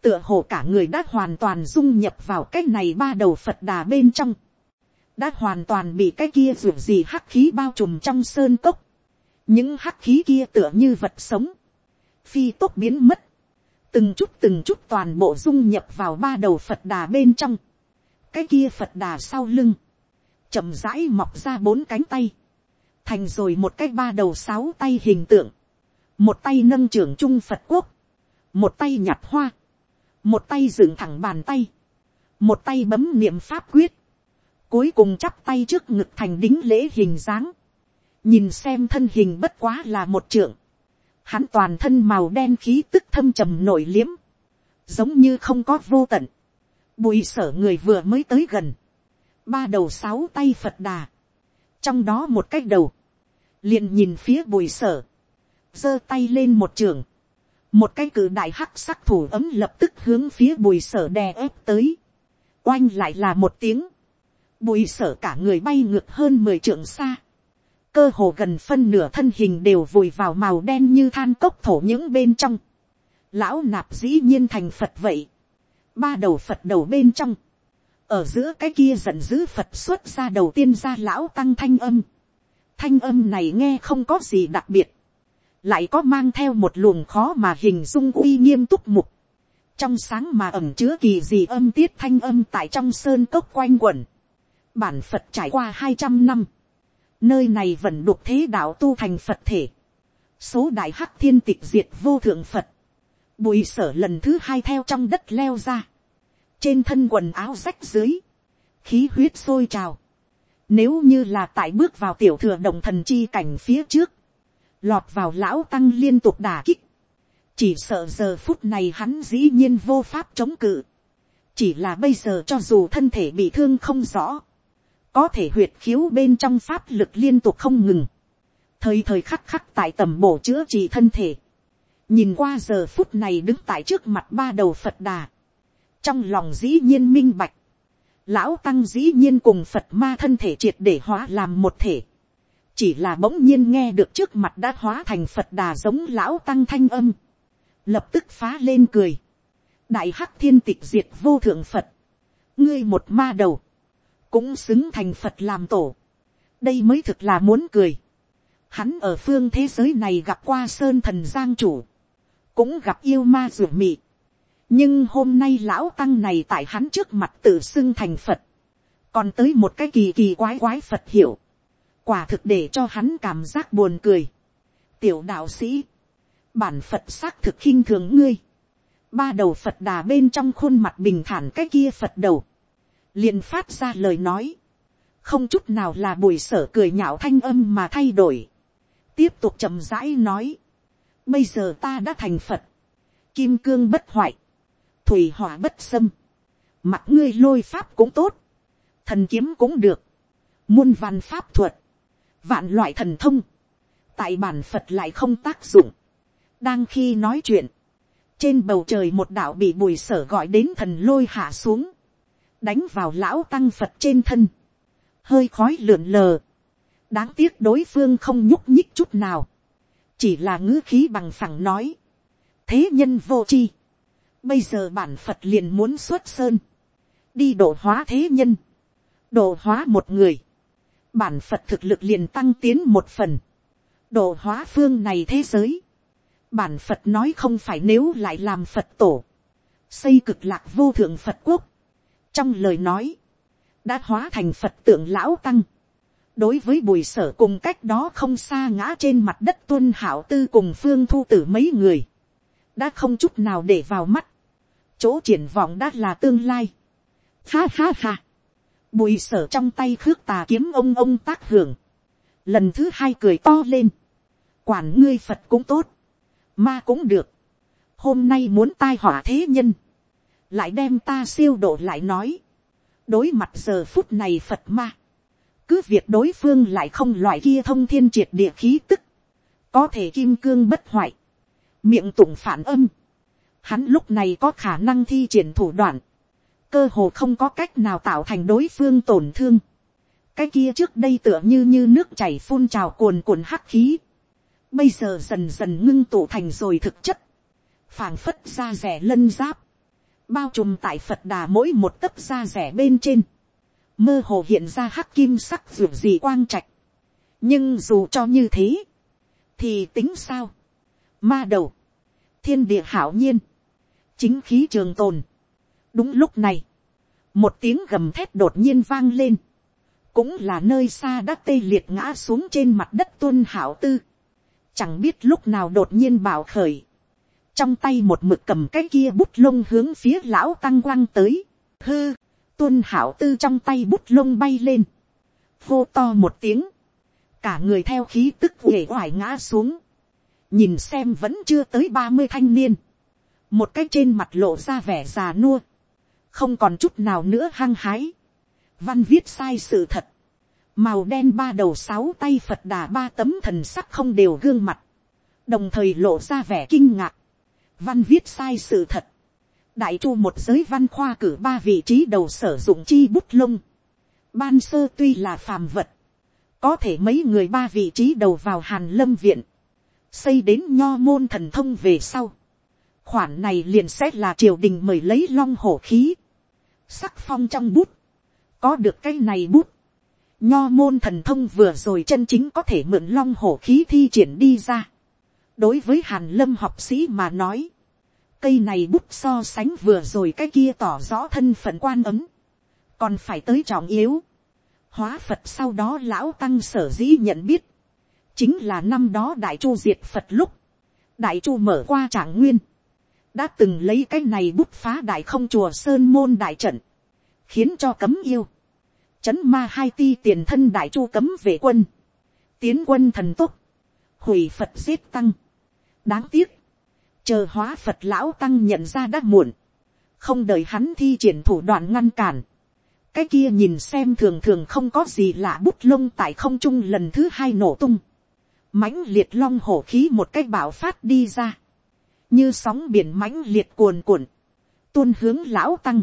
tựa hồ cả người đã hoàn toàn dung nhập vào cái này ba đầu phật đà bên trong, đã hoàn toàn bị cái kia ruột gì hắc khí bao trùm trong sơn cốc, những hắc khí kia tựa như vật sống, phi tốt biến mất, từng chút từng chút toàn bộ dung nhập vào ba đầu phật đà bên trong, cái kia phật đà sau lưng, chậm rãi mọc ra bốn cánh tay, thành rồi một cái ba đầu sáu tay hình tượng, một tay nâng trưởng trung phật quốc, một tay nhặt hoa, một tay dựng thẳng bàn tay, một tay bấm niệm pháp quyết, cuối cùng chắp tay trước ngực thành đính lễ hình dáng, nhìn xem thân hình bất quá là một trưởng, hắn toàn thân màu đen khí tức thâm trầm nổi liếm, giống như không có vô tận, bùi sở người vừa mới tới gần, ba đầu sáu tay phật đà, trong đó một cái đầu, liền nhìn phía bùi sở, giơ tay lên một trường, một cái cử đại hắc sắc thủ ấm lập tức hướng phía bùi sở đè ép tới, oanh lại là một tiếng, bùi sở cả người bay ngược hơn mười trượng xa, cơ hồ gần phân nửa thân hình đều vùi vào màu đen như than cốc thổ những bên trong, lão nạp dĩ nhiên thành phật vậy, ba đầu phật đầu bên trong, ở giữa cái kia giận dữ phật xuất ra đầu tiên ra lão tăng thanh âm. thanh âm này nghe không có gì đặc biệt, lại có mang theo một luồng khó mà hình dung uy nghiêm túc mục. trong sáng mà ẩm chứa kỳ gì âm tiết thanh âm tại trong sơn cốc quanh quẩn bản phật trải qua hai trăm năm, nơi này vẫn đục thế đạo tu thành phật thể. số đại hắc thiên tịch diệt vô thượng phật, bùi sở lần thứ hai theo trong đất leo ra. Trên thân quần áo rách dưới, khí huyết sôi trào. Nếu như là tại bước vào tiểu thừa đồng thần chi cảnh phía trước, lọt vào lão tăng liên tục đả kích, chỉ sợ giờ phút này hắn dĩ nhiên vô pháp chống cự. chỉ là bây giờ cho dù thân thể bị thương không rõ, có thể huyệt khiếu bên trong pháp lực liên tục không ngừng, thời thời khắc khắc tại tầm bổ chữa trị thân thể, nhìn qua giờ phút này đứng tại trước mặt ba đầu phật đà, trong lòng dĩ nhiên minh bạch, lão tăng dĩ nhiên cùng phật ma thân thể triệt để hóa làm một thể, chỉ là bỗng nhiên nghe được trước mặt đã hóa thành phật đà giống lão tăng thanh âm, lập tức phá lên cười, đại hắc thiên tịch diệt vô thượng phật, ngươi một ma đầu, cũng xứng thành phật làm tổ, đây mới thực là muốn cười, hắn ở phương thế giới này gặp qua sơn thần giang chủ, cũng gặp yêu ma ruột mị, nhưng hôm nay lão tăng này tại hắn trước mặt tự xưng thành phật, còn tới một cái kỳ kỳ quái quái phật hiểu, quả thực để cho hắn cảm giác buồn cười. tiểu đạo sĩ, bản phật xác thực khinh thường ngươi, ba đầu phật đà bên trong khuôn mặt bình thản cái kia phật đầu, liền phát ra lời nói, không chút nào là bùi sở cười nhạo thanh âm mà thay đổi, tiếp tục chậm rãi nói, bây giờ ta đã thành phật, kim cương bất hoại, thủy hỏa bất xâm, mặt ngươi lôi pháp cũng tốt, thần kiếm cũng được, muôn văn pháp thuật, vạn loại thần thông, tại bản phật lại không tác dụng, đang khi nói chuyện, trên bầu trời một đạo bị bùi sở gọi đến thần lôi hạ xuống, đánh vào lão tăng phật trên thân, hơi khói lượn lờ, đáng tiếc đối phương không nhúc nhích chút nào, chỉ là ngữ khí bằng phẳng nói, thế nhân vô chi, bây giờ bản phật liền muốn xuất sơn, đi độ hóa thế nhân, độ hóa một người, bản phật thực lực liền tăng tiến một phần, độ hóa phương này thế giới, bản phật nói không phải nếu lại làm phật tổ, xây cực lạc vô thượng phật quốc, trong lời nói, đã hóa thành phật tượng lão tăng, đối với bùi sở cùng cách đó không xa ngã trên mặt đất tuân hảo tư cùng phương thu tử mấy người, đã không chút nào để vào mắt, chỗ triển vọng đã là tương lai. Ha ha ha, bùi sở trong tay khước tà kiếm ông ông tác hưởng, lần thứ hai cười to lên, quản ngươi phật cũng tốt, ma cũng được, hôm nay muốn tai họa thế nhân, lại đem ta siêu độ lại nói, đối mặt giờ phút này phật ma, cứ việc đối phương lại không loại kia thông thiên triệt địa khí tức, có thể kim cương bất hoại, miệng tụng phản âm, hắn lúc này có khả năng thi triển thủ đoạn, cơ hồ không có cách nào tạo thành đối phương tổn thương, cái kia trước đây tựa như như nước chảy phun trào cuồn cuộn hắc khí, bây giờ dần dần ngưng tụ thành rồi thực chất, phảng phất ra rẻ lân giáp, bao trùm tại phật đà mỗi một tấc da rẻ bên trên, mơ hồ hiện ra hắc kim sắc ruột gì quang trạch. nhưng dù cho như thế, thì tính sao, ma đầu, thiên địa hảo nhiên, chính khí trường tồn. đúng lúc này, một tiếng gầm thét đột nhiên vang lên, cũng là nơi xa đã tê liệt ngã xuống trên mặt đất tuân hảo tư, chẳng biết lúc nào đột nhiên bảo khởi, trong tay một mực cầm cái kia bút lông hướng phía lão tăng quăng tới, hư, tuân hảo tư trong tay bút lông bay lên, hô to một tiếng, cả người theo khí tức uể oải ngã xuống, nhìn xem vẫn chưa tới ba mươi thanh niên, một cái trên mặt lộ ra vẻ già nua, không còn chút nào nữa hăng hái, văn viết sai sự thật, màu đen ba đầu sáu tay phật đà ba tấm thần sắc không đều gương mặt, đồng thời lộ ra vẻ kinh ngạc, văn viết sai sự thật, đại chu một giới văn khoa cử ba vị trí đầu sử dụng chi bút lông, ban sơ tuy là phàm vật, có thể mấy người ba vị trí đầu vào hàn lâm viện, xây đến nho môn thần thông về sau, khoản này liền xét là triều đình mời lấy long hổ khí, sắc phong trong bút, có được cái này bút, nho môn thần thông vừa rồi chân chính có thể mượn long hổ khí thi triển đi ra đối với hàn lâm học sĩ mà nói, cây này bút so sánh vừa rồi cái kia tỏ rõ thân phận quan ấm, còn phải tới trọng yếu. hóa phật sau đó lão tăng sở dĩ nhận biết, chính là năm đó đại chu diệt phật lúc, đại chu mở qua trạng nguyên, đã từng lấy cái này bút phá đại không chùa sơn môn đại trận, khiến cho cấm yêu, chấn ma hai ti tiền thân đại chu cấm về quân, tiến quân thần tốc, hủy phật giết tăng đáng tiếc, chờ hóa phật lão tăng nhận ra đã muộn, không đợi hắn thi triển thủ đoạn ngăn cản, cái kia nhìn xem thường thường không có gì lạ bút lông tại không trung lần thứ hai nổ tung, mãnh liệt long hổ khí một cách bảo phát đi ra, như sóng biển mãnh liệt cuồn cuộn, tuôn hướng lão tăng,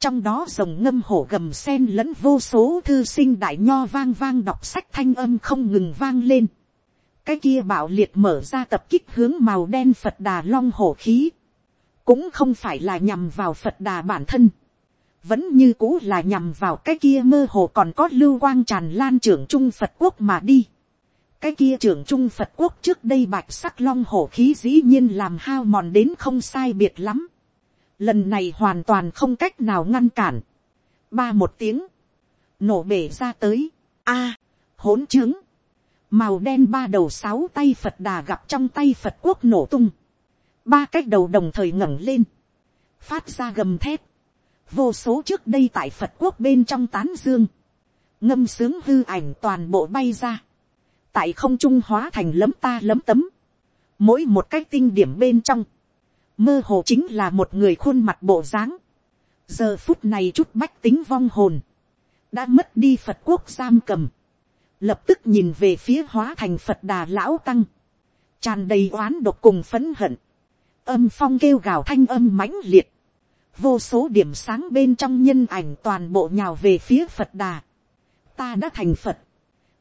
trong đó rồng ngâm hổ gầm sen lẫn vô số thư sinh đại nho vang vang đọc sách thanh âm không ngừng vang lên cái kia bạo liệt mở ra tập kích hướng màu đen phật đà long hổ khí. cũng không phải là nhằm vào phật đà bản thân. vẫn như cũ là nhằm vào cái kia mơ hồ còn có lưu quang tràn lan trưởng trung phật quốc mà đi. cái kia trưởng trung phật quốc trước đây bạch sắc long hổ khí dĩ nhiên làm hao mòn đến không sai biệt lắm lần này hoàn toàn không cách nào ngăn cản. ba một tiếng, nổ bể ra tới, a, hỗn trướng, màu đen ba đầu sáu tay phật đà gặp trong tay phật quốc nổ tung, ba cái đầu đồng thời ngẩng lên, phát ra gầm thép, vô số trước đây tại phật quốc bên trong tán dương, ngâm sướng hư ảnh toàn bộ bay ra, tại không trung hóa thành lấm ta lấm tấm, mỗi một cái tinh điểm bên trong, mơ hồ chính là một người khuôn mặt bộ dáng, giờ phút này chút bách tính vong hồn, đã mất đi phật quốc giam cầm, lập tức nhìn về phía hóa thành phật đà lão tăng, tràn đầy oán độc cùng phấn hận, âm phong kêu gào thanh âm mãnh liệt, vô số điểm sáng bên trong nhân ảnh toàn bộ nhào về phía phật đà, ta đã thành phật,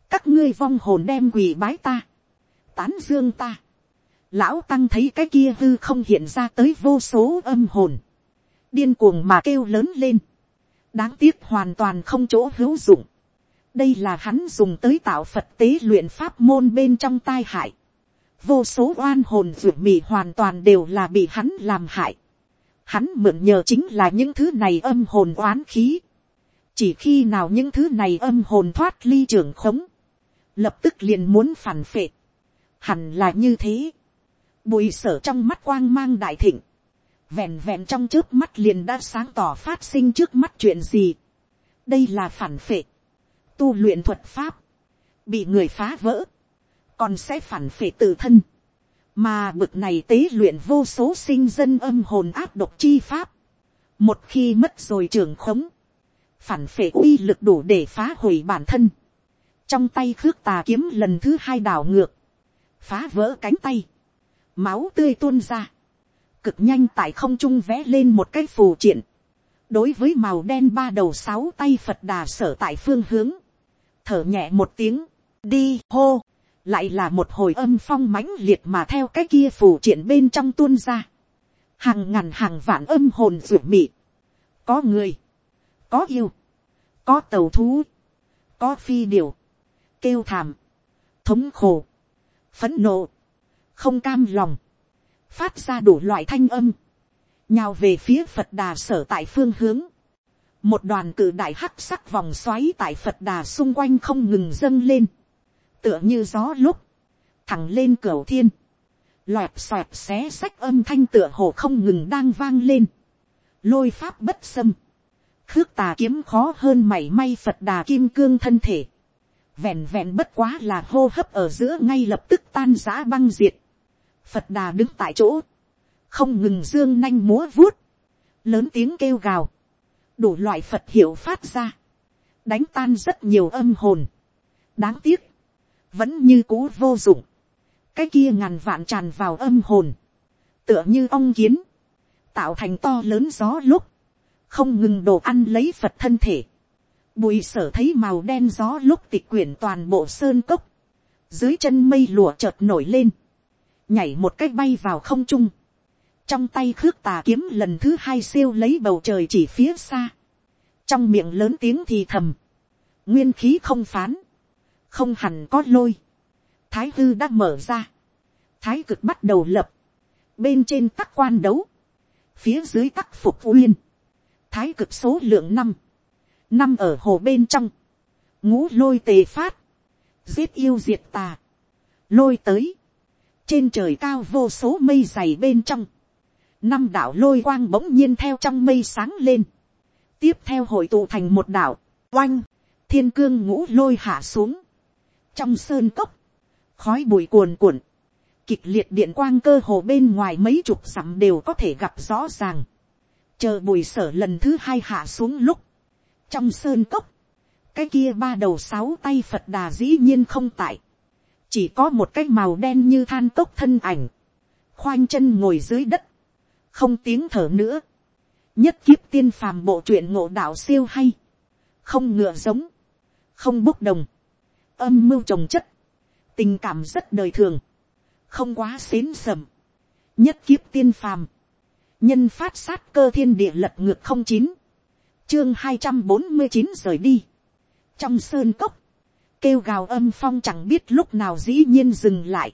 các ngươi vong hồn đem quỳ bái ta, tán dương ta, lão tăng thấy cái kia hư không hiện ra tới vô số âm hồn, điên cuồng mà kêu lớn lên, đáng tiếc hoàn toàn không chỗ hữu dụng, đây là hắn dùng tới tạo phật tế luyện pháp môn bên trong tai hại, vô số oan hồn ruột mì hoàn toàn đều là bị hắn làm hại, hắn mượn nhờ chính là những thứ này âm hồn oán khí, chỉ khi nào những thứ này âm hồn thoát ly trường khống, lập tức liền muốn phản phệ, hẳn là như thế, bùi sở trong mắt quang mang đại thịnh, vẹn vẹn trong trước mắt liền đã sáng tỏ phát sinh trước mắt chuyện gì. đây là phản phệ, tu luyện thuật pháp, bị người phá vỡ, còn sẽ phản phệ tự thân, mà bực này tế luyện vô số sinh dân âm hồn áp độc chi pháp, một khi mất rồi trường khống, phản phệ uy lực đủ để phá hủy bản thân, trong tay khước tà kiếm lần thứ hai đảo ngược, phá vỡ cánh tay, máu tươi tuôn ra, cực nhanh tại không trung vẽ lên một cái phù triện, đối với màu đen ba đầu sáu tay phật đà sở tại phương hướng, thở nhẹ một tiếng, đi hô, lại là một hồi âm phong mãnh liệt mà theo cái kia phù triển bên trong tuôn ra, hàng ngàn hàng vạn âm hồn ruột mị, có người, có yêu, có tàu thú, có phi điều, kêu thảm, thống khổ, phấn nộ, không cam lòng, phát ra đủ loại thanh âm, nhào về phía phật đà sở tại phương hướng, một đoàn cự đại hắc sắc vòng xoáy tại phật đà xung quanh không ngừng dâng lên, tựa như gió lúc, thẳng lên cửa thiên, loẹt xoẹt xé sách âm thanh tựa hồ không ngừng đang vang lên, lôi pháp bất xâm, khước tà kiếm khó hơn mảy may phật đà kim cương thân thể, vẹn vẹn bất quá là hô hấp ở giữa ngay lập tức tan giã băng diệt, phật đà đứng tại chỗ, không ngừng dương nanh múa vuốt, lớn tiếng kêu gào, đủ loại phật hiệu phát ra, đánh tan rất nhiều âm hồn. đáng tiếc, vẫn như cũ vô dụng, cái kia ngàn vạn tràn vào âm hồn, tựa như ong kiến, tạo thành to lớn gió lúc, không ngừng đồ ăn lấy phật thân thể, bùi sở thấy màu đen gió lúc tịch quyển toàn bộ sơn cốc, dưới chân mây lùa chợt nổi lên, nhảy một cách bay vào không trung, trong tay khước tà kiếm lần thứ hai siêu lấy bầu trời chỉ phía xa, trong miệng lớn tiếng thì thầm, nguyên khí không phán, không hẳn có lôi, thái hư đã mở ra, thái cực bắt đầu lập, bên trên các quan đấu, phía dưới các phục uyên, thái cực số lượng năm, năm ở hồ bên trong, ngũ lôi tề phát, giết yêu diệt tà, lôi tới, trên trời cao vô số mây dày bên trong, năm đạo lôi quang bỗng nhiên theo trong mây sáng lên, tiếp theo hội tụ thành một đạo, oanh, thiên cương ngũ lôi hạ xuống, trong sơn cốc, khói bụi cuồn cuộn, kịch liệt điện quang cơ hồ bên ngoài mấy chục dặm đều có thể gặp rõ ràng, chờ bùi sở lần thứ hai hạ xuống lúc, trong sơn cốc, cái kia ba đầu sáu tay phật đà dĩ nhiên không tại, chỉ có một cái màu đen như than cốc thân ảnh, khoanh chân ngồi dưới đất, không tiếng thở nữa, nhất kiếp tiên phàm bộ truyện ngộ đạo siêu hay, không ngựa giống, không bốc đồng, âm mưu trồng chất, tình cảm rất đời thường, không quá xến sầm, nhất kiếp tiên phàm, nhân phát sát cơ thiên địa lật ngược không chín, chương hai trăm bốn mươi chín rời đi, trong sơn cốc, kêu gào âm phong chẳng biết lúc nào dĩ nhiên dừng lại.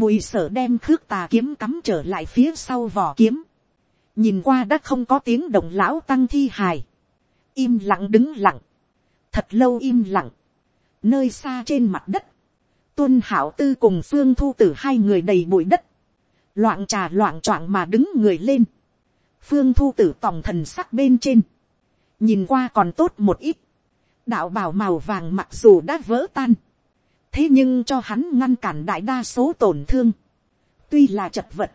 Bùi sở đem khước tà kiếm cắm trở lại phía sau vỏ kiếm. Nhìn qua đã không có tiếng động lão tăng thi hài. Im lặng đứng lặng. Thật lâu im lặng. Nơi xa trên mặt đất. Tuân hảo tư cùng phương thu tử hai người đầy bụi đất. Loạn trà loạn choạng mà đứng người lên. Phương thu tử tòng thần sắc bên trên. Nhìn qua còn tốt một ít đạo bảo màu vàng mặc dù đã vỡ tan, thế nhưng cho hắn ngăn cản đại đa số tổn thương, tuy là chật vật,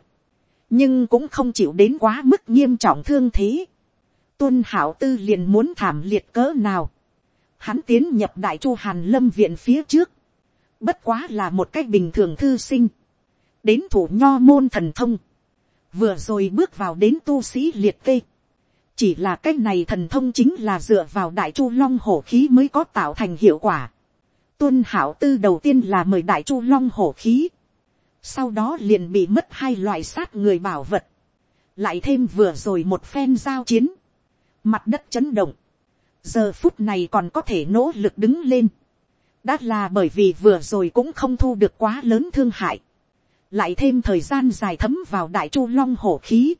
nhưng cũng không chịu đến quá mức nghiêm trọng thương thế. Tuân hảo tư liền muốn thảm liệt cỡ nào. Hắn tiến nhập đại chu hàn lâm viện phía trước. Bất quá là một cách bình thường thư sinh. Đến thủ nho môn thần thông. Vừa rồi bước vào đến tu sĩ liệt kê. Chỉ là cách này thần thông chính là dựa vào đại chu long hổ khí mới có tạo thành hiệu quả. Tuân hảo tư đầu tiên là mời đại chu long hổ khí. Sau đó liền bị mất hai loại sát người bảo vật, lại thêm vừa rồi một phen giao chiến, mặt đất chấn động, giờ phút này còn có thể nỗ lực đứng lên, đã là bởi vì vừa rồi cũng không thu được quá lớn thương hại, lại thêm thời gian dài thấm vào đại chu long hổ khí,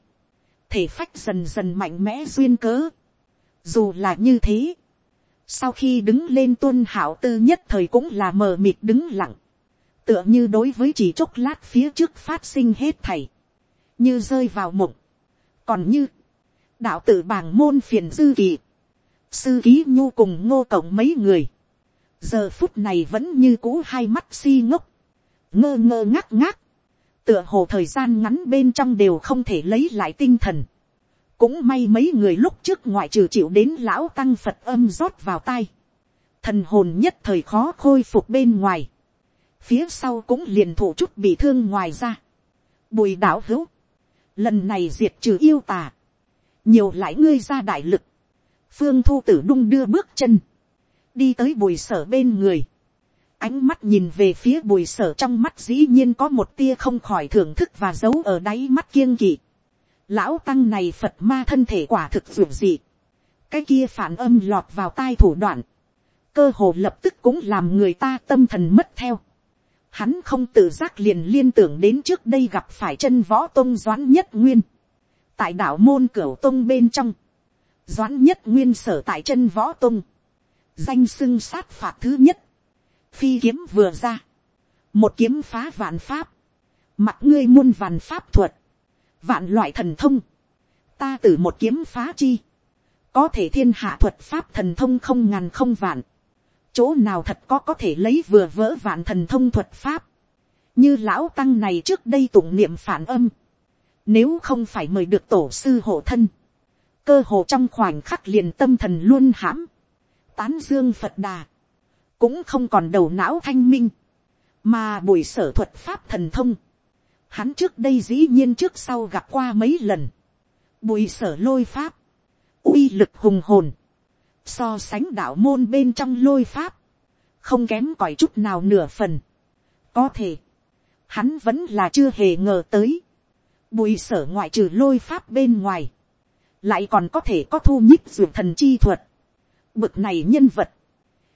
thể phách dần dần mạnh mẽ duyên cớ, dù là như thế, sau khi đứng lên tuân hảo tư nhất thời cũng là mờ mịt đứng lặng, tựa như đối với chỉ chốc lát phía trước phát sinh hết thầy, như rơi vào mộng, còn như, đạo tử bàng môn phiền dư kỳ, sư ký nhu cùng ngô cộng mấy người, giờ phút này vẫn như cũ hai mắt si ngốc, ngơ ngơ ngác ngác, tựa hồ thời gian ngắn bên trong đều không thể lấy lại tinh thần, cũng may mấy người lúc trước ngoại trừ chịu đến lão tăng phật âm rót vào tai, thần hồn nhất thời khó khôi phục bên ngoài, phía sau cũng liền thủ chút bị thương ngoài ra. Bùi đạo hữu, lần này diệt trừ yêu tà, nhiều lại ngươi ra đại lực, phương thu tử đung đưa bước chân, đi tới bùi sở bên người, ánh mắt nhìn về phía bùi sở trong mắt dĩ nhiên có một tia không khỏi thưởng thức và giấu ở đáy mắt kiêng kỵ. Lão tăng này Phật ma thân thể quả thực dù gì. Cái kia phản âm lọt vào tai thủ đoạn. Cơ hồ lập tức cũng làm người ta tâm thần mất theo. Hắn không tự giác liền liên tưởng đến trước đây gặp phải chân võ tôn doãn nhất nguyên. tại đảo môn cửu tôn bên trong, doãn nhất nguyên sở tại chân võ tôn, danh xưng sát phạt thứ nhất, phi kiếm vừa ra, một kiếm phá vạn pháp, mặt ngươi muôn vạn pháp thuật, vạn loại thần thông, ta từ một kiếm phá chi, có thể thiên hạ thuật pháp thần thông không ngàn không vạn, chỗ nào thật có có thể lấy vừa vỡ vạn thần thông thuật pháp, như lão tăng này trước đây tụng niệm phản âm, nếu không phải mời được tổ sư hộ thân, cơ hồ trong khoảnh khắc liền tâm thần luôn hãm, tán dương phật đà, cũng không còn đầu não thanh minh, mà buổi sở thuật pháp thần thông, hắn trước đây dĩ nhiên trước sau gặp qua mấy lần, bùi sở lôi pháp, uy lực hùng hồn, so sánh đạo môn bên trong lôi pháp, không kém cỏi chút nào nửa phần. có thể, hắn vẫn là chưa hề ngờ tới, bùi sở ngoại trừ lôi pháp bên ngoài, lại còn có thể có thu nhích ruột thần chi thuật, bực này nhân vật,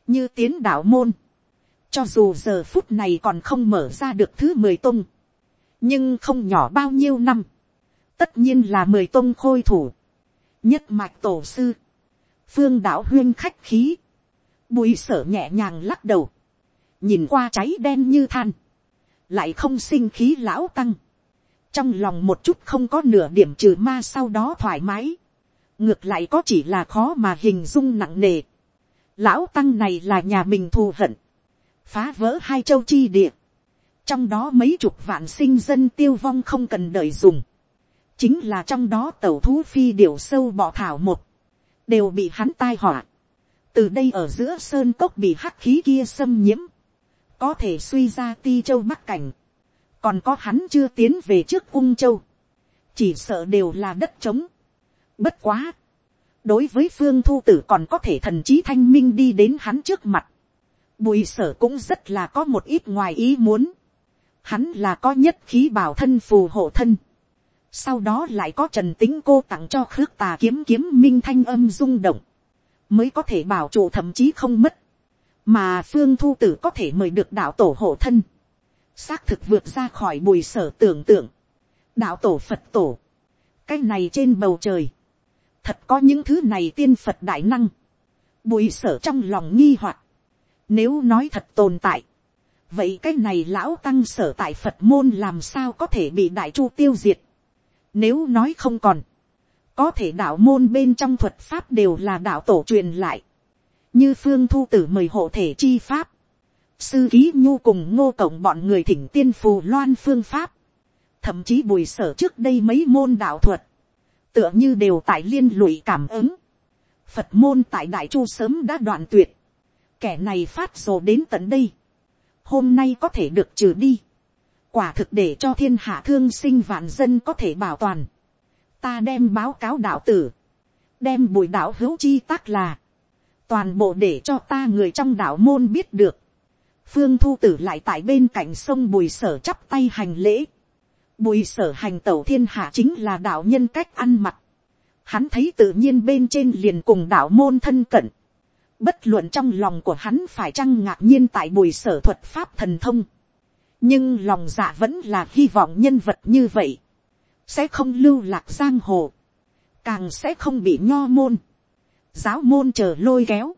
như tiến đạo môn, cho dù giờ phút này còn không mở ra được thứ mười tung, nhưng không nhỏ bao nhiêu năm, tất nhiên là mười tôn khôi thủ, nhất mạch tổ sư, phương đạo huyên khách khí, bùi sở nhẹ nhàng lắc đầu, nhìn qua cháy đen như than, lại không sinh khí lão tăng, trong lòng một chút không có nửa điểm trừ ma sau đó thoải mái, ngược lại có chỉ là khó mà hình dung nặng nề, lão tăng này là nhà mình thù hận, phá vỡ hai châu chi địa, trong đó mấy chục vạn sinh dân tiêu vong không cần đợi dùng, chính là trong đó tẩu thú phi điểu sâu bọ thảo một, đều bị hắn tai họa. từ đây ở giữa sơn cốc bị hắc khí kia xâm nhiễm, có thể suy ra ti châu mắc cảnh, còn có hắn chưa tiến về trước ung châu, chỉ sợ đều là đất trống. bất quá, đối với phương thu tử còn có thể thần trí thanh minh đi đến hắn trước mặt, bùi sở cũng rất là có một ít ngoài ý muốn, hắn là có nhất khí bảo thân phù hộ thân, sau đó lại có trần tính cô tặng cho khước tà kiếm kiếm minh thanh âm rung động, mới có thể bảo trụ thậm chí không mất, mà phương thu tử có thể mời được đạo tổ hộ thân, xác thực vượt ra khỏi bùi sở tưởng tượng, đạo tổ phật tổ, cái này trên bầu trời, thật có những thứ này tiên phật đại năng, bùi sở trong lòng nghi hoặc, nếu nói thật tồn tại, vậy cái này lão tăng sở tại phật môn làm sao có thể bị đại chu tiêu diệt, nếu nói không còn, có thể đạo môn bên trong thuật pháp đều là đạo tổ truyền lại. như phương thu tử mời hộ thể chi pháp, sư ký nhu cùng ngô cộng bọn người thỉnh tiên phù loan phương pháp, thậm chí bùi sở trước đây mấy môn đạo thuật, tựa như đều tại liên lụy cảm ứng, phật môn tại đại chu sớm đã đoạn tuyệt, kẻ này phát rồ đến tận đây, hôm nay có thể được trừ đi, quả thực để cho thiên hạ thương sinh vạn dân có thể bảo toàn, ta đem báo cáo đạo tử, đem bùi đạo hữu chi tác là, toàn bộ để cho ta người trong đạo môn biết được, phương thu tử lại tại bên cạnh sông bùi sở chắp tay hành lễ, bùi sở hành tẩu thiên hạ chính là đạo nhân cách ăn mặc, hắn thấy tự nhiên bên trên liền cùng đạo môn thân cận, bất luận trong lòng của hắn phải chăng ngạc nhiên tại bùi sở thuật pháp thần thông, nhưng lòng dạ vẫn là hy vọng nhân vật như vậy, sẽ không lưu lạc giang hồ, càng sẽ không bị nho môn, giáo môn chờ lôi kéo.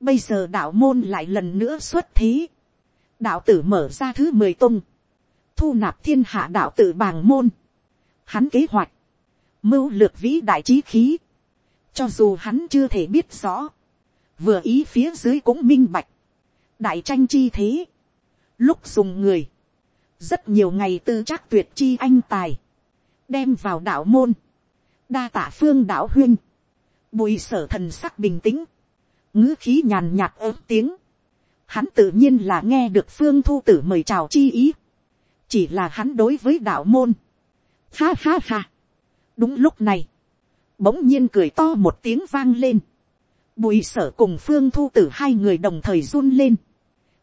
Bây giờ đạo môn lại lần nữa xuất thí. Đạo tử mở ra thứ mười tung, thu nạp thiên hạ đạo tử bàng môn, hắn kế hoạch, mưu lược vĩ đại trí khí, cho dù hắn chưa thể biết rõ, vừa ý phía dưới cũng minh bạch, đại tranh chi thế, lúc dùng người, rất nhiều ngày tư chắc tuyệt chi anh tài, đem vào đạo môn, đa tả phương đạo huyên, bùi sở thần sắc bình tĩnh, ngữ khí nhàn nhạt ớm tiếng, hắn tự nhiên là nghe được phương thu tử mời chào chi ý, chỉ là hắn đối với đạo môn, ha ha ha, đúng lúc này, bỗng nhiên cười to một tiếng vang lên, bùi sở cùng phương thu tử hai người đồng thời run lên,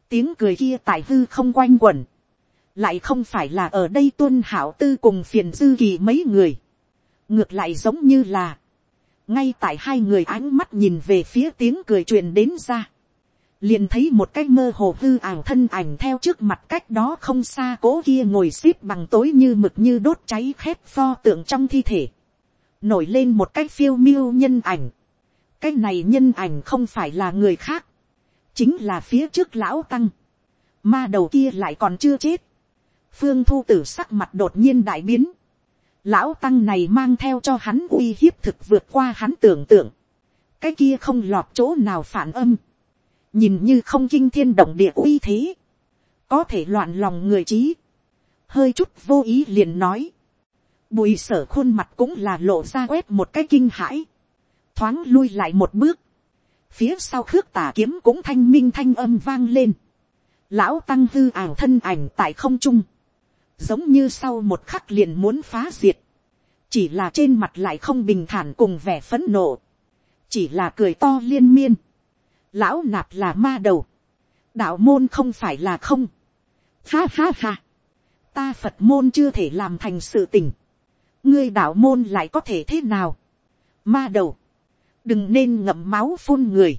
tiếng cười kia tại hư không quanh quẩn, lại không phải là ở đây tuân hảo tư cùng phiền dư kỳ mấy người, ngược lại giống như là, ngay tại hai người ánh mắt nhìn về phía tiếng cười truyền đến ra, liền thấy một cái mơ hồ hư ảo thân ảnh theo trước mặt cách đó không xa cố kia ngồi xếp bằng tối như mực như đốt cháy khét pho tượng trong thi thể, nổi lên một cái phiêu miêu nhân ảnh, cái này nhân ảnh không phải là người khác, chính là phía trước lão tăng, ma đầu kia lại còn chưa chết, phương thu tử sắc mặt đột nhiên đại biến, lão tăng này mang theo cho hắn uy hiếp thực vượt qua hắn tưởng tượng, cái kia không lọt chỗ nào phản âm, nhìn như không kinh thiên động địa uy thế, có thể loạn lòng người trí, hơi chút vô ý liền nói, bùi sở khuôn mặt cũng là lộ ra quét một cái kinh hãi, thoáng lui lại một bước, phía sau khước tà kiếm cũng thanh minh thanh âm vang lên, lão tăng hư ảo thân ảnh tại không trung, giống như sau một khắc liền muốn phá diệt, chỉ là trên mặt lại không bình thản cùng vẻ phấn nộ, chỉ là cười to liên miên, lão nạp là ma đầu, đạo môn không phải là không, ha ha ha, ta phật môn chưa thể làm thành sự tình, ngươi đạo môn lại có thể thế nào, ma đầu, đừng nên ngậm máu phun người,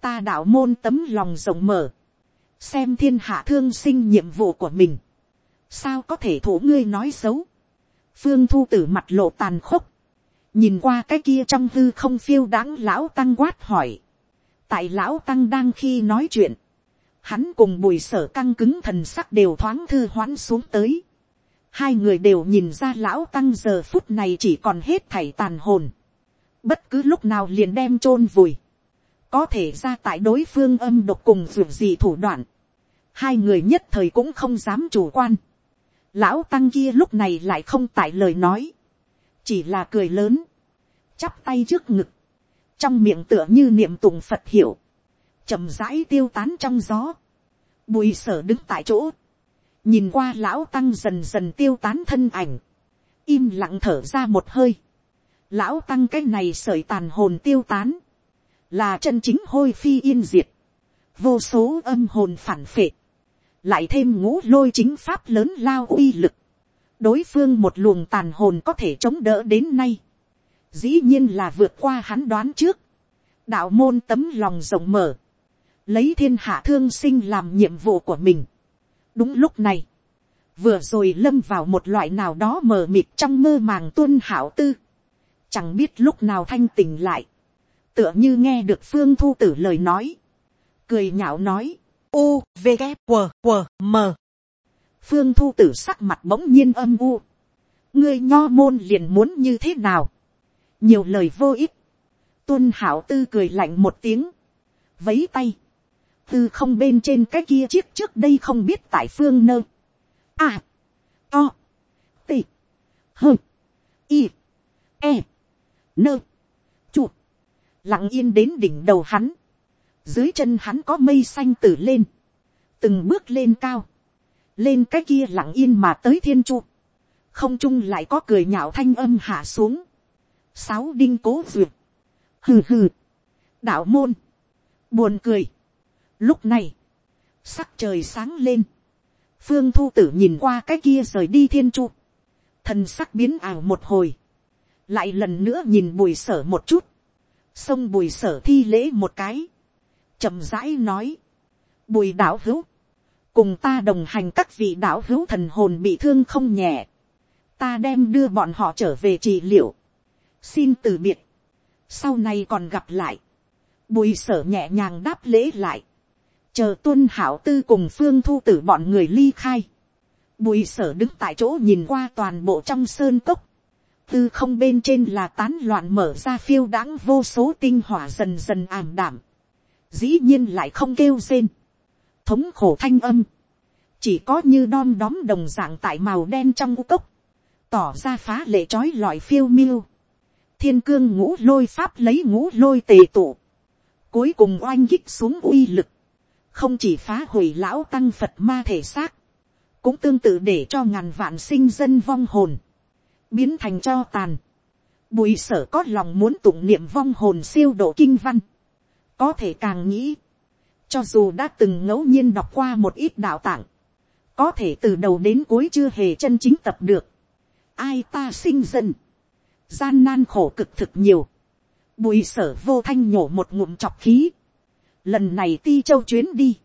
ta đạo môn tấm lòng rộng mở, xem thiên hạ thương sinh nhiệm vụ của mình, sao có thể thủ ngươi nói xấu, phương thu tử mặt lộ tàn khốc, nhìn qua cái kia trong hư không phiêu đáng lão tăng quát hỏi, tại lão tăng đang khi nói chuyện, hắn cùng bùi sở căng cứng thần sắc đều thoáng thư hoãn xuống tới, hai người đều nhìn ra lão tăng giờ phút này chỉ còn hết thảy tàn hồn, bất cứ lúc nào liền đem chôn vùi, có thể ra tại đối phương âm độc cùng dù gì thủ đoạn, hai người nhất thời cũng không dám chủ quan, lão tăng kia lúc này lại không tại lời nói, chỉ là cười lớn, chắp tay trước ngực, trong miệng tựa như niệm tụng phật hiểu, chậm rãi tiêu tán trong gió, bùi sở đứng tại chỗ, nhìn qua lão tăng dần dần tiêu tán thân ảnh, im lặng thở ra một hơi, lão tăng cái này sởi tàn hồn tiêu tán, là chân chính hôi phi yên diệt, vô số âm hồn phản phệ, lại thêm ngũ lôi chính pháp lớn lao uy lực, đối phương một luồng tàn hồn có thể chống đỡ đến nay, dĩ nhiên là vượt qua hắn đoán trước, đạo môn tấm lòng rộng mở, lấy thiên hạ thương sinh làm nhiệm vụ của mình. đúng lúc này, vừa rồi lâm vào một loại nào đó mờ mịt trong mơ màng tuân hảo tư, chẳng biết lúc nào thanh tình lại, tựa như nghe được phương thu tử lời nói, cười nhạo nói, u v g q q m. Phương thu tử sắc mặt bỗng nhiên âm u. Ngươi nho môn liền muốn như thế nào? Nhiều lời vô ích. Tuân hảo tư cười lạnh một tiếng. Vấy tay, tư không bên trên cái kia chiếc trước đây không biết tại phương nơ, a, to, t, hơ, y, e, nơ, chụp, lặng yên đến đỉnh đầu hắn, dưới chân hắn có mây xanh tử lên, từng bước lên cao, lên cái kia lặng yên mà tới thiên chu. Không trung lại có cười nhạo thanh âm hạ xuống, sáu đinh cố duyệt, hừ hừ, đạo môn, buồn cười, lúc này, sắc trời sáng lên, phương thu tử nhìn qua cái kia rời đi thiên chu. Thần sắc biến ảo một hồi, lại lần nữa nhìn bùi sở một chút, xông bùi sở thi lễ một cái, chậm rãi nói, bùi đạo hữu, cùng ta đồng hành các vị đạo hữu thần hồn bị thương không nhẹ, ta đem đưa bọn họ trở về trị liệu, xin từ biệt, sau này còn gặp lại, bùi sở nhẹ nhàng đáp lễ lại, chờ tuân hảo tư cùng phương thu tử bọn người ly khai, bùi sở đứng tại chỗ nhìn qua toàn bộ trong sơn cốc, tư không bên trên là tán loạn mở ra phiêu đãng vô số tinh hỏa dần dần ảm đảm, dĩ nhiên lại không kêu rên, thống khổ thanh âm, chỉ có như đom đóm đồng dạng tại màu đen trong u cốc, tỏ ra phá lệ trói lọi phiêu miêu, thiên cương ngũ lôi pháp lấy ngũ lôi tề tụ, cuối cùng oanh kích xuống uy lực, không chỉ phá hủy lão tăng phật ma thể xác, cũng tương tự để cho ngàn vạn sinh dân vong hồn, biến thành cho tàn. Bùi sở có lòng muốn tụng niệm vong hồn siêu độ kinh văn, có thể càng nghĩ, cho dù đã từng ngẫu nhiên đọc qua một ít đạo tạng, có thể từ đầu đến cuối chưa hề chân chính tập được. Ai ta sinh dân, gian nan khổ cực thực nhiều, bùi sở vô thanh nhổ một ngụm chọc khí, lần này ti châu chuyến đi,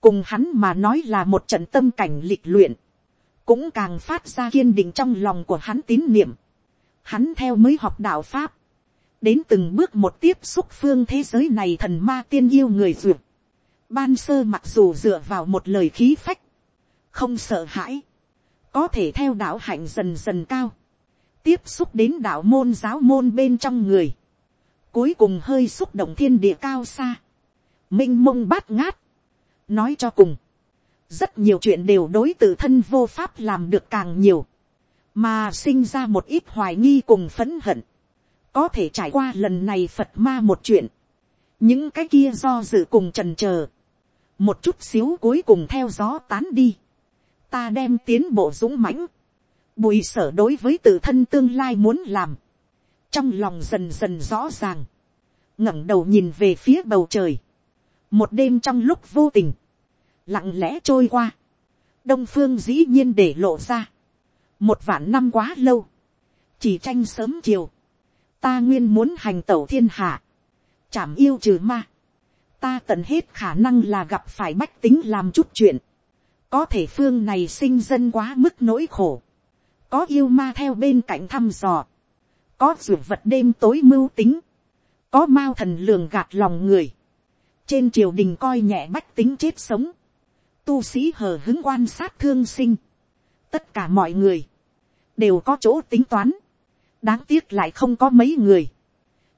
cùng hắn mà nói là một trận tâm cảnh lịch luyện, cũng càng phát ra kiên định trong lòng của hắn tín niệm. Hắn theo mới học đạo pháp, đến từng bước một tiếp xúc phương thế giới này thần ma tiên yêu người duyệt. Ban sơ mặc dù dựa vào một lời khí phách, không sợ hãi, có thể theo đạo hạnh dần dần cao, tiếp xúc đến đạo môn giáo môn bên trong người, cuối cùng hơi xúc động thiên địa cao xa, m i n h mông bát ngát, nói cho cùng, rất nhiều chuyện đều đối tự thân vô pháp làm được càng nhiều, mà sinh ra một ít hoài nghi cùng phấn hận, có thể trải qua lần này phật ma một chuyện, những cái kia do dự cùng trần c h ờ một chút xíu cuối cùng theo gió tán đi, ta đem tiến bộ dũng mãnh, bùi sở đối với tự thân tương lai muốn làm, trong lòng dần dần rõ ràng, ngẩng đầu nhìn về phía bầu trời, một đêm trong lúc vô tình, lặng lẽ trôi qua, đông phương dĩ nhiên để lộ ra, một vạn năm quá lâu, chỉ tranh sớm chiều, ta nguyên muốn hành tẩu thiên hạ, chảm yêu trừ ma, ta tận hết khả năng là gặp phải bách tính làm chút chuyện, có thể phương này sinh dân quá mức nỗi khổ, có yêu ma theo bên cạnh thăm dò, có ruột vật đêm tối mưu tính, có mao thần lường gạt lòng người, trên triều đình coi nhẹ bách tính chết sống, tu sĩ hờ hứng quan sát thương sinh, tất cả mọi người, đều có chỗ tính toán, đáng tiếc lại không có mấy người,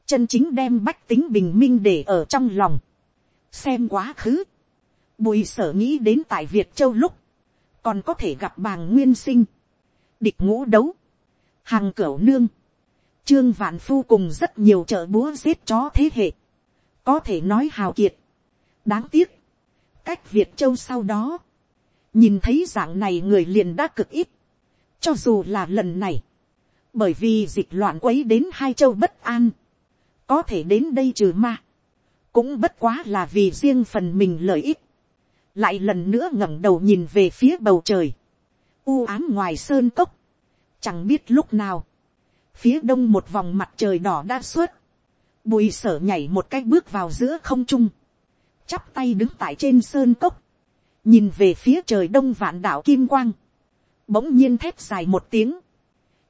chân chính đem bách tính bình minh để ở trong lòng, xem quá khứ, bùi sở nghĩ đến tại việt châu lúc, còn có thể gặp bàng nguyên sinh, địch ngũ đấu, hàng cửu nương, Trương Vạn Phu cùng rất nhiều trợ búa giết chó thế hệ. Có thể nói hào kiệt. Đáng tiếc. Cách Việt Châu sau đó. Nhìn thấy dạng này người liền đã cực ít. Cho dù là lần này. Bởi vì dịch loạn quấy đến hai châu bất an. Có thể đến đây trừ ma. Cũng bất quá là vì riêng phần mình lợi ích. Lại lần nữa ngẩng đầu nhìn về phía bầu trời. U ám ngoài sơn cốc. Chẳng biết lúc nào phía đông một vòng mặt trời đỏ đã xuất, bùi sở nhảy một cái bước vào giữa không trung, chắp tay đứng tại trên sơn cốc, nhìn về phía trời đông vạn đảo kim quang, bỗng nhiên thép dài một tiếng,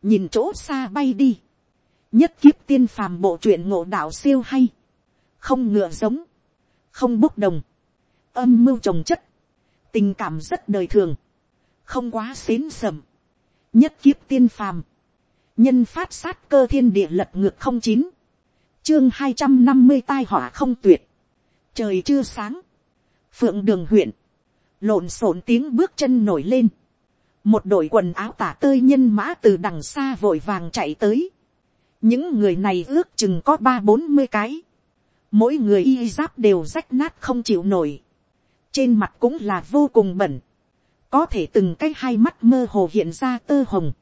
nhìn chỗ xa bay đi, nhất kiếp tiên phàm bộ truyện ngộ đạo siêu hay, không ngựa giống, không bốc đồng, âm mưu trồng chất, tình cảm rất đời thường, không quá xến sầm, nhất kiếp tiên phàm, nhân phát sát cơ thiên địa lật ngược không chín, chương hai trăm năm mươi tai họa không tuyệt, trời chưa sáng, phượng đường huyện, lộn xộn tiếng bước chân nổi lên, một đội quần áo tả tơi nhân mã từ đằng xa vội vàng chạy tới, những người này ước chừng có ba bốn mươi cái, mỗi người y giáp đều rách nát không chịu nổi, trên mặt cũng là vô cùng bẩn, có thể từng cái hai mắt mơ hồ hiện ra tơ hồng,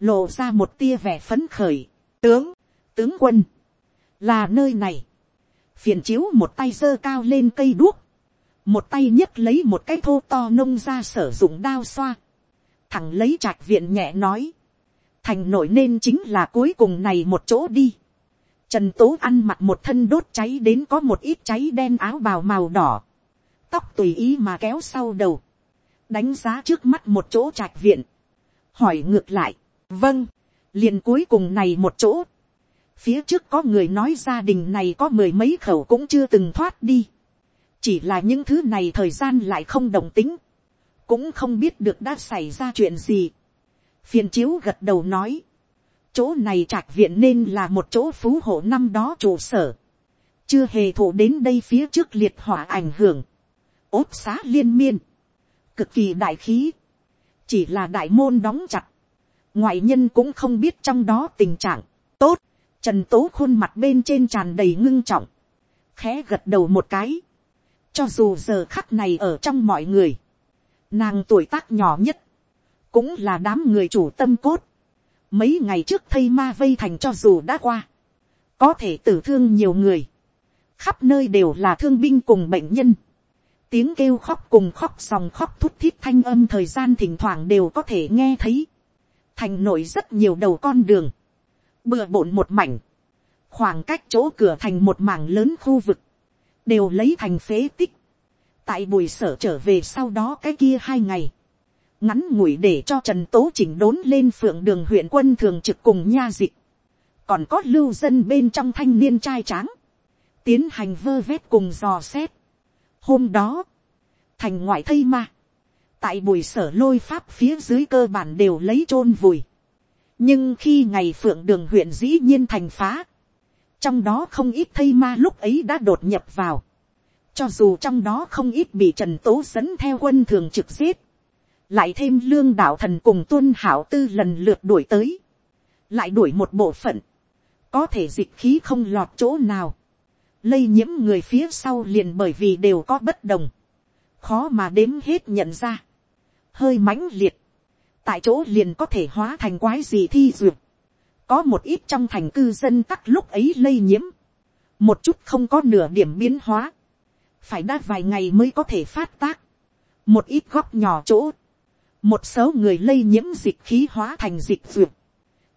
lộ ra một tia vẻ phấn khởi, tướng, tướng quân, là nơi này, phiền chiếu một tay giơ cao lên cây đuốc, một tay nhấc lấy một cái thô to nông ra sử dụng đao xoa, thằng lấy trạch viện nhẹ nói, thành nổi nên chính là cuối cùng này một chỗ đi. Trần tố ăn mặc một thân đốt cháy đến có một ít cháy đen áo bào màu đỏ, tóc tùy ý mà kéo sau đầu, đánh giá trước mắt một chỗ trạch viện, hỏi ngược lại, vâng, liền cuối cùng này một chỗ, phía trước có người nói gia đình này có mười mấy khẩu cũng chưa từng thoát đi, chỉ là những thứ này thời gian lại không đồng tính, cũng không biết được đã xảy ra chuyện gì. phiền chiếu gật đầu nói, chỗ này trạch viện nên là một chỗ phú hộ năm đó trụ sở, chưa hề thụ đến đây phía trước liệt hỏa ảnh hưởng, ốt xá liên miên, cực kỳ đại khí, chỉ là đại môn đóng chặt, ngoại nhân cũng không biết trong đó tình trạng, tốt, trần tố khuôn mặt bên trên tràn đầy ngưng trọng, khẽ gật đầu một cái, cho dù giờ khắc này ở trong mọi người, nàng tuổi tác nhỏ nhất, cũng là đám người chủ tâm cốt, mấy ngày trước thây ma vây thành cho dù đã qua, có thể tử thương nhiều người, khắp nơi đều là thương binh cùng bệnh nhân, tiếng kêu khóc cùng khóc sòng khóc thút thít thanh âm thời gian thỉnh thoảng đều có thể nghe thấy, thành nội rất nhiều đầu con đường, bừa bộn một mảnh, khoảng cách chỗ cửa thành một mảng lớn khu vực, đều lấy thành phế tích, tại buổi sở trở về sau đó cái kia hai ngày, ngắn ngủi để cho trần tố chỉnh đốn lên phượng đường huyện quân thường trực cùng nha dịch, còn có lưu dân bên trong thanh niên trai tráng, tiến hành vơ vét cùng dò xét. Hôm đó, thành ngoại thây ma, tại buổi sở lôi pháp phía dưới cơ bản đều lấy chôn vùi nhưng khi ngày phượng đường huyện dĩ nhiên thành phá, trong đó không ít thây ma lúc ấy đã đột nhập vào, cho dù trong đó không ít bị trần tố dẫn theo quân thường trực giết, lại thêm lương đạo thần cùng tuân hảo tư lần lượt đuổi tới, lại đuổi một bộ phận, có thể dịch khí không lọt chỗ nào, lây nhiễm người phía sau liền bởi vì đều có bất đồng, khó mà đếm hết nhận ra, hơi mãnh liệt, tại chỗ liền có thể hóa thành quái gì thi duyệt, có một ít trong thành cư dân tắc lúc ấy lây nhiễm, một chút không có nửa điểm biến hóa, phải đã vài ngày mới có thể phát tác, một ít góc nhỏ chỗ, một số người lây nhiễm dịch khí hóa thành dịch duyệt,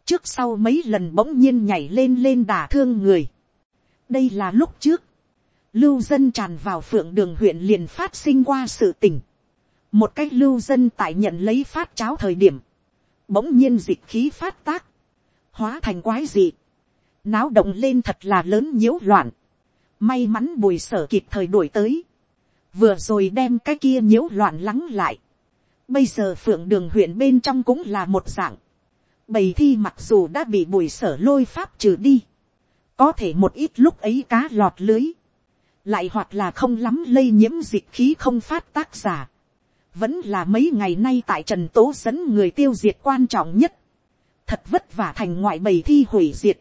trước sau mấy lần bỗng nhiên nhảy lên lên đả thương người. đây là lúc trước, lưu dân tràn vào phượng đường huyện liền phát sinh qua sự tình một cách lưu dân tại nhận lấy phát cháo thời điểm, bỗng nhiên dịch khí phát tác, hóa thành quái dị, náo động lên thật là lớn nhiễu loạn, may mắn bùi sở kịp thời đuổi tới, vừa rồi đem cái kia nhiễu loạn lắng lại, bây giờ phượng đường huyện bên trong cũng là một dạng, bầy thi mặc dù đã bị bùi sở lôi pháp trừ đi, có thể một ít lúc ấy cá lọt lưới, lại hoặc là không lắm lây nhiễm dịch khí không phát tác giả, vẫn là mấy ngày nay tại trần tố dẫn người tiêu diệt quan trọng nhất, thật vất vả thành ngoại bầy thi hủy diệt,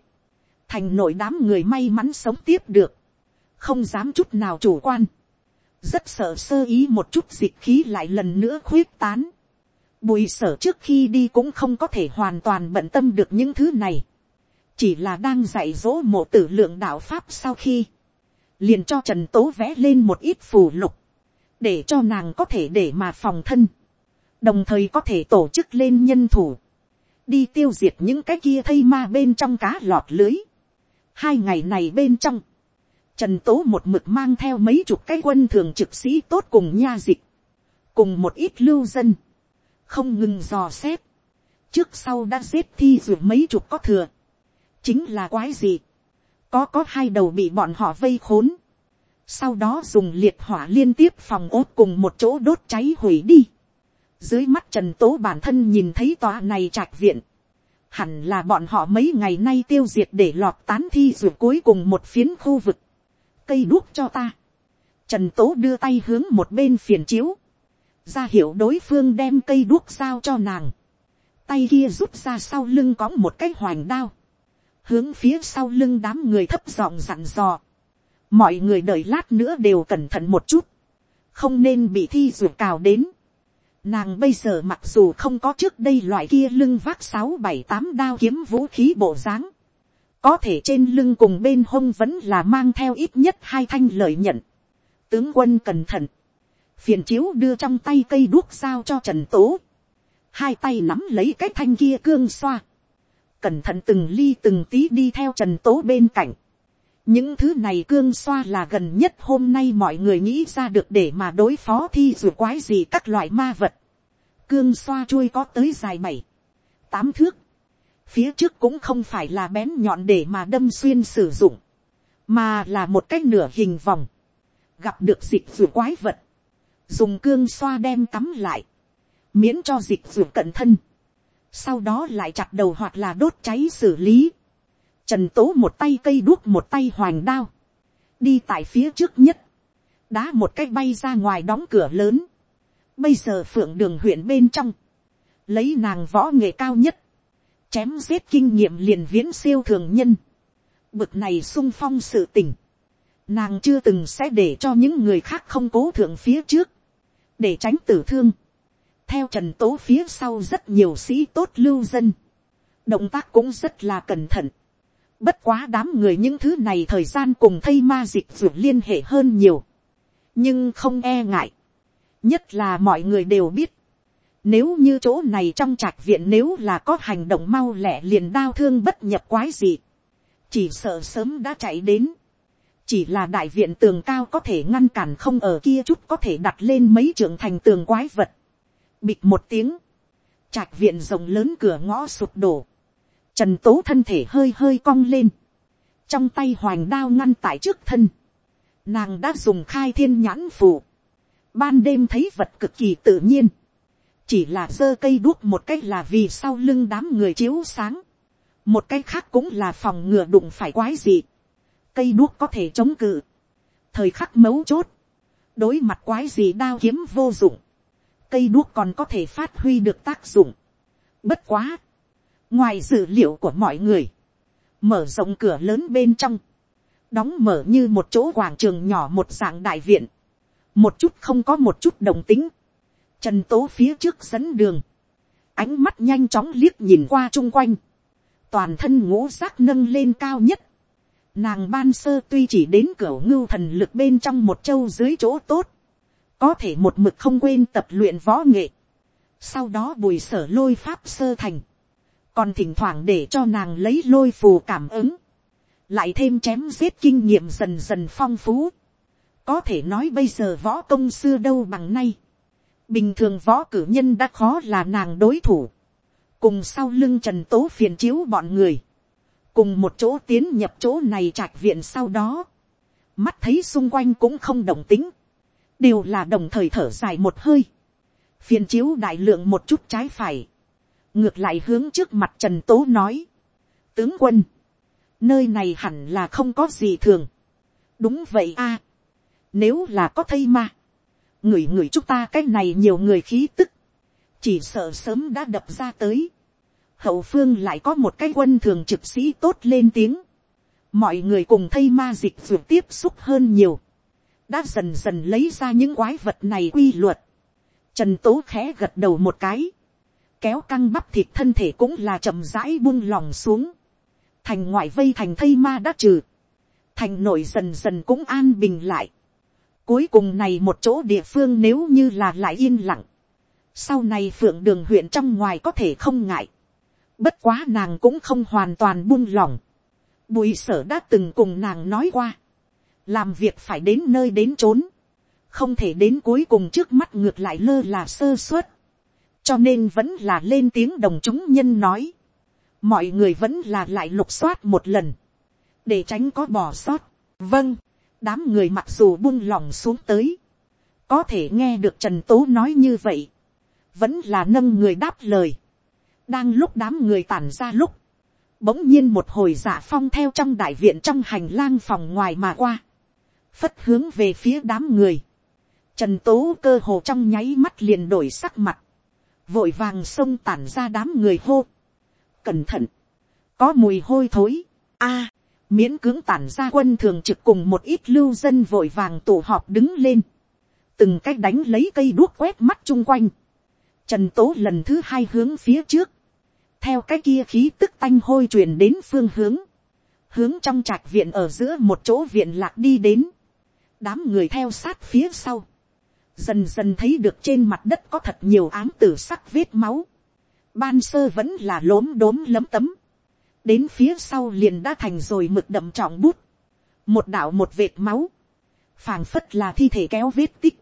thành nội đám người may mắn sống tiếp được, không dám chút nào chủ quan, rất sợ sơ ý một chút dịch khí lại lần nữa khuyết tán. Bùi sở trước khi đi cũng không có thể hoàn toàn bận tâm được những thứ này. Chỉ là đang dạy dỗ mộ tử lượng đạo Pháp sau khi. Liền cho Trần Tố vẽ lên một ít phù lục. Để cho nàng có thể để mà phòng thân. Đồng thời có thể tổ chức lên nhân thủ. Đi tiêu diệt những cái kia thây ma bên trong cá lọt lưới. Hai ngày này bên trong, Trần Tố một mực mang theo mấy chục cái quân thường trực sĩ tốt cùng nha dịch. Cùng một ít lưu dân. Không ngừng dò xét. Trước sau đã giết thi ruột mấy chục có thừa. Chính là quái gì. Có có hai đầu bị bọn họ vây khốn. Sau đó dùng liệt hỏa liên tiếp phòng ốt cùng một chỗ đốt cháy hủy đi. Dưới mắt Trần Tố bản thân nhìn thấy tòa này trạch viện. Hẳn là bọn họ mấy ngày nay tiêu diệt để lọt tán thi dù cuối cùng một phiến khu vực cây đuốc cho ta. Trần tố đưa tay hướng một bên phiền chiếu, ra hiểu đối phương đem cây đuốc giao cho nàng, tay kia rút ra sau lưng có một cái hoành đao, hướng phía sau lưng đám người thấp giọng dặn dò, mọi người đợi lát nữa đều cẩn thận một chút, không nên bị thi ruột cào đến. Nàng bây giờ mặc dù không có trước đây loại kia lưng vác sáu bảy tám đao kiếm vũ khí bộ dáng, có thể trên lưng cùng bên hông vẫn là mang theo ít nhất hai thanh lợi nhận. Tướng quân cẩn thận, phiền chiếu đưa trong tay cây đuốc sao cho trần tố, hai tay nắm lấy cái thanh kia cương xoa, cẩn thận từng ly từng tí đi theo trần tố bên cạnh những thứ này cương xoa là gần nhất hôm nay mọi người nghĩ ra được để mà đối phó thi dù quái gì các loại ma vật. cương xoa chui có tới dài bảy, tám thước. phía trước cũng không phải là bén nhọn để mà đâm xuyên sử dụng, mà là một cái nửa hình vòng. gặp được dịch dù quái vật, dùng cương xoa đem cắm lại, miễn cho dịch dù cận thân sau đó lại chặt đầu hoặc là đốt cháy xử lý. Trần tố một tay cây đuốc một tay hoành đao, đi tại phía trước nhất, đá một cách bay ra ngoài đóng cửa lớn. Bây giờ phượng đường huyện bên trong, lấy nàng võ nghệ cao nhất, chém giết kinh nghiệm liền viễn siêu thường nhân. Bực này sung phong sự tình, nàng chưa từng sẽ để cho những người khác không cố thượng phía trước, để tránh tử thương. Theo trần tố phía sau rất nhiều sĩ tốt lưu dân, động tác cũng rất là cẩn thận. Bất quá đám người những thứ này thời gian cùng thây ma dịch vượt liên hệ hơn nhiều, nhưng không e ngại. nhất là mọi người đều biết, nếu như chỗ này trong trạch viện nếu là có hành động mau lẹ liền đau thương bất nhập quái gì, chỉ sợ sớm đã chạy đến. chỉ là đại viện tường cao có thể ngăn cản không ở kia chút có thể đặt lên mấy trưởng thành tường quái vật. Bịt một tiếng, trạch viện rộng lớn cửa ngõ sụp đổ, trần tố thân thể hơi hơi cong lên, trong tay hoành đao ngăn tại trước thân, nàng đã dùng khai thiên nhãn phù, ban đêm thấy vật cực kỳ tự nhiên, chỉ là giơ cây đuốc một cách là vì sau lưng đám người chiếu sáng, một cách khác cũng là phòng ngừa đụng phải quái gì, cây đuốc có thể chống cự, thời khắc mấu chốt, đối mặt quái gì đao kiếm vô dụng, cây đuốc còn có thể phát huy được tác dụng. Bất quá. Ngoài dữ liệu của mọi người. Mở rộng cửa lớn bên trong. Đóng mở như một chỗ quảng trường nhỏ một dạng đại viện. Một chút không có một chút đồng tính. Trần tố phía trước dẫn đường. Ánh mắt nhanh chóng liếc nhìn qua chung quanh. Toàn thân ngũ giác nâng lên cao nhất. Nàng ban sơ tuy chỉ đến cửa ngưu thần lực bên trong một châu dưới chỗ tốt có thể một mực không quên tập luyện võ nghệ, sau đó bùi sở lôi pháp sơ thành, còn thỉnh thoảng để cho nàng lấy lôi phù cảm ứng, lại thêm chém giết kinh nghiệm dần dần phong phú, có thể nói bây giờ võ công xưa đâu bằng nay, bình thường võ cử nhân đã khó là nàng đối thủ, cùng sau lưng trần tố phiền chiếu bọn người, cùng một chỗ tiến nhập chỗ này trạch viện sau đó, mắt thấy xung quanh cũng không đồng tính, đều là đồng thời thở dài một hơi, phiền chiếu đại lượng một chút trái phải, ngược lại hướng trước mặt trần tố nói, tướng quân, nơi này hẳn là không có gì thường, đúng vậy a, nếu là có thây ma, người người chúng ta cái này nhiều người khí tức, chỉ sợ sớm đã đập ra tới, hậu phương lại có một cái quân thường trực sĩ tốt lên tiếng, mọi người cùng thây ma dịch vượt tiếp xúc hơn nhiều, đã dần dần lấy ra những quái vật này quy luật. Trần tố khẽ gật đầu một cái, kéo căng bắp thịt thân thể cũng là chậm rãi buông lòng xuống. Thành ngoại vây thành thây ma đã trừ, thành nội dần dần cũng an bình lại. Cuối cùng này một chỗ địa phương nếu như là lại yên lặng. Sau này phượng đường huyện trong ngoài có thể không ngại. Bất quá nàng cũng không hoàn toàn buông lòng Bùi sở đã từng cùng nàng nói qua làm việc phải đến nơi đến trốn, không thể đến cuối cùng trước mắt ngược lại lơ là sơ suất, cho nên vẫn là lên tiếng đồng chúng nhân nói, mọi người vẫn là lại lục soát một lần, để tránh có bỏ sót. vâng, đám người mặc dù buông lòng xuống tới, có thể nghe được trần tố nói như vậy, vẫn là nâng người đáp lời, đang lúc đám người tản ra lúc, bỗng nhiên một hồi giả phong theo trong đại viện trong hành lang phòng ngoài mà qua, phất hướng về phía đám người, trần tố cơ hồ trong nháy mắt liền đổi sắc mặt, vội vàng xông tản ra đám người hô, cẩn thận, có mùi hôi thối, a, miễn cưỡng tản ra quân thường trực cùng một ít lưu dân vội vàng tụ họp đứng lên, từng cách đánh lấy cây đuốc quét mắt chung quanh, trần tố lần thứ hai hướng phía trước, theo cái kia khí tức tanh hôi truyền đến phương hướng, hướng trong trạch viện ở giữa một chỗ viện lạc đi đến, đám người theo sát phía sau, dần dần thấy được trên mặt đất có thật nhiều ám tử sắc vết máu, ban sơ vẫn là lốm đốm lấm tấm, đến phía sau liền đã thành rồi mực đậm trọng bút, một đạo một vệt máu, phảng phất là thi thể kéo vết tích,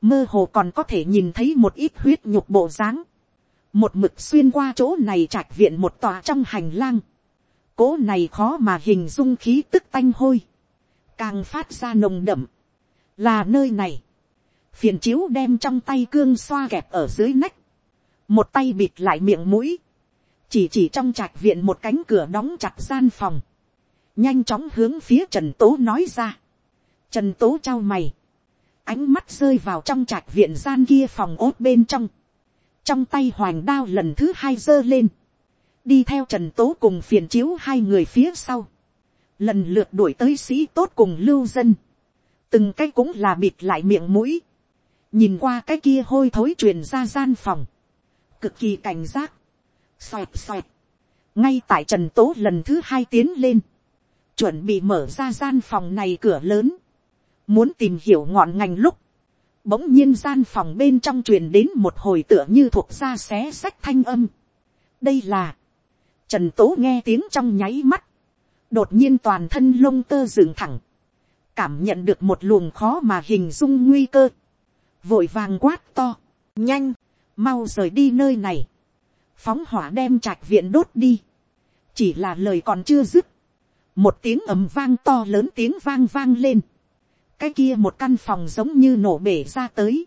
mơ hồ còn có thể nhìn thấy một ít huyết nhục bộ dáng, một mực xuyên qua chỗ này trạch viện một tòa trong hành lang, cố này khó mà hình dung khí tức tanh hôi, càng phát ra nồng đậm, là nơi này, phiền chiếu đem trong tay cương xoa kẹp ở dưới nách, một tay bịt lại miệng mũi, chỉ chỉ trong trạch viện một cánh cửa đóng chặt gian phòng, nhanh chóng hướng phía trần tố nói ra. trần tố trao mày, ánh mắt rơi vào trong trạch viện gian kia phòng ốt bên trong, trong tay hoành đao lần thứ hai giơ lên, đi theo trần tố cùng phiền chiếu hai người phía sau, lần lượt đuổi tới sĩ tốt cùng lưu dân, từng cái cũng là bịt lại miệng mũi, nhìn qua cái kia hôi thối truyền ra gian phòng, cực kỳ cảnh giác, xoẹt xoẹt, ngay tại trần tố lần thứ hai tiến lên, chuẩn bị mở ra gian phòng này cửa lớn, muốn tìm hiểu ngọn ngành lúc, bỗng nhiên gian phòng bên trong truyền đến một hồi tựa như thuộc ra xé sách thanh âm. đây là, trần tố nghe tiếng trong nháy mắt, đột nhiên toàn thân lông tơ dựng thẳng, cảm nhận được một luồng khó mà hình dung nguy cơ, vội vàng quát to, nhanh, mau rời đi nơi này, phóng hỏa đem trạch viện đốt đi, chỉ là lời còn chưa dứt, một tiếng ầm vang to lớn tiếng vang vang lên, cái kia một căn phòng giống như nổ bể ra tới,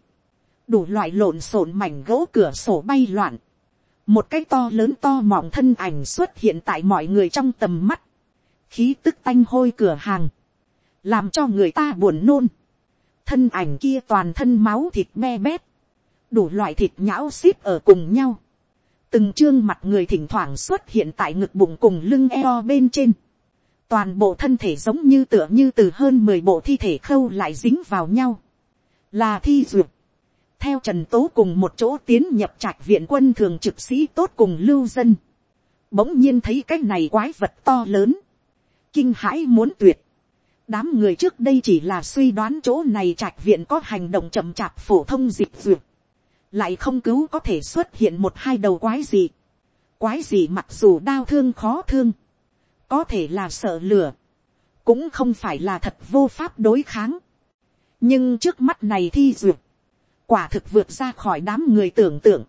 đủ loại lộn xộn mảnh gỗ cửa sổ bay loạn, một cái to lớn to mọng thân ảnh xuất hiện tại mọi người trong tầm mắt, khí tức tanh hôi cửa hàng, làm cho người ta buồn nôn, thân ảnh kia toàn thân máu thịt me bét, đủ loại thịt nhão xíp ở cùng nhau, từng chương mặt người thỉnh thoảng xuất hiện tại ngực bụng cùng lưng eo bên trên, toàn bộ thân thể giống như tựa như từ hơn mười bộ thi thể khâu lại dính vào nhau, là thi duyệt. theo trần tố cùng một chỗ tiến nhập trạch viện quân thường trực sĩ tốt cùng lưu dân, bỗng nhiên thấy cái này quái vật to lớn, kinh hãi muốn tuyệt, đám người trước đây chỉ là suy đoán chỗ này trạch viện có hành động chậm chạp phổ thông dịp duyệt, lại không cứu có thể xuất hiện một hai đầu quái gì, quái gì mặc dù đau thương khó thương, có thể là sợ lửa, cũng không phải là thật vô pháp đối kháng. nhưng trước mắt này thi duyệt, quả thực vượt ra khỏi đám người tưởng tượng.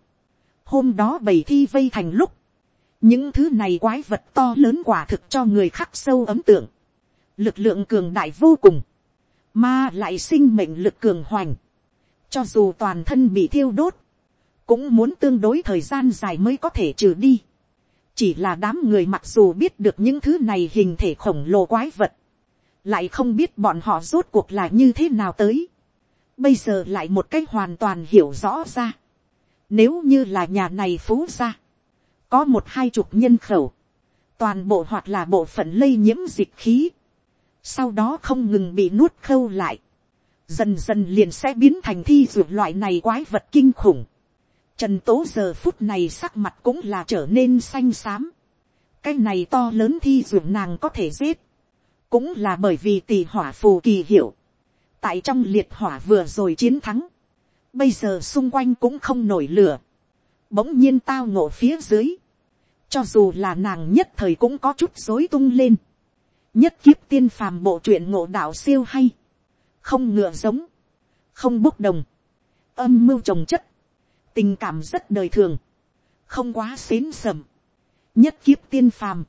hôm đó bầy thi vây thành lúc, những thứ này quái vật to lớn quả thực cho người khắc sâu ấm tượng, lực lượng cường đại vô cùng, mà lại sinh mệnh lực cường hoành, cho dù toàn thân bị thiêu đốt, cũng muốn tương đối thời gian dài mới có thể trừ đi chỉ là đám người mặc dù biết được những thứ này hình thể khổng lồ quái vật, lại không biết bọn họ rốt cuộc là như thế nào tới. bây giờ lại một cách hoàn toàn hiểu rõ ra. nếu như là nhà này phú ra, có một hai chục nhân khẩu, toàn bộ hoặc là bộ phận lây nhiễm dịch khí, sau đó không ngừng bị nuốt khâu lại, dần dần liền sẽ biến thành thi ruột loại này quái vật kinh khủng. Trần tố giờ phút này sắc mặt cũng là trở nên xanh xám. Cái này to lớn thi ruột nàng có thể giết. Cũng là bởi vì tỷ hỏa phù kỳ hiệu. Tại trong liệt hỏa vừa rồi chiến thắng. Bây giờ xung quanh cũng không nổi lửa. Bỗng nhiên tao ngộ phía dưới. Cho dù là nàng nhất thời cũng có chút dối tung lên. Nhất kiếp tiên phàm bộ truyện ngộ đạo siêu hay. Không ngựa giống. Không bốc đồng. Âm mưu trồng chất tình cảm rất đời thường, không quá xến sầm, nhất kiếp tiên phàm,